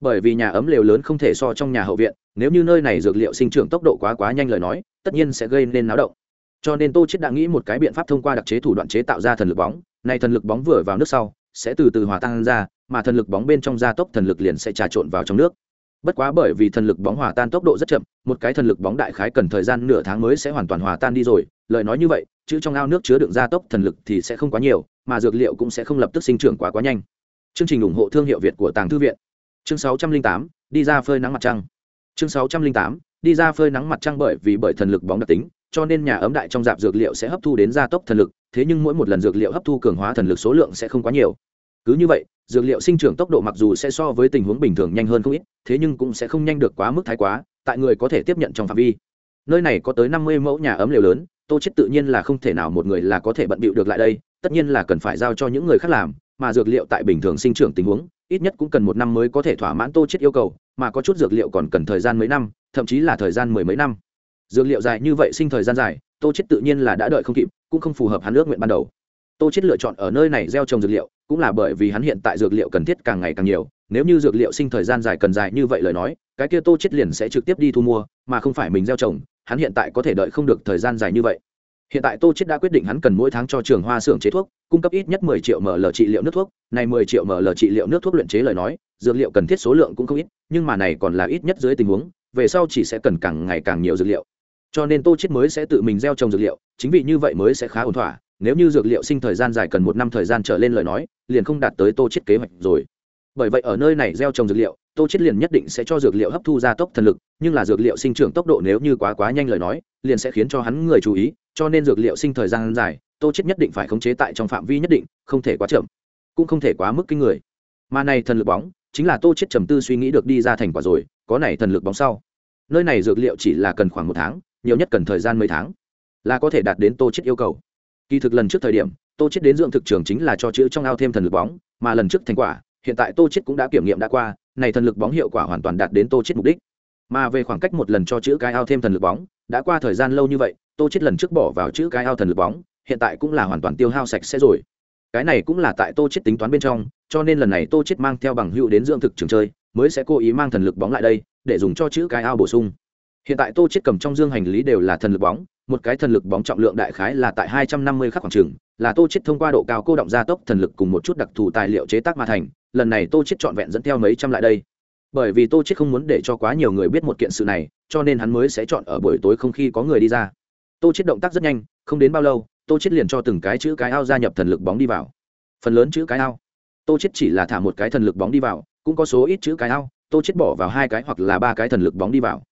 Bởi vì nhà ấm lều lớn không thể so trong nhà hậu viện, nếu như nơi này dược liệu sinh trưởng tốc độ quá quá nhanh lời nói, tất nhiên sẽ gây nên náo động. Cho nên tô chết đã nghĩ một cái biện pháp thông qua đặc chế thủ đoạn chế tạo ra thần lực bóng này thần lực bóng vừa vào nước sau, sẽ từ từ hòa tan ra, mà thần lực bóng bên trong gia tốc thần lực liền sẽ trà trộn vào trong nước bất quá bởi vì thần lực bóng hòa tan tốc độ rất chậm một cái thần lực bóng đại khái cần thời gian nửa tháng mới sẽ hoàn toàn hòa tan đi rồi. Lời nói như vậy chữ trong ao nước chứa đựng gia tốc thần lực thì sẽ không quá nhiều mà dược liệu cũng sẽ không lập tức sinh trưởng quá quá nhanh. Chương trình ủng hộ thương hiệu việt của tàng thư viện. Chương 608, đi ra phơi nắng mặt trăng. Chương 608, đi ra phơi nắng mặt trăng bởi vì bởi thần lực bóng đặc tính cho nên nhà ấm đại trong dạp dược liệu sẽ hấp thu đến gia tốc thần lực thế nhưng mỗi một lần dược liệu hấp thu cường hóa thần lực số lượng sẽ không quá nhiều cứ như vậy, dược liệu sinh trưởng tốc độ mặc dù sẽ so với tình huống bình thường nhanh hơn không ít, thế nhưng cũng sẽ không nhanh được quá mức thái quá, tại người có thể tiếp nhận trong phạm vi. Nơi này có tới năm mươi mẫu nhà ấm liều lớn, tô chết tự nhiên là không thể nào một người là có thể bận bịu được lại đây, tất nhiên là cần phải giao cho những người khác làm, mà dược liệu tại bình thường sinh trưởng tình huống, ít nhất cũng cần một năm mới có thể thỏa mãn tô chết yêu cầu, mà có chút dược liệu còn cần thời gian mấy năm, thậm chí là thời gian mười mấy năm. Dược liệu dài như vậy sinh thời gian dài, tô chết tự nhiên là đã đợi không kịp, cũng không phù hợp hắn ước nguyện ban đầu. Tô chết lựa chọn ở nơi này gieo trồng dược liệu cũng là bởi vì hắn hiện tại dược liệu cần thiết càng ngày càng nhiều, nếu như dược liệu sinh thời gian dài cần dài như vậy lời nói, cái kia tô chết liền sẽ trực tiếp đi thu mua, mà không phải mình gieo trồng, hắn hiện tại có thể đợi không được thời gian dài như vậy. Hiện tại tô chết đã quyết định hắn cần mỗi tháng cho trường hoa xưởng chế thuốc, cung cấp ít nhất 10 triệu ml trị liệu nước thuốc, này 10 triệu ml trị liệu nước thuốc luyện chế lời nói, dược liệu cần thiết số lượng cũng không ít, nhưng mà này còn là ít nhất dưới tình huống, về sau chỉ sẽ cần càng ngày càng nhiều dược liệu. Cho nên tô chết mới sẽ tự mình gieo trồng dược liệu, chính vì như vậy mới sẽ khá ổn thỏa nếu như dược liệu sinh thời gian dài cần một năm thời gian trở lên lời nói, liền không đạt tới tô chết kế hoạch rồi. Bởi vậy ở nơi này gieo trồng dược liệu, tô chết liền nhất định sẽ cho dược liệu hấp thu gia tốc thần lực, nhưng là dược liệu sinh trưởng tốc độ nếu như quá quá nhanh lời nói, liền sẽ khiến cho hắn người chú ý, cho nên dược liệu sinh thời gian dài, tô chết nhất định phải khống chế tại trong phạm vi nhất định, không thể quá chậm, cũng không thể quá mức kinh người. Mà này thần lực bóng, chính là tô chết trầm tư suy nghĩ được đi ra thành quả rồi, có này thần lực bóng sau. Nơi này dược liệu chỉ là cần khoảng một tháng, nhiều nhất cần thời gian mấy tháng, là có thể đạt đến tô chết yêu cầu kỳ thực lần trước thời điểm, tô chết đến dưỡng thực trường chính là cho chữ trong ao thêm thần lực bóng, mà lần trước thành quả, hiện tại tô chết cũng đã kiểm nghiệm đã qua, này thần lực bóng hiệu quả hoàn toàn đạt đến tô chết mục đích. Mà về khoảng cách một lần cho chữ cái ao thêm thần lực bóng, đã qua thời gian lâu như vậy, tô chết lần trước bỏ vào chữ cái ao thần lực bóng, hiện tại cũng là hoàn toàn tiêu hao sạch sẽ rồi. Cái này cũng là tại tô chết tính toán bên trong, cho nên lần này tô chết mang theo bằng hữu đến dưỡng thực trường chơi, mới sẽ cố ý mang thần lực bóng lại đây, để dùng cho chữ cái ao bổ sung. Hiện tại tô chết cầm trong dương hành lý đều là thần lực bóng một cái thần lực bóng trọng lượng đại khái là tại hai trăm năm mươi khắc khoảng trường là tô chiết thông qua độ cao cô động gia tốc thần lực cùng một chút đặc thù tài liệu chế tác mà thành, lần này tô chiết trọn vẹn dẫn theo mấy trăm lại đây. Bởi vì tô chiết không muốn để cho quá nhiều người biết một kiện sự này, cho nên hắn mới sẽ chọn ở buổi tối không khi có người đi ra. Tô chiết động tác rất nhanh, không đến bao lâu, tô chiết liền cho từng cái chữ cái ao gia nhập thần lực bóng đi vào. Phần lớn chữ cái ao. Tô chiết chỉ là thả một cái thần lực bóng đi vào, cũng có số ít chữ cái ao, tô chiết bỏ vào hai cái hoặc là ba cái thần lực bóng đi vào.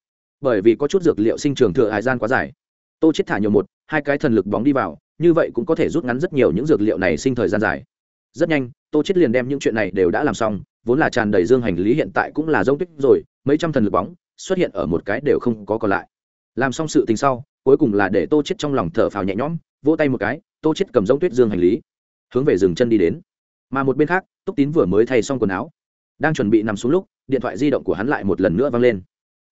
Bởi vì có chút dược liệu sinh trưởng thừa hải gian quá dài tô chết thả nhiều một, hai cái thần lực bóng đi vào, như vậy cũng có thể rút ngắn rất nhiều những dược liệu này sinh thời gian dài. Rất nhanh, tô chết liền đem những chuyện này đều đã làm xong, vốn là tràn đầy dương hành lý hiện tại cũng là rông tuyết rồi, mấy trăm thần lực bóng xuất hiện ở một cái đều không có còn lại. Làm xong sự tình sau, cuối cùng là để tô chết trong lòng thở phào nhẹ nhõm, vỗ tay một cái, tô chết cầm rông tuyết dương hành lý, hướng về rừng chân đi đến. Mà một bên khác, túc tín vừa mới thay xong quần áo, đang chuẩn bị nằm xuống lúc, điện thoại di động của hắn lại một lần nữa vang lên.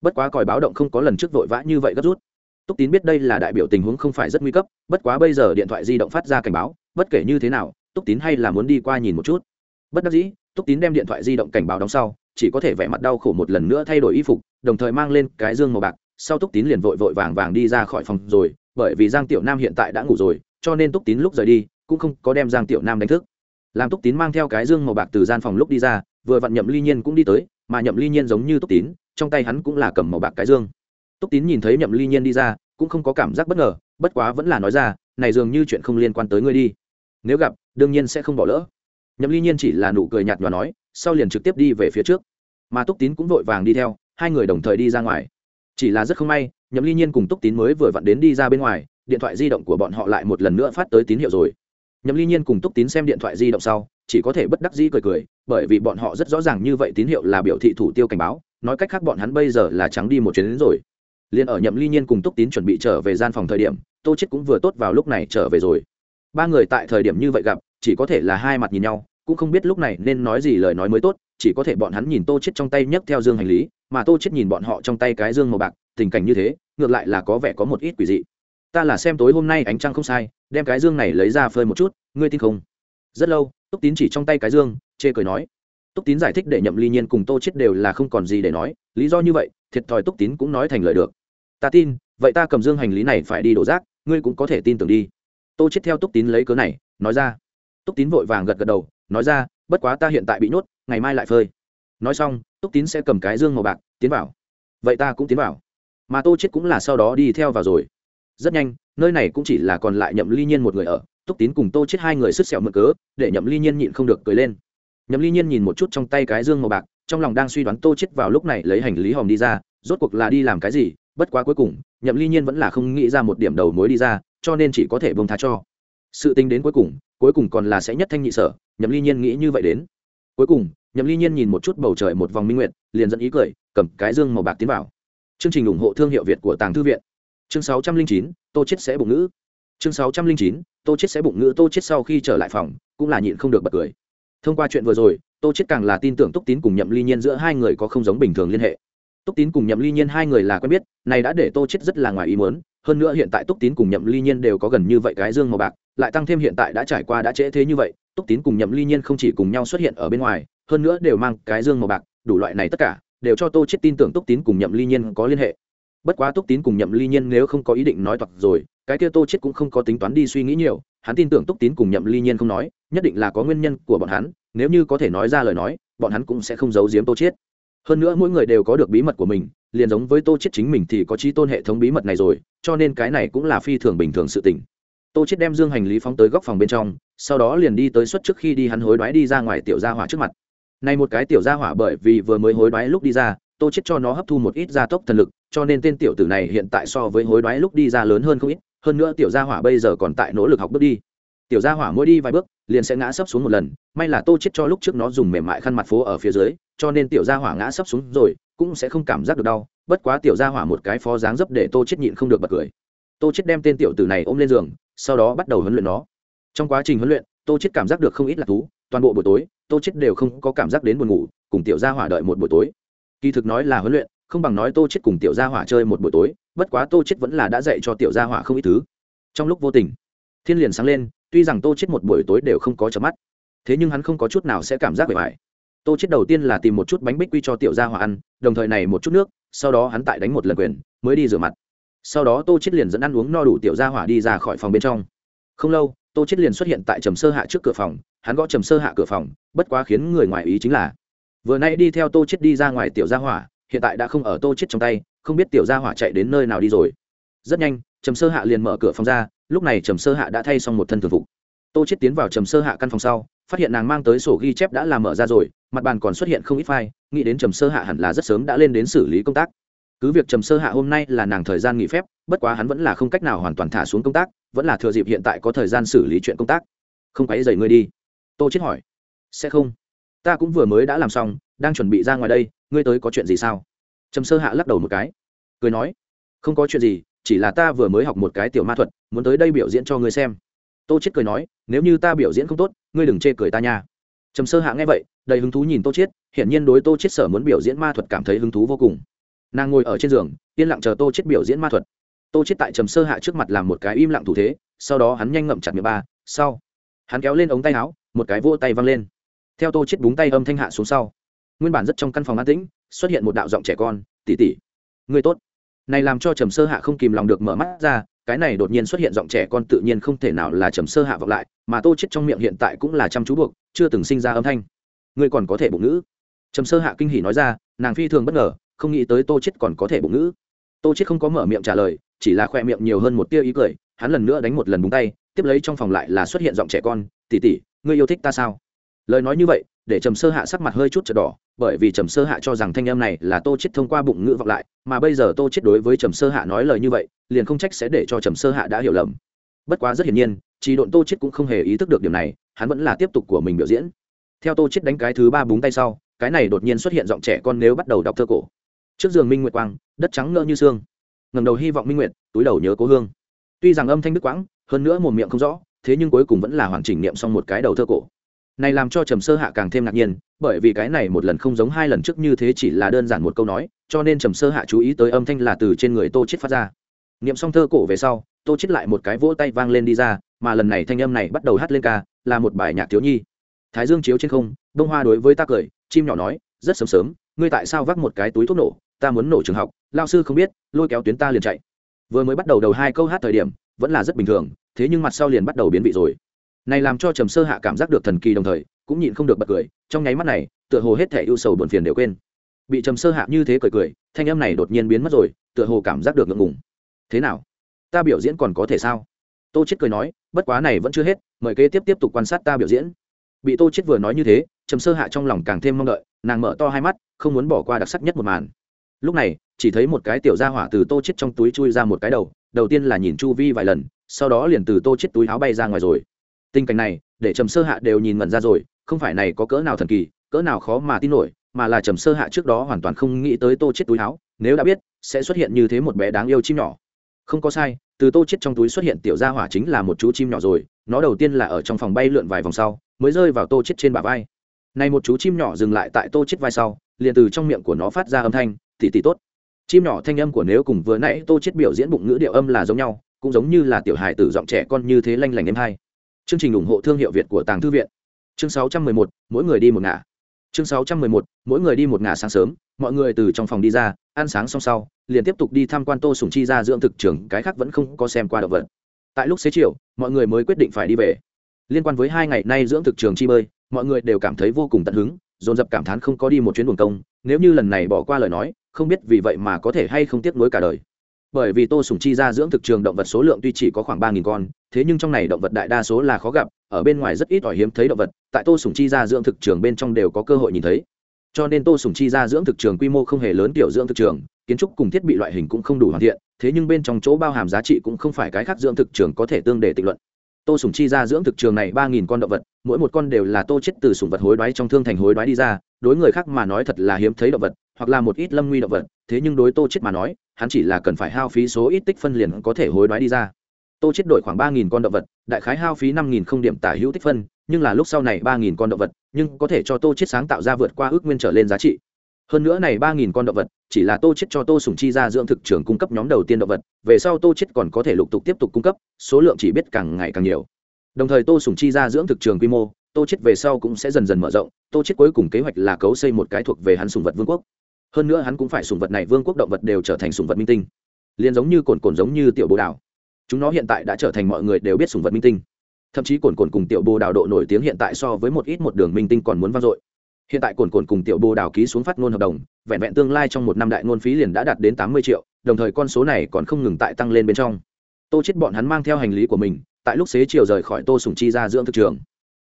Bất quá còi báo động không có lần trước vội vã như vậy gấp rút túc tín biết đây là đại biểu tình huống không phải rất nguy cấp, bất quá bây giờ điện thoại di động phát ra cảnh báo, bất kể như thế nào, túc tín hay là muốn đi qua nhìn một chút. Bất đắc dĩ, túc tín đem điện thoại di động cảnh báo đóng sau, chỉ có thể vẻ mặt đau khổ một lần nữa thay đổi y phục, đồng thời mang lên cái dương màu bạc. Sau túc tín liền vội vội vàng vàng đi ra khỏi phòng rồi, bởi vì giang tiểu nam hiện tại đã ngủ rồi, cho nên túc tín lúc rời đi, cũng không có đem giang tiểu nam đánh thức. Làm túc tín mang theo cái dương màu bạc từ gian phòng lúc đi ra, vừa vặn nhậm ly nhiên cũng đi tới, mà nhậm ly nhiên giống như túc tín, trong tay hắn cũng là cầm màu bạc cái dương túc tín nhìn thấy nhậm ly nhiên đi ra, cũng không có cảm giác bất ngờ, bất quá vẫn là nói ra, này dường như chuyện không liên quan tới ngươi đi. Nếu gặp, đương nhiên sẽ không bỏ lỡ. Nhậm ly nhiên chỉ là nụ cười nhạt nhòa nói, sau liền trực tiếp đi về phía trước. Mà túc tín cũng vội vàng đi theo, hai người đồng thời đi ra ngoài. Chỉ là rất không may, nhậm ly nhiên cùng túc tín mới vừa vặn đến đi ra bên ngoài, điện thoại di động của bọn họ lại một lần nữa phát tới tín hiệu rồi. Nhậm ly nhiên cùng túc tín xem điện thoại di động sau, chỉ có thể bất đắc dĩ cười cười, bởi vì bọn họ rất rõ ràng như vậy tín hiệu là biểu thị thủ tiêu cảnh báo, nói cách khác bọn hắn bây giờ là trắng đi một chuyến đến rồi liền ở nhậm ly nhiên cùng túc tín chuẩn bị trở về gian phòng thời điểm, tô chết cũng vừa tốt vào lúc này trở về rồi. Ba người tại thời điểm như vậy gặp, chỉ có thể là hai mặt nhìn nhau, cũng không biết lúc này nên nói gì lời nói mới tốt, chỉ có thể bọn hắn nhìn tô chết trong tay nhấc theo dương hành lý, mà tô chết nhìn bọn họ trong tay cái dương màu bạc, tình cảnh như thế, ngược lại là có vẻ có một ít quỷ dị. Ta là xem tối hôm nay ánh trăng không sai, đem cái dương này lấy ra phơi một chút, ngươi tin không? Rất lâu, túc tín chỉ trong tay cái dương, chê cười nói. Túc tín giải thích để nhậm ly nhiên cùng tô chết đều là không còn gì để nói, lý do như vậy, thiệt thòi túc tín cũng nói thành lời được ta tin, vậy ta cầm dương hành lý này phải đi đổ rác, ngươi cũng có thể tin tưởng đi. Tô chết theo túc tín lấy cớ này, nói ra. Túc tín vội vàng gật gật đầu, nói ra, bất quá ta hiện tại bị nhốt, ngày mai lại phơi. Nói xong, túc tín sẽ cầm cái dương màu bạc, tiến vào. Vậy ta cũng tiến vào. Mà tô chết cũng là sau đó đi theo vào rồi. Rất nhanh, nơi này cũng chỉ là còn lại nhậm ly nhiên một người ở. Túc tín cùng tô chết hai người sứt sẹo mượn cớ, để nhậm ly nhiên nhịn không được cười lên. Nhậm ly nhiên nhìn một chút trong tay cái dương màu bạc, trong lòng đang suy đoán tô chết vào lúc này lấy hành lý hòm đi ra, rốt cuộc là đi làm cái gì bất quá cuối cùng, nhậm ly nhiên vẫn là không nghĩ ra một điểm đầu mối đi ra, cho nên chỉ có thể bông tha cho. Sự tính đến cuối cùng cuối cùng còn là sẽ nhất thanh nhị sở, nhậm ly nhiên nghĩ như vậy đến. Cuối cùng, nhậm ly nhiên nhìn một chút bầu trời một vòng minh nguyện liền dẫn ý cười, cầm cái dương màu bạc tiến vào. Chương trình ủng hộ thương hiệu việt của tàng thư viện. Chương sáu trăm linh chín, tô chết sẽ bụng ngữ. Chương sáu trăm linh chín, tô chết sẽ bụng ngữ, tô chết sau khi trở lại phòng, cũng là nhịn không được bật cười. Thông qua chuyện vừa rồi, tô chết càng là tin tưởng túc tín cùng nhậm ly nhiên giữa hai người có không giống bình thường liên hệ túc tín cùng nhậm ly nhiên hai người là quen biết, này đã để tô chết rất là ngoài ý muốn, hơn nữa hiện tại túc tín cùng nhậm ly nhiên đều có gần như vậy cái dương màu bạc, lại tăng thêm hiện tại đã trải qua đã trễ thế như vậy, túc tín cùng nhậm ly nhiên không chỉ cùng nhau xuất hiện ở bên ngoài, hơn nữa đều mang cái dương màu bạc, đủ loại này tất cả, đều cho tô chết tin tưởng túc tín cùng nhậm ly nhiên có liên hệ. Bất quá túc tín cùng nhậm ly nhiên nếu không có ý định nói toạc rồi, cái kia tô chết cũng không có tính toán đi suy nghĩ nhiều, hắn tin tưởng túc tín cùng nhậm ly nhiên không nói, nhất định là có nguyên nhân của bọn hắn, nếu như có thể nói ra lời nói, bọn hắn cũng sẽ không giấu giếm tô chết hơn nữa mỗi người đều có được bí mật của mình, liền giống với tô chết chính mình thì có trí tôn hệ thống bí mật này rồi, cho nên cái này cũng là phi thường bình thường sự tình. Tô chết đem dương hành lý phóng tới góc phòng bên trong, sau đó liền đi tới suất trước khi đi hắn hối đoái đi ra ngoài tiểu gia hỏa trước mặt. Này một cái tiểu gia hỏa bởi vì vừa mới hối đoái lúc đi ra, tô chết cho nó hấp thu một ít gia tốc thần lực, cho nên tên tiểu tử này hiện tại so với hối đoái lúc đi ra lớn hơn không ít, hơn nữa tiểu gia hỏa bây giờ còn tại nỗ lực học bước đi tiểu gia hỏa mỗi đi vài bước, liền sẽ ngã sấp xuống một lần, may là tô chết cho lúc trước nó dùng mềm mại khăn mặt phố ở phía dưới, cho nên tiểu gia hỏa ngã sấp xuống rồi, cũng sẽ không cảm giác được đau, bất quá tiểu gia hỏa một cái phó dáng dấp để tô chết nhịn không được bật cười. Tô chết đem tên tiểu tử này ôm lên giường, sau đó bắt đầu huấn luyện nó. Trong quá trình huấn luyện, tô chết cảm giác được không ít là thú, toàn bộ buổi tối, tô chết đều không có cảm giác đến buồn ngủ, cùng tiểu gia hỏa đợi một buổi tối. Kỳ thực nói là huấn luyện, không bằng nói tô chết cùng tiểu gia hỏa chơi một buổi tối, bất quá tô chết vẫn là đã dạy cho tiểu gia hỏa không ít thứ. Trong lúc vô tình, thiên liền sáng lên tuy rằng tô chết một buổi tối đều không có chớp mắt, thế nhưng hắn không có chút nào sẽ cảm giác bề bài tô chết đầu tiên là tìm một chút bánh bích quy cho tiểu gia hỏa ăn, đồng thời này một chút nước, sau đó hắn tại đánh một lần quyền, mới đi rửa mặt. Sau đó tô chết liền dẫn ăn uống no đủ tiểu gia hỏa đi ra khỏi phòng bên trong. Không lâu, tô chết liền xuất hiện tại trầm sơ hạ trước cửa phòng, hắn gõ trầm sơ hạ cửa phòng, bất quá khiến người ngoài ý chính là, vừa nay đi theo tô chết đi ra ngoài tiểu gia hỏa hiện tại đã không ở tô chết trong tay, không biết tiểu gia hỏa chạy đến nơi nào đi rồi. Rất nhanh, trầm sơ hạ liền mở cửa phòng ra lúc này trầm sơ hạ đã thay xong một thân thường phục. Tô chết tiến vào trầm sơ hạ căn phòng sau, phát hiện nàng mang tới sổ ghi chép đã làm mở ra rồi, mặt bàn còn xuất hiện không ít file, nghĩ đến trầm sơ hạ hẳn là rất sớm đã lên đến xử lý công tác. Cứ việc trầm sơ hạ hôm nay là nàng thời gian nghỉ phép, bất quá hắn vẫn là không cách nào hoàn toàn thả xuống công tác, vẫn là thừa dịp hiện tại có thời gian xử lý chuyện công tác. Không quấy dày ngươi đi. Tô chết hỏi. Sẽ không. Ta cũng vừa mới đã làm xong, đang chuẩn bị ra ngoài đây, ngươi tới có chuyện gì sao? Trầm sơ hạ lắc đầu một cái. Cười nói. Không có chuyện gì chỉ là ta vừa mới học một cái tiểu ma thuật, muốn tới đây biểu diễn cho ngươi xem. Tô chết cười nói, nếu như ta biểu diễn không tốt, ngươi đừng chê cười ta nha. Trầm sơ hạ nghe vậy, đầy hứng thú nhìn tô chết hiển nhiên đối tô chết sở muốn biểu diễn ma thuật cảm thấy hứng thú vô cùng. Nàng ngồi ở trên giường, yên lặng chờ tô chết biểu diễn ma thuật. Tô chết tại trầm sơ hạ trước mặt làm một cái im lặng thủ thế, sau đó hắn nhanh ngậm chặt miệng ba, sau. Hắn kéo lên ống tay áo, một cái vỗ tay văng lên. Theo tô chết búng tay âm thanh hạ xuống sau. Nguyên bản rất trong căn phòng an tĩnh, xuất hiện một đạo giọng trẻ con tỉ tỉ người tốt này làm cho trầm sơ hạ không kìm lòng được mở mắt ra, cái này đột nhiên xuất hiện giọng trẻ con tự nhiên không thể nào là trầm sơ hạ vọng lại, mà tô chết trong miệng hiện tại cũng là chăm chú buộc, chưa từng sinh ra âm thanh. Ngươi còn có thể bụng ngữ. Trầm sơ hạ kinh hỉ nói ra, nàng phi thường bất ngờ, không nghĩ tới tô chết còn có thể bụng ngữ. Tô chết không có mở miệng trả lời, chỉ là khoe miệng nhiều hơn một tia ý cười, hắn lần nữa đánh một lần búng tay, tiếp lấy trong phòng lại là xuất hiện giọng trẻ con tỉ tỉ ngươi yêu thích ta sao? Lời nói như vậy để trầm sơ hạ sắc mặt hơi chút trở đỏ, bởi vì trầm sơ hạ cho rằng thanh âm này là tô chết thông qua bụng ngữ vọng lại, mà bây giờ tô chết đối với trầm sơ hạ nói lời như vậy, liền không trách sẽ để cho trầm sơ hạ đã hiểu lầm. Bất quá rất hiển nhiên chỉ độn tô chết cũng không hề ý thức được điểm này, hắn vẫn là tiếp tục của mình biểu diễn. Theo tô chết đánh cái thứ ba búng tay sau, cái này đột nhiên xuất hiện giọng trẻ con nếu bắt đầu đọc thơ cổ. Trước giường minh nguyệt quang, đất trắng ngơ như xương. Ngầm đầu hy vọng minh nguyệt, túi đầu nhớ cố hương. Tuy rằng âm thanh đức quãng, hơn nữa một miệng không rõ, thế nhưng cuối cùng vẫn là hoàn chỉnh niệm xong một cái đầu thơ cổ này làm cho trầm sơ hạ càng thêm ngạc nhiên, bởi vì cái này một lần không giống hai lần trước như thế chỉ là đơn giản một câu nói, cho nên trầm sơ hạ chú ý tới âm thanh là từ trên người tô chết phát ra. Niệm xong thơ cổ về sau, tô chết lại một cái vỗ tay vang lên đi ra, mà lần này thanh âm này bắt đầu hát lên ca, là một bài nhạc thiếu nhi. Thái dương chiếu trên không bông hoa đối với ta cười, chim nhỏ nói, rất sớm sớm, ngươi tại sao vác một cái túi thuốc nổ? Ta muốn nổ trường học lao sư không biết, lôi kéo tuyến ta liền chạy. Vừa mới bắt đầu đầu hai câu hát thời điểm, vẫn là rất bình thường, thế nhưng mặt sau liền bắt đầu biến vị rồi này làm cho trầm sơ hạ cảm giác được thần kỳ đồng thời, cũng nhịn không được bật cười, trong nháy mắt này, tựa hồ hết thể ưu sầu buồn phiền đều quên. Bị trầm sơ hạ như thế cười cười, thanh âm này đột nhiên biến mất rồi, tựa hồ cảm giác được ngượng ngùng. Thế nào? Ta biểu diễn còn có thể sao? Tô chết cười nói, bất quá này vẫn chưa hết, mời kế tiếp tiếp tục quan sát ta biểu diễn. Bị tô chết vừa nói như thế, trầm sơ hạ trong lòng càng thêm mong đợi, nàng mở to hai mắt, không muốn bỏ qua đặc sắc nhất một màn. Lúc này, chỉ thấy một cái tiểu gia hỏa từ tô chết trong túi chui ra một cái đầu đầu tiên là nhìn chu vi vài lần, sau đó liền từ tô chết túi áo bay ra ngoài rồi tình cảnh này, để trầm sơ hạ đều nhìn ngẩn ra rồi, không phải này có cỡ nào thần kỳ, cỡ nào khó mà tin nổi, mà là trầm sơ hạ trước đó hoàn toàn không nghĩ tới tô chết túi áo, nếu đã biết, sẽ xuất hiện như thế một bé đáng yêu chim nhỏ. Không có sai, từ tô chết trong túi xuất hiện tiểu gia hỏa chính là một chú chim nhỏ rồi, nó đầu tiên là ở trong phòng bay lượn vài vòng sau, mới rơi vào tô chết trên bả vai. Này một chú chim nhỏ dừng lại tại tô chết vai sau, liền từ trong miệng của nó phát ra âm thanh tỉ tỉ tốt. Chim nhỏ thanh âm của nếu cùng vừa nãy tô chết biểu diễn bụng ngữ điệu âm là giống nhau, cũng giống như là tiểu hài tử giọng trẻ con như thế lanh lảnh êm hay chương trình ủng hộ thương hiệu việt của tàng thư viện. Chương 611, mỗi người đi một ngả. Chương 611, mỗi người đi một ngả sáng sớm mọi người từ trong phòng đi ra ăn sáng xong sau liền tiếp tục đi tham quan tô sùng chi ra dưỡng thực trường cái khác vẫn không có xem qua động vật. Tại lúc xế chiều mọi người mới quyết định phải đi về. Liên quan với hai ngày nay dưỡng thực trường chi bơi mọi người đều cảm thấy vô cùng tận hứng dồn dập cảm thán không có đi một chuyến buồng công nếu như lần này bỏ qua lời nói không biết vì vậy mà có thể hay không tiếp nối cả đời bởi vì tô sùng chi ra dưỡng thực trường động vật số lượng tuy chỉ có khoảng ba nghìn con, thế nhưng trong này động vật đại đa số là khó gặp, ở bên ngoài rất ít ỏi hiếm thấy động vật, tại tô sùng chi ra dưỡng thực trường bên trong đều có cơ hội nhìn thấy. Cho nên tô sùng chi ra dưỡng thực trường quy mô không hề lớn tiểu dưỡng thực trường, kiến trúc cùng thiết bị loại hình cũng không đủ hoàn thiện, thế nhưng bên trong chỗ bao hàm giá trị cũng không phải cái khác dưỡng thực trường có thể tương để tịch luận. Tô sùng chi ra dưỡng thực trường này ba nghìn con động vật, mỗi một con đều là tô chết từ sùng vật hối đoái trong thương thành hối đoái đi ra, đối người khác mà nói thật là hiếm thấy động vật, hoặc là một ít lâm nguy động vật thế nhưng đối tô chết mà nói, hắn chỉ là cần phải hao phí số ít tích phân liền có thể hối đoái đi ra. Tô chết đổi khoảng ba nghìn con động vật, đại khái hao phí năm nghìn không điểm tả hữu tích phân, nhưng là lúc sau này ba nghìn con động vật, nhưng có thể cho tô chết sáng tạo ra vượt qua ước nguyên trở lên giá trị. Hơn nữa này ba nghìn con động vật, chỉ là tô chết cho tô sùng chi ra dưỡng thực trường cung cấp nhóm đầu tiên động vật, về sau tô chết còn có thể lục tục tiếp tục cung cấp, số lượng chỉ biết càng ngày càng nhiều. Đồng thời tô sùng chi ra dưỡng thực trường quy mô, tô chết về sau cũng sẽ dần dần mở rộng, tô chết cuối cùng kế hoạch là cấu xây một cái thuộc về hắn sùng vật vương quốc hơn nữa hắn cũng phải sùng vật này vương quốc động vật đều trở thành sùng vật minh tinh. Liền giống như cồn cồn giống như tiểu bồ đào. Chúng nó hiện tại đã trở thành mọi người đều biết sùng vật minh tinh. Thậm chí cồn cồn cùng tiểu bồ đào độ nổi tiếng hiện tại so với một ít một đường minh tinh còn muốn vang dội. Hiện tại cồn cồn cùng tiểu bồ đào ký xuống phát ngôn hợp đồng, vẹn vẹn tương lai trong một năm đại ngôn phí liền đã đạt đến tám mươi triệu, đồng thời con số này còn không ngừng tại tăng lên bên trong. Tô chết bọn hắn mang theo hành lý của mình, tại lúc xế chiều rời khỏi tô sùng chi ra dưỡng thực trường.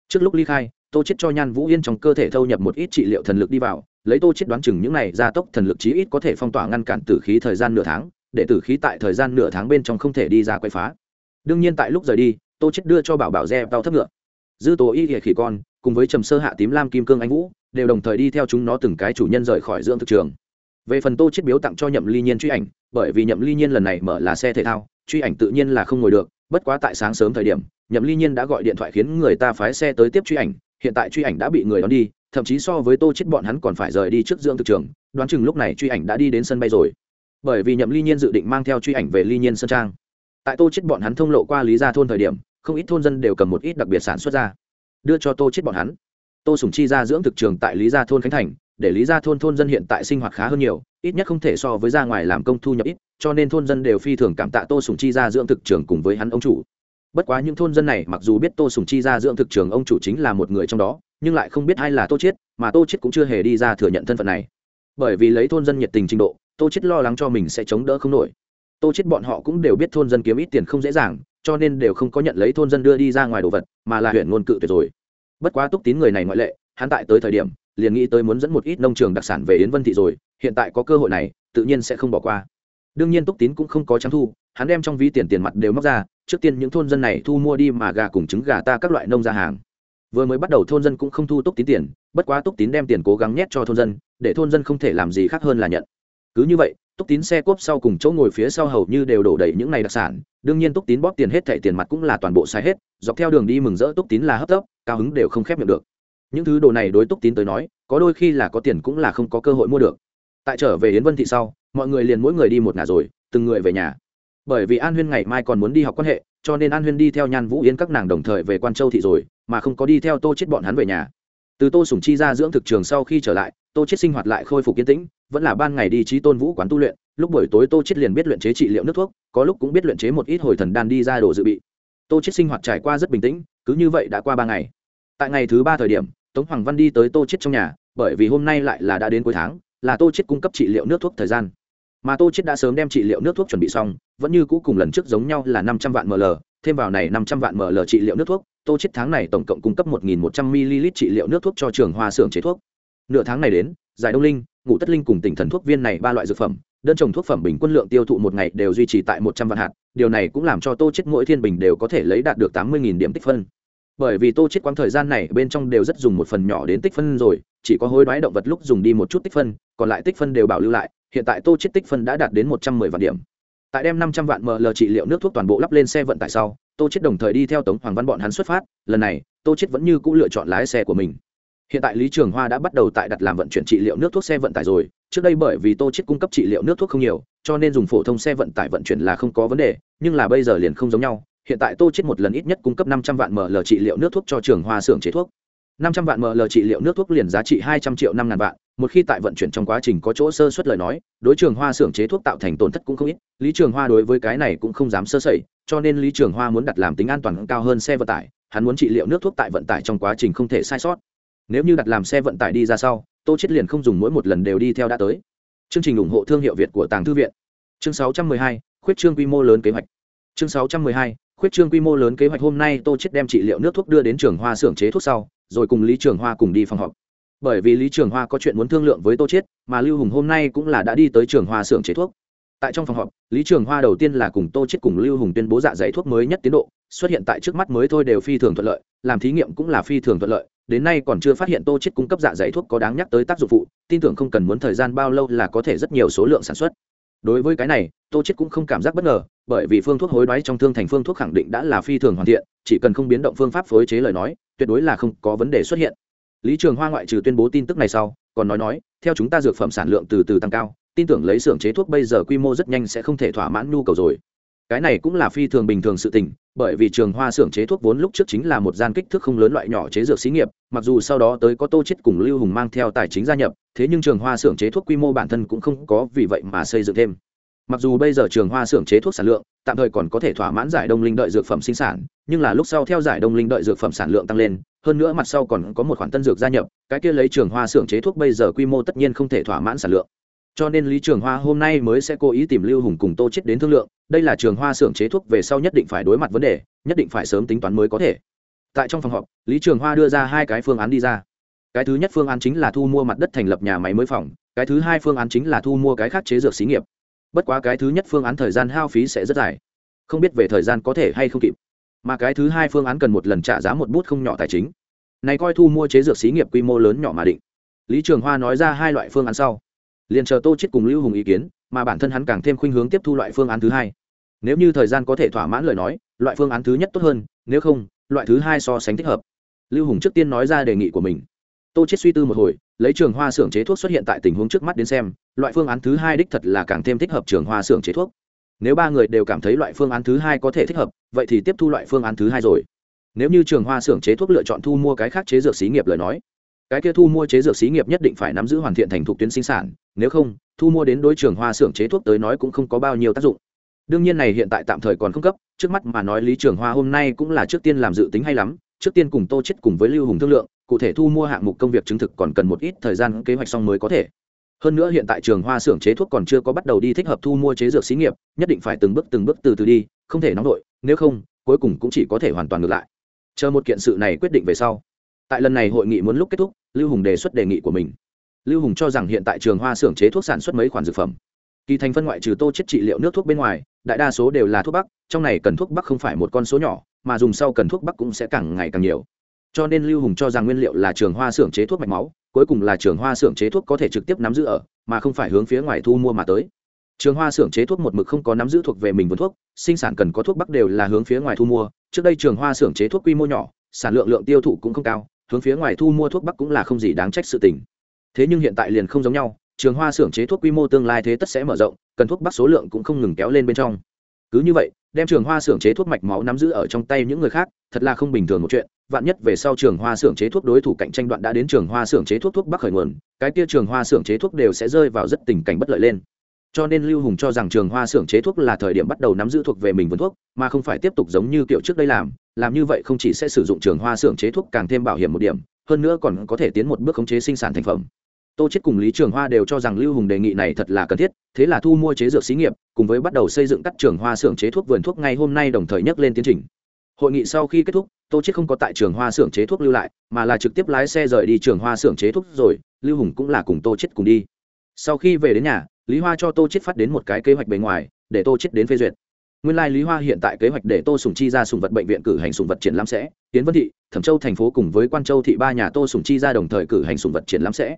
Trước lúc ly khai, tô chết cho nhan vũ yên trong cơ thể thâu nhập một ít trị liệu thần lực đi vào lấy tô chết đoán chừng những này gia tốc thần lực chí ít có thể phong tỏa ngăn cản tử khí thời gian nửa tháng, để tử khí tại thời gian nửa tháng bên trong không thể đi ra quay phá. Đương nhiên tại lúc rời đi, tô chết đưa cho bảo bảo re tao thấp ngựa. Dư tố y hệ khỉ con, cùng với trầm sơ hạ tím lam kim cương anh vũ, đều đồng thời đi theo chúng nó từng cái chủ nhân rời khỏi dưỡng thực trường. Về phần tô chết biếu tặng cho nhậm ly nhiên truy ảnh, bởi vì nhậm ly nhiên lần này mở là xe thể thao, truy ảnh tự nhiên là không ngồi được, bất quá tại sáng sớm thời điểm, nhậm ly nhiên đã gọi điện thoại khiến người ta phái xe tới tiếp truy ảnh hiện tại truy ảnh đã bị người đón đi, thậm chí so với tô chết bọn hắn còn phải rời đi trước dưỡng thực trường, đoán chừng lúc này truy ảnh đã đi đến sân bay rồi. Bởi vì nhậm ly nhiên dự định mang theo truy ảnh về ly nhiên sơn trang. Tại tô chết bọn hắn thông lộ qua lý gia thôn thời điểm, không ít thôn dân đều cầm một ít đặc biệt sản xuất ra, đưa cho tô chết bọn hắn. Tô sùng chi ra dưỡng thực trường tại lý gia thôn khánh thành, để lý gia thôn thôn dân hiện tại sinh hoạt khá hơn nhiều, ít nhất không thể so với ra ngoài làm công thu nhập ít, cho nên thôn dân đều phi thường cảm tạ tô sùng chi ra dưỡng thực trường cùng với hắn ông chủ bất quá những thôn dân này mặc dù biết tô sùng chi ra dưỡng thực trường ông chủ chính là một người trong đó, nhưng lại không biết ai là tô chiết, mà tô chiết cũng chưa hề đi ra thừa nhận thân phận này. Bởi vì lấy thôn dân nhiệt tình trình độ, tô chiết lo lắng cho mình sẽ chống đỡ không nổi. Tô chiết bọn họ cũng đều biết thôn dân kiếm ít tiền không dễ dàng, cho nên đều không có nhận lấy thôn dân đưa đi ra ngoài đồ vật, mà là huyện ngôn cự tuyệt rồi. Bất quá túc tín người này ngoại lệ, hắn tại tới thời điểm, liền nghĩ tới muốn dẫn một ít nông trường đặc sản về yến vân thị rồi, hiện tại có cơ hội này, tự nhiên sẽ không bỏ qua đương nhiên túc tín cũng không có trắng thu, hắn đem trong ví tiền tiền mặt đều móc ra, trước tiên những thôn dân này thu mua đi mà gà cùng trứng gà ta các loại nông ra hàng. Vừa mới bắt đầu thôn dân cũng không thu túc tín tiền, bất quá túc tín đem tiền cố gắng nhét cho thôn dân, để thôn dân không thể làm gì khác hơn là nhận. Cứ như vậy, túc tín xe cốp sau cùng chỗ ngồi phía sau hầu như đều đổ đầy những này đặc sản, đương nhiên túc tín bóp tiền hết thẻ tiền mặt cũng là toàn bộ sai hết, dọc theo đường đi mừng rỡ túc tín là hấp tấp, cao hứng đều không khép miệng được. Những thứ đồ này đối túc tín tới nói, có đôi khi là có tiền cũng là không có cơ hội mua được. Tại trở về yến vân thị sau mọi người liền mỗi người đi một ngả rồi, từng người về nhà. Bởi vì an huyên ngày mai còn muốn đi học quan hệ, cho nên an huyên đi theo nhan vũ yến các nàng đồng thời về quan châu thị rồi, mà không có đi theo tô chết bọn hắn về nhà. Từ tô Sùng chi ra dưỡng thực trường sau khi trở lại, tô chết sinh hoạt lại khôi phục yên tĩnh, vẫn là ban ngày đi trí tôn vũ quán tu luyện, lúc buổi tối tô chết liền biết luyện chế trị liệu nước thuốc, có lúc cũng biết luyện chế một ít hồi thần đan đi ra đồ dự bị. Tô chết sinh hoạt trải qua rất bình tĩnh, cứ như vậy đã qua ba ngày. Tại ngày thứ ba thời điểm, tống hoàng văn đi tới tô chết trong nhà, bởi vì hôm nay lại là đã đến cuối tháng, là tô chết cung cấp trị liệu nước thuốc thời gian mà tô chết đã sớm đem trị liệu nước thuốc chuẩn bị xong, vẫn như cũ cùng lần trước giống nhau là năm trăm vạn ml, thêm vào này năm trăm vạn ml trị liệu nước thuốc, tô chết tháng này tổng cộng cung cấp một nghìn một trăm ml trị liệu nước thuốc cho trường hoa xưởng chế thuốc. Nửa tháng này đến, giải đông linh, ngũ tất linh cùng tỉnh thần thuốc viên này ba loại dược phẩm, đơn trồng thuốc phẩm bình quân lượng tiêu thụ một ngày đều duy trì tại một trăm vạn hạt, điều này cũng làm cho tô chết mỗi thiên bình đều có thể lấy đạt được tám mươi điểm tích phân. Bởi vì tô chết quãng thời gian này bên trong đều rất dùng một phần nhỏ đến tích phân rồi, chỉ có hối đoái động vật lúc dùng đi một chút tích phân, còn lại tích phân đều bảo lưu lại hiện tại tô chết tích phân đã đạt đến một trăm mười vạn điểm. Tại đem năm trăm vạn ml trị liệu nước thuốc toàn bộ lắp lên xe vận tải sau, tô chết đồng thời đi theo tống hoàng văn bọn hắn xuất phát, lần này, tô chết vẫn như cũ lựa chọn lái xe của mình. Hiện tại lý trường hoa đã bắt đầu tại đặt làm vận chuyển trị liệu nước thuốc xe vận tải rồi, trước đây bởi vì tô chết cung cấp trị liệu nước thuốc không nhiều, cho nên dùng phổ thông xe vận tải vận chuyển là không có vấn đề, nhưng là bây giờ liền không giống nhau, hiện tại tô chết một lần ít nhất cung cấp năm trăm vạn ml trị liệu nước thuốc cho trường hoa xưởng chế thuốc. năm trăm vạn ml trị liệu nước thuốc liền giá trị hai trăm triệu năm ngàn vạn một khi tại vận chuyển trong quá trình có chỗ sơ suất lời nói đối trường hoa xưởng chế thuốc tạo thành tổn thất cũng không ít lý trường hoa đối với cái này cũng không dám sơ sẩy cho nên lý trường hoa muốn đặt làm tính an toàn cao hơn xe vận tải hắn muốn trị liệu nước thuốc tại vận tải trong quá trình không thể sai sót. Nếu như đặt làm xe vận tải đi ra sau tô chết liền không dùng mỗi một lần đều đi theo đã tới. Chương trình ủng hộ thương hiệu việt của tàng thư viện. Chương 612, khuyết trương quy mô lớn kế hoạch. Chương 612, khuyết trương quy mô lớn kế hoạch hôm nay tô chết đem trị liệu nước thuốc đưa đến trường hoa xưởng chế thuốc sau rồi cùng lý trường hoa cùng đi phòng họp bởi vì lý trường hoa có chuyện muốn thương lượng với tô chết mà lưu hùng hôm nay cũng là đã đi tới trường hoa xưởng chế thuốc. Tại trong phòng họp, lý trường hoa đầu tiên là cùng tô chết cùng lưu hùng tuyên bố dạ dày thuốc mới nhất tiến độ, xuất hiện tại trước mắt mới thôi đều phi thường thuận lợi, làm thí nghiệm cũng là phi thường thuận lợi, đến nay còn chưa phát hiện tô chết cung cấp dạ dày thuốc có đáng nhắc tới tác dụng phụ, tin tưởng không cần muốn thời gian bao lâu là có thể rất nhiều số lượng sản xuất. Đối với cái này, tô chết cũng không cảm giác bất ngờ, bởi vì phương thuốc hối đoái trong thương thành phương thuốc khẳng định đã là phi thường hoàn thiện, chỉ cần không biến động phương pháp phối chế lời nói, tuyệt đối là không có vấn đề xuất hiện lý trường hoa ngoại trừ tuyên bố tin tức này sau, còn nói nói, theo chúng ta dược phẩm sản lượng từ từ tăng cao, tin tưởng lấy xưởng chế thuốc bây giờ quy mô rất nhanh sẽ không thể thỏa mãn nhu cầu rồi. Cái này cũng là phi thường bình thường sự tình, bởi vì trường hoa xưởng chế thuốc vốn lúc trước chính là một gian kích thước không lớn loại nhỏ chế dược xí nghiệp, mặc dù sau đó tới có tô chết cùng lưu hùng mang theo tài chính gia nhập, thế nhưng trường hoa xưởng chế thuốc quy mô bản thân cũng không có vì vậy mà xây dựng thêm. Mặc dù bây giờ trường hoa xưởng chế thuốc sản lượng tạm thời còn có thể thỏa mãn giải đông linh đợi dược phẩm sinh sản, nhưng là lúc sau theo giải đông linh đợi dược phẩm sản lượng tăng lên hơn nữa mặt sau còn có một khoản tân dược gia nhập, cái kia lấy trường hoa xưởng chế thuốc bây giờ quy mô tất nhiên không thể thỏa mãn sản lượng. Cho nên lý trường hoa hôm nay mới sẽ cố ý tìm lưu hùng cùng tô chết đến thương lượng, đây là trường hoa xưởng chế thuốc về sau nhất định phải đối mặt vấn đề, nhất định phải sớm tính toán mới có thể. Tại trong phòng họp, lý trường hoa đưa ra hai cái phương án đi ra. Cái thứ nhất phương án chính là thu mua mặt đất thành lập nhà máy mới phòng, cái thứ hai phương án chính là thu mua cái khác chế dược xí nghiệp. Bất quá cái thứ nhất phương án thời gian hao phí sẽ rất dài. Không biết về thời gian có thể hay không kịp. Mà cái thứ hai phương án cần một lần trả giá một bút không nhỏ tài chính này coi thu mua chế dược xí nghiệp quy mô lớn nhỏ mà định. Lý trường hoa nói ra hai loại phương án sau. Liền chờ tô chết cùng lưu hùng ý kiến, mà bản thân hắn càng thêm khuynh hướng tiếp thu loại phương án thứ hai. Nếu như thời gian có thể thỏa mãn lời nói, loại phương án thứ nhất tốt hơn, nếu không, loại thứ hai so sánh thích hợp. Lưu hùng trước tiên nói ra đề nghị của mình. Tô chết suy tư một hồi, lấy trường hoa xưởng chế thuốc xuất hiện tại tình huống trước mắt đến xem, loại phương án thứ hai đích thật là càng thêm thích hợp trường hoa xưởng chế thuốc. Nếu ba người đều cảm thấy loại phương án thứ hai có thể thích hợp, vậy thì tiếp thu loại phương án thứ hai rồi nếu như trường hoa xưởng chế thuốc lựa chọn thu mua cái khác chế dược xí nghiệp lời nói, cái kia thu mua chế dược xí nghiệp nhất định phải nắm giữ hoàn thiện thành thục tuyến sinh sản, nếu không, thu mua đến đối trường hoa xưởng chế thuốc tới nói cũng không có bao nhiêu tác dụng. Đương nhiên này hiện tại tạm thời còn không cấp, trước mắt mà nói lý trường hoa hôm nay cũng là trước tiên làm dự tính hay lắm, trước tiên cùng tô chết cùng với lưu hùng thương lượng, cụ thể thu mua hạng mục công việc chứng thực còn cần một ít thời gian kế hoạch xong mới có thể. Hơn nữa hiện tại trường hoa xưởng chế thuốc còn chưa có bắt đầu đi thích hợp thu mua chế dược xí nghiệp, nhất định phải từng bước từng bước từ từ đi, không thể nóng đội nếu không, cuối cùng cũng chỉ có thể hoàn toàn ngược lại chờ một kiện sự này quyết định về sau. Tại lần này hội nghị muốn lúc kết thúc, lưu hùng đề xuất đề nghị của mình. Lưu hùng cho rằng hiện tại trường hoa xưởng chế thuốc sản xuất mấy khoản dược phẩm. Kỳ thành phân ngoại trừ tô chết trị liệu nước thuốc bên ngoài, đại đa số đều là thuốc bắc, trong này cần thuốc bắc không phải một con số nhỏ, mà dùng sau cần thuốc bắc cũng sẽ càng ngày càng nhiều. Cho nên lưu hùng cho rằng nguyên liệu là trường hoa xưởng chế thuốc mạch máu, cuối cùng là trường hoa xưởng chế thuốc có thể trực tiếp nắm giữ ở, mà không phải hướng phía ngoài thu mua mà tới trường hoa xưởng chế thuốc một mực không có nắm giữ thuộc về mình vườn thuốc, sinh sản cần có thuốc bắc đều là hướng phía ngoài thu mua. Trước đây trường hoa xưởng chế thuốc quy mô nhỏ, sản lượng lượng tiêu thụ cũng không cao, hướng phía ngoài thu mua thuốc bắc cũng là không gì đáng trách sự tình. Thế nhưng hiện tại liền không giống nhau, trường hoa xưởng chế thuốc quy mô tương lai thế tất sẽ mở rộng, cần thuốc bắc số lượng cũng không ngừng kéo lên bên trong. Cứ như vậy, đem trường hoa xưởng chế thuốc mạch máu nắm giữ ở trong tay những người khác, thật là không bình thường một chuyện. Vạn nhất về sau trường hoa xưởng chế thuốc đối thủ cạnh tranh đoạn đã đến trường hoa xưởng chế thuốc thuốc bắc khởi nguồn, cái kia trường hoa xưởng chế thuốc đều sẽ rơi vào rất tình cảnh bất lợi lên cho nên lưu hùng cho rằng trường hoa xưởng chế thuốc là thời điểm bắt đầu nắm giữ thuộc về mình vườn thuốc, mà không phải tiếp tục giống như kiểu trước đây làm làm như vậy không chỉ sẽ sử dụng trường hoa xưởng chế thuốc càng thêm bảo hiểm một điểm, hơn nữa còn có thể tiến một bước khống chế sinh sản thành phẩm. Tô chết cùng lý trường hoa đều cho rằng lưu hùng đề nghị này thật là cần thiết, thế là thu mua chế dược xí nghiệp, cùng với bắt đầu xây dựng các trường hoa xưởng chế thuốc vườn thuốc ngay hôm nay đồng thời nhắc lên tiến trình. Hội nghị sau khi kết thúc, tô chết không có tại trường hoa xưởng chế thuốc lưu lại, mà là trực tiếp lái xe rời đi trường hoa xưởng chế thuốc rồi, lưu hùng cũng là cùng tô chết cùng đi. Sau khi về đến nhà lý hoa cho tô chết phát đến một cái kế hoạch bề ngoài, để tô chết đến phê duyệt. Nguyên lai lý hoa hiện tại kế hoạch để tô sùng chi ra sùng vật bệnh viện cử hành sùng vật triển lãm sẽ tiến vân thị, thẩm châu thành phố cùng với quan châu thị ba nhà tô sùng chi ra đồng thời cử hành sùng vật triển lãm sẽ.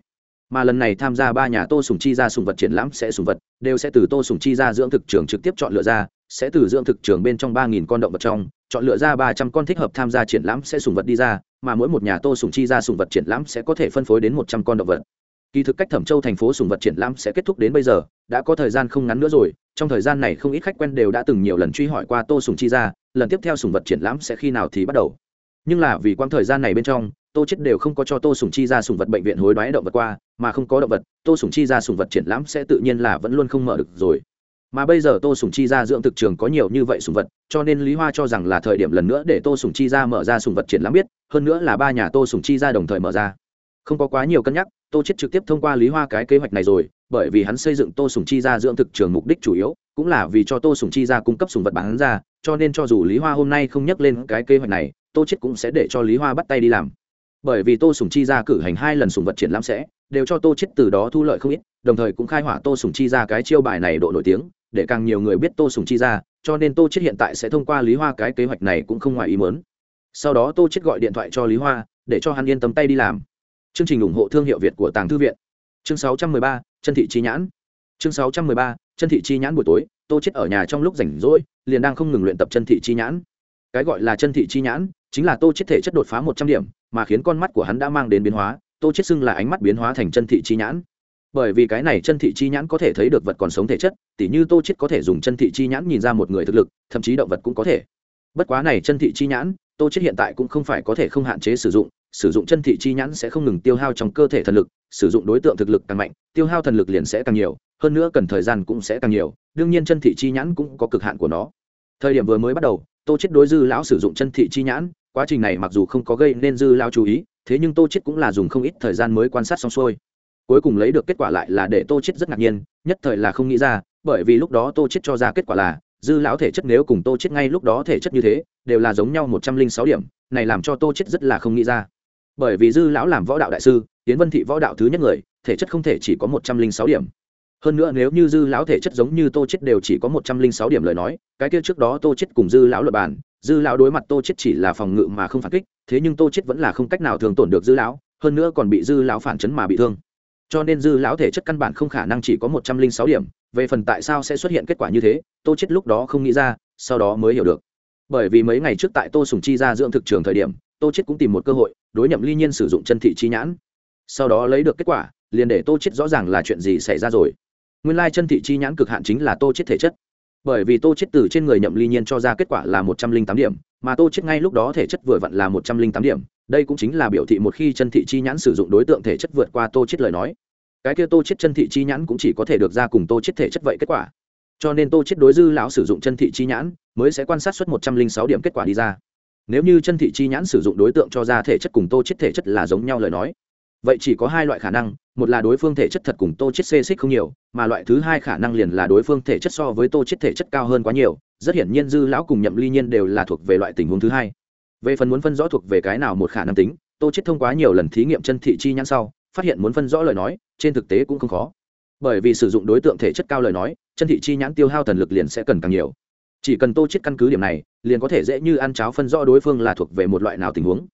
Mà lần này tham gia ba nhà tô sùng chi ra sùng vật triển lãm sẽ sùng vật, đều sẽ từ tô sùng chi ra dưỡng thực trường trực tiếp chọn lựa ra, sẽ từ dưỡng thực trường bên trong ba nghìn con động vật trong, chọn lựa ra ba trăm con thích hợp tham gia triển lãm sẽ sùng vật đi ra, mà mỗi một nhà tô sùng chi ra sùng vật triển lãm sẽ có thể phân phối đến một trăm con động vật kỳ thực cách thẩm châu thành phố sùng vật triển lãm sẽ kết thúc đến bây giờ, đã có thời gian không ngắn nữa rồi, trong thời gian này không ít khách quen đều đã từng nhiều lần truy hỏi qua tô sùng chi ra lần tiếp theo sùng vật triển lãm sẽ khi nào thì bắt đầu. Nhưng là vì quãng thời gian này bên trong, tô chết đều không có cho tô sùng chi ra sùng vật bệnh viện hối đoái động vật qua, mà không có động vật, tô sùng chi ra sùng vật triển lãm sẽ tự nhiên là vẫn luôn không mở được rồi. Mà bây giờ tô sùng chi ra dưỡng thực trường có nhiều như vậy sùng vật, cho nên lý hoa cho rằng là thời điểm lần nữa để tô sùng chi ra mở ra sùng vật triển lãm biết, hơn nữa là ba nhà tô sùng chi ra đồng thời mở ra. Không có quá nhiều cân nhắc tô chết trực tiếp thông qua lý hoa cái kế hoạch này rồi, bởi vì hắn xây dựng tô sùng chi ra dưỡng thực trường mục đích chủ yếu, cũng là vì cho tô sùng chi ra cung cấp sùng vật bán ra, cho nên cho dù lý hoa hôm nay không nhắc lên cái kế hoạch này, tô chết cũng sẽ để cho lý hoa bắt tay đi làm. Bởi vì tô sùng chi ra cử hành hai lần sùng vật triển lãm sẽ, đều cho tô chết từ đó thu lợi không ít, đồng thời cũng khai hỏa tô sùng chi ra cái chiêu bài này độ nổi tiếng, để càng nhiều người biết tô sùng chi ra, cho nên tô chết hiện tại sẽ thông qua lý hoa cái kế hoạch này cũng không ngoài ý muốn. Sau đó tô chết gọi điện thoại cho lý hoa, để cho hắn yên tâm tay đi làm chương trình ủng hộ thương hiệu việt của tàng thư viện. Chương 613, chân thị chi nhãn. Chương 613, chân thị chi nhãn buổi tối tô chết ở nhà trong lúc rảnh rỗi liền đang không ngừng luyện tập chân thị chi nhãn. Cái gọi là chân thị chi nhãn chính là tô chết thể chất đột phá một trăm điểm mà khiến con mắt của hắn đã mang đến biến hóa tô chết xưng là ánh mắt biến hóa thành chân thị chi nhãn. Bởi vì cái này chân thị chi nhãn có thể thấy được vật còn sống thể chất tỉ như tô chết có thể dùng chân thị chi nhãn nhìn ra một người thực lực thậm chí động vật cũng có thể. Bất quá này chân thị chi nhãn tô chết hiện tại cũng không phải có thể không hạn chế sử dụng sử dụng chân thị chi nhãn sẽ không ngừng tiêu hao trong cơ thể thần lực, sử dụng đối tượng thực lực càng mạnh, tiêu hao thần lực liền sẽ càng nhiều, hơn nữa cần thời gian cũng sẽ càng nhiều, đương nhiên chân thị chi nhãn cũng có cực hạn của nó. Thời điểm vừa mới bắt đầu, tô chết đối dư lão sử dụng chân thị chi nhãn, quá trình này mặc dù không có gây nên dư lão chú ý, thế nhưng tô chết cũng là dùng không ít thời gian mới quan sát xong xuôi. Cuối cùng lấy được kết quả lại là để tô chết rất ngạc nhiên, nhất thời là không nghĩ ra, bởi vì lúc đó tô chết cho ra kết quả là dư lão thể chất nếu cùng tô chết ngay lúc đó thể chất như thế, đều là giống nhau một trăm linh sáu điểm, này làm cho tô chết rất là không nghĩ ra. Bởi vì dư lão làm võ đạo đại sư tiến vân thị võ đạo thứ nhất người, thể chất không thể chỉ có một trăm linh sáu điểm. Hơn nữa nếu như dư lão thể chất giống như tô chết đều chỉ có một trăm linh sáu điểm lời nói, cái kia trước đó tô chết cùng dư lão luật bàn, dư lão đối mặt tô chết chỉ là phòng ngự mà không phản kích, thế nhưng tô chết vẫn là không cách nào thường tổn được dư lão, hơn nữa còn bị dư lão phản chấn mà bị thương cho nên dư lão thể chất căn bản không khả năng chỉ có một trăm linh sáu điểm, về phần tại sao sẽ xuất hiện kết quả như thế, tô chết lúc đó không nghĩ ra, sau đó mới hiểu được. Bởi vì mấy ngày trước tại tô sùng chi ra dưỡng thực trường thời điểm, tô chết cũng tìm một cơ hội, đối nhậm ly nhiên sử dụng chân thị chi nhãn. Sau đó lấy được kết quả, liền để tô chết rõ ràng là chuyện gì xảy ra rồi. Nguyên lai chân thị chi nhãn cực hạn chính là tô chết thể chất. Bởi vì tô chết từ trên người nhậm ly nhiên cho ra kết quả là một trăm linh tám điểm, mà tô chết ngay lúc đó thể chất vừa vặn là một trăm linh tám điểm đây cũng chính là biểu thị một khi chân thị chi nhãn sử dụng đối tượng thể chất vượt qua tô chết lời nói. Cái kia tô chết chân thị chi nhãn cũng chỉ có thể được ra cùng tô chết thể chất vậy kết quả. Cho nên tô chết đối dư lão sử dụng chân thị chi nhãn mới sẽ quan sát suốt một trăm linh sáu điểm kết quả đi ra. Nếu như chân thị chi nhãn sử dụng đối tượng cho ra thể chất cùng tô chết thể chất là giống nhau lời nói, vậy chỉ có hai loại khả năng, một là đối phương thể chất thật cùng tô chết xê xích không nhiều, mà loại thứ hai khả năng liền là đối phương thể chất so với tô chết thể chất cao hơn quá nhiều. Rất hiển nhiên dư lão cùng nhậm ly nhiên đều là thuộc về loại tình huống thứ hai về phần muốn phân rõ thuộc về cái nào một khả năng tính, tô chết thông qua nhiều lần thí nghiệm chân thị chi nhãn sau, phát hiện muốn phân rõ lời nói, trên thực tế cũng không khó. Bởi vì sử dụng đối tượng thể chất cao lời nói, chân thị chi nhãn tiêu hao thần lực liền sẽ cần càng nhiều. Chỉ cần tô chết căn cứ điểm này, liền có thể dễ như ăn cháo phân rõ đối phương là thuộc về một loại nào tình huống.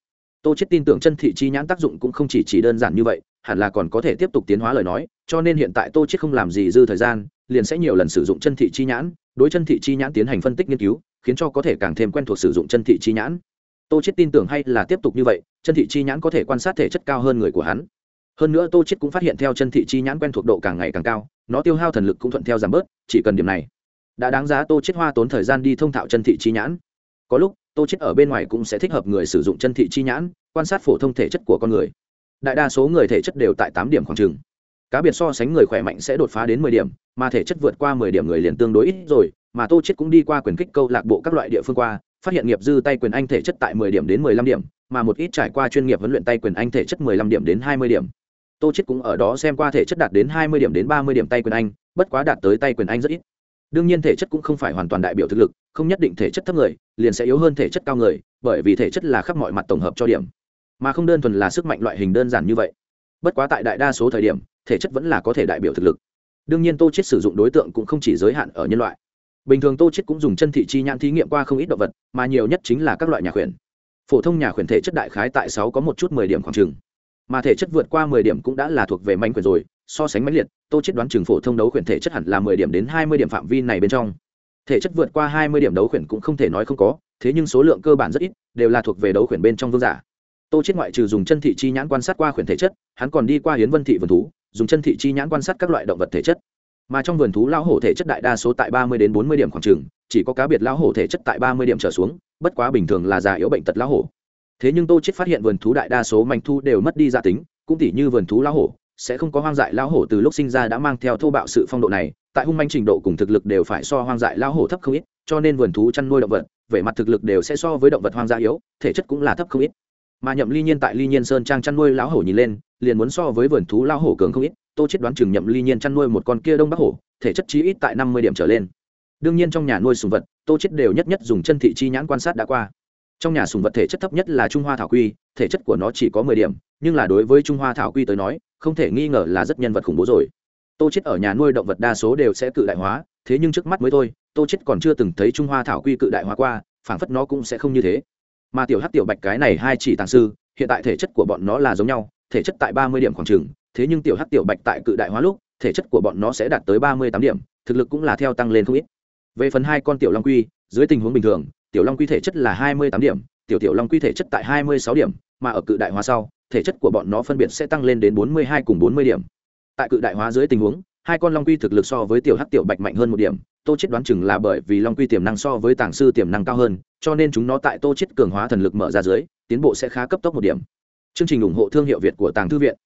Tô chết tin tưởng chân thị chi nhãn tác dụng cũng không chỉ chỉ đơn giản như vậy, hẳn là còn có thể tiếp tục tiến hóa lời nói, cho nên hiện tại tô chết không làm gì dư thời gian, liền sẽ nhiều lần sử dụng chân thị chi nhãn, đối chân thị chi nhãn tiến hành phân tích nghiên cứu, khiến cho có thể càng thêm quen thuộc sử dụng chân thị chi nhãn tô chết tin tưởng hay là tiếp tục như vậy chân thị chi nhãn có thể quan sát thể chất cao hơn người của hắn. Hơn nữa tô chết cũng phát hiện theo chân thị chi nhãn quen thuộc độ càng ngày càng cao, nó tiêu hao thần lực cũng thuận theo giảm bớt, chỉ cần điểm này đã đáng giá tô chết hoa tốn thời gian đi thông thạo chân thị chi nhãn. Có lúc, tô chết ở bên ngoài cũng sẽ thích hợp người sử dụng chân thị chi nhãn, quan sát phổ thông thể chất của con người. Đại đa số người thể chất đều tại tám điểm khoảng trường cá biệt so sánh người khỏe mạnh sẽ đột phá đến mười điểm, mà thể chất vượt qua mười điểm người liền tương đối ít rồi, mà tô chết cũng đi qua quyền kích câu lạc bộ các loại địa phương qua phát hiện nghiệp dư tay quyền anh thể chất tại mười điểm đến mười lăm điểm, mà một ít trải qua chuyên nghiệp huấn luyện tay quyền anh thể chất mười lăm điểm đến hai mươi điểm. Tô chết cũng ở đó xem qua thể chất đạt đến hai mươi điểm đến ba mươi điểm tay quyền anh, bất quá đạt tới tay quyền anh rất ít. Đương nhiên thể chất cũng không phải hoàn toàn đại biểu thực lực, không nhất định thể chất thấp người, liền sẽ yếu hơn thể chất cao người, bởi vì thể chất là khắp mọi mặt tổng hợp cho điểm. Mà không đơn thuần là sức mạnh loại hình đơn giản như vậy. Bất quá tại đại đa số thời điểm, thể chất vẫn là có thể đại biểu thực lực. Đương nhiên tô chết sử dụng đối tượng cũng không chỉ giới hạn ở nhân loại bình thường tô chết cũng dùng chân thị chi nhãn thí nghiệm qua không ít động vật, mà nhiều nhất chính là các loại nhà khuyển. Phổ thông nhà khuyển thể chất đại khái tại sáu có một chút mười điểm khoảng trường mà thể chất vượt qua mười điểm cũng đã là thuộc về mánh khuyển rồi, so sánh mãnh liệt, tô chết đoán chừng phổ thông đấu khuyển thể chất hẳn là mười điểm đến hai mươi điểm phạm vi này bên trong. Thể chất vượt qua hai mươi điểm đấu khuyển cũng không thể nói không có, thế nhưng số lượng cơ bản rất ít, đều là thuộc về đấu khuyển bên trong vương giả. Tô chết ngoại trừ dùng chân thị chi nhãn quan sát qua khuyển thể chất, hắn còn đi qua hiến vân thị vườn thú, dùng chân thị chi nhãn quan sát các loại động vật thể chất mà trong vườn thú lão hổ thể chất đại đa số tại ba mươi đến bốn mươi điểm khoảng trường, chỉ có cá biệt lão hổ thể chất tại ba mươi điểm trở xuống, bất quá bình thường là già yếu bệnh tật lão hổ. Thế nhưng tô chết phát hiện vườn thú đại đa số manh thu đều mất đi gia tính, cũng tỉ như vườn thú lão hổ, sẽ không có hoang dại lão hổ từ lúc sinh ra đã mang theo thô bạo sự phong độ này, tại hung manh trình độ cùng thực lực đều phải so hoang dại lão hổ thấp không ít, cho nên vườn thú chăn nuôi động vật về mặt thực lực đều sẽ so với động vật hoang dã yếu, thể chất cũng là thấp không ít. Mà nhậm ly nhiên tại ly nhiên sơn trang chăn nuôi lão hổ nhìn lên, liền muốn so với vườn thú lão hổ cường không ít tô chết đoán chừng nhậm ly nhiên chăn nuôi một con kia đông bắc hổ, thể chất chí ít tại năm mươi điểm trở lên. Đương nhiên trong nhà nuôi sùng vật, tô chết đều nhất nhất dùng chân thị chi nhãn quan sát đã qua. Trong nhà sùng vật thể chất thấp nhất là trung hoa thảo quy, thể chất của nó chỉ có mười điểm, nhưng là đối với trung hoa thảo quy tới nói, không thể nghi ngờ là rất nhân vật khủng bố rồi. Tô chết ở nhà nuôi động vật đa số đều sẽ cự đại hóa, thế nhưng trước mắt mới thôi, tô chết còn chưa từng thấy trung hoa thảo quy cự đại hóa qua, phảng phất nó cũng sẽ không như thế. Mà tiểu hắc tiểu bạch cái này hai chỉ tàng sư, hiện tại thể chất của bọn nó là giống nhau, thể chất tại ba mươi điểm khoảng trường thế nhưng tiểu hắc tiểu bạch tại cự đại hóa lúc, thể chất của bọn nó sẽ đạt tới ba mươi tám điểm, thực lực cũng là theo tăng lên không ít. Về phần hai con tiểu long quy, dưới tình huống bình thường, tiểu long quy thể chất là hai mươi tám điểm, tiểu tiểu long quy thể chất tại hai mươi sáu điểm, mà ở cự đại hóa sau, thể chất của bọn nó phân biệt sẽ tăng lên đến bốn mươi hai cùng bốn mươi điểm. Tại cự đại hóa dưới tình huống, hai con long quy thực lực so với tiểu hắc tiểu bạch mạnh hơn một điểm, tô chết đoán chừng là bởi vì long quy tiềm năng so với tàng sư tiềm năng cao hơn, cho nên chúng nó tại tô chết cường hóa thần lực mở ra dưới, tiến bộ sẽ khá cấp tốc một điểm. Chương trình ủng hộ thương hiệu việt của tàng thư viện.